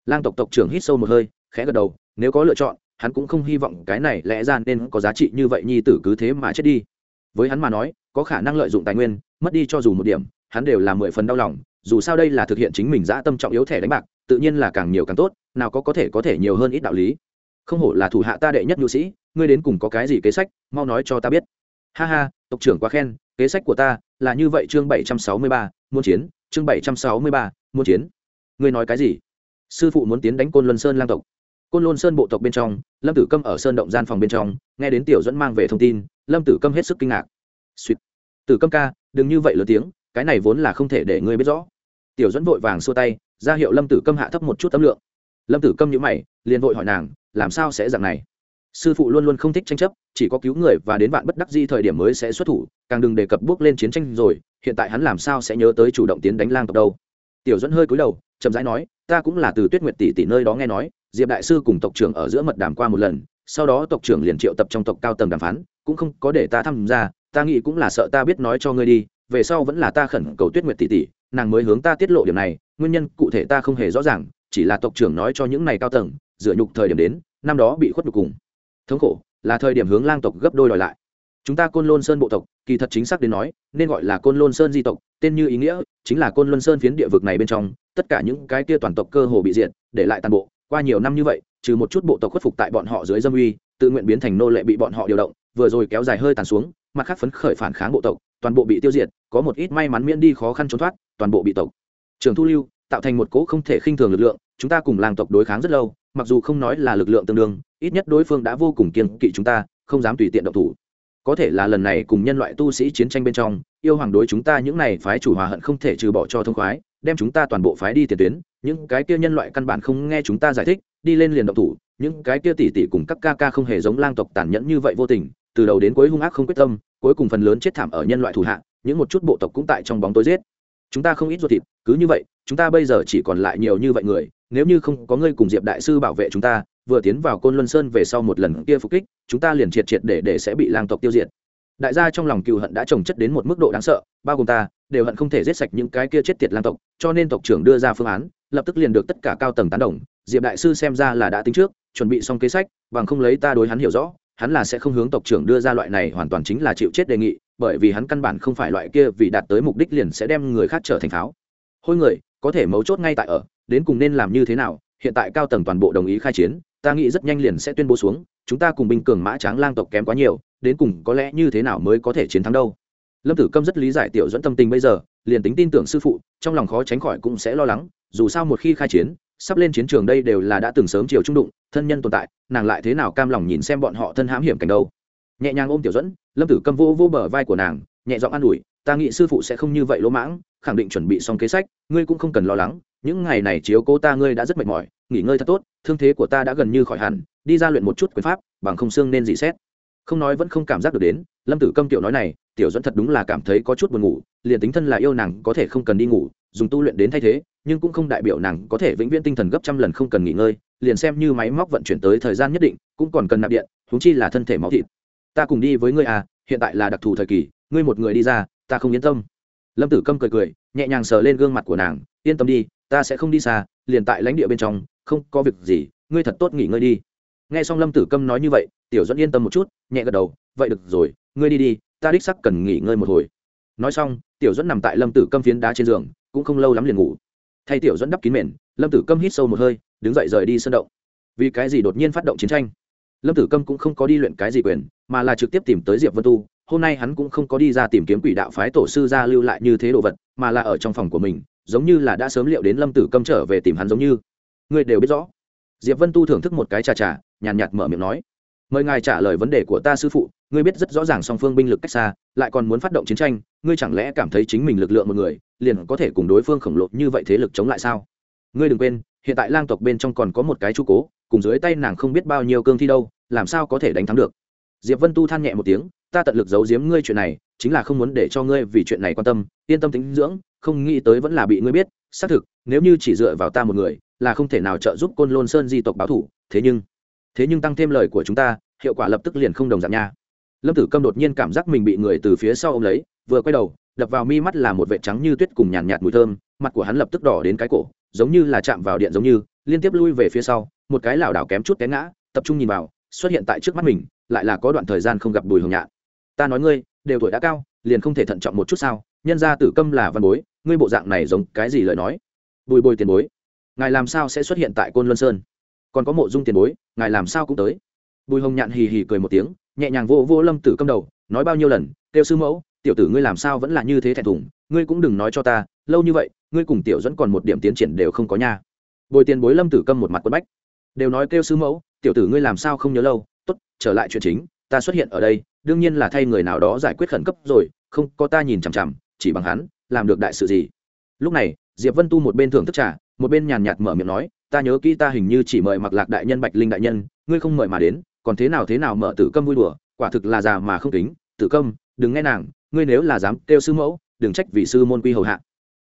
Speaker 1: Lang tộc tộc trưởng hít sâu một hơi, khẽ gật đầu, nếu có lựa chọn, hắn cũng không hy vọng cái này lẽ ra nên có giá trị như vậy, nhi tử cứ thế mà chết đi. Với hắn mà nói, có khả năng lợi dụng tài nguyên, mất đi cho dù một điểm, hắn đều là mười phần đau lòng dù sao đây là thực hiện chính mình dã tâm trọng yếu thẻ đánh bạc, tự nhiên là càng nhiều càng tốt, nào có có thể có thể nhiều hơn ít đạo lý. Không hổ là thủ hạ ta đệ nhất nhu sĩ, ngươi đến cùng có cái gì kế sách, mau nói cho ta biết. Ha ha, tộc trưởng quá khen, kế sách của ta là như vậy chương bảy trăm sáu mươi ba muốn chiến, chương bảy trăm sáu mươi ba muốn chiến. Ngươi nói cái gì? Sư phụ muốn tiến đánh côn luân sơn lang tộc. Côn luân sơn bộ tộc bên trong, lâm tử câm ở sơn động gian phòng bên trong, nghe đến tiểu dẫn mang về thông tin, lâm tử câm hết sức kinh ngạc. Suýt tử câm ca, đừng như vậy lớn tiếng, cái này vốn là không thể để ngươi biết rõ tiểu dẫn vội vàng xua tay, ra hiệu lâm tử câm hạ thấp một chút tâm lượng. Lâm tử câm nhữ mày, liền vội hỏi nàng, làm sao sẽ dạng này? Sư phụ luôn luôn không thích tranh chấp, chỉ có cứu người và đến bạn bất đắc di thời điểm mới sẽ xuất thủ, càng đừng đề cập bước lên chiến tranh rồi, hiện tại hắn làm sao sẽ nhớ tới chủ động tiến đánh lang tộc đâu? Tiểu dẫn hơi cúi đầu, chậm rãi nói, ta cũng là từ tuyết nguyệt tỷ tỷ nơi đó nghe nói, diệp đại sư cùng tộc trưởng ở giữa mật đàm qua một lần, sau đó tộc trưởng liền triệu tập trong tộc cao tầng đàm phán, cũng không có để ta tham gia, ta nghĩ cũng là sợ ta biết nói cho ngươi đi, về sau vẫn là ta khẩn cầu tuyết nguyệt tỷ tỷ nàng mới hướng ta tiết lộ điểm này, nguyên nhân cụ thể ta không hề rõ ràng, chỉ là tộc trưởng nói cho những này cao tầng, dựa nhục thời điểm đến, năm đó bị khuất nhục cùng. Thống khổ, là thời điểm hướng lang tộc gấp đôi đòi lại. Chúng ta côn lôn sơn bộ tộc, kỳ thật chính xác đến nói, nên gọi là côn lôn sơn di tộc, tên như ý nghĩa, chính là côn lôn sơn phiến địa vực này bên trong, tất cả những cái kia toàn tộc cơ hồ bị diệt, để lại toàn bộ. Qua nhiều năm như vậy, trừ một chút bộ tộc khuất phục tại bọn họ dưới dâm uy, tự nguyện biến thành nô lệ bị bọn họ điều động, vừa rồi kéo dài hơi tàn xuống, mặt khác phấn khởi phản kháng bộ tộc toàn bộ bị tiêu diệt, có một ít may mắn miễn đi khó khăn trốn thoát, toàn bộ bị tộc. Trường thu lưu, tạo thành một cỗ không thể khinh thường lực lượng, chúng ta cùng làng tộc đối kháng rất lâu, mặc dù không nói là lực lượng tương đương, ít nhất đối phương đã vô cùng kiên kỵ chúng ta, không dám tùy tiện động thủ. Có thể là lần này cùng nhân loại tu sĩ chiến tranh bên trong, yêu hoàng đối chúng ta những này phái chủ hòa hận không thể trừ bỏ cho thông khoái, đem chúng ta toàn bộ phái đi tiền tuyến, những cái kia nhân loại căn bản không nghe chúng ta giải thích, đi lên liền động thủ, những cái kia tỉ tỉ cùng các ca ca không hề giống lang tộc tàn nhẫn như vậy vô tình từ đầu đến cuối hung ác không quyết tâm, cuối cùng phần lớn chết thảm ở nhân loại thủ hạ, những một chút bộ tộc cũng tại trong bóng tối giết. Chúng ta không ít ruột thịt, cứ như vậy, chúng ta bây giờ chỉ còn lại nhiều như vậy người, nếu như không có ngươi cùng diệp đại sư bảo vệ chúng ta, vừa tiến vào côn luân sơn về sau một lần kia phục kích, chúng ta liền triệt triệt để để sẽ bị lang tộc tiêu diệt. Đại gia trong lòng cừu hận đã trồng chất đến một mức độ đáng sợ, bao gồm ta, đều hận không thể giết sạch những cái kia chết tiệt lang tộc, cho nên tộc trưởng đưa ra phương án, lập tức liền được tất cả cao tầng tán đồng. Diệp đại sư xem ra là đã tính trước, chuẩn bị xong kế sách, bằng không lấy ta đối hắn hiểu rõ hắn là sẽ không hướng tộc trưởng đưa ra loại này hoàn toàn chính là chịu chết đề nghị, bởi vì hắn căn bản không phải loại kia vì đạt tới mục đích liền sẽ đem người khác trở thành pháo. Hôi người, có thể mấu chốt ngay tại ở, đến cùng nên làm như thế nào, hiện tại cao tầng toàn bộ đồng ý khai chiến, ta nghĩ rất nhanh liền sẽ tuyên bố xuống, chúng ta cùng binh cường mã tráng lang tộc kém quá nhiều, đến cùng có lẽ như thế nào mới có thể chiến thắng đâu. Lâm tử câm rất lý giải tiểu dẫn tâm tình bây giờ, liền tính tin tưởng sư phụ, trong lòng khó tránh khỏi cũng sẽ lo lắng, dù sao một khi khai chiến sắp lên chiến trường đây đều là đã từng sớm chiều trung đụng, thân nhân tồn tại, nàng lại thế nào cam lòng nhìn xem bọn họ thân hãm hiểm cảnh đâu? Nhẹ nhàng ôm tiểu dẫn lâm tử câm vô vô bờ vai của nàng, nhẹ giọng an ủi, ta nghĩ sư phụ sẽ không như vậy lỗ mãng, khẳng định chuẩn bị xong kế sách, ngươi cũng không cần lo lắng, những ngày này chiếu cố ta ngươi đã rất mệt mỏi, nghỉ ngơi thật tốt, thương thế của ta đã gần như khỏi hẳn, đi ra luyện một chút quyền pháp, bằng không xương nên dị xét. Không nói vẫn không cảm giác được đến, lâm tử câm tiểu nói này, tiểu dẫn thật đúng là cảm thấy có chút buồn ngủ, liền tính thân là yêu nàng có thể không cần đi ngủ dùng tu luyện đến thay thế, nhưng cũng không đại biểu nàng có thể vĩnh viễn tinh thần gấp trăm lần không cần nghỉ ngơi, liền xem như máy móc vận chuyển tới thời gian nhất định, cũng còn cần nạp điện húng chi là thân thể máu thịt. Ta cùng đi với ngươi à hiện tại là đặc thù thời kỳ, ngươi một người đi ra, ta không yên tâm. Lâm tử câm cười cười, nhẹ nhàng sờ lên gương mặt của nàng, yên tâm đi, ta sẽ không đi xa, liền tại lãnh địa bên trong, không có việc gì, ngươi thật tốt nghỉ ngơi đi. Nghe xong lâm tử câm nói như vậy, tiểu dẫn yên tâm một chút, nhẹ gật đầu, vậy được rồi, ngươi đi đi, ta đích sắc cần nghỉ ngơi một hồi. Nói xong, tiểu dẫn nằm tại lâm tử câm phiến đá trên giường cũng không lâu lắm liền ngủ. Thay tiểu dẫn đắp kín mền, lâm tử câm hít sâu một hơi, đứng dậy rời đi sân động. Vì cái gì đột nhiên phát động chiến tranh? Lâm tử câm cũng không có đi luyện cái gì quyền, mà là trực tiếp tìm tới diệp vân tu. Hôm nay hắn cũng không có đi ra tìm kiếm quỷ đạo phái tổ sư ra lưu lại như thế đồ vật, mà là ở trong phòng của mình, giống như là đã sớm liệu đến lâm tử câm trở về tìm hắn giống như. Người đều biết rõ. Diệp vân tu thưởng thức một cái trà trà, nhàn nhạt mở miệng nói mời ngài trả lời vấn đề của ta sư phụ, ngươi biết rất rõ ràng song phương binh lực cách xa, lại còn muốn phát động chiến tranh, ngươi chẳng lẽ cảm thấy chính mình lực lượng một người, liền có thể cùng đối phương khổng lồ như vậy thế lực chống lại sao? Ngươi đừng quên, hiện tại lang tộc bên trong còn có một cái chu cố, cùng dưới tay nàng không biết bao nhiêu cương thi đâu, làm sao có thể đánh thắng được? Diệp vân tu than nhẹ một tiếng, ta tận lực giấu giếm ngươi chuyện này, chính là không muốn để cho ngươi vì chuyện này quan tâm, yên tâm tính dưỡng, không nghĩ tới vẫn là bị ngươi biết. Xác thực, nếu như chỉ dựa vào ta một người, là không thể nào trợ giúp côn lôn sơn di tộc báo thủ, thế nhưng thế nhưng tăng thêm lời của chúng ta hiệu quả lập tức liền không đồng dạng nha. Lâm tử câm đột nhiên cảm giác mình bị người từ phía sau ô m lấy vừa quay đầu đập vào mi mắt là một vệ trắng như tuyết cùng nhàn nhạt, nhạt mùi thơm mặt của hắn lập tức đỏ đến cái cổ giống như là chạm vào điện giống như liên tiếp lui về phía sau một cái lảo đảo kém chút té ngã tập trung nhìn vào xuất hiện tại trước mắt mình lại là có đoạn thời gian không gặp bùi hồng nhạn. Ta nói ngươi đều tuổi đã cao liền không thể thận trọng một chút sao? Nhân ra tử câm là văn bối ngươi bộ dạng này giống cái gì lời nói? Bùi bồi tiền bối. Ngài làm sao sẽ xuất hiện tại côn luân sơn? Còn có mộ dung tiền bối, ngài làm sao cũng tới. Bùi hồng nhạn hì hì cười một tiếng, nhẹ nhàng vô vô lâm tử câm đầu, nói bao nhiêu lần kêu sư mẫu, tiểu tử ngươi làm sao vẫn là như thế thẹn thùng, ngươi cũng đừng nói cho ta, lâu như vậy, ngươi cùng tiểu dẫn còn một điểm tiến triển đều không có nha. Bồi tiền bối lâm tử câm một mặt quân bách, đều nói kêu sư mẫu, tiểu tử ngươi làm sao không nhớ lâu, tốt, trở lại chuyện chính, ta xuất hiện ở đây, đương nhiên là thay người nào đó giải quyết khẩn cấp rồi, không có ta nhìn chằm chằm, chỉ bằng hắn, làm được đại sự gì. Lúc này, diệp vân tu một bên thưởng thức trà, một bên nhàn nhạt mở miệng nói ta nhớ kỹ ta hình như chỉ mời mặc lạc đại nhân bạch linh đại nhân ngươi không mời mà đến còn thế nào thế nào mở tử câm vui đùa quả thực là già mà không tính tử câm đừng nghe nàng ngươi nếu là dám kêu sư mẫu đừng trách vì sư môn quy hầu hạ.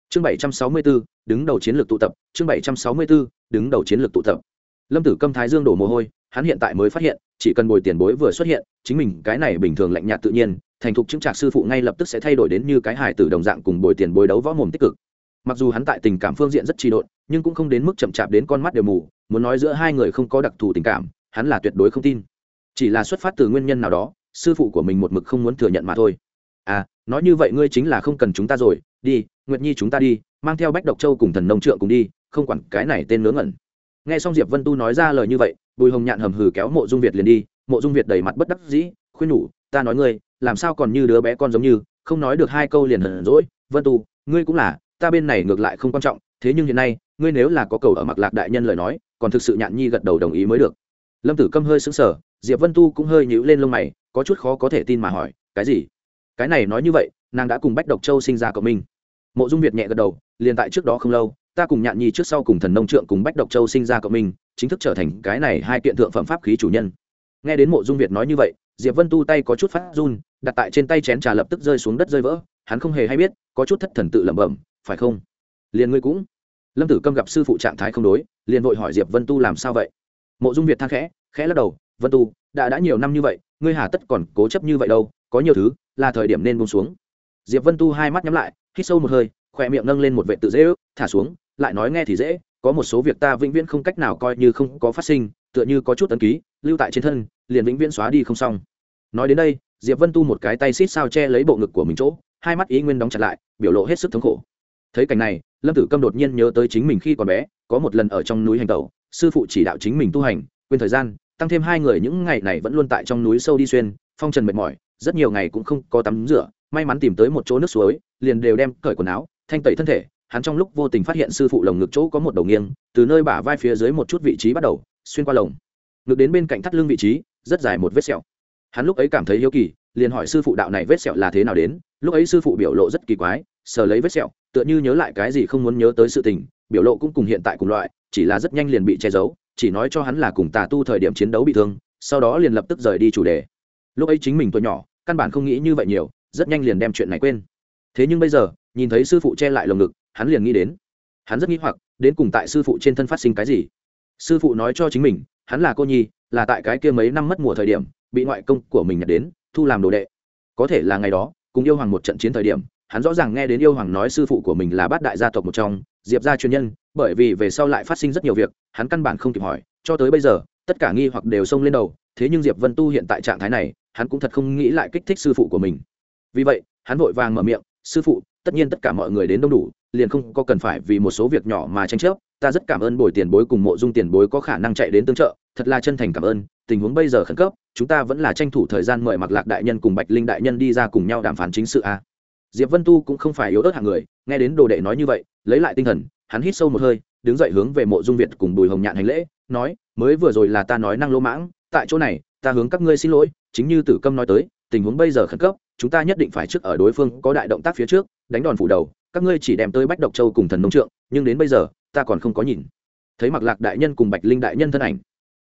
Speaker 1: Chương bảy trăm sáu mươi 764, đứng đầu chiến lược tụ tập chương bảy trăm sáu mươi 764, đứng đầu chiến lược tụ tập. Lâm tử câm thái dương đổ mồ hôi hắn hiện tại mới phát hiện chỉ cần bồi tiền bối vừa xuất hiện chính mình cái này bình thường lạnh nhạt tự nhiên thành thục chứng trạc sư phụ ngay lập tức sẽ thay đổi đến như cái hài tử đồng dạng cùng bồi tiền bối đấu võ mồm tích cực mặc dù hắn tại tình cảm phương diện rất trì độn, nhưng cũng không đến mức chậm chạp đến con mắt đều mù, muốn nói giữa hai người không có đặc thù tình cảm, hắn là tuyệt đối không tin. Chỉ là xuất phát từ nguyên nhân nào đó, sư phụ của mình một mực không muốn thừa nhận mà thôi. À nói như vậy ngươi chính là không cần chúng ta rồi, đi, nguyệt nhi chúng ta đi, mang theo bách độc châu cùng thần nông trượng cùng đi, không quản cái này tên ngớ ngẩn. Nghe xong diệp vân tu nói ra lời như vậy, bùi hồng nhạn hầm hừ kéo mộ dung việt liền đi, mộ dung việt đầy mặt bất đắc dĩ, khuyên nhủ, ta nói ngươi, làm sao còn như đứa bé con giống như, không nói được hai câu liền hờn rỗi vân tu, ngươi cũng là ta bên này ngược lại không quan trọng, thế nhưng hiện nay, ngươi nếu là có cầu ở mặc lạc đại nhân lời nói, còn thực sự nhạn nhi gật đầu đồng ý mới được. Lâm tử câm hơi sững sờ, diệp vân tu cũng hơi nhíu lên lông mày, có chút khó có thể tin mà hỏi, cái gì? Cái này nói như vậy, nàng đã cùng bách độc châu sinh ra cộng minh. Mộ dung việt nhẹ gật đầu, liền tại trước đó không lâu, ta cùng nhạn nhi trước sau cùng thần nông trượng cùng bách độc châu sinh ra cộng minh, chính thức trở thành cái này hai kiện thượng phẩm pháp khí chủ nhân. Nghe đến mộ dung việt nói như vậy, diệp vân tu tay có chút phát run, đặt tại trên tay chén trà lập tức rơi xuống đất rơi vỡ, hắn không hề hay biết, có chút thất thần tự lẩm bẩm phải không? Liền ngươi cũng. Lâm tử câm gặp sư phụ trạng thái không đối, liền vội hỏi diệp vân tu làm sao vậy? Mộ dung việt than khẽ khẽ lắc đầu, vân tu, đã đã nhiều năm như vậy, ngươi hà tất còn cố chấp như vậy đâu, có nhiều thứ là thời điểm nên buông xuống. Diệp vân tu hai mắt nhắm lại, hít sâu một hơi, khỏe miệng nâng lên một vệ tự dễ ước, thả xuống, lại nói nghe thì dễ, có một số việc ta vĩnh viễn không cách nào coi như không có phát sinh, tựa như có chút ấn ký, lưu tại trên thân, liền vĩnh viễn xóa đi không xong. Nói đến đây, diệp vân tu một cái tay xít sao che lấy bộ ngực của mình chỗ, hai mắt ý nguyên đóng chặt lại, biểu lộ hết sức thống khổ thấy cảnh này, lâm tử câm đột nhiên nhớ tới chính mình khi còn bé, có một lần ở trong núi hành tẩu, sư phụ chỉ đạo chính mình tu hành, quên thời gian, tăng thêm hai người những ngày này vẫn luôn tại trong núi sâu đi xuyên, phong trần mệt mỏi, rất nhiều ngày cũng không có tắm rửa, may mắn tìm tới một chỗ nước suối, liền đều đem cởi quần áo, thanh tẩy thân thể, hắn trong lúc vô tình phát hiện sư phụ lồng ngực chỗ có một đầu nghiêng, từ nơi bả vai phía dưới một chút vị trí bắt đầu, xuyên qua lồng. Ngực đến bên cạnh thắt lưng vị trí, rất dài một vết sẹo. Hắn lúc ấy cảm thấy hiếu kỳ, liền hỏi sư phụ đạo này vết sẹo là thế nào đến, lúc ấy sư phụ biểu lộ rất kỳ quái, sờ lấy vết sẹo tựa như nhớ lại cái gì không muốn nhớ tới sự tình, biểu lộ cũng cùng hiện tại cùng loại, chỉ là rất nhanh liền bị che giấu, chỉ nói cho hắn là cùng tà tu thời điểm chiến đấu bị thương, sau đó liền lập tức rời đi chủ đề. Lúc ấy chính mình tuổi nhỏ, căn bản không nghĩ như vậy nhiều, rất nhanh liền đem chuyện này quên. Thế nhưng bây giờ, nhìn thấy sư phụ che lại lồng ngực, hắn liền nghĩ đến, hắn rất nghĩ hoặc, đến cùng tại sư phụ trên thân phát sinh cái gì? Sư phụ nói cho chính mình, hắn là cô nhi, là tại cái kia mấy năm mất mùa thời điểm, bị ngoại công của mình nhặt đến, thu làm đồ đệ. Có thể là ngày đó, cùng yêu hoàng một trận chiến thời điểm hắn rõ ràng nghe đến yêu hoàng nói sư phụ của mình là bát đại gia tộc một trong, diệp gia chuyên nhân, bởi vì về sau lại phát sinh rất nhiều việc, hắn căn bản không kịp hỏi, cho tới bây giờ, tất cả nghi hoặc đều xông lên đầu, thế nhưng diệp vân tu hiện tại trạng thái này, hắn cũng thật không nghĩ lại kích thích sư phụ của mình. Vì vậy, hắn vội vàng mở miệng, sư phụ, tất nhiên tất cả mọi người đến đông đủ, liền không có cần phải vì một số việc nhỏ mà tranh chấp, ta rất cảm ơn bồi tiền bối cùng mộ dung tiền bối có khả năng chạy đến tương trợ, thật là chân thành cảm ơn, tình huống bây giờ khẩn cấp, chúng ta vẫn là tranh thủ thời gian mời mặc lạc đại nhân cùng bạch linh đại nhân đi ra cùng nhau đàm phán chính sự a diệp vân tu cũng không phải yếu ớt hạng người, nghe đến đồ đệ nói như vậy, lấy lại tinh thần, hắn hít sâu một hơi, đứng dậy hướng về mộ dung việt cùng bùi hồng nhạn hành lễ, nói, mới vừa rồi là ta nói năng lỗ mãng, tại chỗ này, ta hướng các ngươi xin lỗi, chính như tử câm nói tới, tình huống bây giờ khẩn cấp, chúng ta nhất định phải trước ở đối phương có đại động tác phía trước, đánh đòn phủ đầu, các ngươi chỉ đem tới bách độc châu cùng thần nông trượng, nhưng đến bây giờ, ta còn không có nhìn. Thấy mặc lạc đại nhân cùng bạch linh đại nhân thân ảnh,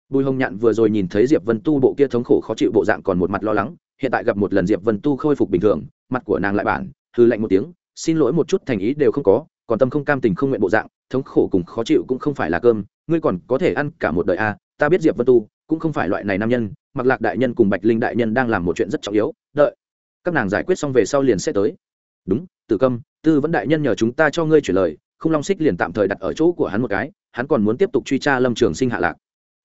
Speaker 1: bùi hồng nhạn vừa rồi nhìn thấy diệp vân tu bộ kia thống khổ khó chịu bộ dạng còn một mặt lo lắng, hiện tại gặp một lần diệp vân tu khôi phục bình thường mặt của nàng lại bản hư lạnh một tiếng xin lỗi một chút thành ý đều không có còn tâm không cam tình không nguyện bộ dạng thống khổ cùng khó chịu cũng không phải là cơm ngươi còn có thể ăn cả một đời à, ta biết diệp vân tu cũng không phải loại này nam nhân mặc lạc đại nhân cùng bạch linh đại nhân đang làm một chuyện rất trọng yếu đợi các nàng giải quyết xong về sau liền sẽ tới. Đúng tử câm tư vẫn đại nhân nhờ chúng ta cho ngươi chuyển lời không long xích liền tạm thời đặt ở chỗ của hắn một cái hắn còn muốn tiếp tục truy tra lâm trường sinh hạ lạc.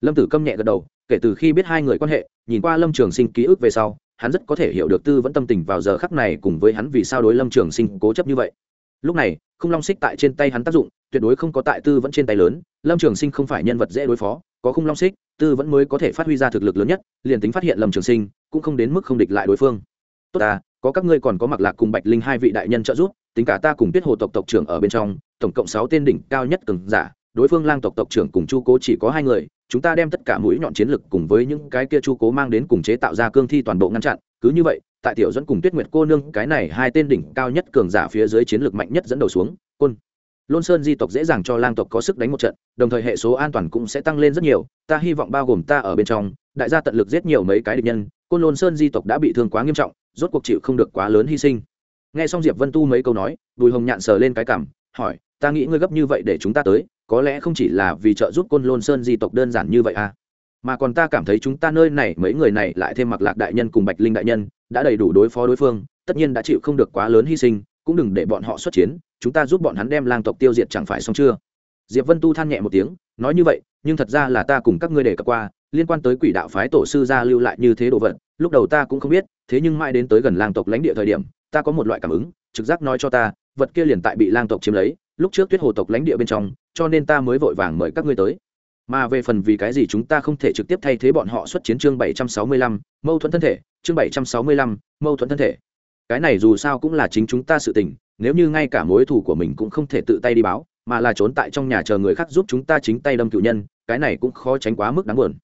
Speaker 1: Lâm tử câm nhẹ gật đầu kể từ khi biết hai người quan hệ nhìn qua lâm trường sinh ký ức về sau hắn rất có thể hiểu được tư vẫn tâm tình vào giờ khắc này cùng với hắn vì sao đối lâm trường sinh cố chấp như vậy. Lúc này không long xích tại trên tay hắn tác dụng, tuyệt đối không có tại tư vẫn trên tay lớn, lâm trường sinh không phải nhân vật dễ đối phó, có không long xích, tư vẫn mới có thể phát huy ra thực lực lớn nhất, liền tính phát hiện lâm trường sinh, cũng không đến mức không địch lại đối phương. Tốt ta, có các ngươi còn có mặc lạc cùng bạch linh hai vị đại nhân trợ giúp, tính cả ta cùng tiết hồ tộc tộc trưởng ở bên trong, tổng cộng sáu tên đỉnh cao nhất cường giả, đối phương lang tộc tộc trưởng cùng chu cố chỉ có hai người chúng ta đem tất cả mũi nhọn chiến lực cùng với những cái kia chu cố mang đến cùng chế tạo ra cương thi toàn bộ ngăn chặn. Cứ như vậy, tại tiểu dẫn cùng tuyết nguyệt cô nương, cái này hai tên đỉnh cao nhất cường giả phía dưới chiến lược mạnh nhất dẫn đầu xuống, côn. Lôn sơn di tộc dễ dàng cho lang tộc có sức đánh một trận, đồng thời hệ số an toàn cũng sẽ tăng lên rất nhiều. Ta hy vọng bao gồm ta ở bên trong, đại gia tận lực giết nhiều mấy cái địch nhân. Côn lôn sơn di tộc đã bị thương quá nghiêm trọng, rốt cuộc chịu không được quá lớn hy sinh. Nghe xong diệp vân tu mấy câu nói, bùi hồng nhạn sờ lên cái cảm, hỏi, ta nghĩ ngươi gấp như vậy để chúng ta tới có lẽ không chỉ là vì trợ giúp côn lôn sơn di tộc đơn giản như vậy à. Mà còn ta cảm thấy chúng ta nơi này mấy người này lại thêm mặc lạc đại nhân cùng bạch linh đại nhân, đã đầy đủ đối phó đối phương, tất nhiên đã chịu không được quá lớn hy sinh, cũng đừng để bọn họ xuất chiến, chúng ta giúp bọn hắn đem lang tộc tiêu diệt chẳng phải xong chưa? Diệp vân tu than nhẹ một tiếng, nói như vậy, nhưng thật ra là ta cùng các ngươi đề cập qua, liên quan tới quỷ đạo phái tổ sư gia lưu lại như thế đồ vật, lúc đầu ta cũng không biết, thế nhưng mãi đến tới gần lang tộc lãnh địa thời điểm, ta có một loại cảm ứng, trực giác nói cho ta, vật kia liền tại bị lang tộc chiếm lấy, lúc trước tuyết hồ tộc lãnh địa bên trong cho nên ta mới vội vàng mời các ngươi tới. Mà về phần vì cái gì chúng ta không thể trực tiếp thay thế bọn họ xuất chiến chương 765, mâu thuẫn thân thể chương 765, mâu thuẫn thân thể. Cái này dù sao cũng là chính chúng ta sự tình nếu như ngay cả mối thù của mình cũng không thể tự tay đi báo mà là trốn tại trong nhà chờ người khác giúp chúng ta chính tay đâm cựu nhân cái này cũng khó tránh quá mức đáng buồn.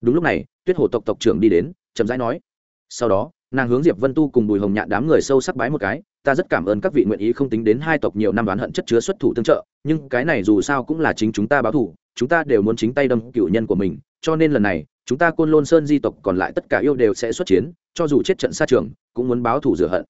Speaker 1: Đúng lúc này tuyết hồ tộc tộc trưởng đi đến chậm rãi nói. Sau đó nàng hướng diệp vân tu cùng bùi hồng nhạn đám người sâu sắc bái một cái ta rất cảm ơn các vị nguyện ý không tính đến hai tộc nhiều năm đoán hận chất chứa xuất thủ tương trợ nhưng cái này dù sao cũng là chính chúng ta báo thủ chúng ta đều muốn chính tay đâm cựu nhân của mình cho nên lần này chúng ta côn lôn sơn di tộc còn lại tất cả yêu đều sẽ xuất chiến cho dù chết trận xa trường cũng muốn báo thủ rửa hận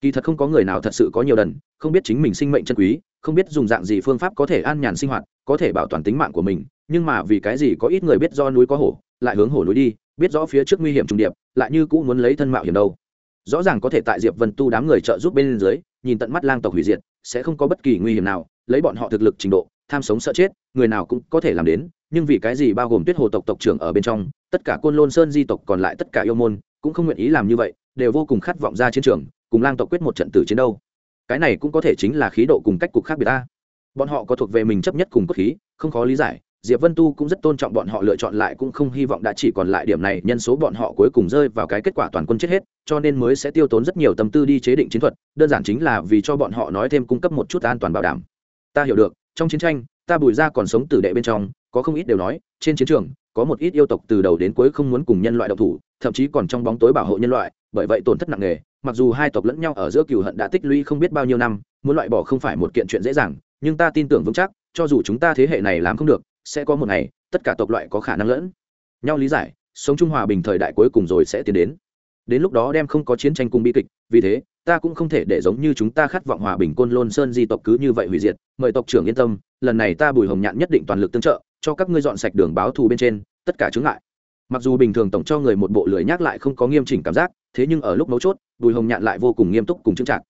Speaker 1: kỳ thật không có người nào thật sự có nhiều đần không biết chính mình sinh mệnh chân quý không biết dùng dạng gì phương pháp có thể an nhàn sinh hoạt có thể bảo toàn tính mạng của mình nhưng mà vì cái gì có ít người biết do núi có hổ lại hướng hổ núi đi biết rõ phía trước nguy hiểm trùng điệp, lại như cũ muốn lấy thân mạo hiểm đâu. Rõ ràng có thể tại diệp vân tu đám người trợ giúp bên dưới, nhìn tận mắt lang tộc hủy diệt, sẽ không có bất kỳ nguy hiểm nào, lấy bọn họ thực lực trình độ, tham sống sợ chết, người nào cũng có thể làm đến, nhưng vì cái gì bao gồm tuyết hồ tộc tộc trưởng ở bên trong, tất cả côn lôn sơn di tộc còn lại tất cả yêu môn, cũng không nguyện ý làm như vậy, đều vô cùng khát vọng ra chiến trường, cùng lang tộc quyết một trận tử chiến đâu. Cái này cũng có thể chính là khí độ cùng cách cục khác biệt ta. Bọn họ có thuộc về mình chấp nhất cùng cốt khí, không khó lý giải diệp vân tu cũng rất tôn trọng bọn họ lựa chọn lại cũng không hy vọng đã chỉ còn lại điểm này, nhân số bọn họ cuối cùng rơi vào cái kết quả toàn quân chết hết, cho nên mới sẽ tiêu tốn rất nhiều tâm tư đi chế định chiến thuật, đơn giản chính là vì cho bọn họ nói thêm cung cấp một chút an toàn bảo đảm. Ta hiểu được, trong chiến tranh, ta bùi ra còn sống tử đệ bên trong, có không ít đều nói, trên chiến trường, có một ít yêu tộc từ đầu đến cuối không muốn cùng nhân loại độc thủ, thậm chí còn trong bóng tối bảo hộ nhân loại, bởi vậy tổn thất nặng nề, mặc dù hai tộc lẫn nhau ở giữa cừu hận đã tích lũy không biết bao nhiêu năm, muốn loại bỏ không phải một kiện chuyện dễ dàng, nhưng ta tin tưởng vững chắc, cho dù chúng ta thế hệ này làm không được sẽ có một ngày, tất cả tộc loại có khả năng lẫn nhau lý giải, sống trung hòa bình thời đại cuối cùng rồi sẽ tiến đến. Đến lúc đó đem không có chiến tranh cùng bi kịch, vì thế, ta cũng không thể để giống như chúng ta khát vọng hòa bình côn lôn sơn di tộc cứ như vậy hủy diệt, mời tộc trưởng yên tâm, lần này ta bùi hồng nhạn nhất định toàn lực tương trợ, cho các ngươi dọn sạch đường báo thù bên trên, tất cả chướng ngại. Mặc dù bình thường tổng cho người một bộ lưỡi nhắc lại không có nghiêm chỉnh cảm giác, thế nhưng ở lúc mấu chốt, bùi hồng nhạn lại vô cùng nghiêm túc cùng chững chạc.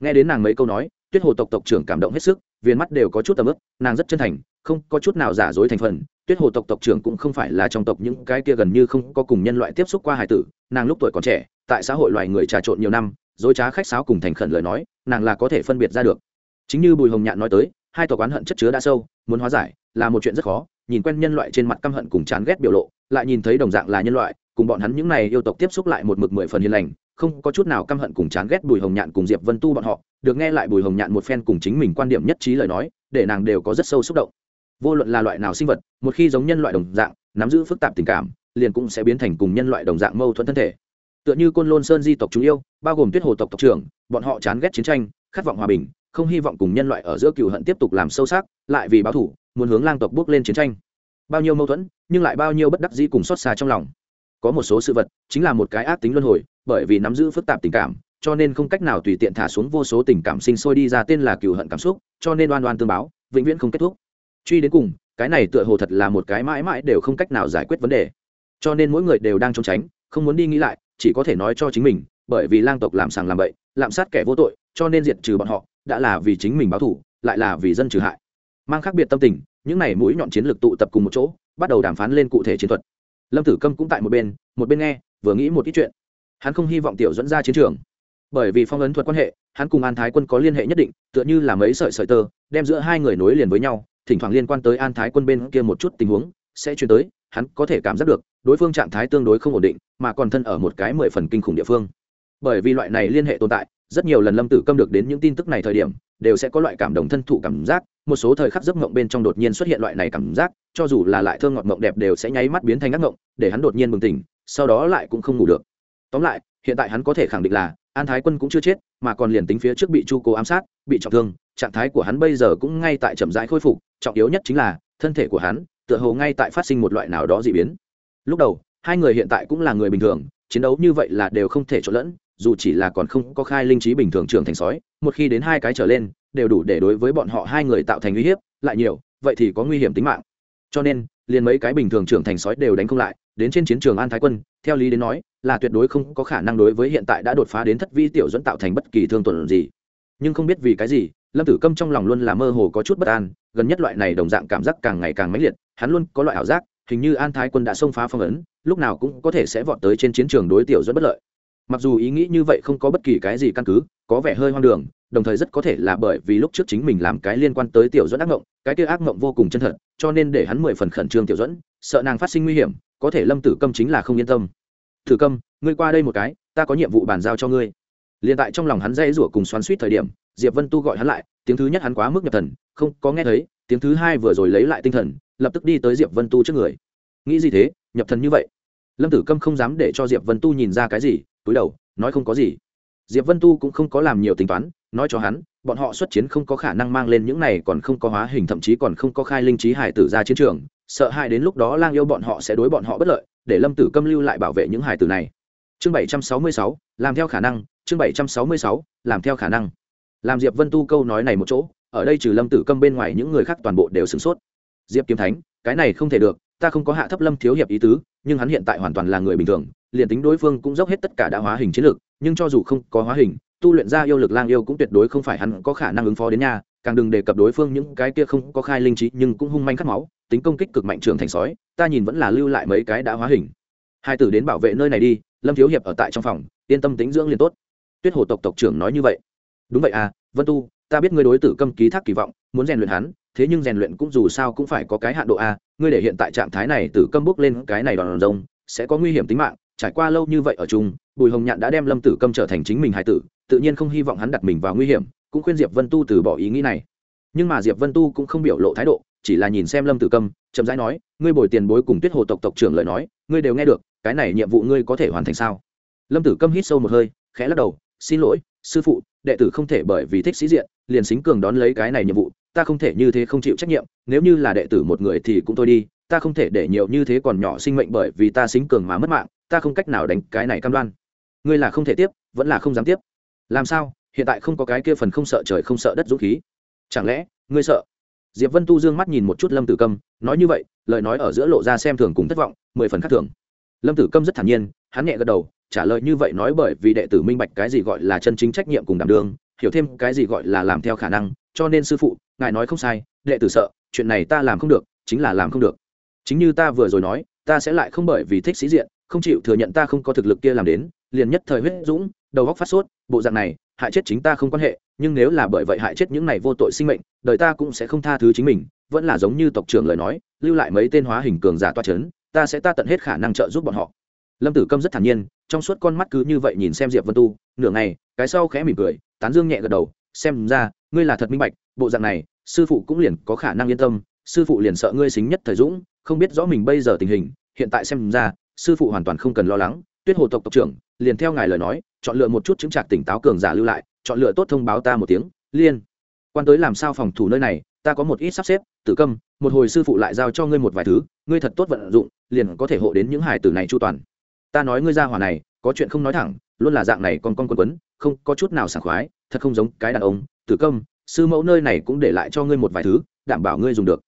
Speaker 1: Nghe đến nàng mấy câu nói tuyết hồ tộc tộc trưởng cảm động hết sức viên mắt đều có chút tầm ức, nàng rất chân thành, không có chút nào giả dối thành phần. Tuyết hồ tộc tộc trưởng cũng không phải là trong tộc những cái kia gần như không có cùng nhân loại tiếp xúc qua hải tử, nàng lúc tuổi còn trẻ, tại xã hội loài người trà trộn nhiều năm, dối trá khách sáo cùng thành khẩn lời nói, nàng là có thể phân biệt ra được. Chính như bùi hồng nhạn nói tới, hai tộc oán hận chất chứa đã sâu, muốn hóa giải là một chuyện rất khó, nhìn quen nhân loại trên mặt căm hận cùng chán ghét biểu lộ, lại nhìn thấy đồng dạng là nhân loại, cùng bọn hắn những này yêu tộc tiếp xúc lại một mực mười phần hiền lành không có chút nào căm hận cùng chán ghét bùi hồng nhạn cùng diệp vân tu bọn họ, được nghe lại bùi hồng nhạn một phen cùng chính mình quan điểm nhất trí lời nói, để nàng đều có rất sâu xúc động. Vô luận là loại nào sinh vật, một khi giống nhân loại đồng dạng, nắm giữ phức tạp tình cảm, liền cũng sẽ biến thành cùng nhân loại đồng dạng mâu thuẫn thân thể. Tựa như côn lôn sơn di tộc chúng yêu, bao gồm tuyết hồ tộc tộc trưởng, bọn họ chán ghét chiến tranh, khát vọng hòa bình, không hy vọng cùng nhân loại ở giữa cựu hận tiếp tục làm sâu sắc, lại vì báo thủ, muốn hướng lang tộc bước lên chiến tranh. Bao nhiêu mâu thuẫn, nhưng lại bao nhiêu bất đắc dĩ cùng xót xa trong lòng. Có một số sự vật, chính là một cái ác tính luân hồi bởi vì nắm giữ phức tạp tình cảm, cho nên không cách nào tùy tiện thả xuống vô số tình cảm sinh sôi đi ra tên là cựu hận cảm xúc, cho nên oan oan tương báo, vĩnh viễn không kết thúc. Truy đến cùng, cái này tựa hồ thật là một cái mãi mãi đều không cách nào giải quyết vấn đề. Cho nên mỗi người đều đang trốn tránh, không muốn đi nghĩ lại, chỉ có thể nói cho chính mình, bởi vì lang tộc làm sàng làm bậy, lạm sát kẻ vô tội, cho nên diệt trừ bọn họ, đã là vì chính mình báo thủ lại là vì dân trừ hại. Mang khác biệt tâm tình, những này mũi nhọn chiến lược tụ tập cùng một chỗ, bắt đầu đàm phán lên cụ thể chiến thuật. Lâm tử câm cũng tại một bên một bên nghe, vừa nghĩ một ít chuyện hắn không hy vọng tiểu dẫn ra chiến trường. Bởi vì phong ấn thuật quan hệ, hắn cùng an thái quân có liên hệ nhất định, tựa như là mấy sợi sợi tơ, đem giữa hai người nối liền với nhau, thỉnh thoảng liên quan tới an thái quân bên kia một chút tình huống, sẽ chuyển tới, hắn có thể cảm giác được, đối phương trạng thái tương đối không ổn định, mà còn thân ở một cái mười phần kinh khủng địa phương. Bởi vì loại này liên hệ tồn tại, rất nhiều lần lâm tử câm được đến những tin tức này thời điểm, đều sẽ có loại cảm động thân thụ cảm giác, một số thời khắc giấc mộng bên trong đột nhiên xuất hiện loại này cảm giác, cho dù là lại thơ ngọt mộng đẹp đều sẽ nháy mắt biến thành ác mộng, để hắn đột nhiên bừng tỉnh, sau đó lại cũng không ngủ được tóm lại, hiện tại hắn có thể khẳng định là, an thái quân cũng chưa chết, mà còn liền tính phía trước bị chu cố ám sát, bị trọng thương, trạng thái của hắn bây giờ cũng ngay tại chậm rãi khôi phục, trọng yếu nhất chính là, thân thể của hắn, tựa hồ ngay tại phát sinh một loại nào đó dị biến. Lúc đầu, hai người hiện tại cũng là người bình thường, chiến đấu như vậy là đều không thể trộn lẫn, dù chỉ là còn không có khai linh trí bình thường trưởng thành sói, một khi đến hai cái trở lên, đều đủ để đối với bọn họ hai người tạo thành uy hiếp, lại nhiều, vậy thì có nguy hiểm tính mạng. Cho nên, liền mấy cái bình thường trưởng thành sói đều đánh không lại, đến trên chiến trường an thái quân, theo lý đến nói là tuyệt đối không có khả năng đối với hiện tại đã đột phá đến thất vi tiểu dẫn tạo thành bất kỳ thương tổn gì. Nhưng không biết vì cái gì, lâm tử câm trong lòng luôn là mơ hồ có chút bất an, gần nhất loại này đồng dạng cảm giác càng ngày càng mãnh liệt, hắn luôn có loại ảo giác, hình như an thái quân đã xông phá phong ấn, lúc nào cũng có thể sẽ vọt tới trên chiến trường đối tiểu dẫn bất lợi. Mặc dù ý nghĩ như vậy không có bất kỳ cái gì căn cứ, có vẻ hơi hoang đường, đồng thời rất có thể là bởi vì lúc trước chính mình làm cái liên quan tới tiểu dẫn ác mộng, cái kia ác mộng vô cùng chân thật, cho nên để hắn mười phần khẩn trương tiểu dẫn, sợ nàng phát sinh nguy hiểm, có thể lâm tử câm chính là không yên tâm thử câm, ngươi qua đây một cái, ta có nhiệm vụ bàn giao cho ngươi. Liền tại trong lòng hắn dây rủa cùng xoắn suýt thời điểm, diệp vân tu gọi hắn lại, tiếng thứ nhất hắn quá mức nhập thần, không có nghe thấy, tiếng thứ hai vừa rồi lấy lại tinh thần, lập tức đi tới diệp vân tu trước người. Nghĩ gì thế, nhập thần như vậy? Lâm tử câm không dám để cho diệp vân tu nhìn ra cái gì, túi đầu, nói không có gì. Diệp vân tu cũng không có làm nhiều tính toán, nói cho hắn, bọn họ xuất chiến không có khả năng mang lên những này còn không có hóa hình, thậm chí còn không có khai linh trí hải tử ra chiến trường, sợ hai đến lúc đó lang yêu bọn họ sẽ đối bọn họ bất lợi để lâm tử câm lưu lại bảo vệ những hải tử này. Chương bảy trăm sáu mươi sáu, làm theo khả năng, chương bảy trăm sáu mươi sáu, làm theo khả năng. Làm diệp vân tu câu nói này một chỗ, ở đây trừ lâm tử câm bên ngoài những người khác toàn bộ đều sửng sốt. Diệp kiếm thánh, cái này không thể được, ta không có hạ thấp lâm thiếu hiệp ý tứ, nhưng hắn hiện tại hoàn toàn là người bình thường, liền tính đối phương cũng dốc hết tất cả đã hóa hình chiến lược, nhưng cho dù không có hóa hình, tu luyện ra yêu lực lang yêu cũng tuyệt đối không phải hắn có khả năng ứng phó đến nhà càng đừng đề cập đối phương những cái kia không có khai linh trí, nhưng cũng hung manh khát máu tính công kích cực mạnh trưởng thành sói, ta nhìn vẫn là lưu lại mấy cái đã hóa hình. Hai tử đến bảo vệ nơi này đi, lâm thiếu hiệp ở tại trong phòng, yên tâm tính dưỡng liền tốt. Tuyết hồ tộc tộc trưởng nói như vậy. Đúng vậy à vân tu, ta biết ngươi đối tử câm ký thác kỳ vọng, muốn rèn luyện hắn, thế nhưng rèn luyện cũng dù sao cũng phải có cái hạn độ a ngươi để hiện tại trạng thái này tử câm bước lên cái này đòn rông sẽ có nguy hiểm tính mạng, trải qua lâu như vậy ở chung, bùi hồng nhạn đã đem lâm tử câm trở thành chính mình hải tử, tự nhiên không hy vọng hắn đặt mình vào nguy hiểm, cũng khuyên diệp vân tu từ bỏ ý nghĩ này. Nhưng mà diệp vân tu cũng không biểu lộ thái độ chỉ là nhìn xem lâm tử câm, chậm rãi nói, ngươi bồi tiền bối cùng tuyết hồ tộc tộc trưởng lời nói, ngươi đều nghe được, cái này nhiệm vụ ngươi có thể hoàn thành sao? Lâm tử câm hít sâu một hơi, khẽ lắc đầu, xin lỗi, sư phụ, đệ tử không thể bởi vì thích sĩ diện, liền xính cường đón lấy cái này nhiệm vụ, ta không thể như thế không chịu trách nhiệm, nếu như là đệ tử một người thì cũng thôi đi, ta không thể để nhiều như thế còn nhỏ sinh mệnh bởi vì ta xính cường mà mất mạng, ta không cách nào đánh cái này cam đoan. Ngươi là không thể tiếp, vẫn là không dám tiếp. Làm sao? Hiện tại không có cái kia phần không sợ trời không sợ đất dũng khí. Chẳng lẽ ngươi sợ? Diệp vân tu dương mắt nhìn một chút lâm tử câm, nói như vậy, lời nói ở giữa lộ ra xem thường cùng thất vọng, mười phần khác thường. Lâm tử câm rất thản nhiên, hắn nhẹ gật đầu, trả lời như vậy nói bởi vì đệ tử minh bạch cái gì gọi là chân chính trách nhiệm cùng đảm đương, hiểu thêm cái gì gọi là làm theo khả năng, cho nên sư phụ, ngài nói không sai, đệ tử sợ, chuyện này ta làm không được, chính là làm không được. Chính như ta vừa rồi nói, ta sẽ lại không bởi vì thích sĩ diện, không chịu thừa nhận ta không có thực lực kia làm đến, liền nhất thời huyết dũng, đầu góc phát sốt, bộ dạng này hại chết chính ta không quan hệ, nhưng nếu là bởi vậy hại chết những này vô tội sinh mệnh, đời ta cũng sẽ không tha thứ chính mình, vẫn là giống như tộc trưởng lời nói, lưu lại mấy tên hóa hình cường giả toa c h ấ n ta sẽ ta tận hết khả năng trợ giúp bọn họ. Lâm tử câm rất thản nhiên, trong suốt con mắt cứ như vậy nhìn xem diệp vân tu, nửa ngày, cái sau khẽ mỉm cười, tán dương nhẹ gật đầu, xem ra, ngươi là thật minh bạch, bộ dạng này, sư phụ cũng liền có khả năng yên tâm, sư phụ liền sợ ngươi xính nhất thời dũng, không biết rõ mình bây giờ tình hình, hiện tại xem ra, sư phụ hoàn toàn không cần lo lắng tuyết hồ tộc tộc trưởng, liền theo ngài lời nói, chọn lựa một chút chứng trạc tỉnh táo cường giả lưu lại, chọn lựa tốt thông báo ta một tiếng, liên. Quan tới làm sao phòng thủ nơi này, ta có một ít sắp xếp, tử câm, một hồi sư phụ lại giao cho ngươi một vài thứ, ngươi thật tốt vận dụng, liền có thể hộ đến những hải tử này chu toàn. Ta nói ngươi ra hỏa này, có chuyện không nói thẳng, luôn là dạng này con con quấn quấn, không có chút nào sảng khoái, thật không giống cái đàn ông, tử câm, sư mẫu nơi này cũng để lại cho ngươi một vài thứ, đảm bảo ngươi dùng được.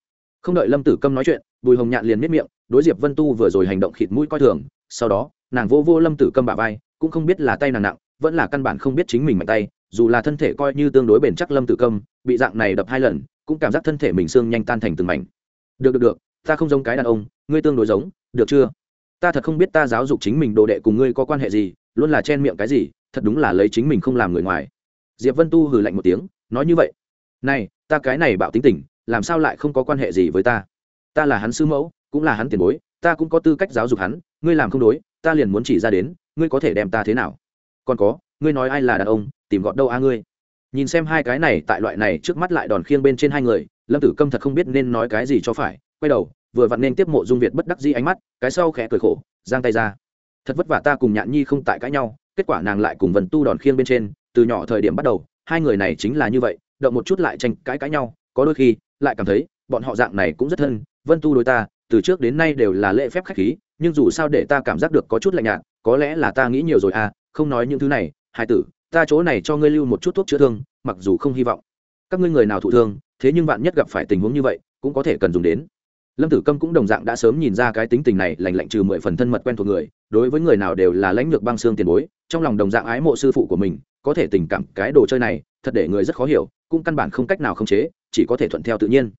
Speaker 1: Không đợi lâm tử câm nói chuyện, bùi hồng nhạn liền miết miệng, đối diệp vân tu vừa rồi hành động khịt mũi coi thường, sau đó nàng vô vô lâm tử câm bả vai, cũng không biết là tay nàng nặng, vẫn là căn bản không biết chính mình mạnh tay, dù là thân thể coi như tương đối bền chắc lâm tử câm, bị dạng này đập hai lần, cũng cảm giác thân thể mình xương nhanh tan thành từng mảnh. Được được được, ta không giống cái đàn ông, ngươi tương đối giống, được chưa? Ta thật không biết ta giáo dục chính mình đồ đệ cùng ngươi có quan hệ gì, luôn là chen miệng cái gì, thật đúng là lấy chính mình không làm người ngoài. Diệp vân tu hừ lạnh một tiếng, nói như vậy, này, ta cái này bạo tính tình, làm sao lại không có quan hệ gì với ta? Ta là hắn sư mẫu, cũng là hắn tiền bối, ta cũng có tư cách giáo dục hắn, ngươi làm không đối ta liền muốn chỉ ra đến, ngươi có thể đem ta thế nào? Còn có, ngươi nói ai là đàn ông, tìm gọn đâu a ngươi? Nhìn xem hai cái này, tại loại này trước mắt lại đòn khiêng bên trên hai người, lâm tử câm thật không biết nên nói cái gì cho phải, quay đầu, vừa vặn nên tiếp mộ dung việt bất đắc dĩ ánh mắt, cái sau khẽ cười khổ, giang tay ra. Thật vất vả ta cùng nhạn nhi không tại cãi nhau, kết quả nàng lại cùng vần tu đòn khiêng bên trên, từ nhỏ thời điểm bắt đầu, hai người này chính là như vậy, động một chút lại tranh cãi cãi nhau, có đôi khi, lại cảm thấy, bọn họ dạng này cũng rất thân, vân tu đối ta, từ trước đến nay đều là lễ phép khách khí nhưng dù sao để ta cảm giác được có chút lạnh nhạt, có lẽ là ta nghĩ nhiều rồi à không nói những thứ này, hai tử, ta chỗ này cho ngươi lưu một chút thuốc chữa thương, mặc dù không hy vọng. Các ngươi người nào thụ thương, thế nhưng bạn nhất gặp phải tình huống như vậy, cũng có thể cần dùng đến. Lâm tử câm cũng đồng dạng đã sớm nhìn ra cái tính tình này lành lạnh trừ mười phần thân mật quen thuộc người, đối với người nào đều là lãnh lược băng xương tiền bối, trong lòng đồng dạng ái mộ sư phụ của mình, có thể tình cảm cái đồ chơi này, thật để người rất khó hiểu, cũng căn bản không cách nào khống chế, chỉ có thể thuận theo tự nhiên.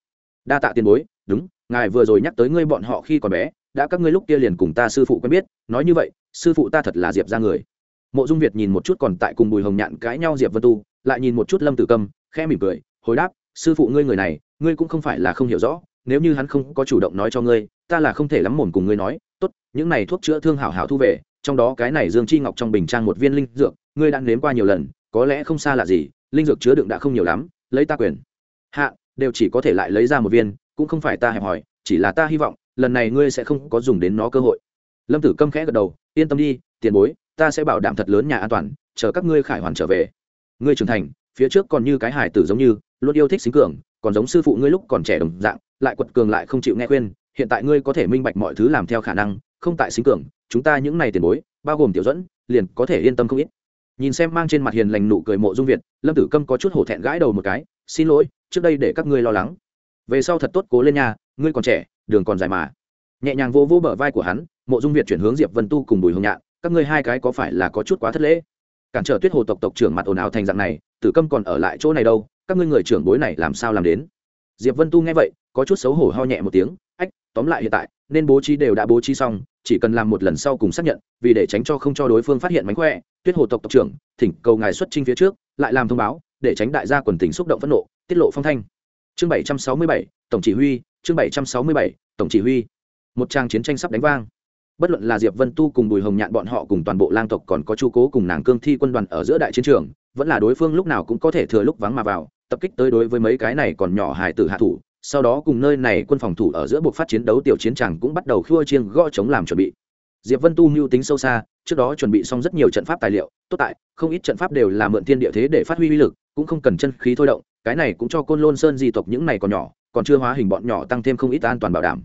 Speaker 1: Đa tạ tiền bối, đúng, ngài vừa rồi nhắc tới ngươi bọn họ khi còn bé đã các ngươi lúc kia liền cùng ta sư phụ quen biết, nói như vậy, sư phụ ta thật là diệp ra người. Mộ dung việt nhìn một chút còn tại cùng bùi hồng nhạn cãi nhau diệp vân tu, lại nhìn một chút lâm tử câm, khẽ mỉm cười, hồi đáp, sư phụ ngươi người này, ngươi cũng không phải là không hiểu rõ, nếu như hắn không có chủ động nói cho ngươi, ta là không thể lắm mồm cùng ngươi nói, tốt, những này thuốc chữa thương hảo hảo thu về, trong đó cái này dương chi ngọc trong bình trang một viên linh dược, ngươi đã nếm qua nhiều lần, có lẽ không xa lạ gì, linh dược chứa đựng đã không nhiều lắm, lấy ta quyền. Hạ, đều chỉ có thể lại lấy ra một viên, cũng không phải ta hẹp hỏi chỉ là ta hy vọng lần này ngươi sẽ không có dùng đến nó cơ hội. Lâm tử câm khẽ gật đầu, yên tâm đi, tiền bối, ta sẽ bảo đảm thật lớn nhà an toàn, chờ các ngươi khải hoàn trở về. Ngươi trưởng thành, phía trước còn như cái hải tử giống như, luôn yêu thích xính cường, còn giống sư phụ ngươi lúc còn trẻ đồng dạng, lại quật cường lại không chịu nghe khuyên, hiện tại ngươi có thể minh bạch mọi thứ làm theo khả năng, không tại xính cường, chúng ta những này tiền bối, bao gồm tiểu dẫn liền có thể yên tâm không ít. Nhìn xem mang trên mặt hiền lành nụ cười mộ dung việt, lâm tử câm có chút hổ thẹn gãi đầu một cái, xin lỗi, trước đây để các ngươi lo lắng. Về sau thật tốt cố lên nhà, ngươi còn trẻ đường còn dài mà. Nhẹ nhàng vô vô bờ vai của hắn, mộ dung việt chuyển hướng diệp vân tu cùng bùi hồng nhạn, các ngươi hai cái có phải là có chút quá thất lễ? Cản trở tuyết hồ tộc tộc trưởng mặt ồn ào thành dạng này, tử câm còn ở lại chỗ này đâu, các ngươi người trưởng bối này làm sao làm đến? Diệp vân tu nghe vậy, có chút xấu hổ ho nhẹ một tiếng, ách, tóm lại hiện tại, nên bố trí đều đã bố trí xong, chỉ cần làm một lần sau cùng xác nhận, vì để tránh cho không cho đối phương phát hiện mánh khỏe, tuyết hồ tộc tộc trưởng, thỉnh cầu ngài xuất trình phía trước, lại làm thông báo, để tránh đại gia quần tình xúc động phẫn nộ, tiết lộ phong thanh. Chương bảy trăm sáu mươi bảy, tổng chỉ huy chương bảy trăm sáu mươi bảy, tổng chỉ huy. Một trang chiến tranh sắp đánh vang. Bất luận là diệp vân tu cùng bùi hồng nhạn bọn họ cùng toàn bộ lang tộc còn có chu cố cùng nàng cương thi quân đoàn ở giữa đại chiến trường, vẫn là đối phương lúc nào cũng có thể thừa lúc vắng mà vào, tập kích tới đối với mấy cái này còn nhỏ hài tử hạ thủ, sau đó cùng nơi này quân phòng thủ ở giữa buộc phát chiến đấu tiểu chiến tràng cũng bắt đầu khua chiêng gõ chống làm chuẩn bị. Diệp vân tu mưu tính sâu xa, trước đó chuẩn bị xong rất nhiều trận pháp tài liệu, tốt tại, không ít trận pháp đều là mượn thiên địa thế để phát huy uy lực, cũng không cần chân khí thôi động, cái này cũng cho côn lôn sơn di tộc những này còn nhỏ còn chưa hóa hình bọn nhỏ tăng thêm không ít an toàn bảo đảm.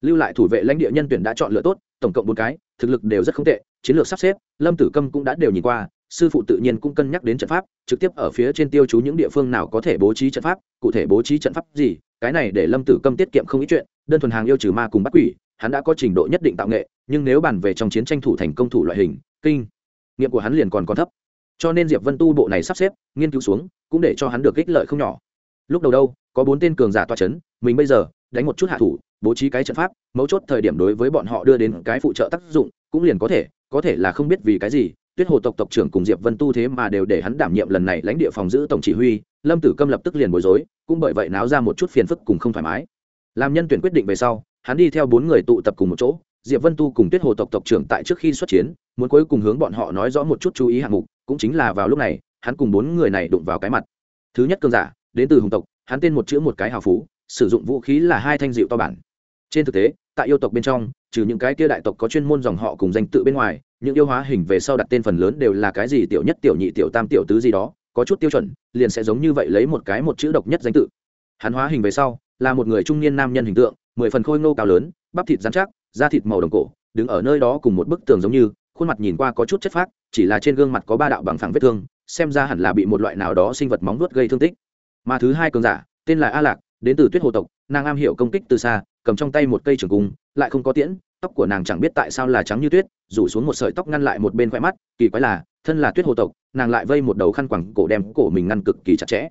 Speaker 1: Lưu lại thủ vệ lãnh địa nhân tuyển đã chọn lựa tốt, tổng cộng bốn cái, thực lực đều rất không tệ, chiến lược sắp xếp, lâm tử câm cũng đã đều nhìn qua, sư phụ tự nhiên cũng cân nhắc đến trận pháp, trực tiếp ở phía trên tiêu chú những địa phương nào có thể bố trí trận pháp, cụ thể bố trí trận pháp gì, cái này để lâm tử câm tiết kiệm không ít chuyện, đơn thuần hàng yêu trừ ma cùng bắt quỷ, hắn đã có trình độ nhất định tạo nghệ, nhưng nếu bàn về trong chiến tranh thủ thành công thủ loại hình, kinh, nghiệm của hắn liền còn còn thấp. Cho nên diệp vân tu bộ này sắp xếp, nghiên cứu xuống, cũng để cho hắn được ích lợi không nhỏ lúc đầu đâu, có bốn tên cường giả toa c h ấ n mình bây giờ, đánh một chút hạ thủ, bố trí cái trận pháp, mấu chốt thời điểm đối với bọn họ đưa đến cái phụ trợ tác dụng, cũng liền có thể có thể là không biết vì cái gì, tuyết hồ tộc tộc trưởng cùng diệp vân tu thế mà đều để hắn đảm nhiệm lần này lãnh địa phòng giữ tổng chỉ huy, lâm tử câm lập tức liền bối rối, cũng bởi vậy náo ra một chút phiền phức cùng không thoải mái. Làm nhân tuyển quyết định về sau, hắn đi theo bốn người tụ tập cùng một chỗ, diệp vân tu cùng tuyết hồ tộc tộc trưởng tại trước khi xuất chiến, muốn cuối cùng hướng bọn họ nói rõ một chút chú ý hạng mục, cũng chính là vào lúc này, hắn cùng bốn người này đụng vào cái mặt. Thứ nhất cơn giả đến từ hùng tộc, hắn tên một chữ một cái hào phú, sử dụng vũ khí là hai thanh dịu to bản. Trên thực tế, tại yêu tộc bên trong, trừ những cái kia đại tộc có chuyên môn dòng họ cùng danh tự bên ngoài, những yêu hóa hình về sau đặt tên phần lớn đều là cái gì tiểu nhất, tiểu nhị, tiểu tam, tiểu tứ gì đó, có chút tiêu chuẩn, liền sẽ giống như vậy lấy một cái một chữ độc nhất danh tự. Hắn hóa hình về sau, là một người trung niên nam nhân hình tượng, mười phần khôi ngô cao lớn, bắp thịt dán chắc, da thịt màu đồng cổ, đứng ở nơi đó cùng một bức tường giống như, khuôn mặt nhìn qua có chút chất phác, chỉ là trên gương mặt có ba đạo bằng phẳng vết thương, xem ra hẳn là bị một loại nào đó sinh vật móng vuốt gây thương tích mà thứ hai cường giả, tên là a lạc, đến từ tuyết hồ tộc, nàng am hiểu công kích từ xa, cầm trong tay một cây trường cung, lại không có tiễn, tóc của nàng chẳng biết tại sao là trắng như tuyết, rủ xuống một sợi tóc ngăn lại một bên khoe mắt, kỳ quái là, thân là tuyết hồ tộc, nàng lại vây một đầu khăn quẳng cổ đem cổ mình ngăn cực kỳ chặt chẽ.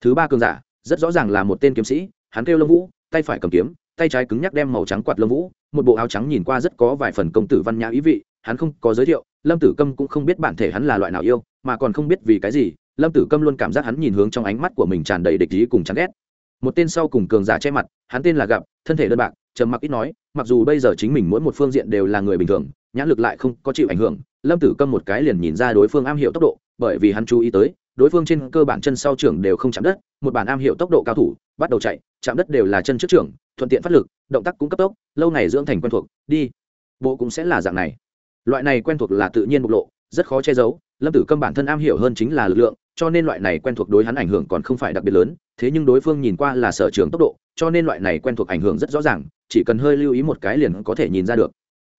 Speaker 1: Thứ ba cường giả, rất rõ ràng là một tên kiếm sĩ, hắn kêu lông vũ, tay phải cầm kiếm, tay trái cứng nhắc đem màu trắng quạt lông vũ, một bộ áo trắng nhìn qua rất có vài phần công tử văn nhã ý vị, hắn không có giới thiệu, lâm tử câm cũng không biết bản thể hắn là loại nào yêu, mà còn không biết vì cái gì lâm tử câm luôn cảm giác hắn nhìn hướng trong ánh mắt của mình tràn đầy địch ý cùng chán ghét. Một tên sau cùng cường giả che mặt, hắn tên là gặp, thân thể đơn bạc, trầm mặc ít nói, mặc dù bây giờ chính mình mỗi một phương diện đều là người bình thường, nhãn lực lại không có chịu ảnh hưởng, lâm tử câm một cái liền nhìn ra đối phương am hiểu tốc độ, bởi vì hắn chú ý tới, đối phương trên cơ bản chân sau trưởng đều không chạm đất, một bản am hiểu tốc độ cao thủ, bắt đầu chạy, chạm đất đều là chân trước trưởng, thuận tiện phát lực, động tác cũng cấp tốc, lâu ngày dưỡng thành quen thuộc, đi. Bộ cũng sẽ là dạng này. Loại này quen thuộc là tự nhiên bộc lộ, rất khó che giấu lâm tử câm bản thân am hiểu hơn chính là lực lượng, cho nên loại này quen thuộc đối hắn ảnh hưởng còn không phải đặc biệt lớn, thế nhưng đối phương nhìn qua là sở trường tốc độ, cho nên loại này quen thuộc ảnh hưởng rất rõ ràng, chỉ cần hơi lưu ý một cái liền có thể nhìn ra được.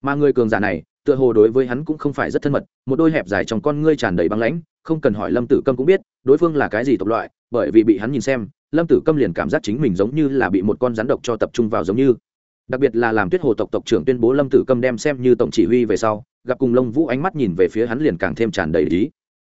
Speaker 1: Mà người cường giả này, tựa hồ đối với hắn cũng không phải rất thân mật, một đôi hẹp dài trong con ngươi tràn đầy băng lãnh, không cần hỏi lâm tử câm cũng biết, đối phương là cái gì tộc loại, bởi vì bị hắn nhìn xem, lâm tử câm liền cảm giác chính mình giống như là bị một con rắn độc cho tập trung vào giống như đặc biệt là làm tuyết hồ tộc tộc trưởng tuyên bố lâm tử câm đem xem như tổng chỉ huy về sau, gặp cùng lông vũ ánh mắt nhìn về phía hắn liền càng thêm tràn đầy ý.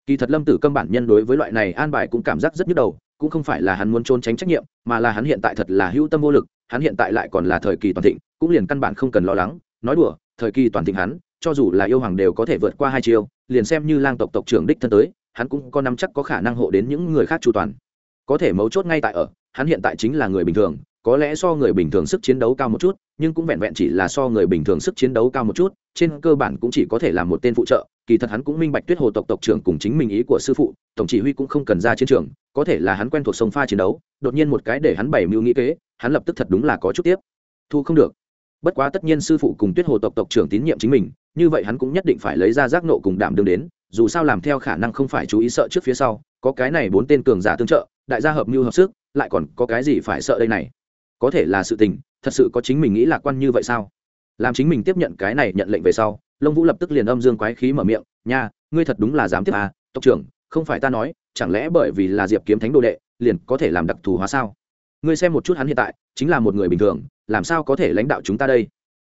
Speaker 1: Kỳ thật lâm tử câm bản nhân đối với loại này an bài cũng cảm giác rất nhức đầu, cũng không phải là hắn muốn trốn tránh trách nhiệm, mà là hắn hiện tại thật là hữu tâm vô lực, hắn hiện tại lại còn là thời kỳ toàn thịnh, cũng liền căn bản không cần lo lắng, nói đùa, thời kỳ toàn thịnh hắn, cho dù là yêu hoàng đều có thể vượt qua hai chiêu, liền xem như lang tộc tộc trưởng đích thân tới, hắn cũng có nắm chắc có khả năng hộ đến những người khác chu toàn. Có thể mấu chốt ngay tại ở, hắn hiện tại chính là người bình thường có lẽ so người bình thường sức chiến đấu cao một chút, nhưng cũng vẹn vẹn chỉ là so người bình thường sức chiến đấu cao một chút, trên cơ bản cũng chỉ có thể là một tên phụ trợ, kỳ thật hắn cũng minh bạch tuyết hồ tộc tộc trưởng cùng chính mình ý của sư phụ, tổng chỉ huy cũng không cần ra chiến trường, có thể là hắn quen thuộc sông pha chiến đấu, đột nhiên một cái để hắn bày mưu nghĩ kế, hắn lập tức thật đúng là có chút tiếp thu không được. Bất quá tất nhiên sư phụ cùng tuyết hồ tộc tộc trưởng tín nhiệm chính mình, như vậy hắn cũng nhất định phải lấy ra giác nộ cùng đảm đương đến, dù sao làm theo khả năng không phải chú ý sợ trước phía sau, có cái này bốn tên cường giả tương trợ, đại gia hợp mưu hợp sức, lại còn có cái gì phải sợ đây này? Có thể là sự tình, thật sự có chính mình nghĩ lạc quan như vậy sao? Làm chính mình tiếp nhận cái này nhận lệnh về sau lông vũ lập tức liền âm dương quái khí mở miệng, nha, ngươi thật đúng là dám tiếp à tộc trưởng, không phải ta nói, chẳng lẽ bởi vì là diệp kiếm thánh đồ đệ, liền có thể làm đặc thù hóa sao? Ngươi xem một chút hắn hiện tại, chính là một người bình thường, làm sao có thể lãnh đạo chúng ta đây?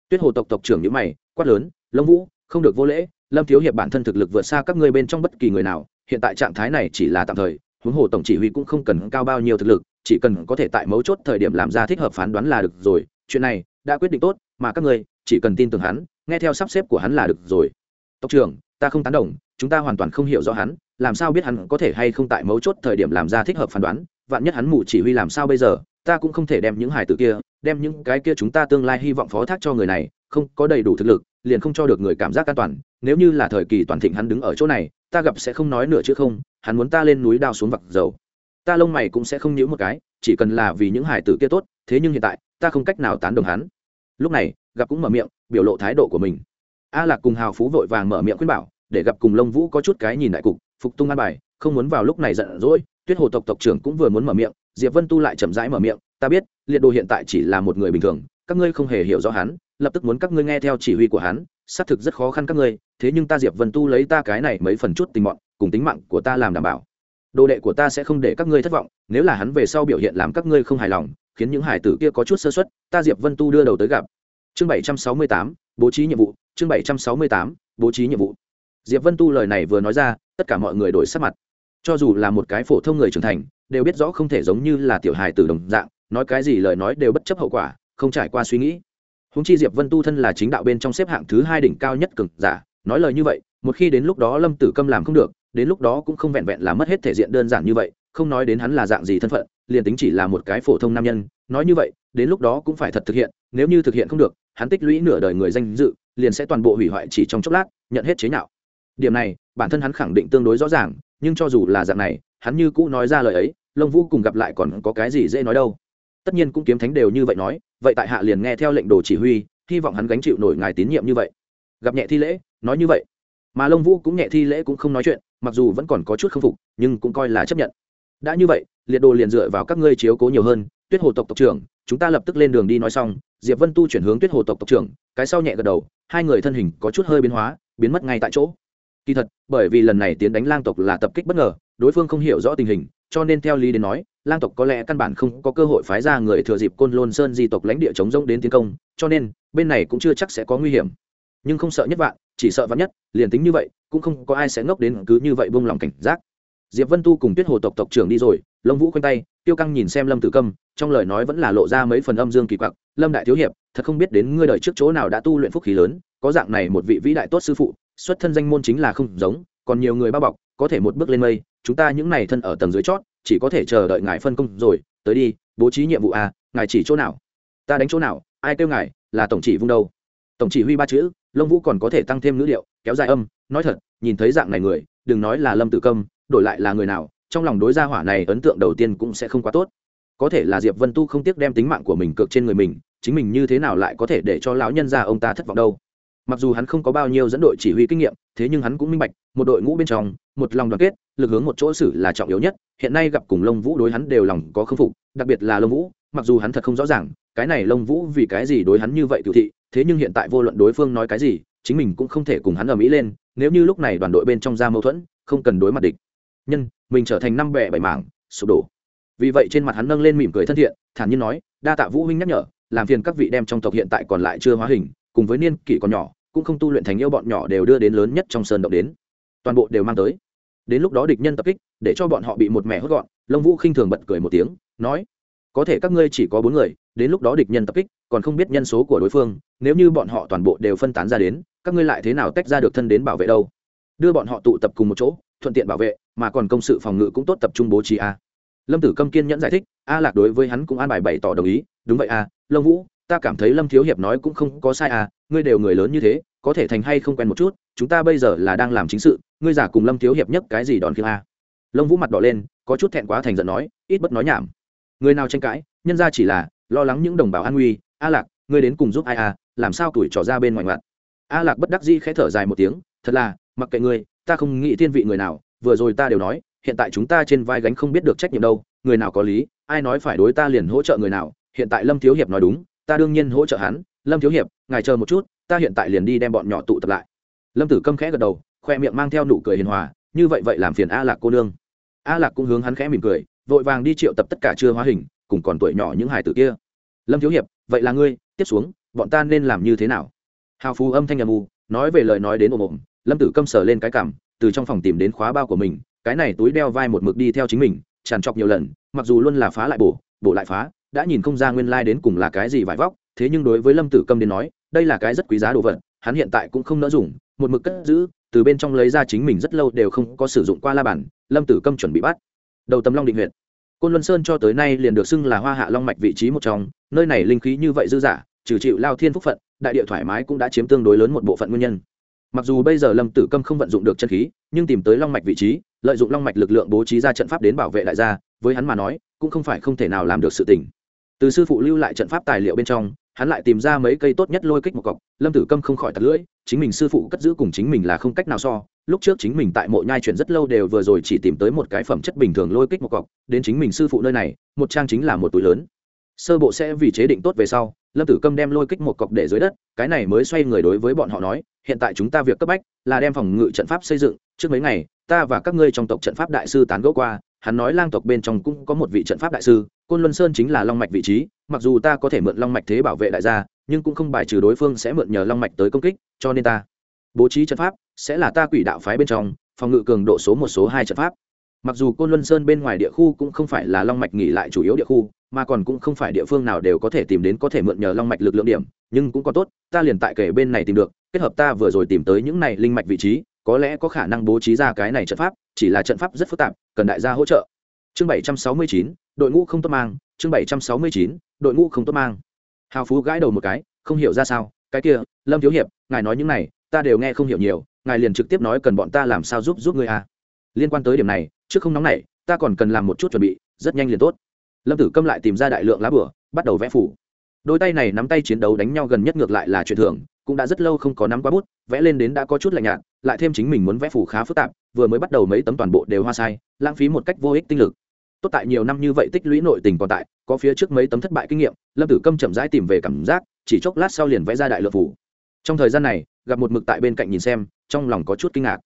Speaker 1: Tuyết hồ tộc tộc trưởng nhữ mày, quát lớn lông vũ, không được vô lễ, lâm thiếu hiệp bản thân thực lực vượt xa các ngươi bên trong bất kỳ người nào, hiện tại trạng thái này chỉ là tạm thời, huống hồ tổng chỉ huy cũng không cần cao bao nhiêu thực lực chỉ cần có thể tại mấu chốt thời điểm làm ra thích hợp phán đoán là được rồi, chuyện này đã quyết định tốt, mà các ngươi chỉ cần tin tưởng hắn, nghe theo sắp xếp của hắn là được rồi. Tộc trưởng, ta không tán đồng, chúng ta hoàn toàn không hiểu rõ hắn, làm sao biết hắn có thể hay không tại mấu chốt thời điểm làm ra thích hợp phán đoán, vạn nhất hắn mù chỉ huy làm sao bây giờ, ta cũng không thể đem những hải tử kia, đem những cái kia chúng ta tương lai hy vọng phó thác cho người này, không có đầy đủ thực lực, liền không cho được người cảm giác an toàn, nếu như là thời kỳ toàn thịnh hắn đứng ở chỗ này, ta gặp sẽ không nói nửa chữ không, hắn muốn ta lên núi đao xuống vặt dầu ta lông mày cũng sẽ không nhíu một cái, chỉ cần là vì những hải tử kia tốt, thế nhưng hiện tại, ta không cách nào tán đồng hắn. Lúc này, gặp cũng mở miệng, biểu lộ thái độ của mình. A lạc cùng hào phú vội vàng mở miệng khuyên bảo, để gặp cùng lông vũ có chút cái nhìn đại cục, phục tung an bài, không muốn vào lúc này giận dỗi, tuyết hồ tộc tộc trưởng cũng vừa muốn mở miệng, diệp vân tu lại chậm rãi mở miệng, ta biết, liệt đồ hiện tại chỉ là một người bình thường, các ngươi không hề hiểu rõ hắn, lập tức muốn các ngươi nghe theo chỉ huy của hắn, xác thực rất khó khăn các ngươi, thế nhưng ta diệp vân tu lấy ta cái này mấy phần chút tình mọn, cùng tính mạng của ta làm đảm bảo đồ đệ của ta sẽ không để các ngươi thất vọng, nếu là hắn về sau biểu hiện làm các ngươi không hài lòng, khiến những hải tử kia có chút sơ xuất ta diệp vân tu đưa đầu tới gặp. Chương bảy trăm sáu mươi tám, bố trí nhiệm vụ, chương bảy trăm sáu mươi tám, bố trí nhiệm vụ. Diệp vân tu lời này vừa nói ra, tất cả mọi người đổi sắc mặt. Cho dù là một cái phổ thông người trưởng thành, đều biết rõ không thể giống như là tiểu hài tử đồng dạng, nói cái gì lời nói đều bất chấp hậu quả, không trải qua suy nghĩ. Húng chi diệp vân tu thân là chính đạo bên trong xếp hạng thứ hai đỉnh cao nhất cực giả, nói lời như vậy, một khi đến lúc đó lâm tử câm làm không được đến lúc đó cũng không vẹn vẹn là mất hết thể diện đơn giản như vậy, không nói đến hắn là dạng gì thân phận, liền tính chỉ là một cái phổ thông nam nhân, nói như vậy, đến lúc đó cũng phải thật thực hiện, nếu như thực hiện không được, hắn tích lũy nửa đời người danh dự, liền sẽ toàn bộ hủy hoại chỉ trong chốc lát, nhận hết chế nhạo. Điểm này, bản thân hắn khẳng định tương đối rõ ràng, nhưng cho dù là dạng này, hắn như cũ nói ra lời ấy lông vũ cùng gặp lại còn có cái gì dễ nói đâu. Tất nhiên cũng kiếm thánh đều như vậy nói, vậy tại hạ liền nghe theo lệnh đồ chỉ huy, hy vọng hắn gánh chịu nổi ngài tín nhiệm như vậy. Gặp nhẹ thi lễ, nói như vậy. Mà lông vũ cũng nhẹ thi lễ cũng không nói chuyện mặc dù vẫn còn có chút k phục, nhưng cũng coi là chấp nhận. Đã như vậy, liệt đồ liền dựa vào các ngươi chiếu cố nhiều hơn, tuyết hồ tộc tộc trưởng, chúng ta lập tức lên đường đi nói xong, diệp vân tu chuyển hướng tuyết hồ tộc tộc trưởng, cái sau nhẹ gật đầu, hai người thân hình có chút hơi biến hóa, biến mất ngay tại chỗ. Kỳ thật, bởi vì lần này tiến đánh lang tộc là tập kích bất ngờ, đối phương không hiểu rõ tình hình, cho nên theo lý đến nói, lang tộc có lẽ căn bản không có cơ hội phái ra người thừa dịp côn lôn sơn di tộc lãnh địa chống rông đến tiến công, cho nên, bên này cũng chưa chắc sẽ có nguy hiểm. Nhưng không sợ nhất vạn chỉ sợ vạn nhất, liền tính như vậy, cũng không có ai sẽ ngốc đến cứ như vậy buông lòng cảnh giác. Diệp vân tu cùng tuyết hồ tộc tộc trưởng đi rồi lông vũ khoanh tay, tiêu căng nhìn xem lâm tử câm, trong lời nói vẫn là lộ ra mấy phần âm dương kỳ quặc. Lâm đại thiếu hiệp, thật không biết đến ngươi đời trước chỗ nào đã tu luyện phúc khí lớn, có dạng này một vị vĩ đại tốt sư phụ, xuất thân danh môn chính là không giống, còn nhiều người bao bọc, có thể một bước lên mây, chúng ta những này thân ở tầng dưới chót, chỉ có thể chờ đợi ngài phân công rồi, tới đi, bố trí nhiệm vụ à ngài chỉ chỗ nào, ta đánh chỗ nào, ai kêu ngài, là tổng chỉ vung đâu tổng chỉ huy ba chữ, lông vũ còn có thể tăng thêm ngữ liệu kéo dài âm, nói thật, nhìn thấy dạng này người, đừng nói là lâm tử công, đổi lại là người nào, trong lòng đối gia hỏa này ấn tượng đầu tiên cũng sẽ không quá tốt. Có thể là diệp vân tu không tiếc đem tính mạng của mình cược trên người mình, chính mình như thế nào lại có thể để cho lão nhân gia ông ta thất vọng đâu. Mặc dù hắn không có bao nhiêu dẫn đội chỉ huy kinh nghiệm, thế nhưng hắn cũng minh bạch, một đội ngũ bên trong, một lòng đoàn kết, lực hướng một chỗ xử là trọng yếu nhất, hiện nay gặp cùng lông vũ đối hắn đều lòng có khâm phục, đặc biệt là lông vũ mặc dù hắn thật không rõ ràng, cái này lông vũ vì cái gì đối hắn như vậy cựu thị, thế nhưng hiện tại vô luận đối phương nói cái gì, chính mình cũng không thể cùng hắn ở mỹ lên, nếu như lúc này đoàn đội bên trong ra mâu thuẫn, không cần đối mặt địch. Nhân, mình trở thành năm bẻ bảy mảng, sụp đổ. Vì vậy trên mặt hắn nâng lên mỉm cười thân thiện, thản nhiên nói, đa tạ vũ huynh nhắc nhở, làm phiền các vị đem trong tộc hiện tại còn lại chưa hóa hình, cùng với niên kỷ còn nhỏ, cũng không tu luyện thành yêu bọn nhỏ đều đưa đến lớn nhất trong sơn động đến. Toàn bộ đều mang tới. Đến lúc đó địch nhân tập kích, để cho bọn họ bị một mẹ hốt gọn lông vũ khinh thường bật cười một tiếng, nói có thể các ngươi chỉ có bốn người, đến lúc đó địch nhân tập kích, còn không biết nhân số của đối phương, nếu như bọn họ toàn bộ đều phân tán ra đến, các ngươi lại thế nào tách ra được thân đến bảo vệ đâu? Đưa bọn họ tụ tập cùng một chỗ, thuận tiện bảo vệ, mà còn công sự phòng ngự cũng tốt tập trung bố trí a. Lâm tử câm kiên nhẫn giải thích, a lạc đối với hắn cũng an bài bày tỏ đồng ý, đúng vậy a, lâm vũ, ta cảm thấy lâm thiếu hiệp nói cũng không có sai à ngươi đều người lớn như thế, có thể thành hay không quen một chút, chúng ta bây giờ là đang làm chính sự, ngươi giả cùng lâm thiếu hiệp nhất cái gì đòn khiêng a? Lông vũ mặt đỏ lên, có chút thẹn quá thành giận nói, ít bất nói nhảm người nào tranh cãi, nhân ra chỉ là lo lắng những đồng bào an nguy. A lạc, ngươi đến cùng giúp ai à? Làm sao tuổi trò ra bên ngoài ngoặt? A lạc bất đắc dĩ khẽ thở dài một tiếng, thật là, mặc kệ ngươi, ta không nghĩ thiên vị người nào. Vừa rồi ta đều nói, hiện tại chúng ta trên vai gánh không biết được trách nhiệm đâu. Người nào có lý, ai nói phải đối ta liền hỗ trợ người nào. Hiện tại lâm thiếu hiệp nói đúng, ta đương nhiên hỗ trợ hắn. Lâm thiếu hiệp, ngài chờ một chút, ta hiện tại liền đi đem bọn nhỏ tụ tập lại. Lâm tử câm khẽ gật đầu, khoe miệng mang theo nụ cười hiền hòa. Như vậy vậy làm phiền a lạc cô nương. A lạc cũng hướng hắn khẽ mỉm cười vội vàng đi triệu tập tất cả chưa hóa hình, cùng còn tuổi nhỏ những hải tử kia. Lâm thiếu hiệp, vậy là ngươi, tiếp xuống, bọn ta nên làm như thế nào? Hào phú âm thanh nhầm u nói về lời nói đến ồm ồm, lâm tử câm sờ lên cái cảm, từ trong phòng tìm đến khóa bao của mình, cái này túi đeo vai một mực đi theo chính mình, tràn trọc nhiều lần, mặc dù luôn là phá lại bổ bổ lại phá, đã nhìn không ra nguyên lai、like、đến cùng là cái gì vải vóc, thế nhưng đối với lâm tử câm đến nói, đây là cái rất quý giá đồ vật, hắn hiện tại cũng không nỡ dùng, một mực cất giữ, từ bên trong lấy ra chính mình rất lâu đều không có sử dụng qua la bản lâm tử câm chuẩn bị bắt đầu tầm long định huyện côn luân sơn cho tới nay liền được xưng là hoa hạ long mạch vị trí một trong, nơi này linh khí như vậy dư giả trừ chịu lao thiên phúc phận, đại địa thoải mái cũng đã chiếm tương đối lớn một bộ phận nguyên nhân. Mặc dù bây giờ lâm tử câm không vận dụng được chân khí, nhưng tìm tới long mạch vị trí, lợi dụng long mạch lực lượng bố trí ra trận pháp đến bảo vệ đại gia, với hắn mà nói, cũng không phải không thể nào làm được sự tình. Từ sư phụ lưu lại trận pháp tài liệu bên trong, hắn lại tìm ra mấy cây tốt nhất lôi kích một cọc, lâm tử câm không khỏi tạt lưỡi, chính mình sư phụ cất giữ cùng chính mình là không cách nào so lúc trước chính mình tại mộ nhai chuyện rất lâu đều vừa rồi chỉ tìm tới một cái phẩm chất bình thường lôi kích một cọc, đến chính mình sư phụ nơi này, một trang chính là một túi lớn. Sơ bộ sẽ vì chế định tốt về sau, lâm tử câm đem lôi kích một cọc để dưới đất, cái này mới xoay người đối với bọn họ nói, hiện tại chúng ta việc cấp bách là đem phòng ngự trận pháp xây dựng, trước mấy ngày, ta và các ngươi trong tộc trận pháp đại sư tán gẫu qua, hắn nói lang tộc bên trong cũng có một vị trận pháp đại sư, côn luân sơn chính là long mạch vị trí, mặc dù ta có thể mượn long mạch thế bảo vệ đại gia, nhưng cũng không bài trừ đối phương sẽ mượn nhờ long mạch tới công kích, cho nên ta bố trí trận pháp, sẽ là ta quỷ đạo phái bên trong, phòng ngự cường độ số một, số hai trận pháp. Mặc dù côn luân sơn bên ngoài địa khu cũng không phải là long mạch nghỉ lại chủ yếu địa khu, mà còn cũng không phải địa phương nào đều có thể tìm đến, có thể mượn nhờ long mạch lực lượng điểm, nhưng cũng có tốt, ta liền tại kể bên này tìm được, kết hợp ta vừa rồi tìm tới những này linh mạch vị trí, có lẽ có khả năng bố trí ra cái này trận pháp, chỉ là trận pháp rất phức tạp, cần đại gia hỗ trợ. Chương bảy trăm sáu mươi chín, đội ngũ không tốt mang, chương bảy trăm sáu mươi chín, đội ngũ không tốt mang. Hào phú gãi đầu một cái, không hiểu ra sao, cái kia, lâm thiếu hiệp ngài nói những này, ta đều nghe không hiểu nhiều, ngài liền trực tiếp nói cần bọn ta làm sao giúp giúp ngươi à. liên quan tới điểm này, trước không nóng này ta còn cần làm một chút chuẩn bị, rất nhanh liền tốt. Lâm tử câm lại tìm ra đại lượng lá bửa bắt đầu vẽ phủ. Đôi tay này nắm tay chiến đấu đánh nhau gần nhất ngược lại là chuyện thường, cũng đã rất lâu không có nắm qua bút, vẽ lên đến đã có chút lạnh nhạt, lại thêm chính mình muốn vẽ phủ khá phức tạp, vừa mới bắt đầu mấy tấm toàn bộ đều hoa sai, lãng phí một cách vô ích tinh lực. Tốt tại nhiều năm như vậy tích lũy nội tình còn tại, có phía trước mấy tấm thất bại kinh nghiệm, lâm tử câm chậm rãi tìm về cảm giác, chỉ chốc lát sau liền vẽ ra đại lượng phủ trong thời gian này, gặp một mực tại bên cạnh nhìn xem, trong lòng có chút kinh ngạc.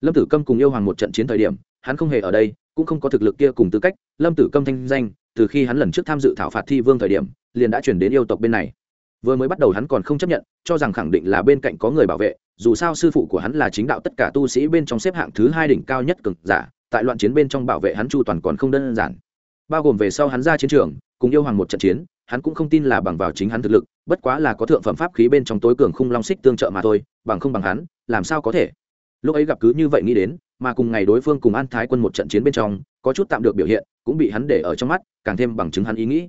Speaker 1: Lâm tử câm cùng yêu hoàng một trận chiến thời điểm, hắn không hề ở đây, cũng không có thực lực kia cùng tư cách. Lâm tử câm thanh danh, từ khi hắn lần trước tham dự thảo phạt thi vương thời điểm, liền đã chuyển đến yêu tộc bên này. Vừa mới bắt đầu hắn còn không chấp nhận, cho rằng khẳng định là bên cạnh có người bảo vệ, dù sao sư phụ của hắn là chính đạo tất cả tu sĩ bên trong xếp hạng thứ hai đỉnh cao nhất cực giả, tại loạn chiến bên trong bảo vệ hắn chu toàn còn không đơn giản. Bao gồm về sau hắn ra chiến trường, cùng yêu hoàng một trận chiến hắn cũng không tin là bằng vào chính hắn thực lực, bất quá là có thượng phẩm pháp khí bên trong tối cường khung long xích tương trợ mà thôi, bằng không bằng hắn, làm sao có thể? Lúc ấy gặp cứ như vậy nghĩ đến, mà cùng ngày đối phương cùng an thái quân một trận chiến bên trong, có chút tạm được biểu hiện, cũng bị hắn để ở trong mắt, càng thêm bằng chứng hắn ý nghĩ.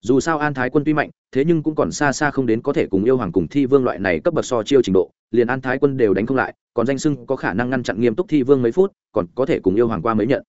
Speaker 1: Dù sao an thái quân tuy mạnh, thế nhưng cũng còn xa xa không đến có thể cùng yêu hoàng cùng thi vương loại này cấp bậc so chiêu trình độ, liền an thái quân đều đánh không lại, còn danh sưng có khả năng ngăn chặn nghiêm túc thi vương mấy phút, còn có thể cùng yêu hoàng qua mấy nhận.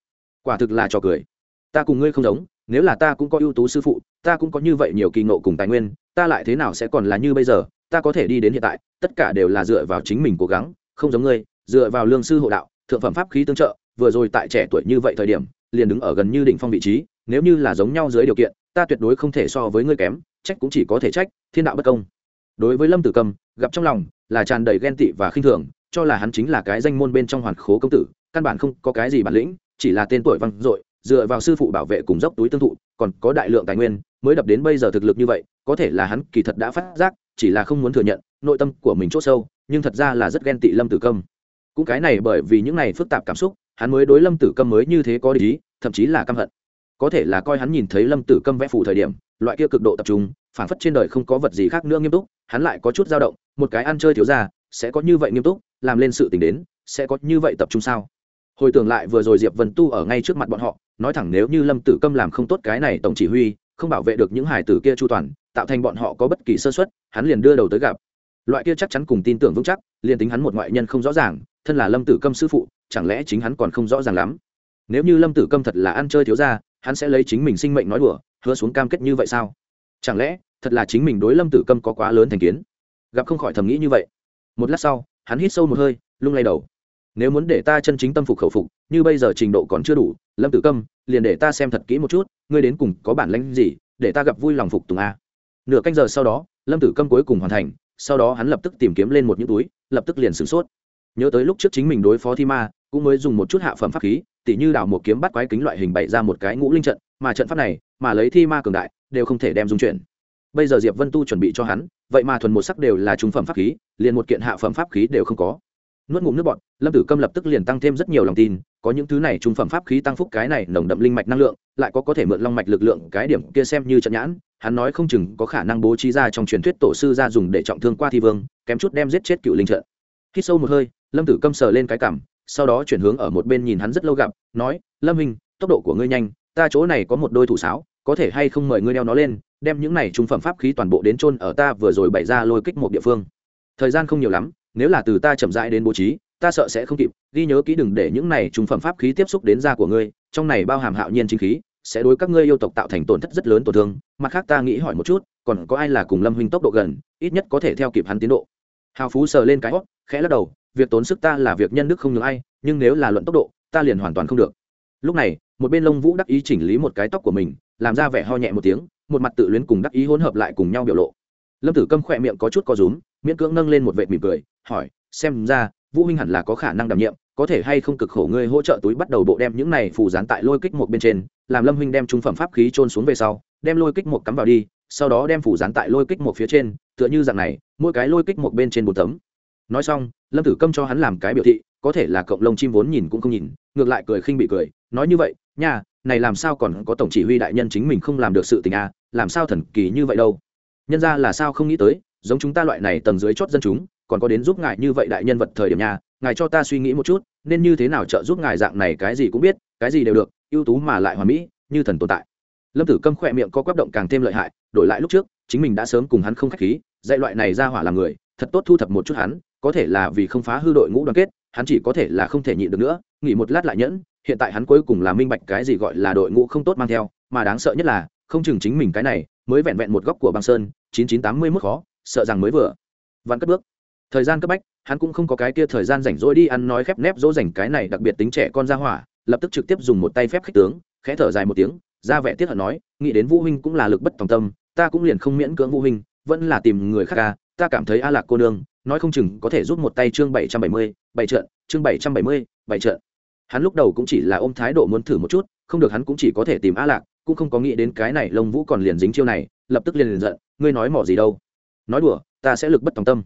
Speaker 1: Quả thực là trò cười. Ta cùng ngươi không giống, nếu là ta cũng có ưu tú sư phụ ta cũng có như vậy nhiều kỳ ngộ cùng tài nguyên, ta lại thế nào sẽ còn là như bây giờ? Ta có thể đi đến hiện tại, tất cả đều là dựa vào chính mình cố gắng, không giống ngươi, dựa vào lương sư hộ đạo, thượng phẩm pháp khí tương trợ, vừa rồi tại trẻ tuổi như vậy thời điểm, liền đứng ở gần như đỉnh phong vị trí, nếu như là giống nhau dưới điều kiện, ta tuyệt đối không thể so với ngươi kém, trách cũng chỉ có thể trách, thiên đạo bất công. Đối với lâm tử cầm, gặp trong lòng là tràn đầy ghen tị và khinh thường, cho là hắn chính là cái danh môn bên trong hoàn khố công tử, căn bản không có cái gì bản lĩnh, chỉ là tên tuổi văn dội, dựa vào sư phụ bảo vệ cùng dốc túi tương thụ, còn có đại lượng tài nguyên mới đập đến bây giờ thực lực như vậy, có thể là hắn kỳ thật đã phát giác, chỉ là không muốn thừa nhận, nội tâm của mình chốt sâu, nhưng thật ra là rất ghen tị lâm tử câm. Cũng cái này bởi vì những này phức tạp cảm xúc, hắn mới đối lâm tử câm mới như thế có lý, thậm chí là căm hận. Có thể là coi hắn nhìn thấy lâm tử câm vẽ phù thời điểm, loại kia cực độ tập trung phản phất trên đời không có vật gì khác nữa nghiêm túc, hắn lại có chút dao động, một cái ăn chơi thiếu ra sẽ có như vậy nghiêm túc, làm lên sự t ì n h đến, sẽ có như vậy tập trung sao? Hồi tưởng lại vừa rồi diệp vân tu ở ngay trước mặt bọn họ, nói thẳng nếu như lâm tử câm làm không tốt cái này tổng chỉ huy không bảo vệ được những hải tử kia chu toàn, tạo thành bọn họ có bất kỳ sơ xuất hắn liền đưa đầu tới gặp. Loại kia chắc chắn cùng tin tưởng vững chắc, liền tính hắn một ngoại nhân không rõ ràng, thân là lâm tử câm sư phụ, chẳng lẽ chính hắn còn không rõ ràng lắm? Nếu như lâm tử câm thật là ăn chơi thiếu ra hắn sẽ lấy chính mình sinh mệnh nói đùa, hứa xuống cam kết như vậy sao? Chẳng lẽ, thật là chính mình đối lâm tử câm có quá lớn thành kiến? Gặp không khỏi thầm nghĩ như vậy. Một lát sau, hắn hít sâu một hơi, lung lay đầu nếu muốn để ta chân chính tâm phục khẩu phục, như bây giờ trình độ còn chưa đủ, lâm tử câm, liền để ta xem thật kỹ một chút, ngươi đến cùng có bản lãnh gì, để ta gặp vui lòng phục tùng a. Nửa canh giờ sau đó, lâm tử câm cuối cùng hoàn thành, sau đó hắn lập tức tìm kiếm lên một những túi, lập tức liền sửng sốt. Nhớ tới lúc trước chính mình đối phó thi ma, cũng mới dùng một chút hạ phẩm pháp khí, tỉ như đào một kiếm bắt quái kính loại hình bày ra một cái ngũ linh trận, mà trận pháp này, mà lấy thi ma cường đại, đều không thể đem dung chuyển. Bây giờ diệp vân tu chuẩn bị cho hắn, vậy mà thuần một sắc đều là trung phẩm pháp khí, liền một kiện hạ phẩm pháp khí đều không có nuốt ngụm nước bọt, lâm tử câm lập tức liền tăng thêm rất nhiều lòng tin, có những thứ này trung phẩm pháp khí tăng phúc, cái này nồng đậm linh mạch năng lượng, lại có có thể mượn long mạch lực lượng, cái điểm kia xem như trận nhãn, hắn nói không chừng có khả năng bố trí ra trong truyền thuyết tổ sư ra dùng để trọng thương qua thi vương, kém chút đem giết chết cựu linh trận. Khi sâu một hơi, lâm tử câm sờ lên cái cảm, sau đó chuyển hướng ở một bên nhìn hắn rất lâu gặp, nói, lâm hình tốc độ của ngươi nhanh, ta chỗ này có một đôi thủ sáo, có thể hay không mời ngươi đeo nó lên, đem những này trung phẩm pháp khí toàn bộ đến chôn ở ta vừa rồi bày ra lôi kích một địa phương. Thời gian không nhiều lắm nếu là từ ta chậm rãi đến bố trí, ta sợ sẽ không kịp, ghi nhớ kỹ đừng để những này trùng phẩm pháp khí tiếp xúc đến da của ngươi, trong này bao hàm hạo nhiên chính khí, sẽ đối các ngươi yêu tộc tạo thành tổn thất rất lớn tổn thương. Mặt khác ta nghĩ hỏi một chút, còn có ai là cùng lâm huynh tốc độ gần, ít nhất có thể theo kịp hắn tiến độ. Hào phú sờ lên cái hót khẽ lắc đầu, việc tốn sức ta là việc nhân đức không ngừng ai, nhưng nếu là luận tốc độ, ta liền hoàn toàn không được. Lúc này, một bên lông vũ đắc ý chỉnh lý một cái tóc của mình, làm ra vẻ ho nhẹ một tiếng, một mặt tự luyến cùng đắc ý hỗn hợp lại cùng nhau biểu lộ. Lâm tử câm khỏe miệng có chút co rúm miễn cưỡng nâng lên một vệt mỉm cười, hỏi, xem ra, vũ huynh hẳn là có khả năng đảm nhiệm, có thể hay không cực khổ ngươi hỗ trợ túi bắt đầu bộ đem những này phù dán tại lôi kích một bên trên. Làm lâm huynh đem trung phẩm pháp khí trôn xuống về sau, đem lôi kích một cắm vào đi, sau đó đem phủ dán tại lôi kích một phía trên, tựa như dạng này, mỗi cái lôi kích một bên trên một tấm. Nói xong, lâm tử câm cho hắn làm cái biểu thị, có thể là cộng lông chim vốn nhìn cũng không nhìn, ngược lại cười khinh bị cười, nói như vậy, nha, này làm sao còn có tổng chỉ huy đại nhân chính mình không làm được sự tình à làm sao thần kỳ như vậy đâu? Nhân ra là sao không nghĩ tới giống chúng ta loại này tầng dưới chót dân chúng còn có đến giúp ngài như vậy đại nhân vật thời điểm nhà, ngài cho ta suy nghĩ một chút nên như thế nào trợ giúp ngài dạng này cái gì cũng biết cái gì đều được ưu tú mà lại hoàn mỹ như thần tồn tại. Lâm tử câm khỏe miệng có quắp động càng thêm lợi hại đổi lại lúc trước chính mình đã sớm cùng hắn không k h á c h khí dạy loại này ra hỏa làm người thật tốt thu thập một chút hắn có thể là vì không phá hư đội ngũ đoàn kết hắn chỉ có thể là không thể nhịn được nữa nghỉ một lát lại nhẫn hiện tại hắn cuối cùng là minh bạch cái gì gọi là đội ngũ không tốt mang theo mà đáng sợ nhất là không chừng chính mình cái này mới vẹn vẹn một góc của băng sơn chín chín tám mươi mức khó sợ rằng mới vừa. Vặn cất bước. Thời gian cấp bách, hắn cũng không có cái kia thời gian rảnh rỗi đi ăn nói khép nép dỗ dành cái này đặc biệt tính trẻ con ra hỏa, lập tức trực tiếp dùng một tay phép khích tướng, khẽ thở dài một tiếng, ra vẻ tiếc hận nói, nghĩ đến vũ huynh cũng là lực bất tòng tâm, ta cũng liền không miễn cưỡng vũ huynh, vẫn là tìm người khác ca ta cảm thấy a lạc cô nương, nói không chừng có thể giúp một tay chương bảy trăm bảy mươi, bảy trợn chương bảy trăm bảy mươi, bảy trợn hắn lúc đầu cũng chỉ là ôm thái độ muốn thử một chút, không được hắn cũng chỉ có thể tìm a lạc, cũng không có nghĩ đến cái này lông vũ còn liền dính chiêu này, lập tức liền liền giận, ngươi nói mỏ gì đâu? Nói đùa, ta sẽ lực bất tòng tâm.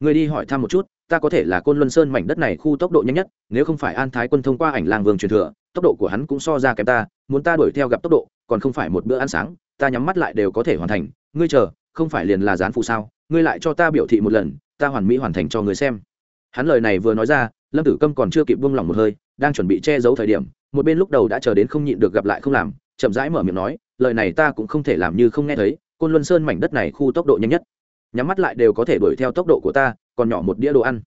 Speaker 1: Người đi hỏi thăm một chút, ta có thể là côn luân sơn mảnh đất này khu tốc độ nhanh nhất, nếu không phải an thái quân thông qua ảnh làng vương truyền thừa, tốc độ của hắn cũng so ra kém ta, muốn ta đuổi theo gặp tốc độ, còn không phải một bữa ăn sáng, ta nhắm mắt lại đều có thể hoàn thành. Ngươi chờ, không phải liền là dán phụ sao? Ngươi lại cho ta biểu thị một lần, ta hoàn mỹ hoàn thành cho người xem. Hắn lời này vừa nói ra, lâm tử câm còn chưa kịp buông lỏng một hơi, đang chuẩn bị che giấu thời điểm, một bên lúc đầu đã chờ đến không nhịn được gặp lại không làm, chậm rãi mở miệng nói, lời này ta cũng không thể làm như không nghe thấy, côn luân sơn mảnh đất này khu tốc độ nhanh nhất nhắm mắt lại đều có thể đuổi theo tốc độ của ta, còn nhỏ một đĩa đồ ăn.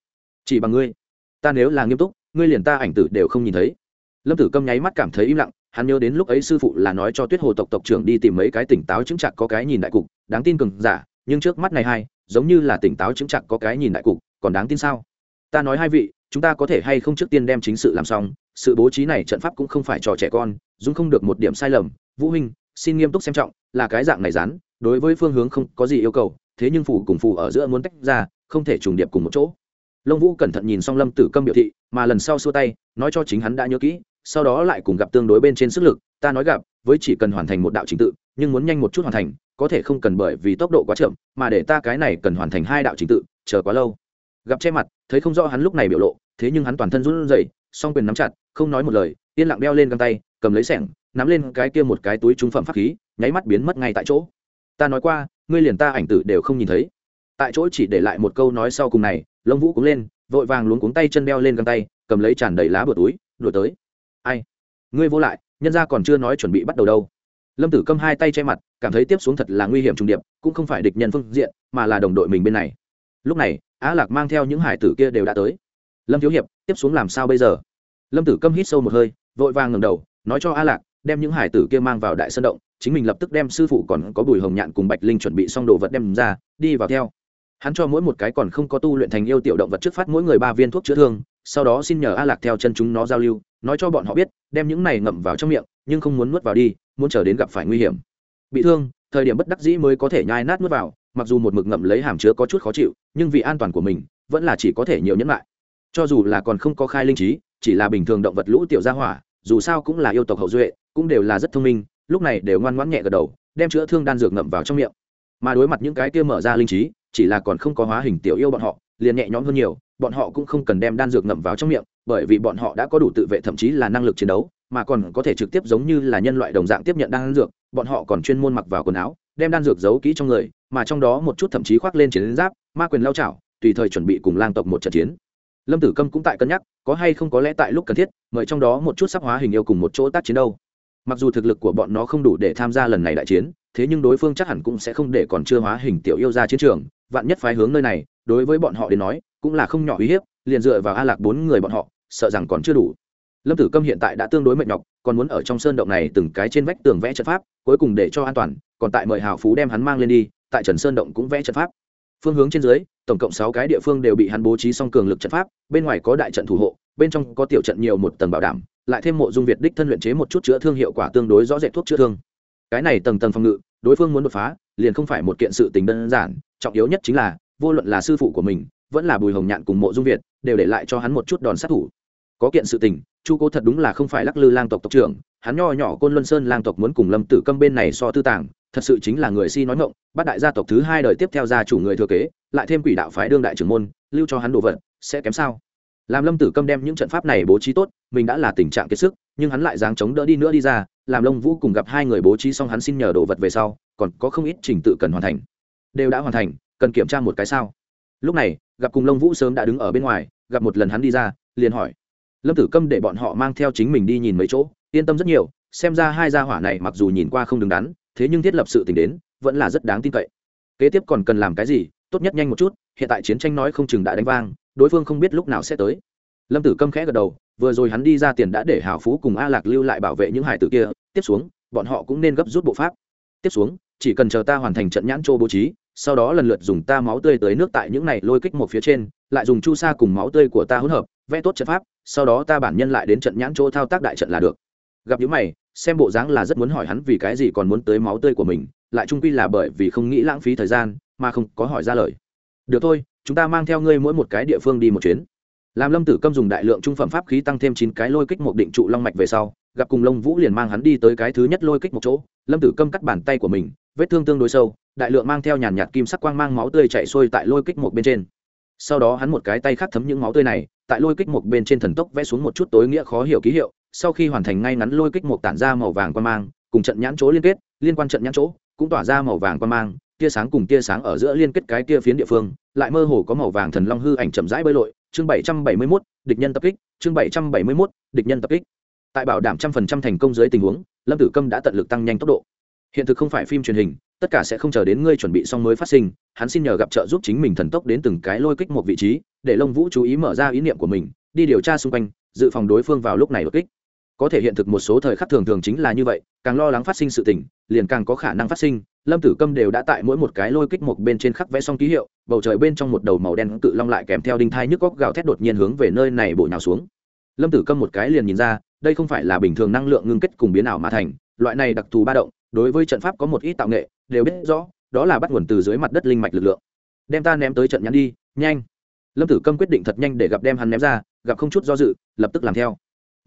Speaker 1: Chỉ bằng ngươi. Ta nếu là nghiêm túc, ngươi liền ta ảnh tử đều không nhìn thấy. Lâm tử câm nháy mắt cảm thấy im lặng, hắn nhớ đến lúc ấy sư phụ là nói cho tuyết hồ tộc tộc trưởng đi tìm mấy cái tỉnh táo chứng chặt có cái nhìn đại cục, đáng tin cừng giả, nhưng trước mắt này hai, giống như là tỉnh táo chứng chặt có cái nhìn đại cục, còn đáng tin sao? Ta nói hai vị, chúng ta có thể hay không trước tiên đem chính sự làm xong, sự bố trí này trận pháp cũng không phải trò trẻ con dung không được một điểm sai lầm. Vũ huynh, xin nghiêm túc xem trọng, là cái dạng này rán đối với phương hướng không có gì yêu cầu thế nhưng phủ cùng phủ ở giữa muốn tách ra, không thể trùng điệp cùng một chỗ. Lông vũ cẩn thận nhìn xong lâm tử câm biểu thị, mà lần sau xua tay, nói cho chính hắn đã nhớ kỹ, sau đó lại cùng gặp tương đối bên trên sức lực, ta nói gặp, với chỉ cần hoàn thành một đạo trình tự, nhưng muốn nhanh một chút hoàn thành, có thể không cần bởi vì tốc độ quá chậm, mà để ta cái này cần hoàn thành hai đạo trình tự, chờ quá lâu. Gặp che mặt, thấy không rõ hắn lúc này biểu lộ, thế nhưng hắn toàn thân run rẩy, song quyền nắm chặt, không nói một lời, yên lặng đeo lên găng tay, cầm lấy sẻng, nắm lên cái kia một cái túi trung phẩm pháp khí, nháy mắt biến mất ngay tại chỗ ta nói qua, ngươi liền ta ảnh tử đều không nhìn thấy. Tại chỗ chỉ để lại một câu nói sau cùng này, lông vũ cúng lên, vội vàng luống cuống tay chân đeo lên găng tay, cầm lấy tràn đầy lá bừa túi, đuổi tới. Ai? Ngươi vô lại, nhân ra còn chưa nói chuẩn bị bắt đầu đâu. Lâm tử câm hai tay che mặt, cảm thấy tiếp xuống thật là nguy hiểm trùng điệp, cũng không phải địch nhân phương diện, mà là đồng đội mình bên này. Lúc này, á lạc mang theo những hải tử kia đều đã tới. Lâm thiếu hiệp, tiếp xuống làm sao bây giờ? Lâm tử câm hít sâu một hơi, vội vàng ngầm đầu, nói cho á lạc, đem những hải tử kia mang vào đại sân động chính mình lập tức đem sư phụ còn có bùi hồng nhạn cùng bạch linh chuẩn bị xong đồ vật đem ra, đi vào theo. Hắn cho mỗi một cái còn không có tu luyện thành yêu tiểu động vật trước phát mỗi người ba viên thuốc chữa thương, sau đó xin nhờ a lạc theo chân chúng nó giao lưu, nói cho bọn họ biết, đem những này ngậm vào trong miệng, nhưng không muốn nuốt vào đi, muốn chờ đến gặp phải nguy hiểm. Bị thương, thời điểm bất đắc dĩ mới có thể nhai nát nuốt vào, mặc dù một mực ngậm lấy hàm chứa có chút khó chịu, nhưng vì an toàn của mình, vẫn là chỉ có thể nhiều nhẫn lại. Cho dù là còn không có khai linh trí, chỉ là bình thường động vật lũ tiểu gia hỏa, dù sao cũng là yêu tộc hậu duệ, cũng đều là rất thông minh lúc này đều ngoan ngoãn nhẹ gật đầu, đem chữa thương đan dược ngậm vào trong miệng. Mà đối mặt những cái kia mở ra linh trí, chỉ là còn không có hóa hình tiểu yêu bọn họ, liền nhẹ nhõm hơn nhiều, bọn họ cũng không cần đem đan dược ngậm vào trong miệng, bởi vì bọn họ đã có đủ tự vệ thậm chí là năng lực chiến đấu, mà còn có thể trực tiếp giống như là nhân loại đồng dạng tiếp nhận đan dược, bọn họ còn chuyên môn mặc vào quần áo, đem đan dược giấu kỹ trong người, mà trong đó một chút thậm chí khoác lên chiến giáp, ma quyền lao chảo, tùy thời chuẩn bị cùng lang tộc một trận chiến. Lâm tử câm cũng tại cân nhắc, có hay không có lẽ tại lúc cần thiết, mời trong đó một chút sắp hóa hình yêu cùng một chỗ tác chiến đâu mặc dù thực lực của bọn nó không đủ để tham gia lần này đại chiến, thế nhưng đối phương chắc hẳn cũng sẽ không để còn chưa hóa hình tiểu yêu ra chiến trường. Vạn nhất phái hướng nơi này, đối với bọn họ đến nói, cũng là không nhỏ uy hiếp, liền dựa vào a lạc bốn người bọn họ, sợ rằng còn chưa đủ. Lâm tử câm hiện tại đã tương đối mệt nhọc, còn muốn ở trong sơn động này từng cái trên vách tường vẽ trận pháp, cuối cùng để cho an toàn, còn tại mời hào phú đem hắn mang lên đi, tại trần sơn động cũng vẽ trận pháp. Phương hướng trên dưới, tổng cộng sáu cái địa phương đều bị hắn bố trí xong cường lực trận pháp, bên ngoài có đại trận thủ hộ, bên trong có tiểu trận nhiều một tầng bảo đảm lại thêm mộ dung việt đích thân luyện chế một chút chữa thương hiệu quả tương đối rõ rệt thuốc chữa thương. Cái này tầng tầng phòng ngự, đối phương muốn đột phá, liền không phải một kiện sự tình đơn giản, trọng yếu nhất chính là, vô luận là sư phụ của mình, vẫn là bùi hồng nhạn cùng mộ dung việt, đều để lại cho hắn một chút đòn sát thủ. Có kiện sự tình, chu cố thật đúng là không phải lắc lư lang tộc tộc trưởng, hắn nho nhỏ côn luân sơn lang tộc muốn cùng lâm tử câm bên này so tư tàng, thật sự chính là người si nói ngộng bắt đại gia tộc thứ hai đời tiếp theo gia chủ người thừa kế, lại thêm quỷ đạo phái đương đại trưởng môn, lưu cho hắn đồ vật, sẽ kém sao? Làm lâm tử câm đem những trận pháp này bố trí tốt, mình đã là tình trạng kiệt sức, nhưng hắn lại dáng chống đỡ đi nữa đi ra, làm lông vũ cùng gặp hai người bố trí xong hắn xin nhờ đồ vật về sau, còn có không ít trình tự cần hoàn thành. Đều đã hoàn thành, cần kiểm tra một cái sao. Lúc này, gặp cùng lông vũ sớm đã đứng ở bên ngoài, gặp một lần hắn đi ra, liền hỏi. Lâm tử câm để bọn họ mang theo chính mình đi nhìn mấy chỗ, yên tâm rất nhiều, xem ra hai gia hỏa này mặc dù nhìn qua không đứng đắn, thế nhưng thiết lập sự t ì n h đến, vẫn là rất đáng tin cậy. Kế tiếp còn cần làm cái gì, tốt nhất nhanh một chút, hiện tại chiến tranh nói không chừng đã đánh vang đối phương không biết lúc nào sẽ tới. Lâm tử câm khẽ gật đầu, vừa rồi hắn đi ra tiền đã để hảo phú cùng a lạc lưu lại bảo vệ những hải tử kia, tiếp xuống, bọn họ cũng nên gấp rút bộ pháp. Tiếp xuống, chỉ cần chờ ta hoàn thành trận nhãn châu bố trí, sau đó lần lượt dùng ta máu tươi tới nước tại những này lôi kích một phía trên, lại dùng chu sa cùng máu tươi của ta hỗn hợp, vẽ tốt trận pháp, sau đó ta bản nhân lại đến trận nhãn chỗ thao tác đại trận là được. Gặp những mày, xem bộ dáng là rất muốn hỏi hắn vì cái gì còn muốn tới máu tươi của mình, lại trung quy là bởi vì không nghĩ lãng phí thời gian, mà không có hỏi ra lời. Được thôi chúng ta mang theo ngươi mỗi một cái địa phương đi một chuyến. Làm lâm tử câm dùng đại lượng trung phẩm pháp khí tăng thêm chín cái lôi kích một định trụ long mạch về sau, gặp cùng lông vũ liền mang hắn đi tới cái thứ nhất lôi kích một chỗ, lâm tử câm cắt bàn tay của mình, vết thương tương đối sâu, đại lượng mang theo nhàn nhạt kim sắc quang mang máu tươi chạy xuôi tại lôi kích một bên trên. Sau đó hắn một cái tay khác thấm những máu tươi này, tại lôi kích một bên trên thần tốc vẽ xuống một chút tối nghĩa khó hiểu ký hiệu, sau khi hoàn thành ngay ngắn lôi kích một tản ra màu vàng quang mang, cùng trận nhãn chỗ liên kết, liên quan trận nhãn chỗ, cũng tỏa ra màu vàng quang mang tia sáng cùng tia sáng ở giữa liên kết cái tia phiến địa phương, lại mơ hồ có màu vàng thần long hư ảnh chậm rãi bơi lội. Chương bảy trăm bảy mươi mốt, địch nhân tập kích. Chương bảy trăm bảy mươi mốt, địch nhân tập kích. Tại bảo đảm trăm phần trăm thành công dưới tình huống, lâm tử câm đã tận lực tăng nhanh tốc độ. Hiện thực không phải phim truyền hình, tất cả sẽ không chờ đến ngươi chuẩn bị xong mới phát sinh, hắn xin nhờ gặp trợ giúp chính mình thần tốc đến từng cái lôi kích một vị trí, để lông vũ chú ý mở ra ý niệm của mình, đi điều tra xung quanh, dự phòng đối phương vào lúc này đột kích. Có thể hiện thực một số thời khắc thường thường chính là như vậy, càng lo lắng phát sinh sự tình liền càng có khả năng phát sinh, lâm tử câm đều đã tại mỗi một cái lôi kích một bên trên khắc vẽ xong ký hiệu, bầu trời bên trong một đầu màu đen cự long lại kèm theo đinh thai nhức góc gạo thét đột nhiên hướng về nơi này bổ nhào xuống. Lâm tử câm một cái liền nhìn ra, đây không phải là bình thường năng lượng ngưng kết cùng biến ảo mà thành, loại này đặc thù ba động, đối với trận pháp có một ít tạo nghệ, đều biết rõ, đó là bắt nguồn từ dưới mặt đất linh mạch lực lượng. Đem ta ném tới trận nhắn đi, nhanh. Lâm tử câm quyết định thật nhanh để gặp đem hắn ném ra, gặp không chút do dự, lập tức làm theo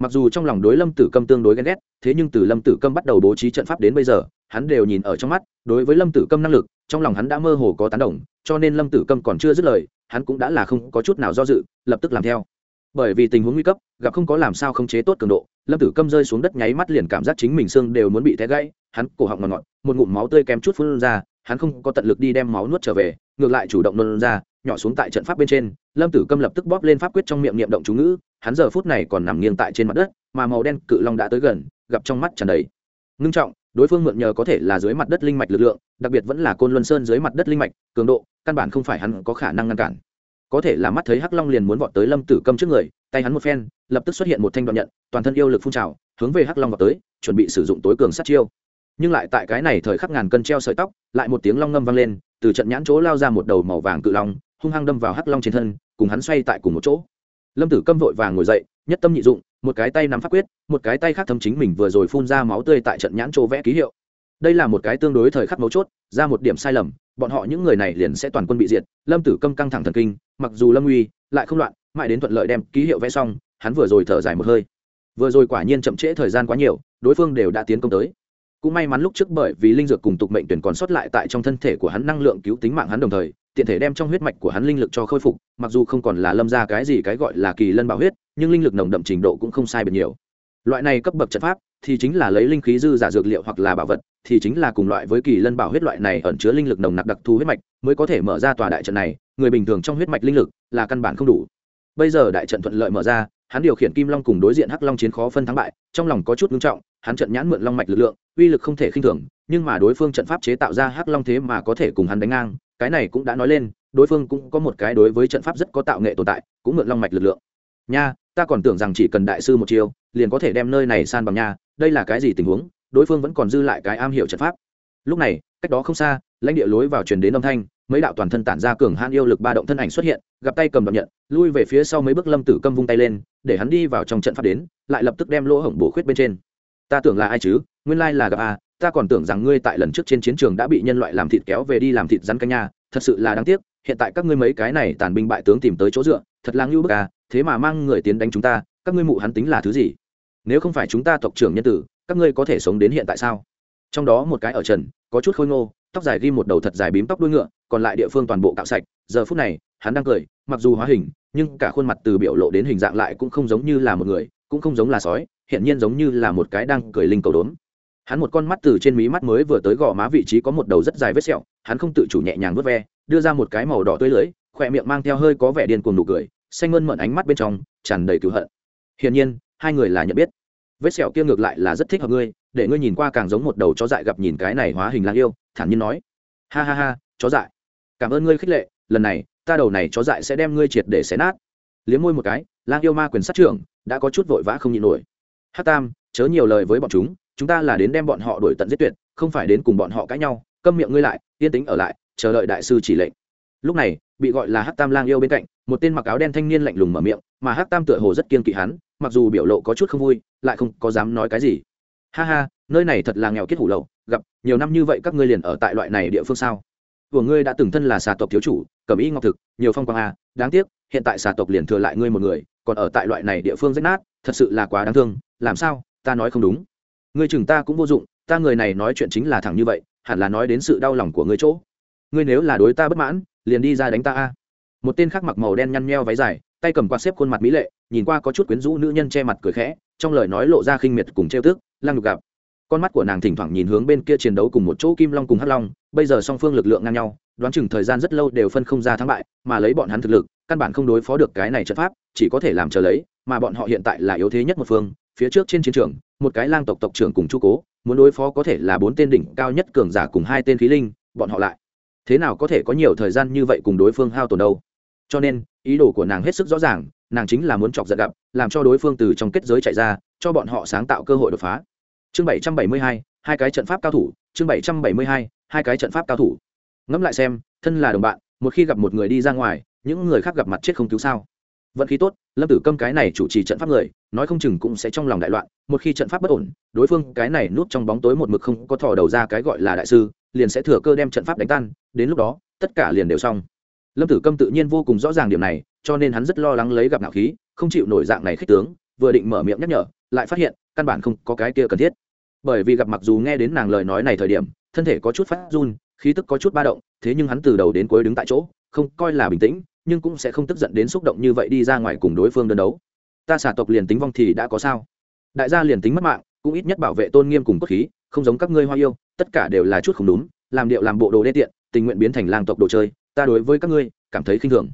Speaker 1: mặc dù trong lòng đối lâm tử câm tương đối ghen ghét, thế nhưng từ lâm tử câm bắt đầu bố trí trận pháp đến bây giờ, hắn đều nhìn ở trong mắt, đối với lâm tử câm năng lực, trong lòng hắn đã mơ hồ có tán đồng, cho nên lâm tử câm còn chưa dứt lời, hắn cũng đã là không có chút nào do dự, lập tức làm theo. Bởi vì tình huống nguy cấp, gặp không có làm sao khống chế tốt cường độ, lâm tử câm rơi xuống đất nháy mắt liền cảm giác chính mình xương đều muốn bị té gãy, hắn cổ họng ngọt ngọt, một ngụm máu tươi kém chút phun ra, hắn không có tận lực đi đem máu nuốt trở về, ngược lại chủ động nôn ra nhỏ xuống tại trận pháp bên trên, lâm tử câm lập tức bóp lên pháp quyết trong miệng niệm động chú ngữ, hắn giờ phút này còn nằm nghiêng tại trên mặt đất, mà màu đen cự long đã tới gần, gặp trong mắt tràn đầy. Ngưng trọng, đối phương mượn nhờ có thể là dưới mặt đất linh mạch lực lượng, đặc biệt vẫn là côn luân sơn dưới mặt đất linh mạch, cường độ, căn bản không phải hắn có khả năng ngăn cản. Có thể là mắt thấy hắc long liền muốn vọt tới lâm tử câm trước người, tay hắn một phen, lập tức xuất hiện một thanh đoạn nhận, toàn thân yêu lực phun trào, hướng về hắc long vọt tới, chuẩn bị sử dụng tối cường sát chiêu. Nhưng lại tại cái này thời khắc ngàn cân treo sợi tóc, lại một tiếng long ngâm vang lên, từ trận nhãn chỗ lao ra một đầu màu vàng cự long hung hăng đâm vào hắc long trên thân, cùng hắn xoay tại cùng một chỗ. Lâm tử câm vội vàng ngồi dậy, nhất tâm nhị dụng, một cái tay nắm pháp quyết, một cái tay khác thấm chính mình vừa rồi phun ra máu tươi tại trận nhãn chỗ vẽ ký hiệu. Đây là một cái tương đối thời khắc mấu chốt, ra một điểm sai lầm, bọn họ những người này liền sẽ toàn quân bị diệt, lâm tử câm căng thẳng thần kinh, mặc dù lâm uy lại không loạn, mãi đến thuận lợi đem ký hiệu vẽ xong, hắn vừa rồi thở dài một hơi. Vừa rồi quả nhiên chậm trễ thời gian quá nhiều, đối phương đều đã tiến công tới. Cũng may mắn lúc trước bởi vì linh dược cùng tục mệnh tuyển còn sót lại tại trong thân thể của hắn năng lượng cứu tính mạng hắn đồng thời tiện thể đem trong huyết mạch của hắn linh lực cho khôi phục, mặc dù không còn là lâm ra cái gì cái gọi là kỳ lân bảo huyết, nhưng linh lực nồng đậm trình độ cũng không sai biệt nhiều. Loại này cấp bậc trận pháp thì chính là lấy linh khí dư giả dược liệu hoặc là bảo vật, thì chính là cùng loại với kỳ lân bảo huyết loại này ẩn chứa linh lực nồng nặc đặc thù huyết mạch mới có thể mở ra tòa đại trận này, người bình thường trong huyết mạch linh lực là căn bản không đủ. Bây giờ đại trận thuận lợi mở ra, hắn điều khiển kim long cùng đối diện hắc long chiến khó phân thắng bại, trong lòng có chút ngưng trọng, hắn trận nhãn mượn long mạch lực lượng, uy lực không thể khinh thường, nhưng mà đối phương trận pháp chế tạo ra hắc long thế mà có thể cùng hắn đánh ngang cái này cũng đã nói lên, đối phương cũng có một cái đối với trận pháp rất có tạo nghệ tồn tại, cũng mượn long mạch lực lượng. Nha, ta còn tưởng rằng chỉ cần đại sư một chiêu, liền có thể đem nơi này san bằng nha, đây là cái gì tình huống? Đối phương vẫn còn dư lại cái am hiểu trận pháp. Lúc này, cách đó không xa, lãnh địa lối vào truyền đến âm thanh, mấy đạo toàn thân tản ra cường han yêu lực ba động thân ảnh xuất hiện, gặp tay cầm đ nhận, lui về phía sau mấy bước lâm tử câm vung tay lên, để hắn đi vào trong trận pháp đến, lại lập tức đem lỗ hổng bổ khuyết bên trên. Ta tưởng là ai chứ? Nguyên lai là gặp a ta còn tưởng rằng ngươi tại lần trước trên chiến trường đã bị nhân loại làm thịt kéo về đi làm thịt rắn canh nha, thật sự là đáng tiếc, hiện tại các ngươi mấy cái này tàn binh bại tướng tìm tới chỗ dựa, thật là ngưu bức à thế mà mang người tiến đánh chúng ta, các ngươi mụ hắn tính là thứ gì? Nếu không phải chúng ta tộc trưởng nhân tử, các ngươi có thể sống đến hiện tại sao? Trong đó một cái ở trần, có chút khôi ngô, tóc dài ghi một đầu thật dài bím tóc đuôi ngựa, còn lại địa phương toàn bộ cạo sạch, giờ phút này, hắn đang cười, mặc dù hóa hình, nhưng cả khuôn mặt từ biểu lộ đến hình dạng lại cũng không giống như là một người, cũng không giống là sói hiện nhiên giống như là một cái đang cười linh cầu đốn hắn một con mắt từ trên mí mắt mới vừa tới gò má vị trí có một đầu rất dài vết sẹo, hắn không tự chủ nhẹ nhàng vớt ve, đưa ra một cái màu đỏ tươi lưỡi khỏe miệng mang theo hơi có vẻ điên cuồng nụ cười, xanh ngân mận ánh mắt bên trong, tràn đầy cứu hận. Hiển nhiên, hai người là nhận biết. Vết sẹo kia ngược lại là rất thích hợp ngươi, để ngươi nhìn qua càng giống một đầu chó dại gặp nhìn cái này hóa hình lang yêu, thản nhiên nói. Ha ha ha, chó dại. Cảm ơn ngươi khích lệ, lần này, ta đầu này chó dại sẽ đem ngươi triệt để xé nát. Liếm môi một cái, lang yêu ma quyền sát trưởng, đã có chút vội vã không nhịn nổi. Hát tam, chớ nhiều lời với bọn chúng chúng ta là đến đem bọn họ đuổi tận giết tuyệt, không phải đến cùng bọn họ cãi nhau, câm miệng ngươi lại, yên tính ở lại, chờ đợi đại sư chỉ lệnh. Lúc này, bị gọi là hát tam lang yêu bên cạnh, một tên mặc áo đen thanh niên lạnh lùng mở miệng, mà hát tam tựa hồ rất kiên kỵ hắn, mặc dù biểu lộ có chút không vui, lại không có dám nói cái gì. Ha ha, nơi này thật là nghèo kết hủ lậu, gặp nhiều năm như vậy các ngươi liền ở tại loại này địa phương sao? Của ngươi đã từng thân là xà tộc thiếu chủ cẩm y ngọc thực, nhiều phong quang a đáng tiếc, hiện tại xà tộc liền thừa lại ngươi một người, còn ở tại loại này địa phương rách nát, thật sự là quá đáng thương, làm sao, ta nói không đúng ngươi chừng ta cũng vô dụng, ta người này nói chuyện chính là thẳng như vậy, hẳn là nói đến sự đau lòng của ngươi chỗ. Ngươi nếu là đối ta bất mãn, liền đi ra đánh ta a. Một tên khác mặc màu đen nhăn nheo váy dài, tay cầm quạt xếp khuôn mặt mỹ lệ, nhìn qua có chút quyến rũ nữ nhân che mặt cười khẽ, trong lời nói lộ ra khinh miệt cùng trêu tức, lăng nhục gặp. Con mắt của nàng thỉnh thoảng nhìn hướng bên kia chiến đấu cùng một chỗ kim long cùng hắc long, bây giờ song phương lực lượng ngang nhau, đoán chừng thời gian rất lâu đều phân không ra thắng bại, mà lấy bọn hắn thực lực, căn bản không đối phó được cái này trận pháp, chỉ có thể làm chờ lấy, mà bọn họ hiện tại là yếu thế nhất một phương phía trước trên chiến trường, một cái lang tộc tộc trưởng cùng chu cố, muốn đối phó có thể là bốn tên đỉnh cao nhất cường giả cùng hai tên khí linh, bọn họ lại. Thế nào có thể có nhiều thời gian như vậy cùng đối phương hao tổn đâu? Cho nên, ý đồ của nàng hết sức rõ ràng, nàng chính là muốn chọc giận gặp, làm cho đối phương từ trong kết giới chạy ra, cho bọn họ sáng tạo cơ hội đột phá. Chương bảy trăm bảy mươi hai hai cái trận pháp cao thủ, chương bảy trăm bảy mươi hai hai cái trận pháp cao thủ. Ngẫm lại xem, thân là đồng bạn, một khi gặp một người đi ra ngoài, những người khác gặp mặt chết không cứu sao? Vận khí tốt, lâm tử câm cái này chủ trì trận pháp người, nói không chừng cũng sẽ trong lòng đại loạn, một khi trận pháp bất ổn, đối phương cái này núp trong bóng tối một mực không có thò đầu ra cái gọi là đại sư, liền sẽ thừa cơ đem trận pháp đánh tan, đến lúc đó, tất cả liền đều xong. Lâm tử câm tự nhiên vô cùng rõ ràng điểm này, cho nên hắn rất lo lắng lấy gặp ngạo khí, không chịu nổi dạng này khích tướng, vừa định mở miệng nhắc nhở, lại phát hiện, căn bản không có cái kia cần thiết. Bởi vì gặp mặc dù nghe đến nàng lời nói này thời điểm, thân thể có chút phát run, khí tức có chút ba động, thế nhưng hắn từ đầu đến cuối đứng tại chỗ, không coi là bình tĩnh nhưng cũng sẽ không tức giận đến xúc động như vậy đi ra ngoài cùng đối phương đơn đấu. Ta xả tộc liền tính vong thì đã có sao? Đại gia liền tính mất mạng, cũng ít nhất bảo vệ tôn nghiêm cùng cốt khí, không giống các ngươi hoa yêu, tất cả đều là chút không đúng, làm điệu làm bộ đồ đê tiện, tình nguyện biến thành làng tộc đồ chơi, ta đối với các ngươi cảm thấy khinh thường.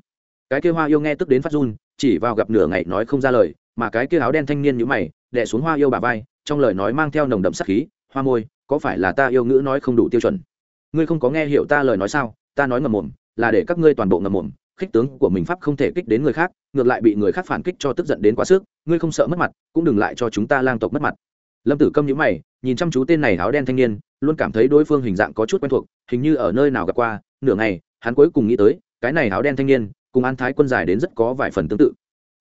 Speaker 1: Cái kia hoa yêu nghe tức đến phát run, chỉ vào gặp nửa ngày nói không ra lời, mà cái kia áo đen thanh niên như mày, đè xuống hoa yêu bà vai, trong lời nói mang theo nồng đậm sắc khí, hoa môi, có phải là ta yêu ngữ nói không đủ tiêu chuẩn? Ngươi không có nghe hiểu ta lời nói sao? Ta nói ngầm mồm, là để các ngươi toàn bộ ngầm mồm khích tướng của mình pháp không thể kích đến người khác, ngược lại bị người khác phản kích cho tức giận đến quá sức, ngươi không sợ mất mặt, cũng đừng lại cho chúng ta lang tộc mất mặt. Lâm tử câm nhữ mày, nhìn chăm chú tên này áo đen thanh niên, luôn cảm thấy đối phương hình dạng có chút quen thuộc, hình như ở nơi nào gặp qua, nửa ngày, hắn cuối cùng nghĩ tới, cái này áo đen thanh niên, cùng an thái quân dài đến rất có vài phần tương tự.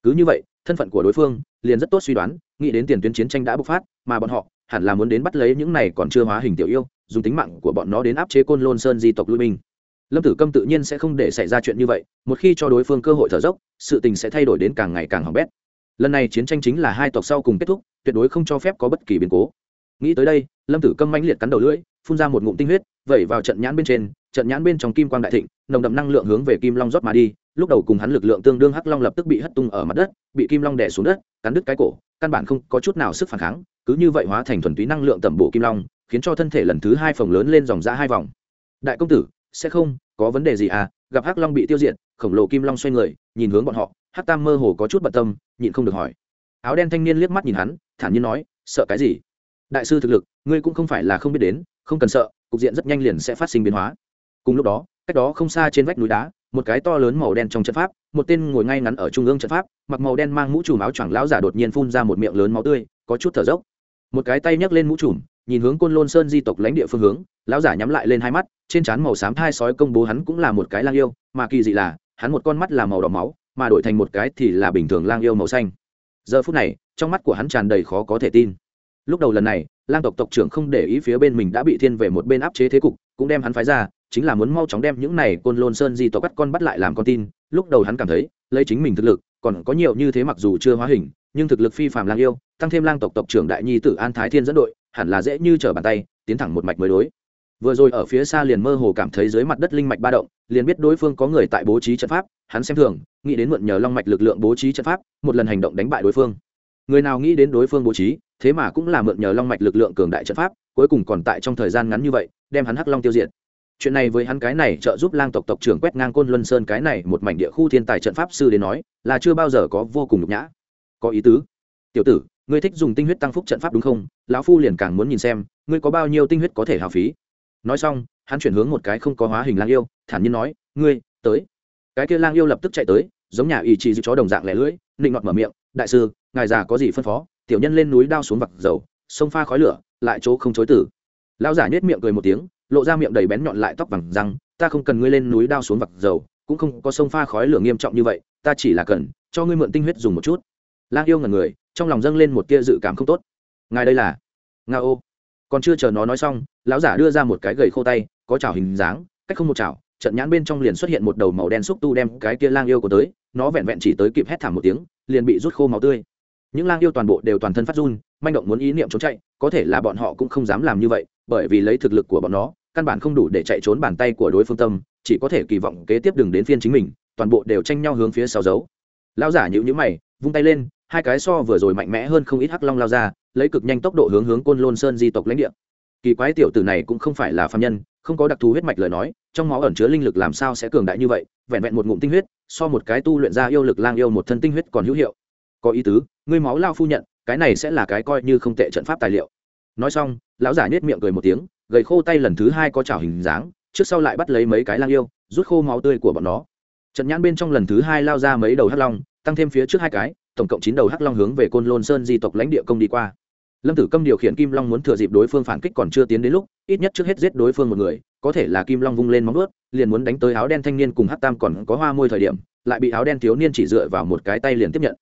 Speaker 1: Cứ như vậy, thân phận của đối phương, liền rất tốt suy đoán, nghĩ đến tiền tuyến chiến tranh đã bộc phát, mà bọn họ hẳn là muốn đến bắt lấy những này còn chưa hóa hình tiểu yêu, dùng tính mạng của bọn nó đến áp chế côn lôn sơn di tộc lui binh lâm tử câm tự nhiên sẽ không để xảy ra chuyện như vậy, một khi cho đối phương cơ hội thở dốc, sự tình sẽ thay đổi đến càng ngày càng hỏng bét. Lần này chiến tranh chính là hai tộc sau cùng kết thúc, tuyệt đối không cho phép có bất kỳ biến cố. Nghĩ tới đây, lâm tử câm mãnh liệt cắn đầu lưỡi, phun ra một ngụm tinh huyết, vẩy vào trận nhãn bên trên, trận nhãn bên trong kim quang đại thịnh, nồng đậm năng lượng hướng về kim long rót mà đi, lúc đầu cùng hắn lực lượng tương đương hắc long lập tức bị hất tung ở mặt đất, bị kim long đè xuống đất, cắn đứt cái cổ, căn bản không có chút nào sức phản kháng, cứ như vậy hóa thành thuần túy năng lượng tẩm bổ kim long, khiến cho thân thể lần thứ hai phồng lớn lên dòng ra hai vòng. Đại công tử sẽ không, có vấn đề gì à? Gặp hắc long bị tiêu diệt, khổng lồ kim long xoay người, nhìn hướng bọn họ. Hắc tam mơ hồ có chút bận tâm, nhịn không được hỏi. Áo đen thanh niên liếc mắt nhìn hắn, thản nhiên nói, sợ cái gì? Đại sư thực lực, ngươi cũng không phải là không biết đến, không cần sợ, cục diện rất nhanh liền sẽ phát sinh biến hóa. Cùng lúc đó, cách đó không xa trên vách núi đá, một cái to lớn màu đen trong trận pháp, một tên ngồi ngay ngắn ở trung ương trận pháp, mặc màu đen mang mũ trùm áo choàng lão giả đột nhiên phun ra một miệng lớn máu tươi, có chút thở dốc. Một cái tay nhấc lên mũ trùm nhìn hướng côn lôn sơn di tộc lãnh địa phương hướng, lão giả nhắm lại lên hai mắt, trên trán màu xám thai sói công bố hắn cũng là một cái lang yêu, mà kỳ dị là, hắn một con mắt là màu đỏ máu, mà đổi thành một cái thì là bình thường lang yêu màu xanh. Giờ phút này, trong mắt của hắn tràn đầy khó có thể tin. Lúc đầu lần này, lang tộc tộc trưởng không để ý phía bên mình đã bị thiên về một bên áp chế thế cục, cũng đem hắn phái ra, chính là muốn mau chóng đem những này côn lôn sơn di tộc cắt con bắt lại làm con tin. Lúc đầu hắn cảm thấy, lấy chính mình thực lực, còn có nhiều như thế mặc dù chưa hóa hình, nhưng thực lực phi phàm lang yêu, tăng thêm lang tộc tộc trưởng đại nhi tử an thái thiên dẫn đội hẳn là dễ như trở bàn tay, tiến thẳng một mạch mới đối. Vừa rồi ở phía xa liền mơ hồ cảm thấy dưới mặt đất linh mạch ba động, liền biết đối phương có người tại bố trí trận pháp, hắn xem thường, nghĩ đến mượn nhờ long mạch lực lượng bố trí trận pháp, một lần hành động đánh bại đối phương. Người nào nghĩ đến đối phương bố trí, thế mà cũng là mượn nhờ long mạch lực lượng cường đại trận pháp, cuối cùng còn tại trong thời gian ngắn như vậy, đem hắn hắc long tiêu diệt. Chuyện này với hắn cái này trợ giúp lang tộc tộc trưởng quét ngang côn luân sơn cái này một mảnh địa khu thiên tài trận pháp sư đến nói, là chưa bao giờ có vô cùng nhục nhã. Có ý tứ. Tiểu tử ngươi thích dùng tinh huyết tăng phúc trận pháp đúng không? Lão phu liền càng muốn nhìn xem, ngươi có bao nhiêu tinh huyết có thể hào phí? Nói xong, hắn chuyển hướng một cái không có hóa hình lang yêu, thản nhiên nói, ngươi, tới. Cái kia lang yêu lập tức chạy tới, giống nhà ý chỉ giữ chó đồng dạng lẻ lưỡi, nịnh ngọt mở miệng, đại sư, ngài già có gì phân phó? Tiểu nhân lên núi đao xuống vặt dầu sông pha khói lửa, lại chỗ không chối tử lão giả nhếch miệng cười một tiếng, lộ ra miệng đầy bén nhọn lại tóc vàng răng, ta không cần ngươi lên núi đao xuống vặt dầu, cũng không có sông pha khói lửa nghiêm trọng như vậy, ta chỉ là cần cho ngươi mượn tinh huyết dùng một chút. Lang yêu ngần người trong lòng dâng lên một tia dự cảm không tốt. Ngài đây là nga ô. Còn chưa chờ nó nói xong, lão giả đưa ra một cái gầy khô tay, có chảo hình dáng, cách không một chảo, trận nhãn bên trong liền xuất hiện một đầu màu đen xúc tu đem cái kia lang yêu của tới, nó vẹn vẹn chỉ tới kịp hét thảm một tiếng, liền bị rút khô máu tươi. Những lang yêu toàn bộ đều toàn thân phát run, manh động muốn ý niệm trốn chạy, có thể là bọn họ cũng không dám làm như vậy, bởi vì lấy thực lực của bọn nó, căn bản không đủ để chạy trốn bàn tay của đối phương tâm, chỉ có thể kỳ vọng kế tiếp đừng đến phiên chính mình, toàn bộ đều tranh nhau hướng phía sau giấu. Lão giả nhữ nhữ mày, vung tay lên hai cái so vừa rồi mạnh mẽ hơn không ít hắc long lao ra, lấy cực nhanh tốc độ hướng hướng côn lôn sơn di tộc lãnh địa. Kỳ quái tiểu tử này cũng không phải là phạm nhân, không có đặc thù huyết mạch lời nói, trong máu ẩn chứa linh lực làm sao sẽ cường đại như vậy, vẹn vẹn một ngụm tinh huyết, so một cái tu luyện ra yêu lực lang yêu một thân tinh huyết còn hữu hiệu. Có ý tứ, ngươi máu lao phu nhận, cái này sẽ là cái coi như không tệ trận pháp tài liệu. Nói xong, lão giả nhếch miệng cười một tiếng, gầy khô tay lần thứ hai có chảo hình dáng, trước sau lại bắt lấy mấy cái lang yêu, rút khô máu tươi của bọn nó. Trận nhãn bên trong lần thứ hai lao ra mấy đầu hắc long, tăng thêm phía trước hai cái tổng cộng chín đầu hắc long hướng về côn lôn sơn di tộc lãnh địa công đi qua. Lâm tử câm điều khiển kim long muốn thừa dịp đối phương phản kích còn chưa tiến đến lúc, ít nhất trước hết giết đối phương một người, có thể là kim long vung lên móng ướt liền muốn đánh tới áo đen thanh niên cùng hắc tam còn có hoa môi thời điểm, lại bị áo đen thiếu niên chỉ dựa vào một cái tay liền tiếp nhận.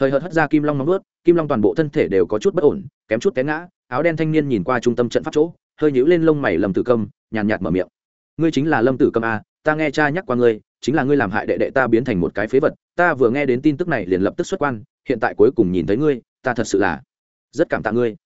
Speaker 1: Hơi hợt hất ra kim long móng ướt kim long toàn bộ thân thể đều có chút bất ổn, kém chút té ngã, áo đen thanh niên nhìn qua trung tâm trận pháp chỗ, hơi nhíu lên lông mày lâm tử câm, nhàn nhạt mở miệng. Ngươi chính là lâm tử câm a ta nghe cha nhắc qua ngươi, chính là ngươi làm hại đệ đệ ta biến thành một cái phế vật ta vừa nghe đến tin tức này liền lập tức xuất quan, hiện tại cuối cùng nhìn thấy ngươi, ta thật sự là rất cảm tạ ngươi.